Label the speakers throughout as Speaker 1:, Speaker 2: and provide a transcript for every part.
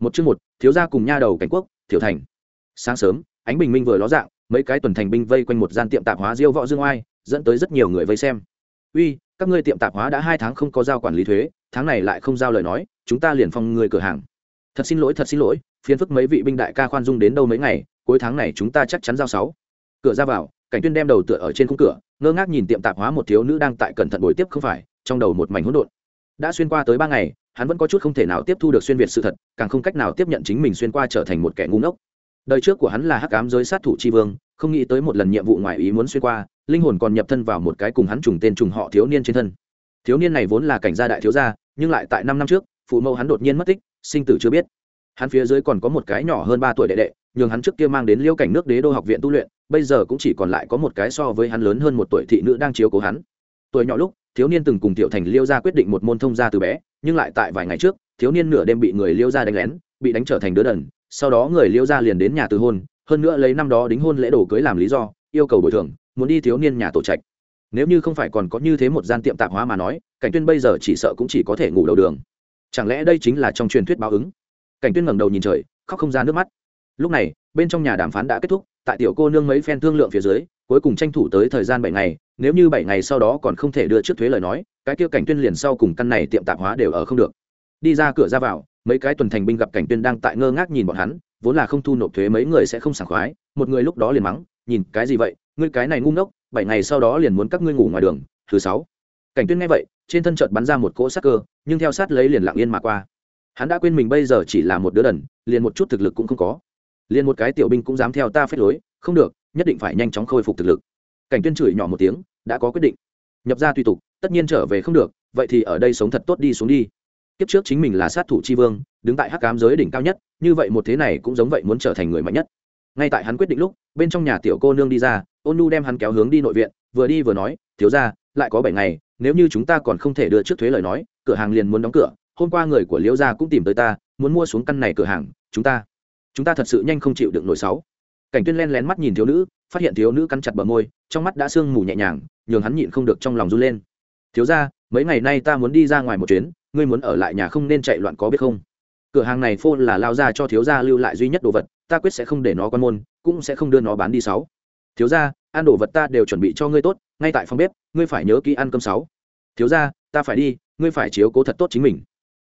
Speaker 1: một chương một, thiếu gia cùng nha đầu cảnh quốc, thiểu thành. Sáng sớm, ánh bình minh vừa ló dạng, mấy cái tuần thành binh vây quanh một gian tiệm tạp hóa diêu võ dương oai, dẫn tới rất nhiều người vây xem. Uy, các ngươi tiệm tạp hóa đã hai tháng không có giao quản lý thuế, tháng này lại không giao lời nói, chúng ta liền phong người cửa hàng. Thật xin lỗi, thật xin lỗi, phiền phức mấy vị binh đại ca khoan dung đến đâu mấy ngày, cuối tháng này chúng ta chắc chắn giao sáu. Cửa ra vào, cảnh tuyên đem đầu tựa ở trên khung cửa, ngơ ngác nhìn tiệm tạp hóa một thiếu nữ đang tại cẩn thận buổi tiếp không phải, trong đầu một mảnh hỗn độn. Đã xuyên qua tới ba ngày hắn vẫn có chút không thể nào tiếp thu được xuyên việt sự thật, càng không cách nào tiếp nhận chính mình xuyên qua trở thành một kẻ ngu ngốc. Đời trước của hắn là hắc ám giới sát thủ tri vương, không nghĩ tới một lần nhiệm vụ ngoài ý muốn xuyên qua, linh hồn còn nhập thân vào một cái cùng hắn trùng tên trùng họ thiếu niên trên thân. Thiếu niên này vốn là cảnh gia đại thiếu gia, nhưng lại tại năm năm trước, phụ mẫu hắn đột nhiên mất tích, sinh tử chưa biết. Hắn phía dưới còn có một cái nhỏ hơn ba tuổi đệ đệ, nhường hắn trước kia mang đến liêu cảnh nước đế đô học viện tu luyện, bây giờ cũng chỉ còn lại có một cái so với hắn lớn hơn một tuổi thị nữ đang chiếu cố hắn. Tuổi nhỏ lúc thiếu niên từng cùng tiểu thành liêu gia quyết định một môn thông gia từ bé, nhưng lại tại vài ngày trước, thiếu niên nửa đêm bị người liêu gia đánh lén, bị đánh trở thành đứa đần, sau đó người liêu gia liền đến nhà từ hôn, hơn nữa lấy năm đó đính hôn lễ đồ cưới làm lý do, yêu cầu bồi thường, muốn đi thiếu niên nhà tổ trạch. Nếu như không phải còn có như thế một gian tiệm tạp hóa mà nói, cảnh tuyên bây giờ chỉ sợ cũng chỉ có thể ngủ đầu đường. Chẳng lẽ đây chính là trong truyền thuyết báo ứng? Cảnh tuyên ngẩng đầu nhìn trời, khóc không ra nước mắt. Lúc này, bên trong nhà đàm phán đã kết thúc tại tiểu cô nương mấy phen thương lượng phía dưới, cuối cùng tranh thủ tới thời gian bảy ngày, nếu như bảy ngày sau đó còn không thể đưa trước thuế lời nói, cái kia cảnh tuyên liền sau cùng căn này tiệm tạp hóa đều ở không được. Đi ra cửa ra vào, mấy cái tuần thành binh gặp cảnh tuyên đang tại ngơ ngác nhìn bọn hắn, vốn là không thu nộp thuế mấy người sẽ không sảng khoái, một người lúc đó liền mắng, nhìn, cái gì vậy? Ngươi cái này ngu ngốc, bảy ngày sau đó liền muốn các ngươi ngủ ngoài đường, thứ sáu. Cảnh tuyên nghe vậy, trên thân chợt bắn ra một cỗ sát cơ, nhưng theo sát lấy liền lặng yên mà qua. Hắn đã quên mình bây giờ chỉ là một đứa đần, liền một chút thực lực cũng không có liền một cái tiểu binh cũng dám theo ta phép lối, không được, nhất định phải nhanh chóng khôi phục thực lực. Cảnh tuyên chửi nhỏ một tiếng, đã có quyết định. Nhập ra tùy tục, tất nhiên trở về không được, vậy thì ở đây sống thật tốt đi xuống đi. Kiếp trước chính mình là sát thủ chi vương, đứng tại hắc cám giới đỉnh cao nhất, như vậy một thế này cũng giống vậy muốn trở thành người mạnh nhất. Ngay tại hắn quyết định lúc, bên trong nhà tiểu cô nương đi ra, ôn nu đem hắn kéo hướng đi nội viện, vừa đi vừa nói, thiếu ra lại có bảy ngày, nếu như chúng ta còn không thể đưa trước thuế lời nói, cửa hàng liền muốn đóng cửa, hôm qua người của liễu gia cũng tìm tới ta, muốn mua xuống căn này cửa hàng, chúng ta chúng ta thật sự nhanh không chịu được nổi sáu. Cảnh tuyên len lén mắt nhìn thiếu nữ, phát hiện thiếu nữ cắn chặt bờ môi, trong mắt đã sương mù nhẹ nhàng, nhường hắn nhịn không được trong lòng run lên. Thiếu ra mấy ngày nay ta muốn đi ra ngoài một chuyến, ngươi muốn ở lại nhà không nên chạy loạn có biết không? Cửa hàng này phô là lao ra cho thiếu gia lưu lại duy nhất đồ vật, ta quyết sẽ không để nó quan môn, cũng sẽ không đưa nó bán đi sáu. Thiếu gia, ăn đồ vật ta đều chuẩn bị cho ngươi tốt, ngay tại phòng bếp, ngươi phải nhớ kỹ ăn cơm sáu. Thiếu gia, ta phải đi, ngươi phải chiếu cố thật tốt chính mình.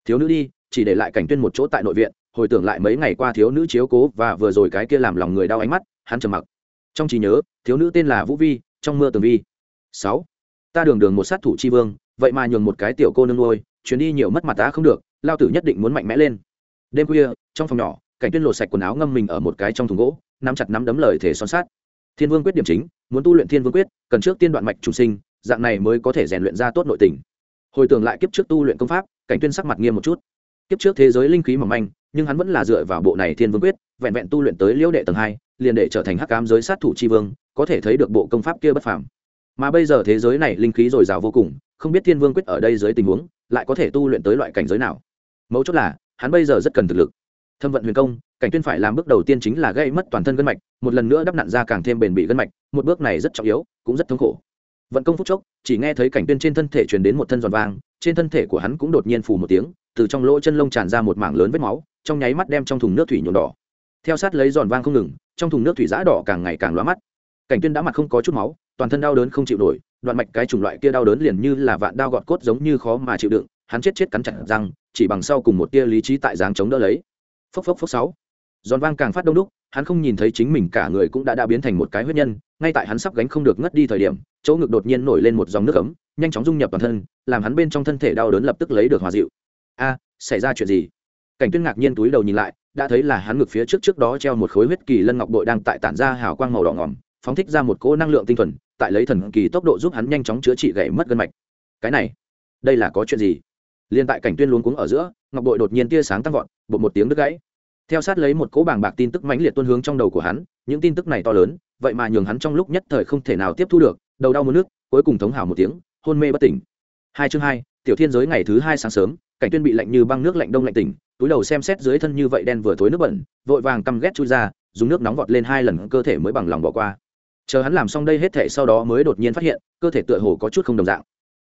Speaker 1: Thiếu nữ đi, chỉ để lại cảnh tuyên một chỗ tại nội viện hồi tưởng lại mấy ngày qua thiếu nữ chiếu cố và vừa rồi cái kia làm lòng người đau ánh mắt, hắn trầm mặc. Trong trí nhớ, thiếu nữ tên là vũ vi, trong mưa tường vi. Sáu. Ta đường đường một sát thủ chi vương, vậy mà nhường một cái tiểu cô nương nuôi, chuyến đi nhiều mất mặt ta không được, lao tử nhất định muốn mạnh mẽ lên. Đêm khuya, trong phòng nhỏ, cảnh tuyên lột sạch quần áo ngâm mình ở một cái trong thùng gỗ, nắm chặt nắm đấm lời thể son sát thiên vương quyết điểm chính, muốn tu luyện thiên vương quyết, cần trước tiên đoạn mạch trùng sinh, dạng này mới có thể rèn luyện ra tốt nội tình. Hồi tưởng lại kiếp trước tu luyện công pháp, cảnh tuyên sắc mặt nghiêm một chút kiếp trước thế giới linh khí mỏng manh, nhưng hắn vẫn là dựa vào bộ này thiên vương quyết, vẹn vẹn tu luyện tới liễu đệ tầng hai, liền để trở thành hắc cám giới sát thủ tri vương, có thể thấy được bộ công pháp kia bất phàm. Mà bây giờ thế giới này linh khí dồi dào vô cùng, không biết thiên vương quyết ở đây dưới tình huống, lại có thể tu luyện tới loại cảnh giới nào. Mấu chốt là, hắn bây giờ rất cần thực lực. Thâm vận huyền công, cảnh tuyên phải làm bước đầu tiên chính là gây mất toàn thân gân mạch, một lần nữa đắp nặn ra càng thêm bền bỉ gân mạch, một bước này rất trọng yếu, cũng rất thống khổ. Vận công phút chốc, chỉ nghe thấy cảnh tuyên trên thân thể truyền đến một thân giòn vàng trên thân thể của hắn cũng đột nhiên phù một tiếng từ trong lỗ chân lông tràn ra một mảng lớn vết máu, trong nháy mắt đem trong thùng nước thủy nhuộm đỏ. Theo sát lấy giòn vang không ngừng, trong thùng nước thủy giã đỏ càng ngày càng lóa mắt. Cảnh tuyên đã mặt không có chút máu, toàn thân đau đớn không chịu nổi, đoạn mạch cái chủng loại kia đau đớn liền như là vạn đao gọt cốt giống như khó mà chịu đựng, hắn chết chết cắn chặt răng, chỉ bằng sau cùng một tia lý trí tại dáng chống đỡ lấy. Phốc phốc phốc sáu. Giòn vang càng phát đông đúc, hắn không nhìn thấy chính mình cả người cũng đã đã biến thành một cái huyết nhân, ngay tại hắn sắp gánh không được ngất đi thời điểm, chỗ ngực đột nhiên nổi lên một dòng nước ấm, nhanh chóng dung nhập toàn thân, làm hắn bên trong thân thể đau đớn lập tức lấy được hòa dịu a, xảy ra chuyện gì? Cảnh tuyên ngạc nhiên túi đầu nhìn lại, đã thấy là hắn ngực phía trước trước đó treo một khối huyết kỳ lân ngọc bội đang tại tản ra hào quang màu đỏ ngỏm phóng thích ra một cỗ năng lượng tinh thuần, tại lấy thần kỳ tốc độ giúp hắn nhanh chóng chữa trị gãy mất gân mạch. Cái này, đây là có chuyện gì? Liên tại cảnh tuyên luống cuống ở giữa, ngọc bội đột nhiên tia sáng tăng vọt, bột một tiếng đứt gãy. Theo sát lấy một cỗ bảng bạc tin tức mãnh liệt tuôn hướng trong đầu của hắn, những tin tức này to lớn, vậy mà nhường hắn trong lúc nhất thời không thể nào tiếp thu được, đầu đau muốn nước, cuối cùng thống hào một tiếng, hôn mê bất tỉnh. Hai chương hai tiểu thiên giới ngày thứ hai sáng sớm, cảnh tuyên bị lạnh như băng nước lạnh đông lạnh tỉnh, túi đầu xem xét dưới thân như vậy đen vừa thối nước bẩn, vội vàng căm ghét chui ra, dùng nước nóng vọt lên hai lần cơ thể mới bằng lòng bỏ qua. Chờ hắn làm xong đây hết thể sau đó mới đột nhiên phát hiện, cơ thể tựa hồ có chút không đồng dạng.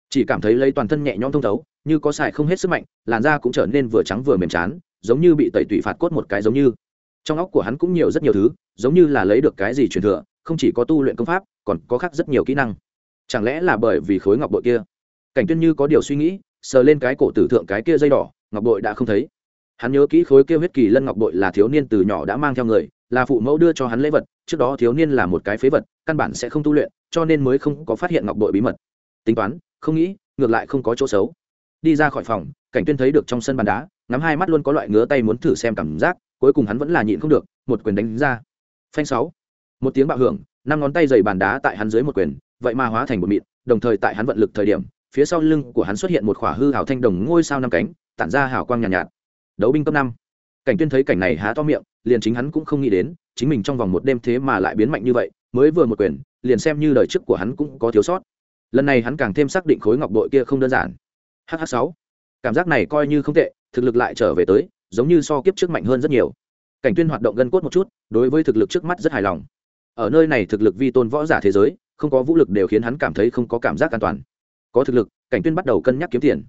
Speaker 1: Chỉ cảm thấy lấy toàn thân nhẹ nhõm thông thấu, như có xài không hết sức mạnh, làn da cũng trở nên vừa trắng vừa mềm chán, giống như bị tẩy tủy phạt cốt một cái giống như. Trong óc của hắn cũng nhiều rất nhiều thứ, giống như là lấy được cái gì truyền thừa, không chỉ có tu luyện công pháp, còn có khác rất nhiều kỹ năng. Chẳng lẽ là bởi vì khối ngọc bội kia? Cảnh tuyên như có điều suy nghĩ, sờ lên cái cổ tử thượng cái kia dây đỏ, ngọc bội đã không thấy. Hắn nhớ kỹ khối kia huyết kỳ lân ngọc bội là thiếu niên từ nhỏ đã mang theo người, là phụ mẫu đưa cho hắn lễ vật, trước đó thiếu niên là một cái phế vật, căn bản sẽ không tu luyện, cho nên mới không có phát hiện ngọc bội bí mật. Tính toán, không nghĩ, ngược lại không có chỗ xấu. Đi ra khỏi phòng, cảnh tuyên thấy được trong sân bàn đá, ngắm hai mắt luôn có loại ngứa tay muốn thử xem cảm giác, cuối cùng hắn vẫn là nhịn không được, một quyền đánh ra. Phanh sáu. Một tiếng bạo hưởng, năm ngón tay dày bàn đá tại hắn dưới một quyền, vậy mà hóa thành một mịn, đồng thời tại hắn vận lực thời điểm phía sau lưng của hắn xuất hiện một khỏa hư hảo thanh đồng ngôi sao năm cánh tản ra hào quang nhàn nhạt, nhạt. Đấu binh cấp năm. Cảnh tuyên thấy cảnh này há to miệng liền chính hắn cũng không nghĩ đến chính mình trong vòng một đêm thế mà lại biến mạnh như vậy mới vừa một quyền liền xem như đời trước của hắn cũng có thiếu sót. Lần này hắn càng thêm xác định khối ngọc bội kia không đơn giản. Hh sáu. Cảm giác này coi như không tệ thực lực lại trở về tới giống như so kiếp trước mạnh hơn rất nhiều. Cảnh tuyên hoạt động gân cốt một chút đối với thực lực trước mắt rất hài lòng. Ở nơi này thực lực vi tôn võ giả thế giới không có vũ lực đều khiến hắn cảm thấy không có cảm giác an toàn có thực lực, cảnh tuyên bắt đầu cân nhắc kiếm tiền.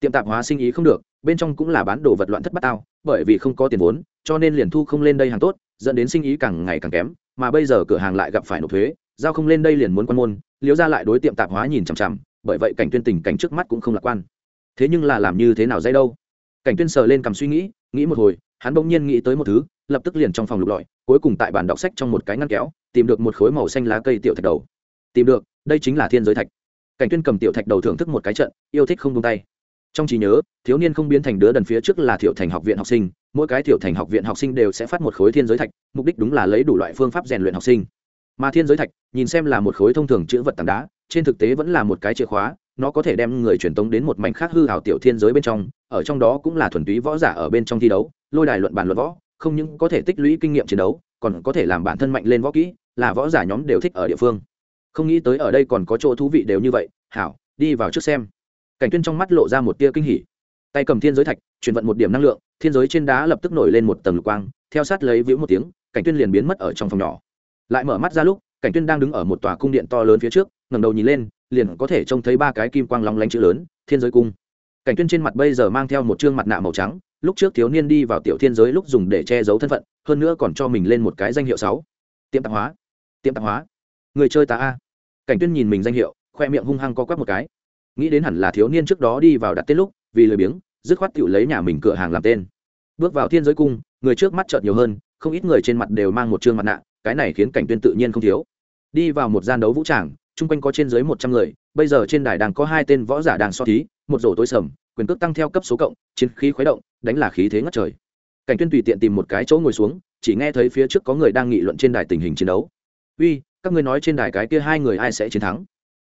Speaker 1: Tiệm tạp hóa sinh ý không được, bên trong cũng là bán đồ vật loạn thất bát tao, bởi vì không có tiền vốn, cho nên liền thu không lên đây hàng tốt, dẫn đến sinh ý càng ngày càng kém, mà bây giờ cửa hàng lại gặp phải nộp thuế, giao không lên đây liền muốn quan môn liếu ra lại đối tiệm tạp hóa nhìn chằm chằm, bởi vậy cảnh tuyên tình cảnh trước mắt cũng không lạc quan. Thế nhưng là làm như thế nào dây đâu? Cảnh tuyên sờ lên cầm suy nghĩ nghĩ một hồi, hắn bỗng nhiên nghĩ tới một thứ, lập tức liền trong phòng lục lọi, cuối cùng tại bàn đọc sách trong một cái ngăn kéo, tìm được một khối màu xanh lá cây tiểu thạch đầu. Tìm được, đây chính là thiên giới thạch cảnh tuyên cầm tiểu thạch đầu thưởng thức một cái trận, yêu thích không buông tay. Trong trí nhớ, thiếu niên không biến thành đứa đần phía trước là tiểu thành học viện học sinh, mỗi cái tiểu thành học viện học sinh đều sẽ phát một khối thiên giới thạch, mục đích đúng là lấy đủ loại phương pháp rèn luyện học sinh. Mà thiên giới thạch, nhìn xem là một khối thông thường chữ vật tảng đá, trên thực tế vẫn là một cái chìa khóa, nó có thể đem người truyền tống đến một mảnh khác hư hào tiểu thiên giới bên trong, ở trong đó cũng là thuần túy võ giả ở bên trong thi đấu, lôi đài luận bàn luận võ, không những có thể tích lũy kinh nghiệm chiến đấu, còn có thể làm bản thân mạnh lên võ kỹ, là võ giả nhóm đều thích ở địa phương không nghĩ tới ở đây còn có chỗ thú vị đều như vậy, hảo, đi vào trước xem. Cảnh tuyên trong mắt lộ ra một tia kinh hỉ. Tay cầm thiên giới thạch, chuyển vận một điểm năng lượng, thiên giới trên đá lập tức nổi lên một tầng lục quang, theo sát lấy vĩu một tiếng, cảnh tuyên liền biến mất ở trong phòng nhỏ. Lại mở mắt ra lúc, cảnh tuyên đang đứng ở một tòa cung điện to lớn phía trước, ngẩng đầu nhìn lên, liền có thể trông thấy ba cái kim quang long lánh chữ lớn, thiên giới cung. Cảnh tuyên trên mặt bây giờ mang theo một trương mặt nạ màu trắng, lúc trước thiếu niên đi vào tiểu thiên giới lúc dùng để che giấu thân phận, hơn nữa còn cho mình lên một cái danh hiệu sáu. Tiệm tạp hóa. Tiệm tạp hóa. Người chơi ta a cảnh tuyên nhìn mình danh hiệu, khoe miệng hung hăng co quắp một cái. Nghĩ đến hẳn là thiếu niên trước đó đi vào đặt tên lúc, vì lười biếng, dứt khoát tự lấy nhà mình cửa hàng làm tên. Bước vào thiên giới cung, người trước mắt chợt nhiều hơn, không ít người trên mặt đều mang một trương mặt nạ, cái này khiến cảnh tuyên tự nhiên không thiếu. Đi vào một gian đấu vũ tràng, chung quanh có trên dưới một trăm người, bây giờ trên đài đang có hai tên võ giả đang so thí, một rổ tối sầm, quyền cước tăng theo cấp số cộng, chiến khí khuấy động, đánh là khí thế ngất trời. Cảnh tuyên tùy tiện tìm một cái chỗ ngồi xuống, chỉ nghe thấy phía trước có người đang nghị luận trên đài tình hình chiến đấu. Uy các ngươi nói trên đài cái kia hai người ai sẽ chiến thắng?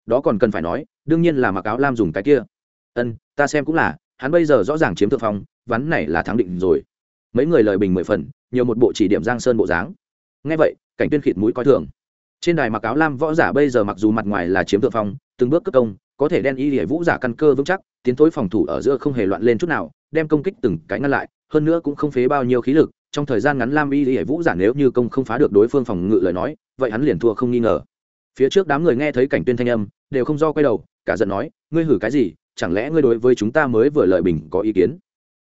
Speaker 1: Đó còn cần phải nói, đương nhiên là mặc áo lam dùng cái kia. Ân, ta xem cũng là, hắn bây giờ rõ ràng chiếm thượng phong, ván này là thắng định rồi. Mấy người lời bình mười phần, nhiều một bộ chỉ điểm giang sơn bộ dáng. Ngay vậy, cảnh tuyên khịt mũi coi thường. Trên đài mặc áo lam võ giả bây giờ mặc dù mặt ngoài là chiếm thượng phong, từng bước cất công, có thể đen y để vũ giả căn cơ vững chắc, tiến thối phòng thủ ở giữa không hề loạn lên chút nào, đem công kích từng cái ngăn lại, hơn nữa cũng không phế bao nhiêu khí lực trong thời gian ngắn lam y lìa vũ giả nếu như công không phá được đối phương phòng ngự lời nói, vậy hắn liền thua không nghi ngờ. Phía trước đám người nghe thấy cảnh tuyên thanh âm, đều không do quay đầu, cả giận nói, ngươi hử cái gì? Chẳng lẽ ngươi đối với chúng ta mới vừa lợi bình có ý kiến?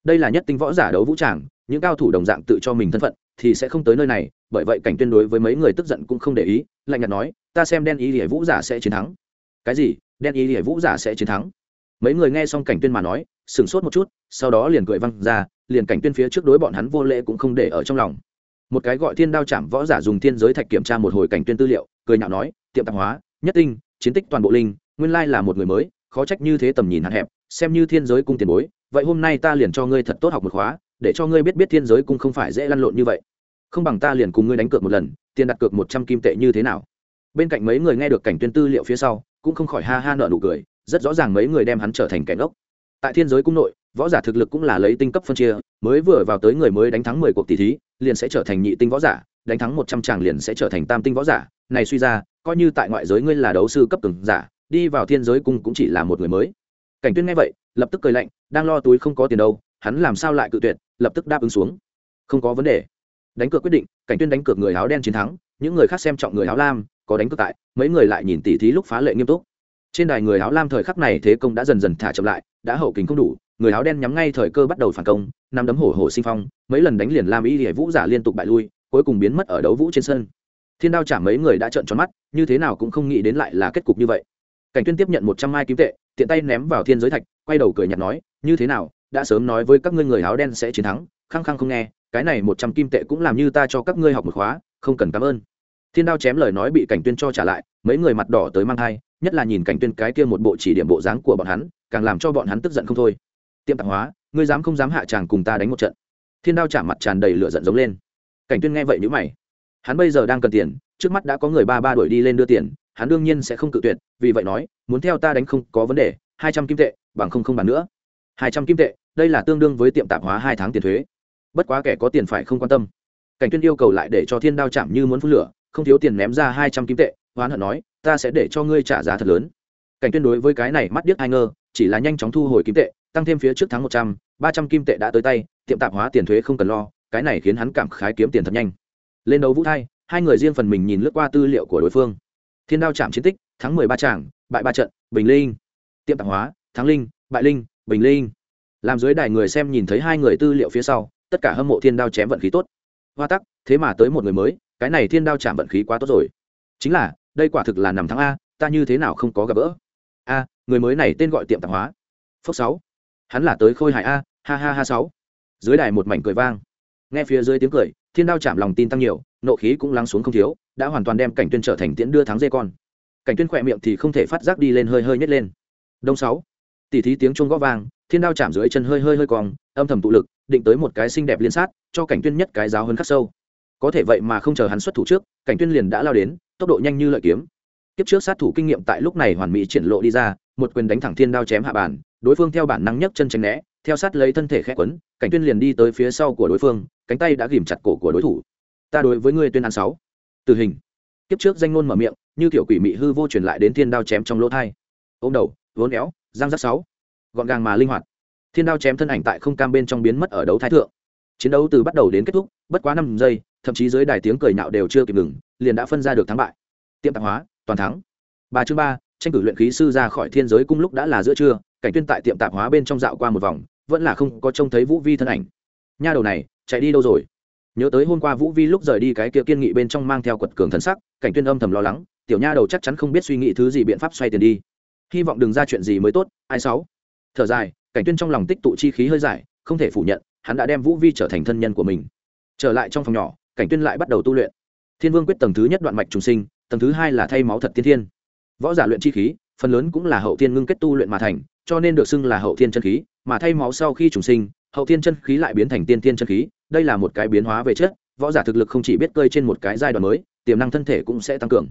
Speaker 1: Đây là nhất tinh võ giả đấu vũ tràng, những cao thủ đồng dạng tự cho mình thân phận thì sẽ không tới nơi này, bởi vậy cảnh tuyên đối với mấy người tức giận cũng không để ý, lạnh nhạt nói, ta xem đen y lìa vũ giả sẽ chiến thắng. Cái gì? Đen y lìa vũ giả sẽ chiến thắng? Mấy người nghe xong cảnh tuyên mà nói, sửng sốt một chút, sau đó liền cười văng ra liền cảnh tuyên phía trước đối bọn hắn vô lễ cũng không để ở trong lòng. Một cái gọi thiên đao chạm võ giả dùng thiên giới thạch kiểm tra một hồi cảnh tuyên tư liệu, cười nhạo nói, tiệm tạp hóa, nhất tinh, chiến tích toàn bộ linh, nguyên lai là một người mới, khó trách như thế tầm nhìn hạn hẹp, xem như thiên giới cung tiền bối, vậy hôm nay ta liền cho ngươi thật tốt học một khóa, để cho ngươi biết biết thiên giới cung không phải dễ lăn lộn như vậy. Không bằng ta liền cùng ngươi đánh cược một lần, tiền đặt cược một trăm kim tệ như thế nào? Bên cạnh mấy người nghe được cảnh tuyên tư liệu phía sau, cũng không khỏi ha ha nợ nụ cười, rất rõ ràng mấy người đem hắn trở thành kẻ ngốc. Tại thiên giới cung nội võ giả thực lực cũng là lấy tinh cấp phân chia, mới vừa vào tới người mới đánh thắng mười cuộc tỷ thí, liền sẽ trở thành nhị tinh võ giả, đánh thắng một trăm tràng liền sẽ trở thành tam tinh võ giả. Này suy ra, coi như tại ngoại giới ngươi là đấu sư cấp từng giả, đi vào thiên giới cung cũng chỉ là một người mới. Cảnh tuyên nghe vậy, lập tức cười lạnh, đang lo túi không có tiền đâu, hắn làm sao lại cự tuyệt, lập tức đáp ứng xuống. Không có vấn đề. Đánh cược quyết định, cảnh tuyên đánh cược người áo đen chiến thắng, những người khác xem trọng người áo lam, có đánh cược tại, mấy người lại nhìn tỉ thí lúc phá lệ nghiêm túc trên đài người áo lam thời khắc này thế công đã dần dần thả chậm lại, đã hậu kính không đủ, người áo đen nhắm ngay thời cơ bắt đầu phản công, năm đấm hổ hổ sinh phong, mấy lần đánh liền lam y hệ vũ giả liên tục bại lui, cuối cùng biến mất ở đấu vũ trên sân. Thiên đao trả mấy người đã trợn tròn mắt, như thế nào cũng không nghĩ đến lại là kết cục như vậy. Cảnh tuyên tiếp nhận một trăm mai kim tệ, tiện tay ném vào thiên giới thạch, quay đầu cười nhạt nói, như thế nào, đã sớm nói với các ngươi người áo đen sẽ chiến thắng, khăng khăng không nghe, cái này một trăm kim tệ cũng làm như ta cho các ngươi học một khóa, không cần cảm ơn thiên đao chém lời nói bị cảnh tuyên cho trả lại, mấy người mặt đỏ tới mang thai, nhất là nhìn cảnh tuyên cái kia một bộ chỉ điểm bộ dáng của bọn hắn, càng làm cho bọn hắn tức giận không thôi. Tiệm tạp hóa, ngươi dám không dám hạ chàng cùng ta đánh một trận. Thiên đao chạm mặt tràn đầy lửa giận giống lên. Cảnh tuyên nghe vậy nhíu mày. Hắn bây giờ đang cần tiền, trước mắt đã có người ba ba đuổi đi lên đưa tiền, hắn đương nhiên sẽ không cự tuyệt, vì vậy nói, muốn theo ta đánh không có vấn đề, hai trăm kim tệ, bằng không không bàn nữa. Hai trăm kim tệ, đây là tương đương với tiệm tạp hóa hai tháng tiền thuế. Bất quá kẻ có tiền phải không quan tâm. Cảnh tuyên yêu cầu lại để cho thiên đao chạm như muốn phun lửa không thiếu tiền ném ra hai trăm kim tệ hoán hận nói, ta sẽ để cho ngươi trả giá thật lớn. Cảnh tuyên đối với cái này mắt điếc ai ngơ chỉ là nhanh chóng thu hồi kim tệ, tăng thêm phía trước tháng một trăm, ba trăm kim tệ đã tới tay, tiệm tạp hóa tiền thuế không cần lo, cái này khiến hắn cảm khái kiếm tiền thật nhanh. Lên đấu vũ thai, hai người riêng phần mình nhìn lướt qua tư liệu của đối phương. Thiên đao chạm chiến tích, tháng mười ba tràng, bại ba trận, bình linh. Tiệm tạp hóa thắng linh, bại linh, bình linh. Làm dưới đài người xem nhìn thấy hai người tư liệu phía sau, tất cả hâm mộ thiên đao chém vận khí tốt. Hoa tắc, thế mà tới một người mới cái này thiên đao chạm vận khí quá tốt rồi. Chính là, đây quả thực là nằm tháng a, ta như thế nào không có gặp gỡ? A, người mới này tên gọi tiệm tạp hóa. Phốc sáu. Hắn là tới khôi hài a, ha ha ha sáu. Dưới đài một mảnh cười vang. Nghe phía dưới tiếng cười, thiên đao chạm lòng tin tăng nhiều, nộ khí cũng lắng xuống không thiếu, đã hoàn toàn đem cảnh tuyên trở thành tiễn đưa thắng dê con. Cảnh tuyên khỏe miệng thì không thể phát giác đi lên hơi hơi nhét lên. Đông sáu. Tỷ thí tiếng chuông gõ vang, thiên đao chạm dưới chân hơi hơi hơi cong, âm thầm tụ lực, định tới một cái xinh đẹp liên sát, cho cảnh tuyên nhất cái giáo hơn khắc sâu có thể vậy mà không chờ hắn xuất thủ trước, cảnh tuyên liền đã lao đến, tốc độ nhanh như lợi kiếm. Tiếp trước sát thủ kinh nghiệm tại lúc này hoàn mỹ triển lộ đi ra, một quyền đánh thẳng thiên đao chém hạ bàn, đối phương theo bản năng nhấc chân tránh né, theo sát lấy thân thể khẽ quấn, cảnh tuyên liền đi tới phía sau của đối phương, cánh tay đã ghìm chặt cổ của đối thủ. Ta đối với ngươi tuyên án sáu. Tử hình. Tiếp trước danh ngôn mở miệng, như tiểu quỷ mị hư vô truyền lại đến thiên đao chém trong lỗ thai. Ôm đầu, vốn éo giang giác sáu. Gọn gàng mà linh hoạt. Thiên đao chém thân ảnh tại không cam bên trong biến mất ở đấu thái thượng. Chiến đấu từ bắt đầu đến kết thúc, bất quá năm giây thậm chí dưới đài tiếng cười nhạo đều chưa kịp ngừng liền đã phân ra được thắng bại. Tiệm tạp hóa toàn thắng. Ba chương ba tranh cử luyện khí sư ra khỏi thiên giới cung lúc đã là giữa trưa cảnh tuyên tại tiệm tạp hóa bên trong dạo qua một vòng vẫn là không có trông thấy vũ vi thân ảnh. Nha đầu này chạy đi đâu rồi? Nhớ tới hôm qua vũ vi lúc rời đi cái kia kiên nghị bên trong mang theo quật cường thần sắc cảnh tuyên âm thầm lo lắng tiểu nha đầu chắc chắn không biết suy nghĩ thứ gì biện pháp xoay tiền đi. Hy vọng đừng ra chuyện gì mới tốt ai sáu? Thở dài cảnh tuyên trong lòng tích tụ chi khí hơi giải, không thể phủ nhận hắn đã đem vũ vi trở thành thân nhân của mình. Trở lại trong phòng nhỏ cảnh tuyên lại bắt đầu tu luyện. Thiên vương quyết tầng thứ nhất đoạn mạch trùng sinh, tầng thứ hai là thay máu thật tiên thiên. Võ giả luyện chi khí, phần lớn cũng là hậu thiên ngưng kết tu luyện mà thành, cho nên được xưng là hậu thiên chân khí, mà thay máu sau khi trùng sinh, hậu thiên chân khí lại biến thành tiên thiên chân khí, đây là một cái biến hóa về chất, võ giả thực lực không chỉ biết cơi trên một cái giai đoạn mới, tiềm năng thân thể cũng sẽ tăng cường.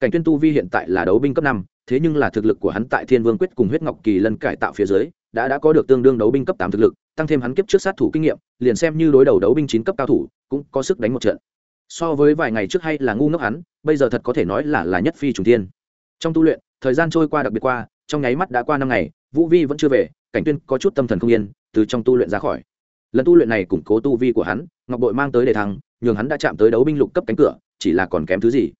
Speaker 1: Cảnh tuyên tu vi hiện tại là đấu binh cấp năm, thế nhưng là thực lực của hắn tại thiên vương quyết cùng huyết ngọc kỳ lân cải tạo phía dưới, đã đã có được tương đương đấu binh cấp tám thực lực, tăng thêm hắn kiếp trước sát thủ kinh nghiệm, liền xem như đối đầu đấu binh chín cấp cao thủ cũng có sức đánh một trận. So với vài ngày trước hay là ngu ngốc hắn, bây giờ thật có thể nói là là nhất phi trùng thiên. Trong tu luyện, thời gian trôi qua đặc biệt qua, trong nháy mắt đã qua năm ngày, vũ vi vẫn chưa về, cảnh tuyên có chút tâm thần không yên, từ trong tu luyện ra khỏi. Lần tu luyện này củng cố tu vi của hắn, ngọc bội mang tới để thăng, nhường hắn đã chạm tới đấu binh lục cấp cánh cửa, chỉ là còn kém thứ gì.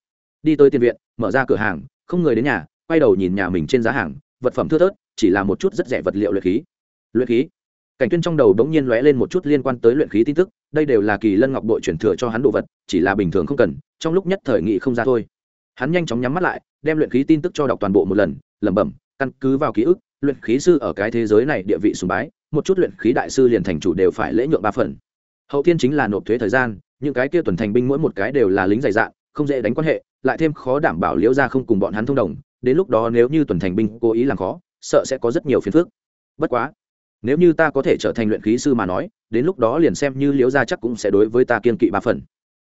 Speaker 1: Đi tới tiền viện, mở ra cửa hàng, không người đến nhà, quay đầu nhìn nhà mình trên giá hàng, vật phẩm thưa thớt, chỉ là một chút rất rẻ vật liệu luyện khí. Luyện khí. Cảnh tuyên trong đầu đống nhiên lóe lên một chút liên quan tới luyện khí tin tức đây đều là kỳ lân ngọc bội chuyển thừa cho hắn đồ vật, chỉ là bình thường không cần, trong lúc nhất thời nghị không ra thôi. Hắn nhanh chóng nhắm mắt lại, đem luyện khí tin tức cho đọc toàn bộ một lần, lẩm bẩm, căn cứ vào ký ức, luyện khí sư ở cái thế giới này địa vị sùng bái, một chút luyện khí đại sư liền thành chủ đều phải lễ nhượng ba phần. Hậu thiên chính là nộp thuế thời gian, những cái kia tuần thành binh mỗi một cái đều là lính dày dạn, không dễ đánh quan hệ, lại thêm khó đảm bảo liễu ra không cùng bọn hắn thông đồng, đến lúc đó nếu như tuần thành binh cố ý làm khó, sợ sẽ có rất nhiều phiền phức. Bất quá, nếu như ta có thể trở thành luyện khí sư mà nói đến lúc đó liền xem như liễu gia chắc cũng sẽ đối với ta kiên kỵ ba phần.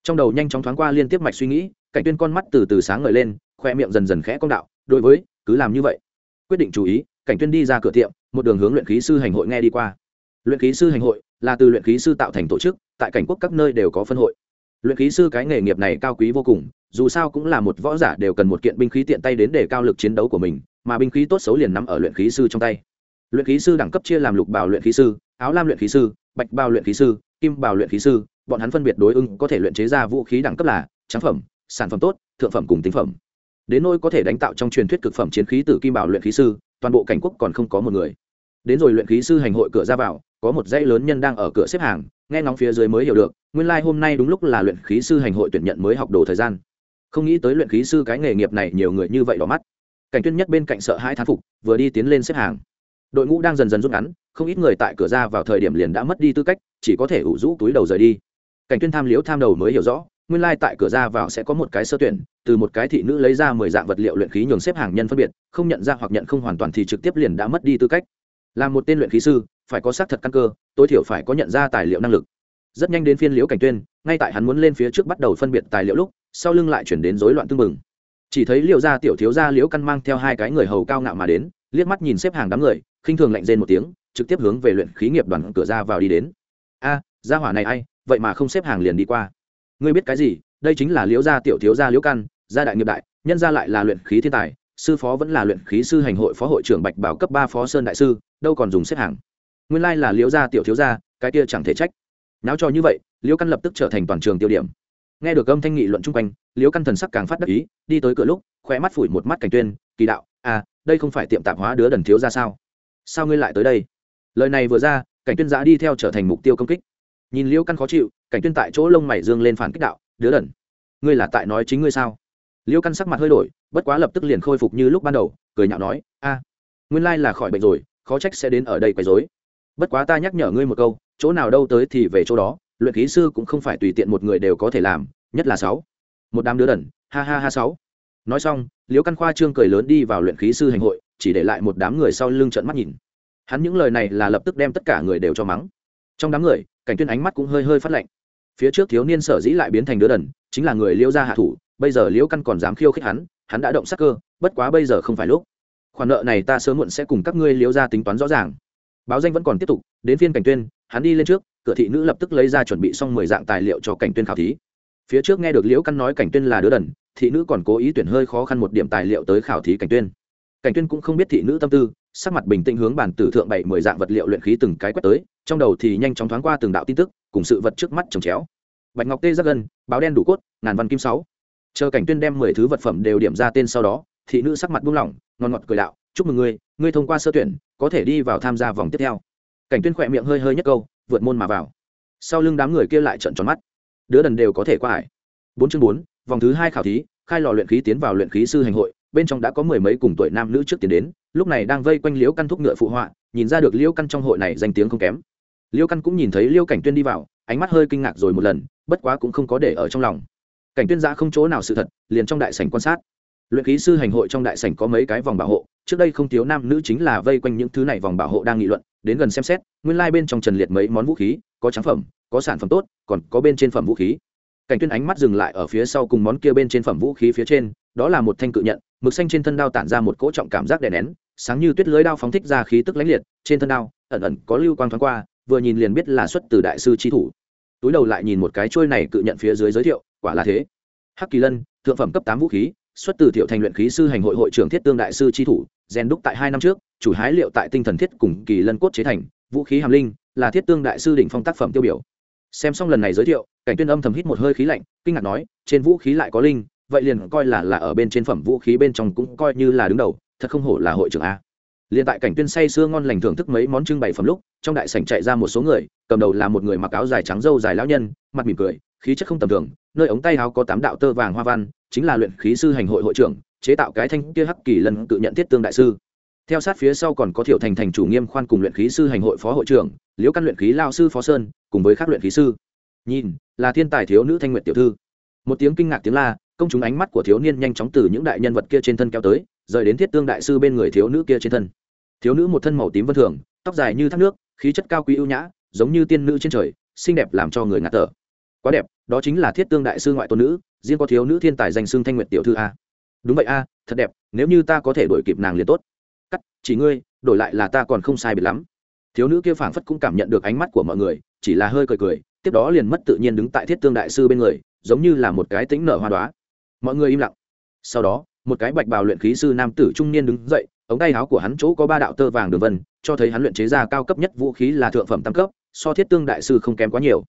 Speaker 1: Trong đầu nhanh chóng thoáng qua liên tiếp mạch suy nghĩ, cảnh tuyên con mắt từ từ sáng ngời lên, khoe miệng dần dần khẽ cong đạo, đối với, cứ làm như vậy. Quyết định chú ý, cảnh tuyên đi ra cửa tiệm, một đường hướng luyện khí sư hành hội nghe đi qua. Luyện khí sư hành hội là từ luyện khí sư tạo thành tổ chức, tại cảnh quốc các nơi đều có phân hội. Luyện khí sư cái nghề nghiệp này cao quý vô cùng, dù sao cũng là một võ giả đều cần một kiện binh khí tiện tay đến để cao lực chiến đấu của mình, mà binh khí tốt xấu liền nằm ở luyện khí sư trong tay. Luyện khí sư đẳng cấp chia làm lục bảo luyện khí sư, áo lam luyện khí sư bạch bào luyện khí sư, kim bào luyện khí sư, bọn hắn phân biệt đối ứng có thể luyện chế ra vũ khí đẳng cấp là tráng phẩm, sản phẩm tốt, thượng phẩm cùng tinh phẩm. Đến nỗi có thể đánh tạo trong truyền thuyết cực phẩm chiến khí từ kim bảo luyện khí sư, toàn bộ cảnh quốc còn không có một người. Đến rồi luyện khí sư hành hội cửa ra vào, có một dãy lớn nhân đang ở cửa xếp hàng, nghe ngóng phía dưới mới hiểu được, nguyên lai hôm nay đúng lúc là luyện khí sư hành hội tuyển nhận mới học đồ thời gian. Không nghĩ tới luyện khí sư cái nghề nghiệp này nhiều người như vậy đỏ mắt. Cảnh tuyên nhất bên cạnh sợ hai thán phục, vừa đi tiến lên xếp hàng đội ngũ đang dần dần rút ngắn, không ít người tại cửa ra vào thời điểm liền đã mất đi tư cách, chỉ có thể ủ rũ túi đầu rời đi. Cảnh tuyên tham liếu tham đầu mới hiểu rõ, nguyên lai tại cửa ra vào sẽ có một cái sơ tuyển, từ một cái thị nữ lấy ra mười dạng vật liệu luyện khí nhường xếp hàng nhân phân biệt, không nhận ra hoặc nhận không hoàn toàn thì trực tiếp liền đã mất đi tư cách. Là một tên luyện khí sư, phải có xác thật căn cơ, tối thiểu phải có nhận ra tài liệu năng lực. Rất nhanh đến phiên liễu cảnh tuyên, ngay tại hắn muốn lên phía trước bắt đầu phân biệt tài liệu lúc, sau lưng lại chuyển đến rối loạn tương mừng chỉ thấy liễu gia tiểu thiếu gia liễu căn mang theo hai cái người hầu cao ngạo mà đến, liếc mắt nhìn xếp hàng đám người khinh thường lạnh rên một tiếng, trực tiếp hướng về luyện khí nghiệp đoàn cửa ra vào đi đến. A, gia hỏa này ai, vậy mà không xếp hàng liền đi qua. Ngươi biết cái gì, đây chính là liễu gia tiểu thiếu gia liễu căn gia đại nghiệp đại, nhân gia lại là luyện khí thiên tài, sư phó vẫn là luyện khí sư hành hội phó hội trưởng bạch bảo cấp ba phó sơn đại sư, đâu còn dùng xếp hàng. Nguyên lai là liễu gia tiểu thiếu gia, cái kia chẳng thể trách. Náo cho như vậy, liễu căn lập tức trở thành toàn trường tiêu điểm. Nghe được âm thanh nghị luận chung quanh, liễu căn thần sắc càng phát đắc ý, đi tới cửa lúc, khóe mắt phủi một mắt cảnh tuyên, kỳ đạo à đây không phải tiệm tạp hóa đứa đần thiếu ra sao? Sao ngươi lại tới đây? Lời này vừa ra, cảnh tuyên giã đi theo trở thành mục tiêu công kích. Nhìn liễu căn khó chịu, cảnh tuyên tại chỗ lông mày dương lên phản kích đạo, đứa đần, ngươi là tại nói chính ngươi sao? Liễu căn sắc mặt hơi đổi, bất quá lập tức liền khôi phục như lúc ban đầu, cười nhạo nói, a, nguyên lai là khỏi bệnh rồi, khó trách sẽ đến ở đây quấy rối. Bất quá ta nhắc nhở ngươi một câu, chỗ nào đâu tới thì về chỗ đó, luyện khí sư cũng không phải tùy tiện một người đều có thể làm, nhất là sáu. Một đám đứa đần, ha ha ha sáu. Nói xong, liễu căn khoa trương cười lớn đi vào luyện khí sư hành hội chỉ để lại một đám người sau lưng trợn mắt nhìn. Hắn những lời này là lập tức đem tất cả người đều cho mắng. Trong đám người, cảnh tuyên ánh mắt cũng hơi hơi phát lạnh. Phía trước thiếu niên sở dĩ lại biến thành đứa đần, chính là người liễu gia hạ thủ, bây giờ liễu căn còn dám khiêu khích hắn hắn đã động sắc cơ, bất quá bây giờ không phải lúc. Khoản nợ này ta sớm muộn sẽ cùng các ngươi liễu gia tính toán rõ ràng. Báo danh vẫn còn tiếp tục, đến phiên cảnh tuyên, hắn đi lên trước, cửa thị nữ lập tức lấy ra chuẩn bị xong mười dạng tài liệu cho cảnh tuyên khảo thí. Phía trước nghe được liễu căn nói cảnh tuyên là đứa đần, thị nữ còn cố ý tuyển hơi khó khăn một điểm tài liệu tới khảo thí cảnh tuyên cảnh tuyên cũng không biết thị nữ tâm tư, sắc mặt bình tĩnh hướng bản tử thượng bảy mười dạng vật liệu luyện khí từng cái quét tới, trong đầu thì nhanh chóng thoáng qua từng đạo tin tức, cùng sự vật trước mắt trồng chéo. Bạch ngọc tê giác gân, báo đen đủ cốt, ngàn văn kim sáu. Chờ cảnh tuyên đem mười thứ vật phẩm đều điểm ra tên sau đó, thị nữ sắc mặt buông lỏng ngon ngọt cười đạo, chúc mừng ngươi ngươi thông qua sơ tuyển, có thể đi vào tham gia vòng tiếp theo. Cảnh tuyên khỏe miệng hơi hơi nhất câu, vượt môn mà vào. Sau lưng đám người kia lại trợn tròn mắt. Đứa đần đều có thể qua hải. bốn chương bốn, vòng thứ hai khảo thí, khai lò luyện khí tiến vào luyện khí sư hành hội bên trong đã có mười mấy cùng tuổi nam nữ trước tiến đến, lúc này đang vây quanh liễu căn thúc ngựa phụ họa, nhìn ra được liễu căn trong hội này danh tiếng không kém. Liễu căn cũng nhìn thấy liễu cảnh tuyên đi vào, ánh mắt hơi kinh ngạc rồi một lần, bất quá cũng không có để ở trong lòng. Cảnh tuyên ra không chỗ nào sự thật, liền trong đại sảnh quan sát. Luyện khí sư hành hội trong đại sảnh có mấy cái vòng bảo hộ, trước đây không thiếu nam nữ chính là vây quanh những thứ này vòng bảo hộ đang nghị luận, đến gần xem xét, nguyên lai bên trong trần liệt mấy món vũ khí, có tráng phẩm, có sản phẩm tốt, còn có bên trên phẩm vũ khí. Cảnh tuyên ánh mắt dừng lại ở phía sau cùng món kia bên trên phẩm vũ khí phía trên, đó là một thanh cự nhận mực xanh trên thân đao tản ra một cỗ trọng cảm giác đè nén, sáng như tuyết lưới đao phóng thích ra khí tức lãnh liệt, trên thân đao, ẩn ẩn có lưu quang thoáng qua, vừa nhìn liền biết là xuất từ đại sư chi thủ. Túi đầu lại nhìn một cái trôi này cự nhận phía dưới giới thiệu, quả là thế. Hắc kỳ lân, thượng phẩm cấp tám vũ khí, xuất từ thiệu thành luyện khí sư hành hội hội trưởng thiết tương đại sư chi thủ, rèn đúc tại hai năm trước, chủ hái liệu tại tinh thần thiết cùng kỳ lân cốt chế thành, vũ khí hàm linh, là thiết tương đại sư đỉnh phong tác phẩm tiêu biểu. Xem xong lần này giới thiệu, cảnh tuyên âm thầm hít một hơi khí lạnh, kinh ngạc nói, trên vũ khí lại có linh vậy liền coi là là ở bên trên phẩm vũ khí bên trong cũng coi như là đứng đầu, thật không hổ là hội trưởng a. Liền tại cảnh tuyên say sưa ngon lành thưởng thức mấy món trưng bày phẩm lúc, trong đại sảnh chạy ra một số người, cầm đầu là một người mặc áo dài trắng râu dài lão nhân, mặt mỉm cười, khí chất không tầm thường, nơi ống tay áo có tám đạo tơ vàng hoa văn, chính là luyện khí sư hành hội hội trưởng, chế tạo cái thanh kia hắc kỳ lần tự nhận thiết tương đại sư. Theo sát phía sau còn có thiểu thành thành chủ nghiêm khoan cùng luyện khí sư hành hội phó hội trưởng, liễu căn luyện khí lao sư phó sơn, cùng với các luyện khí sư. Nhìn, là thiên tài thiếu nữ thanh nguyệt tiểu thư. Một tiếng kinh ngạc tiếng la công chúng ánh mắt của thiếu niên nhanh chóng từ những đại nhân vật kia trên thân kéo tới, rời đến thiết tương đại sư bên người thiếu nữ kia trên thân. Thiếu nữ một thân màu tím vân thường, tóc dài như thác nước, khí chất cao quý ưu nhã, giống như tiên nữ trên trời, xinh đẹp làm cho người ngạt thở. Quá đẹp, đó chính là thiết tương đại sư ngoại tôn nữ, riêng có thiếu nữ thiên tài danh xưng thanh nguyệt tiểu thư a. Đúng vậy a, thật đẹp, nếu như ta có thể đổi kịp nàng liền tốt. Cắt, chỉ ngươi, đổi lại là ta còn không sai biệt lắm. Thiếu nữ kia phảng phất cũng cảm nhận được ánh mắt của mọi người, chỉ là hơi cười cười, tiếp đó liền mất tự nhiên đứng tại thiết tương đại sư bên người, giống như là một cái tính nở hoa đoá mọi người im lặng. Sau đó, một cái bạch bào luyện khí sư nam tử trung niên đứng dậy, ống tay áo của hắn chỗ có ba đạo tơ vàng đường vân, cho thấy hắn luyện chế ra cao cấp nhất vũ khí là thượng phẩm tam cấp, so thiết tương đại sư không kém quá nhiều.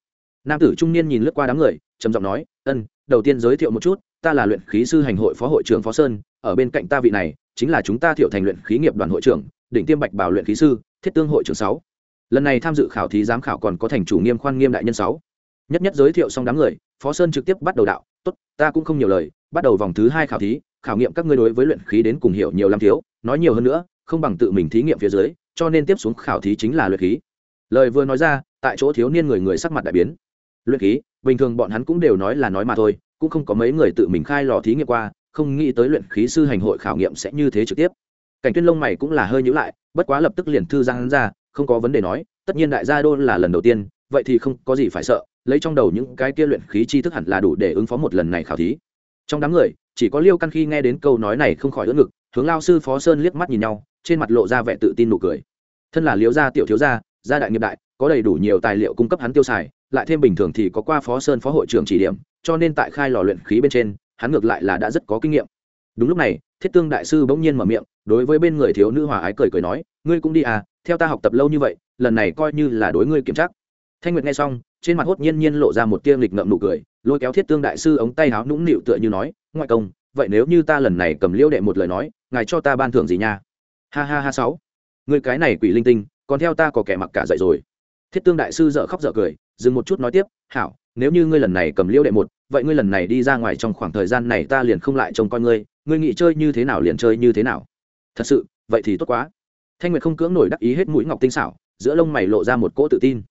Speaker 1: Nam tử trung niên nhìn lướt qua đám người, trầm giọng nói, ân, đầu tiên giới thiệu một chút, ta là luyện khí sư hành hội phó hội trưởng phó sơn, ở bên cạnh ta vị này, chính là chúng ta thiệu thành luyện khí nghiệp đoàn hội trưởng, đỉnh tiêm bạch bảo luyện khí sư, thiết tương hội trưởng sáu. Lần này tham dự khảo thí giám khảo còn có thành chủ nghiêm khoan nghiêm đại nhân sáu. Nhất nhất giới thiệu xong đám người, phó sơn trực tiếp bắt đầu đạo, tốt, ta cũng không nhiều lời bắt đầu vòng thứ hai khảo thí, khảo nghiệm các ngươi đối với luyện khí đến cùng hiểu nhiều lắm thiếu, nói nhiều hơn nữa, không bằng tự mình thí nghiệm phía dưới, cho nên tiếp xuống khảo thí chính là luyện khí. Lời vừa nói ra, tại chỗ thiếu niên người người sắc mặt đại biến. Luyện khí, bình thường bọn hắn cũng đều nói là nói mà thôi, cũng không có mấy người tự mình khai lò thí nghiệm qua, không nghĩ tới luyện khí sư hành hội khảo nghiệm sẽ như thế trực tiếp. Cảnh tuyên lông mày cũng là hơi nhữ lại, bất quá lập tức liền thư giang hắn ra, không có vấn đề nói, tất nhiên đại gia đô là lần đầu tiên, vậy thì không có gì phải sợ, lấy trong đầu những cái kia luyện khí chi thức hẳn là đủ để ứng phó một lần này khảo thí trong đám người, chỉ có liêu căn khi nghe đến câu nói này không khỏi ưỡn ngực, hướng lao sư phó sơn liếc mắt nhìn nhau, trên mặt lộ ra vẻ tự tin nụ cười. Thân là liễu gia tiểu thiếu gia gia đại nghiệp đại, có đầy đủ nhiều tài liệu cung cấp hắn tiêu xài, lại thêm bình thường thì có qua phó sơn phó hội trưởng chỉ điểm, cho nên tại khai lò luyện khí bên trên, hắn ngược lại là đã rất có kinh nghiệm. Đúng lúc này, thiết tương đại sư bỗng nhiên mở miệng, đối với bên người thiếu nữ hòa ái cười cười nói, ngươi cũng đi à theo ta học tập lâu như vậy, lần này coi như là đối ngươi kiểm tra thanh nguyệt nghe xong, trên mặt hốt nhiên nhiên lộ ra một tia nghịch ngậm nụ cười, lôi kéo thiết tương đại sư ống tay háo nũng nịu tựa như nói, ngoại công, vậy nếu như ta lần này cầm liêu đệ một lời nói, ngài cho ta ban thưởng gì nha? Ha ha ha sáu. Người cái này quỷ linh tinh, còn theo ta có kẻ mặc cả dậy rồi. Thiết tương đại sư dợ khóc dợ cười, dừng một chút nói tiếp, hảo, nếu như ngươi lần này cầm liêu đệ một, vậy ngươi lần này đi ra ngoài trong khoảng thời gian này ta liền không lại trông coi ngươi ngươi nghĩ chơi như thế nào liền chơi như thế nào. Thật sự, vậy thì tốt quá. Thanh nguyệt không cưỡng nổi đắc ý hết mũi ngọc tinh xảo, giữa lông mày lộ ra một cỗ tự tin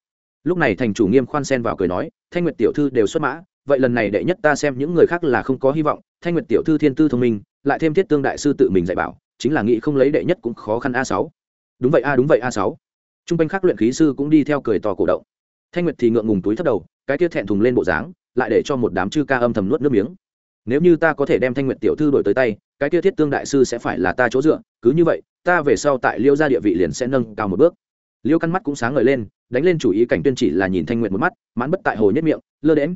Speaker 1: lúc này thành chủ nghiêm khoan sen vào cười nói, thanh nguyệt tiểu thư đều xuất mã, vậy lần này đệ nhất ta xem những người khác là không có hy vọng. Thanh nguyệt tiểu thư thiên tư thông minh, lại thêm thiết tương đại sư tự mình dạy bảo, chính là nghĩ không lấy đệ nhất cũng khó khăn a sáu. Đúng vậy a, đúng vậy a sáu. Trung r quanh khác luyện khí sư cũng đi theo cười to cổ động. Thanh nguyệt thì ngượng ngùng túi thấp đầu, cái tiết thẹn thùng lên bộ dáng, lại để cho một đám chư ca âm thầm nuốt nước miếng. Nếu như ta có thể đem thanh nguyệt tiểu thư đổi tới tay, cái kia thiết tương đại sư sẽ phải là ta chỗ dựa, cứ như vậy, ta về sau tại liêu gia địa vị liền sẽ nâng cao một bước. Liêu căn mắt cũng sáng ngời lên đánh lên chủ ý cảnh tuyên chỉ là nhìn thanh nguyệt một mắt, mãn bất tại hồ nhất miệng, lơ đễm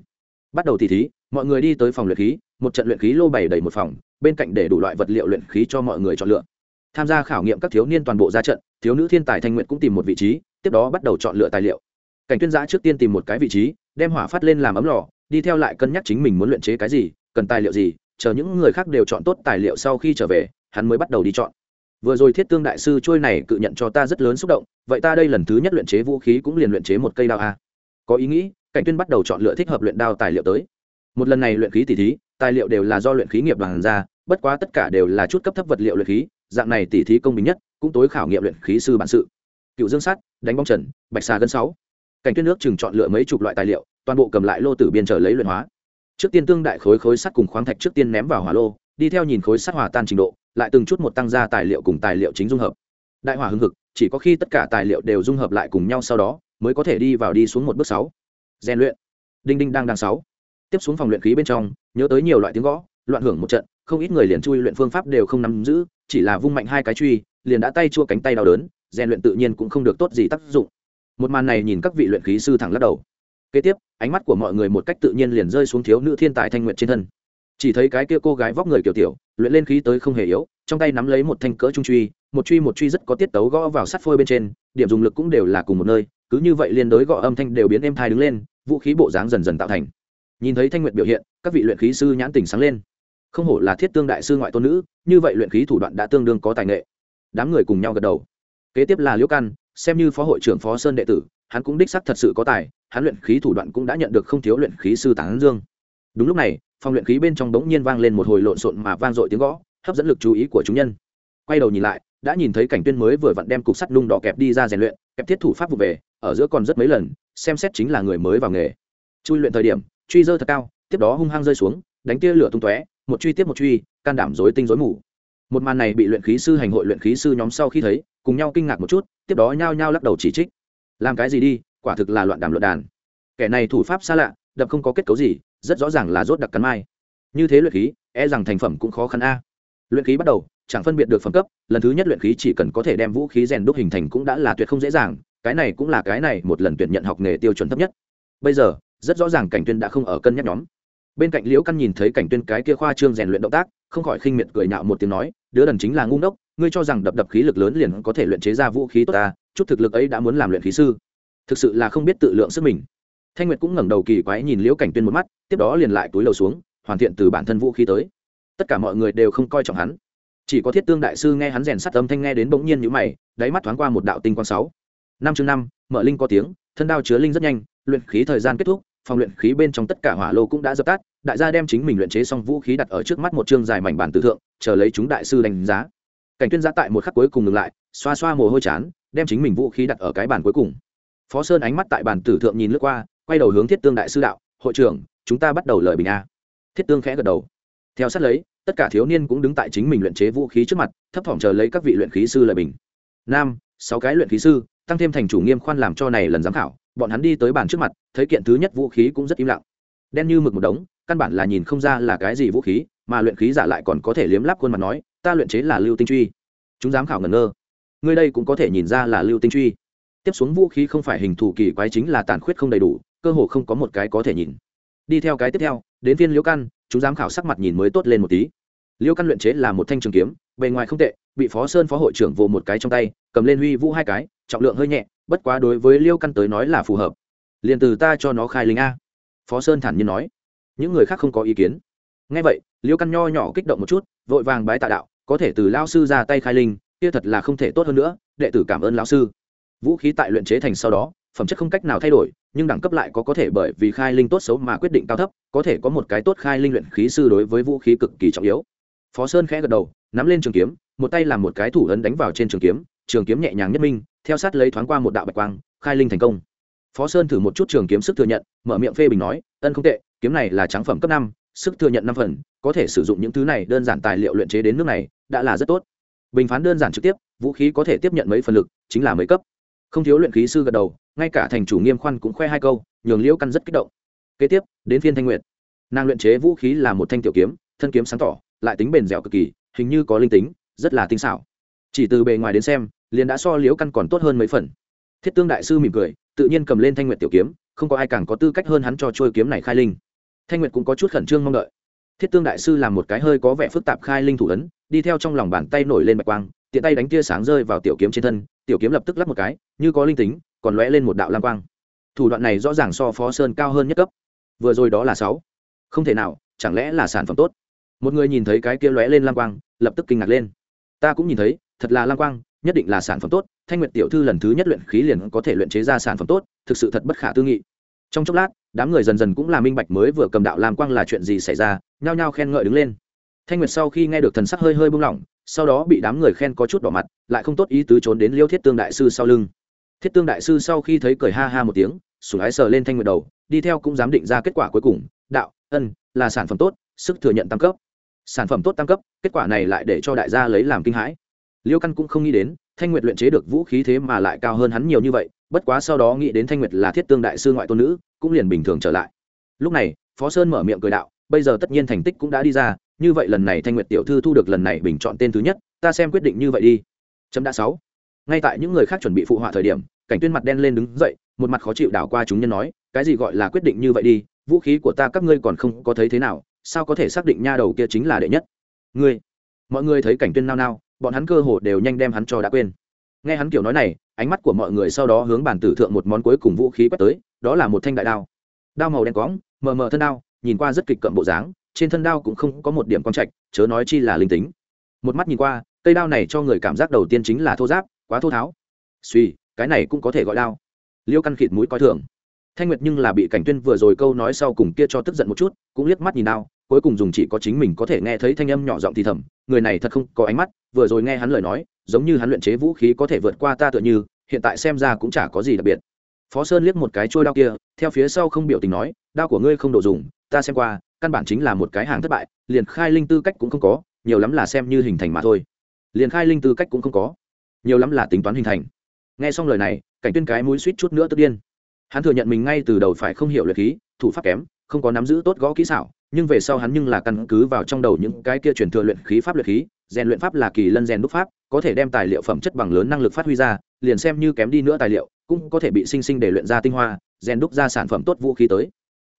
Speaker 1: bắt đầu thì thí, mọi người đi tới phòng luyện khí, một trận luyện khí lô bày đầy một phòng, bên cạnh để đủ loại vật liệu luyện khí cho mọi người chọn lựa. Tham gia khảo nghiệm các thiếu niên toàn bộ ra trận, thiếu nữ thiên tài thanh nguyện cũng tìm một vị trí, tiếp đó bắt đầu chọn lựa tài liệu. Cảnh tuyên giã trước tiên tìm một cái vị trí, đem hỏa phát lên làm ấm lò, đi theo lại cân nhắc chính mình muốn luyện chế cái gì, cần tài liệu gì, chờ những người khác đều chọn tốt tài liệu sau khi trở về, hắn mới bắt đầu đi chọn vừa rồi thiết tương đại sư trôi này cự nhận cho ta rất lớn xúc động, vậy ta đây lần thứ nhất luyện chế vũ khí cũng liền luyện chế một cây đao a. Có ý nghĩ, cảnh tuyên bắt đầu chọn lựa thích hợp luyện đao tài liệu tới. Một lần này luyện khí tỷ thí, tài liệu đều là do luyện khí nghiệp đoàn ra, bất quá tất cả đều là chút cấp thấp vật liệu luyện khí, dạng này tỷ thí công bình nhất, cũng tối khảo nghiệm luyện khí sư bản sự. Cựu dương sắt đánh bóng trần, bạch xà gân sáu. Cảnh tuyên nước chừng chọn lựa mấy chục loại tài liệu, toàn bộ cầm lại lô tử biên trở lấy luyện hóa. Trước tiên tương đại khối khối sắt cùng khoáng thạch trước tiên ném vào hỏa lô, đi theo nhìn khối sắt hòa tan trình độ lại từng chút một tăng ra tài liệu cùng tài liệu chính dung hợp. Đại hỏa hưng hực, chỉ có khi tất cả tài liệu đều dung hợp lại cùng nhau sau đó, mới có thể đi vào đi xuống một bước sáu. Rèn luyện. Đinh đinh đang đang sáu. Tiếp xuống phòng luyện khí bên trong, nhớ tới nhiều loại tiếng gõ, loạn hưởng một trận, không ít người liền chui luyện phương pháp đều không nắm giữ, chỉ là vung mạnh hai cái truy, liền đã tay chua cánh tay đau đớn, rèn luyện tự nhiên cũng không được tốt gì tác dụng. Một màn này nhìn các vị luyện khí sư thẳng lắc đầu. Kế tiếp, ánh mắt của mọi người một cách tự nhiên liền rơi xuống thiếu nữ thiên tài thanh nguyện trên thân. Chỉ thấy cái kia cô gái vóc người kiểu tiểu luyện lên khí tới không hề yếu, trong tay nắm lấy một thanh cỡ trung truy, một truy một truy rất có tiết tấu gõ vào sắt phôi bên trên, điểm dùng lực cũng đều là cùng một nơi, cứ như vậy liên đối gõ âm thanh đều biến êm thai đứng lên, vũ khí bộ dáng dần dần tạo thành. Nhìn thấy thanh nguyệt biểu hiện, các vị luyện khí sư nhãn tình sáng lên. Không hổ là thiết tương đại sư ngoại tôn nữ, như vậy luyện khí thủ đoạn đã tương đương có tài nghệ. Đám người cùng nhau gật đầu. Kế tiếp là liễu căn, xem như phó hội trưởng phó sơn đệ tử, hắn cũng đích sắc thật sự có tài, hắn luyện khí thủ đoạn cũng đã nhận được không thiếu luyện khí sư tán dương. Đúng lúc này phòng luyện khí bên trong đống nhiên vang lên một hồi lộn xộn mà vang dội tiếng gõ, hấp dẫn lực chú ý của chúng nhân. Quay đầu nhìn lại, đã nhìn thấy cảnh tuyên mới vừa vặn đem cục sắt lung đỏ kẹp đi ra rèn luyện, kẹp thiết thủ pháp vụ về, ở giữa còn rất mấy lần, xem xét chính là người mới vào nghề. Chui luyện thời điểm, truy rơi thật cao, tiếp đó hung hăng rơi xuống, đánh tia lửa tung tóe, một truy tiếp một truy, can đảm rối tinh rối mù. Một màn này bị luyện khí sư hành hội luyện khí sư nhóm sau khi thấy, cùng nhau kinh ngạc một chút, tiếp đó nhao nhao lắc đầu chỉ trích. Làm cái gì đi, quả thực là loạn đàm luận đàn. Kẻ này thủ pháp xa lạ đập không có kết cấu gì, rất rõ ràng là rốt đặc cắn mai. Như thế luyện khí e rằng thành phẩm cũng khó khăn a. Luyện khí bắt đầu, chẳng phân biệt được phẩm cấp, lần thứ nhất luyện khí chỉ cần có thể đem vũ khí rèn đúc hình thành cũng đã là tuyệt không dễ dàng, cái này cũng là cái này một lần tuyển nhận học nghề tiêu chuẩn thấp nhất. Bây giờ, rất rõ ràng cảnh tuyên đã không ở cân nhắc nhóm. Bên cạnh liễu căn nhìn thấy cảnh tuyên cái kia khoa trương rèn luyện động tác, không khỏi khinh miệt cười nhạo một tiếng nói, đứa đần chính là ngu ngốc, ngươi cho rằng đập đập khí lực lớn liền có thể luyện chế ra vũ khí tốt ta, chút thực lực ấy đã muốn làm luyện khí sư. Thực sự là không biết tự lượng sức mình thanh nguyệt cũng ngẩng đầu kỳ quái nhìn liễu cảnh tuyên một mắt, tiếp đó liền lại túi lầu xuống, hoàn thiện từ bản thân vũ khí tới. Tất cả mọi người đều không coi trọng hắn. Chỉ có thiết tương đại sư nghe hắn rèn sắt âm thanh nghe đến bỗng nhiên nhũ mày, đáy mắt thoáng qua một đạo tinh quang sáu. Năm chương năm, mở linh có tiếng, thân đao chứa linh rất nhanh, luyện khí thời gian kết thúc, phòng luyện khí bên trong tất cả hỏa lô cũng đã dập tắt, đại gia đem chính mình luyện chế xong vũ khí đặt ở trước mắt một chương dài mảnh bản tử thượng, chờ lấy chúng đại sư đánh giá. Cảnh tuyên giá tại một khắc cuối cùng ngừng lại, xoa xoa mồ hôi chán, đem chính mình vũ khí đặt ở cái bàn cuối cùng. Phó sơn ánh mắt tại bàn tử thượng nhìn lướt qua quay đầu hướng thiết tương đại sư đạo, hội trưởng, chúng ta bắt đầu lời bình a. Thiết tương khẽ gật đầu. Theo sát lấy, tất cả thiếu niên cũng đứng tại chính mình luyện chế vũ khí trước mặt, thấp thỏm chờ lấy các vị luyện khí sư lời bình. Nam, sáu cái luyện khí sư, tăng thêm thành chủ nghiêm khoan làm cho này lần giám khảo, bọn hắn đi tới bàn trước mặt, thấy kiện thứ nhất vũ khí cũng rất im lặng. Đen như mực một đống, căn bản là nhìn không ra là cái gì vũ khí, mà luyện khí giả lại còn có thể liếm lắp khuôn mặt nói, ta luyện chế là lưu tinh truy. Chúng giám khảo ngẩn ngơ. Ngươi đây cũng có thể nhìn ra là lưu tinh truy. Tiếp xuống vũ khí không phải hình thù kỳ quái chính là tàn khuyết không đầy đủ cơ hồ không có một cái có thể nhìn. Đi theo cái tiếp theo, đến viên liễu căn chúng giám khảo sắc mặt nhìn mới tốt lên một tí. Liễu căn luyện chế là một thanh trường kiếm, bề ngoài không tệ, bị phó sơn phó hội trưởng vồ một cái trong tay, cầm lên huy vũ hai cái, trọng lượng hơi nhẹ, bất quá đối với liêu căn tới nói là phù hợp. Liền từ ta cho nó khai linh a. Phó sơn thản nhiên nói. Những người khác không có ý kiến. Ngay vậy liêu căn nho nhỏ kích động một chút, vội vàng bái tạ đạo, có thể từ lao sư ra tay khai linh, kia thật là không thể tốt hơn nữa, đệ tử cảm ơn lão sư. Vũ khí tại luyện chế thành sau đó, phẩm chất không cách nào thay đổi nhưng đẳng cấp lại có có thể bởi vì khai linh tốt xấu mà quyết định cao thấp, có thể có một cái tốt khai linh luyện khí sư đối với vũ khí cực kỳ trọng yếu. Phó sơn khẽ gật đầu, nắm lên trường kiếm, một tay làm một cái thủ ấn đánh vào trên trường kiếm trường kiếm nhẹ nhàng nhất minh, theo sát lấy thoáng qua một đạo bạch quang, khai linh thành công. Phó sơn thử một chút trường kiếm sức thừa nhận, mở miệng phê bình nói, ân không tệ, kiếm này là trắng phẩm cấp năm, sức thừa nhận năm phần, có thể sử dụng những thứ này đơn giản tài liệu luyện chế đến nước này, đã là rất tốt. Bình phán đơn giản trực tiếp, vũ khí có thể tiếp nhận mấy phần lực, chính là mấy cấp không thiếu luyện khí sư gật đầu, ngay cả thành chủ nghiêm khoan cũng khoe hai câu, nhường liễu căn rất kích động. Kế tiếp, đến phiên thanh nguyện nàng luyện chế vũ khí là một thanh tiểu kiếm, thân kiếm sáng tỏ, lại tính bền dẻo cực kỳ, hình như có linh tính, rất là tinh xảo. Chỉ từ bề ngoài đến xem, liền đã so liễu căn còn tốt hơn mấy phần. Thiết tương đại sư mỉm cười, tự nhiên cầm lên thanh nguyệt tiểu kiếm, không có ai càng có tư cách hơn hắn cho trôi kiếm này khai linh. Thanh nguyệt cũng có chút khẩn trương mong đợi. Thiết tương đại sư làm một cái hơi có vẻ phức tạp khai linh thủ ấn, đi theo trong lòng bàn tay nổi lên bạch quang tiện tay đánh tia sáng rơi vào tiểu kiếm trên thân, tiểu kiếm lập tức lắp một cái, như có linh tính, còn lóe lên một đạo lam quang. Thủ đoạn này rõ ràng so phó sơn cao hơn nhất cấp. Vừa rồi đó là sáu. Không thể nào, chẳng lẽ là sản phẩm tốt? Một người nhìn thấy cái kia lóe lên lam quang, lập tức kinh ngạc lên. Ta cũng nhìn thấy, thật là lam quang, nhất định là sản phẩm tốt, thanh nguyệt tiểu thư lần thứ nhất luyện khí liền có thể luyện chế ra sản phẩm tốt, thực sự thật bất khả tư nghị. Trong chốc lát, đám người dần dần cũng là minh bạch mới vừa cầm đạo lam quang là chuyện gì xảy ra, nhao nhao khen ngợi đứng lên. Thanh nguyệt sau khi nghe được thần sắc hơi hơi buông lỏng sau đó bị đám người khen có chút đỏ mặt, lại không tốt ý tứ trốn đến liêu thiết tương đại sư sau lưng. Thiết tương đại sư sau khi thấy cười ha ha một tiếng, sủng ái sờ lên thanh nguyệt đầu, đi theo cũng dám định ra kết quả cuối cùng, đạo, ân, là sản phẩm tốt, sức thừa nhận tăng cấp. Sản phẩm tốt tăng cấp, kết quả này lại để cho đại gia lấy làm kinh hãi. Liêu căn cũng không nghĩ đến, thanh nguyệt luyện chế được vũ khí thế mà lại cao hơn hắn nhiều như vậy, bất quá sau đó nghĩ đến thanh nguyệt là thiết tương đại sư ngoại tôn nữ, cũng liền bình thường trở lại. Lúc này, phó sơn mở miệng cười đạo, bây giờ tất nhiên thành tích cũng đã đi ra như vậy lần này thanh nguyệt tiểu thư thu được lần này bình chọn tên thứ nhất, ta xem quyết định như vậy đi. Chấm đã sáu. Ngay tại những người khác chuẩn bị phụ họa thời điểm, cảnh tuyên mặt đen lên đứng dậy, một mặt khó chịu đảo qua chúng nhân nói, cái gì gọi là quyết định như vậy đi, vũ khí của ta các ngươi còn không có thấy thế nào, sao có thể xác định nha đầu kia chính là đệ nhất? Ngươi. Mọi người thấy cảnh tuyên nao nao, bọn hắn cơ hồ đều nhanh đem hắn cho đã quên. Nghe hắn kiểu nói này, ánh mắt của mọi người sau đó hướng bàn tử thượng một món cuối cùng vũ khí quét tới, đó là một thanh đại đao. Đao màu đen quõng mờ mờ thân đao, nhìn qua rất kịch cận bộ dáng trên thân đao cũng không có một điểm quan trạch, chớ nói chi là linh tính. Một mắt nhìn qua, cây đao này cho người cảm giác đầu tiên chính là thô giáp, quá thô tháo. Suy, cái này cũng có thể gọi đao. Liêu căn khịt mũi coi thường. Thanh nguyệt nhưng là bị cảnh tuyên vừa rồi câu nói sau cùng kia cho tức giận một chút, cũng liếc mắt nhìn đao, cuối cùng dùng chỉ có chính mình có thể nghe thấy thanh âm nhỏ giọng thì thầm, người này thật không có ánh mắt, vừa rồi nghe hắn lời nói, giống như hắn luyện chế vũ khí có thể vượt qua ta tựa như, hiện tại xem ra cũng chả có gì đặc biệt. Phó sơn liếc một cái trôi đao kia, theo phía sau không biểu tình nói, đao của ngươi không đủ dùng, ta xem qua căn bản chính là một cái hàng thất bại, liền khai linh tư cách cũng không có, nhiều lắm là xem như hình thành mà thôi. Liền khai linh tư cách cũng không có, nhiều lắm là tính toán hình thành. Nghe xong lời này, cảnh tuyên cái mũi suýt chút nữa tức điên. Hắn thừa nhận mình ngay từ đầu phải không hiểu luyện khí, thủ pháp kém, không có nắm giữ tốt gõ kỹ xảo, nhưng về sau hắn nhưng là căn cứ vào trong đầu những cái kia truyền thừa luyện khí pháp luyện khí, rèn luyện pháp là kỳ lân rèn đúc pháp, có thể đem tài liệu phẩm chất bằng lớn năng lực phát huy ra, liền xem như kém đi nữa tài liệu, cũng có thể bị sinh sinh để luyện ra tinh hoa, rèn đúc ra sản phẩm tốt vũ khí tới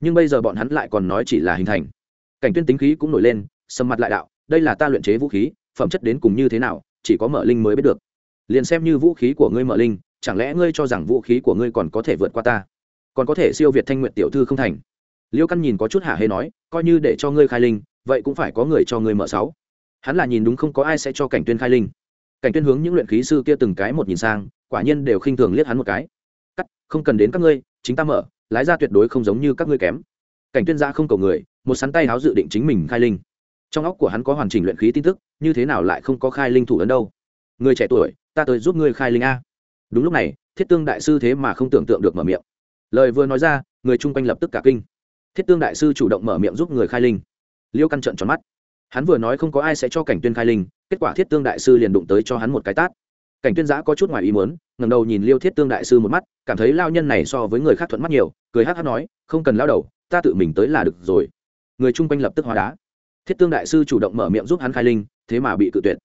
Speaker 1: nhưng bây giờ bọn hắn lại còn nói chỉ là hình thành. Cảnh tuyên tính khí cũng nổi lên, sầm mặt lại đạo, đây là ta luyện chế vũ khí, phẩm chất đến cùng như thế nào, chỉ có mở linh mới biết được. Liền xem như vũ khí của ngươi mở linh, chẳng lẽ ngươi cho rằng vũ khí của ngươi còn có thể vượt qua ta? Còn có thể siêu việt thanh nguyện tiểu thư không thành? Liêu căn nhìn có chút hạ hê nói, coi như để cho ngươi khai linh, vậy cũng phải có người cho ngươi mở sáu. Hắn là nhìn đúng không có ai sẽ cho cảnh tuyên khai linh. Cảnh tuyên hướng những luyện khí sư kia từng cái một nhìn sang, quả nhiên đều khinh thường liếc hắn một cái. Cắt, không cần đến các ngươi, chính ta mở lái ra tuyệt đối không giống như các ngươi kém. Cảnh tuyên ra không cầu người, một sắn tay háo dự định chính mình khai linh. Trong óc của hắn có hoàn chỉnh luyện khí tin tức, như thế nào lại không có khai linh thủ ấn đâu? Người trẻ tuổi, ta tới giúp ngươi khai linh a. Đúng lúc này, thiết tương đại sư thế mà không tưởng tượng được mở miệng. Lời vừa nói ra, người chung quanh lập tức cả kinh. Thiết tương đại sư chủ động mở miệng giúp người khai linh. Liêu căn trận tròn mắt. Hắn vừa nói không có ai sẽ cho cảnh tuyên khai linh, kết quả thiết tương đại sư liền đụng tới cho hắn một cái tát cảnh tuyên giã có chút ngoài ý muốn ngầm đầu nhìn liêu thiết tương đại sư một mắt, cảm thấy lao nhân này so với người khác thuận mắt nhiều, cười hát hát nói, không cần lao đầu, ta tự mình tới là được rồi. Người chung quanh lập tức hóa đá. Thiết tương đại sư chủ động mở miệng giúp hắn khai linh, thế mà bị cự tuyệt.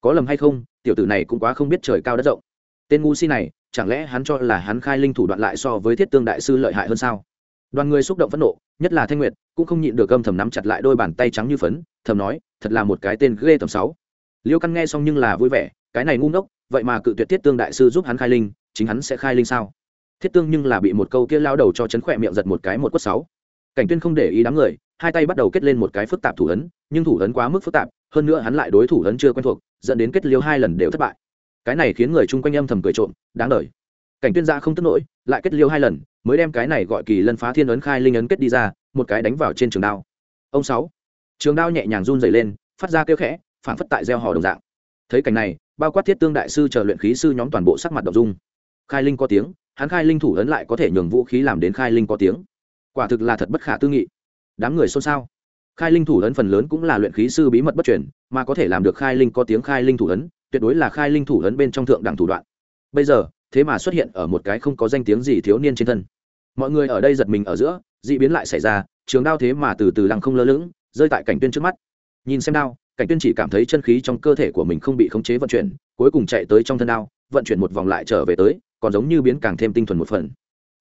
Speaker 1: Có lầm hay không, tiểu tử này cũng quá không biết trời cao đất rộng. Tên ngu si này, chẳng lẽ hắn cho là hắn khai linh thủ đoạn lại so với thiết tương đại sư lợi hại hơn sao? Đoàn người xúc động phẫn nộ, nhất là thanh nguyệt, cũng không nhịn được âm thầm nắm chặt lại đôi bàn tay trắng như phấn, thầm nói, thật là một cái tên ghê tầm sáu. Liêu căn nghe xong nhưng là vui vẻ, cái này ngu ngốc vậy mà cự tuyệt thiết tương đại sư giúp hắn khai linh, chính hắn sẽ khai linh sao? Thiết tương nhưng là bị một câu kia lao đầu cho chấn khỏe miệng giật một cái một quất sáu. Cảnh tuyên không để ý đám người, hai tay bắt đầu kết lên một cái phức tạp thủ ấn, nhưng thủ ấn quá mức phức tạp, hơn nữa hắn lại đối thủ ấn chưa quen thuộc, dẫn đến kết liêu hai lần đều thất bại. Cái này khiến người chung quanh âm thầm cười trộm, đáng đời. Cảnh tuyên gia không tức nổi, lại kết liêu hai lần, mới đem cái này gọi kỳ lân phá thiên ấn khai linh ấn kết đi ra, một cái đánh vào trên trường đao. Ông sáu. Trường đao nhẹ nhàng run rẩy lên, phát ra kêu khẽ phản phất tại gieo hò đồng dạng. Thấy cảnh này bao quát thiết tương đại sư chờ luyện khí sư nhóm toàn bộ sắc mặt đ dung. Khai linh có tiếng, hắn khai linh thủ ấn lại có thể nhường vũ khí làm đến khai linh có tiếng. Quả thực là thật bất khả tư nghị. Đám người xôn xao. Khai linh thủ ấn phần lớn cũng là luyện khí sư bí mật bất chuyển mà có thể làm được khai linh có tiếng khai linh thủ ấn, tuyệt đối là khai linh thủ ấn bên trong thượng đẳng thủ đoạn. Bây giờ, thế mà xuất hiện ở một cái không có danh tiếng gì thiếu niên trên thân. Mọi người ở đây giật mình ở giữa d ị biến lại xảy ra, trường đao thế mà từ từ lăng không lơ lửng, rơi tại cảnh tuyên trước mắt. Nhìn xem đao cảnh tuyên chỉ cảm thấy chân khí trong cơ thể của mình không bị khống chế vận chuyển, cuối cùng chạy tới trong thân đao, vận chuyển một vòng lại trở về tới, còn giống như biến càng thêm tinh thuần một phần.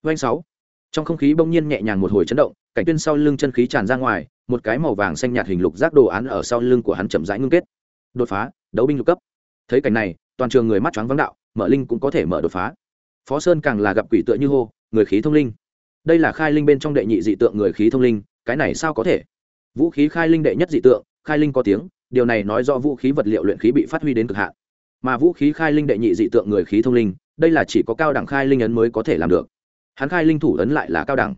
Speaker 1: Doanh sáu. Trong không khí bỗng nhiên nhẹ nhàng một hồi chấn động, cảnh tuyên sau lưng chân khí tràn ra ngoài, một cái màu vàng xanh nhạt hình lục giác đồ án ở sau lưng của hắn chậm rãi ngưng kết. Đột phá, đấu binh lục cấp. Thấy cảnh này, toàn trường người mắt choáng vắng đạo, mở linh cũng có thể mở đột phá. Phó sơn càng là gặp quỷ tựa như hô, người khí thông linh. Đây là khai linh bên trong đệ nhị dị tượng người khí thông linh, cái này sao có thể? Vũ khí khai linh đệ nhất dị tượng khai linh có tiếng, điều này nói do vũ khí vật liệu luyện khí bị phát huy đến cực hạn. Mà vũ khí khai linh đệ nhị dị tượng người khí thông linh, đây là chỉ có cao đẳng khai linh ấn mới có thể làm được. Hắn khai linh thủ ấn lại là cao đẳng.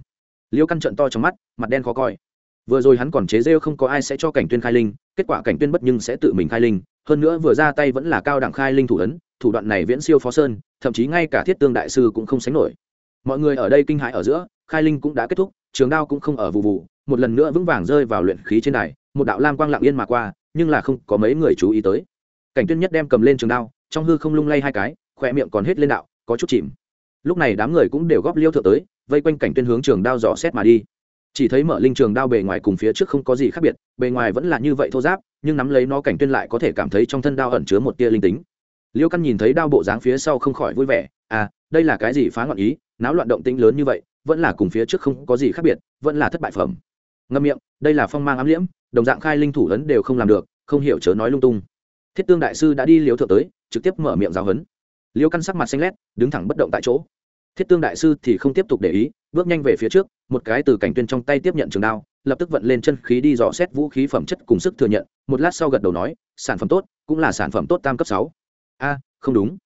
Speaker 1: Liêu căn trận to trong mắt, mặt đen khó coi. Vừa rồi hắn còn chế rêu không có ai sẽ cho cảnh tuyên khai linh, kết quả cảnh tuyên bất nhưng sẽ tự mình khai linh, hơn nữa vừa ra tay vẫn là cao đẳng khai linh thủ ấn, thủ đoạn này viễn siêu phó sơn, thậm chí ngay cả thiết tương đại sư cũng không sánh nổi. Mọi người ở đây kinh hãi ở giữa, khai linh cũng đã kết thúc, trường đao cũng không ở vụ vụ, một lần nữa vững vàng rơi vào luyện khí trên đài một đạo lam quang lặng yên mà qua, nhưng là không có mấy người chú ý tới. Cảnh tuyên nhất đem cầm lên trường đao, trong hư không lung lay hai cái khoe miệng còn hết lên đạo, có chút chìm. Lúc này đám người cũng đều góp liêu thượng tới, vây quanh cảnh tuyên hướng trường đao dò xét mà đi. Chỉ thấy mở linh trường đao bề ngoài cùng phía trước không có gì khác biệt, bề ngoài vẫn là như vậy thô giáp, nhưng nắm lấy nó cảnh tuyên lại có thể cảm thấy trong thân đao ẩn chứa một tia linh tính. Liêu căn nhìn thấy đao bộ dáng phía sau không khỏi vui vẻ à đây là cái gì phá ngọn ý, náo loạn động tĩnh lớn như vậy, vẫn là cùng phía trước không có gì khác biệt, vẫn là thất bại phẩm. Ngâm miệng, đây là phong mang ám liễm đồng dạng khai linh thủ ấn đều không làm được, không hiểu chớ nói lung tung. Thiết tương đại sư đã đi liếu thượng tới, trực tiếp mở miệng giáo hấn liêu căn sắc mặt xanh lét, đứng thẳng bất động tại chỗ. Thiết tương đại sư thì không tiếp tục để ý, bước nhanh về phía trước, một cái từ cảnh tuyên trong tay tiếp nhận trường đao, lập tức vận lên chân khí đi dò xét vũ khí phẩm chất cùng sức thừa nhận, một lát sau gật đầu nói, sản phẩm tốt, cũng là sản phẩm tốt tam cấp sáu. A, không đúng.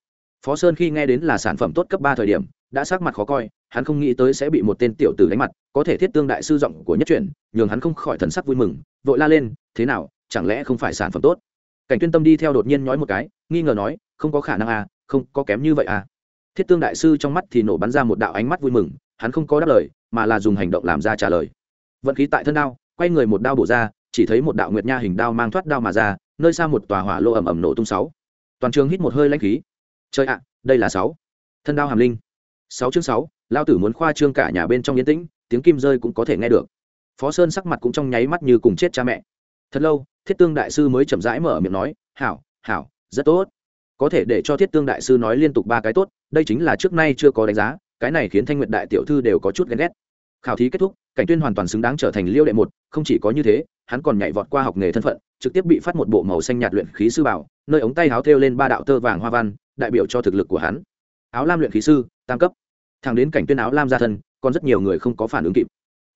Speaker 1: Phó sơn khi nghe đến là sản phẩm tốt cấp ba thời điểm, đã sắc mặt khó coi hắn không nghĩ tới sẽ bị một tên tiểu tử đánh mặt, có thể thiết tương đại sư giọng của nhất truyền, nhường hắn không khỏi thần sắc vui mừng, vội la lên, thế nào, chẳng lẽ không phải sản phẩm tốt? Cảnh tuyên tâm đi theo đột nhiên nói một cái, nghi ngờ nói, không có khả năng à không có kém như vậy à. Thiết tương đại sư trong mắt thì nổ bắn ra một đạo ánh mắt vui mừng, hắn không có đáp lời, mà là dùng hành động làm ra trả lời. Vận khí tại thân đao, quay người một đao bổ ra, chỉ thấy một đạo nguyệt nha hình đao mang thoát đao mà ra, nơi xa một tòa hỏa lô ẩm ẩm nổ tung sáu. Toàn trường hít một hơi lãnh khí. Trời ạ, đây là sáu. Thân đao hàm linh. Sáu chương sáu lao tử muốn khoa trương cả nhà bên trong yên tĩnh, tiếng kim rơi cũng có thể nghe được. Phó sơn sắc mặt cũng trong nháy mắt như cùng chết cha mẹ. Thật lâu, thiết tương đại sư mới chậm rãi mở miệng nói, hảo hảo, rất tốt. Có thể để cho thiết tương đại sư nói liên tục ba cái tốt, đây chính là trước nay chưa có đánh giá, cái này khiến thanh nguyện đại tiểu thư đều có chút ghen ghét. Khảo thí kết thúc, cảnh tuyên hoàn toàn xứng đáng trở thành liêu đệ một, không chỉ có như thế, hắn còn nhảy vọt qua học nghề thân phận, trực tiếp bị phát một bộ màu xanh nhạt luyện khí sư bảo, nơi ống tay áo thêu lên ba đạo tơ vàng hoa văn, đại biểu cho thực lực của hắn. Áo lam luyện khí sư, tam cấp thẳng đến cảnh tuyên áo lam ra thân, còn rất nhiều người không có phản ứng kịp.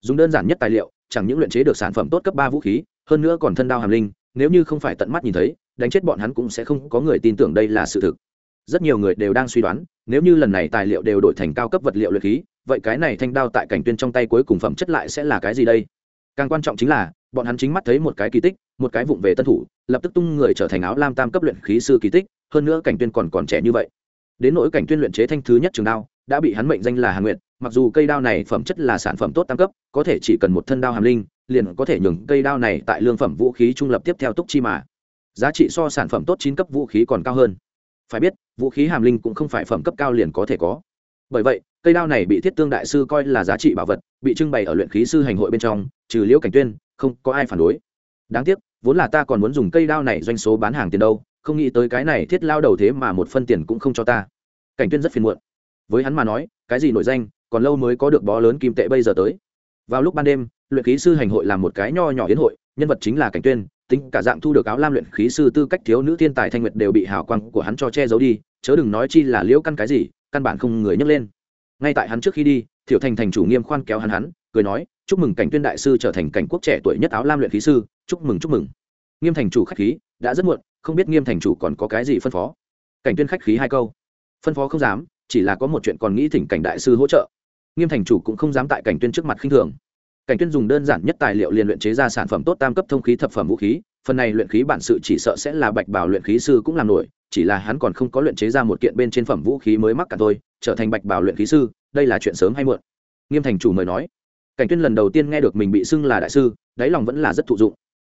Speaker 1: Dùng đơn giản nhất tài liệu, chẳng những luyện chế được sản phẩm tốt cấp ba vũ khí, hơn nữa còn thân đao hàm linh, nếu như không phải tận mắt nhìn thấy, đánh chết bọn hắn cũng sẽ không có người tin tưởng đây là sự thực. Rất nhiều người đều đang suy đoán, nếu như lần này tài liệu đều đổi thành cao cấp vật liệu luyện khí, vậy cái này thanh đao tại cảnh tuyên trong tay cuối cùng phẩm chất lại sẽ là cái gì đây? Càng quan trọng chính là, bọn hắn chính mắt thấy một cái kỳ tích, một cái vụng về tân thủ, lập tức tung người trở thành áo lam tam cấp luyện khí sư kỳ tích, hơn nữa cảnh tuyên còn còn trẻ như vậy. Đến nỗi cảnh tuyên luyện chế thanh thứ nhất trường đao đã bị hắn mệnh danh là hàn Nguyệt. mặc dù cây đao này phẩm chất là sản phẩm tốt tam cấp, có thể chỉ cần một thân đao hàm linh, liền có thể nhường cây đao này tại lương phẩm vũ khí trung lập tiếp theo túc chi mà. Giá trị so sản phẩm tốt chín cấp vũ khí còn cao hơn. Phải biết, vũ khí hàm linh cũng không phải phẩm cấp cao liền có thể có. Bởi vậy, cây đao này bị thiết tương đại sư coi là giá trị bảo vật, bị trưng bày ở luyện khí sư hành hội bên trong, trừ liễu cảnh tuyên, không có ai phản đối. Đáng tiếc, vốn là ta còn muốn dùng cây đao này doanh số bán hàng tiền đâu, không nghĩ tới cái này thiết lao đầu thế mà một phân tiền cũng không cho ta. Cảnh tuyên rất phiền muộn với hắn mà nói, cái gì nổi danh, còn lâu mới có được bó lớn kim tệ bây giờ tới. Vào lúc ban đêm, luyện khí sư hành hội làm một cái nho nhỏ yến hội, nhân vật chính là cảnh tuyên, tính cả dạng thu được áo lam luyện khí sư tư cách thiếu nữ thiên tài thanh nguyệt đều bị hào quang của hắn cho che giấu đi, chớ đừng nói chi là liễu căn cái gì, căn bản không người nhấc lên. Ngay tại hắn trước khi đi, thiểu thành thành chủ nghiêm khoan kéo hắn hắn, cười nói, chúc mừng cảnh tuyên đại sư trở thành cảnh quốc trẻ tuổi nhất áo lam luyện khí sư, chúc mừng chúc mừng. Nghiêm thành chủ khách khí, đã rất muộn, không biết nghiêm thành chủ còn có cái gì phân phó? Cảnh tuyên khách khí hai câu, phân phó không dám chỉ là có một chuyện còn nghĩ thỉnh cảnh đại sư hỗ trợ. Nghiêm thành chủ cũng không dám tại cảnh tuyên trước mặt khinh thường. Cảnh tuyên dùng đơn giản nhất tài liệu liền luyện chế ra sản phẩm tốt tam cấp thông khí thập phẩm vũ khí, phần này luyện khí bản sự chỉ sợ sẽ là bạch bảo luyện khí sư cũng làm nổi, chỉ là hắn còn không có luyện chế ra một kiện bên trên phẩm vũ khí mới mắc cả thôi, trở thành bạch bảo luyện khí sư, đây là chuyện sớm hay muộn. Nghiêm thành chủ mời nói. Cảnh tuyên lần đầu tiên nghe được mình bị xưng là đại sư, đáy lòng vẫn là rất thụ dụng.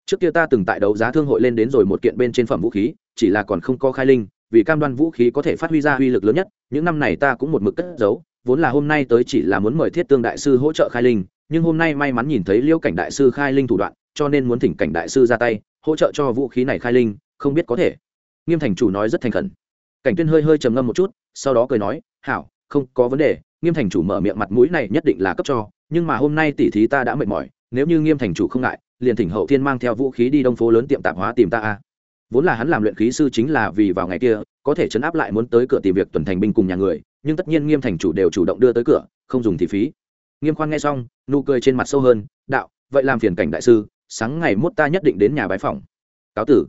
Speaker 1: Trước kia ta từng tại đấu giá thương hội lên đến rồi một kiện bên trên phẩm vũ khí, chỉ là còn không có khai linh vì cam đoan vũ khí có thể phát huy ra uy lực lớn nhất, những năm này ta cũng một mực cất giấu, vốn là hôm nay tới chỉ là muốn mời thiết tương đại sư hỗ trợ khai linh, nhưng hôm nay may mắn nhìn thấy liễu cảnh đại sư khai linh thủ đoạn, cho nên muốn thỉnh cảnh đại sư ra tay, hỗ trợ cho vũ khí này khai linh, không biết có thể. Nghiêm thành chủ nói rất thành khẩn. Cảnh tuyên hơi hơi trầm ngâm một chút, sau đó cười nói, hảo, không có vấn đề, nghiêm thành chủ mở miệng mặt mũi này nhất định là cấp cho, nhưng mà hôm nay tỷ thí ta đã mệt mỏi, nếu như nghiêm thành chủ không ngại, liền thỉnh hậu thiên mang theo vũ khí đi đông phố lớn tiệm tạp hóa tìm ta a vốn là hắn làm luyện khí sư chính là vì vào ngày kia, có thể chấn áp lại muốn tới cửa tìm việc tuần thành binh cùng nhà người, nhưng tất nhiên nghiêm thành chủ đều chủ động đưa tới cửa, không dùng thì phí. Nghiêm khoan nghe xong, nụ cười trên mặt sâu hơn, đạo, vậy làm phiền cảnh đại sư, sáng ngày mốt ta nhất định đến nhà bái phòng cáo tử.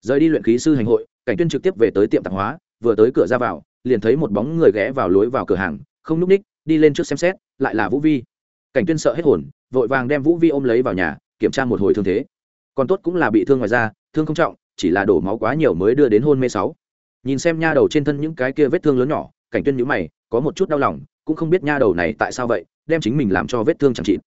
Speaker 1: Rời đi luyện khí sư hành hội, cảnh tuyên trực tiếp về tới tiệm tạp hóa, vừa tới cửa ra vào, liền thấy một bóng người ghé vào lối vào cửa hàng, không núp ních đi lên trước xem xét, lại là vũ vi. Cảnh tuyên sợ hết hồn, vội vàng đem vũ vi ôm lấy vào nhà, kiểm tra một hồi thương thế. Còn tốt cũng là bị thương ngoài da, thương không trọng chỉ là đổ máu quá nhiều mới đưa đến hôn mê sáu. Nhìn xem nha đầu trên thân những cái kia vết thương lớn nhỏ, cảnh tuyên nhíu mày, có một chút đau lòng, cũng không biết nha đầu này tại sao vậy, đem chính mình làm cho vết thương chẳng trị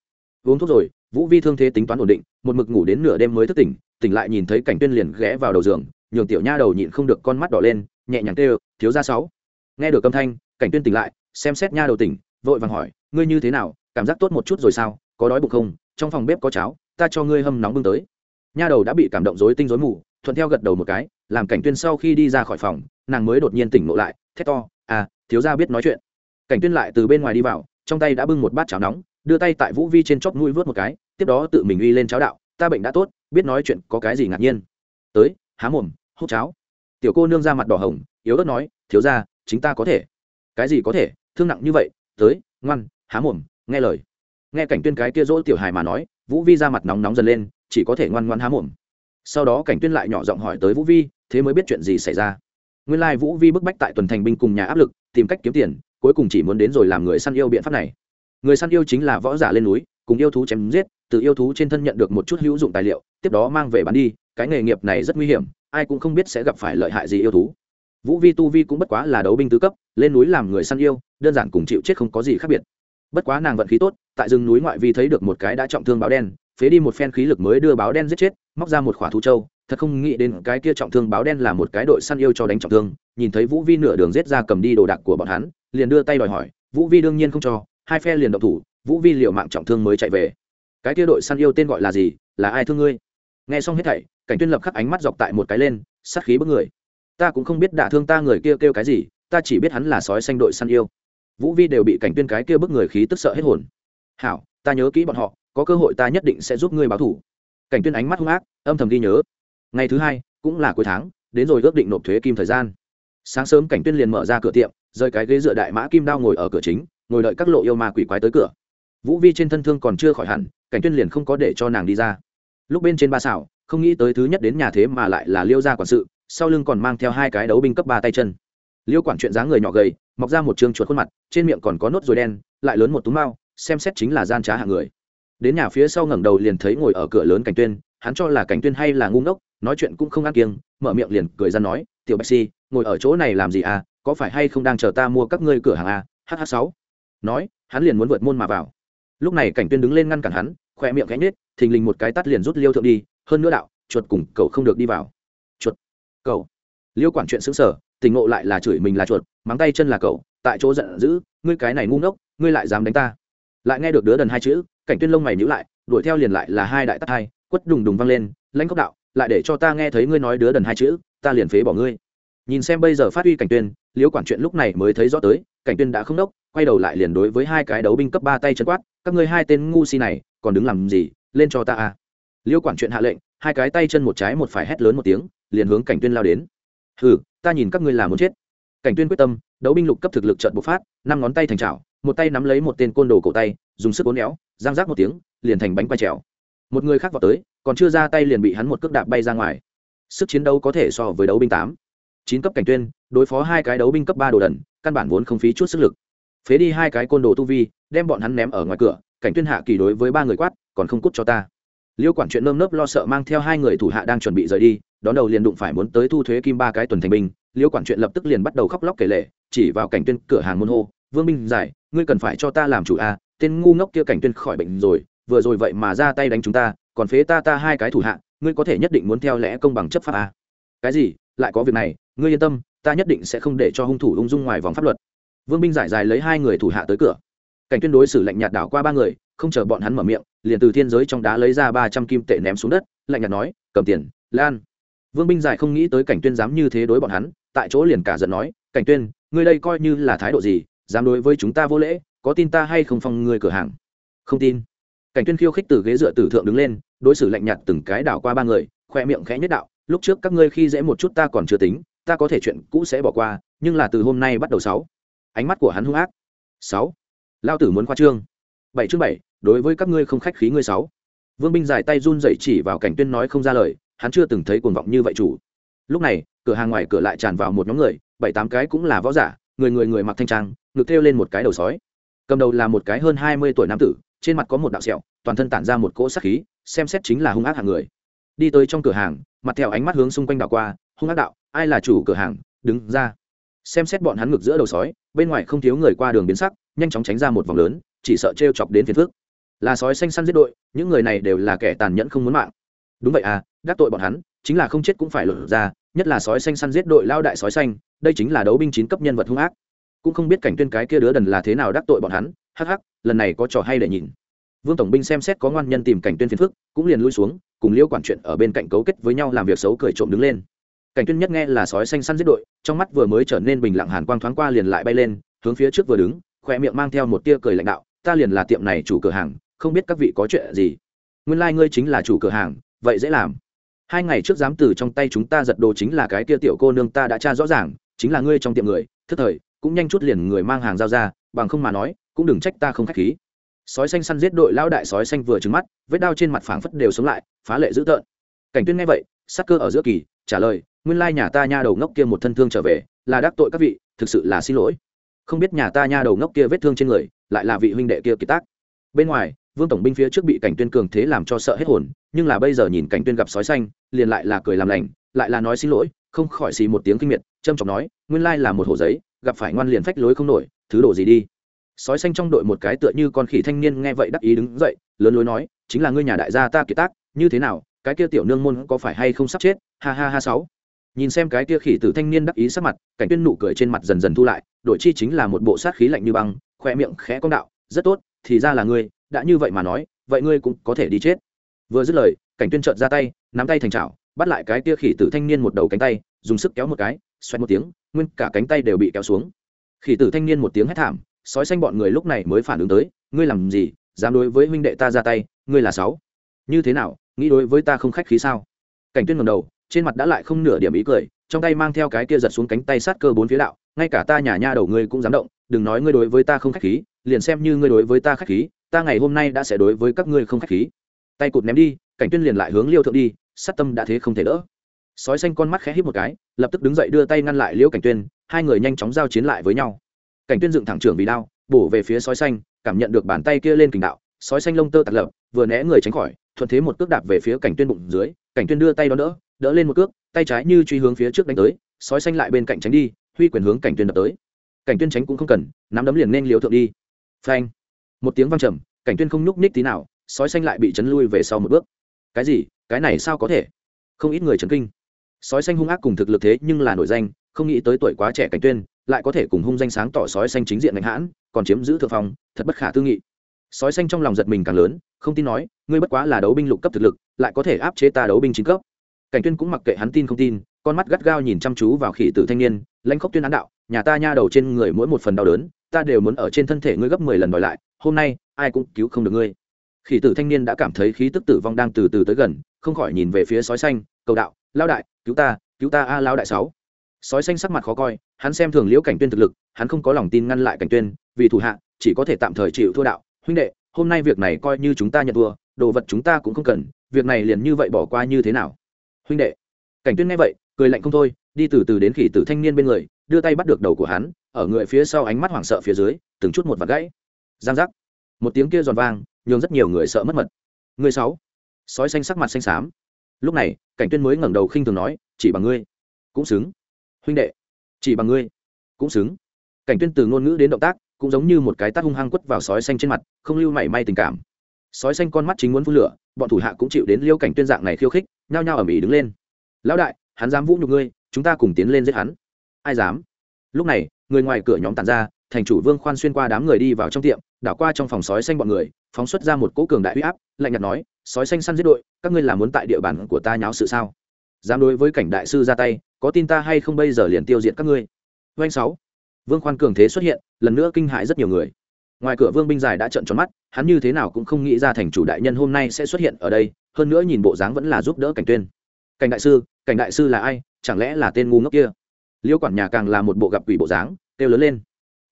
Speaker 1: uống thuốc rồi, vũ vi thương thế tính toán ổn định, một mực ngủ đến nửa đêm mới thức tỉnh tỉnh lại nhìn thấy cảnh tuyên liền ghé vào đầu giường, nhường tiểu nha đầu nhịn không được con mắt đỏ lên, nhẹ nhàng kêu, thiếu gia sáu. Nghe được âm thanh, cảnh tuyên tỉnh lại, xem xét nha đầu tỉnh, vội vàng hỏi, ngươi như thế nào, cảm giác tốt một chút rồi sao, có đói bụng không, trong phòng bếp có cháo, ta cho ngươi hâm nóng bưng tới. Nha đầu đã bị cảm động rối tinh rối mù thuận theo gật đầu một cái, làm cảnh tuyên sau khi đi ra khỏi phòng, nàng mới đột nhiên tỉnh ngộ lại, thét to à thiếu gia biết nói chuyện. Cảnh tuyên lại từ bên ngoài đi vào, trong tay đã bưng một bát cháo nóng, đưa tay tại vũ vi trên chóp mũi vớt một cái, tiếp đó tự mình uy lên cháo đạo, ta bệnh đã tốt, biết nói chuyện có cái gì ngạc nhiên. Tới, há mồm, hút cháo. Tiểu cô nương ra mặt đỏ hồng, yếu ớt nói, thiếu gia, chính ta có thể. Cái gì có thể? Thương nặng như vậy, tới, ngoan, há mồm, nghe lời. Nghe cảnh tuyên cái kia dỗ tiểu hài mà nói, vũ vi ra mặt nóng nóng dần lên, chỉ có thể ngoan ngoan há mồm sau đó cảnh tuyên lại nhỏ giọng hỏi tới vũ vi, thế mới biết chuyện gì xảy ra. Nguyên lai vũ vi bức bách tại tuần thành binh cùng nhà áp lực, tìm cách kiếm tiền, cuối cùng chỉ muốn đến rồi làm người săn yêu biện pháp này. Người săn yêu chính là võ giả lên núi, cùng yêu thú chém giết, từ yêu thú trên thân nhận được một chút hữu dụng tài liệu, tiếp đó mang về bán đi, cái nghề nghiệp này rất nguy hiểm, ai cũng không biết sẽ gặp phải lợi hại gì yêu thú. Vũ vi tu vi cũng bất quá là đấu binh tứ cấp, lên núi làm người săn yêu, đơn giản cùng chịu chết không có gì khác biệt. Bất quá nàng vận khí tốt, tại rừng núi ngoại vi thấy được một cái đã trọng thương báo đen, phế đi một phen khí lực mới đưa báo đen giết chết móc ra một khỏa thú châu thật không nghĩ đến cái kia trọng thương báo đen là một cái đội săn yêu cho đánh trọng thương nhìn thấy vũ vi nửa đường giết ra cầm đi đồ đạc của bọn hắn liền đưa tay đòi hỏi vũ vi đương nhiên không cho hai phe liền động thủ vũ vi liệu mạng trọng thương mới chạy về. Cái kia đội săn yêu tên gọi là gì? Là ai thương ngươi? Nghe xong hết thảy cảnh tuyên lập khắc ánh mắt dọc tại một cái lên sát khí bức người. Ta cũng không biết đả thương ta người kia kêu, kêu cái gì ta chỉ biết hắn là sói xanh đội săn yêu. Vũ vi đều bị cảnh tuyên cái kia bức người khí tức sợ hết hồn. Hảo ta nhớ kỹ bọn họ có cơ hội ta nhất định sẽ giúp ngươi báo thủ cảnh tuyên ánh mắt hung ác, âm thầm ghi nhớ. Ngày thứ hai, cũng là cuối tháng, đến rồi ước định nộp thuế kim thời gian. Sáng sớm cảnh tuyên liền mở ra cửa tiệm rơi cái ghế dựa đại mã kim đao ngồi ở cửa chính, ngồi đợi các lộ yêu ma quỷ quái tới cửa. Vũ vi trên thân thương còn chưa khỏi hẳn, cảnh tuyên liền không có để cho nàng đi ra. Lúc bên trên ba xảo, không nghĩ tới thứ nhất đến nhà thế mà lại là liêu gia quản sự, sau lưng còn mang theo hai cái đấu binh cấp ba tay chân. Liêu quản chuyện dáng người nhỏ gầy, mọc ra một trương chuột khuôn mặt, trên miệng còn có nốt ruồi đen, lại lớn một túm mao, xem xét chính là gian trá hạng người đến nhà phía sau ngẩng đầu liền thấy ngồi ở cửa lớn cảnh tuyên, hắn cho là cảnh tuyên hay là ngu ngốc, nói chuyện cũng không ăn kiêng, mở miệng liền cười ra nói, tiểu bạch si ngồi ở chỗ này làm gì à có phải hay không đang chờ ta mua các ngươi cửa hàng à? Hh sáu. Nói, hắn liền muốn vượt môn mà vào. Lúc này cảnh tuyên đứng lên ngăn cản hắn khoe miệng cánh nết, thình lình một cái tắt liền rút liêu thượng đi, hơn nữa đạo, chuột cùng cậu không được đi vào. Chuột, cậu? Liêu quản chuyện xứng sở tình ngộ lại là chửi mình là chuột, mắng tay chân là cậu, tại chỗ giận dữ, ngươi cái này ngu ngốc, ngươi lại dám đánh ta. Lại nghe được đứa đần hai chữ cảnh tuyên lông mày nhíu lại, đuổi theo liền lại là hai đại tát hai, quất đùng đùng vang lên, lãnh cốc đạo, lại để cho ta nghe thấy ngươi nói đứa đần hai chữ, ta liền phế bỏ ngươi. Nhìn xem bây giờ phát huy cảnh tuyên, liễu quản chuyện lúc này mới thấy rõ tới, cảnh tuyên đã không đốc, quay đầu lại liền đối với hai cái đấu binh cấp ba tay chân quát, các ngươi hai tên ngu si này, còn đứng làm gì, lên cho ta à. Liễu quản chuyện hạ lệnh, hai cái tay chân một trái một phải hét lớn một tiếng, liền hướng cảnh tuyên lao đến. Hừ, ta nhìn các ngươi là muốn chết. Cảnh tuyên quyết tâm, đấu binh lục cấp thực lực trận bộc phát, năm ngón tay thành chảo, một tay nắm lấy một tên côn đồ cổ tay, dùng sức uốn éo giang rác một tiếng, liền thành bánh quay trèo. Một người khác vào tới, còn chưa ra tay liền bị hắn một cước đạp bay ra ngoài. Sức chiến đấu có thể so với đấu binh tám. Chín cấp cảnh tuyên, đối phó hai cái đấu binh cấp ba đồ đần, căn bản vốn không phí chút sức lực. Phế đi hai cái côn đồ tu vi, đem bọn hắn ném ở ngoài cửa, cảnh tuyên hạ kỳ đối với ba người quát, còn không cút cho ta. Liêu quản chuyện nơm nớp lo sợ mang theo hai người thủ hạ đang chuẩn bị rời đi, đón đầu liền đụng phải muốn tới thu thuế kim ba cái tuần thành binh. Liêu quản chuyện lập tức liền bắt đầu khóc lóc kể lệ chỉ vào cảnh tuyên cửa hàng môn hô, vương minh giải, ngươi cần phải cho ta làm chủ a tên ngu ngốc kia cảnh tuyên khỏi bệnh rồi, vừa rồi vậy mà ra tay đánh chúng ta, còn phế ta ta hai cái thủ hạ, ngươi có thể nhất định muốn theo lẽ công bằng chấp pháp à? cái gì? Lại có việc này, ngươi yên tâm, ta nhất định sẽ không để cho hung thủ ung dung ngoài vòng pháp luật. Vương binh giải dài lấy hai người thủ hạ tới cửa. Cảnh tuyên đối xử lạnh nhạt đảo qua ba người, không chờ bọn hắn mở miệng, liền từ thiên giới trong đá lấy ra ba trăm kim tệ ném xuống đất, lạnh nhạt nói, cầm tiền, lan. Vương binh giải không nghĩ tới cảnh tuyên dám như thế đối bọn hắn, tại chỗ liền cả giận nói, cảnh tuyên, ngươi đây coi như là thái độ gì, dám đối với chúng ta vô lễ có tin ta hay không phong người cửa hàng? Không tin. Cảnh tuyên khiêu khích từ ghế dựa tử thượng đứng lên, đối xử lạnh nhạt từng cái đảo qua ba người, khoe miệng khẽ nhất đạo, lúc trước các ngươi khi dễ một chút ta còn chưa tính, ta có thể chuyện cũ sẽ bỏ qua, nhưng là từ hôm nay bắt đầu sáu. Ánh mắt của hắn hung ác. Sáu. Lao tử muốn khoa trương. Bảy chương bảy, đối với các ngươi không khách khí ngươi sáu. Vương binh dài tay run dậy chỉ vào cảnh tuyên nói không ra lời, hắn chưa từng thấy cuồng vọng như vậy chủ. Lúc này, cửa hàng ngoài cửa lại tràn vào một nhóm người, bảy tám cái cũng là võ giả, người người người mặc thanh trang, ngực thêu lên một cái đầu sói cầm đầu là một cái hơn hai mươi tuổi nam tử, trên mặt có một đạo sẹo, toàn thân tản ra một cỗ sắc khí, xem xét chính là hung ác hạng người. Đi tới trong cửa hàng, mặt theo ánh mắt hướng xung quanh đảo qua, hung ác đạo, ai là chủ cửa hàng? Đứng ra. Xem xét bọn hắn ngực giữa đầu sói, bên ngoài không thiếu người qua đường biến sắc, nhanh chóng tránh ra một vòng lớn, chỉ sợ t chọc đến phiền phước là sói xanh săn giết đội, những người này đều là kẻ tàn nhẫn không muốn mạng. Đúng vậy à đắc tội bọn hắn, chính là không chết cũng phải lột ra, nhất là sói xanh săn giết đội lao đại sói xanh, đây chính là đấu binh chín cấp nhân vật hung ác cũng không biết cảnh tuyên cái kia đứa đần là thế nào đắc tội bọn hắn, hắc hắc, lần này có trò hay để nhìn. Vương tổng binh xem xét có ngoan nhân tìm cảnh tuyên phiền phức, cũng liền lui xuống, cùng liêu quản chuyện ở bên cạnh cấu kết với nhau làm việc xấu cười trộm đứng lên. Cảnh tuyên nhất nghe là sói xanh săn giết đội, trong mắt vừa mới trở nên bình lặng hàn quang thoáng qua liền lại bay lên, hướng phía trước vừa đứng khoe miệng mang theo một tia cười lãnh đạo, ta liền là tiệm này chủ cửa hàng, không biết các vị có chuyện gì? Nguyên lai like ngươi chính là chủ cửa hàng, vậy dễ làm. Hai ngày trước giám tử trong tay chúng ta giật đồ chính là cái kia tiểu cô nương ta đã tra rõ ràng, chính là ngươi trong tiệm người, thức thời cũng nhanh chút liền người mang hàng giao ra, bằng không mà nói, cũng đừng trách ta không khách khí. Sói xanh săn giết đội lão đại sói xanh vừa trứng mắt, vết đao trên mặt phảng phất đều sống lại, phá lệ dữ tợn. Cảnh tuyên nghe vậy, sắc cơ ở giữa kỳ, trả lời, nguyên lai nhà ta nha đầu ngốc kia một thân thương trở về, là đắc tội các vị, thực sự là xin lỗi. Không biết nhà ta nha đầu ngốc kia vết thương trên người, lại là vị huynh đệ kia kỳ tác. Bên ngoài, vương tổng binh phía trước bị cảnh tuyên cường thế làm cho sợ hết hồn, nhưng là bây giờ nhìn cảnh tuyên gặp sói xanh, liền lại là cười làm lành, lại là nói xin lỗi, không khỏi xì một tiếng kinh miệt trâm trọng nói, nguyên lai là một hồ giấy gặp phải ngoan liền phách lối không nổi, thứ đồ gì đi. Sói xanh trong đội một cái tựa như con khỉ thanh niên nghe vậy đắc ý đứng dậy, lớn lối nói, chính là ngươi nhà đại gia ta kiệt tác, như thế nào, cái kia tiểu nương môn có phải hay không sắp chết? Ha ha ha sáu. Nhìn xem cái kia khỉ tử thanh niên đắc ý sắc mặt, cảnh tuyên nụ cười trên mặt dần dần thu lại, đội chi chính là một bộ sát khí lạnh như băng khoe miệng khẽ cong đạo, rất tốt, thì ra là ngươi, đã như vậy mà nói, vậy ngươi cũng có thể đi chết. Vừa dứt lời, cảnh tuyên trợn ra tay, nắm tay thành chảo, bắt lại cái kia khỉ tử thanh niên một đầu cánh tay, dùng sức kéo một cái xoẹt một tiếng, nguyên cả cánh tay đều bị kéo xuống. Khỉ tử thanh niên một tiếng hét thảm, sói xanh bọn người lúc này mới phản ứng tới, ngươi làm gì? Dám đối với huynh đệ ta ra tay, ngươi là sáu. Như thế nào? Nghĩ đối với ta không khách khí sao? Cảnh tuyên ngầm đầu, trên mặt đã lại không nửa điểm ý cười, trong tay mang theo cái kia giật xuống cánh tay sát cơ bốn phía đạo, ngay cả ta nhà nha đầu ngươi cũng dám động, đừng nói ngươi đối với ta không khách khí, liền xem như ngươi đối với ta khách khí, ta ngày hôm nay đã sẽ đối với các ngươi không khách khí. Tay cụt ném đi, cảnh tuyên liền lại hướng liêu thượng đi, sát tâm đã thế không thể đỡ sói xanh con mắt khẽ hít một cái, lập tức đứng dậy đưa tay ngăn lại liễu cảnh tuyên, hai người nhanh chóng giao chiến lại với nhau. Cảnh tuyên dựng thẳng trưởng vì đao, bổ về phía sói xanh, cảm nhận được bàn tay kia lên kình đạo, sói xanh lông tơ tạt lập, vừa né người tránh khỏi, thuận thế một cước đạp về phía cảnh tuyên bụng dưới, cảnh tuyên đưa tay đón đỡ đỡ lên một cước, tay trái như truy hướng phía trước đánh tới, sói xanh lại bên cạnh tránh đi, huy quyền hướng cảnh tuyên đập tới. Cảnh tuyên tránh cũng không cần, nắm đấm liền nên liều thượng đi. Phanh! Một tiếng vang trầm, cảnh tuyên không nhúc ních tí nào, sói xanh lại bị chấn lui về sau một bước. Cái gì? Cái này sao có thể? Không ít người chấn kinh sói xanh hung ác cùng thực lực thế nhưng là nổi danh, không nghĩ tới tuổi quá trẻ cảnh tuyên, lại có thể cùng hung danh sáng tỏ sói xanh chính diện ngạnh hãn, còn chiếm giữ thượng phong, thật bất khả tư nghị. Sói xanh trong lòng giật mình càng lớn, không tin nói, ngươi bất quá là đấu binh lục cấp thực lực, lại có thể áp chế ta đấu binh chính cấp. Cảnh tuyên cũng mặc kệ hắn tin không tin, con mắt gắt gao nhìn chăm chú vào khỉ tử thanh niên, lãnh khốc tuyên án đạo, nhà ta nha đầu trên người mỗi một phần đau đớn, ta đều muốn ở trên thân thể ngươi gấp mười lần đòi lại, hôm nay, ai cũng cứu không được ngươi. Khỉ tử thanh niên đã cảm thấy khí tức tử vong đang từ từ tới gần, không khỏi nhìn về phía sói xanh, cầu đạo, lao đại cứu ta cứu ta a lao đại sáu. Sói xanh sắc mặt khó coi, hắn xem thường liễu cảnh tuyên thực lực, hắn không có lòng tin ngăn lại cảnh tuyên, vì thủ hạ, chỉ có thể tạm thời chịu thua đạo. Huynh đệ, hôm nay việc này coi như chúng ta nhận thua, đồ vật chúng ta cũng không cần, việc này liền như vậy bỏ qua như thế nào? Huynh đệ. Cảnh tuyên nghe vậy, cười lạnh không thôi, đi từ từ đến khỉ tử thanh niên bên người, đưa tay bắt được đầu của hắn, ở người phía sau ánh mắt hoảng sợ phía dưới, từng chút một vạt gãy. Giang giác. Một tiếng kia giòn vang, nhường rất nhiều người sợ mất mật. Người sáu. Sói xanh sắc mặt xanh xám lúc này, cảnh tuyên mới ngẩng đầu khinh thường nói, chỉ bằng ngươi, cũng xứng. Huynh đệ, chỉ bằng ngươi, cũng xứng. Cảnh tuyên từ ngôn ngữ đến động tác, cũng giống như một cái tát hung hăng quất vào sói xanh trên mặt, không lưu mảy may tình cảm. Sói xanh con mắt chính muốn phun lửa, bọn thủ hạ cũng chịu đến liêu cảnh tuyên dạng này khiêu khích, nhao nhao ầm ĩ đứng lên. Lão đại, hắn dám vũ nhục ngươi, chúng ta cùng tiến lên giết hắn. Ai dám? Lúc này, người ngoài cửa nhóm tàn ra, thành chủ vương khoan xuyên qua đám người đi vào trong tiệm, đảo qua trong phòng sói xanh bọn người, phóng xuất ra một cỗ cường đại huy áp, lạnh nhạt nói sói xanh săn giết đội, các ngươi làm muốn tại địa bàn của ta nháo sự sao? Dám đối với cảnh đại sư ra tay, có tin ta hay không bây giờ liền tiêu diệt các ngươi? Doanh sáu. Vương khoan cường thế xuất hiện, lần nữa kinh hại rất nhiều người. Ngoài cửa vương binh dài đã trợn tròn mắt, hắn như thế nào cũng không nghĩ ra thành chủ đại nhân hôm nay sẽ xuất hiện ở đây, hơn nữa nhìn bộ dáng vẫn là giúp đỡ cảnh tuyên. Cảnh đại sư, cảnh đại sư là ai? Chẳng lẽ là tên ngu ngốc kia? Liêu quản nhà càng là một bộ gặp quỷ bộ dáng, kêu lớn lên.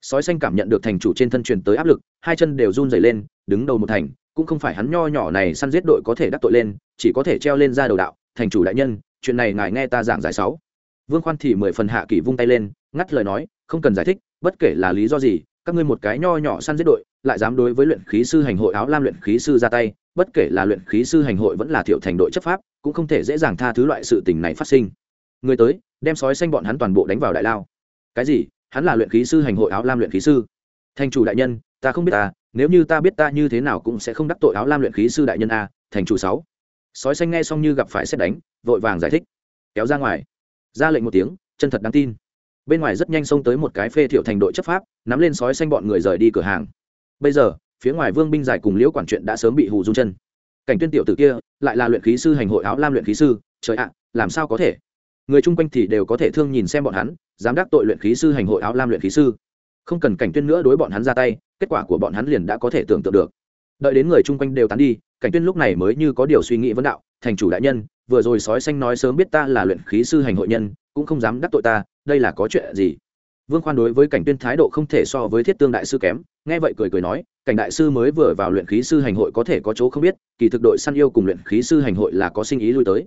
Speaker 1: Sói xanh cảm nhận được thành chủ trên thân truyền tới áp lực, hai chân đều run dày lên, đứng đầu một thành cũng không phải hắn nho nhỏ này săn giết đội có thể đắc tội lên, chỉ có thể treo lên ra đầu đạo, thành chủ đại nhân, chuyện này ngài nghe ta giảng giải sáu. Vương khoan thì mười phần hạ kỷ vung tay lên, ngắt lời nói, không cần giải thích, bất kể là lý do gì, các ngươi một cái nho nhỏ săn giết đội, lại dám đối với luyện khí sư hành hội áo lam luyện khí sư ra tay, bất kể là luyện khí sư hành hội vẫn là thiệu thành đội chấp pháp, cũng không thể dễ dàng tha thứ loại sự tình này phát sinh. Người tới, đem sói xanh bọn hắn toàn bộ đánh vào đại lao. Cái gì? Hắn là luyện khí sư hành hội áo lam luyện khí sư? Thành chủ đại nhân ta không biết ta, nếu như ta biết ta như thế nào cũng sẽ không đắc tội áo lam luyện khí sư đại nhân a, thành chủ sáu. Sói xanh nghe xong như gặp phải xét đánh, vội vàng giải thích. Kéo ra ngoài. Ra lệnh một tiếng, chân thật đáng tin. Bên ngoài rất nhanh xông tới một cái phê thiệu thành đội chấp pháp, nắm lên sói xanh bọn người rời đi cửa hàng. Bây giờ, phía ngoài vương binh giải cùng liễu quản chuyện đã sớm bị hù run chân. Cảnh tuyên tiểu tử kia, lại là luyện khí sư hành hội áo lam luyện khí sư, trời ạ, làm sao có thể? Người chung quanh thì đều có thể thương nhìn xem bọn hắn, dám đắc tội luyện khí sư hành hội áo lam luyện khí sư. Không cần cảnh tuyên nữa đối bọn hắn ra tay kết quả của bọn hắn liền đã có thể tưởng tượng được. Đợi đến người chung quanh đều tán đi, cảnh tuyên lúc này mới như có điều suy nghĩ vấn đạo, thành chủ đại nhân, vừa rồi sói xanh nói sớm biết ta là luyện khí sư hành hội nhân, cũng không dám đắc tội ta, đây là có chuyện gì? Vương khoan đối với cảnh tuyên thái độ không thể so với thiết tương đại sư kém, nghe vậy cười cười nói, cảnh đại sư mới vừa vào luyện khí sư hành hội có thể có chỗ không biết, kỳ thực đội săn yêu cùng luyện khí sư hành hội là có sinh ý lui tới.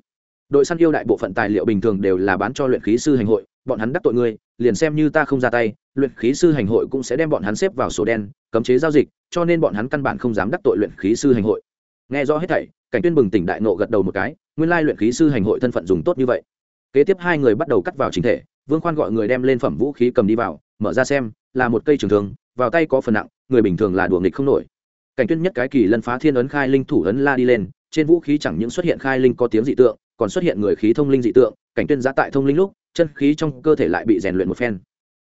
Speaker 1: Đội săn yêu đại bộ phận tài liệu bình thường đều là bán cho luyện khí sư hành hội, bọn hắn đắc tội ngươi, liền xem như ta không ra tay luyện khí sư hành hội cũng sẽ đem bọn hắn xếp vào sổ đen, cấm chế giao dịch, cho nên bọn hắn căn bản không dám đắc tội luyện khí sư hành hội. Nghe rõ hết thảy, cảnh tuyên bừng tỉnh đại nộ gật đầu một cái, nguyên lai luyện khí sư hành hội thân phận dùng tốt như vậy. Kế tiếp hai người bắt đầu cắt vào chính thể, vương khoan gọi người đem lên phẩm vũ khí cầm đi vào, mở ra xem, là một cây trường thương. vào tay có phần nặng, người bình thường là đùa nghịch không nổi. Cảnh tuyên nhất cái kỳ lân phá thiên ấn khai linh thủ ấn la đi lên, trên vũ khí chẳng những xuất hiện khai linh có tiếng dị tượng, còn xuất hiện người khí thông linh dị tượng, cảnh tuyên giá tại thông linh lúc, chân khí trong cơ thể lại bị rèn luyện một phen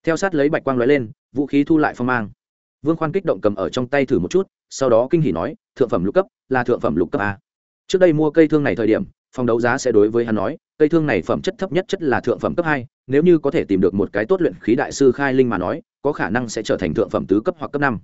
Speaker 1: theo sát lấy bạch quang lóe lên, vũ khí thu lại phong mang. Vương khoan kích động cầm ở trong tay thử một chút, sau đó kinh hỉ nói, thượng phẩm lục cấp, là thượng phẩm lục cấp a trước đây mua cây thương này thời điểm, phòng đấu giá sẽ đối với hắn nói, cây thương này phẩm chất thấp nhất chất là thượng phẩm cấp hai, nếu như có thể tìm được một cái tốt luyện khí đại sư khai linh mà nói, có khả năng sẽ trở thành thượng phẩm tứ cấp hoặc cấp năm.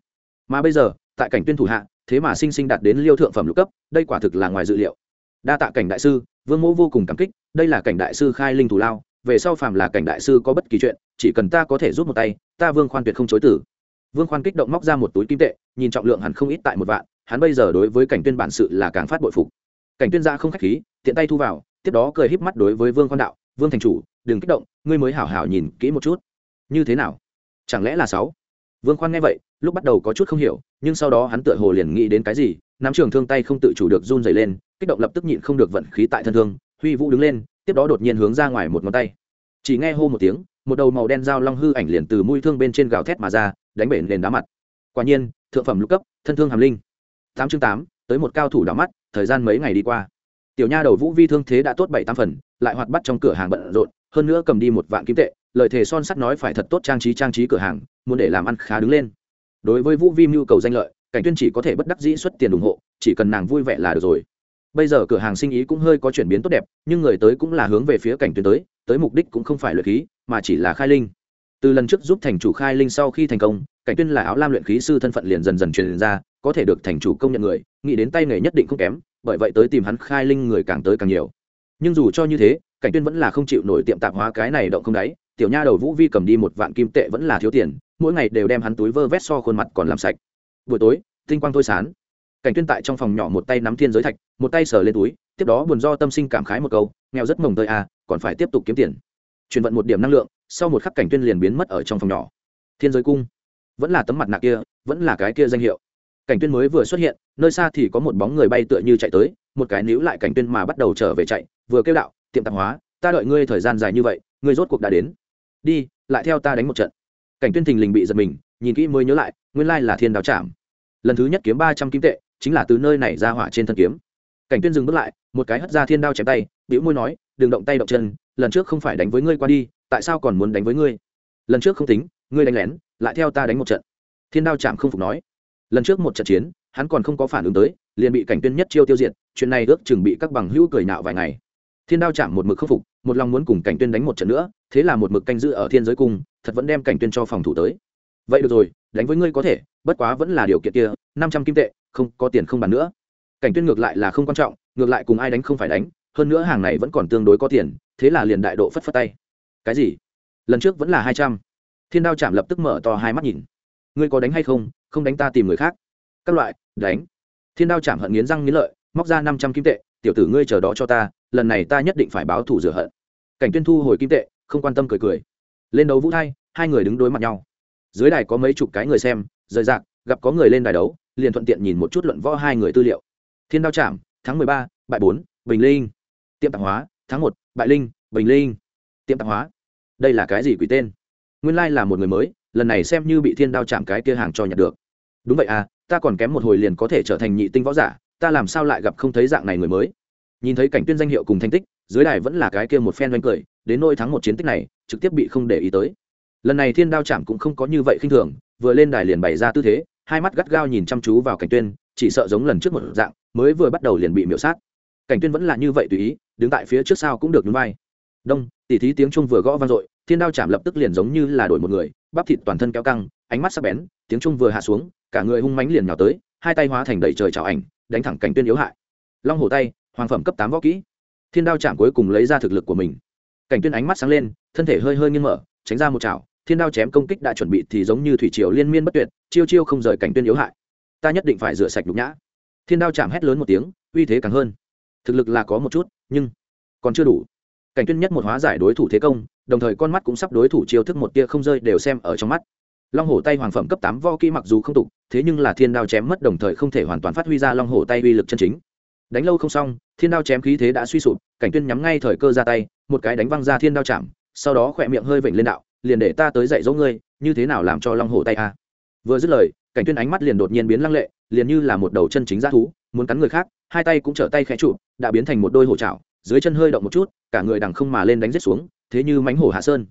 Speaker 1: Mà bây giờ, tại cảnh tuyên thủ hạ, thế mà sinh sinh đạt đến liêu thượng phẩm lục cấp, đây quả thực là ngoài dự liệu. Đa tạ cảnh đại sư, vương mẫu vô cùng cảm kích, đây là cảnh đại sư khai linh thủ lao về sau phàm là cảnh đại sư có bất kỳ chuyện, chỉ cần ta có thể giúp một tay, ta vương khoan tuyệt không chối tử. Vương khoan kích động móc ra một túi kim tệ, nhìn trọng lượng hẳn không ít tại một vạn, hắn bây giờ đối với cảnh tuyên bản sự là càng phát bội phục. Cảnh tuyên gia không khách khí, tiện tay thu vào, tiếp đó cười híp mắt đối với vương Khoan đạo, vương thành chủ, đừng kích động, ngươi mới hảo hảo nhìn kỹ một chút. Như thế nào? Chẳng lẽ là sáu? Vương khoan nghe vậy, lúc bắt đầu có chút không hiểu, nhưng sau đó hắn tựa hồ liền nghĩ đến cái gì, nắm trường thương tay không tự chủ được run dày lên, kích động lập tức nhịn không được vận khí tại thân thương, huy vũ đứng lên tiếp đó đột nhiên hướng ra ngoài một ngón tay. Chỉ nghe hô một tiếng, một đầu màu đen dao long hư ảnh liền từ mũi thương bên trên gào thét mà ra, đánh bể nền đá mặt. Quả nhiên, thượng phẩm lục cấp, thân thương hàm linh. Tám chương tám, tới một cao thủ đỏ mắt, thời gian mấy ngày đi qua. Tiểu nha đầu vũ vi thương thế đã tốt bảy tám phần, lại hoạt bắt trong cửa hàng bận rộn, hơn nữa cầm đi một vạn kim tệ, lời thề son sắt nói phải thật tốt trang trí trang trí cửa hàng, muốn để làm ăn khá đứng lên. Đối với vũ vi nhu cầu danh lợi, cảnh tuyên chỉ có thể bất đắc dĩ xuất tiền ủng hộ, chỉ cần nàng vui vẻ là được rồi bây giờ cửa hàng sinh ý cũng hơi có chuyển biến tốt đẹp, nhưng người tới cũng là hướng về phía cảnh tuyên tới tới mục đích cũng không phải luyện khí, mà chỉ là khai linh. Từ lần trước giúp thành chủ khai linh sau khi thành công, cảnh tuyên là áo lam luyện khí sư thân phận liền dần dần truyền ra, có thể được thành chủ công nhận người, nghĩ đến tay nghề nhất định không kém, bởi vậy tới tìm hắn khai linh người càng tới càng nhiều. Nhưng dù cho như thế, cảnh tuyên vẫn là không chịu nổi tiệm tạp hóa cái này động không đáy, tiểu nha đầu vũ vi cầm đi một vạn kim tệ vẫn là thiếu tiền, mỗi ngày đều đem hắn túi vơ vét so khuôn mặt còn làm sạch. Buổi tối, tinh quang thôi sán cảnh tuyên tại trong phòng nhỏ một tay nắm thiên giới thạch, một tay sờ lên túi, tiếp đó buồn do tâm sinh cảm khái một câu, nghèo rất mồng tơi à còn phải tiếp tục kiếm tiền. Chuyển vận một điểm năng lượng, sau một khắc cảnh tuyên liền biến mất ở trong phòng nhỏ. Thiên giới cung, vẫn là tấm mặt nạ kia, vẫn là cái kia danh hiệu. Cảnh tuyên mới vừa xuất hiện, nơi xa thì có một bóng người bay tựa như chạy tới, một cái níu lại cảnh tuyên mà bắt đầu trở về chạy, vừa kêu đạo, tiệm tạp hóa, ta đợi ngươi thời gian dài như vậy, ngươi rốt cuộc đã đến. Đi, lại theo ta đánh một trận. Cảnh tuyên thình lình bị giật mình, nhìn kỹ mới nhớ lại, nguyên lai là thiên đào chạm lần thứ nhất kiếm ba trăm kim tệ chính là từ nơi này ra hỏa trên thân kiếm. Cảnh tuyên dừng bước lại, một cái hất ra thiên đao chém tay, bĩu môi nói, đừng động tay động chân, lần trước không phải đánh với ngươi qua đi, tại sao còn muốn đánh với ngươi? Lần trước không tính, ngươi đánh lén, lại theo ta đánh một trận. Thiên đao chạm không phục nói. Lần trước một trận chiến, hắn còn không có phản ứng tới, liền bị cảnh tuyên nhất chiêu tiêu diệt, chuyện này ước chừng bị các bằng hữu cười nạo vài ngày. Thiên đao chạm một mực khắc phục, một lòng muốn cùng cảnh tuyên đánh một trận nữa, thế là một mực canh giữ ở thiên giới cung, thật vẫn đem cảnh tuyên cho phòng thủ tới vậy được rồi, đánh với ngươi có thể, bất quá vẫn là điều kiện kia, năm trăm kim tệ, không có tiền không bàn nữa. Cảnh tuyên ngược lại là không quan trọng, ngược lại cùng ai đánh không phải đánh, hơn nữa hàng này vẫn còn tương đối có tiền, thế là liền đại độ phất phất tay. Cái gì? Lần trước vẫn là hai trăm. Thiên đao chạm lập tức mở to hai mắt nhìn. Ngươi có đánh hay không không đánh ta tìm người khác. Các loại, đánh. Thiên đao chạm hận nghiến răng nghiến lợi, móc ra năm trăm kim tệ, tiểu tử ngươi chờ đó cho ta, lần này ta nhất định phải báo thủ rửa hận. Cảnh tuyên thu hồi kim tệ, không quan tâm cười cười. Lên đấu vũ thay hai người đứng đối mặt nhau dưới đài có mấy chục cái người xem, rời rạc, gặp có người lên đài đấu, liền thuận tiện nhìn một chút luận võ hai người tư liệu. Thiên đao trạm tháng mười ba, bại bốn, bình linh. Tiệm tạp hóa, tháng một, bại linh, bình linh. Tiệm tạp hóa. Đây là cái gì quỷ tên? Nguyên lai là một người mới, lần này xem như bị thiên đao chạm cái kia hàng cho nhặt được. Đúng vậy à ta còn kém một hồi liền có thể trở thành nhị tinh võ giả, ta làm sao lại gặp không thấy dạng này người mới? Nhìn thấy cảnh tuyên danh hiệu cùng thành tích, dưới đài vẫn là cái kia một phen doanh cười, đến nôi thắng một chiến tích này, trực tiếp bị không để ý tới lần này thiên đao chạm cũng không có như vậy khinh thường, vừa lên đài liền bày ra tư thế, hai mắt gắt gao nhìn chăm chú vào cảnh tuyên, chỉ sợ giống lần trước một dạng, mới vừa bắt đầu liền bị miểu sát. Cảnh tuyên vẫn là như vậy tùy ý, đứng tại phía trước sau cũng được nhún vai. Đông, tỉ thí tiếng trung vừa gõ vang dội, thiên đao chạm lập tức liền giống như là đổi một người, bắp thịt toàn thân kéo căng, ánh mắt sắc bén, tiếng trung vừa hạ xuống, cả người hung mãnh liền nhào tới, hai tay hóa thành đầy trời chảo ảnh, đánh thẳng cảnh tuyên yếu hại. Long hổ tay, hoàng phẩm cấp tám võ kỹ. Thiên đao chạm cuối cùng lấy ra thực lực của mình. Cảnh tuyên ánh mắt sáng lên, thân thể hơi hơi nghiêng mở, tránh ra một chảo thiên đao chém công kích đã chuẩn bị thì giống như thủy triều liên miên bất tuyệt, chiêu chiêu không rời cảnh tuyên yếu hại. Ta nhất định phải rửa sạch nhục nhã. Thiên đao chạm hét lớn một tiếng, uy thế càng hơn. Thực lực là có một chút, nhưng còn chưa đủ. Cảnh tuyên nhất một hóa giải đối thủ thế công, đồng thời con mắt cũng sắp đối thủ chiêu thức một tia không rơi đều xem ở trong mắt. Long hổ tay hoàng phẩm cấp tám vo kỹ mặc dù không tục, thế nhưng là thiên đao chém mất đồng thời không thể hoàn toàn phát huy ra long hổ tay uy lực chân chính. Đánh lâu không xong, thiên đao chém khí thế đã suy sụp, cảnh tuyên nhắm ngay thời cơ ra tay, một cái đánh văng ra thiên đao chạm, sau đó khỏe miệng hơi vểnh lên đạo liền để ta tới dạy dỗ ngươi như thế nào làm cho long hổ tay a? Vừa dứt lời cảnh tuyên ánh mắt liền đột nhiên biến lăng lệ liền như là một đầu chân chính g thú muốn cắn người khác hai tay cũng trở tay khẽ trụ đã biến thành một đôi hổ chảo, dưới chân hơi động một chút cả người đằng không mà lên đánh rết xuống thế như mánh hổ hạ sơn.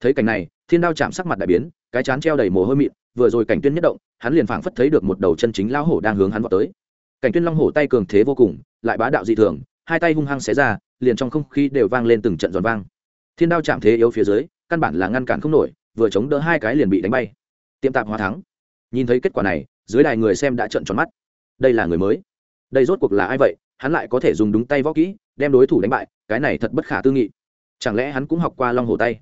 Speaker 1: Thấy cảnh này thiên đao chạm sắc mặt đại biến cái chán treo đầy mồ hôi mịn vừa rồi cảnh tuyên nhất động hắn liền phảng phất thấy được một đầu chân chính lão hổ đang hướng hắn vào tới. Cảnh tuyên long hổ tay cường thế vô cùng lại bá đạo dị thường hai tay hung hăng xé ra liền trong không khí đều vang lên từng trận giòn vang. Thiên đao chạm thế yếu phía dưới căn bản là ngăn cản không nổi, vừa chống đỡ hai cái liền bị đánh bay. Tiệm tạp hóa thắng. Nhìn thấy kết quả này, dưới đài người xem đã trợn tròn mắt. Đây là người mới. Đây rốt cuộc là ai vậy? Hắn lại có thể dùng đúng tay võ kỹ, đem đối thủ đánh bại, cái này thật bất khả tư nghị. Chẳng lẽ hắn cũng học qua long hồ tay?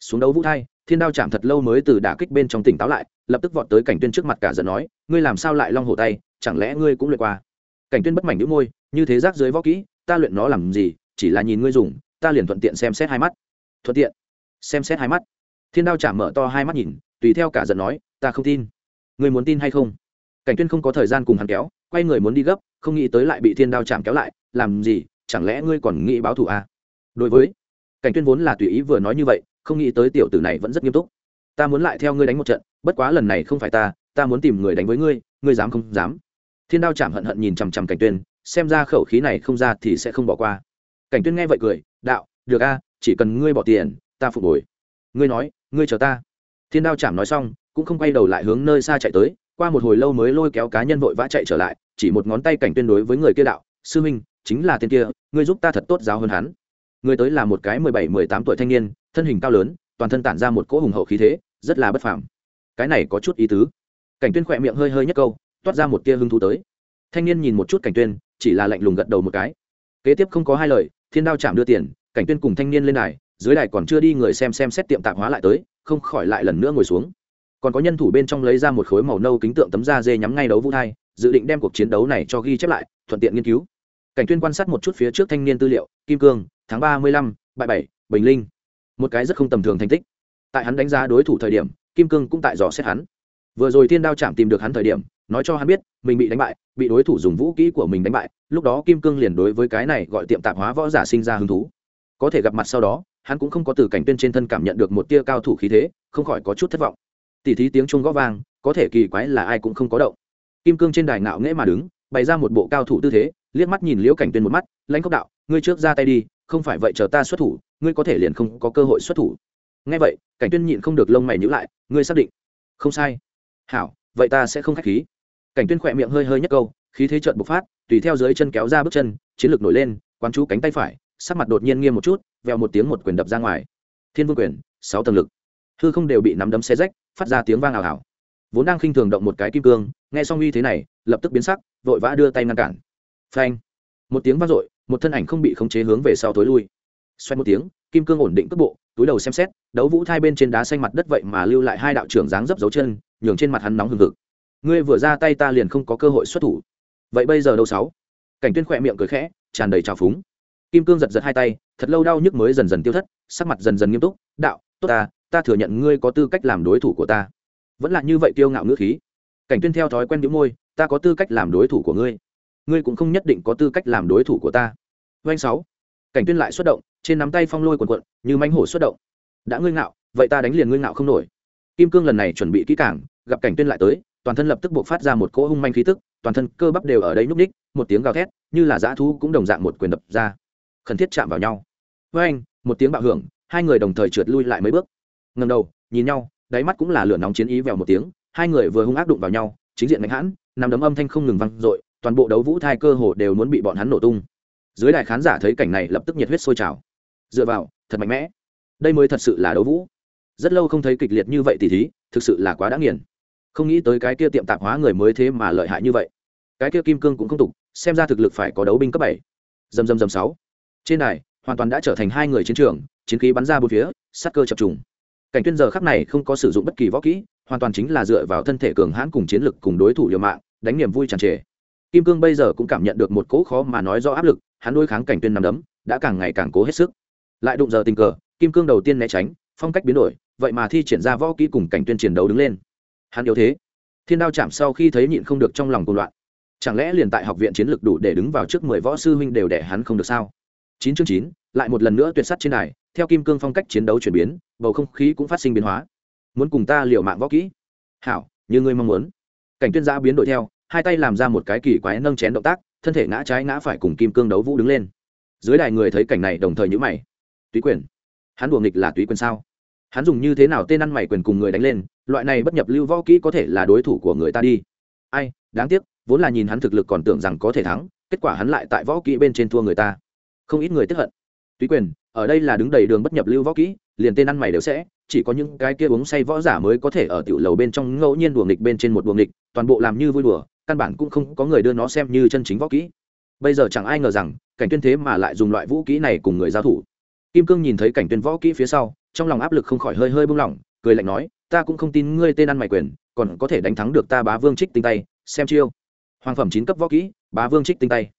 Speaker 1: Xuống đấu vũ thai, thiên đao chạm thật lâu mới từ đả kích bên trong tỉnh táo lại, lập tức vọt tới cảnh tuyên trước mặt cả giận nói, ngươi làm sao lại long hồ tay? Chẳng lẽ ngươi cũng luyện qua? Cảnh tuyên bất mảnh đĩu môi, như thế rác dưới võ kỹ, ta luyện nó làm gì? Chỉ là nhìn ngươi dùng, ta liền thuận tiện xem xét hai mắt. Thuận tiện? Xem xét hai mắt. Thiên đao chạm mở to hai mắt nhìn, tùy theo cả giận nói, ta không tin. Ngươi muốn tin hay không? Cảnh tuyên không có thời gian cùng hắn kéo, quay người muốn đi gấp, không nghĩ tới lại bị thiên đao chạm kéo lại, làm gì? Chẳng lẽ ngươi còn nghĩ báo thù à? đối với, cảnh tuyên vốn là tùy ý vừa nói như vậy, không nghĩ tới tiểu tử này vẫn rất nghiêm túc. Ta muốn lại theo ngươi đánh một trận, bất quá lần này không phải ta ta muốn tìm người đánh với ngươi ngươi dám không dám. Thiên đao chạm hận hận nhìn chằm chằm cảnh tuyên, xem ra khẩu khí này không ra thì sẽ không bỏ qua. Cảnh tuyên nghe vậy cười, đạo, được a, chỉ cần ngươi bỏ tiền ta phục hồi. Ngươi nói, ngươi chờ ta. Thiên đao chạm nói xong, cũng không quay đầu lại hướng nơi xa chạy tới, qua một hồi lâu mới lôi kéo cá nhân vội vã chạy trở lại, chỉ một ngón tay cảnh tuyên đối với người kia đạo, sư minh chính là tên kia, ngươi giúp ta thật tốt giáo hơn hắn. Người tới là một cái mười bảy, mười tám tuổi thanh niên, thân hình cao lớn, toàn thân tản ra một cỗ hùng hậu khí thế, rất là bất phàm. Cái này có chút ý tứ. Cảnh tuyên khỏe miệng hơi hơi nhất câu, toát ra một tia hứng thú tới. Thanh niên nhìn một chút cảnh tuyên, chỉ là lạnh lùng gật đầu một cái. Kế tiếp không có hai lời, thiên đao chạm đưa tiền, cảnh tuyên cùng thanh niên lên đài dưới đài còn chưa đi người xem xem xét tiệm tạp hóa lại tới, không khỏi lại lần nữa ngồi xuống. Còn có nhân thủ bên trong lấy ra một khối màu nâu kính tượng tấm da dê nhắm ngay đấu vũ thai, dự định đem cuộc chiến đấu này cho ghi chép lại, thuận tiện nghiên cứu. Cảnh tuyên quan sát một chút phía trước thanh niên tư liệu, kim cương, tháng ba mươi lăm, bại bảy, bình linh. Một cái rất không tầm thường thành tích. Tại hắn đánh giá đối thủ thời điểm, kim cương cũng tại dò xét hắn. Vừa rồi thiên đao chạm tìm được hắn thời điểm, nói cho hắn biết, mình bị đánh bại, bị đối thủ dùng vũ kỹ của mình đánh bại, lúc đó kim cương liền đối với cái này gọi tiệm tạp hóa võ giả sinh ra hứng thú. Có thể gặp mặt sau đó hắn cũng không có từ cảnh tuyên trên thân cảm nhận được một tia cao thủ khí thế, không khỏi có chút thất vọng. Tỉ thí tiếng chuông gõ vang, có thể kỳ quái là ai cũng không có động. Kim cương trên đài ngạo nghễ mà đứng, bày ra một bộ cao thủ tư thế, liếc mắt nhìn liễu cảnh tuyên một mắt, lãnh cốc đạo, ngươi trước ra tay đi, không phải vậy chờ ta xuất thủ, ngươi có thể liền không có cơ hội xuất thủ. Ngay vậy, cảnh tuyên nhịn không được lông mày nhíu lại, ngươi xác định? Không sai. Hảo, vậy ta sẽ không khách khí. Cảnh tuyên khỏe miệng hơi hơi nhất câu, khí thế chợt bộc phát, tùy theo dưới chân kéo ra bước chân, chiến lược nổi lên, quán chú cánh tay phải, sắc mặt đột nhiên nghiêm một chút vèo một tiếng một quyền đập ra ngoài. Thiên vương quyền, sáu tầng lực. Hư không đều bị nắm đấm xé rách, phát ra tiếng vang ảo ảo vốn đang khinh thường động một cái kim cương, nghe xong uy thế này, lập tức biến sắc, vội vã đưa tay ngăn cản. Phanh. Một tiếng vang dội, một thân ảnh không bị khống chế hướng về sau tối lui. Xoay một tiếng, kim cương ổn định cước bộ, túi đầu xem xét, đấu vũ thai bên trên đá xanh mặt đất vậy mà lưu lại hai đạo trưởng dáng dấp dấu chân, nhường trên mặt hắn nóng hừng hực. Ngươi vừa ra tay ta liền không có cơ hội xuất thủ. Vậy bây giờ đâu sáu? Cảnh tuyên khỏe miệng cười khẽ, tràn đầy trào phúng kim cương giật giật hai tay, thật lâu đau nhức mới dần dần tiêu thất, sắc mặt dần dần nghiêm túc, đạo, tốt ta ta thừa nhận ngươi có tư cách làm đối thủ của ta. Vẫn là như vậy kiêu ngạo ngữ khí. Cảnh tuyên theo thói quen đĩu môi, ta có tư cách làm đối thủ của ngươi ngươi cũng không nhất định có tư cách làm đối thủ của ta. Doanh sáu. Cảnh tuyên lại xuất động, trên nắm tay phong lôi quần quận như manh hổ xuất động. Đã ngươi ngạo, vậy ta đánh liền ngươi ngạo không nổi. Kim cương lần này chuẩn bị kỹ càng, gặp cảnh tuyên lại tới, toàn thân lập tức buộc phát ra một cỗ hung manh khí tức, toàn thân cơ bắp đều ở đây núp ních, một tiếng gào thét, như là dã thú cũng đồng dạng một quyền đập ra khẩn thiết chạm vào nhau. Với anh, một tiếng bạo hưởng, hai người đồng thời trượt lui lại mấy bước. Ngầm đầu, nhìn nhau, đáy mắt cũng là lửa nóng chiến ý vèo một tiếng, hai người vừa hung ác đụng vào nhau, chính diện mạnh hãn, nằm đấm âm thanh không ngừng vang dội, toàn bộ đấu vũ thai cơ hồ đều muốn bị bọn hắn nổ tung. Dưới đại khán giả thấy cảnh này lập tức nhiệt huyết sôi trào. Dựa vào, thật mạnh mẽ. Đây mới thật sự là đấu vũ. Rất lâu không thấy kịch liệt như vậy thì thí, thực sự là quá đã nghiền. Không nghĩ tới cái kia tiệm tạp hóa người mới thế mà lợi hại như vậy. Cái kia kim cương cũng không tục, xem ra thực lực phải có đấu binh cấp bảy. Dầm dầm dầm sáu trên đài, hoàn toàn đã trở thành hai người chiến trường, chiến khí bắn ra bốn phía, sát cơ chập trùng. Cảnh tuyên giờ khắc này không có sử dụng bất kỳ võ kỹ, hoàn toàn chính là dựa vào thân thể cường hãn cùng chiến lực cùng đối thủ liều mạng, đánh niềm vui tràn trề. Kim cương bây giờ cũng cảm nhận được một cỗ khó mà nói rõ áp lực, hắn đối kháng cảnh tuyên nằm đấm, đã càng ngày càng cố hết sức. Lại đụng giờ tình cờ, kim cương đầu tiên né tránh, phong cách biến đổi, vậy mà thi triển ra võ kỹ cùng cảnh tuyên chiến đấu đứng lên. Hắn yếu thế. Thiên đao chạm sau khi thấy nhịn không được trong lòng cuồng loạn. Chẳng lẽ liền tại học viện chiến lược đủ để đứng vào trước mười võ sư huynh đều để hắn không được sao? Chín chương chín, lại một lần nữa tuyệt sắt trên đài, theo kim cương phong cách chiến đấu chuyển biến, bầu không khí cũng phát sinh biến hóa. Muốn cùng ta liều mạng võ kỹ? Hảo, như ngươi mong muốn. Cảnh tuyên giã biến đổi theo, hai tay làm ra một cái kỳ quái nâng chén động tác, thân thể ngã trái ngã phải cùng kim cương đấu vũ đứng lên. Dưới đài người thấy cảnh này đồng thời nhữ mày. Túy quyền. Hắn đùa nghịch là túy quyền sao? Hắn dùng như thế nào tên ăn mày quyền cùng người đánh lên, loại này bất nhập lưu võ kỹ có thể là đối thủ của người ta đi. Ai, đáng tiếc, vốn là nhìn hắn thực lực còn tưởng rằng có thể thắng, kết quả hắn lại tại võ kỹ bên trên thua người ta không ít người tiếp hận. Túy quyền, ở đây là đứng đầy đường bất nhập lưu võ kỹ, liền tên ăn mày đều sẽ, chỉ có những cái kia uống say võ giả mới có thể ở tiểu lầu bên trong ngẫu nhiên đùa nghịch bên trên một đùa nghịch, toàn bộ làm như vui đùa, căn bản cũng không có người đưa nó xem như chân chính võ kỹ. Bây giờ chẳng ai ngờ rằng, cảnh tuyên thế mà lại dùng loại vũ kỹ này cùng người giao thủ. Kim cương nhìn thấy cảnh tuyên võ kỹ phía sau, trong lòng áp lực không khỏi hơi hơi buông lỏng, cười lạnh nói, ta cũng không tin ngươi tên ăn mày quyền, còn có thể đánh thắng được ta bá vương trích tinh tay, xem chiêu. Hoàng phẩm chín cấp võ kỹ, bá vương trích tinh tay.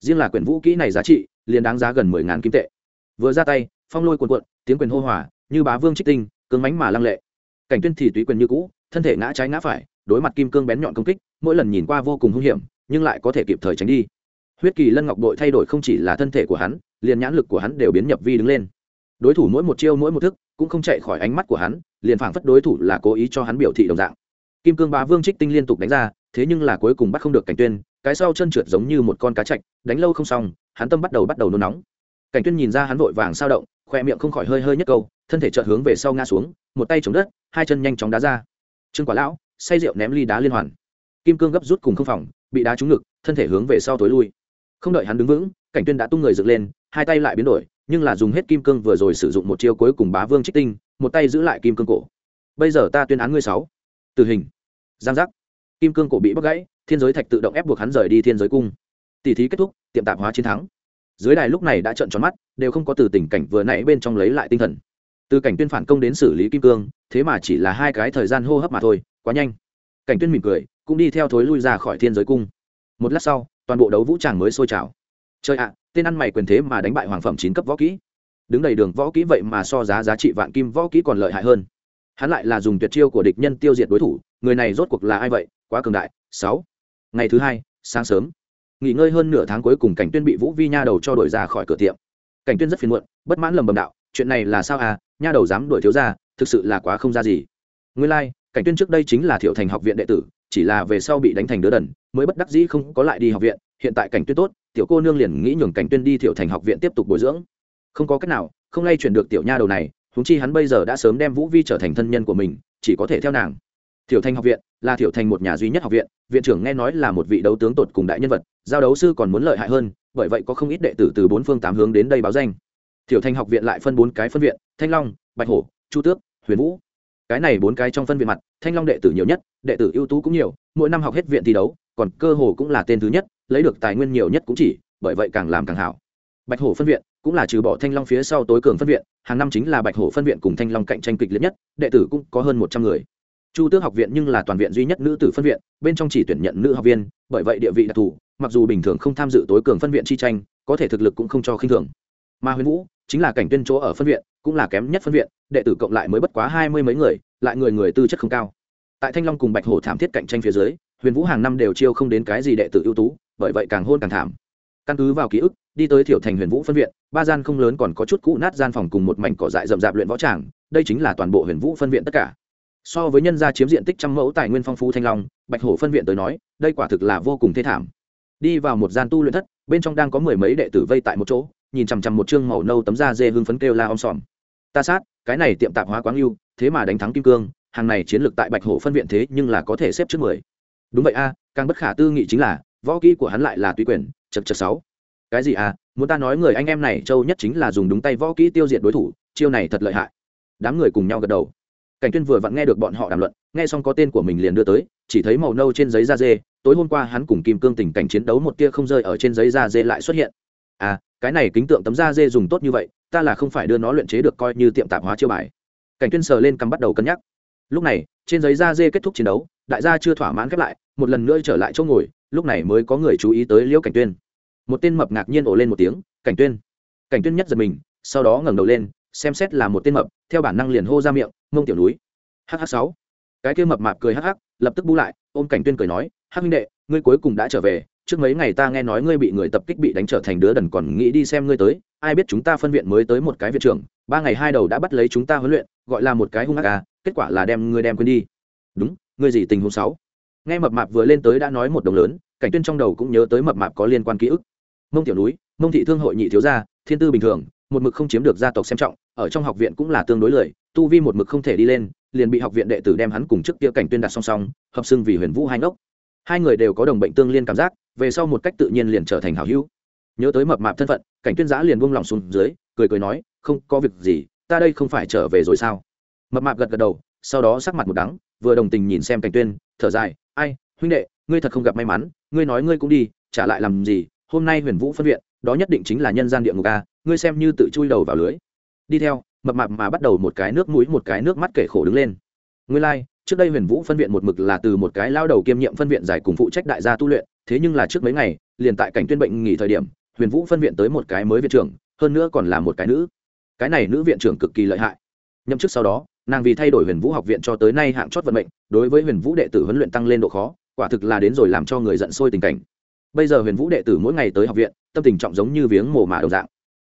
Speaker 1: Riêng là quyển vũ kỹ này giá trị liền đáng giá gần mười ngàn kim tệ. Vừa ra tay, phong lôi cuồn cuộn, tiếng quyền hô hỏa như bá vương trích tinh cứng mánh mà lăng lệ. Cảnh tuyên thì tùy quyền như cũ, thân thể ngã trái ngã phải, đối mặt kim cương bén nhọn công kích, mỗi lần nhìn qua vô cùng hung hiểm, nhưng lại có thể kịp thời tránh đi. Huyết kỳ lân ngọc đội thay đổi không chỉ là thân thể của hắn, liền nhãn lực của hắn đều biến nhập vi đứng lên. Đối thủ mỗi một chiêu mỗi một thức, cũng không chạy khỏi ánh mắt của hắn, liền phảng phất đối thủ là cố ý cho hắn biểu thị đồng dạng. Kim cương bá vương trích tinh liên tục đánh ra thế nhưng là cuối cùng bắt không được cảnh tuyên, cái sau chân trượt giống như một con cá chạch, đánh lâu không xong, hắn tâm bắt đầu bắt đầu nôn nóng. Cảnh tuyên nhìn ra hắn vội vàng sao động, khoe miệng không khỏi hơi hơi nhất câu, thân thể chợt hướng về sau ngã xuống, một tay chống đất, hai chân nhanh chóng đá ra. Trương quả lão, say rượu ném ly đá liên hoàn. Kim cương gấp rút cùng không phòng, bị đá trúng ngực, thân thể hướng về sau tối lui. Không đợi hắn đứng vững, cảnh tuyên đã tung người dựng lên, hai tay lại biến đổi, nhưng là dùng hết kim cương vừa rồi sử dụng một chiêu cuối cùng bá vương trích tinh, một tay giữ lại kim cương cổ. Bây giờ ta tuyên án ngươi sáu. Tử hình. Giang giác kim cương cổ bị bắt gãy, thiên giới thạch tự động ép buộc hắn rời đi thiên giới cung. Tỷ thí kết thúc, tiệm tạp hóa chiến thắng. Dưới đài lúc này đã trợn tròn mắt, đều không có từ tình cảnh vừa nãy bên trong lấy lại tinh thần. Từ cảnh tuyên phản công đến xử lý kim cương, thế mà chỉ là hai cái thời gian hô hấp mà thôi, quá nhanh. Cảnh tuyên mỉm cười, cũng đi theo thối lui ra khỏi thiên giới cung. Một lát sau, toàn bộ đấu vũ tràng mới sôi trào. Trời ạ, tên ăn mày quyền thế mà đánh bại hoàng phẩm chín cấp võ kỹ. Đứng đầy đường võ kỹ vậy mà so giá giá trị vạn kim võ kỹ còn lợi hại hơn hắn lại là dùng tuyệt chiêu của địch nhân tiêu diệt đối thủ người này rốt cuộc là ai vậy? Quá cường đại. Sáu. Ngày thứ hai sáng sớm. Nghỉ ngơi hơn nửa tháng cuối cùng cảnh tuyên bị vũ vi nha đầu cho đuổi ra khỏi cửa tiệm. Cảnh tuyên rất phiền muộn bất mãn lầm bầm đạo chuyện này là sao à? Nha đầu dám đuổi thiếu ra thực sự là quá không ra gì. Nguyên lai like, cảnh tuyên trước đây chính là thiệu thành học viện đệ tử chỉ là về sau bị đánh thành đứa đần mới bất đắc dĩ không có lại đi học viện hiện tại cảnh tuyên tốt tiểu cô nương liền nghĩ nhường cảnh tuyên đi thiệu thành học viện tiếp tục bồi dưỡng. Không có cách nào không lay chuyển được tiểu nha đầu này húng chi hắn bây giờ đã sớm đem vũ vi trở thành thân nhân của mình, chỉ có thể theo nàng. Thiểu thành học viện là thiểu thành một nhà duy nhất học viện viện trưởng nghe nói là một vị đấu tướng tột cùng đại nhân vật, giao đấu sư còn muốn lợi hại hơn, bởi vậy có không ít đệ tử từ bốn phương tám hướng đến đây báo danh. Thiểu thành học viện lại phân bốn cái phân viện, thanh long, bạch hổ, chu tước, huyền vũ. Cái này bốn cái trong phân viện mặt, thanh long đệ tử nhiều nhất, đệ tử ưu tú cũng nhiều, mỗi năm học hết viện thi đấu, còn cơ hồ cũng là tên thứ nhất, lấy được tài nguyên nhiều nhất cũng chỉ, bởi vậy càng làm càng hảo. Bạch hổ phân viện cũng là trừ bỏ thanh long phía sau tối cường phân viện, hàng năm chính là bạch hổ phân viện cùng thanh long cạnh tranh kịch liệt nhất, đệ tử cũng có hơn một trăm người. Chu tước học viện nhưng là toàn viện duy nhất nữ tử phân viện, bên trong chỉ tuyển nhận nữ học viên, bởi vậy địa vị đặc thù, mặc dù bình thường không tham dự tối cường phân viện chi tranh, có thể thực lực cũng không cho khinh thường. Mà huyền vũ chính là cảnh tuyên chỗ ở phân viện, cũng là kém nhất phân viện, đệ tử cộng lại mới bất quá hai mươi mấy người, lại người người tư chất không cao. Tại thanh long cùng bạch hổ thảm thiết cạnh tranh phía dưới, huyền vũ hàng năm đều chiêu không đến cái gì đệ tử ưu tú, bởi vậy càng hôn càng thảm. Căn cứ vào ký ức đi tới thiểu thành huyền vũ phân viện, ba gian không lớn còn có chút cũ nát gian phòng cùng một mảnh cỏ dại rậm rạp luyện võ tràng, đây chính là toàn bộ huyền vũ phân viện tất cả. So với nhân gia chiếm diện tích trăm mẫu tài nguyên phong phú thanh long, bạch hổ phân viện tới nói, đây quả thực là vô cùng thê thảm. Đi vào một gian tu luyện thất, bên trong đang có mười mấy đệ tử vây tại một chỗ, nhìn chằm chằm một chương màu nâu tấm da dê hương phấn kêu la om sòm. Ta sát, cái này tiệm tạp hóa quáng yêu thế mà đánh thắng kim cương, hàng này chiến lược tại bạch hổ phân viện thế nhưng là có thể xếp trước mười. Đúng vậy a, càng bất khả tư nghị chính là, võ kỹ của hắn lại là tùy quyền, chật chật sáu cái gì à muốn ta nói người anh em này châu nhất chính là dùng đúng tay võ kỹ tiêu diệt đối thủ, chiêu này thật lợi hại. Đám người cùng nhau gật đầu. Cảnh tuyên vừa vặn nghe được bọn họ đàm luận, nghe xong có tên của mình liền đưa tới, chỉ thấy màu nâu trên giấy da dê, tối hôm qua hắn cùng kim cương tình cảnh chiến đấu một tia không rơi ở trên giấy da dê lại xuất hiện. À cái này kính tượng tấm da dê dùng tốt như vậy, ta là không phải đưa nó luyện chế được coi như tiệm tạp hóa chiêu bài. Cảnh tuyên sờ lên cầm bắt đầu cân nhắc. Lúc này, trên giấy da dê kết thúc chiến đấu, đại gia chưa thỏa mãn khép lại, một lần nữa trở lại chỗ ngồi, lúc này mới có người chú ý tới liễu cảnh tuyên một tên mập ngạc nhiên ồ lên một tiếng, cảnh tuyên. Cảnh tuyên nhất giật mình, sau đó ngẩng đầu lên, xem xét là một tên mập, theo bản năng liền hô ra miệng, mông tiểu núi. Hh sáu. Cái kia mập mạp cười hh lập tức bu lại, ôm cảnh tuyên cười nói, hắc minh đệ, ngươi cuối cùng đã trở về, trước mấy ngày ta nghe nói ngươi bị người tập kích bị đánh trở thành đứa đần còn nghĩ đi xem ngươi tới, ai biết chúng ta phân viện mới tới một cái viện trưởng, ba ngày hai đầu đã bắt lấy chúng ta huấn luyện, gọi là một cái hung ác à kết quả là đem ngươi đem quên đi. Đúng, ngươi gì tình huống sáu? Nghe mập mạp vừa lên tới đã nói một đồng lớn, cảnh tuyên trong đầu cũng nhớ tới mập mạp có liên quan ký ức mông tiểu núi, mông thị thương hội nhị thiếu gia, thiên tư bình thường, một mực không chiếm được gia tộc xem trọng, ở trong học viện cũng là tương đối lười, tu vi một mực không thể đi lên, liền bị học viện đệ tử đem hắn cùng trước kia cảnh tuyên đặt song song, hợp xưng vì huyền vũ hai ngốc. Hai người đều có đồng bệnh tương liên cảm giác, về sau một cách tự nhiên liền trở thành hảo hữu. Nhớ tới mập mạp thân phận, cảnh tuyên giã liền buông lòng xuống dưới, cười cười nói, không có việc gì, ta đây không phải trở về rồi sao? Mập mạp gật gật đầu, sau đó sắc mặt một đắng, vừa đồng tình nhìn xem cảnh tuyên, thở dài, ai, huynh đệ, ngươi thật không gặp may mắn, ngươi nói ngươi cũng đi, trả lại làm gì hôm nay huyền vũ phân viện đó nhất định chính là nhân gian địa ngục a ngươi xem như tự chui đầu vào lưới. Đi theo mập mạp mà bắt đầu một cái nước mũi một cái nước mắt kể khổ đứng lên. Ngươi lai、like, trước đây huyền vũ phân viện một mực là từ một cái lao đầu kiêm nhiệm phân viện giải cùng phụ trách đại gia tu luyện thế nhưng là trước mấy ngày liền tại cảnh tuyên bệnh nghỉ thời điểm huyền vũ phân viện tới một cái mới viện trưởng hơn nữa còn là một cái nữ. Cái này nữ viện trưởng cực kỳ lợi hại. Nhậm chức sau đó nàng vì thay đổi huyền vũ học viện cho tới nay hạng chót vận mệnh đối với huyền vũ đệ tử huấn luyện tăng lên độ khó quả thực là đến rồi làm cho người giận sôi tình cảnh bây giờ huyền vũ đệ tử mỗi ngày tới học viện, tâm tình trọng giống như viếng mồ mả đồng dạng.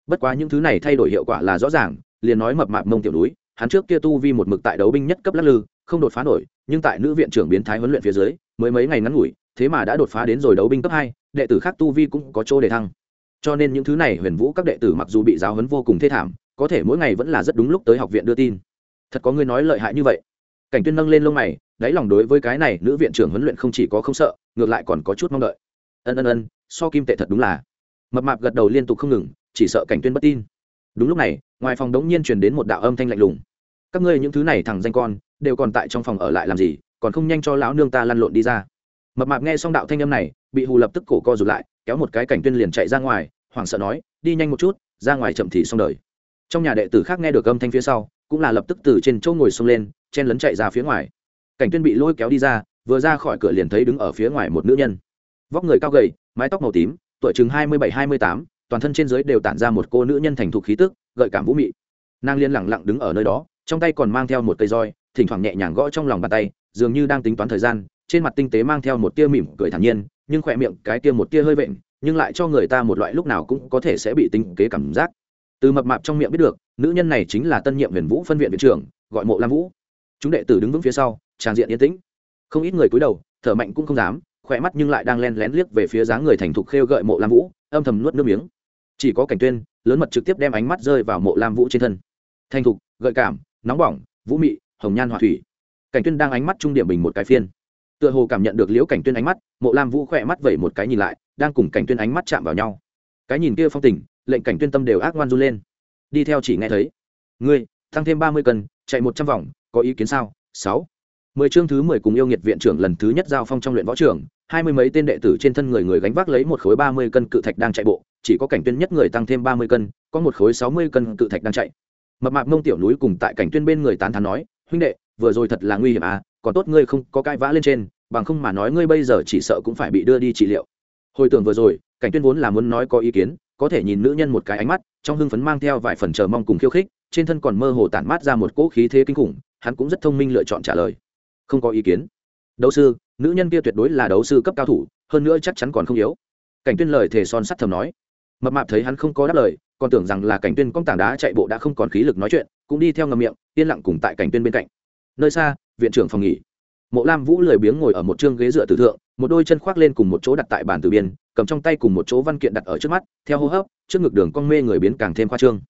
Speaker 1: Bất quá những thứ này thay đổi hiệu quả là rõ ràng, liền nói mập mạp mông tiểu núi, hắn trước kia tu vi một mực tại đấu binh nhất cấp lắc lư, không đột phá nổi, nhưng tại nữ viện trưởng biến thái huấn luyện phía dưới, mới mấy ngày ngắn ngủi, thế mà đã đột phá đến rồi đấu binh cấp hai, đệ tử khác tu vi cũng có chỗ để thăng. Cho nên những thứ này huyền vũ các đệ tử mặc dù bị giáo huấn vô cùng thê thảm, có thể mỗi ngày vẫn là rất đúng lúc tới học viện đưa tin. Thật có người nói lợi hại như vậy. Cảnh tuyên nâng lên lông mày, đáy lòng đối với cái này nữ viện trưởng huấn luyện không chỉ có không sợ, ngược lại còn có chút mong đợi ân ân ân, so kim tệ thật đúng là. Mập mạp gật đầu liên tục không ngừng, chỉ sợ cảnh tuyên bất tin. Đúng lúc này, ngoài phòng đống nhiên truyền đến một đạo âm thanh lạnh lùng. Các ngươi những thứ này thằng danh con, đều còn tại trong phòng ở lại làm gì, còn không nhanh cho lão nương ta lăn lộn đi ra. Mập mạp nghe xong đạo thanh âm này, bị hù lập tức cổ co rụt lại, kéo một cái cảnh tuyên liền chạy ra ngoài, hoảng sợ nói, đi nhanh một chút, ra ngoài chậm thì xong đời. Trong nhà đệ tử khác nghe được âm thanh phía sau, cũng là lập tức từ trên chỗ ngồi xông lên, chen lấn chạy ra phía ngoài. Cảnh tuyên bị lôi kéo đi ra, vừa ra khỏi cửa liền thấy đứng ở phía ngoài một nữ nhân vóc người cao gầy, mái tóc màu tím, tuổi chừng hai mươi bảy, hai mươi tám, toàn thân trên dưới đều tản ra một cô nữ nhân thành thục khí tức, gợi cảm vũ mị. Nàng liên lẳng lặng đứng ở nơi đó, trong tay còn mang theo một cây roi, thỉnh thoảng nhẹ nhàng gõ trong lòng bàn tay, dường như đang tính toán thời gian, trên mặt tinh tế mang theo một tia mỉm cười thản nhiên, nhưng khỏe miệng cái tia một tia hơi vện, nhưng lại cho người ta một loại lúc nào cũng có thể sẽ bị tính kế cảm giác. Từ mập mạp trong miệng biết được, nữ nhân này chính là tân nhiệm huyền vũ phân viện viện trưởng, gọi mộ lam vũ. Chúng đệ tử đứng vững phía sau tràn diện yên tĩnh. Không ít người cúi đầu, thở mạnh cũng không dám khỏe mắt nhưng lại đang len lén liếc về phía dáng người thành thục khêu gợi mộ lam vũ, âm thầm nuốt nước miếng. Chỉ có cảnh tuyên, lớn mật trực tiếp đem ánh mắt rơi vào mộ lam vũ trên thân. Thành thục, gợi cảm, nóng bỏng, vũ mị, hồng nhan họa thủy. Cảnh tuyên đang ánh mắt trung điểm bình một cái phiên. Tựa hồ cảm nhận được liễu cảnh tuyên ánh mắt, mộ lam vũ khỏe mắt vẩy một cái nhìn lại, đang cùng cảnh tuyên ánh mắt chạm vào nhau. Cái nhìn kia phong tình, lệnh cảnh tuyên tâm đều ác ngoan run lên. Đi theo chỉ nghe thấy. Ngươi tăng thêm ba mươi cân, chạy một trăm vòng, có ý kiến sao? Sáu mười chương thứ mười cùng yêu nghiệt viện trưởng lần thứ nhất giao phong trong luyện võ trưởng hai mươi mấy tên đệ tử trên thân người người gánh vác lấy một khối ba mươi cân cự thạch đang chạy bộ, chỉ có cảnh tuyên nhất người tăng thêm ba mươi cân, có một khối sáu mươi cân cự thạch đang chạy. Mập mạp mông tiểu núi cùng tại cảnh tuyên bên người tán thán nói, huynh đệ, vừa rồi thật là nguy hiểm à còn tốt ngươi không có cãi vã lên trên, bằng không mà nói ngươi bây giờ chỉ sợ cũng phải bị đưa đi trị liệu. Hồi tưởng vừa rồi, cảnh tuyên vốn là muốn nói có ý kiến, có thể nhìn nữ nhân một cái ánh mắt, trong hưng phấn mang theo vài phần chờ mong cùng khiêu khích, trên thân còn mơ hồ tản mát ra một cỗ khí thế kinh khủng, hắn cũng rất thông minh lựa chọn trả lời không có ý kiến. Đấu sư, nữ nhân kia tuyệt đối là đấu sư cấp cao thủ, hơn nữa chắc chắn còn không yếu. Cảnh tuyên lời thề son sắt thầm nói. Mập mạp thấy hắn không có đáp lời, còn tưởng rằng là cảnh tuyên cong tảng đá chạy bộ đã không còn khí lực nói chuyện, cũng đi theo ngầm miệng, yên lặng cùng tại cảnh tuyên bên cạnh. Nơi xa, viện trưởng phòng nghỉ. Mộ lam vũ lười biếng ngồi ở một chương ghế dựa tử thượng, một đôi chân khoác lên cùng một chỗ đặt tại bàn từ biên, cầm trong tay cùng một chỗ văn kiện đặt ở trước mắt, theo hô hấp, trước ngực đường con mê người biến càng thêm khoa trương.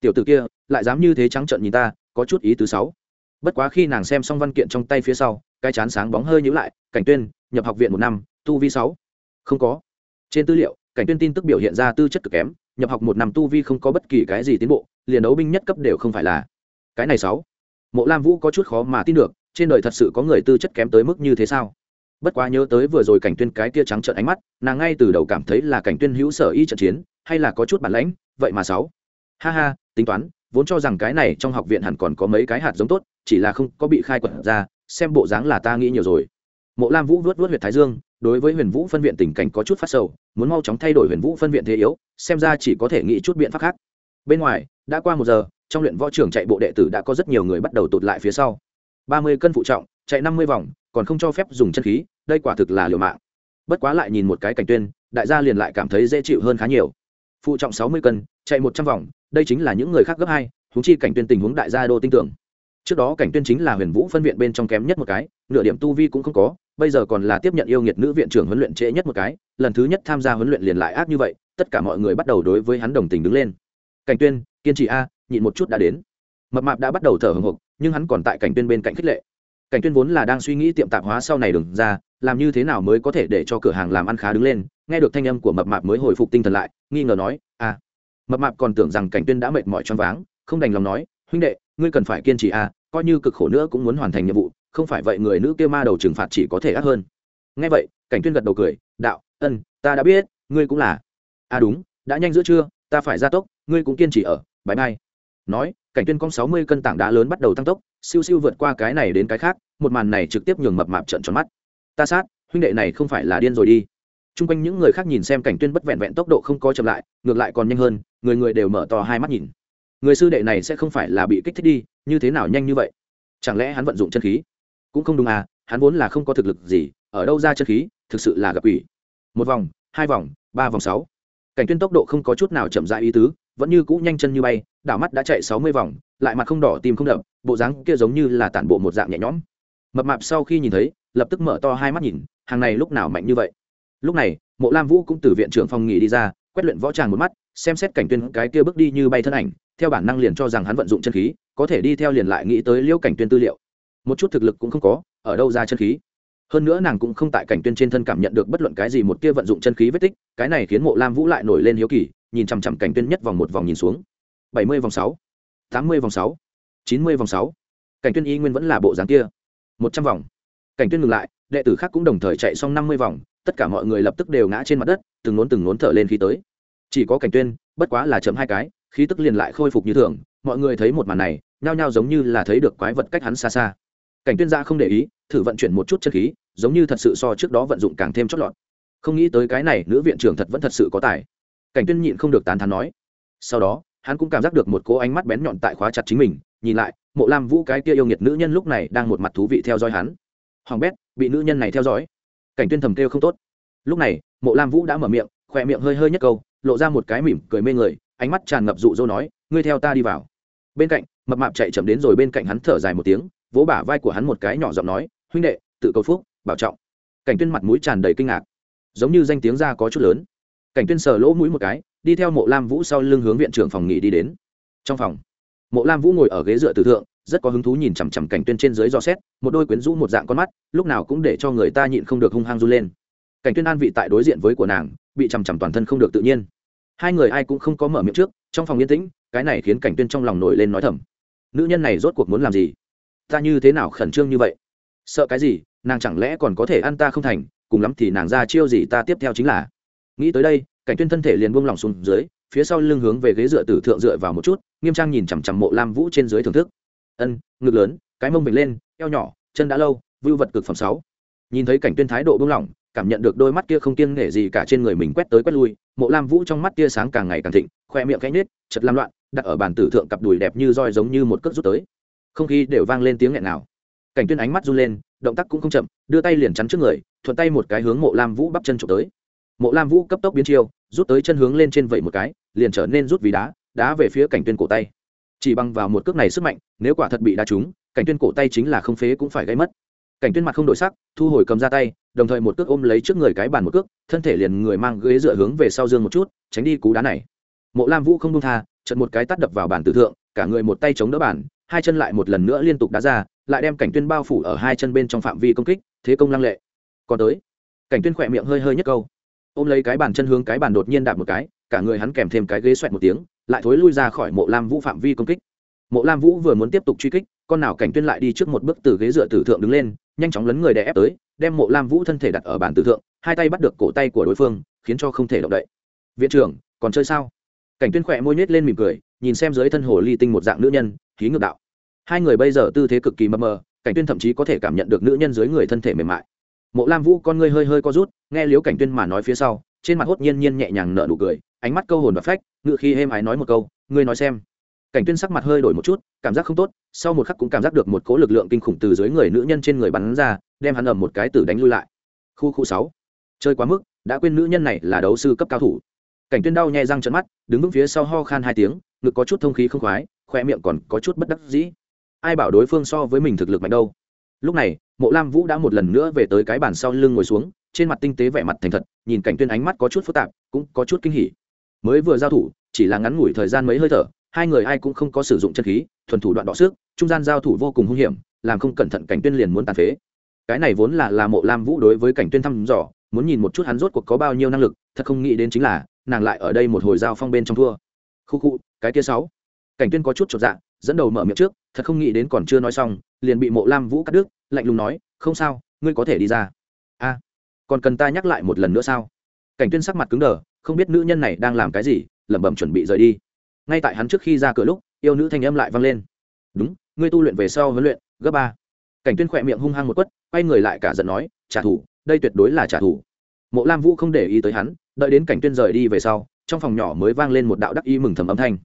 Speaker 1: Tiểu tử kia, lại dám như thế trắng trợn nhìn ta, có chút ý thứ sáu bất quá khi nàng xem xong văn kiện trong tay phía sau, cái chán sáng bóng hơi nhữ lại, cảnh tuyên, nhập học viện một năm, tu vi sáu. Không có. Trên tư liệu, cảnh tuyên tin tức biểu hiện ra tư chất cực kém, nhập học một năm tu vi không có bất kỳ cái gì tiến bộ, liền đấu binh nhất cấp đều không phải là. Cái này sáu. Mộ lam vũ có chút khó mà tin được, trên đời thật sự có người tư chất kém tới mức như thế sao? Bất quá nhớ tới vừa rồi cảnh tuyên cái kia trắng trợn ánh mắt, nàng ngay từ đầu cảm thấy là cảnh tuyên hữu sở y trận chiến, hay là có chút bản lãnh, vậy mà sáu. Ha ha, tính toán, vốn cho rằng cái này trong học viện hẳn còn có mấy cái hạt giống tốt chỉ là không có bị khai quật ra, xem bộ dáng là ta nghĩ nhiều rồi. Mộ lam vũ vớt vớt huyện thái dương, đối với huyền vũ phân viện tình cảnh có chút phát sầu, muốn mau chóng thay đổi huyền vũ phân viện thế yếu, xem ra chỉ có thể nghĩ chút biện pháp khác. Bên ngoài, đã qua một giờ, trong luyện võ trưởng chạy bộ đệ tử đã có rất nhiều người bắt đầu tụt lại phía sau. Ba mươi cân phụ trọng, chạy năm mươi vòng, còn không cho phép dùng chân khí, đây quả thực là liều mạng. Bất quá lại nhìn một cái cảnh tuyên, đại gia liền lại cảm thấy dễ chịu hơn khá nhiều. Phụ trọng sáu mươi cân, chạy một trăm vòng, đây chính là những người khác gấp hai húng chi cảnh tuyên tình huống đại gia đô tin tưởng trước đó cảnh tuyên chính là huyền vũ phân viện bên trong kém nhất một cái, nửa điểm tu vi cũng không có, bây giờ còn là tiếp nhận yêu nghiệt nữ viện trưởng huấn luyện trễ nhất một cái, lần thứ nhất tham gia huấn luyện liền lại ác như vậy, tất cả mọi người bắt đầu đối với hắn đồng tình đứng lên. Cảnh tuyên, kiên trì a, nhịn một chút đã đến. Mập mạp đã bắt đầu thở hồng hộc, nhưng hắn còn tại cảnh tuyên bên cạnh khích lệ. Cảnh tuyên vốn là đang suy nghĩ tiệm tạp hóa sau này đừng ra, làm như thế nào mới có thể để cho cửa hàng làm ăn khá đứng lên, nghe được thanh âm của mập mạp mới hồi phục tinh thần lại, nghi ngờ nói a mập mạp còn tưởng rằng cảnh tuyên đã mệt mỏi choáng váng, không đành lòng nói, huynh đệ ngươi cần phải kiên trì a coi như cực khổ nữa cũng muốn hoàn thành nhiệm vụ, không phải vậy người nữ kia ma đầu trừng phạt chỉ có thể ác hơn. Nghe vậy, cảnh tuyên gật đầu cười, đạo, ân, ta đã biết, ngươi cũng là. À đúng, đã nhanh giữa trưa, ta phải ra tốc, ngươi cũng kiên trì ở bãi mai nói, cảnh tuyên cong sáu mươi cân tảng đá lớn bắt đầu tăng tốc, siêu siêu vượt qua cái này đến cái khác, một màn này trực tiếp nhường mập mạp trận tròn mắt. Ta sát, huynh đệ này không phải là điên rồi đi. Chung quanh những người khác nhìn xem cảnh tuyên bất vẹn vẹn tốc độ không có chậm lại, ngược lại còn nhanh hơn, người người đều mở to hai mắt nhìn người sư đệ này sẽ không phải là bị kích thích đi, như thế nào nhanh như vậy? Chẳng lẽ hắn vận dụng chân khí? Cũng không đúng à hắn vốn là không có thực lực gì, ở đâu ra chân khí, thực sự là gặp ủy một vòng, hai vòng, ba vòng sáu. Cảnh tuyên tốc độ không có chút nào chậm rãi ý tứ, vẫn như cũ nhanh chân như bay, đảo mắt đã chạy sáu mươi vòng, lại mặt không đỏ tim không đập, bộ dáng kia giống như là tản bộ một dạng nhẹ nhõm. Mập mạp sau khi nhìn thấy, lập tức mở to hai mắt nhìn, hàng này lúc nào mạnh như vậy? Lúc này, mộ lam vũ cũng từ viện trưởng phòng nghỉ đi ra, quét luyện võ tràng một mắt, xem xét cảnh tuyên cái kia bước đi như bay thân ảnh theo bản năng liền cho rằng hắn vận dụng chân khí, có thể đi theo liền lại nghĩ tới liễu cảnh tuyên tư liệu. Một chút thực lực cũng không có, ở đâu ra chân khí? Hơn nữa nàng cũng không tại cảnh tuyên trên thân cảm nhận được bất luận cái gì một kia vận dụng chân khí vết tích, cái này khiến mộ lam vũ lại nổi lên hiếu kỳ, nhìn chằm chằm cảnh tuyên nhất vòng một vòng nhìn xuống. Bảy mươi vòng sáu, tám mươi vòng sáu, chín mươi vòng sáu. Cảnh tuyên y nguyên vẫn là bộ dáng kia. Một trăm vòng. Cảnh tuyên ngừng lại, đệ tử khác cũng đồng thời chạy xong năm mươi vòng, tất cả mọi người lập tức đều ngã trên mặt đất, từng nốn từng nốn thở lên khí tới. Chỉ có cảnh tuyên, bất quá là chậm hai cái khí tức liền lại khôi phục như thường, mọi người thấy một màn này, nhao nhao giống như là thấy được quái vật cách hắn xa xa. Cảnh tuyên ra không để ý, thử vận chuyển một chút chân khí, giống như thật sự so trước đó vận dụng càng thêm chót lọt. Không nghĩ tới cái này nữ viện trưởng thật vẫn thật sự có tài. Cảnh tuyên nhịn không được tán thán nói. Sau đó, hắn cũng cảm giác được một cô ánh mắt bén nhọn tại khóa chặt chính mình, nhìn lại, mộ lam vũ cái kia yêu nghiệt nữ nhân lúc này đang một mặt thú vị theo dõi hắn. Hoàng bét, bị nữ nhân này theo dõi. Cảnh tuyên thầm kêu không tốt. Lúc này, mộ lam vũ đã mở miệng khỏe miệng hơi hơi nhất câu, lộ ra một cái mỉm cười mê người ánh mắt tràn ngập dụ dỗ nói, ngươi theo ta đi vào. Bên cạnh, mập mạp chạy chậm đến rồi bên cạnh hắn thở dài một tiếng, vỗ bả vai của hắn một cái nhỏ giọng nói, huynh đệ, tự cầu phúc, bảo trọng. Cảnh tuyên mặt mũi tràn đầy kinh ngạc. Giống như danh tiếng ra có chút lớn. Cảnh tuyên sờ lỗ mũi một cái, đi theo mộ lam vũ sau lưng hướng viện trưởng phòng nghỉ đi đến. Trong phòng, mộ lam vũ ngồi ở ghế dựa tử thượng, rất có hứng thú nhìn chằm chằm cảnh tuyên trên dưới do xét, một đôi quyến rũ một dạng con mắt, lúc nào cũng để cho người ta nhịn không được hung hăng run lên. Cảnh tuyên an vị tại đối diện với của nàng, bị chằm chằm toàn thân không được tự nhiên hai người ai cũng không có mở miệng trước, trong phòng yên tĩnh, cái này khiến cảnh tuyên trong lòng nổi lên nói thầm. Nữ nhân này rốt cuộc muốn làm gì? Ta như thế nào khẩn trương như vậy? Sợ cái gì? Nàng chẳng lẽ còn có thể ăn ta không thành? Cùng lắm thì nàng ra chiêu gì ta tiếp theo chính là. Nghĩ tới đây, cảnh tuyên thân thể liền buông lỏng xuống dưới, phía sau lưng hướng về ghế dựa tử thượng dựa vào một chút, nghiêm trang nhìn chằm chằm mộ lam vũ trên dưới thưởng thức. Ân, ngực lớn, cái mông bình lên, eo nhỏ, chân đã lâu, vưu vật cực phẩm sáu. Nhìn thấy cảnh tuyên thái độ buông lỏng cảm nhận được đôi mắt kia không kiêng nể gì cả trên người mình quét tới quét lui, mộ lam vũ trong mắt tia sáng càng ngày càng thịnh, khoe miệng cánh nết chật lam loạn, đặt ở bàn tử thượng cặp đùi đẹp như roi giống như một cước rút tới. Không khí đều vang lên tiếng nghẹn nào cảnh tuyên ánh mắt run lên, động tác cũng không chậm, đưa tay liền chắn trước người, thuận tay một cái hướng mộ lam vũ bắp chân trộm tới. Mộ lam vũ cấp tốc biến chiêu, rút tới chân hướng lên trên vậy một cái, liền trở nên rút vì đá đá về phía cảnh tuyên cổ tay. Chỉ bằng vào một cước này sức mạnh, nếu quả thật bị đá trúng, cảnh tuyên cổ tay chính là không phế cũng phải gây mất cảnh tuyên mặt không đổi sắc, thu hồi cầm ra tay, đồng thời một cước ôm lấy trước người cái bàn một cước, thân thể liền người mang ghế dựa hướng về sau dương một chút, tránh đi cú đá này. Mộ lam vũ không buông tha trận một cái tắt đập vào bàn tử thượng, cả người một tay chống đỡ bàn, hai chân lại một lần nữa liên tục đá ra, lại đem cảnh tuyên bao phủ ở hai chân bên trong phạm vi công kích, thế công lăng lệ. Còn tới, cảnh tuyên khỏe miệng hơi hơi nhất câu, ôm lấy cái bàn chân hướng cái bàn đột nhiên đạp một cái, cả người hắn kèm thêm cái ghế xoẹt một tiếng, lại thối lui ra khỏi mộ lam vũ phạm vi công kích. Mộ lam vũ vừa muốn tiếp tục truy kích, con nào cảnh tuyên lại đi trước một bước từ ghế dựa tử thượng đứng lên nhanh chóng lấn người đè ép tới, đem mộ lam vũ thân thể đặt ở bàn tử thượng, hai tay bắt được cổ tay của đối phương, khiến cho không thể động đậy. Viện trưởng, còn chơi sao? Cảnh tuyên khỏe môi nhếch lên mỉm cười, nhìn xem dưới thân hồ ly tinh một dạng nữ nhân, khí ngược đạo. Hai người bây giờ tư thế cực kỳ mờ mờ, cảnh tuyên thậm chí có thể cảm nhận được nữ nhân dưới người thân thể mềm mại. Mộ lam vũ con ngươi hơi hơi co rút, nghe liếu cảnh tuyên mà nói phía sau, trên mặt hốt nhiên nhiên nhẹ nhàng nở nụ cười, ánh mắt câu hồn và phách, ngựa khi êm ái nói một câu, ngươi nói xem cảnh tuyên sắc mặt hơi đổi một chút, cảm giác không tốt, sau một khắc cũng cảm giác được một cỗ lực lượng kinh khủng từ dưới người nữ nhân trên người bắn ra, đem hắn ầm một cái tử đánh lui lại. Khu khu sáu. Chơi quá mức, đã quên nữ nhân này là đấu sư cấp cao thủ. Cảnh tuyên đau nhè răng trợn mắt, đứng vững phía sau ho khan hai tiếng, ngực có chút thông khí không khoái khoe miệng còn có chút bất đắc dĩ. Ai bảo đối phương so với mình thực lực mạnh đâu. Lúc này, mộ lam vũ đã một lần nữa về tới cái bàn sau lưng ngồi xuống, trên mặt tinh tế vẻ mặt thành thật, nhìn cảnh tuyên ánh mắt có chút phức tạp, cũng có chút kinh hỉ. Mới vừa giao thủ, chỉ là ngắn ngủi thời gian mấy hơi thở hai người ai cũng không có sử dụng chân khí, thuần thủ đoạn đọ sức trung gian giao thủ vô cùng hung hiểm, làm không cẩn thận cảnh tuyên liền muốn tàn phế. Cái này vốn là là mộ lam vũ đối với cảnh tuyên thăm dò, muốn nhìn một chút hắn rốt cuộc có bao nhiêu năng lực, thật không nghĩ đến chính là, nàng lại ở đây một hồi giao phong bên trong thua. Khu khu, cái kia sáu. Cảnh tuyên có chút chột dạ dẫn đầu mở miệng trước, thật không nghĩ đến còn chưa nói xong, liền bị mộ lam vũ cắt đứt, lạnh lùng nói, không sao, ngươi có thể đi ra. A, còn cần ta nhắc lại một lần nữa sao? Cảnh tuyên sắc mặt cứng đờ, không biết nữ nhân này đang làm cái gì, lẩm bẩm chuẩn bị rời đi ngay tại hắn trước khi ra cửa lúc, yêu nữ thanh âm lại vang lên. Đúng, ngươi tu luyện về sau huấn luyện, gấp ba. Cảnh tuyên khỏe miệng hung hăng một quất, quay người lại cả giận nói, trả thù, đây tuyệt đối là trả thù. Mộ lam vũ không để ý tới hắn, đợi đến cảnh tuyên rời đi về sau, trong phòng nhỏ mới vang lên một đạo đắc ý mừng thầm âm thanh.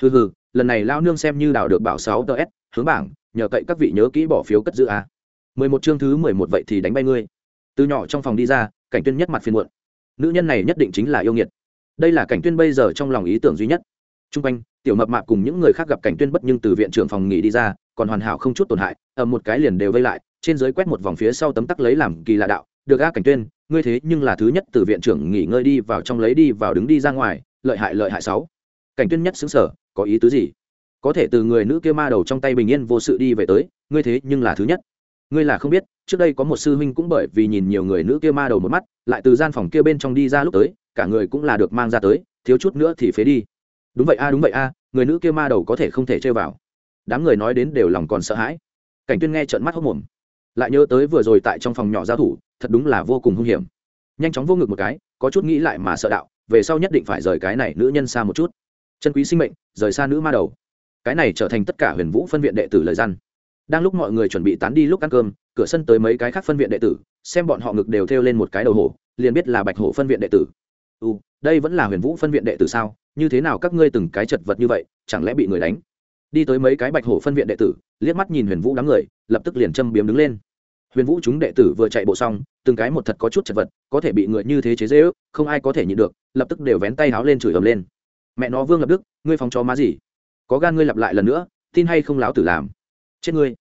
Speaker 1: Hừ hừ, lần này lao nương xem như đào được bảo sáu ts hướng bảng, nhờ cậy các vị nhớ kỹ bỏ phiếu cất giữ a. Mười một chương thứ mười một vậy thì đánh bay ngươi. Từ nhỏ trong phòng đi ra, cảnh tuyên nhất mặt phiền muộn. Nữ nhân này nhất định chính là yêu nghiệt. Đây là cảnh tuyên bây giờ trong lòng ý tưởng duy nhất. Trung quanh, tiểu mập mạp cùng những người khác gặp cảnh tuyên bất nhưng từ viện trưởng phòng nghỉ đi ra, còn hoàn hảo không chút tổn hại ở một cái liền đều vây lại, trên dưới quét một vòng phía sau tấm tắc lấy làm kỳ lạ đạo, được a, cảnh tuyên, ngươi thế nhưng là thứ nhất từ viện trưởng nghỉ ngơi đi vào trong lấy đi vào đứng đi ra ngoài, lợi hại lợi hại sáu. Cảnh tuyên nhất xứng sở có ý tứ gì? Có thể từ người nữ kia ma đầu trong tay bình yên vô sự đi về tới, ngươi thế nhưng là thứ nhất. Ngươi là không biết, trước đây có một sư huynh cũng bởi vì nhìn nhiều người nữ kia ma đầu một mắt, lại từ gian phòng kia bên trong đi ra lúc tới, cả người cũng là được mang ra tới, thiếu chút nữa thì phế đi đúng vậy a, đúng vậy a, người nữ kia ma đầu có thể không thể chơi vào. Đám người nói đến đều lòng còn sợ hãi. Cảnh tuyên nghe trợn mắt hốc mồm lại nhớ tới vừa rồi tại trong phòng nhỏ giao thủ, thật đúng là vô cùng hung hiểm. Nhanh chóng vô ngực một cái, có chút nghĩ lại mà sợ đạo, về sau nhất định phải rời cái này nữ nhân xa một chút. Chân quý sinh mệnh, rời xa nữ ma đầu. Cái này trở thành tất cả huyền vũ phân viện đệ tử lời gian đang lúc mọi người chuẩn bị tán đi lúc ăn cơm, cửa sân tới mấy cái khác phân viện đệ tử, xem bọn họ ngực đều thêu lên một cái đầu hổ, liền biết là bạch hổ phân viện đệ tử ừ đây vẫn là huyền vũ phân viện đệ tử sao? Như thế nào các ngươi từng cái chật vật như vậy, chẳng lẽ bị người đánh? Đi tới mấy cái bạch hổ phân viện đệ tử, liếc mắt nhìn huyền vũ đám người, lập tức liền châm biếm đứng lên. Huyền vũ chúng đệ tử vừa chạy bộ xong, từng cái một thật có chút chật vật, có thể bị người như thế chế dễ ước không ai có thể nhịn được, lập tức đều vén tay háo lên chửi ầm lên. Mẹ nó vương lập đức, ngươi phòng cho má gì? Có gan ngươi lặp lại lần nữa, tin hay không láo tử làm? Chết ngươi.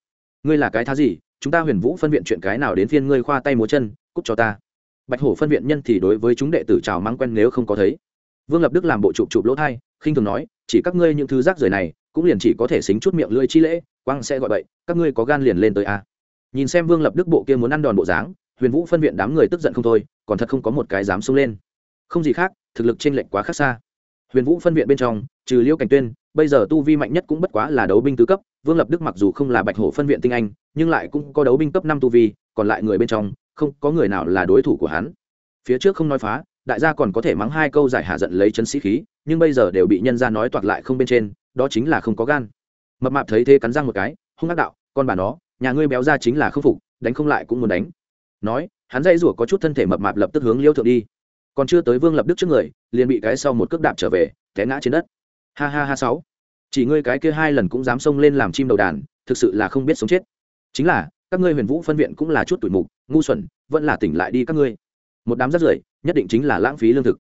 Speaker 1: Ngươi là cái thá gì? Chúng ta huyền vũ phân viện chuyện cái nào đến phiên ngươi khoa tay múa chân, cút cho ta bạch hổ phân viện nhân thì đối với chúng đệ tử chào mắng quen nếu không có thấy. Vương lập đức làm bộ chụp chụp lỗ thai, khinh thường nói, chỉ các ngươi những thứ rác rưởi này, cũng liền chỉ có thể xính chút miệng lưỡi chi lễ quang sẽ gọi bậy, các ngươi có gan liền lên tới a. Nhìn xem vương lập đức bộ kia muốn ăn đòn bộ dáng, huyền vũ phân viện đám người tức giận không thôi, còn thật không có một cái dám xông lên. Không gì khác, thực lực trên lệnh quá khác xa. Huyền vũ phân viện bên trong, trừ liêu cảnh tuyên, bây giờ tu vi mạnh nhất cũng bất quá là đấu binh tứ cấp, vương lập đức mặc dù không là bạch hổ phân viện tinh anh, nhưng lại cũng có đấu binh cấp năm tu vi, còn lại người bên trong không có người nào là đối thủ của hắn. Phía trước không nói phá, đại gia còn có thể mắng hai câu giải hạ giận lấy chân sĩ khí, nhưng bây giờ đều bị nhân ra nói toạc lại không bên trên, đó chính là không có gan. Mập mạp thấy thế cắn răng một cái, hung ác đạo, con bà nó, nhà ngươi béo ra chính là không phục, đánh không lại cũng muốn đánh. Nói, hắn dây rủa có chút thân thể mập mạp lập tức hướng liêu thượng đi. Còn chưa tới vương lập đức trước người, liền bị cái sau một cước đạp trở về, té ngã trên đất. Ha ha ha sáu. Chỉ ngươi cái kia hai lần cũng dám xông lên làm chim đầu đàn, thực sự là không biết sống chết. Chính là các ngươi huyền vũ phân viện cũng là chút tuổi mục, ngu xuẩn, vẫn là tỉnh lại đi các ngươi. Một đám rắt rưởi, nhất định chính là lãng phí lương thực.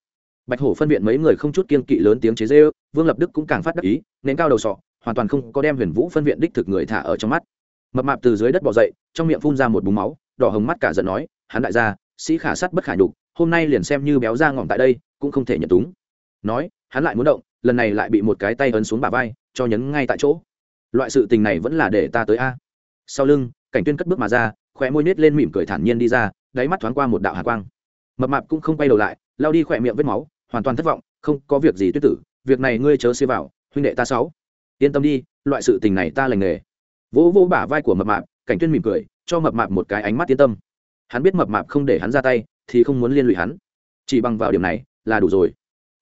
Speaker 1: Bạch hổ phân viện mấy người không chút kiên kỵ lớn tiếng chế dê ư vương lập đức cũng càng phát đắc ý nên cao đầu sọ, hoàn toàn không có đem huyền vũ phân viện đích thực người thả ở trong mắt. Mập mạp từ dưới đất bỏ dậy, trong miệng phun ra một búng máu, đỏ hồng mắt cả giận nói, hắn đại gia, sĩ khả sắt bất khả nhục, hôm nay liền xem như béo ra ngỏm tại đây, cũng không thể nhận túng. Nói, hắn lại muốn động, lần này lại bị một cái tay ấn xuống bả vai, cho nhấn ngay tại chỗ. Loại sự tình này vẫn là để ta tới a. Sau lưng cảnh tuyên cất bước mà ra, khóe môi nết lên mỉm cười thản nhiên đi ra, đáy mắt thoáng qua một đạo hạ quang. Mập mạp cũng không quay đầu lại lao đi khỏe miệng vết máu, hoàn toàn thất vọng, không có việc gì tuyết tử, việc này ngươi chớ xê vào, huynh đệ ta sáu. Yên tâm đi, loại sự tình này ta lành nghề. Vỗ vỗ bả vai của mập mạp, cảnh tuyên mỉm cười, cho mập mạp một cái ánh mắt yên tâm. Hắn biết mập mạp không để hắn ra tay, thì không muốn liên lụy hắn. Chỉ bằng vào điểm này, là đủ rồi.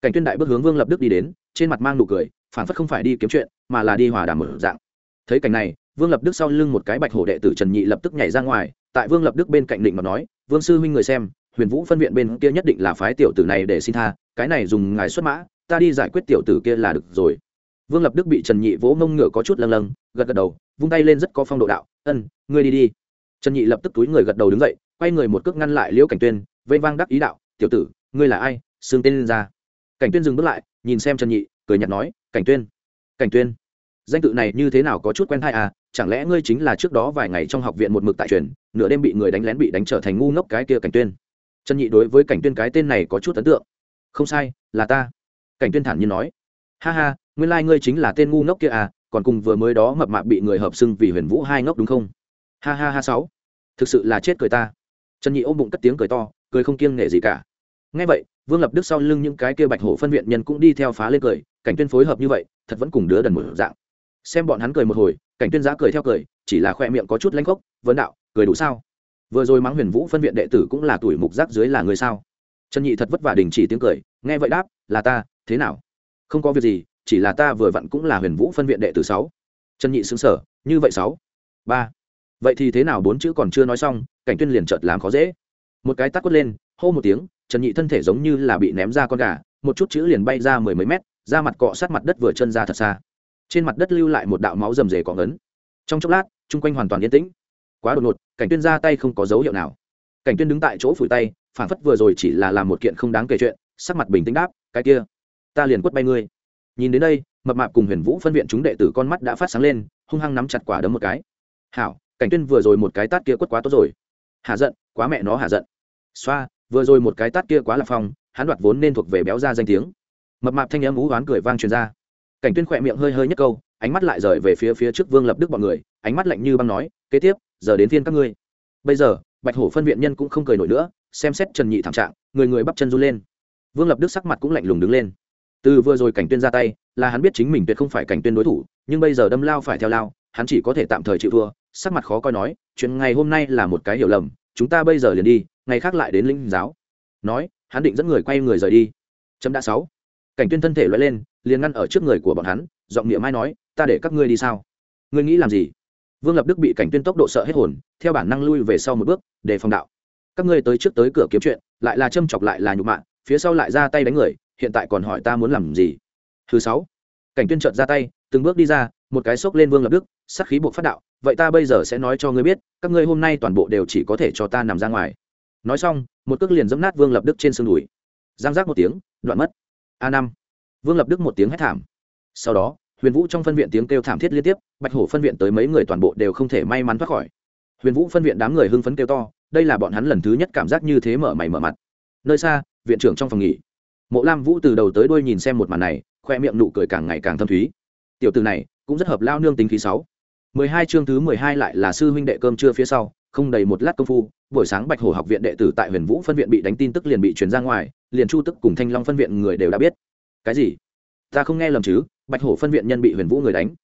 Speaker 1: Cảnh tuyên đại bước hướng vương lập đức đi đến, trên mặt mang nụ cười phản phất không phải đi kiếm chuyện, mà là đi hòa đàm mở dạng. Thấy cảnh này vương lập đức sau lưng một cái bạch hổ đệ tử trần nhị lập tức nhảy ra ngoài, tại vương lập đức bên cạnh định mà nói, vương sư huynh người xem, huyền vũ phân viện bên kia nhất định là phái tiểu tử này để xin tha, cái này dùng ngài xuất mã, ta đi giải quyết tiểu tử kia là được rồi. Vương lập đức bị trần nhị vỗ mông ngựa có chút lâng lâng, gật gật đầu, vung tay lên rất có phong độ đạo, ân, ngươi đi đi. Trần nhị lập tức túi người gật đầu đứng dậy, quay người một cước ngăn lại liễu cảnh tuyên vây vang đắc ý đạo, tiểu tử, ngươi là ai? Xương tên lên ra. Cảnh tuyên dừng bước lại, nhìn xem trần nhị, cười nhạt nói, cảnh tuyên cảnh tuyên, danh tự này như thế nào có chút quen thai à? Chẳng lẽ ngươi chính là trước đó vài ngày trong học viện một mực tại truyền, nửa đêm bị người đánh lén bị đánh trở thành ngu ngốc cái kia cảnh tuyên? Trần nhị đối với cảnh tuyên cái tên này có chút ấn tượng. Không sai, là ta. Cảnh tuyên thản nhiên nói. Ha ha, nguyên lai ngươi chính là tên ngu ngốc kia à còn cùng vừa mới đó mập mạp bị người hợp xưng vì huyền vũ hai ngốc đúng không? Ha ha ha sáu. Thực sự là chết cười ta. Trần nhị ôm bụng cất tiếng cười to, cười không kiêng nể gì cả. Ngay vậy, vương lập đức sau lưng những cái kia bạch hổ phân viện nhân cũng đi theo phá lên cười, cảnh tuyên phối hợp như vậy, thật vẫn cùng đứa đần một dạng xem bọn hắn cười một hồi, cảnh tuyên giá cười theo cười, chỉ là khoe miệng có chút lanh khốc, vấn đạo, cười đủ sao? Vừa rồi mắng huyền vũ phân viện đệ tử cũng là tuổi mục giác dưới là người sao? Trần nhị thật vất vả đình chỉ tiếng cười, nghe vậy đáp, là ta, thế nào? Không có việc gì, chỉ là ta vừa vặn cũng là huyền vũ phân viện đệ tử sáu. Trần nhị xứng sở như vậy sáu? Ba. Vậy thì thế nào bốn chữ còn chưa nói xong, cảnh tuyên liền chợt làm khó dễ. Một cái tắt quất lên, hô một tiếng, trần nhị thân thể giống như là bị ném ra con gà, một chút chữ liền bay ra mười mấy mét ra mặt cọ sát mặt đất vừa chân ra thật xa trên mặt đất lưu lại một đạo máu rầm rề cọ ngấn. Trong chốc lát, chung quanh hoàn toàn yên tĩnh. Quá đột ngột, cảnh tuyên ra tay không có dấu hiệu nào. Cảnh tuyên đứng tại chỗ phủi tay, phản phất vừa rồi chỉ là làm một kiện không đáng kể chuyện, sắc mặt bình tĩnh đáp, cái kia, ta liền quất bay ngươi. Nhìn đến đây, mập mạp cùng huyền vũ phân viện chúng đệ tử con mắt đã phát sáng lên, hung hăng nắm chặt quả đấm một cái. Hảo, cảnh tuyên vừa rồi một cái tát kia quất quá tốt rồi. Hạ giận, quá mẹ nó hạ giận. Xoa, vừa rồi một cái tát kia quá là phong, hắn đoạt vốn nên thuộc về béo ra danh tiếng. Mập mạp thanh âm ú oán cười vang truyền ra cảnh tuyên khỏe miệng hơi hơi nhất câu, ánh mắt lại rời về phía phía trước vương lập đức bọn người, ánh mắt lạnh như băng nói, kế tiếp, giờ đến phiên các ngươi. Bây giờ, bạch hổ phân viện nhân cũng không cười nổi nữa, xem xét trần nhị thảm trạng, người người bắp chân run lên. Vương lập đức sắc mặt cũng lạnh lùng đứng lên. Từ vừa rồi cảnh tuyên ra tay, là hắn biết chính mình tuyệt không phải cảnh tuyên đối thủ, nhưng bây giờ đâm lao phải theo lao, hắn chỉ có thể tạm thời chịu thua, sắc mặt khó coi nói, chuyện ngày hôm nay là một cái hiểu lầm, chúng ta bây giờ liền đi, ngày khác lại đến linh giáo. Nói, hắn định dẫn người quay người rời đi. Chấm đã sáu cảnh tuyên thân thể loại lên, liền ngăn ở trước người của bọn hắn, giọng miệng mai nói, ta để các ngươi đi sao? Ngươi nghĩ làm gì? Vương lập đức bị cảnh tuyên tốc độ sợ hết hồn, theo bản năng lui về sau một bước, để phòng đạo. Các ngươi tới trước tới cửa kiếm chuyện, lại là châm chọc lại là nhục mạ, phía sau lại ra tay đánh người, hiện tại còn hỏi ta muốn làm gì? Thứ sáu, cảnh tuyên trợt ra tay, từng bước đi ra, một cái xốc lên vương lập đức sắc khí buộc phát đạo, vậy ta bây giờ sẽ nói cho ngươi biết, các ngươi hôm nay toàn bộ đều chỉ có thể cho ta nằm ra ngoài. Nói xong, một cước liền dẫm nát vương lập đức trên xương đùi. Giang giác một tiếng, đoạn mất a năm. Vương lập đức một tiếng hét thảm. Sau đó, huyền vũ trong phân viện tiếng kêu thảm thiết liên tiếp, bạch hổ phân viện tới mấy người toàn bộ đều không thể may mắn thoát khỏi. Huyền vũ phân viện đám người hưng phấn kêu to, đây là bọn hắn lần thứ nhất cảm giác như thế mở mày mở mặt. Nơi xa, viện trưởng trong phòng nghỉ. Mộ lam vũ từ đầu tới đuôi nhìn xem một màn này, khoe miệng nụ cười càng ngày càng thâm thúy. Tiểu từ này, cũng rất hợp lao nương tính khí sáu. Mười hai chương thứ mười hai lại là sư huynh đệ cơm trưa phía sau, không đầy một lát công phu buổi sáng bạch hổ học viện đệ tử tại huyền vũ phân viện bị đánh tin tức liền bị truyền ra ngoài, liền chu tức cùng thanh long phân viện người đều đã biết. Cái gì? Ta không nghe lầm chứ? Bạch hổ phân viện nhân bị huyền vũ người đánh.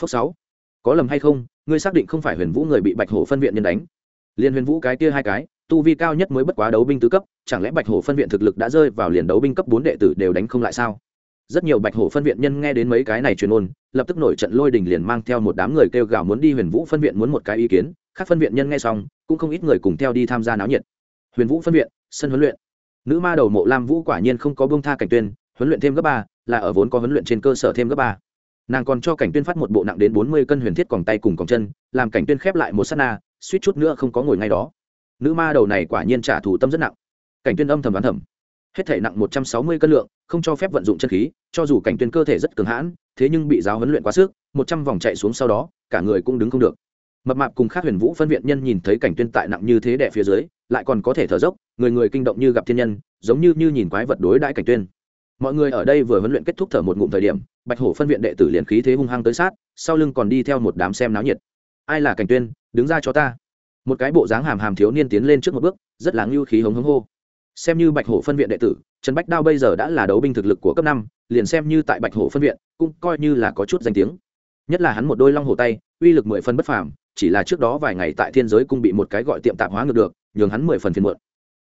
Speaker 1: Phốc sáu. Có lầm hay không? Ngươi xác định không phải huyền vũ người bị bạch hổ phân viện nhân đánh. Liền huyền vũ cái kia hai cái, tu vi cao nhất mới bất quá đấu binh tứ cấp, chẳng lẽ bạch hổ phân viện thực lực đã rơi vào liền đấu binh cấp bốn đệ tử đều đánh không lại sao? Rất nhiều bạch hổ phân viện nhân nghe đến mấy cái này truyền ôn, lập tức nổi trận lôi đình liền mang theo một đám người kêu gào muốn đi huyền vũ phân viện muốn một cái ý kiến các phân viện nhân nghe xong, cũng không ít người cùng theo đi tham gia náo nhiệt. Huyền vũ phân viện, sân huấn luyện. Nữ ma đầu mộ lam vũ quả nhiên không có bông tha cảnh tuyên, huấn luyện thêm gấp ba, là ở vốn có huấn luyện trên cơ sở thêm gấp ba. Nàng còn cho cảnh tuyên phát một bộ nặng đến bốn mươi cân huyền thiết còng tay cùng còng chân, làm cảnh tuyên khép lại một sát na, suýt chút nữa không có ngồi ngay đó. Nữ ma đầu này quả nhiên trả thù tâm rất nặng. Cảnh tuyên âm thầm đoán thầm. Hết thể nặng một trăm sáu mươi cân lượng, không cho phép vận dụng chân khí, cho dù cảnh tuyên cơ thể rất cường hãn, thế nhưng bị giáo huấn luyện quá sức, một trăm vòng chạy xuống sau đó, cả người cũng đứng không được mập mạp cùng khác huyền vũ phân viện nhân nhìn thấy cảnh tuyên tại nặng như thế đẻ phía dưới, lại còn có thể thở dốc, người người kinh động như gặp thiên nhân, giống như như nhìn quái vật đối đãi cảnh tuyên. Mọi người ở đây vừa huấn luyện kết thúc thở một ngụm thời điểm, bạch hổ phân viện đệ tử liền khí thế hung hăng tới sát, sau lưng còn đi theo một đám xem náo nhiệt. Ai là cảnh tuyên? Đứng ra cho ta. Một cái bộ dáng hàm hàm thiếu niên tiến lên trước một bước, rất là ngưu khí hống hống hô. Xem như bạch hổ phân viện đệ tử, trần bách đao bây giờ đã là đấu binh thực lực của cấp năm, liền xem như tại bạch hổ phân viện, cũng coi như là có chút danh tiếng. Nhất là hắn một đôi long hổ tay, uy lực mười phân bất phàm chỉ là trước đó vài ngày tại thiên giới cung bị một cái gọi tiệm tạp hóa ngược được, nhường hắn mười phần phiền muộn.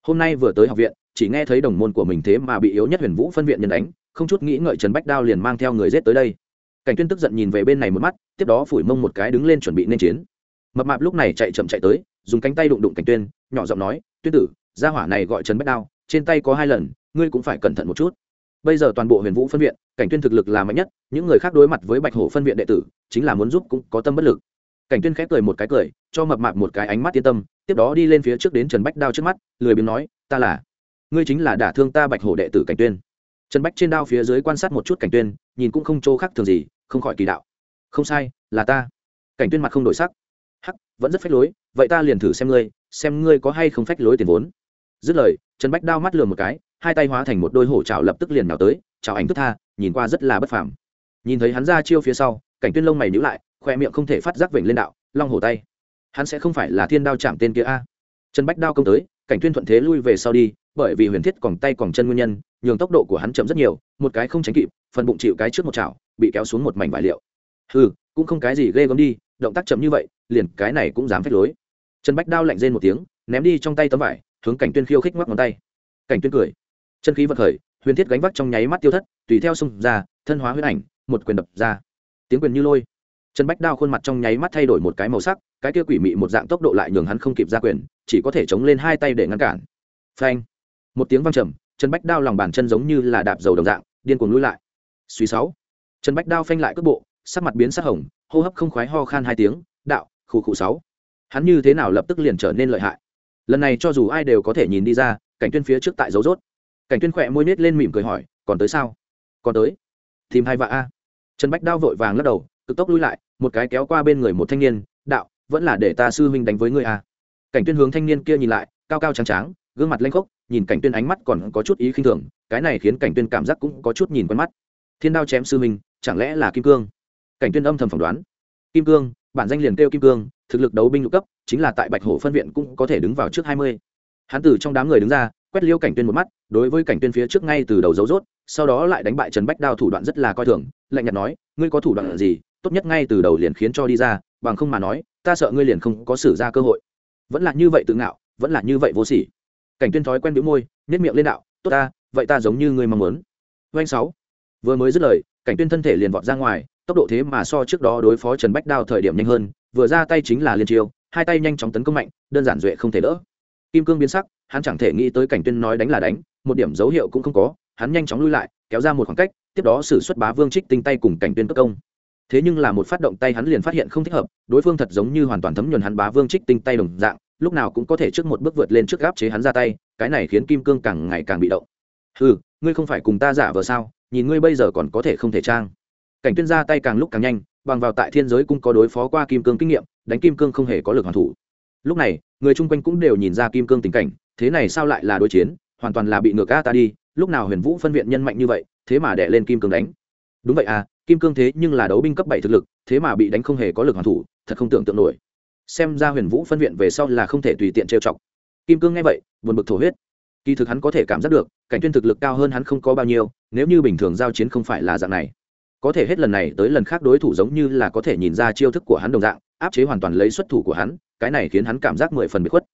Speaker 1: Hôm nay vừa tới học viện, chỉ nghe thấy đồng môn của mình thế mà bị yếu nhất huyền vũ phân viện nhân đánh, không chút nghĩ ngợi trần bách đao liền mang theo người rết tới đây. Cảnh tuyên tức giận nhìn về bên này một mắt, tiếp đó phủi mông một cái đứng lên chuẩn bị nên chiến. Mập mạp lúc này chạy chậm chạy tới, dùng cánh tay đụng đụng cảnh tuyên, nhỏ giọng nói, tuyên tử, gia hỏa này gọi trần bách đao, trên tay có hai lần, ngươi cũng phải cẩn thận một chút. Bây giờ toàn bộ huyền vũ phân viện, cảnh tuyên thực lực là mạnh nhất, những người khác đối mặt với bạch hổ phân viện đệ tử, chính là muốn giúp cũng có tâm bất lực cảnh tuyên khép cười một cái cười, cho mập mạp một cái ánh mắt yên tâm, tiếp đó đi lên phía trước đến trần bách đao trước mắt, lười biếng nói, ta là, ngươi chính là đả thương ta bạch hổ đệ tử cảnh tuyên. Trần bách trên đao phía dưới quan sát một chút cảnh tuyên, nhìn cũng không chỗ khác thường gì, không khỏi kỳ đạo. Không sai, là ta. Cảnh tuyên mặt không đổi sắc. Hắc, vẫn rất phách lối, vậy ta liền thử xem ngươi xem ngươi có hay không phách lối tiền vốn. Dứt lời, trần bách đao mắt lừa một cái, hai tay hóa thành một đôi hổ trào lập tức liền nào tới chào ảnh thức tha, nhìn qua rất là bất phàm. Nhìn thấy hắn ra chiêu phía sau, cảnh tuyên lông mày nhíu lại khoe miệng không thể phát giác vểnh lên đạo, long hổ tay. Hắn sẽ không phải là thiên đao chạm tên kia a. Trần bách đao công tới, cảnh tuyên thuận thế lui về sau đi, bởi vì huyền thiết còn tay còn chân nguyên nhân, nhường tốc độ của hắn chậm rất nhiều, một cái không tránh kịp, phần bụng chịu cái trước một chảo, bị kéo xuống một mảnh vải liệu. Hừ, cũng không cái gì ghê gớm đi, động tác chậm như vậy, liền cái này cũng dám phách lối. Trần bách đao lạnh rên một tiếng, ném đi trong tay tấm vải, hướng cảnh tuyên khiêu khích ngoắc ngón tay. Cảnh tuyên cười. Chân khí vật khởi, huyền thiết gánh vác trong nháy mắt tiêu thất, tùy theo xung ra, thân hóa huyết ảnh, một quyền đập ra. Tiếng quyền như lôi trần bách đao khuôn mặt trong nháy mắt thay đổi một cái màu sắc, cái kia quỷ mị một dạng tốc độ lại nhường hắn không kịp ra quyền, chỉ có thể chống lên hai tay để ngăn cản. Phanh! Một tiếng vang trầm, trần bách đao lòng bàn chân giống như là đạp dầu đồng dạng, điên cuồng lui lại. Suy sáu. Trần bách đao phanh lại cước bộ, sắc mặt biến sắc hồng, hô hấp không khoái ho khan hai tiếng, đạo, khụ khụ sáu. Hắn như thế nào lập tức liền trở nên lợi hại? Lần này cho dù ai đều có thể nhìn đi ra, cảnh tuyên phía trước tại dấu rốt. Cảnh tuyên khỏe môi nết lên mỉm cười hỏi, còn tới sao? Còn tới. Tìm hai vạ a. Trần bách đao vội vàng lắc đầu cực tốc lui lại, một cái kéo qua bên người một thanh niên, đạo, vẫn là để ta sư huynh đánh với ngươi à? cảnh tuyên hướng thanh niên kia nhìn lại, cao cao trắng trắng gương mặt lanh khốc, nhìn cảnh tuyên ánh mắt còn có chút ý khinh thường, cái này khiến cảnh tuyên cảm giác cũng có chút nhìn quen mắt. Thiên đao chém sư huynh, chẳng lẽ là kim cương? Cảnh tuyên âm thầm phỏng đoán. Kim cương, bản danh liền kêu kim cương, thực lực đấu binh lục cấp, chính là tại bạch hổ phân viện cũng có thể đứng vào trước hai mươi. Hắn từ trong đám người đứng ra, quét liêu cảnh tuyên một mắt, đối với cảnh tuyên phía trước ngay từ đầu dấu rốt, sau đó lại đánh bại trần bách đao thủ đoạn rất là coi thường, lạnh nhạt nói, ngươi có thủ đoạn gì? Tốt nhất ngay từ đầu liền khiến cho đi ra, bằng không mà nói, ta sợ ngươi liền không có xử ra cơ hội. Vẫn là như vậy tự ngạo, vẫn là như vậy vô sỉ. Cảnh tuyên thói quen bĩu môi, nhếch miệng lên đạo, tốt ta, vậy ta giống như ngươi mong muốn. Doanh sáu. Vừa mới dứt lời, cảnh tuyên thân thể liền vọt ra ngoài, tốc độ thế mà so trước đó đối phó trần bách đao thời điểm nhanh hơn, vừa ra tay chính là liên chiêu, hai tay nhanh chóng tấn công mạnh, đơn giản duệ không thể đỡ. Kim cương biến sắc, hắn chẳng thể nghĩ tới cảnh tuyên nói đánh là đánh, một điểm dấu hiệu cũng không có, hắn nhanh chóng lui lại, kéo ra một khoảng cách, tiếp đó sử xuất bá vương trích tinh tay cùng cảnh tuyên tấn công thế nhưng là một phát động tay hắn liền phát hiện không thích hợp, đối phương thật giống như hoàn toàn thấm nhuần hắn bá vương trích tinh tay đồng dạng, lúc nào cũng có thể trước một bước vượt lên trước gáp chế hắn ra tay, cái này khiến kim cương càng ngày càng bị động. Ừ ngươi không phải cùng ta giả vờ sao, nhìn ngươi bây giờ còn có thể không thể trang. Cảnh tuyên ra tay càng lúc càng nhanh, bằng vào tại thiên giới cũng có đối phó qua kim cương kinh nghiệm, đánh kim cương không hề có lực hoàn thủ. Lúc này, người chung quanh cũng đều nhìn ra kim cương tình cảnh, thế này sao lại là đối chiến, hoàn toàn là bị ngược a ta đi, lúc nào huyền vũ phân viện nhân mạnh như vậy, thế mà đè lên kim cương đánh. Đúng vậy à kim cương thế nhưng là đấu binh cấp bảy thực lực, thế mà bị đánh không hề có lực hoàn thủ, thật không tưởng tượng nổi. Xem ra huyền vũ phân viện về sau là không thể tùy tiện trêu chọc. Kim cương nghe vậy, buồn bực thổ huyết. Kỳ thực hắn có thể cảm giác được, cảnh tuyên thực lực cao hơn hắn không có bao nhiêu, nếu như bình thường giao chiến không phải là dạng này. Có thể hết lần này tới lần khác đối thủ giống như là có thể nhìn ra chiêu thức của hắn đồng dạng, áp chế hoàn toàn lấy xuất thủ của hắn, cái này khiến hắn cảm giác mười phần bị khuất.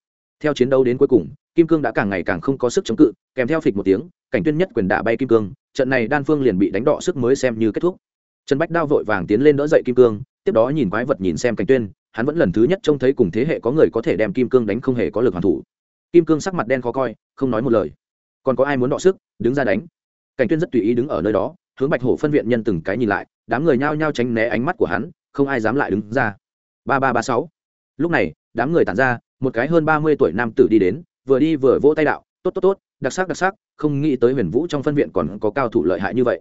Speaker 1: Theo chiến đấu đến cuối cùng, kim cương đã càng ngày càng không có sức chống cự, kèm theo phịch một tiếng, cảnh tuyên nhất quyền đả bay kim cương, trận này đan phương liền bị đánh đọ sức mới xem như kết thúc trần bách đao vội vàng tiến lên đỡ dậy kim cương, tiếp đó nhìn quái vật nhìn xem cảnh tuyên, hắn vẫn lần thứ nhất trông thấy cùng thế hệ có người có thể đem kim cương đánh không hề có lực hoàn thủ. Kim cương sắc mặt đen khó coi, không nói một lời. Còn có ai muốn đọ sức, đứng ra đánh? Cảnh tuyên rất tùy ý đứng ở nơi đó, hướng bạch hổ phân viện nhân từng cái nhìn lại, đám người nhao nhao tránh né ánh mắt của hắn, không ai dám lại đứng ra. Ba ba ba sáu. Lúc này, đám người tản ra, một cái hơn ba mươi tuổi nam tử đi đến, vừa đi vừa vỗ tay đạo, tốt tốt tốt, đặc sắc đặc sắc, không nghĩ tới huyền vũ trong phân viện còn có cao thủ lợi hại như vậy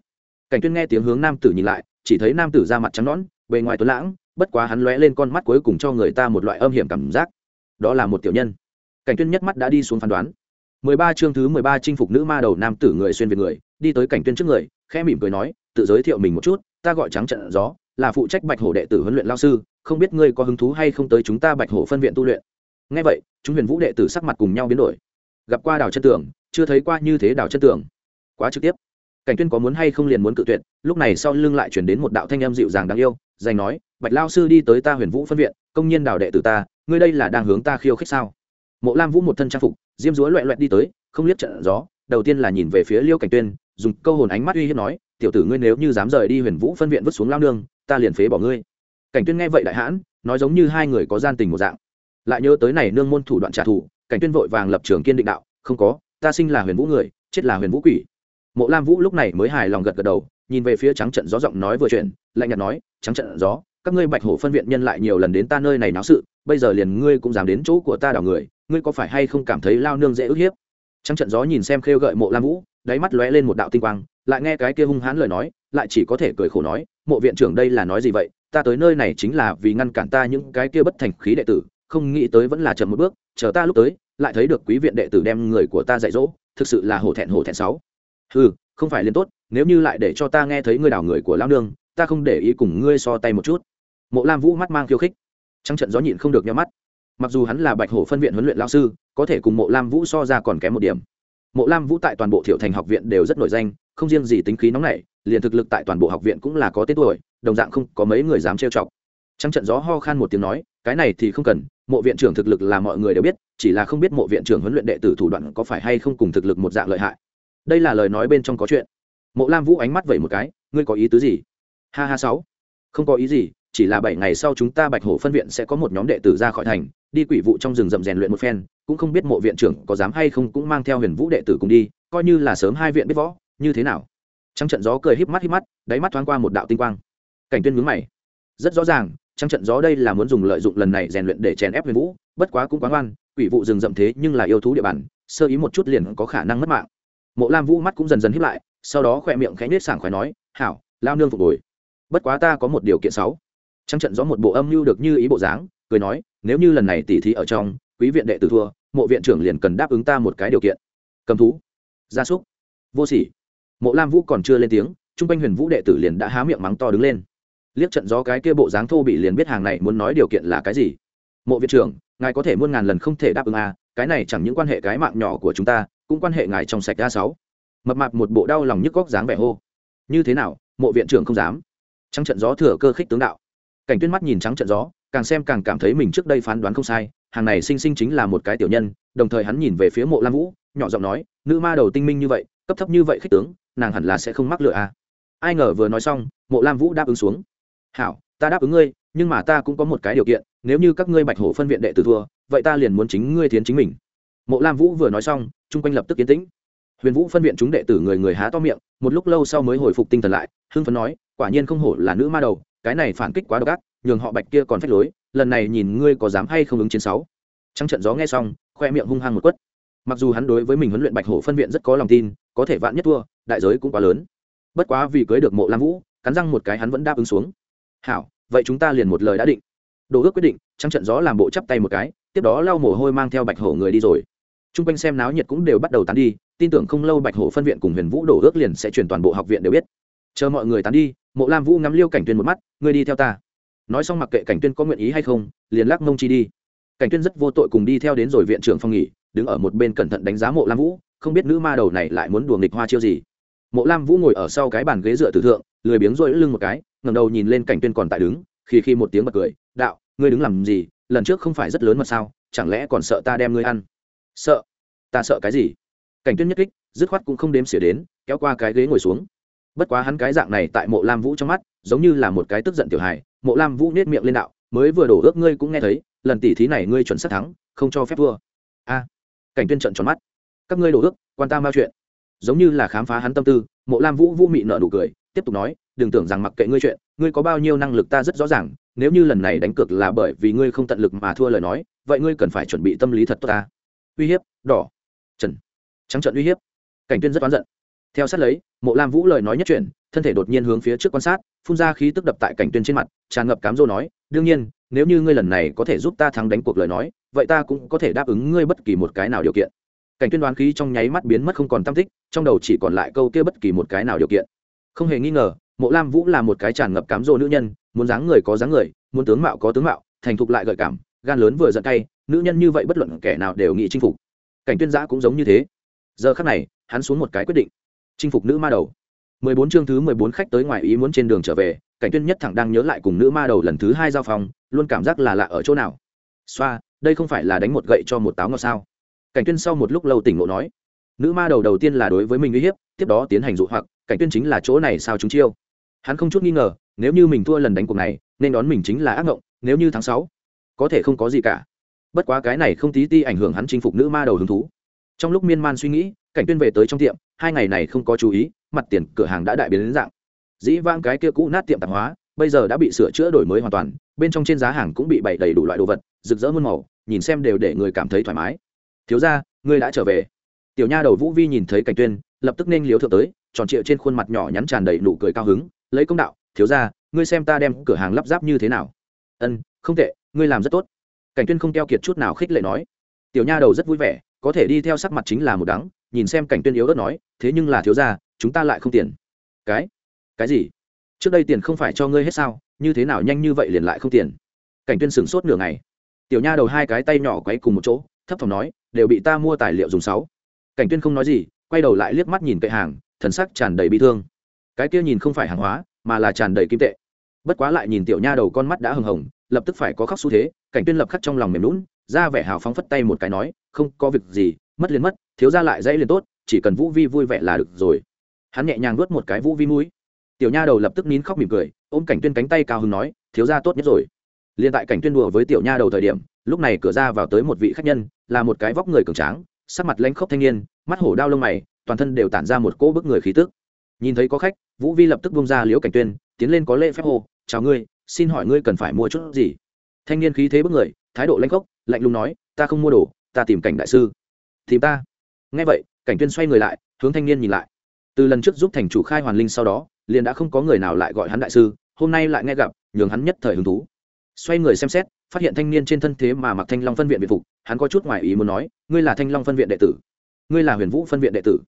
Speaker 1: cảnh tuyên nghe tiếng hướng nam tử nhìn lại, chỉ thấy nam tử ra mặt trắng nõn, bề ngoài tuấn lãng, bất quá hắn lóe lên con mắt cuối cùng cho người ta một loại âm hiểm cảm giác. Đó là một tiểu nhân. Cảnh tuyên nhất mắt đã đi xuống phán đoán. 13 chương thứ 13 chinh phục nữ ma đầu nam tử người xuyên việt người, đi tới cảnh tuyên trước người, khẽ mỉm cười nói, tự giới thiệu mình một chút, ta gọi trắng trận gió, là phụ trách bạch hổ đệ tử huấn luyện lao sư, không biết ngươi có hứng thú hay không tới chúng ta bạch hổ phân viện tu luyện. Nghe vậy, chúng huyền vũ đệ tử sắc mặt cùng nhau biến đổi. Gặp qua đào chân tường, chưa thấy qua như thế đào chân tường. Quá trực tiếp cảnh tuyên có muốn hay không liền muốn cự tuyệt, lúc này sau lưng lại chuyển đến một đạo thanh âm dịu dàng đáng yêu, dành nói, bạch lao sư đi tới ta huyền vũ phân viện, công nhân đào đệ tử ta, ngươi đây là đang hướng ta khiêu khích sao? Mộ lam vũ một thân trang phục, diêm dúa loẹ loẹt đi tới, không liếc trận gió, đầu tiên là nhìn về phía liêu cảnh tuyên, dùng câu hồn ánh mắt uy hiếp nói, tiểu tử ngươi nếu như dám rời đi huyền vũ phân viện vứt xuống lao nương, ta liền phế bỏ ngươi. Cảnh tuyên nghe vậy đại hãn, nói giống như hai người có gian tình một dạng. Lại nhớ tới này nương môn thủ đoạn trả thù, cảnh tuyên vội vàng lập trường kiên định đạo, không có, ta sinh là huyền vũ người, chết là huyền vũ quỷ mộ lam vũ lúc này mới hài lòng gật gật đầu, nhìn về phía trắng trận gió giọng nói vừa chuyển, lạnh nhạt nói, trắng trận gió, các ngươi bạch hổ phân viện nhân lại nhiều lần đến ta nơi này náo sự, bây giờ liền ngươi cũng dám đến chỗ của ta đảo người, ngươi có phải hay không cảm thấy lao nương dễ ức hiếp? Trắng trận gió nhìn xem khêu gợi mộ lam vũ, đáy mắt lóe lên một đạo tinh quang, lại nghe cái kia hung hãn lời nói, lại chỉ có thể cười khổ nói, mộ viện trưởng đây là nói gì vậy? Ta tới nơi này chính là vì ngăn cản ta những cái kia bất thành khí đệ tử, không nghĩ tới vẫn là chậm một bước, chờ ta lúc tới, lại thấy được quý viện đệ tử đem người của ta dạy dỗ, thực sự là hổ thẹn hổ thẹn sáu ừ không phải liền tốt, nếu như lại để cho ta nghe thấy ngươi đào người của lao nương, ta không để ý cùng ngươi so tay một chút. Mộ lam vũ mắt mang khiêu khích. Trăng trận gió nhịn không được nhau mắt. Mặc dù hắn là bạch hổ phân viện huấn luyện lao sư, có thể cùng mộ lam vũ so ra còn kém một điểm. Mộ lam vũ tại toàn bộ thiệu thành học viện đều rất nổi danh, không riêng gì tính khí nóng nảy, liền thực lực tại toàn bộ học viện cũng là có tên tuổi, đồng dạng không có mấy người dám trêu chọc. Trăng trận gió ho khan một tiếng nói, cái này thì không cần, mộ viện trưởng thực lực là mọi người đều biết, chỉ là không biết mộ viện trưởng huấn luyện đệ tử thủ đoạn có phải hay không cùng thực lực một dạng lợi hại đây là lời nói bên trong có chuyện. Mộ lam vũ ánh mắt vẩy một cái, ngươi có ý tứ gì? Ha ha sáu. Không có ý gì, chỉ là bảy ngày sau chúng ta bạch hổ phân viện sẽ có một nhóm đệ tử ra khỏi thành, đi quỷ vụ trong rừng rậm rèn luyện một phen, cũng không biết mộ viện trưởng có dám hay không cũng mang theo huyền vũ đệ tử cùng đi, coi như là sớm hai viện biết võ, như thế nào? Trăng trận gió cười híp mắt híp mắt, đáy mắt thoáng qua một đạo tinh quang. Cảnh tuyên nhướng mày. Rất rõ ràng, trăng trận gió đây là muốn dùng lợi dụng lần này rèn luyện để chèn ép huyền vũ, bất quá cũng quá ngoan, quỷ vụ rừng rậm thế nhưng là yêu thú địa bàn, sơ ý một chút liền có khả năng mất mạng mộ lam vũ mắt cũng dần dần híp lại, sau đó khỏe miệng khẽ nết sảng khoái nói, hảo, lao nương phục hồi. Bất quá ta có một điều kiện sáu trăng trận gió một bộ âm mưu được như ý bộ dáng, cười nói, nếu như lần này tỉ thí ở trong, quý viện đệ tử thua, mộ viện trưởng liền cần đáp ứng ta một cái điều kiện. Cầm thú. Gia súc. Vô sỉ. Mộ lam vũ còn chưa lên tiếng chung quanh huyền vũ đệ tử liền đã há miệng mắng to đứng lên. Liếc trận gió cái kia bộ dáng thô bị liền biết hàng này muốn nói điều kiện là cái gì. Mộ viện trưởng, ngài có thể muôn ngàn lần không thể đáp ứng à cái này chẳng những quan hệ cái mạng nhỏ của chúng ta cũng quan hệ ngài trong sạch a sáu. Mập mạp một bộ đau lòng nhức góc dáng vẻ hô. Như thế nào, mộ viện trưởng không dám? Trắng trận gió thừa cơ khích tướng đạo. Cảnh tuyên mắt nhìn trắng trận gió, càng xem càng cảm thấy mình trước đây phán đoán không sai, hàng này sinh sinh chính là một cái tiểu nhân, đồng thời hắn nhìn về phía mộ lam vũ, nhỏ giọng nói, nữ ma đầu tinh minh như vậy, cấp thấp như vậy khích tướng, nàng hẳn là sẽ không mắc lựa à ai ngờ vừa nói xong, mộ lam vũ đáp ứng xuống. Hảo, ta đáp ứng ngươi, nhưng mà ta cũng có một cái điều kiện, nếu như các ngươi bạch hổ phân viện đệ tử thua, vậy ta liền muốn chính ngươi thiến chính mình mộ lam vũ vừa nói xong, chung quanh lập tức yên tĩnh. Huyền vũ phân viện chúng đệ tử người người há to miệng, một lúc lâu sau mới hồi phục tinh thần lại, hưng phấn nói, quả nhiên không hổ là nữ ma đầu, cái này phản kích quá độc ác, nhường họ bạch kia còn phách lối, lần này nhìn ngươi có dám hay không ứng chiến sáu. Trăng trận gió nghe xong, khoe miệng hung hăng một quất. Mặc dù hắn đối với mình huấn luyện bạch hổ phân viện rất có lòng tin, có thể vạn nhất thua, đại giới cũng quá lớn. Bất quá vì cưới được mộ lam vũ, cắn răng một cái hắn vẫn đáp ứng xuống. Hảo, vậy chúng ta liền một lời đã định. Đồ ước quyết định, trăng trận gió làm bộ chắp tay một cái, tiếp đó lau mồ hôi mang theo bạch hổ người đi rồi t r u n g quanh xem náo nhiệt cũng đều bắt đầu tán đi, tin tưởng không lâu bạch hổ phân viện cùng huyền vũ đổ ước liền sẽ chuyển toàn bộ học viện đều biết. Chờ mọi người tán đi, mộ lam vũ ngắm liêu cảnh tuyên một mắt, ngươi đi theo ta. Nói xong mặc kệ cảnh tuyên có nguyện ý hay không, liền lắc mông chi đi. Cảnh tuyên rất vô tội cùng đi theo đến rồi viện trưởng phong nghỉ, đứng ở một bên cẩn thận đánh giá mộ lam vũ, không biết nữ ma đầu này lại muốn đùa nghịch hoa chiêu gì. Mộ lam vũ ngồi ở sau cái bàn ghế dựa tử thượng, lười biếng rỗi lưng một cái, ngẩng đầu nhìn lên cảnh tuyên còn tại đứng khi khi một tiếng bật cười, đạo, ngươi đứng làm gì? Lần trước không phải rất lớn mà sao? Chẳng lẽ còn sợ ta đem ngươi ăn? Sợ? Ta sợ cái gì? Cảnh Tuyết nhất kích, dứt khoát cũng không đếm xỉa đến, kéo qua cái ghế ngồi xuống. Bất quá hắn cái dạng này tại mộ lam vũ trong mắt, giống như là một cái tức giận tiểu hài. Mộ lam vũ nết miệng lên đạo, mới vừa đổ ước ngươi cũng nghe thấy, lần tỉ thí này ngươi chuẩn sát thắng, không cho phép vua a. Cảnh tuyên trận tròn mắt. Các ngươi đổ ước, quan ta bao chuyện? Giống như là khám phá hắn tâm tư, mộ lam vũ vũ mị nợ nụ cười, tiếp tục nói, đừng tưởng rằng mặc kệ ngươi chuyện, ngươi có bao nhiêu năng lực ta rất rõ ràng, nếu như lần này đánh cược là bởi vì ngươi không tận lực mà thua lời nói, vậy ngươi cần phải chuẩn bị tâm lý thật tốt ta uy hiếp, đỏ, trần. Trắng trận uy hiếp. Cảnh tuyên rất oán giận. Theo sát lấy, mộ lam vũ lời nói nhất chuyển, thân thể đột nhiên hướng phía trước quan sát, phun ra khí tức đập tại cảnh tuyên trên mặt, tràn ngập cám dỗ nói, đương nhiên, nếu như ngươi lần này có thể giúp ta thắng đánh cuộc lời nói, vậy ta cũng có thể đáp ứng ngươi bất kỳ một cái nào điều kiện. Cảnh tuyên đoán khí trong nháy mắt biến mất không còn tâm tích, trong đầu chỉ còn lại câu kia bất kỳ một cái nào điều kiện. Không hề nghi ngờ, mộ lam vũ là một cái tràn ngập cám dỗ nữ nhân, muốn dáng người có dáng người, muốn tướng mạo có tướng mạo, thành thục lại gợi cảm gan lớn vừa giận tay nữ nhân như vậy bất luận kẻ nào đều nghĩ chinh phục. Cảnh tuyên giã cũng giống như thế. Giờ khắc này, hắn xuống một cái quyết định. Chinh phục nữ ma đầu. 14 chương thứ 14 khách tới ngoài ý muốn trên đường trở về, cảnh tuyên nhất thẳng đang nhớ lại cùng nữ ma đầu lần thứ hai giao phòng, luôn cảm giác là lạ ở chỗ nào. Xoa, đây không phải là đánh một gậy cho một táo ngọt sao? Cảnh tuyên sau một lúc lâu tỉnh ngộ nói. Nữ ma đầu đầu tiên là đối với mình uy hiếp, tiếp đó tiến hành dụ hoặc, cảnh tuyên chính là chỗ này sao chúng chiêu? Hắn không chút nghi ngờ, nếu như mình thua lần đánh cuộc này, nên đón mình chính là ác ngộng. nếu như tháng sáu có thể không có gì cả. Bất quá cái này không tí ti ảnh hưởng hắn chinh phục nữ ma đầu hứng thú. Trong lúc miên man suy nghĩ, cảnh tuyên về tới trong tiệm, hai ngày này không có chú ý, mặt tiền cửa hàng đã đại biến đến dạng. Dĩ vang cái kia cũ nát tiệm tạp hóa, bây giờ đã bị sửa chữa đổi mới hoàn toàn, bên trong trên giá hàng cũng bị bày đầy đủ loại đồ vật, rực rỡ muôn màu, nhìn xem đều để người cảm thấy thoải mái. Thiếu ra ngươi đã trở về. Tiểu nha đầu vũ vi nhìn thấy cảnh tuyên, lập tức nên liếu thượng tới, tròn trịa trên khuôn mặt nhỏ nhắn tràn đầy nụ cười cao hứng, lấy công đạo, thiếu ra ngươi xem ta đem cửa hàng lắp ráp như thế nào. Ân, không tệ ngươi làm rất tốt. Cảnh tuyên không keo kiệt chút nào khích lệ nói. Tiểu nha đầu rất vui vẻ có thể đi theo sắc mặt chính là một đắng nhìn xem cảnh tuyên yếu ớt nói thế nhưng là thiếu gia, chúng ta lại không tiền. Cái? Cái gì? Trước đây tiền không phải cho ngươi hết sao như thế nào nhanh như vậy liền lại không tiền? Cảnh tuyên sửng sốt nửa ngày. Tiểu nha đầu hai cái tay nhỏ quấy cùng một chỗ thấp thỏm nói đều bị ta mua tài liệu dùng sáu. Cảnh tuyên không nói gì quay đầu lại liếc mắt nhìn kệ hàng thần sắc tràn đầy bi thương. Cái kia nhìn không phải hàng hóa mà là tràn đầy kim tệ. Bất quá lại nhìn tiểu nha đầu con mắt đã hừng hồng lập tức phải có khóc xu thế, cảnh tuyên lập khắc trong lòng mềm lún ra vẻ hào phóng phất tay một cái nói, không có việc gì, mất liền mất, thiếu ra lại dãy liền tốt, chỉ cần vũ vi vui vẻ là được rồi. Hắn nhẹ nhàng nuốt một cái vũ vi mũi. Tiểu nha đầu lập tức nín khóc mỉm cười, ôm cảnh tuyên cánh tay cao hứng nói, thiếu ra tốt nhất rồi. Liền tại cảnh tuyên đùa với tiểu nha đầu thời điểm, lúc này cửa ra vào tới một vị khách nhân, là một cái vóc người cường tráng, sắc mặt lãnh khốc thanh niên, mắt hổ đao lông mày, toàn thân đều tản ra một cỗ bức người khí tức. Nhìn thấy có khách, vũ vi lập tức bung ra liễu cảnh tuyên, tiến lên có lễ phép hồ chào ngươi xin hỏi ngươi cần phải mua chút gì? Thanh niên khí thế bức người, thái độ lanh khốc, lạnh lùng nói, ta không mua đồ, ta tìm cảnh đại sư. Tìm ta? Nghe vậy, cảnh tuyên xoay người lại, hướng thanh niên nhìn lại. Từ lần trước giúp thành chủ khai hoàn linh sau đó, liền đã không có người nào lại gọi hắn đại sư, hôm nay lại nghe gặp, nhường hắn nhất thời hứng thú. Xoay người xem xét, phát hiện thanh niên trên thân thế mà mặc thanh long phân viện biệt phục, hắn có chút ngoài ý muốn nói, ngươi là thanh long phân viện đệ tử. Ngươi là huyền vũ phân viện đệ tử.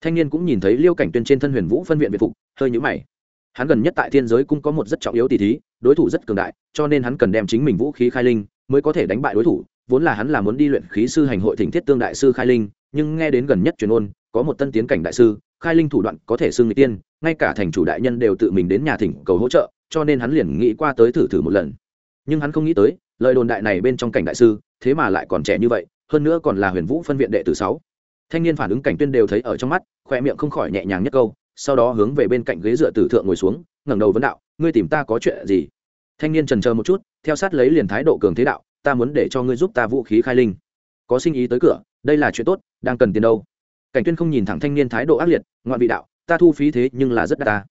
Speaker 1: Thanh niên cũng nhìn thấy liêu cảnh tuyên trên thân huyền vũ phân viện biệt phục, hơi nhũ mày hắn gần nhất tại thiên giới cũng có một rất trọng yếu tỷ thí, đối thủ rất cường đại, cho nên hắn cần đem chính mình vũ khí khai linh, mới có thể đánh bại đối thủ. Vốn là hắn là muốn đi luyện khí sư hành hội thỉnh thiết tương đại sư khai linh, nhưng nghe đến gần nhất truyền ôn, có một tân tiến cảnh đại sư, khai linh thủ đoạn có thể xưng người tiên, ngay cả thành chủ đại nhân đều tự mình đến nhà thỉnh cầu hỗ trợ, cho nên hắn liền nghĩ qua tới thử thử một lần. Nhưng hắn không nghĩ tới, lời đồn đại này bên trong cảnh đại sư, thế mà lại còn trẻ như vậy, hơn nữa còn là huyền vũ phân viện đệ tử sáu. Thanh niên phản ứng cảnh tuyên đều thấy ở trong mắt, khoe miệng không khỏi nhẹ nhàng nhất câu sau đó hướng về bên cạnh ghế dựa tử thượng ngồi xuống, ngẩng đầu vấn đạo, ngươi tìm ta có chuyện gì? Thanh niên trần chờ một chút, theo sát lấy liền thái độ cường thế đạo, ta muốn để cho ngươi giúp ta vũ khí khai linh. Có sinh ý tới cửa, đây là chuyện tốt, đang cần tiền đâu. Cảnh tuyên không nhìn thẳng thanh niên thái độ ác liệt, ngoạn vị đạo, ta thu phí thế nhưng là rất đắt ta.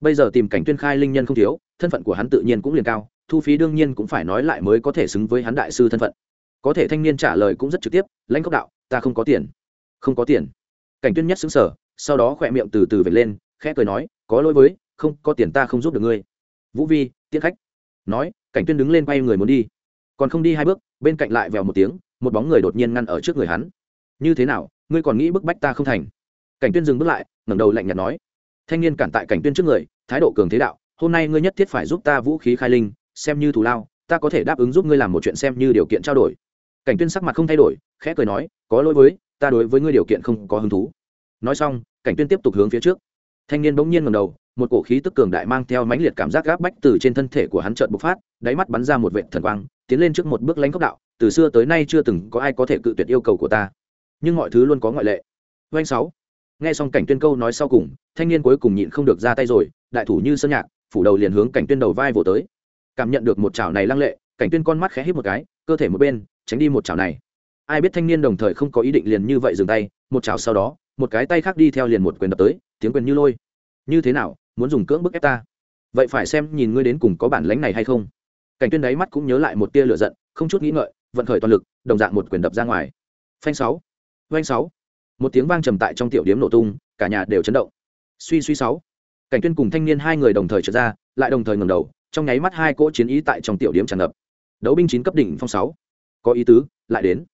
Speaker 1: Bây giờ tìm cảnh tuyên khai linh nhân không thiếu, thân phận của hắn tự nhiên cũng liền cao, thu phí đương nhiên cũng phải nói lại mới có thể xứng với hắn đại sư thân phận. Có thể thanh niên trả lời cũng rất trực tiếp, lãnh cốc đạo, ta không có tiền. Không có tiền. Cảnh tuyên nhất xứng sở sau đó khỏe miệng từ từ vệt lên, khẽ cười nói, có lỗi với, không, có tiền ta không giúp được ngươi. Vũ vi tiết khách. Nói, cảnh tuyên đứng lên quay người muốn đi. Còn không đi hai bước, bên cạnh lại vèo một tiếng, một bóng người đột nhiên ngăn ở trước người hắn. Như thế nào, ngươi còn nghĩ bức bách ta không thành? Cảnh tuyên dừng bước lại, ngẩng đầu lạnh nhạt nói, thanh niên cản tại cảnh tuyên trước người, thái độ cường thế đạo, hôm nay ngươi nhất thiết phải giúp ta vũ khí khai linh, xem như thù lao, ta có thể đáp ứng giúp ngươi làm một chuyện xem như điều kiện trao đổi. Cảnh tuyên sắc mặt không thay đổi, khẽ cười nói, có lỗi với, ta đối với ngươi điều kiện không có hứng thú nói xong, cảnh tuyên tiếp tục hướng phía trước. Thanh niên bỗng nhiên ngẩng đầu, một cổ khí tức cường đại mang theo mãnh liệt cảm giác gáp bách từ trên thân thể của hắn chợt bộc phát, đáy mắt bắn ra một vệt thần quang, tiến lên trước một bước lánh góc đạo, từ xưa tới nay chưa từng có ai có thể cự tuyệt yêu cầu của ta. Nhưng mọi thứ luôn có ngoại lệ. Doanh sáu. Nghe xong cảnh tuyên câu nói sau cùng, thanh niên cuối cùng nhịn không được ra tay rồi, đại thủ như sơn nhạc, phủ đầu liền hướng cảnh tuyên đầu vai vỗ tới. Cảm nhận được một chảo này lăng lệ, cảnh tuyên con mắt khẽ hít một cái, cơ thể một bên, tránh đi một chảo này. Ai biết thanh niên đồng thời không có ý định liền như vậy dừng tay, một chảo sau đó một cái tay khác đi theo liền một quyền đập tới, tiếng quyền như lôi. Như thế nào, muốn dùng cưỡng bức ép ta? Vậy phải xem nhìn ngươi đến cùng có bản lánh này hay không. Cảnh tuyên đáy mắt cũng nhớ lại một tia lửa giận, không chút nghĩ ngợi, vận khởi toàn lực, đồng dạng một quyền đập ra ngoài. Phanh sáu phanh sáu. Một tiếng vang trầm tại trong tiểu điếm nổ tung, cả nhà đều chấn động. Suy suy sáu. Cảnh tuyên cùng thanh niên hai người đồng thời trở ra, lại đồng thời ngẩng đầu, trong nháy mắt hai cỗ chiến ý tại trong tiểu điểm tràn ngập. Đấu binh chín cấp đỉnh phong sáu. Có ý tứ, lại đến.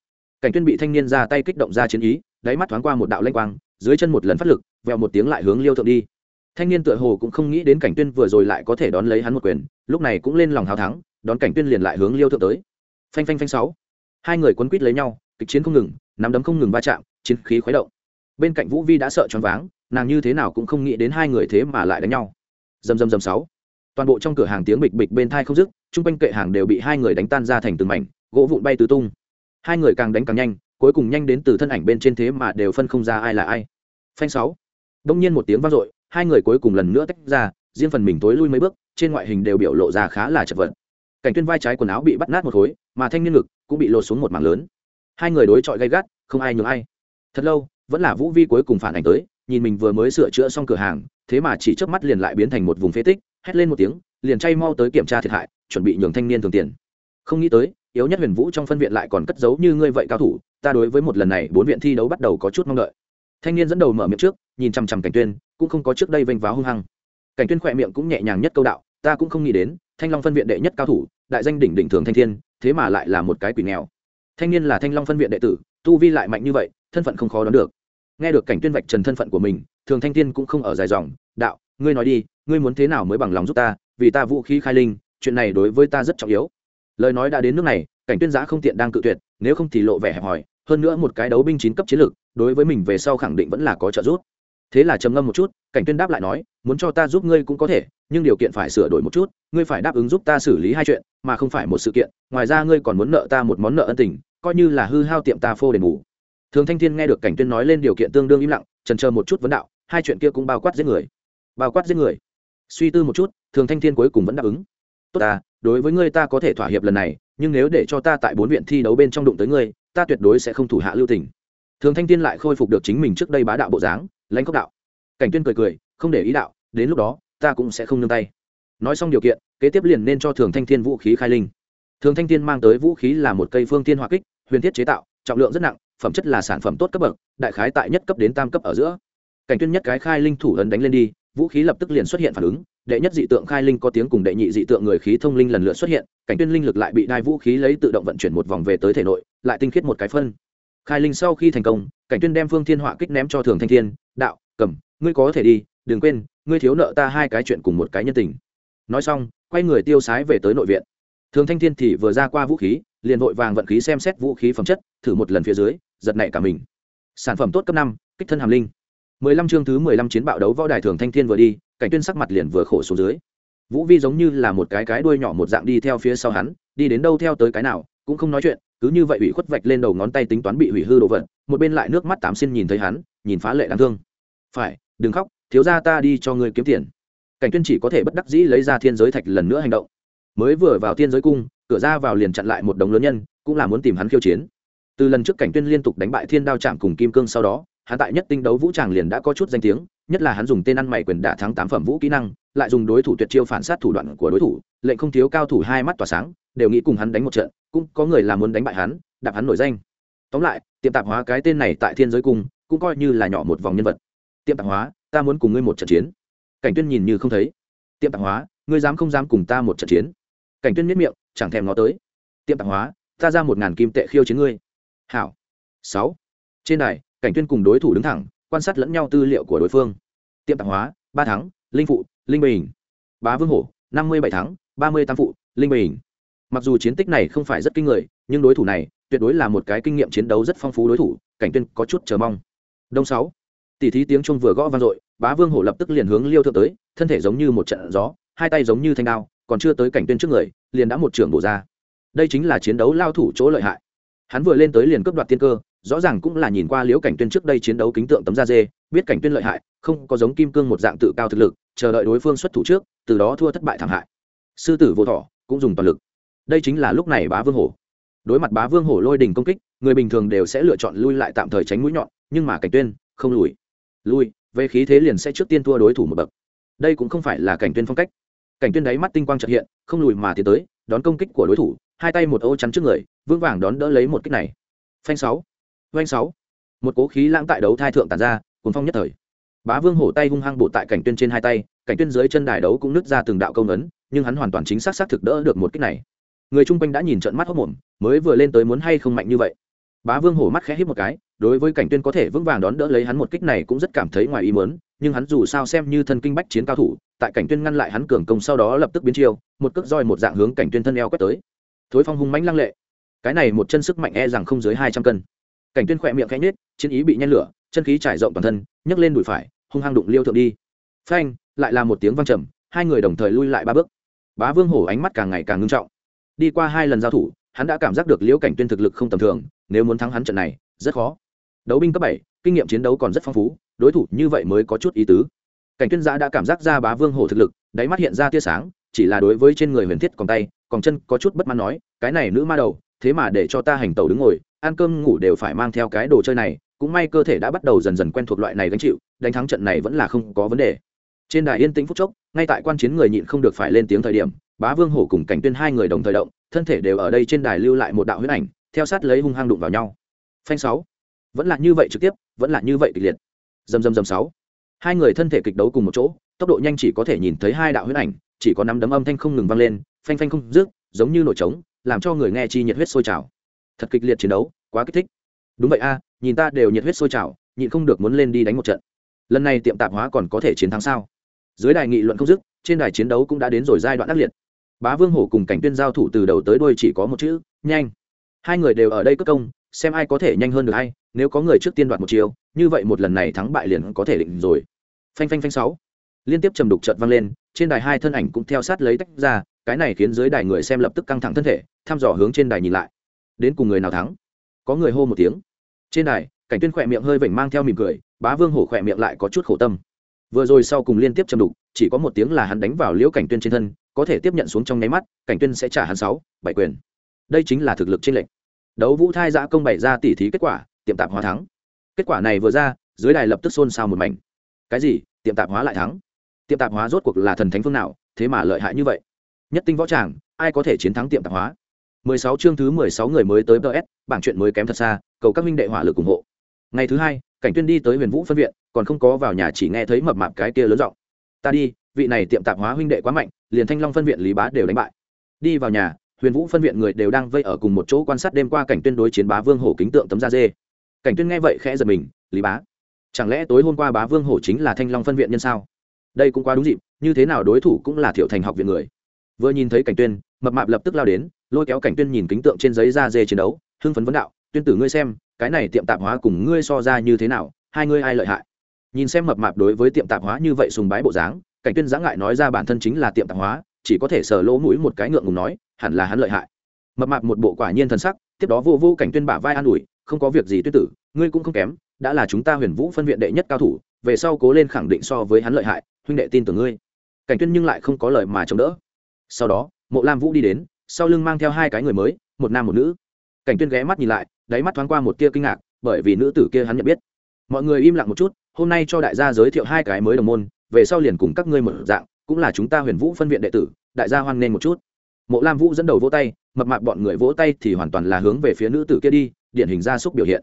Speaker 1: Cảnh tuyên bị thanh niên ra tay kích động ra chiến ý đáy mắt thoáng qua một đạo lanh quang, dưới chân một lần phát lực, vèo một tiếng lại hướng liêu thượng đi. Thanh niên tựa hồ cũng không nghĩ đến cảnh tuyên vừa rồi lại có thể đón lấy hắn một quyền, lúc này cũng lên lòng hào thắng, đón cảnh tuyên liền lại hướng liêu thượng tới. Phanh phanh phanh sáu. Hai người quấn quýt lấy nhau, kịch chiến không ngừng, nắm đấm không ngừng va chạm, chiến khí khuấy động. Bên cạnh vũ vi đã sợ choáng váng, nàng như thế nào cũng không nghĩ đến hai người thế mà lại đánh nhau. Dầm dầm dầm sáu. Toàn bộ trong cửa hàng tiếng bịch bịch bên thai không dứt, chung quanh kệ hàng đều bị hai người đánh tan ra thành từng mảnh, gỗ vụn bay tứ tung. Hai người càng đánh càng nhanh cuối cùng nhanh đến từ thân ảnh bên trên thế mà đều phân không ra ai là ai. Phanh sáu. Đông nhiên một tiếng vang dội, hai người cuối cùng lần nữa tách ra, riêng phần mình tối lui mấy bước, trên ngoại hình đều biểu lộ ra khá là chật vật. Cảnh tuyên vai trái quần áo bị bắt nát một khối, mà thanh niên ngực cũng bị lột xuống một mảng lớn. Hai người đối chọi gay gắt, không ai nhường ai. Thật lâu, vẫn là vũ vi cuối cùng phản ảnh tới, nhìn mình vừa mới sửa chữa xong cửa hàng, thế mà chỉ chớp mắt liền lại biến thành một vùng phế tích, hét lên một tiếng, liền chay mau tới kiểm tra thiệt hại, chuẩn bị nhường thanh niên thường tiền. Không nghĩ tới yếu nhất huyền vũ trong phân viện lại còn cất giấu như ngươi vậy cao thủ, ta đối với một lần này bốn viện thi đấu bắt đầu có chút mong đợi. Thanh niên dẫn đầu mở miệng trước, nhìn chằm chằm cảnh tuyên, cũng không có trước đây vênh váo hung hăng. Cảnh tuyên khỏe miệng cũng nhẹ nhàng nhất câu đạo, ta cũng không nghĩ đến, thanh long phân viện đệ nhất cao thủ, đại danh đỉnh đỉnh thường thanh thiên, thế mà lại là một cái quỷ nghèo. Thanh niên là thanh long phân viện đệ tử, tu vi lại mạnh như vậy, thân phận không khó đoán được. Nghe được cảnh tuyên vạch trần thân phận của mình, thường thanh thiên cũng không ở dài dòng, đạo, ngươi nói đi, ngươi muốn thế nào mới bằng lòng giúp ta? Vì ta vũ khí khai linh, chuyện này đối với ta rất trọng yếu lời nói đã đến nước này, cảnh tuyên giã không tiện đang cự tuyệt, nếu không thì lộ vẻ hẹp hòi, hơn nữa một cái đấu binh chín cấp chiến lược, đối với mình về sau khẳng định vẫn là có trợ giúp. Thế là trầm ngâm một chút, cảnh tuyên đáp lại nói, muốn cho ta giúp ngươi cũng có thể, nhưng điều kiện phải sửa đổi một chút, ngươi phải đáp ứng giúp ta xử lý hai chuyện, mà không phải một sự kiện, ngoài ra ngươi còn muốn nợ ta một món nợ ân tình, coi như là hư hao tiệm ta phô đền bù. Thường thanh thiên nghe được cảnh tuyên nói lên điều kiện tương đương im lặng, trần chờ một chút vấn đạo, hai chuyện kia cũng bao quát giết người. Bao quát giết người. Suy tư một chút, thường thanh thiên cuối cùng vẫn đáp ứng. Tốt ta đối với ngươi ta có thể thỏa hiệp lần này, nhưng nếu để cho ta tại bốn viện thi đấu bên trong đụng tới ngươi, ta tuyệt đối sẽ không thủ hạ lưu tình. Thường thanh tiên lại khôi phục được chính mình trước đây bá đạo bộ dáng, lãnh cốc đạo. Cảnh tuyên cười cười, không để ý đạo, đến lúc đó, ta cũng sẽ không nương tay. Nói xong điều kiện, kế tiếp liền nên cho thường thanh thiên vũ khí khai linh. Thường thanh thiên mang tới vũ khí là một cây phương tiên hỏa kích, huyền thiết chế tạo, trọng lượng rất nặng, phẩm chất là sản phẩm tốt cấp bậc, đại khái tại nhất cấp đến tam cấp ở giữa. Cảnh tuyên nhất cái khai linh thủ ấn đánh lên đi vũ khí lập tức liền xuất hiện phản ứng, đệ nhất dị tượng khai linh có tiếng cùng đệ nhị dị tượng người khí thông linh lần lượt xuất hiện, cảnh tuyên linh lực lại bị đai vũ khí lấy tự động vận chuyển một vòng về tới thể nội, lại tinh khiết một cái phân. Khai linh sau khi thành công, cảnh tuyên đem phương thiên họa kích ném cho thường thanh thiên, đạo, cầm, ngươi có thể đi, đừng quên, ngươi thiếu nợ ta hai cái chuyện cùng một cái nhân tình. Nói xong, quay người tiêu sái về tới nội viện. Thường thanh thiên thì vừa ra qua vũ khí, liền vội vàng vận khí xem xét vũ khí phẩm chất, thử một lần phía dưới, giật nảy cả mình. Sản phẩm tốt cấp năm, kích thân hàm linh mười lăm chương thứ mười lăm chiến bạo đấu võ đài thường thanh thiên vừa đi, cảnh tuyên sắc mặt liền vừa khổ xuống dưới. Vũ vi giống như là một cái cái đuôi nhỏ một dạng đi theo phía sau hắn, đi đến đâu theo tới cái nào, cũng không nói chuyện, cứ như vậy ủy khuất vạch lên đầu ngón tay tính toán bị hủy hư đồ vật, một bên lại nước mắt tám xin nhìn thấy hắn, nhìn phá lệ đáng thương. Phải, đừng khóc, thiếu ra ta đi cho ngươi kiếm tiền. Cảnh tuyên chỉ có thể bất đắc dĩ lấy ra thiên giới thạch lần nữa hành động. Mới vừa vào thiên giới cung, cửa ra vào liền chặn lại một đống lớn nhân, cũng là muốn tìm hắn khiêu chiến. Từ lần trước cảnh tuyên liên tục đánh bại thiên đao trạm cùng kim cương sau đó hắn tại nhất tinh đấu vũ tràng liền đã có chút danh tiếng, nhất là hắn dùng tên ăn mày quyền đả thắng tám phẩm vũ kỹ năng, lại dùng đối thủ tuyệt chiêu phản sát thủ đoạn của đối thủ, lệnh không thiếu cao thủ hai mắt tỏa sáng, đều nghĩ cùng hắn đánh một trận, cũng có người làm muốn đánh bại hắn, đạp hắn nổi danh. Tóm lại, tiệm tạp hóa cái tên này tại thiên giới cung, cũng coi như là nhỏ một vòng nhân vật. Tiệm tạp hóa, ta muốn cùng ngươi một trận chiến. Cảnh tuyên nhìn như không thấy. Tiệm tạp hóa, ngươi dám không dám cùng ta một trận chiến? Cảnh tuyên miết miệng, chẳng thèm ngó tới. Tiệm tạp hóa, ta ra một ngàn kim tệ khiêu chiến ngươi. Hảo. Sáu. Trên đài cảnh tuyên cùng đối thủ đứng thẳng, quan sát lẫn nhau tư liệu của đối phương. Tiệm tạp hóa, ba tháng, linh phụ, linh bình. Bá vương hổ, năm mươi bảy tháng, ba mươi tám phụ, linh bình. Mặc dù chiến tích này không phải rất kinh người, nhưng đối thủ này tuyệt đối là một cái kinh nghiệm chiến đấu rất phong phú đối thủ, cảnh tuyên có chút chờ mong. Đông sáu. Tỷ thí tiếng trung vừa gõ vang dội, bá vương hổ lập tức liền hướng liêu thượng tới, thân thể giống như một trận gió, hai tay giống như thanh đao, còn chưa tới cảnh tuyên trước người, liền đã một trường bổ ra. Đây chính là chiến đấu lao thủ chỗ lợi hại. Hắn vừa lên tới liền cướp đoạt tiên cơ rõ ràng cũng là nhìn qua liễu cảnh tuyên trước đây chiến đấu kính tượng tấm da dê, biết cảnh tuyên lợi hại, không có giống kim cương một dạng tự cao thực lực, chờ đợi đối phương xuất thủ trước, từ đó thua thất bại thảm hại. Sư tử vô thọ cũng dùng toàn lực. Đây chính là lúc này bá vương hổ. Đối mặt bá vương hổ lôi đình công kích, người bình thường đều sẽ lựa chọn lui lại tạm thời tránh mũi nhọn, nhưng mà cảnh tuyên không lùi. Lui, về khí thế liền sẽ trước tiên thua đối thủ một bậc. Đây cũng không phải là cảnh tuyên phong cách. Cảnh tuyên đáy mắt tinh quang chợt hiện, không lùi mà tiến tới, đón công kích của đối thủ, hai tay một ô chắn trước người, vững vàng đón đỡ lấy một kích này. Phanh sáu oanh sáu. Một cố khí lãng tại đấu thai thượng tàn ra cuốn phong nhất thời. Bá vương hổ tay hung hăng bộ tại cảnh tuyên trên hai tay, cảnh tuyên dưới chân đài đấu cũng nứt ra từng đạo công ấn nhưng hắn hoàn toàn chính xác xác thực đỡ được một kích này. Người chung quanh đã nhìn trận mắt hốc mồm mới vừa lên tới muốn hay không mạnh như vậy. Bá vương hổ mắt khẽ hít một cái, đối với cảnh tuyên có thể vững vàng đón đỡ lấy hắn một kích này cũng rất cảm thấy ngoài ý muốn, nhưng hắn dù sao xem như thân kinh bách chiến cao thủ, tại cảnh tuyên ngăn lại hắn cường công sau đó lập tức biến chiêu, một cước roi một dạng hướng cảnh tuyên thân eo quét tới. Thối phong hung mãnh lăng lệ. Cái này một chân sức mạnh e rằng không dưới hai trăm cân cảnh tuyên khỏe miệng khẽ nhếch, chiến ý bị nhen lửa, chân khí trải rộng toàn thân, nhấc lên đùi phải, hung hăng đụng liêu thượng đi. Phanh, lại là một tiếng vang trầm, hai người đồng thời lui lại ba bước. Bá vương hổ ánh mắt càng ngày càng ngưng trọng. Đi qua hai lần giao thủ, hắn đã cảm giác được liễu cảnh tuyên thực lực không tầm thường, nếu muốn thắng hắn trận này, rất khó. Đấu binh cấp bảy, kinh nghiệm chiến đấu còn rất phong phú, đối thủ như vậy mới có chút ý tứ. Cảnh tuyên giã đã cảm giác ra bá vương hổ thực lực, đáy mắt hiện ra tia sáng, chỉ là đối với trên người huyền thiết còn tay, còn chân có chút bất mãn nói, cái này nữ ma đầu thế mà để cho ta hành tẩu đứng ngồi, ăn cơm ngủ đều phải mang theo cái đồ chơi này, cũng may cơ thể đã bắt đầu dần dần quen thuộc loại này gánh chịu, đánh thắng trận này vẫn là không có vấn đề. Trên đài yên tĩnh phút chốc, ngay tại quan chiến người nhịn không được phải lên tiếng thời điểm, bá vương hổ cùng cảnh tuyên hai người đồng thời động, thân thể đều ở đây trên đài lưu lại một đạo huyết ảnh, theo sát lấy hung hăng đụng vào nhau. Phanh sáu. Vẫn là như vậy trực tiếp, vẫn là như vậy kịch liệt. Dầm dầm dầm sáu. Hai người thân thể kịch đấu cùng một chỗ, tốc độ nhanh chỉ có thể nhìn thấy hai đạo huyết ảnh, chỉ có nắm đấm âm thanh không ngừng vang lên, phanh phanh không dứt, giống như nổi trống làm cho người nghe chi nhiệt huyết sôi trào. Thật kịch liệt chiến đấu, quá kích thích. Đúng vậy a, nhìn ta đều nhiệt huyết sôi trào, nhịn không được muốn lên đi đánh một trận. Lần này tiệm tạp hóa còn có thể chiến thắng sao? Dưới đài nghị luận không dứt, trên đài chiến đấu cũng đã đến rồi giai đoạn ác liệt. Bá vương hổ cùng cảnh tuyên giao thủ từ đầu tới đuôi chỉ có một chữ, nhanh. Hai người đều ở đây cất công, xem ai có thể nhanh hơn được hay nếu có người trước tiên đoạt một chiều như vậy một lần này thắng bại liền có thể định rồi. Phanh phanh phanh sáu. Liên tiếp trầm đục trợt vang lên, trên đài hai thân ảnh cũng theo sát lấy tách ra, cái này khiến dưới đài người xem lập tức căng thẳng thân thể thăm dò hướng trên đài nhìn lại. Đến cùng người nào thắng? Có người hô một tiếng. Trên đài, cảnh tuyên khỏe miệng hơi vểnh mang theo mỉm cười, bá vương hổ khỏe miệng lại có chút khổ tâm. Vừa rồi sau cùng liên tiếp châm đục, chỉ có một tiếng là hắn đánh vào liễu cảnh tuyên trên thân, có thể tiếp nhận xuống trong nháy mắt, cảnh tuyên sẽ trả hắn sáu, bảy quyền. Đây chính là thực lực trên lệnh đấu vũ thai giã công bày ra tỉ thí kết quả, tiệm tạp hóa thắng. Kết quả này vừa ra, dưới đài lập tức xôn xao một mảnh. Cái gì? Tiệm tạp hóa lại thắng. Tiệm tạp hóa rốt cuộc là thần thánh phương nào, thế mà lợi hại như vậy? Nhất tinh võ tràng, ai có thể chiến thắng tiệm tạp hóa? 16 chương thứ 16 người mới tới PS, bảng chuyện mới kém thật xa, cầu các minh đệ hỏa lực ủng hộ. Ngày thứ hai, Cảnh Tuyên đi tới Huyền Vũ phân viện, còn không có vào nhà chỉ nghe thấy mập mạp cái kia lớn giọng. "Ta đi, vị này tiệm tạp hóa huynh đệ quá mạnh, liền Thanh Long phân viện Lý Bá đều đánh bại." Đi vào nhà, Huyền Vũ phân viện người đều đang vây ở cùng một chỗ quan sát đêm qua Cảnh Tuyên đối chiến Bá Vương Hổ kính tượng tấm da dê. Cảnh Tuyên nghe vậy khẽ giật mình, "Lý Bá, chẳng lẽ tối hôm qua Bá Vương Hổ chính là Thanh Long phân viện nhân sao?" Đây cũng quá đúng dịp, như thế nào đối thủ cũng là Thiệu Thành học viện người. Vừa nhìn thấy Cảnh Tuyên, mập mạp lập tức lao đến, lôi kéo cảnh tuyên nhìn kính tượng trên giấy da dê chiến đấu, hưng phấn vấn đạo, tuyên tử ngươi xem, cái này tiệm tạp hóa cùng ngươi so ra như thế nào, hai ngươi ai lợi hại? Nhìn xem mập mạp đối với tiệm tạp hóa như vậy sùng bái bộ dáng, cảnh tuyên giã ngại nói ra bản thân chính là tiệm tạp hóa, chỉ có thể sờ lỗ mũi một cái ngượng ngùng nói, hẳn là hắn lợi hại. Mập mạp một bộ quả nhiên thần sắc, tiếp đó vô vô cảnh tuyên bả vai an ủi, không có việc gì tuyên tử, ngươi cũng không kém, đã là chúng ta huyền vũ phân viện đệ nhất cao thủ, về sau cố lên khẳng định so với hắn lợi hại, huynh đệ tin tưởng ngươi. Cảnh tuyên nhưng lại không có lời mà chống đỡ. Sau đó, mộ lam vũ đi đến sau lưng mang theo hai cái người mới, một nam một nữ. Cảnh tuyên ghé mắt nhìn lại, đáy mắt thoáng qua một tia kinh ngạc, bởi vì nữ tử kia hắn nhận biết. Mọi người im lặng một chút, hôm nay cho đại gia giới thiệu hai cái mới đồng môn, về sau liền cùng các ngươi một dạng, cũng là chúng ta huyền vũ phân viện đệ tử, đại gia hoan nghênh một chút. Mộ lam vũ dẫn đầu vỗ tay, mập mạp bọn người vỗ tay thì hoàn toàn là hướng về phía nữ tử kia đi, điển hình gia súc biểu hiện.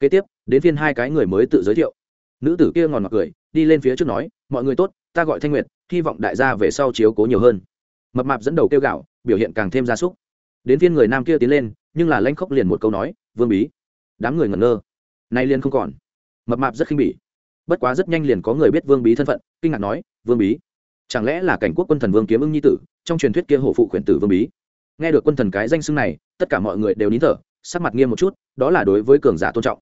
Speaker 1: Kế tiếp, đến phiên hai cái người mới tự giới thiệu. Nữ tử kia ngòn ngọt cười, đi lên phía trước nói, mọi người tốt, ta gọi thanh nguyệt, hy vọng đại gia về sau chiếu cố nhiều hơn. Mập mạp dẫn đầu kêu gạo biểu hiện càng thêm gia súc. Đến viên người nam kia tiến lên, nhưng là lanh khóc liền một câu nói, vương bí. Đám người ngẩn ngơ. Nay liền không còn. Mập mạp rất khinh bỉ. Bất quá rất nhanh liền có người biết vương bí thân phận, kinh ngạc nói, vương bí, chẳng lẽ là cảnh quốc quân thần vương kiếm ưng nhi tử? Trong truyền thuyết kia hổ phụ khuyển tử vương bí. Nghe được quân thần cái danh xưng này, tất cả mọi người đều nín thở, sắc mặt nghiêm một chút, đó là đối với cường giả tôn trọng.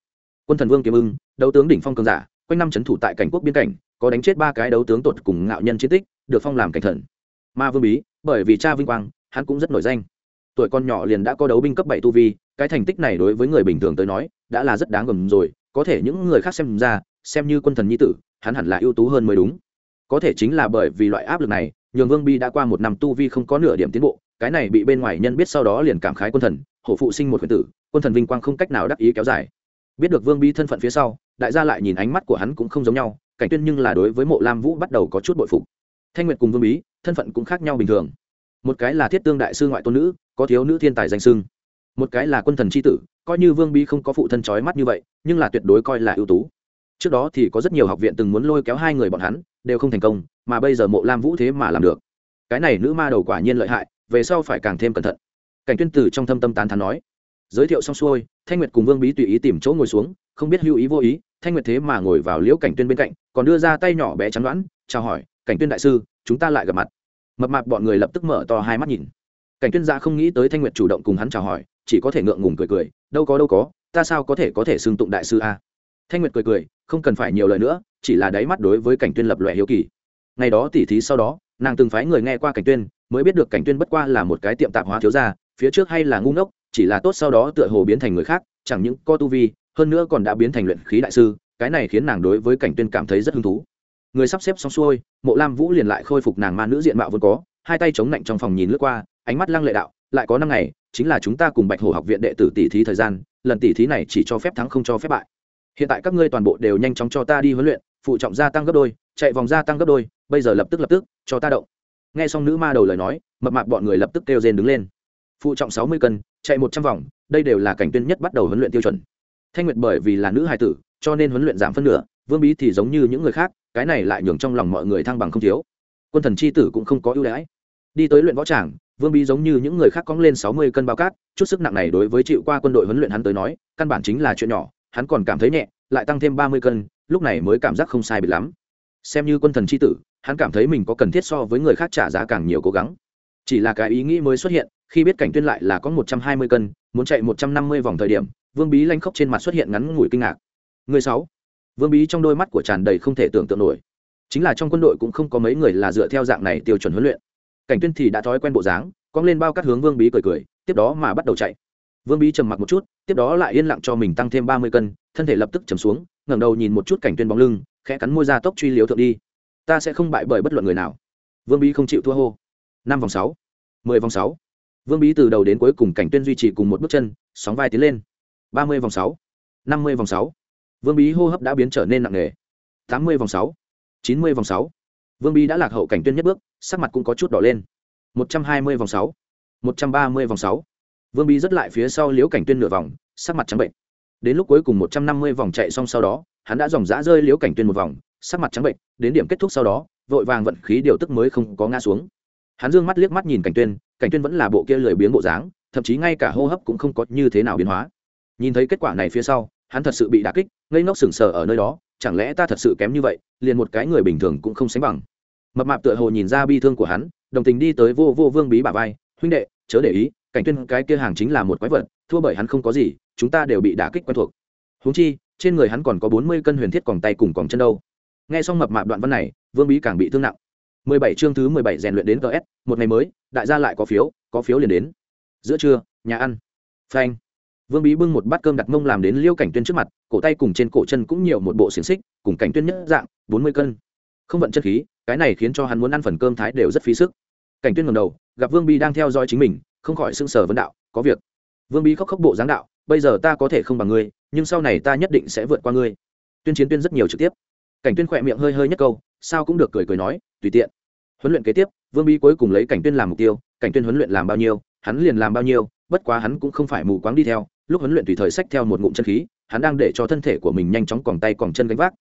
Speaker 1: Quân thần vương kiếm ưng, đấu tướng đỉnh phong cường giả, quanh năm trấn thủ tại cảnh quốc biên cảnh, có đánh chết ba cái đấu tướng tột cùng ngạo nhân chiến tích, được phong làm cảnh thần. Ma vương bí, bởi vì cha vinh quang hắn cũng rất nổi danh. Tuổi con nhỏ liền đã có đấu binh cấp bảy tu vi, cái thành tích này đối với người bình thường tới nói, đã là rất đáng gầm rồi. Có thể những người khác xem ra, xem như quân thần nhi tử, hắn hẳn là ưu tú hơn mới đúng. Có thể chính là bởi vì loại áp lực này, nhường vương bi đã qua một năm tu vi không có nửa điểm tiến bộ, cái này bị bên ngoài nhân biết sau đó liền cảm khái quân thần, hổ phụ sinh một huyền tử, quân thần vinh quang không cách nào đắc ý kéo dài. Biết được vương bi thân phận phía sau, đại gia lại nhìn ánh mắt của hắn cũng không giống nhau, cảnh tuyên nhưng là đối với mộ lam vũ bắt đầu có chút bội phục. Thanh nguyệt cùng vương bí thân phận cũng khác nhau bình thường một cái là thiết tương đại sư ngoại tôn nữ, có thiếu nữ thiên tài danh sưng một cái là quân thần c h i tử, coi như vương bi không có phụ thân trói mắt như vậy, nhưng là tuyệt đối coi là ưu tú. Trước đó thì có rất nhiều học viện từng muốn lôi kéo hai người bọn hắn, đều không thành công, mà bây giờ mộ lam vũ thế mà làm được. Cái này nữ ma đầu quả nhiên lợi hại, về sau phải càng thêm cẩn thận. Cảnh tuyên tử trong thâm tâm tán thán nói, giới thiệu xong xuôi, thanh nguyệt cùng vương bí tùy ý tìm chỗ ngồi xuống, không biết hữu ý vô ý, thanh nguyệt thế mà ngồi vào liễu cảnh tuyên bên cạnh, còn đưa ra tay nhỏ bé chắn đoán, chào hỏi, cảnh tuyên đại sư, chúng ta lại gặp mặt mập mạp bọn người lập tức mở to hai mắt nhìn. Cảnh tuyên gia không nghĩ tới thanh nguyệt chủ động cùng hắn chào hỏi, chỉ có thể ngượng ngùng cười cười, đâu có đâu có, ta sao có thể có thể xưng tụng đại sư a? Thanh nguyệt cười cười, không cần phải nhiều lời nữa, chỉ là đáy mắt đối với cảnh tuyên lập loè hiếu kỳ. Ngày đó tỉ thí sau đó, nàng từng phái người nghe qua cảnh tuyên, mới biết được cảnh tuyên bất qua là một cái tiệm tạp hóa thiếu gia, phía trước hay là ngu ngốc, chỉ là tốt sau đó tựa hồ biến thành người khác, chẳng những co tu vi, hơn nữa còn đã biến thành luyện khí đại sư, cái này khiến nàng đối với cảnh tuyên cảm thấy rất hứng thú người sắp xếp xong xuôi, mộ lam vũ liền lại khôi phục nàng ma nữ diện mạo vốn có, hai tay chống lạnh trong phòng nhìn lướt qua, ánh mắt lăng lệ đạo, lại có năm ngày, chính là chúng ta cùng bạch hổ học viện đệ tử tỷ thí thời gian, lần tỷ thí này chỉ cho phép thắng không cho phép bại. Hiện tại các ngươi toàn bộ đều nhanh chóng cho ta đi huấn luyện, phụ trọng gia tăng gấp đôi, chạy vòng gia tăng gấp đôi, bây giờ lập tức lập tức, cho ta động. Nghe xong nữ ma đầu lời nói, mập mạp bọn người lập tức kêu rên đứng lên. Phụ trọng sáu mươi cân, chạy một trăm vòng, đây đều là cảnh tuyên nhất bắt đầu huấn luyện tiêu chuẩn. Thanh nguyệt bởi vì là nữ hài tử, cho nên huấn luyện giảm phân nửa vương bí thì giống như những người khác, cái này lại nhường trong lòng mọi người thăng bằng không thiếu. Quân thần c h i tử cũng không có ưu đãi. Đi tới luyện võ tràng, vương bí giống như những người khác cóng lên sáu mươi cân bao cát, chút sức nặng này đối với chịu qua quân đội huấn luyện hắn tới nói, căn bản chính là chuyện nhỏ, hắn còn cảm thấy nhẹ, lại tăng thêm ba mươi cân, lúc này mới cảm giác không sai bị lắm. Xem như quân thần c h i tử, hắn cảm thấy mình có cần thiết so với người khác trả giá càng nhiều cố gắng. Chỉ là cái ý nghĩ mới xuất hiện, khi biết cảnh tuyên lại là có một trăm hai mươi cân, muốn chạy một trăm năm mươi vòng thời điểm, vương bí lanh khóc trên mặt xuất hiện ngắn ngủi kinh ngạc. Người sáu vương bí trong đôi mắt của tràn đầy không thể tưởng tượng nổi. Chính là trong quân đội cũng không có mấy người là dựa theo dạng này tiêu chuẩn huấn luyện. Cảnh tuyên thì đã thói quen bộ dáng, cong lên bao cắt hướng vương bí cười cười, tiếp đó mà bắt đầu chạy. Vương bí trầm mặc một chút, tiếp đó lại yên lặng cho mình tăng thêm ba mươi cân, thân thể lập tức trầm xuống, ngẩng đầu nhìn một chút cảnh tuyên bóng lưng, khẽ cắn môi ra tốc truy liếu thượng đi. Ta sẽ không bại bởi bất luận người nào. Vương bí không chịu thua hô. Năm vòng sáu, mười vòng sáu. Vương bí từ đầu đến cuối cùng cảnh tuyên duy trì cùng một bước chân, sóng vai tiến lên. Ba mươi vòng sáu, năm mươi vòng sáu vương bí hô hấp đã biến trở nên nặng nề. Tám mươi vòng sáu, chín mươi vòng sáu. Vương bí đã lạc hậu cảnh tuyên nhất bước, sắc mặt cũng có chút đỏ lên. Một trăm hai mươi vòng sáu, một trăm ba mươi vòng sáu. Vương bí rất lại phía sau liễu cảnh tuyên nửa vòng, sắc mặt trắng bệnh. Đến lúc cuối cùng một trăm năm mươi vòng chạy xong sau đó, hắn đã dòng dã rơi liễu cảnh tuyên một vòng, sắc mặt trắng bệnh, đến điểm kết thúc sau đó, vội vàng vận khí điều tức mới không có ngã xuống. Hắn dương mắt liếc mắt nhìn cảnh tuyên cảnh tuyên vẫn là bộ kia lười biếng bộ dáng, thậm chí ngay cả hô hấp cũng không có như thế nào biến hóa. Nhìn thấy kết quả này phía sau hắn thật sự bị đả kích, ngây ngốc sừng sờ ở nơi đó, chẳng lẽ ta thật sự kém như vậy, liền một cái người bình thường cũng không sánh bằng. Mập mạp tựa hồ nhìn ra bi thương của hắn, đồng tình đi tới vô vô vương bí bà vai, huynh đệ, chớ để ý, cảnh tuyên cái kia hàng chính là một quái vật, thua bởi hắn không có gì, chúng ta đều bị đả kích quen thuộc. Huống chi, trên người hắn còn có bốn mươi cân huyền thiết còng tay cùng còng chân đâu. Nghe xong mập mạp đoạn văn này, vương bí càng bị thương nặng. Mười bảy chương thứ mười bảy rèn luyện đến gs một ngày mới, đại gia lại có phiếu có phiếu liền đến. Giữa trưa, nhà ăn. Phanh vương bí bưng một bát cơm đặt mông làm đến liêu cảnh tuyên trước mặt, cổ tay cùng trên cổ chân cũng nhiều một bộ xiềng xích, cùng cảnh tuyên nhất dạng, bốn mươi cân. Không vận chất khí, cái này khiến cho hắn muốn ăn phần cơm thái đều rất phí sức. Cảnh tuyên ngầm đầu, gặp vương bí đang theo dõi chính mình, không khỏi sưng sờ vấn đạo, có việc. Vương bí khóc khóc bộ dáng đạo, bây giờ ta có thể không bằng ngươi, nhưng sau này ta nhất định sẽ vượt qua ngươi. Tuyên chiến tuyên rất nhiều trực tiếp. Cảnh tuyên khỏe miệng hơi hơi nhất câu, sao cũng được cười cười nói, tùy tiện. Huấn luyện kế tiếp, vương bí cuối cùng lấy cảnh tuyên làm mục tiêu, cảnh tuyên huấn luyện làm bao nhiêu, hắn liền làm bao nhiêu, bất quá hắn cũng không phải mù quáng đi theo lúc huấn luyện tùy thời sách theo một ngụm chân khí, hắn đang để cho thân thể của mình nhanh chóng còng tay còng chân gánh vác.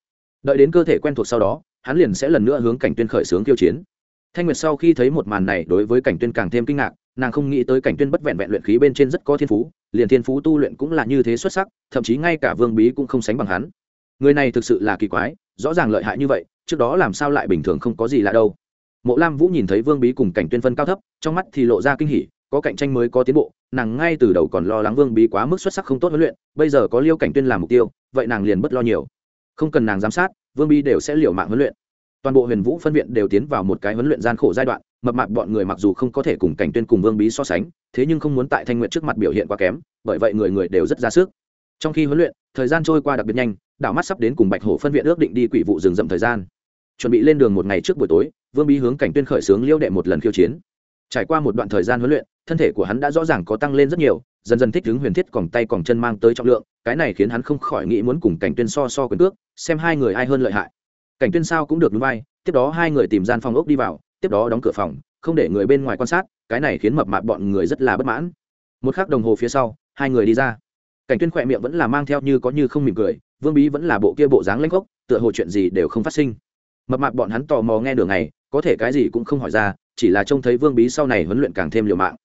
Speaker 1: Đợi đến cơ thể quen thuộc sau đó, hắn liền sẽ lần nữa hướng cảnh tuyên khởi xướng kiêu chiến. Thanh nguyệt sau khi thấy một màn này đối với cảnh tuyên càng thêm kinh ngạc, nàng không nghĩ tới cảnh tuyên bất vẹn vẹn luyện khí bên trên rất có thiên phú, liền thiên phú tu luyện cũng là như thế xuất sắc, thậm chí ngay cả vương bí cũng không sánh bằng hắn. Người này thực sự là kỳ quái, rõ ràng lợi hại như vậy, trước đó làm sao lại bình thường không có gì lạ đâu. Mộ lam vũ nhìn thấy vương bí cùng cảnh tuyên phân cao thấp, trong mắt thì lộ ra kinh hỉ có cạnh tranh mới có tiến bộ, nàng ngay từ đầu còn lo lắng vương bí quá mức xuất sắc không tốt huấn luyện, bây giờ có liêu cảnh tuyên làm mục tiêu, vậy nàng liền bất lo nhiều. Không cần nàng giám sát, vương bí đều sẽ liều mạng huấn luyện. Toàn bộ huyền vũ phân viện đều tiến vào một cái huấn luyện gian khổ giai đoạn, mập mạp bọn người mặc dù không có thể cùng cảnh tuyên cùng vương bí so sánh, thế nhưng không muốn tại thanh nguyện trước mặt biểu hiện quá kém, bởi vậy người người đều rất ra sức. Trong khi huấn luyện, thời gian trôi qua đặc biệt nhanh, đảo mắt sắp đến cùng bạch hổ phân viện ước định đi quỷ vụ rừng rậm thời gian. Chuẩn bị lên đường một ngày trước buổi tối, vương bí hướng cảnh tuyên khởi xướng liêu đệ một lần khiêu chiến. Trải qua một đoạn thời gian huấn luyện thân thể của hắn đã rõ ràng có tăng lên rất nhiều, dần dần thích ứng huyền thiết còng tay còng chân mang tới trọng lượng, cái này khiến hắn không khỏi nghĩ muốn cùng cảnh tuyên so so quyền cước, xem hai người ai hơn lợi hại. Cảnh tuyên sao cũng được núi vai, tiếp đó hai người tìm gian phòng ốc đi vào, tiếp đó đóng cửa phòng, không để người bên ngoài quan sát, cái này khiến mập mạp bọn người rất là bất mãn. Một khắc đồng hồ phía sau, hai người đi ra. Cảnh tuyên khỏe miệng vẫn là mang theo như có như không mỉm cười, vương bí vẫn là bộ kia bộ dáng lãnh gốc, tựa hồ chuyện gì đều không phát sinh. Mập mạp bọn hắn tò mò nghe đường này, có thể cái gì cũng không hỏi ra, chỉ là trông thấy vương bí sau này huấn luyện càng thêm liều mạng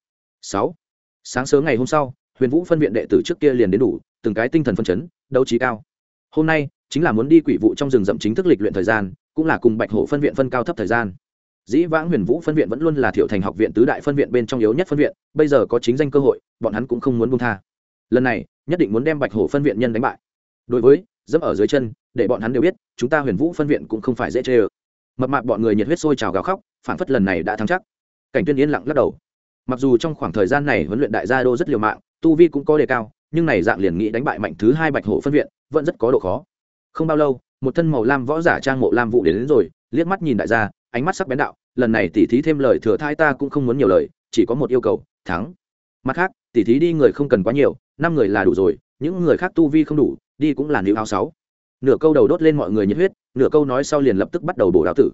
Speaker 1: sáu. Sáng sớm ngày hôm sau, huyền vũ phân viện đệ tử trước kia liền đến đủ, từng cái tinh thần phân chấn, đấu trí cao. Hôm nay, chính là muốn đi quỷ vụ trong rừng rậm chính thức lịch luyện thời gian, cũng là cùng bạch hổ phân viện phân cao thấp thời gian. Dĩ vãng huyền vũ phân viện vẫn luôn là thiệu thành học viện tứ đại phân viện bên trong yếu nhất phân viện, bây giờ có chính danh cơ hội, bọn hắn cũng không muốn buông tha. Lần này, nhất định muốn đem bạch hổ phân viện nhân đánh bại. Đối với, dẫm ở dưới chân, để bọn hắn đều biết, chúng ta huyền vũ phân viện cũng không phải dễ chê ơ. Mập mạp bọn người nhiệt huyết sôi trào gào khóc phản phất lần này đã thắng chắc. Cảnh tuyên yên lặng lắc đầu mặc dù trong khoảng thời gian này huấn luyện đại gia đô rất liều mạng tu vi cũng có đề cao nhưng này dạng liền nghĩ đánh bại mạnh thứ hai bạch hổ phân viện vẫn rất có độ khó. Không bao lâu một thân màu lam võ giả trang mộ lam vụ đến, đến rồi liếc mắt nhìn đại gia ánh mắt sắc bén đạo lần này tỉ thí thêm lời thừa thai ta cũng không muốn nhiều lời chỉ có một yêu cầu thắng. Mặt khác tỉ thí đi người không cần quá nhiều năm người là đủ rồi những người khác tu vi không đủ đi cũng là nữ áo sáu. Nửa câu đầu đốt lên mọi người nhiệt huyết nửa câu nói sau liền lập tức bắt đầu bổ đạo tử.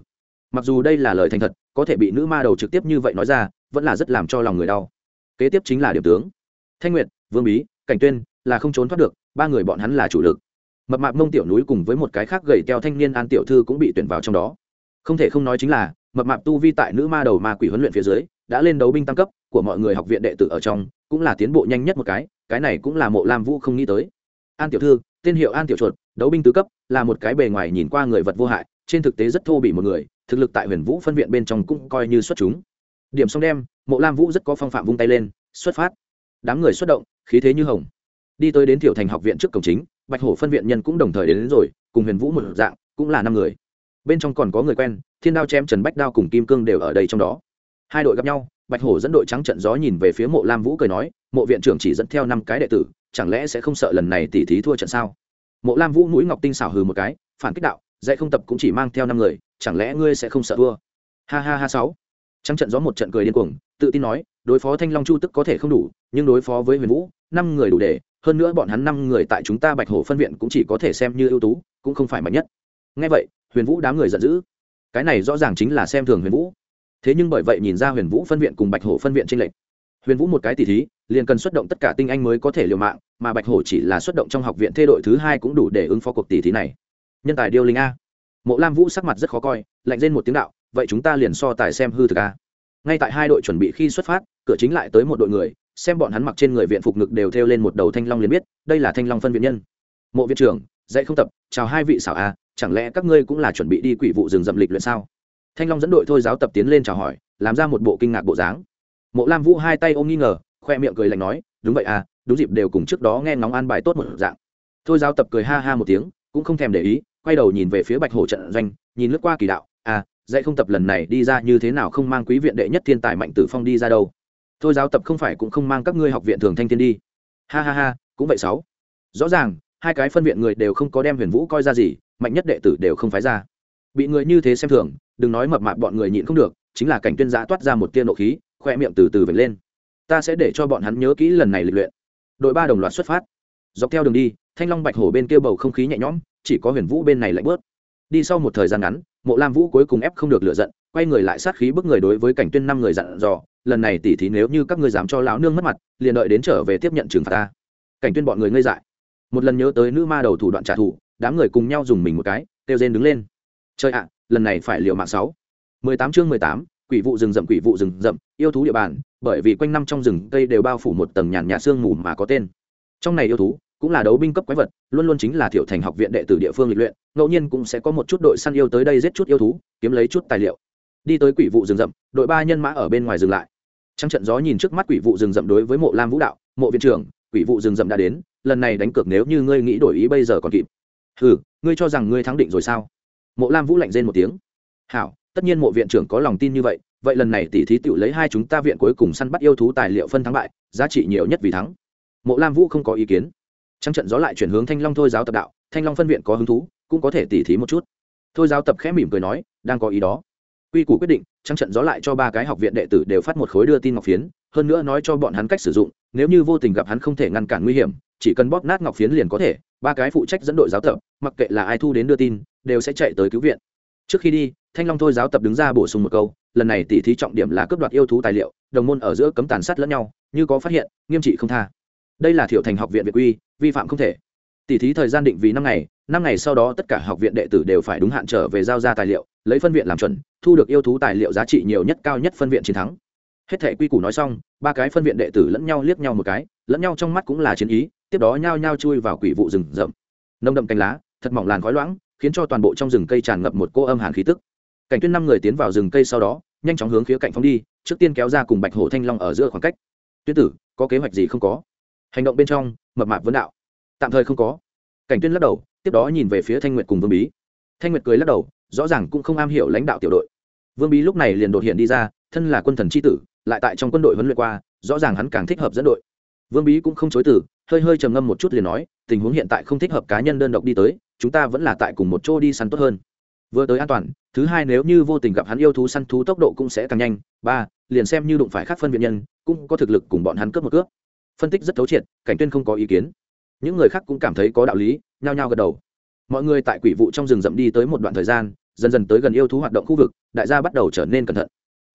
Speaker 1: Mặc dù đây là lời thành thật có thể bị nữ ma đầu trực tiếp như vậy nói ra vẫn là rất làm cho lòng người đau. Kế tiếp chính là điểm tướng. Thanh nguyệt, vương bí, cảnh tuyên, là không trốn thoát được, ba người bọn hắn là chủ lực. Mập mạp mông tiểu núi cùng với một cái khác gầy teo thanh niên an tiểu thư cũng bị tuyển vào trong đó. Không thể không nói chính là, mập mạp tu vi tại nữ ma đầu ma quỷ huấn luyện phía dưới, đã lên đấu binh tăng cấp, của mọi người học viện đệ tử ở trong, cũng là tiến bộ nhanh nhất một cái cái này cũng là mộ lam vũ không nghĩ tới. An tiểu thư, tên hiệu an tiểu chuột, đấu binh tứ cấp, là một cái bề ngoài nhìn qua người vật vô hại, trên thực tế rất thô bị một người, thực lực tại huyền vũ phân viện bên trong cũng coi như xuất chúng điểm xong đem mộ lam vũ rất có phong phạm vung tay lên xuất phát. Đám người xuất động khí thế như hồng. Đi tới đến tiểu thành học viện trước cổng chính bạch hổ phân viện nhân cũng đồng thời đến, đến rồi cùng huyền vũ một dạng cũng là năm người. Bên trong còn có người quen thiên đao chém trần bách đao cùng kim cương đều ở đây trong đó. Hai đội gặp nhau bạch hổ dẫn đội trắng trận gió nhìn về phía mộ lam vũ cười nói mộ viện trưởng chỉ dẫn theo năm cái đệ tử chẳng lẽ sẽ không sợ lần này tỉ thí thua trận sao? Mộ lam vũ mũi ngọc tinh xảo hừ một cái phản kích đạo dạy không tập cũng chỉ mang theo năm người chẳng lẽ ngươi sẽ không sợ thua? Ha ha ha sáu trắng trận gió một trận cười điên cuồng, tự tin nói, đối phó thanh long chu tức có thể không đủ, nhưng đối phó với huyền vũ, năm người đủ để, hơn nữa bọn hắn năm người tại chúng ta bạch hổ phân viện cũng chỉ có thể xem như ưu tú, cũng không phải mạnh nhất. Ngay vậy, huyền vũ đám người giận dữ. Cái này rõ ràng chính là xem thường huyền vũ. Thế nhưng bởi vậy nhìn ra huyền vũ phân viện cùng bạch hổ phân viện tranh lệch. Huyền vũ một cái tỷ thí, liền cần xuất động tất cả tinh anh mới có thể liều mạng, mà bạch hổ chỉ là xuất động trong học viện thê đội thứ hai cũng đủ để ứng phó cuộc tỷ thí này. Nhân tài điêu linh a. Mộ lam vũ sắc mặt rất khó coi, lạnh lên một tiếng đạo vậy chúng ta liền so tài xem hư thực a. Ngay tại hai đội chuẩn bị khi xuất phát, cửa chính lại tới một đội người, xem bọn hắn mặc trên người viện phục ngực đều thêu lên một đầu thanh long liền biết, đây là thanh long phân viện nhân. Mộ viện trưởng, dạy không tập, chào hai vị xảo a, chẳng lẽ các ngươi cũng là chuẩn bị đi quỷ vụ rừng rậm lịch luyện sao? Thanh long dẫn đội thôi giáo tập tiến lên chào hỏi, làm ra một bộ kinh ngạc bộ dáng. Mộ lam vũ hai tay ôm nghi ngờ, khoe miệng cười lạnh nói, đúng vậy à đúng dịp đều cùng trước đó nghe ngóng an bài tốt một dạng. Thôi giáo tập cười ha ha một tiếng, cũng không thèm để ý, quay đầu nhìn về phía bạch hổ trận doanh, nhìn lướt qua kỳ đạo à dạy không tập lần này đi ra như thế nào không mang quý viện đệ nhất thiên tài mạnh tử phong đi ra đâu. Thôi giáo tập không phải cũng không mang các ngươi học viện thường thanh thiên đi. Ha ha ha, cũng vậy sáu. Rõ ràng, hai cái phân viện người đều không có đem huyền vũ coi ra gì, mạnh nhất đệ tử đều không phái ra. Bị người như thế xem thường, đừng nói mập mạp bọn người nhịn không được, chính là cảnh tuyên giã toát ra một tia nộ khí, khoe miệng từ từ vệt lên. Ta sẽ để cho bọn hắn nhớ kỹ lần này lịch luyện. Đội ba đồng loạt xuất phát. Dọc theo đường đi, thanh long bạch hổ bên kia bầu không khí nhẹ nhõm, chỉ có huyền vũ bên này lạnh bớt đi sau một thời gian ngắn, mộ lam vũ cuối cùng ép không được lựa giận, quay người lại sát khí bức người đối với cảnh tuyên năm người dặn dò, lần này tỉ thí nếu như các ngươi dám cho lão nương mất mặt, liền đợi đến trở về tiếp nhận trừng phạt ta. Cảnh tuyên bọn người ngây dại. Một lần nhớ tới nữ ma đầu thủ đoạn trả thù, đám người cùng nhau dùng mình một cái, kêu rên đứng lên. Chơi ạ, lần này phải liều mạng sáu. Mười tám chương mười tám, quỷ vụ rừng rậm, quỷ vụ rừng rậm, yêu thú địa bàn, bởi vì quanh năm trong rừng cây đều bao phủ một tầng nhàn nhạt sương mù mà có tên. Trong này yêu thú cũng là đấu binh cấp quái vật, luôn luôn chính là thiểu thành học viện đệ tử địa phương lịch luyện, ngẫu nhiên cũng sẽ có một chút đội săn yêu tới đây giết chút yêu thú, kiếm lấy chút tài liệu. Đi tới quỷ vụ rừng rậm, đội ba nhân mã ở bên ngoài dừng lại. Trăng trận gió nhìn trước mắt quỷ vụ rừng rậm đối với mộ lam vũ đạo, mộ viện trưởng, quỷ vụ rừng rậm đã đến, lần này đánh cược nếu như ngươi nghĩ đổi ý bây giờ còn kịp. Ừ ngươi cho rằng ngươi thắng định rồi sao? Mộ lam vũ lạnh rên một tiếng. Hảo, tất nhiên mộ viện trưởng có lòng tin như vậy vậy lần này tỷ thí tự lấy hai chúng ta viện cuối cùng săn bắt yêu thú tài liệu phân thắng bại, giá trị nhiều nhất vì thắng. Mộ lam vũ không có ý kiến trăng trận gió lại chuyển hướng thanh long thôi giáo tập đạo, thanh long phân viện có hứng thú, cũng có thể tỉ thí một chút. Thôi giáo tập khẽ mỉm cười nói, đang có ý đó. Quy củ quyết định, trăng trận gió lại cho ba cái học viện đệ tử đều phát một khối đưa tin ngọc phiến, hơn nữa nói cho bọn hắn cách sử dụng, nếu như vô tình gặp hắn không thể ngăn cản nguy hiểm, chỉ cần bóp nát ngọc phiến liền có thể, ba cái phụ trách dẫn đội giáo tập, mặc kệ là ai thu đến đưa tin, đều sẽ chạy tới cứu viện. Trước khi đi, thanh long thôi giáo tập đứng ra bổ sung một câu, lần này tỉ thí trọng điểm là cướp đoạt yêu thú tài liệu, đồng môn ở giữa cấm tàn sát lẫn nhau, như có phát hiện, nghiêm trị không tha đây là thiểu thành học viện việt quy, vi phạm không thể. Tỉ thí thời gian định vì năm ngày năm ngày sau đó tất cả học viện đệ tử đều phải đúng hạn trở về giao ra tài liệu, lấy phân viện làm chuẩn, thu được yêu thú tài liệu giá trị nhiều nhất cao nhất phân viện chiến thắng. Hết thể quy củ nói xong, ba cái phân viện đệ tử lẫn nhau liếc nhau một cái, lẫn nhau trong mắt cũng là chiến ý, tiếp đó nhao nhao chui vào quỷ vụ rừng rậm. Nông đậm cành lá, thật mỏng làn khói loãng, khiến cho toàn bộ trong rừng cây tràn ngập một cô âm hàn khí tức. Cảnh tuyên năm người tiến vào rừng cây sau đó, nhanh chóng hướng phía cạnh phóng đi, trước tiên kéo ra cùng bạch hổ thanh long ở giữa khoảng cách. Tuyết tử, có kế hoạch gì không có? Hành động bên trong, mập mạp vấn đạo. Tạm thời không có. Cảnh tuyên lắc đầu, tiếp đó nhìn về phía thanh nguyệt cùng vương bí. Thanh nguyệt cười lắc đầu, rõ ràng cũng không am hiểu lãnh đạo tiểu đội. Vương bí lúc này liền đột hiện đi ra, thân là quân thần c h i tử, lại tại trong quân đội huấn luyện qua, rõ ràng hắn càng thích hợp dẫn đội. Vương bí cũng không chối từ, hơi hơi trầm ngâm một chút liền nói, tình huống hiện tại không thích hợp cá nhân đơn độc đi tới, chúng ta vẫn là tại cùng một chỗ đi săn tốt hơn. Vừa tới an toàn, thứ hai nếu như vô tình gặp hắn yêu thú săn thú tốc độ cũng sẽ càng nhanh. Ba, liền xem như đụng phải khác phân viện nhân, cũng có thực lực cùng bọn hắn cướp một cướp phân tích rất thấu triệt, cảnh tuyên không có ý kiến. Những người khác cũng cảm thấy có đạo lý, nhao nhao gật đầu. Mọi người tại quỷ vụ trong rừng rậm đi tới một đoạn thời gian, dần dần tới gần yêu thú hoạt động khu vực, đại gia bắt đầu trở nên cẩn thận.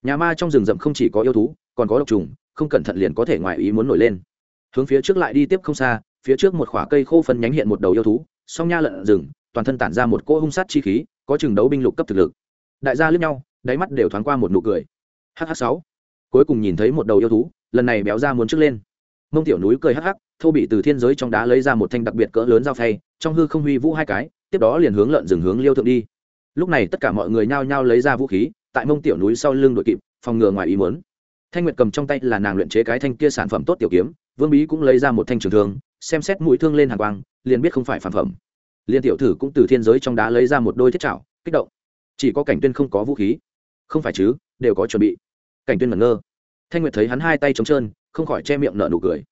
Speaker 1: Nhà ma trong rừng rậm không chỉ có yêu thú, còn có độc trùng, không cẩn thận liền có thể ngoài ý muốn nổi lên. Hướng phía trước lại đi tiếp không xa, phía trước một khoả cây khô phân nhánh hiện một đầu yêu thú, song nha lợn rừng, toàn thân tản ra một cỗ hung sát chi khí, có chừng đấu binh lục cấp thực lực. Đại gia lướt nhau, đáy mắt đều thoáng qua một nụ cười. Hh sáu. Cuối cùng nhìn thấy một đầu yêu thú, lần này béo ra muốn trước lên mông tiểu núi cười hắc hắc, thô bị từ thiên giới trong đá lấy ra một thanh đặc biệt cỡ lớn dao phay, trong hư không huy vũ hai cái, tiếp đó liền hướng lợn rừng hướng liêu thượng đi. Lúc này tất cả mọi người nhao nhao lấy ra vũ khí, tại mông tiểu núi sau lưng đội kịp, phòng ngừa ngoài ý muốn. Thanh nguyệt cầm trong tay là nàng luyện chế cái thanh kia sản phẩm tốt tiểu kiếm, vương bí cũng lấy ra một thanh trường thương, xem xét mũi thương lên hàng quang, liền biết không phải phản phẩm. Liên tiểu thử cũng từ thiên giới trong đá lấy ra một đôi thiết chảo, kích động. Chỉ có cảnh tuyên không có vũ khí. Không phải chứ, đều có chuẩn bị. Cảnh tuyên ngẩn ngơ. Thanh nguyệt thấy hắn hai tay trống trơn không khỏi che miệng nở nụ cười.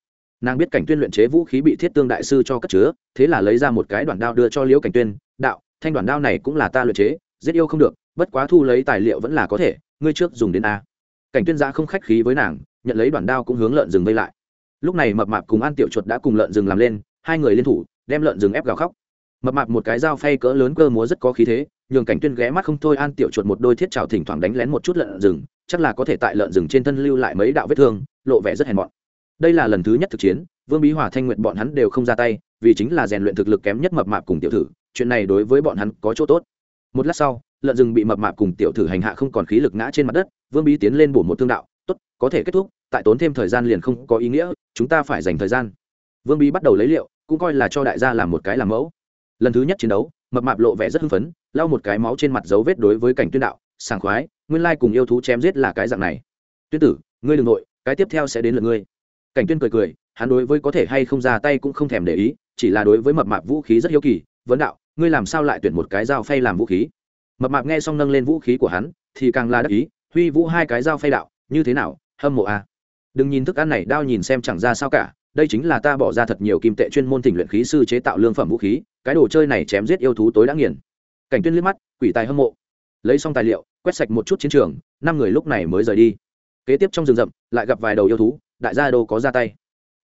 Speaker 1: Nàng biết cảnh tuyên luyện chế vũ khí bị thiết tương đại sư cho cất chứa, thế là lấy ra một cái đoạn đao đưa cho liễu cảnh tuyên, đạo, thanh đoạn đao này cũng là ta luyện chế, giết yêu không được, bất quá thu lấy tài liệu vẫn là có thể, ngươi trước dùng đến a. Cảnh tuyên gia không khách khí với nàng, nhận lấy đoạn đao cũng hướng lợn rừng vây lại. Lúc này mập mạp cùng an tiểu chuột đã cùng lợn rừng làm lên, hai người liên thủ, đem lợn rừng ép gào khóc. Mập mạp một cái dao phay cỡ lớn cơ múa rất có khí thế, nhường cảnh tuyên ghé mắt không thôi, an tiểu chuột một đôi thiết trào thỉnh thoảng đánh lén một chút lợn rừng, chắc là có thể tại lợn rừng trên thân lưu lại mấy đạo vết thương lộ vẻ rất hèn mọn. Đây là lần thứ nhất thực chiến, vương bí hòa, thanh nguyện bọn hắn đều không ra tay, vì chính là rèn luyện thực lực kém nhất mập mạp cùng tiểu thử, chuyện này đối với bọn hắn có chỗ tốt. Một lát sau, lợn rừng bị mập mạp cùng tiểu thử hành hạ không còn khí lực ngã trên mặt đất, vương bí tiến lên bổ một thương đạo, tốt, có thể kết thúc, tại tốn thêm thời gian liền không có ý nghĩa, chúng ta phải dành thời gian. Vương bí bắt đầu lấy liệu, cũng coi là cho đại gia làm một cái làm mẫu. Lần thứ nhất chiến đấu, mập mạp lộ vẻ rất hưng phấn, lau một cái máu trên mặt dấu vết đối với cảnh tuyên đạo, sảng khoái, nguyên lai cùng yêu thú chém giết là cái dạng này. Tuyên tử, ngươi đừng nội cái tiếp theo sẽ đến lượt ngươi. Cảnh tuyên cười cười, hắn đối với có thể hay không ra tay cũng không thèm để ý, chỉ là đối với mập mạp vũ khí rất hiếu kỳ, vấn đạo, ngươi làm sao lại tuyển một cái dao phay làm vũ khí? Mập mạp nghe xong nâng lên vũ khí của hắn, thì càng là đắc ý, huy vũ hai cái dao phay đạo, như thế nào, hâm mộ à? Đừng nhìn thức ăn này, đao nhìn xem chẳng ra sao cả, đây chính là ta bỏ ra thật nhiều kim tệ chuyên môn thỉnh luyện khí sư chế tạo lương phẩm vũ khí, cái đồ chơi này chém giết yêu thú tối đã nghiền. Cảnh tuyên liếc mắt, quỷ tài hâm mộ. Lấy xong tài liệu, quét sạch một chút chiến trường, năm người lúc này mới rời đi kế tiếp trong rừng rậm, lại gặp vài đầu yêu thú, đại gia đô có ra tay.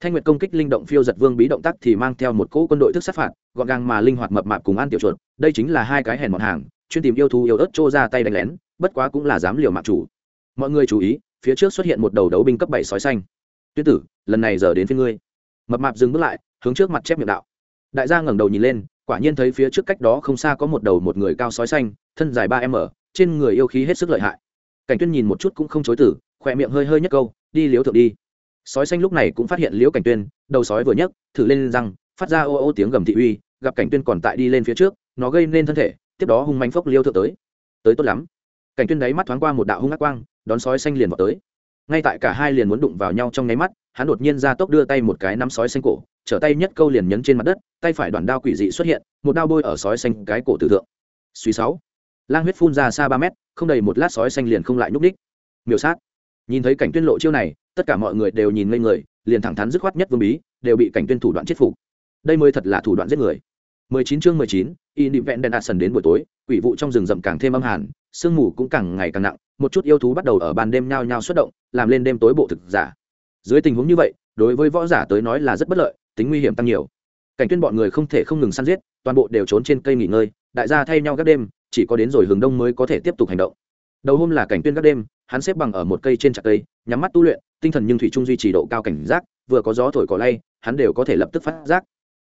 Speaker 1: Thanh nguyệt công kích linh động phiêu giật vương bí động tác thì mang theo một cỗ quân đội thức sát phạt, gọn gàng mà linh hoạt mập mạp cùng ăn tiểu chuột, đây chính là hai cái hèn mọn hàng, chuyên tìm yêu thú yêu ớt trô ra tay đánh lén, bất quá cũng là dám liều mạng chủ. Mọi người chú ý, phía trước xuất hiện một đầu đấu binh cấp bảy sói xanh. Tuyết tử, lần này giờ đến phía ngươi. Mập mạp dừng bước lại, hướng trước mặt chép miệng đạo. Đại gia ngẩng đầu nhìn lên, quả nhiên thấy phía trước cách đó không xa có một đầu một người cao sói xanh, thân dài ba m trên người yêu khí hết sức lợi hại. Cảnh tuyên nhìn một chút cũng không chối tử khỏe miệng hơi hơi nhất câu, đi liếu thượng đi. Sói xanh lúc này cũng phát hiện liễu cảnh tuyên, đầu sói vừa nhấc, thử lên răng, phát ra ô ô tiếng gầm thị uy, gặp cảnh tuyên còn tại đi lên phía trước, nó gây nên thân thể, tiếp đó hung manh phốc liêu thượng tới. Tới tốt lắm. Cảnh tuyên đáy mắt thoáng qua một đạo hung ác quang, đón sói xanh liền vào tới. Ngay tại cả hai liền muốn đụng vào nhau trong nháy mắt, hắn đột nhiên ra tốc đưa tay một cái nắm sói xanh cổ, trở tay nhất câu liền nhấn trên mặt đất, tay phải đoạn đao quỷ dị xuất hiện, một đao bôi ở sói xanh cái cổ tử thượng. Suy sáu. Lang huyết phun ra xa ba mét, không đầy một lát sói xanh liền không lại nhúc ních miêu sát nhìn thấy cảnh tuyên lộ chiêu này tất cả mọi người đều nhìn ngây người liền thẳng thắn dứt khoát nhất vương bí đều bị cảnh tuyên thủ đoạn chết phục đây mới thật là thủ đoạn giết người 19 chương 19, Independent Action đến buổi tối, quỷ vụ trong rừng rậm càng thêm âm hàn, sương mù cũng càng ngày càng nặng, một chút yêu thú bắt đầu ở ban đêm nhao nhao xuất động, làm lên đêm tối bộ thực giả. Dưới tình huống như vậy, đối với võ giả tới nói là rất bất lợi, tính nguy hiểm tăng nhiều. Cảnh tuyên bọn người không thể không ngừng săn giết, toàn bộ đều trốn trên cây nghỉ ngơi, đại gia thay nhau các đêm, chỉ có đến rồi hướng đông mới có thể tiếp tục hành động. Đầu hôm là cảnh tuyên các đêm, hắn xếp bằng ở một cây trên chặt cây, nhắm mắt tu luyện, tinh thần nhưng thủy trung duy trì độ cao cảnh giác, vừa có gió thổi cỏ lay, hắn đều có thể lập tức phát giác.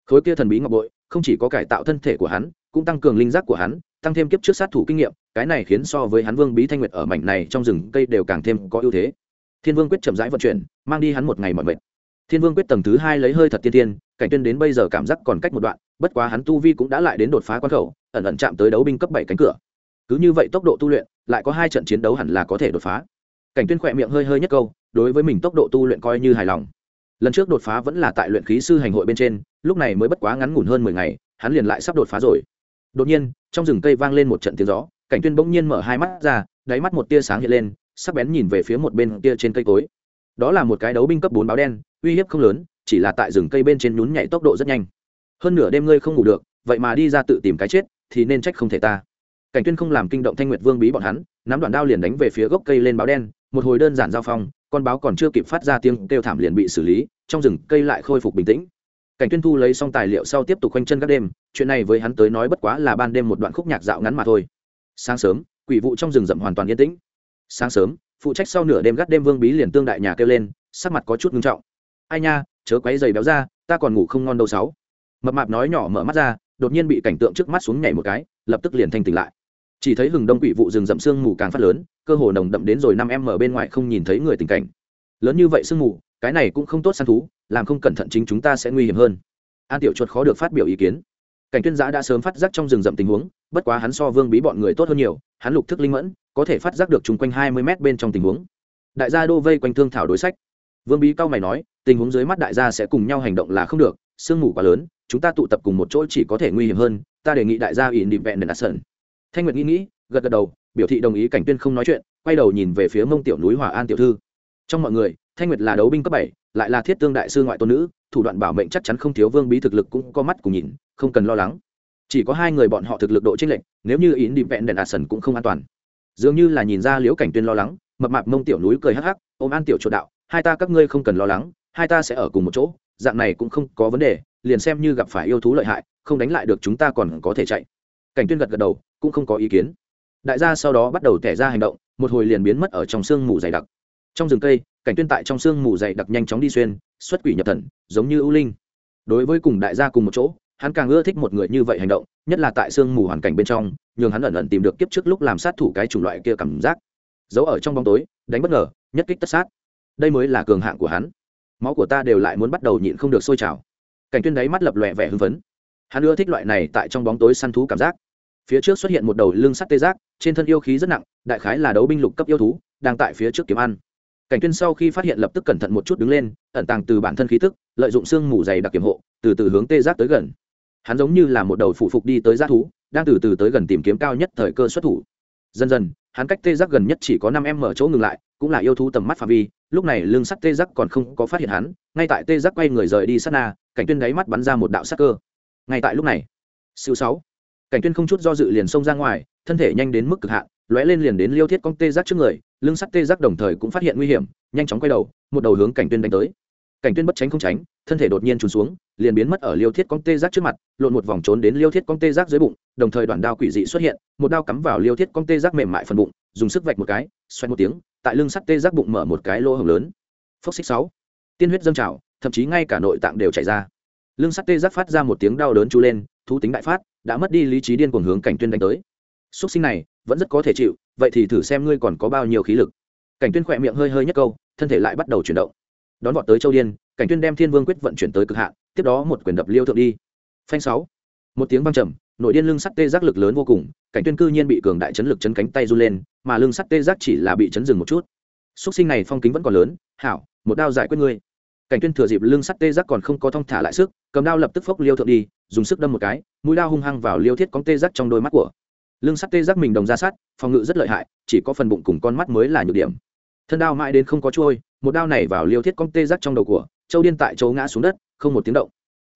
Speaker 1: Khối kia thần bí ngọc bội, không chỉ có cải tạo thân thể của hắn cũng tăng cường linh giác của hắn tăng thêm kiếp trước sát thủ kinh nghiệm cái này khiến so với hắn vương bí thanh nguyệt ở mảnh này trong rừng cây đều càng thêm có ưu thế. Thiên vương quyết chậm rãi vận chuyển mang đi hắn một ngày mọi mệt. Thiên vương quyết tầng thứ hai lấy hơi thật tiên tiên cảnh tuyên đến bây giờ cảm giác còn cách một đoạn bất quá hắn tu vi cũng đã lại đến đột phá quan khẩu ẩn ẩn chạm tới đấu binh cấp bảy cánh cửa. Cứ như vậy tốc độ tu luyện lại có hai trận chiến đấu hẳn là có thể đột phá. Cảnh tuyên khỏe miệng hơi hơi nhất câu, đối với mình tốc độ tu luyện coi như hài lòng. Lần trước đột phá vẫn là tại luyện khí sư hành hội bên trên, lúc này mới bất quá ngắn ngủn hơn mười ngày, hắn liền lại sắp đột phá rồi. Đột nhiên, trong rừng cây vang lên một trận tiếng gió, cảnh tuyên bỗng nhiên mở hai mắt ra, đáy mắt một tia sáng hiện lên, sắc bén nhìn về phía một bên kia trên cây cối. Đó là một cái đấu binh cấp bốn báo đen, uy hiếp không lớn, chỉ là tại rừng cây bên trên nhún nhảy tốc độ rất nhanh. Hơn nửa đêm ngươi không ngủ được, vậy mà đi ra tự tìm cái chết, thì nên trách không thể ta cảnh tuyên không làm kinh động thanh nguyệt vương bí bọn hắn, nắm đoạn đao liền đánh về phía gốc cây lên báo đen, một hồi đơn giản giao phong, con báo còn chưa kịp phát ra tiếng kêu thảm liền bị xử lý, trong rừng cây lại khôi phục bình tĩnh. Cảnh tuyên thu lấy xong tài liệu sau tiếp tục quanh chân các đêm, chuyện này với hắn tới nói bất quá là ban đêm một đoạn khúc nhạc dạo ngắn mà thôi. Sáng sớm, quỷ vụ trong rừng rậm hoàn toàn yên tĩnh. Sáng sớm, phụ trách sau nửa đêm gác đêm vương bí liền tương đại nhà kêu lên, sắc mặt có chút ngưng trọng. Ai nha, chớ quấy giày béo ra, ta còn ngủ không ngon đâu sáu. Mập mạp nói nhỏ mở mắt ra, đột nhiên bị cảnh tượng trước mắt xuống nhảy một cái, lập tức liền thanh tỉnh lại chỉ thấy hừng đông quỷ vụ rừng rậm sương mù càng phát lớn, cơ hồ nồng đậm đến rồi năm em ở bên ngoài không nhìn thấy người tình cảnh. Lớn như vậy sương mù, cái này cũng không tốt săn thú, làm không cẩn thận chính chúng ta sẽ nguy hiểm hơn. An tiểu chuột khó được phát biểu ý kiến. Cảnh tuyên giã đã sớm phát giác trong rừng rậm tình huống, bất quá hắn so vương bí bọn người tốt hơn nhiều, hắn lục thức linh mẫn, có thể phát giác được chung quanh hai mươi mét bên trong tình huống. Đại gia đô vây quanh thương thảo đối sách. Vương bí cao mày nói, tình huống dưới mắt đại gia sẽ cùng nhau hành động là không được, sương mù quá lớn, chúng ta tụ tập cùng một chỗ chỉ có thể nguy hiểm hơn, ta đề nghị đại gia ỉn định vẹn đền sơn thanh nguyệt nghĩ nghĩ, gật gật đầu, biểu thị đồng ý cảnh tuyên không nói chuyện, quay đầu nhìn về phía mông tiểu núi hòa an tiểu thư. Trong mọi người, thanh nguyệt là đấu binh cấp bảy, lại là thiết tương đại sư ngoại tôn nữ, thủ đoạn bảo mệnh chắc chắn không thiếu vương bí thực lực cũng có mắt cùng nhìn, không cần lo lắng. Chỉ có hai người bọn họ thực lực độ chênh lệch, nếu như ý đi vẹn đèn đạt sần cũng không an toàn. Dường như là nhìn ra liễu cảnh tuyên lo lắng, mập mạp mông tiểu núi cười hắc hắc, ôm an tiểu chỗ đạo, hai ta các ngươi không cần lo lắng, hai ta sẽ ở cùng một chỗ, dạng này cũng không có vấn đề, liền xem như gặp phải yêu thú lợi hại, không đánh lại được chúng ta còn có thể chạy cảnh tuyên gật gật đầu, cũng không có ý kiến. Đại gia sau đó bắt đầu tẻ ra hành động, một hồi liền biến mất ở trong sương mù dày đặc. Trong rừng cây, cảnh tuyên tại trong sương mù dày đặc nhanh chóng đi xuyên, xuất quỷ nhập thần, giống như ưu linh. Đối với cùng đại gia cùng một chỗ, hắn càng ưa thích một người như vậy hành động, nhất là tại sương mù hoàn cảnh bên trong, nhường hắn ẩn ẩn tìm được kiếp trước lúc làm sát thủ cái chủng loại kia cảm giác. Giấu ở trong bóng tối, đánh bất ngờ, nhất kích tất sát. Đây mới là cường hạng của hắn. Máu của ta đều lại muốn bắt đầu nhịn không được sôi trào. Cảnh tuyên đáy mắt lập lòe vẻ hưng phấn hắn ưa thích loại này tại trong bóng tối săn thú cảm giác. Phía trước xuất hiện một đầu lưng sắt tê giác, trên thân yêu khí rất nặng, đại khái là đấu binh lục cấp yêu thú, đang tại phía trước kiếm ăn. Cảnh tuyên sau khi phát hiện lập tức cẩn thận một chút đứng lên, ẩn tàng từ bản thân khí tức, lợi dụng xương mù dày đặc kiểm hộ, từ từ hướng tê giác tới gần. Hắn giống như là một đầu phụ phục đi tới giác thú, đang từ từ tới gần tìm kiếm cao nhất thời cơ xuất thủ. Dần dần, hắn cách tê giác gần nhất chỉ có năm em mở chỗ ngừng lại, cũng là yêu thú tầm mắt phạm vi, lúc này lưng sắt tê giác còn không có phát hiện hắn, ngay tại tê giác quay người rời đi sát na, cảnh tuyên đáy mắt bắn ra một đạo sắc cơ ngay tại lúc này, siêu sáu, cảnh tuyên không chút do dự liền xông ra ngoài, thân thể nhanh đến mức cực hạn, lóe lên liền đến liêu thiết cong tê giác trước người, lưng sắt tê giác đồng thời cũng phát hiện nguy hiểm, nhanh chóng quay đầu, một đầu hướng cảnh tuyên đánh tới. Cảnh tuyên bất tránh không tránh, thân thể đột nhiên trùn xuống, liền biến mất ở liêu thiết cong tê giác trước mặt, lộn một vòng trốn đến liêu thiết cong tê giác dưới bụng, đồng thời đoạn đao quỷ dị xuất hiện, một đao cắm vào liêu thiết cong tê giác mềm mại phần bụng, dùng sức vạch một cái xoay một tiếng, tại lưng sắt tê giác bụng mở một cái lỗ hồng lớn. Phốc xích sáu, tiên huyết dâng trào, thậm chí ngay cả nội tạng đều chảy ra lưng sắt tê giác phát ra một tiếng đau đớn chú lên, thú tính đại phát, đã mất đi lý trí điên cuồng hướng cảnh tuyên đánh tới. Xuất sinh này, vẫn rất có thể chịu, vậy thì thử xem ngươi còn có bao nhiêu khí lực. Cảnh tuyên khỏe miệng hơi hơi nhất câu, thân thể lại bắt đầu chuyển động. Đón vọt tới châu điên, cảnh tuyên đem thiên vương quyết vận chuyển tới cực hạn, tiếp đó một quyền đập liêu thượng đi. Phanh sáu. Một tiếng vang trầm, nội điên lưng sắt tê giác lực lớn vô cùng, cảnh tuyên cư nhiên bị cường đại chấn lực chấn cánh tay run lên, mà lưng sắt tê giác chỉ là bị chấn dừng một chút. Xúc sinh này phong kính vẫn còn lớn, hảo, một đao giải quyết ngươi cảnh tuyên thừa dịp lưng sắt tê giác còn không có thông thả lại sức, cầm đao lập tức phốc liêu thượng đi, dùng sức đâm một cái, mũi đao hung hăng vào liêu thiết cóng tê giác trong đôi mắt của. Lưng sắt tê giác mình đồng ra sát, phòng ngự rất lợi hại, chỉ có phần bụng cùng con mắt mới là nhược điểm. Thân đao mãi đến không có trôi, một đao này vào liêu thiết cóng tê giác trong đầu của, châu điên tại châu ngã xuống đất, không một tiếng động.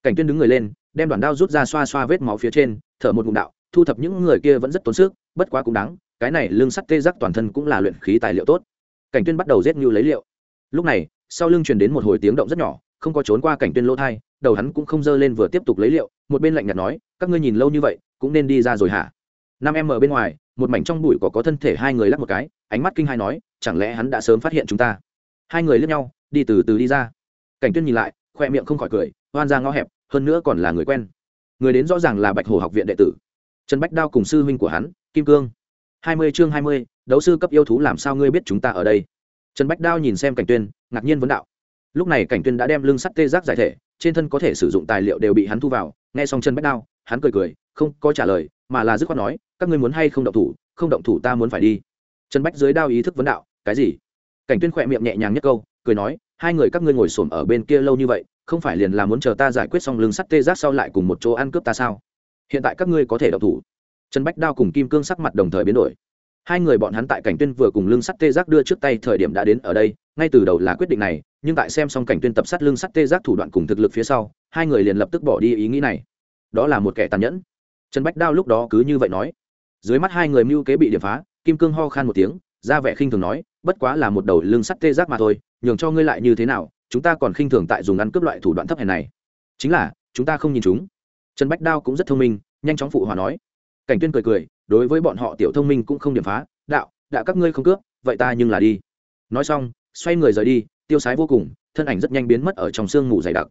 Speaker 1: Cảnh tuyên đứng người lên, đem đoàn đao rút ra xoa xoa vết máu phía trên, thở một ngụm đạo, thu thập những người kia vẫn rất tốn sức, bất quá cũng đáng, cái này lưng sắt tê giác toàn thân cũng là luyện khí tài liệu tốt. Cảnh tuyên bắt đầu giết như lấy liệu. Lúc này sau lưng truyền đến một hồi tiếng động rất nhỏ, không có trốn qua cảnh tuyên lỗ thai, đầu hắn cũng không dơ lên vừa tiếp tục lấy liệu, một bên lạnh nhạt nói, các ngươi nhìn lâu như vậy, cũng nên đi ra rồi hả? Năm em ở bên ngoài, một mảnh trong bụi có có thân thể hai người lắc một cái, ánh mắt kinh hai nói, chẳng lẽ hắn đã sớm phát hiện chúng ta? Hai người lướt nhau, đi từ từ đi ra. Cảnh tuyên nhìn lại, khoe miệng không khỏi cười hoan ra ngõ hẹp, hơn nữa còn là người quen. Người đến rõ ràng là bạch hồ học viện đệ tử. Trần bách đao cùng sư huynh của hắn, kim cương. Hai mươi chương hai mươi, đấu sư cấp yêu thú làm sao ngươi biết chúng ta ở đây? Trần bách đao nhìn xem cảnh tuyên ngạc nhiên vấn đạo. Lúc này cảnh tuyên đã đem lưng sắt tê giác giải thể, trên thân có thể sử dụng tài liệu đều bị hắn thu vào, nghe xong trần bách đao, hắn cười cười, không có trả lời, mà là dứt khoát nói, các ngươi muốn hay không động thủ, không động thủ ta muốn phải đi. Trần bách dưới đao ý thức vấn đạo, cái gì? Cảnh tuyên khỏe miệng nhẹ nhàng nhất câu, cười nói, hai người các ngươi ngồi xổm ở bên kia lâu như vậy, không phải liền là muốn chờ ta giải quyết xong lưng sắt tê giác sau lại cùng một chỗ ăn cướp ta sao? Hiện tại các ngươi có thể động thủ. Trần bách đao cùng kim cương sắc mặt đồng thời biến đổi. Hai người bọn hắn tại cảnh tuyên vừa cùng lưng sắt tê giác đưa trước tay thời điểm đã đến ở đây ngay từ đầu là quyết định này, nhưng tại xem xong cảnh tuyên tập sát lưng sắt tê giác thủ đoạn cùng thực lực phía sau, hai người liền lập tức bỏ đi ý nghĩ này. Đó là một kẻ tàn nhẫn. Trần bách đao lúc đó cứ như vậy nói. Dưới mắt hai người mưu kế bị điểm phá, kim cương ho khan một tiếng, ra vẻ khinh thường nói, bất quá là một đầu lưng sắt tê giác mà thôi, nhường cho ngươi lại như thế nào, chúng ta còn khinh thường tại dùng ăn cướp loại thủ đoạn thấp hèn này. Chính là, chúng ta không nhìn chúng. Trần bách đao cũng rất thông minh, nhanh chóng phụ hòa nói. Cảnh tuyên cười cười, đối với bọn họ tiểu thông minh cũng không điểm phá, đạo đã các ngươi không cướp, vậy ta nhưng là đi. Nói xong xoay người rời đi, tiêu sái vô cùng, thân ảnh rất nhanh biến mất ở trong sương mù dày đặc.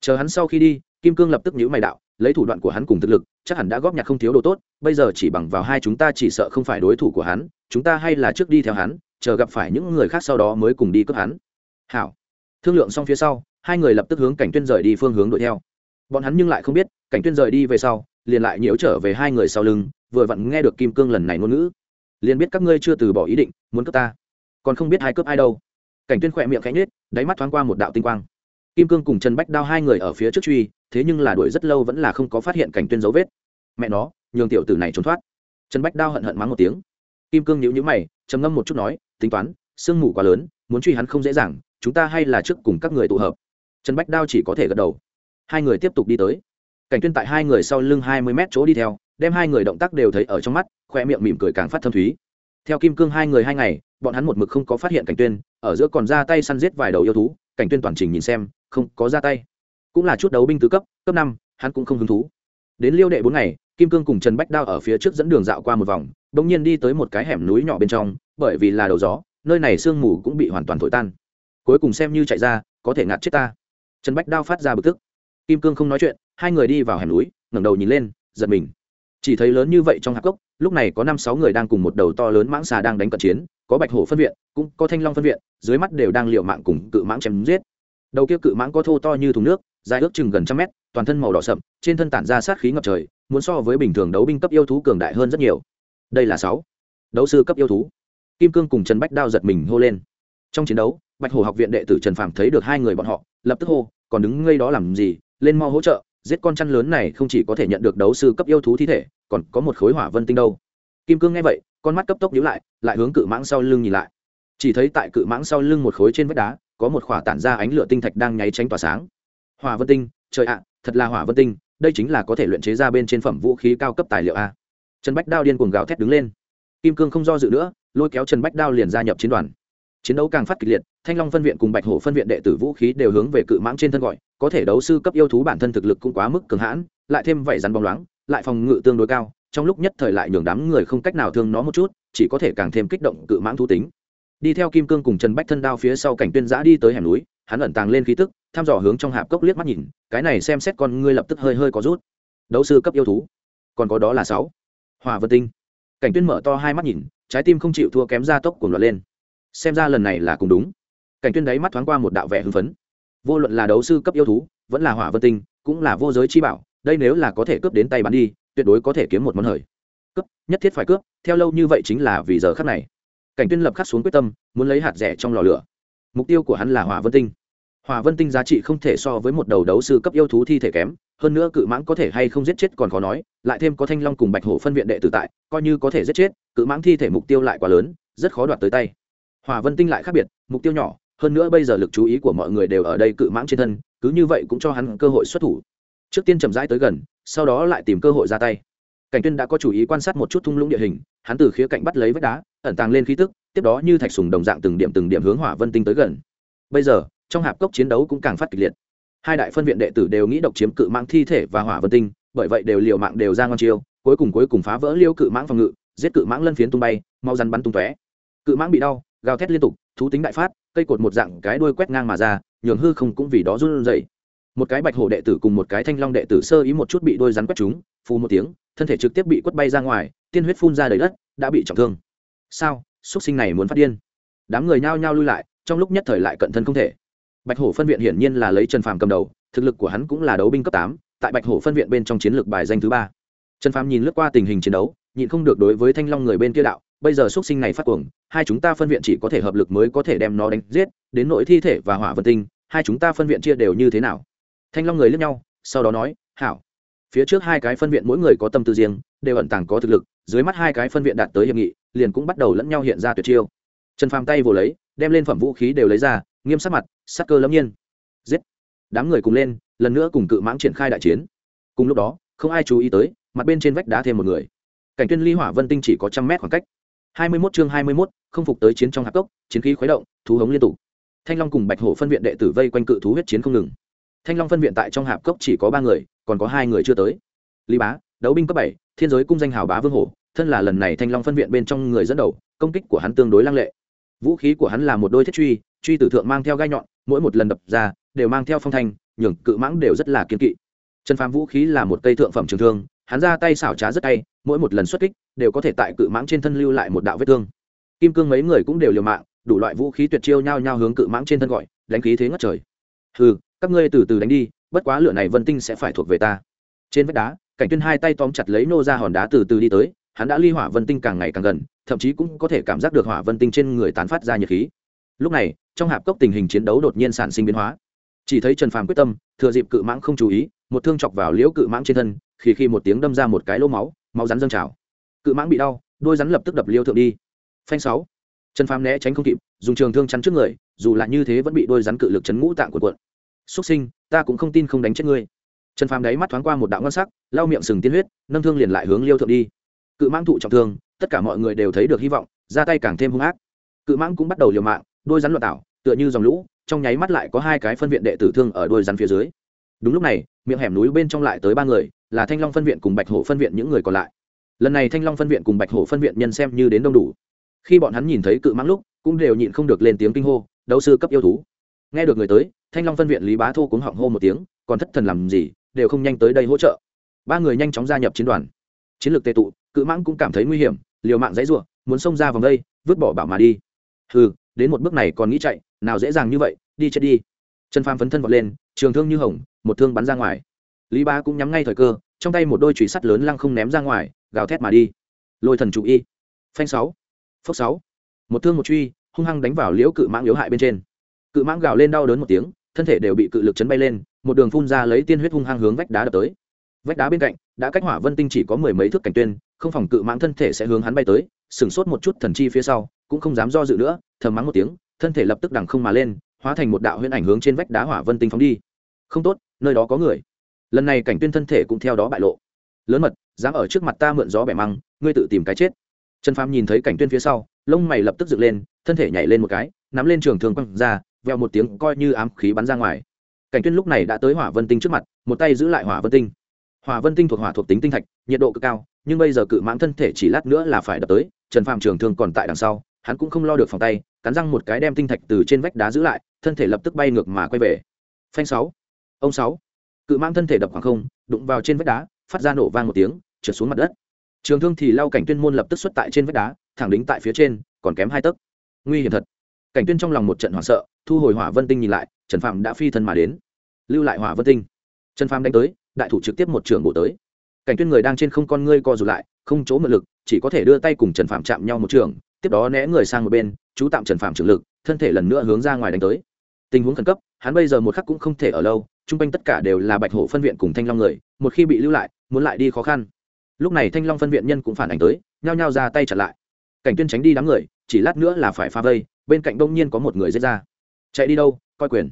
Speaker 1: Chờ hắn sau khi đi, kim cương lập tức nhíu mày đạo, lấy thủ đoạn của hắn cùng thực lực, chắc hẳn đã góp nhặt không thiếu đồ tốt, bây giờ chỉ bằng vào hai chúng ta chỉ sợ không phải đối thủ của hắn, chúng ta hay là trước đi theo hắn, chờ gặp phải những người khác sau đó mới cùng đi cướp hắn. Hảo. Thương lượng xong phía sau, hai người lập tức hướng cảnh tuyên rời đi phương hướng đuổi theo. Bọn hắn nhưng lại không biết, cảnh tuyên rời đi về sau, liền lại nhiễu trở về hai người sau lưng, vừa vặn nghe được kim cương lần này ngôn ngữ. Liền biết các ngươi chưa từ bỏ ý định, muốn cướp ta. Còn không biết hai cướp ai đâu cảnh tuyên khỏe miệng khẽ nhếch, đáy mắt thoáng qua một đạo tinh quang. Kim cương cùng trần bách đao hai người ở phía trước truy, thế nhưng là đuổi rất lâu vẫn là không có phát hiện cảnh tuyên dấu vết. Mẹ nó, nhường tiểu tử này trốn thoát. Trần bách đao hận hận mắng một tiếng. Kim cương nhíu nhíu mày, trầm ngâm một chút nói, tính toán, sương mù quá lớn, muốn truy hắn không dễ dàng, chúng ta hay là trước cùng các người tụ hợp. Trần bách đao chỉ có thể gật đầu. Hai người tiếp tục đi tới. Cảnh tuyên tại hai người sau lưng hai mươi mét chỗ đi theo, đem hai người động tác đều thấy ở trong mắt, khoe miệng mỉm cười càng phát thâm thúy theo kim cương hai người hai ngày, bọn hắn một mực không có phát hiện cảnh tuyên, ở giữa còn ra tay săn giết vài đầu yêu thú, cảnh tuyên toàn trình nhìn xem, không có ra tay. Cũng là chút đấu binh tứ cấp cấp năm, hắn cũng không hứng thú. Đến liêu đệ bốn ngày, kim cương cùng trần bách đao ở phía trước dẫn đường dạo qua một vòng bỗng nhiên đi tới một cái hẻm núi nhỏ bên trong, bởi vì là đầu gió, nơi này sương mù cũng bị hoàn toàn thổi tan. Cuối cùng xem như chạy ra, có thể ngạt chết ta. Trần bách đao phát ra bực tức. Kim cương không nói chuyện, hai người đi vào hẻm núi, ngẩng đầu nhìn lên, giật mình chỉ thấy lớn như vậy trong hạp cốc, lúc này có năm sáu người đang cùng một đầu to lớn mãng xà đang đánh cận chiến, có bạch hổ phân viện, cũng có thanh long phân viện, dưới mắt đều đang liệu mạng cùng cự mãng chém giết. Đầu kia cự mãng có thô to như thùng nước, dài ước chừng gần trăm mét, toàn thân màu đỏ sậm, trên thân tản ra sát khí ngập trời, muốn so với bình thường đấu binh cấp yêu thú cường đại hơn rất nhiều. Đây là sáu đấu sư cấp yêu thú. Kim cương cùng trần bách đao giật mình hô lên. Trong chiến đấu, bạch hổ học viện đệ tử trần phạm thấy được hai người bọn họ, lập tức hô, còn đứng ngây đó làm gì? Lên mau hỗ trợ giết con chăn lớn này không chỉ có thể nhận được đấu sư cấp yêu thú thi thể, còn có một khối hỏa vân tinh đâu. Kim cương nghe vậy, con mắt cấp tốc nhíu lại lại hướng cự mãng sau lưng nhìn lại. Chỉ thấy tại cự mãng sau lưng một khối trên vách đá, có một khỏa tản ra ánh lửa tinh thạch đang nháy tránh tỏa sáng. Hỏa vân tinh, trời ạ, thật là hỏa vân tinh, đây chính là có thể luyện chế ra bên trên phẩm vũ khí cao cấp tài liệu a. Trần bách đao điên cuồng gào thét đứng lên. Kim cương không do dự nữa, lôi kéo trần bách đao liền gia nhập chiến đoàn. Chiến đấu càng phát kịch liệt thanh long phân viện cùng bạch hổ phân viện đệ tử vũ khí đều hướng về cự mãng trên thân gọi, có thể đấu sư cấp yêu thú bản thân thực lực cũng quá mức cường hãn, lại thêm vảy rắn bóng loáng, lại phòng ngự tương đối cao, trong lúc nhất thời lại nhường đám người không cách nào thương nó một chút, chỉ có thể càng thêm kích động cự mãng thú tính. Đi theo kim cương cùng trần bách thân đao phía sau cảnh tuyên giã đi tới hẻm núi, hắn ẩn tàng lên khí tức, thăm dò hướng trong hạp cốc liếc mắt nhìn, cái này xem xét con ngươi lập tức hơi hơi có rút. Đấu sư cấp yêu thú, còn có đó là sáu. Hòa vân tinh. Cảnh tuyên mở to hai mắt nhìn, trái tim không chịu thua kém ra tốc cùng loạt lên. Xem ra lần này là cùng đúng cảnh tuyên đáy mắt thoáng qua một đạo vẻ hưng phấn. Vô luận là đấu sư cấp yêu thú, vẫn là hỏa vân tinh, cũng là vô giới chi bảo, đây nếu là có thể cướp đến tay bán đi, tuyệt đối có thể kiếm một món hời. Cướp, nhất thiết phải cướp, theo lâu như vậy chính là vì giờ khắc này. Cảnh tuyên lập khắc xuống quyết tâm, muốn lấy hạt rẻ trong lò lửa. Mục tiêu của hắn là hỏa vân tinh. Hỏa vân tinh giá trị không thể so với một đầu đấu sư cấp yêu thú thi thể kém, hơn nữa cự mãng có thể hay không giết chết còn khó nói, lại thêm có thanh long cùng bạch hổ phân viện đệ tử tại, coi như có thể giết chết, cự mãng thi thể mục tiêu lại quá lớn, rất khó đoạt tới tay. Hỏa vân tinh lại khác biệt, mục tiêu nhỏ hơn nữa bây giờ lực chú ý của mọi người đều ở đây cự mãng trên thân, cứ như vậy cũng cho hắn cơ hội xuất thủ. Trước tiên chậm rãi tới gần, sau đó lại tìm cơ hội ra tay. Cảnh tuyên đã có chủ ý quan sát một chút thung lũng địa hình, hắn từ khía cạnh bắt lấy vách đá, ẩn tàng lên khí tức, tiếp đó như thạch sùng đồng dạng từng điểm từng điểm hướng hỏa vân tinh tới gần. Bây giờ, trong hạp cốc chiến đấu cũng càng phát kịch liệt. Hai đại phân viện đệ tử đều nghĩ độc chiếm cự mãng thi thể và hỏa vân tinh, bởi vậy đều liều mạng đều ra ngon chiêu, cuối cùng cuối cùng phá vỡ liêu cự mãng phòng ngự, giết cự mãng lân phiến tung bay, mau rắn bắn tung tóe. Cự mãng bị đau, gào thét liên tục thú tính đại phát, cây cột một dạng cái đuôi quét ngang mà ra, nhường hư không cũng vì đó run rẩy. Một cái bạch hổ đệ tử cùng một cái thanh long đệ tử sơ ý một chút bị đôi rắn quét chúng, phù một tiếng, thân thể trực tiếp bị quất bay ra ngoài, tiên huyết phun ra đầy đất, đã bị trọng thương. Sao? Xuất sinh này muốn phát điên. Đám người nhao nhao lui lại, trong lúc nhất thời lại cận thân không thể. Bạch hổ phân viện hiển nhiên là lấy trần phàm cầm đầu, thực lực của hắn cũng là đấu binh cấp tám, tại bạch hổ phân viện bên trong chiến lược bài danh thứ ba. Trần phàm nhìn lướt qua tình hình chiến đấu, nhịn không được đối với thanh long người bên kia đạo bây giờ xuất sinh này phát cuồng, hai chúng ta phân viện chỉ có thể hợp lực mới có thể đem nó đánh giết, đến nội thi thể và hỏa vân tinh, hai chúng ta phân viện chia đều như thế nào? Thanh long người lướt nhau, sau đó nói, hảo. Phía trước hai cái phân viện mỗi người có tâm tư riêng, đều ẩn tàng có thực lực, dưới mắt hai cái phân viện đạt tới hiệp nghị, liền cũng bắt đầu lẫn nhau hiện ra tuyệt chiêu. Trần phàm tay vồ lấy, đem lên phẩm vũ khí đều lấy ra, nghiêm sắc mặt, sắc cơ lâm nhiên. Giết! Đám người cùng lên, lần nữa cùng cự mãng triển khai đại chiến. Cùng lúc đó, không ai chú ý tới, mặt bên trên vách đá thêm một người. Cảnh tuyên ly hỏa vân tinh chỉ có trăm mét khoảng cách. 21 chương hai mươi 21, không phục tới chiến trong hạp cốc chiến khí khuấy động thú hống liên tục. Thanh long cùng bạch hổ phân viện đệ tử vây quanh cự thú huyết chiến không ngừng. Thanh long phân viện tại trong hạp cốc chỉ có ba người còn có hai người chưa tới. Lý bá đấu binh cấp bảy thiên giới cung danh hào bá vương hổ thân là lần này thanh long phân viện bên trong người dẫn đầu công kích của hắn tương đối lăng lệ. Vũ khí của hắn là một đôi thiết truy truy tử thượng mang theo gai nhọn mỗi một lần đập ra đều mang theo phong thanh nhường cự mãng đều rất là kiên kỵ. Trần phàm vũ khí là một cây thượng phẩm trường thương hắn ra tay xảo trá rất tay mỗi một lần xuất kích đều có thể tại cự mãng trên thân lưu lại một đạo vết thương. Kim cương mấy người cũng đều liều mạng, đủ loại vũ khí tuyệt chiêu nhao nhao hướng cự mãng trên thân gọi, đánh khí thế ngất trời. Ừ các ngươi từ từ đánh đi, bất quá lửa này vân tinh sẽ phải thuộc về ta. Trên vách đá, cảnh tuyên hai tay tóm chặt lấy nô ra hòn đá từ từ đi tới, hắn đã ly hỏa vân tinh càng ngày càng gần, thậm chí cũng có thể cảm giác được hỏa vân tinh trên người tán phát ra nhiệt khí. Lúc này, trong hạp cốc tình hình chiến đấu đột nhiên sản sinh biến hóa. Chỉ thấy trần phàm quyết tâm, thừa dịp cự mãng không chú ý, một thương chọc vào liễu cự mãng trên thân khi khi một tiếng đâm ra một cái lỗ máu máu rắn dâng trào. Cự mãng bị đau, đôi rắn lập tức đập liêu thượng đi. Phanh sáu. Trần phàm né tránh không kịp, dùng trường thương chắn trước người, dù là như thế vẫn bị đôi rắn cự lực chấn ngũ tạng cuộn cuộn. Xuất sinh, ta cũng không tin không đánh chết ngươi. Trần phàm đáy mắt thoáng qua một đạo ngon sắc, lau miệng sừng tiên huyết, nâng thương liền lại hướng liêu thượng đi. Cự mãng thụ trọng thương, tất cả mọi người đều thấy được hy vọng, ra tay càng thêm hung ác. Cự mãng cũng bắt đầu liều mạng, đôi rắn loạn tảo tựa như dòng lũ, trong nháy mắt lại có hai cái phân viện đệ tử thương ở đôi rắn phía dưới. Đúng lúc này, miệng hẻm núi bên trong lại tới ba người là thanh long phân viện cùng bạch hổ phân viện những người còn lại. Lần này thanh long phân viện cùng bạch hổ phân viện nhân xem như đến đông đủ. Khi bọn hắn nhìn thấy cự mãng lúc, cũng đều nhịn không được lên tiếng kinh hô, đấu sư cấp yêu thú. Nghe được người tới, thanh long phân viện lý bá thô cũng họng hô một tiếng, còn thất thần làm gì, đều không nhanh tới đây hỗ trợ. Ba người nhanh chóng gia nhập chiến đoàn. Chiến lược tệ tụ, cự mãng cũng cảm thấy nguy hiểm, liều mạng dãy ruộng muốn xông ra vòng đây, vứt bỏ bảo mà đi. Ừ đến một bước này còn nghĩ chạy, nào dễ dàng như vậy, đi chết đi. Chân phàm phấn thân vọt lên, trường thương như hồng, một thương bắn ra ngoài lý ba cũng nhắm ngay thời cơ, trong tay một đôi chùy sắt lớn lăng không ném ra ngoài, gào thét mà đi. Lôi thần chủ y. Phanh sáu. Phốc sáu. Một thương một truy, hung hăng đánh vào liễu cự mãng yếu hại bên trên. Cự mãng gào lên đau đớn một tiếng, thân thể đều bị cự lực chấn bay lên, một đường phun ra lấy tiên huyết hung hăng hướng vách đá đập tới. Vách đá bên cạnh, đã cách hỏa vân tinh chỉ có mười mấy thước cảnh tuyên, không phòng cự mãng thân thể sẽ hướng hắn bay tới, sửng sốt một chút thần chi phía sau, cũng không dám do dự nữa, thầm mắng một tiếng, thân thể lập tức đằng không mà lên, hóa thành một đạo huyễn ảnh hướng trên vách đá hỏa vân tinh phóng đi. Không tốt, nơi đó có người lần này cảnh tuyên thân thể cũng theo đó bại lộ. Lớn mật dám ở trước mặt ta mượn gió bẻ măng, ngươi tự tìm cái chết. Trần phàm nhìn thấy cảnh tuyên phía sau, lông mày lập tức dựng lên, thân thể nhảy lên một cái, nắm lên trường thường quăng ra, veo một tiếng coi như ám khí bắn ra ngoài. Cảnh tuyên lúc này đã tới hỏa vân tinh trước mặt, một tay giữ lại hỏa vân tinh. Hỏa vân tinh thuộc hỏa thuộc tính tinh thạch, nhiệt độ cực cao, nhưng bây giờ cự mãng thân thể chỉ lát nữa là phải đập tới, trần phàm trường thương còn tại đằng sau, hắn cũng không lo được phòng tay, cắn răng một cái đem tinh thạch từ trên vách đá giữ lại, thân thể lập tức bay ngược mà quay về. Phanh sáu. Ông sáu cự mang thân thể đập khoảng không, đụng vào trên vách đá, phát ra nổ vang một tiếng, trượt xuống mặt đất. Trường thương thì lao cảnh tuyên môn lập tức xuất tại trên vách đá, thẳng đính tại phía trên, còn kém hai tấc. Nguy hiểm thật. Cảnh tuyên trong lòng một trận hoảng sợ, thu hồi hỏa vân tinh nhìn lại, trần phạm đã phi thân mà đến. Lưu lại hỏa vân tinh. Trần phạm đánh tới, đại thủ trực tiếp một trường bổ tới. Cảnh tuyên người đang trên không con ngươi co rụt lại, không chỗ mượn lực, chỉ có thể đưa tay cùng trần phạm chạm nhau một trường, tiếp đó né người sang một bên, chú tạm trần phạm trường lực, thân thể lần nữa hướng ra ngoài đánh tới. Tình huống khẩn cấp, hắn bây giờ một khắc cũng không thể ở lâu chung quanh tất cả đều là bạch hổ phân viện cùng thanh long người, một khi bị lưu lại, muốn lại đi khó khăn. Lúc này thanh long phân viện nhân cũng phản ảnh tới, nhao nhao ra tay chặt lại. Cảnh tuyên tránh đi đám người, chỉ lát nữa là phải pha vây, bên cạnh đông nhiên có một người giết ra. Chạy đi đâu, coi quyền.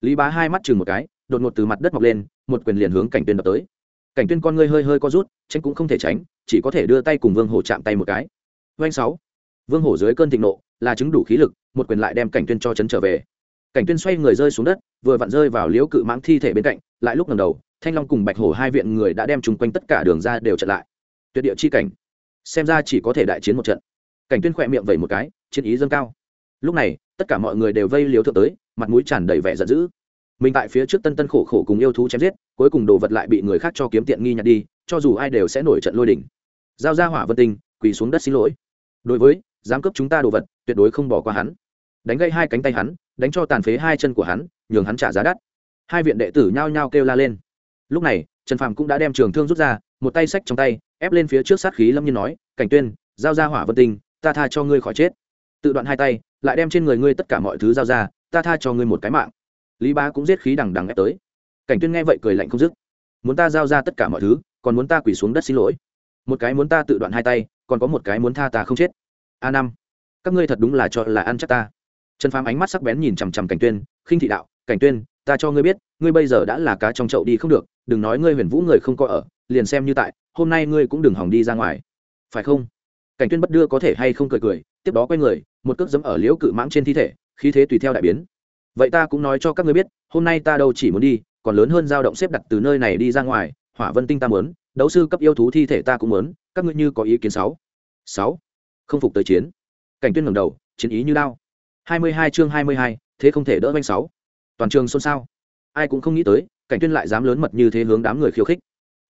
Speaker 1: Lý bá hai mắt chừng một cái, đột ngột từ mặt đất mọc lên, một quyền liền hướng cảnh tuyên đập tới. Cảnh tuyên con ngươi hơi hơi co rút, tránh cũng không thể tránh, chỉ có thể đưa tay cùng vương hổ chạm tay một cái. Doanh sáu. Vương hổ dưới cơn thịnh nộ, là chứng đủ khí lực, một quyền lại đem cảnh tuyên cho chấn trở về cảnh tuyên xoay người rơi xuống đất, vừa vặn rơi vào liễu cự mãng thi thể bên cạnh, lại lúc lần đầu, thanh long cùng bạch hổ hai viện người đã đem chung quanh tất cả đường ra đều chặn lại. Tuyệt địa chi cảnh. Xem ra chỉ có thể đại chiến một trận. Cảnh tuyên khỏe miệng vẩy một cái, chiến ý dâng cao. Lúc này, tất cả mọi người đều vây liếu thượng tới, mặt mũi tràn đầy vẻ giận dữ. Mình tại phía trước tân tân khổ khổ cùng yêu thú chém giết, cuối cùng đồ vật lại bị người khác cho kiếm tiện nghi nhặt đi, cho dù ai đều sẽ nổi trận lôi đỉnh giao ra hỏa vân tinh, quỳ xuống đất xin lỗi. Đối với, dám cướp chúng ta đồ vật, tuyệt đối không bỏ qua hắn đánh gây hai cánh tay hắn, đánh cho tàn phế hai chân của hắn, nhường hắn trả giá đắt. Hai viện đệ tử nhao nhao kêu la lên. Lúc này, trần phàm cũng đã đem trường thương rút ra, một tay sách trong tay, ép lên phía trước sát khí lâm nhiên nói, cảnh tuyên, giao ra hỏa vân tinh, ta tha cho ngươi khỏi chết. Tự đoạn hai tay, lại đem trên người ngươi tất cả mọi thứ giao ra, ta tha cho ngươi một cái mạng. Lý bá cũng giết khí đằng đằng ép tới. Cảnh tuyên nghe vậy cười lạnh không dứt. Muốn ta giao ra tất cả mọi thứ, còn muốn ta quỳ xuống đất xin lỗi. Một cái muốn ta tự đoạn hai tay, còn có một cái muốn tha ta không chết. A năm, các ngươi thật đúng là cho là ăn chắc ta trần phàm ánh mắt sắc bén nhìn chằm chằm cảnh tuyên, khinh thị đạo, cảnh tuyên, ta cho ngươi biết, ngươi bây giờ đã là cá trong chậu đi không được, đừng nói ngươi huyền vũ người không có ở, liền xem như tại, hôm nay ngươi cũng đừng hỏng đi ra ngoài. Phải không? Cảnh tuyên bất đưa có thể hay không cười cười, tiếp đó quay người, một cước dẫm ở liễu cự mãng trên thi thể, khí thế tùy theo đại biến. Vậy ta cũng nói cho các ngươi biết, hôm nay ta đâu chỉ muốn đi, còn lớn hơn dao động xếp đặt từ nơi này đi ra ngoài, hỏa vân tinh ta muốn, đấu sư cấp yêu thú thi thể ta cũng muốn, các ngươi như có ý kiến sáu. Sáu, không phục tới chiến. Cảnh tuyên ngẩng đầu, chiến ý như lao hai mươi hai chương hai mươi hai, thế không thể đỡ doanh sáu. Toàn trường xôn xao. Ai cũng không nghĩ tới, cảnh tuyên lại dám lớn mật như thế hướng đám người khiêu khích.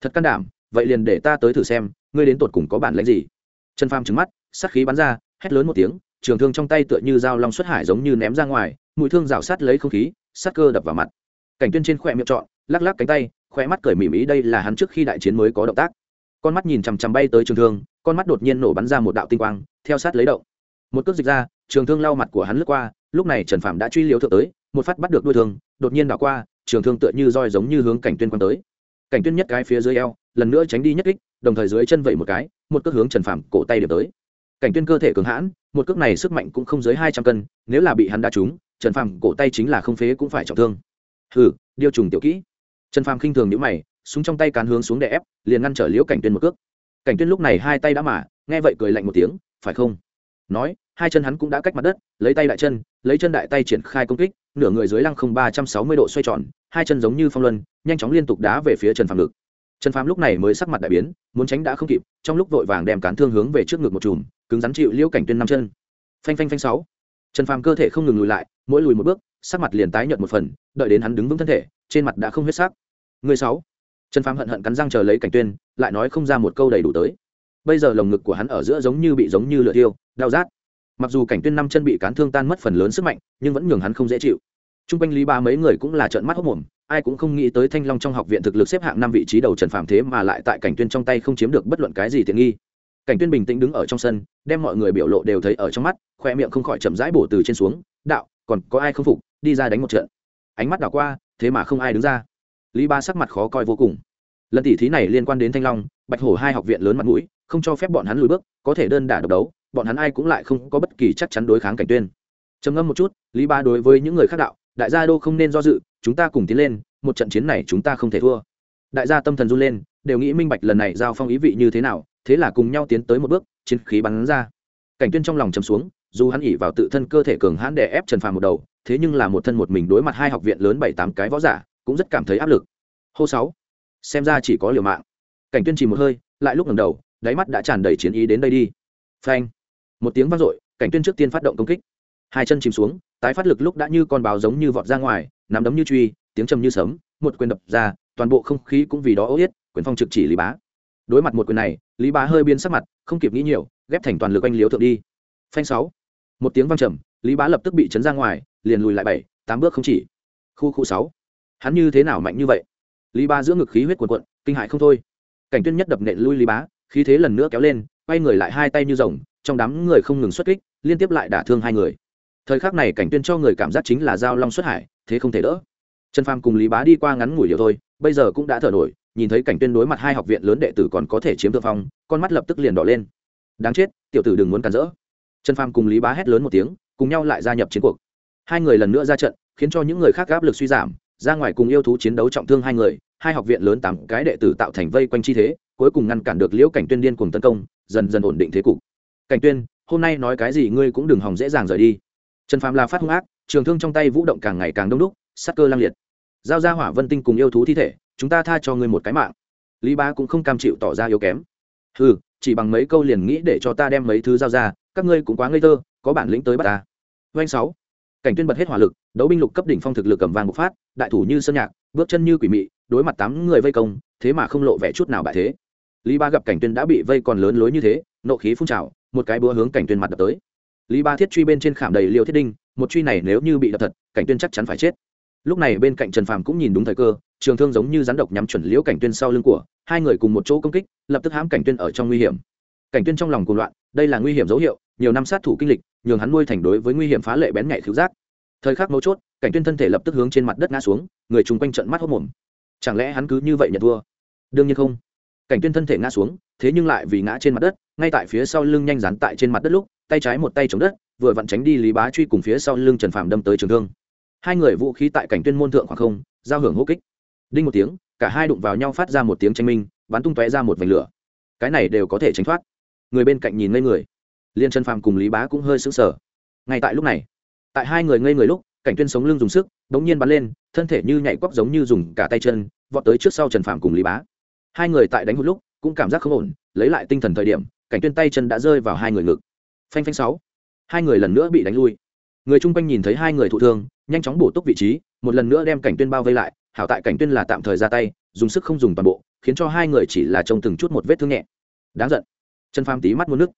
Speaker 1: Thật can đảm, vậy liền để ta tới thử xem, ngươi đến tột cùng có bản lĩnh gì? Trần phàm trừng mắt, sát khí bắn ra, hét lớn một tiếng, trường thương trong tay tựa như dao long xuất hải giống như ném ra ngoài, mũi thương rào sát lấy không khí, sát cơ đập vào mặt. Cảnh tuyên trên khóe miệng trọn, lắc lắc cánh tay khóe mắt cười mỉm ý đây là hắn trước khi đại chiến mới có động tác. Con mắt nhìn chằm chằm bay tới trường thương, con mắt đột nhiên nổ bắn ra một đạo tinh quang, theo sát lấy động. Một cước dịch ra trường thương lau mặt của hắn lướt qua, lúc này trần phạm đã truy liếu thượng tới, một phát bắt được đuôi thương, đột nhiên đảo qua, trường thương tựa như roi giống như hướng cảnh tuyên quan tới. Cảnh tuyên nhất cái phía dưới eo, lần nữa tránh đi nhất kích, đồng thời dưới chân vẩy một cái, một cước hướng trần phạm cổ tay điểm tới. Cảnh tuyên cơ thể cường hãn, một cước này sức mạnh cũng không dưới hai trăm cân, nếu là bị hắn đá trúng, trần Phạm cổ tay chính là không phế cũng phải trọng thương. Hừ điêu trùng tiểu kỹ. Trần Phạm khinh thường nhíu mày, súng trong tay cán hướng xuống để ép, liền ngăn trở liễu cảnh tuyên một cước. Cảnh tuyên lúc này hai tay đã mà, nghe vậy cười lạnh một tiếng, phải không? Nói, hai chân hắn cũng đã cách mặt đất, lấy tay đại chân, lấy chân đại tay triển khai công kích, nửa người dưới lăng không ba trăm sáu mươi độ xoay tròn, hai chân giống như phong luân, nhanh chóng liên tục đá về phía trần phàm ngực trần phàm lúc này mới sắc mặt đại biến, muốn tránh đã không kịp, trong lúc vội vàng đem cán thương hướng về trước ngực một chùm, cứng rắn chịu liễu cảnh tuyên năm chân. Phanh phanh phanh sáu. Trần phàm cơ thể không ngừng lùi lại, mỗi lùi một bước, sắc mặt liền tái nhợt một phần, đợi đến hắn đứng vững thân thể, trên mặt đã không huyết sắc. Người sáu. Trần phàm hận hận cắn răng chờ lấy cảnh tuyên, lại nói không ra một câu đầy đủ tới. Bây giờ lồng ngực của hắn ở giữa giống như bị giống như lửa tiêu đau rát. Mặc dù cảnh tuyên năm chân bị cán thương tan mất phần lớn sức mạnh, nhưng vẫn nhường hắn không dễ chịu. T r u n g quanh lý ba mấy người cũng là trợn mắt hốc mồm, ai cũng không nghĩ tới thanh long trong học viện thực lực xếp hạng năm vị trí đầu trần phạm thế mà lại tại cảnh tuyên trong tay không chiếm được bất luận cái gì tiện nghi. Cảnh tuyên bình tĩnh đứng ở trong sân, đem mọi người biểu lộ đều thấy ở trong mắt, khoe miệng không khỏi chậm rãi bổ từ trên xuống, đạo, còn có ai không phục, đi ra đánh một trận. Ánh mắt đảo qua, thế mà không ai đứng ra. Lý ba sắc mặt khó coi vô cùng. Lần tỉ thí này liên quan đến thanh long, bạch hổ hai học viện lớn mặt mũi, không cho phép bọn hắn lùi bước, có thể đơn đả độc đấu bọn hắn ai cũng lại không có bất kỳ chắc chắn đối kháng cảnh tuyên. Trầm ngâm một chút, lý ba đối với những người khác đạo, đại gia đô không nên do dự, chúng ta cùng tiến lên, một trận chiến này chúng ta không thể thua. Đại gia tâm thần run lên, đều nghĩ minh bạch lần này giao phong ý vị như thế nào, thế là cùng nhau tiến tới một bước, chiến khí bắn ra. Cảnh tuyên trong lòng trầm xuống, dù hắn ỉ vào tự thân cơ thể cường hãn để ép trần phàm một đầu, thế nhưng là một thân một mình đối mặt hai học viện lớn bảy tám cái võ giả, cũng rất cảm thấy áp lực. Hô sáu, xem ra chỉ có liều mạng. Cảnh tuyên chỉ một hơi, lại lúc ngẩng đầu, đáy mắt đã tràn đầy chiến ý đến đây đi. Phanh một tiếng vang dội, cảnh tuyên trước tiên phát động công kích. Hai chân chìm xuống, tái phát lực lúc đã như con báo giống như vọt ra ngoài, nắm đấm như truy, tiếng trầm như sấm, một quyền đập ra, toàn bộ không khí cũng vì đó ô yết, quyền phong trực chỉ lý bá. Đối mặt một quyền này, lý bá hơi biến sắc mặt, không kịp nghĩ nhiều, ghép thành toàn lực anh liếu thượng đi. Phanh sáu. Một tiếng vang trầm, lý bá lập tức bị chấn ra ngoài, liền lùi lại bảy, tám bước không chỉ. Khu khu sáu. Hắn như thế nào mạnh như vậy? Lý bá giữa ngực khí huyết cuồn cuộn, kinh hại không thôi. Cảnh tuyên nhất đập nện lui lý bá, khí thế lần nữa kéo lên, quay người lại hai tay như rồng trong đám người không ngừng xuất kích, liên tiếp lại đả thương hai người. Thời khắc này cảnh tuyên cho người cảm giác chính là giao long xuất hải, thế không thể đỡ. Trần phàm cùng lý bá đi qua ngắn ngủi điều thôi, bây giờ cũng đã thở nổi, nhìn thấy cảnh tuyên đối mặt hai học viện lớn đệ tử còn có thể chiếm thượng phong, con mắt lập tức liền đỏ lên. Đáng chết, tiểu tử đừng muốn cản rỡ. Trần phàm cùng lý bá hét lớn một tiếng, cùng nhau lại gia nhập chiến cuộc. Hai người lần nữa ra trận, khiến cho những người khác áp lực suy giảm, ra ngoài cùng yêu thú chiến đấu trọng thương hai người, hai học viện lớn tám cái đệ tử tạo thành vây quanh chi thế, cuối cùng ngăn cản được liễu cảnh tuyên điên cùng tấn công, dần dần ổn định thế cục cảnh tuyên, hôm nay nói cái gì ngươi cũng đừng hòng dễ dàng rời đi. Trần Phàm là phát hung ác, trường thương trong tay vũ động càng ngày càng đông đúc sắc cơ lang liệt. Giao ra hỏa vân tinh cùng yêu thú thi thể, chúng ta tha cho ngươi một cái mạng. Lý bá cũng không cam chịu tỏ ra yếu kém. Ừ chỉ bằng mấy câu liền nghĩ để cho ta đem mấy thứ giao ra, các ngươi cũng quá ngây thơ, có bản lĩnh tới bắt ta. Doanh sáu. Cảnh tuyên bật hết hỏa lực, đấu binh lục cấp đỉnh phong thực lực cầm vàng một phát, đại thủ như sơn nhạc, bước chân như quỷ mị, đối mặt tám người vây công, thế mà không lộ vẻ chút nào bại thế. Lý ba gặp cảnh tuyên đã bị vây còn lớn lối như thế, nộ khí phun trào một cái búa hướng cảnh tuyên mặt đập tới. Lý ba thiết truy bên trên khảm đầy liều thiết đinh, một truy này nếu như bị đập thật, cảnh tuyên chắc chắn phải chết. Lúc này bên cạnh trần phàm cũng nhìn đúng thời cơ, trường thương giống như rắn độc nhắm chuẩn liễu cảnh tuyên sau lưng của, hai người cùng một chỗ công kích, lập tức hãm cảnh tuyên ở trong nguy hiểm. Cảnh tuyên trong lòng cuồng loạn, đây là nguy hiểm dấu hiệu, nhiều năm sát thủ kinh lịch, nhường hắn nuôi thành đối với nguy hiểm phá lệ bén nhạy khiếu giác. Thời khắc mấu chốt, cảnh tuyên thân thể lập tức hướng trên mặt đất ngã xuống, người chung quanh trận mắt hốc mồm chẳng lẽ hắn cứ như vậy nhận thua? Đương nhiên không. Cảnh tuyên thân thể ngã xuống thế nhưng lại vì ngã trên mặt đất, ngay tại phía sau lưng nhanh rán tại trên mặt đất lúc, tay trái một tay chống đất, vừa vặn tránh đi lý bá truy cùng phía sau lưng trần phạm đâm tới trường thương. Hai người vũ khí tại cảnh tuyên môn thượng khoảng không, giao hưởng hô kích. Đinh một tiếng, cả hai đụng vào nhau phát ra một tiếng tranh minh, bắn tung tóe ra một vành lửa. Cái này đều có thể tránh thoát. Người bên cạnh nhìn ngây người. Liên trần phạm cùng lý bá cũng hơi sững sờ. Ngay tại lúc này, tại hai người ngây người lúc, cảnh tuyên sống lưng dùng sức đống nhiên bắn lên, thân thể như nhảy quắp giống như dùng cả tay chân, vọt tới trước sau trần phạm cùng lý bá. Hai người tại đánh một lúc cũng cảm giác không ổn, lấy lại tinh thần thời điểm, cảnh tuyên tay chân đã rơi vào hai người ngực. Phanh phanh sáu. Hai người lần nữa bị đánh lui. Người chung quanh nhìn thấy hai người thụ thương, nhanh chóng bổ túc vị trí, một lần nữa đem cảnh tuyên bao vây lại, hảo tại cảnh tuyên là tạm thời ra tay, dùng sức không dùng toàn bộ, khiến cho hai người chỉ là trông từng chút một vết thương nhẹ. Đáng giận. Chân pham tí mắt muốn nước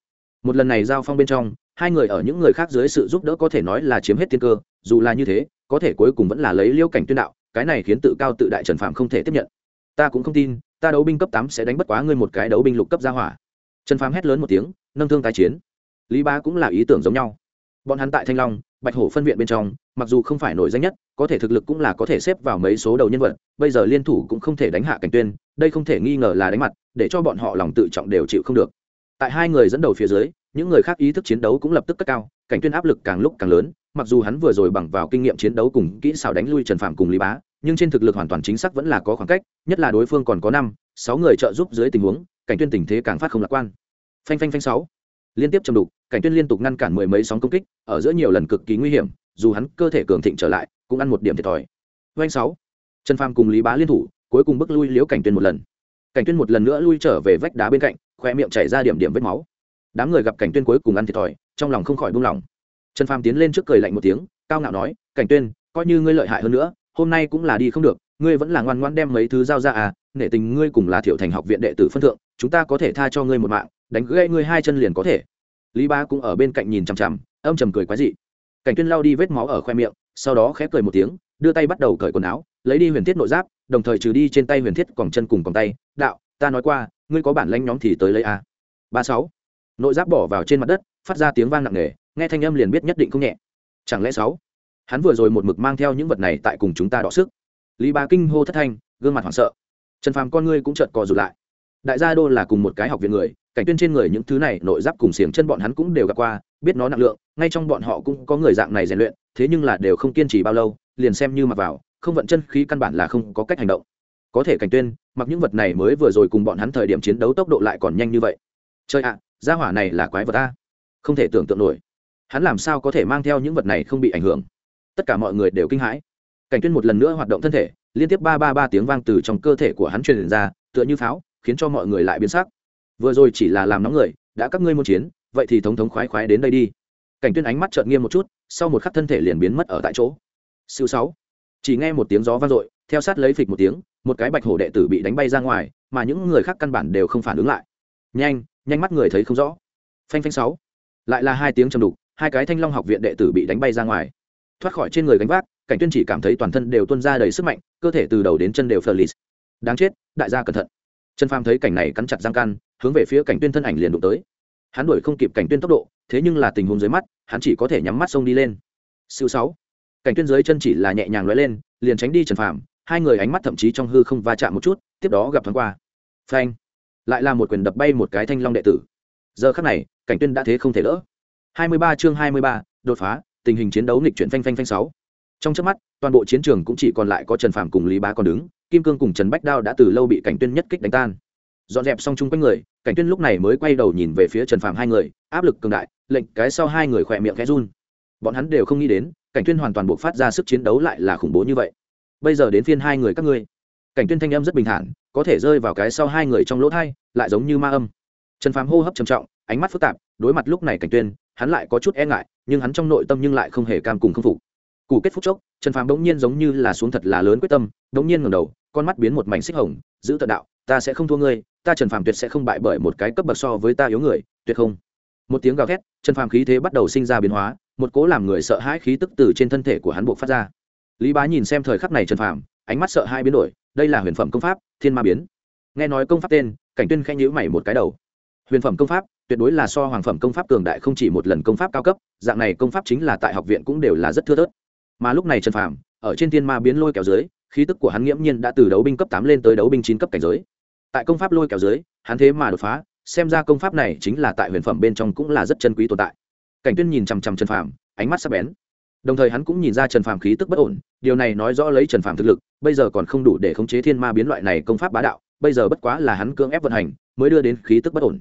Speaker 1: một lần này giao phong bên trong, hai người ở những người khác dưới sự giúp đỡ có thể nói là chiếm hết tiên cơ, dù là như thế, có thể cuối cùng vẫn là lấy liêu cảnh tuyên đạo, cái này khiến tự cao tự đại trần phạm không thể tiếp nhận. Ta cũng không tin ta đấu binh cấp tám sẽ đánh bất quá ngươi một cái đấu binh lục cấp gia hỏa. Trần phàm hét lớn một tiếng, nâng thương tái chiến. Lý ba cũng là ý tưởng giống nhau. Bọn hắn tại thanh long, bạch hổ phân viện bên trong, mặc dù không phải nổi danh nhất, có thể thực lực cũng là có thể xếp vào mấy số đầu nhân vật, bây giờ liên thủ cũng không thể đánh hạ cảnh tuyên, đây không thể nghi ngờ là đánh mặt, để cho bọn họ lòng tự trọng đều chịu không được. Tại hai người dẫn đầu phía dưới, những người khác ý thức chiến đấu cũng lập tức cất cao, cảnh tuyên áp lực càng lúc càng lớn, mặc dù hắn vừa rồi bằng vào kinh nghiệm chiến đấu cùng kỹ xảo đánh lui trần phạm cùng lý bá nhưng trên thực lực hoàn toàn chính xác vẫn là có khoảng cách, nhất là đối phương còn có năm, sáu người trợ giúp dưới tình huống, cảnh tuyên tình thế càng phát không lạc quan. Phanh phanh phanh sáu. Liên tiếp châm đục, cảnh tuyên liên tục ngăn cản mười mấy sóng công kích, ở giữa nhiều lần cực kỳ nguy hiểm, dù hắn cơ thể cường thịnh trở lại, cũng ăn một điểm thiệt thòi. Doanh sáu. Trần phàm cùng lý bá liên thủ, cuối cùng bước lui liễu cảnh tuyên một lần. Cảnh tuyên một lần nữa lui trở về vách đá bên cạnh khoe miệng chảy ra điểm điểm vết máu. Đám người gặp cảnh tuyên cuối cùng ăn thiệt thòi, trong lòng không khỏi buông lòng. trần phàm tiến lên trước cười lạnh một tiếng, cao ngạo nói, cảnh tuyên, coi như ngươi lợi hại hơn nữa hôm nay cũng là đi không được, ngươi vẫn là ngoan ngoan đem mấy thứ giao ra à nể tình ngươi cùng là thiệu thành học viện đệ tử phân thượng, chúng ta có thể tha cho ngươi một mạng, đánh gãy ngươi hai chân liền có thể. Lý ba cũng ở bên cạnh nhìn chằm chằm, âm trầm cười quái dị. Cảnh tuyên lao đi vết máu ở khoe miệng, sau đó khép cười một tiếng, đưa tay bắt đầu cởi quần áo, lấy đi huyền thiết nội giáp, đồng thời trừ đi trên tay huyền thiết còn chân cùng còn tay. Đạo, ta nói qua, ngươi có bản lanh nhóm thì tới lấy a ba sáu. Nội giáp bỏ vào trên mặt đất, phát ra tiếng vang nặng nề, nghe thanh âm liền biết nhất định không nhẹ. Chẳng lẽ sáu? Hắn vừa rồi một mực mang theo những vật này tại cùng chúng ta đọ sức. Lý ba kinh hô thất thanh, gương mặt hoảng sợ. Trần phàm con ngươi cũng chợt cò rụt lại. Đại gia đô là cùng một cái học viện người, cảnh tuyên trên người những thứ này, nội giáp cùng xiềng chân bọn hắn cũng đều gặp qua, biết nó nặng lượng, ngay trong bọn họ cũng có người dạng này rèn luyện, thế nhưng là đều không kiên trì bao lâu, liền xem như mặc vào, không vận chân khí căn bản là không có cách hành động. Có thể cảnh tuyên, mặc những vật này mới vừa rồi cùng bọn hắn thời điểm chiến đấu tốc độ lại còn nhanh như vậy. Chơi ạ, gia hỏa này là quái vật ta không thể tưởng tượng nổi. Hắn làm sao có thể mang theo những vật này không bị ảnh hưởng? Tất cả mọi người đều kinh hãi. Cảnh tuyên một lần nữa hoạt động thân thể, liên tiếp ba ba ba tiếng vang từ trong cơ thể của hắn truyền ra, tựa như pháo, khiến cho mọi người lại biến sắc. Vừa rồi chỉ là làm nóng người, đã các ngươi muốn chiến, vậy thì thống thống khoái khoái đến đây đi. Cảnh tuyên ánh mắt trợn nghiêm một chút, sau một khắc thân thể liền biến mất ở tại chỗ. Siêu sáu. Chỉ nghe một tiếng gió vang dội, theo sát lấy phịch một tiếng, một cái bạch hổ đệ tử bị đánh bay ra ngoài, mà những người khác căn bản đều không phản ứng lại. Nhanh nhanh mắt người thấy không rõ. Phanh phanh sáu. Lại là hai tiếng trầm đục, hai cái thanh long học viện đệ tử bị đánh bay ra ngoài thoát khỏi trên người gánh vác cảnh tuyên chỉ cảm thấy toàn thân đều tuôn ra đầy sức mạnh cơ thể từ đầu đến chân đều phờ lì đáng chết đại gia cẩn thận. Trần phàm thấy cảnh này cắn chặt răng can hướng về phía cảnh tuyên thân ảnh liền đụng tới. Hắn đuổi không kịp cảnh tuyên tốc độ thế nhưng là tình huống dưới mắt hắn chỉ có thể nhắm mắt xông đi lên. Siêu sáu. Cảnh tuyên dưới chân chỉ là nhẹ nhàng lóe lên liền tránh đi trần phàm hai người ánh mắt thậm chí trong hư không va chạm một chút tiếp đó gặp thoáng qua. Phanh. Lại là một quyền đập bay một cái thanh long đệ tử. Giờ khắc này cảnh tuyên đã thế không thể đỡ. 23 chương 23, đột phá tình hình chiến đấu nghịch chuyển phanh phanh phanh sáu. Trong chớp mắt toàn bộ chiến trường cũng chỉ còn lại có trần phàm cùng lý bá còn đứng kim cương cùng trần bách đao đã từ lâu bị cảnh tuyên nhất kích đánh tan. Dọn dẹp xong chung quanh người cảnh tuyên lúc này mới quay đầu nhìn về phía trần phàm hai người áp lực cường đại lệnh cái sau hai người khỏe miệng khẽ run. Bọn hắn đều không nghĩ đến cảnh tuyên hoàn toàn buộc phát ra sức chiến đấu lại là khủng bố như vậy. Bây giờ đến phiên hai người các ngươi. Cảnh tuyên thanh âm rất bình thản có thể rơi vào cái sau hai người trong lỗ thay, lại giống như ma âm. Trần phàm hô hấp trầm trọng ánh mắt phức tạp đối mặt lúc này cảnh tuyên hắn lại có chút e ngại nhưng hắn trong nội tâm nhưng lại không hề cam cùng không phục. Cụ kết phúc chốc, trần phàm đống nhiên giống như là xuống thật là lớn quyết tâm đống nhiên ngẩng đầu, con mắt biến một mảnh xích hồng, giữ tận đạo, ta sẽ không thua ngươi, ta trần phàm tuyệt sẽ không bại bởi một cái cấp bậc so với ta yếu người, tuyệt không. Một tiếng gào thét, trần phàm khí thế bắt đầu sinh ra biến hóa, một cố làm người sợ hãi khí tức từ trên thân thể của hắn buộc phát ra. Lý bá nhìn xem thời khắc này trần phàm, ánh mắt sợ hai biến đổi, đây là huyền phẩm công pháp, thiên ma biến. Nghe nói công pháp tên, cảnh tuyên khẽ nhíu mày một cái đầu huyền phẩm công pháp, tuyệt đối là so hoàng phẩm công pháp cường đại không chỉ một lần công pháp cao cấp, dạng này công pháp chính là tại học viện cũng đều là rất thưa thớt. Mà lúc này trần phàm, ở trên thiên ma biến lôi kéo dưới khí tức của hắn nghiễm nhiên đã từ đấu binh cấp tám lên tới đấu binh chín cấp cảnh giới. Tại công pháp lôi kéo dưới hắn thế mà đột phá, xem ra công pháp này chính là tại huyền phẩm bên trong cũng là rất chân quý tồn tại. Cảnh tuyên nhìn chằm chằm trần phàm, ánh mắt sắc bén. Đồng thời hắn cũng nhìn ra trần phàm khí tức bất ổn, điều này nói rõ lấy trần phàm thực lực, bây giờ còn không đủ để khống chế thiên ma biến loại này công pháp bá đạo, bây giờ bất quá là hắn cưỡng ép vận hành, mới đưa đến khí tức bất ổn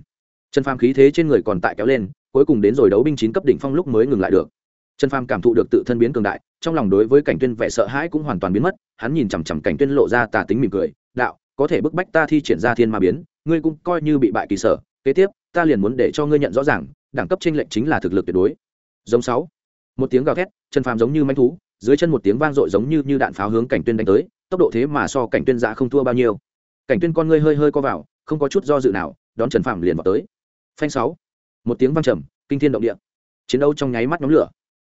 Speaker 1: trần phàm khí thế trên người còn tại kéo lên, cuối cùng đến rồi đấu binh chín cấp đỉnh phong lúc mới ngừng lại được. Trần phàm cảm thụ được tự thân biến cường đại, trong lòng đối với cảnh tuyên vẻ sợ hãi cũng hoàn toàn biến mất, hắn nhìn chằm chằm cảnh tuyên lộ ra tà tính mỉm cười, đạo, có thể bức bách ta thi triển ra thiên ma biến, ngươi cũng coi như bị bại kỳ sở, kế tiếp, ta liền muốn để cho ngươi nhận rõ ràng, đẳng cấp chênh lệnh chính là thực lực tuyệt đối. Giống sáu. Một tiếng gào thét, trần phàm giống như manh thú, dưới chân một tiếng vang dội giống như như đạn pháo hướng cảnh tuyên đánh tới, tốc độ thế mà so cảnh tuyên dạ không thua bao nhiêu. Cảnh tuyên con ngươi hơi hơi co vào, không có chút do dự nào, đón trần phàm liền vào tới phanh sáu. Một tiếng vang trầm, kinh thiên động địa. Chiến đấu trong nháy mắt nhóm lửa.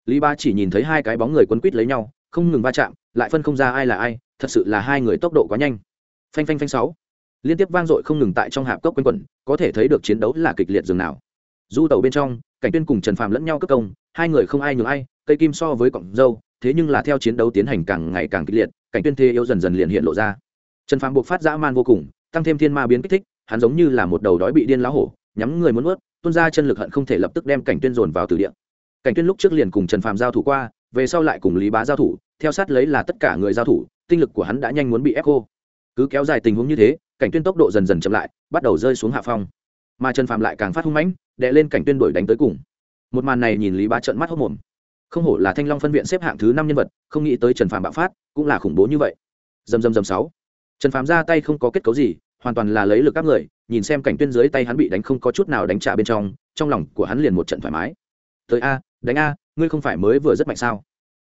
Speaker 1: Lý ba chỉ nhìn thấy hai cái bóng người quấn quít lấy nhau, không ngừng va chạm, lại phân không ra ai là ai, thật sự là hai người tốc độ quá nhanh. Phanh phanh phanh sáu. Liên tiếp vang dội không ngừng tại trong hạp cốc quanh quẩn, có thể thấy được chiến đấu là kịch liệt dường nào. Du tàu bên trong, cảnh tuyên cùng trần phàm lẫn nhau cấp công, hai người không ai nhường ai, cây kim so với cọng dâu, thế nhưng là theo chiến đấu tiến hành càng ngày càng kịch liệt, cảnh tuyên thế yếu dần dần liền hiện lộ ra. Trần phàm buộc phát dã man vô cùng, tăng thêm thiên ma biến kích thích, hắn giống như là một đầu đói bị điên lá hổ nhắm người muốn nuốt, tuôn ra chân lực hận không thể lập tức đem cảnh tuyên dồn vào từ địa. Cảnh tuyên lúc trước liền cùng trần phàm giao thủ qua, về sau lại cùng lý bá giao thủ, theo sát lấy là tất cả người giao thủ, tinh lực của hắn đã nhanh muốn bị ép khô. Cứ kéo dài tình huống như thế, cảnh tuyên tốc độ dần dần chậm lại, bắt đầu rơi xuống hạ phong. Mà trần phàm lại càng phát hung mãnh đệ lên cảnh tuyên đuổi đánh tới cùng. Một màn này nhìn lý bá trợn mắt hốc mồm. Không hổ là thanh long phân viện xếp hạng thứ năm nhân vật, không nghĩ tới trần phàm bạo phát, cũng là khủng bố như vậy. Dầm dầm dầm sáu. Trần phàm ra tay không có kết cấu gì, hoàn toàn là lấy lực các người nhìn xem cảnh tuyên dưới tay hắn bị đánh không có chút nào đánh trả bên trong trong lòng của hắn liền một trận thoải mái. Tới a, đánh a, ngươi không phải mới vừa rất mạnh sao?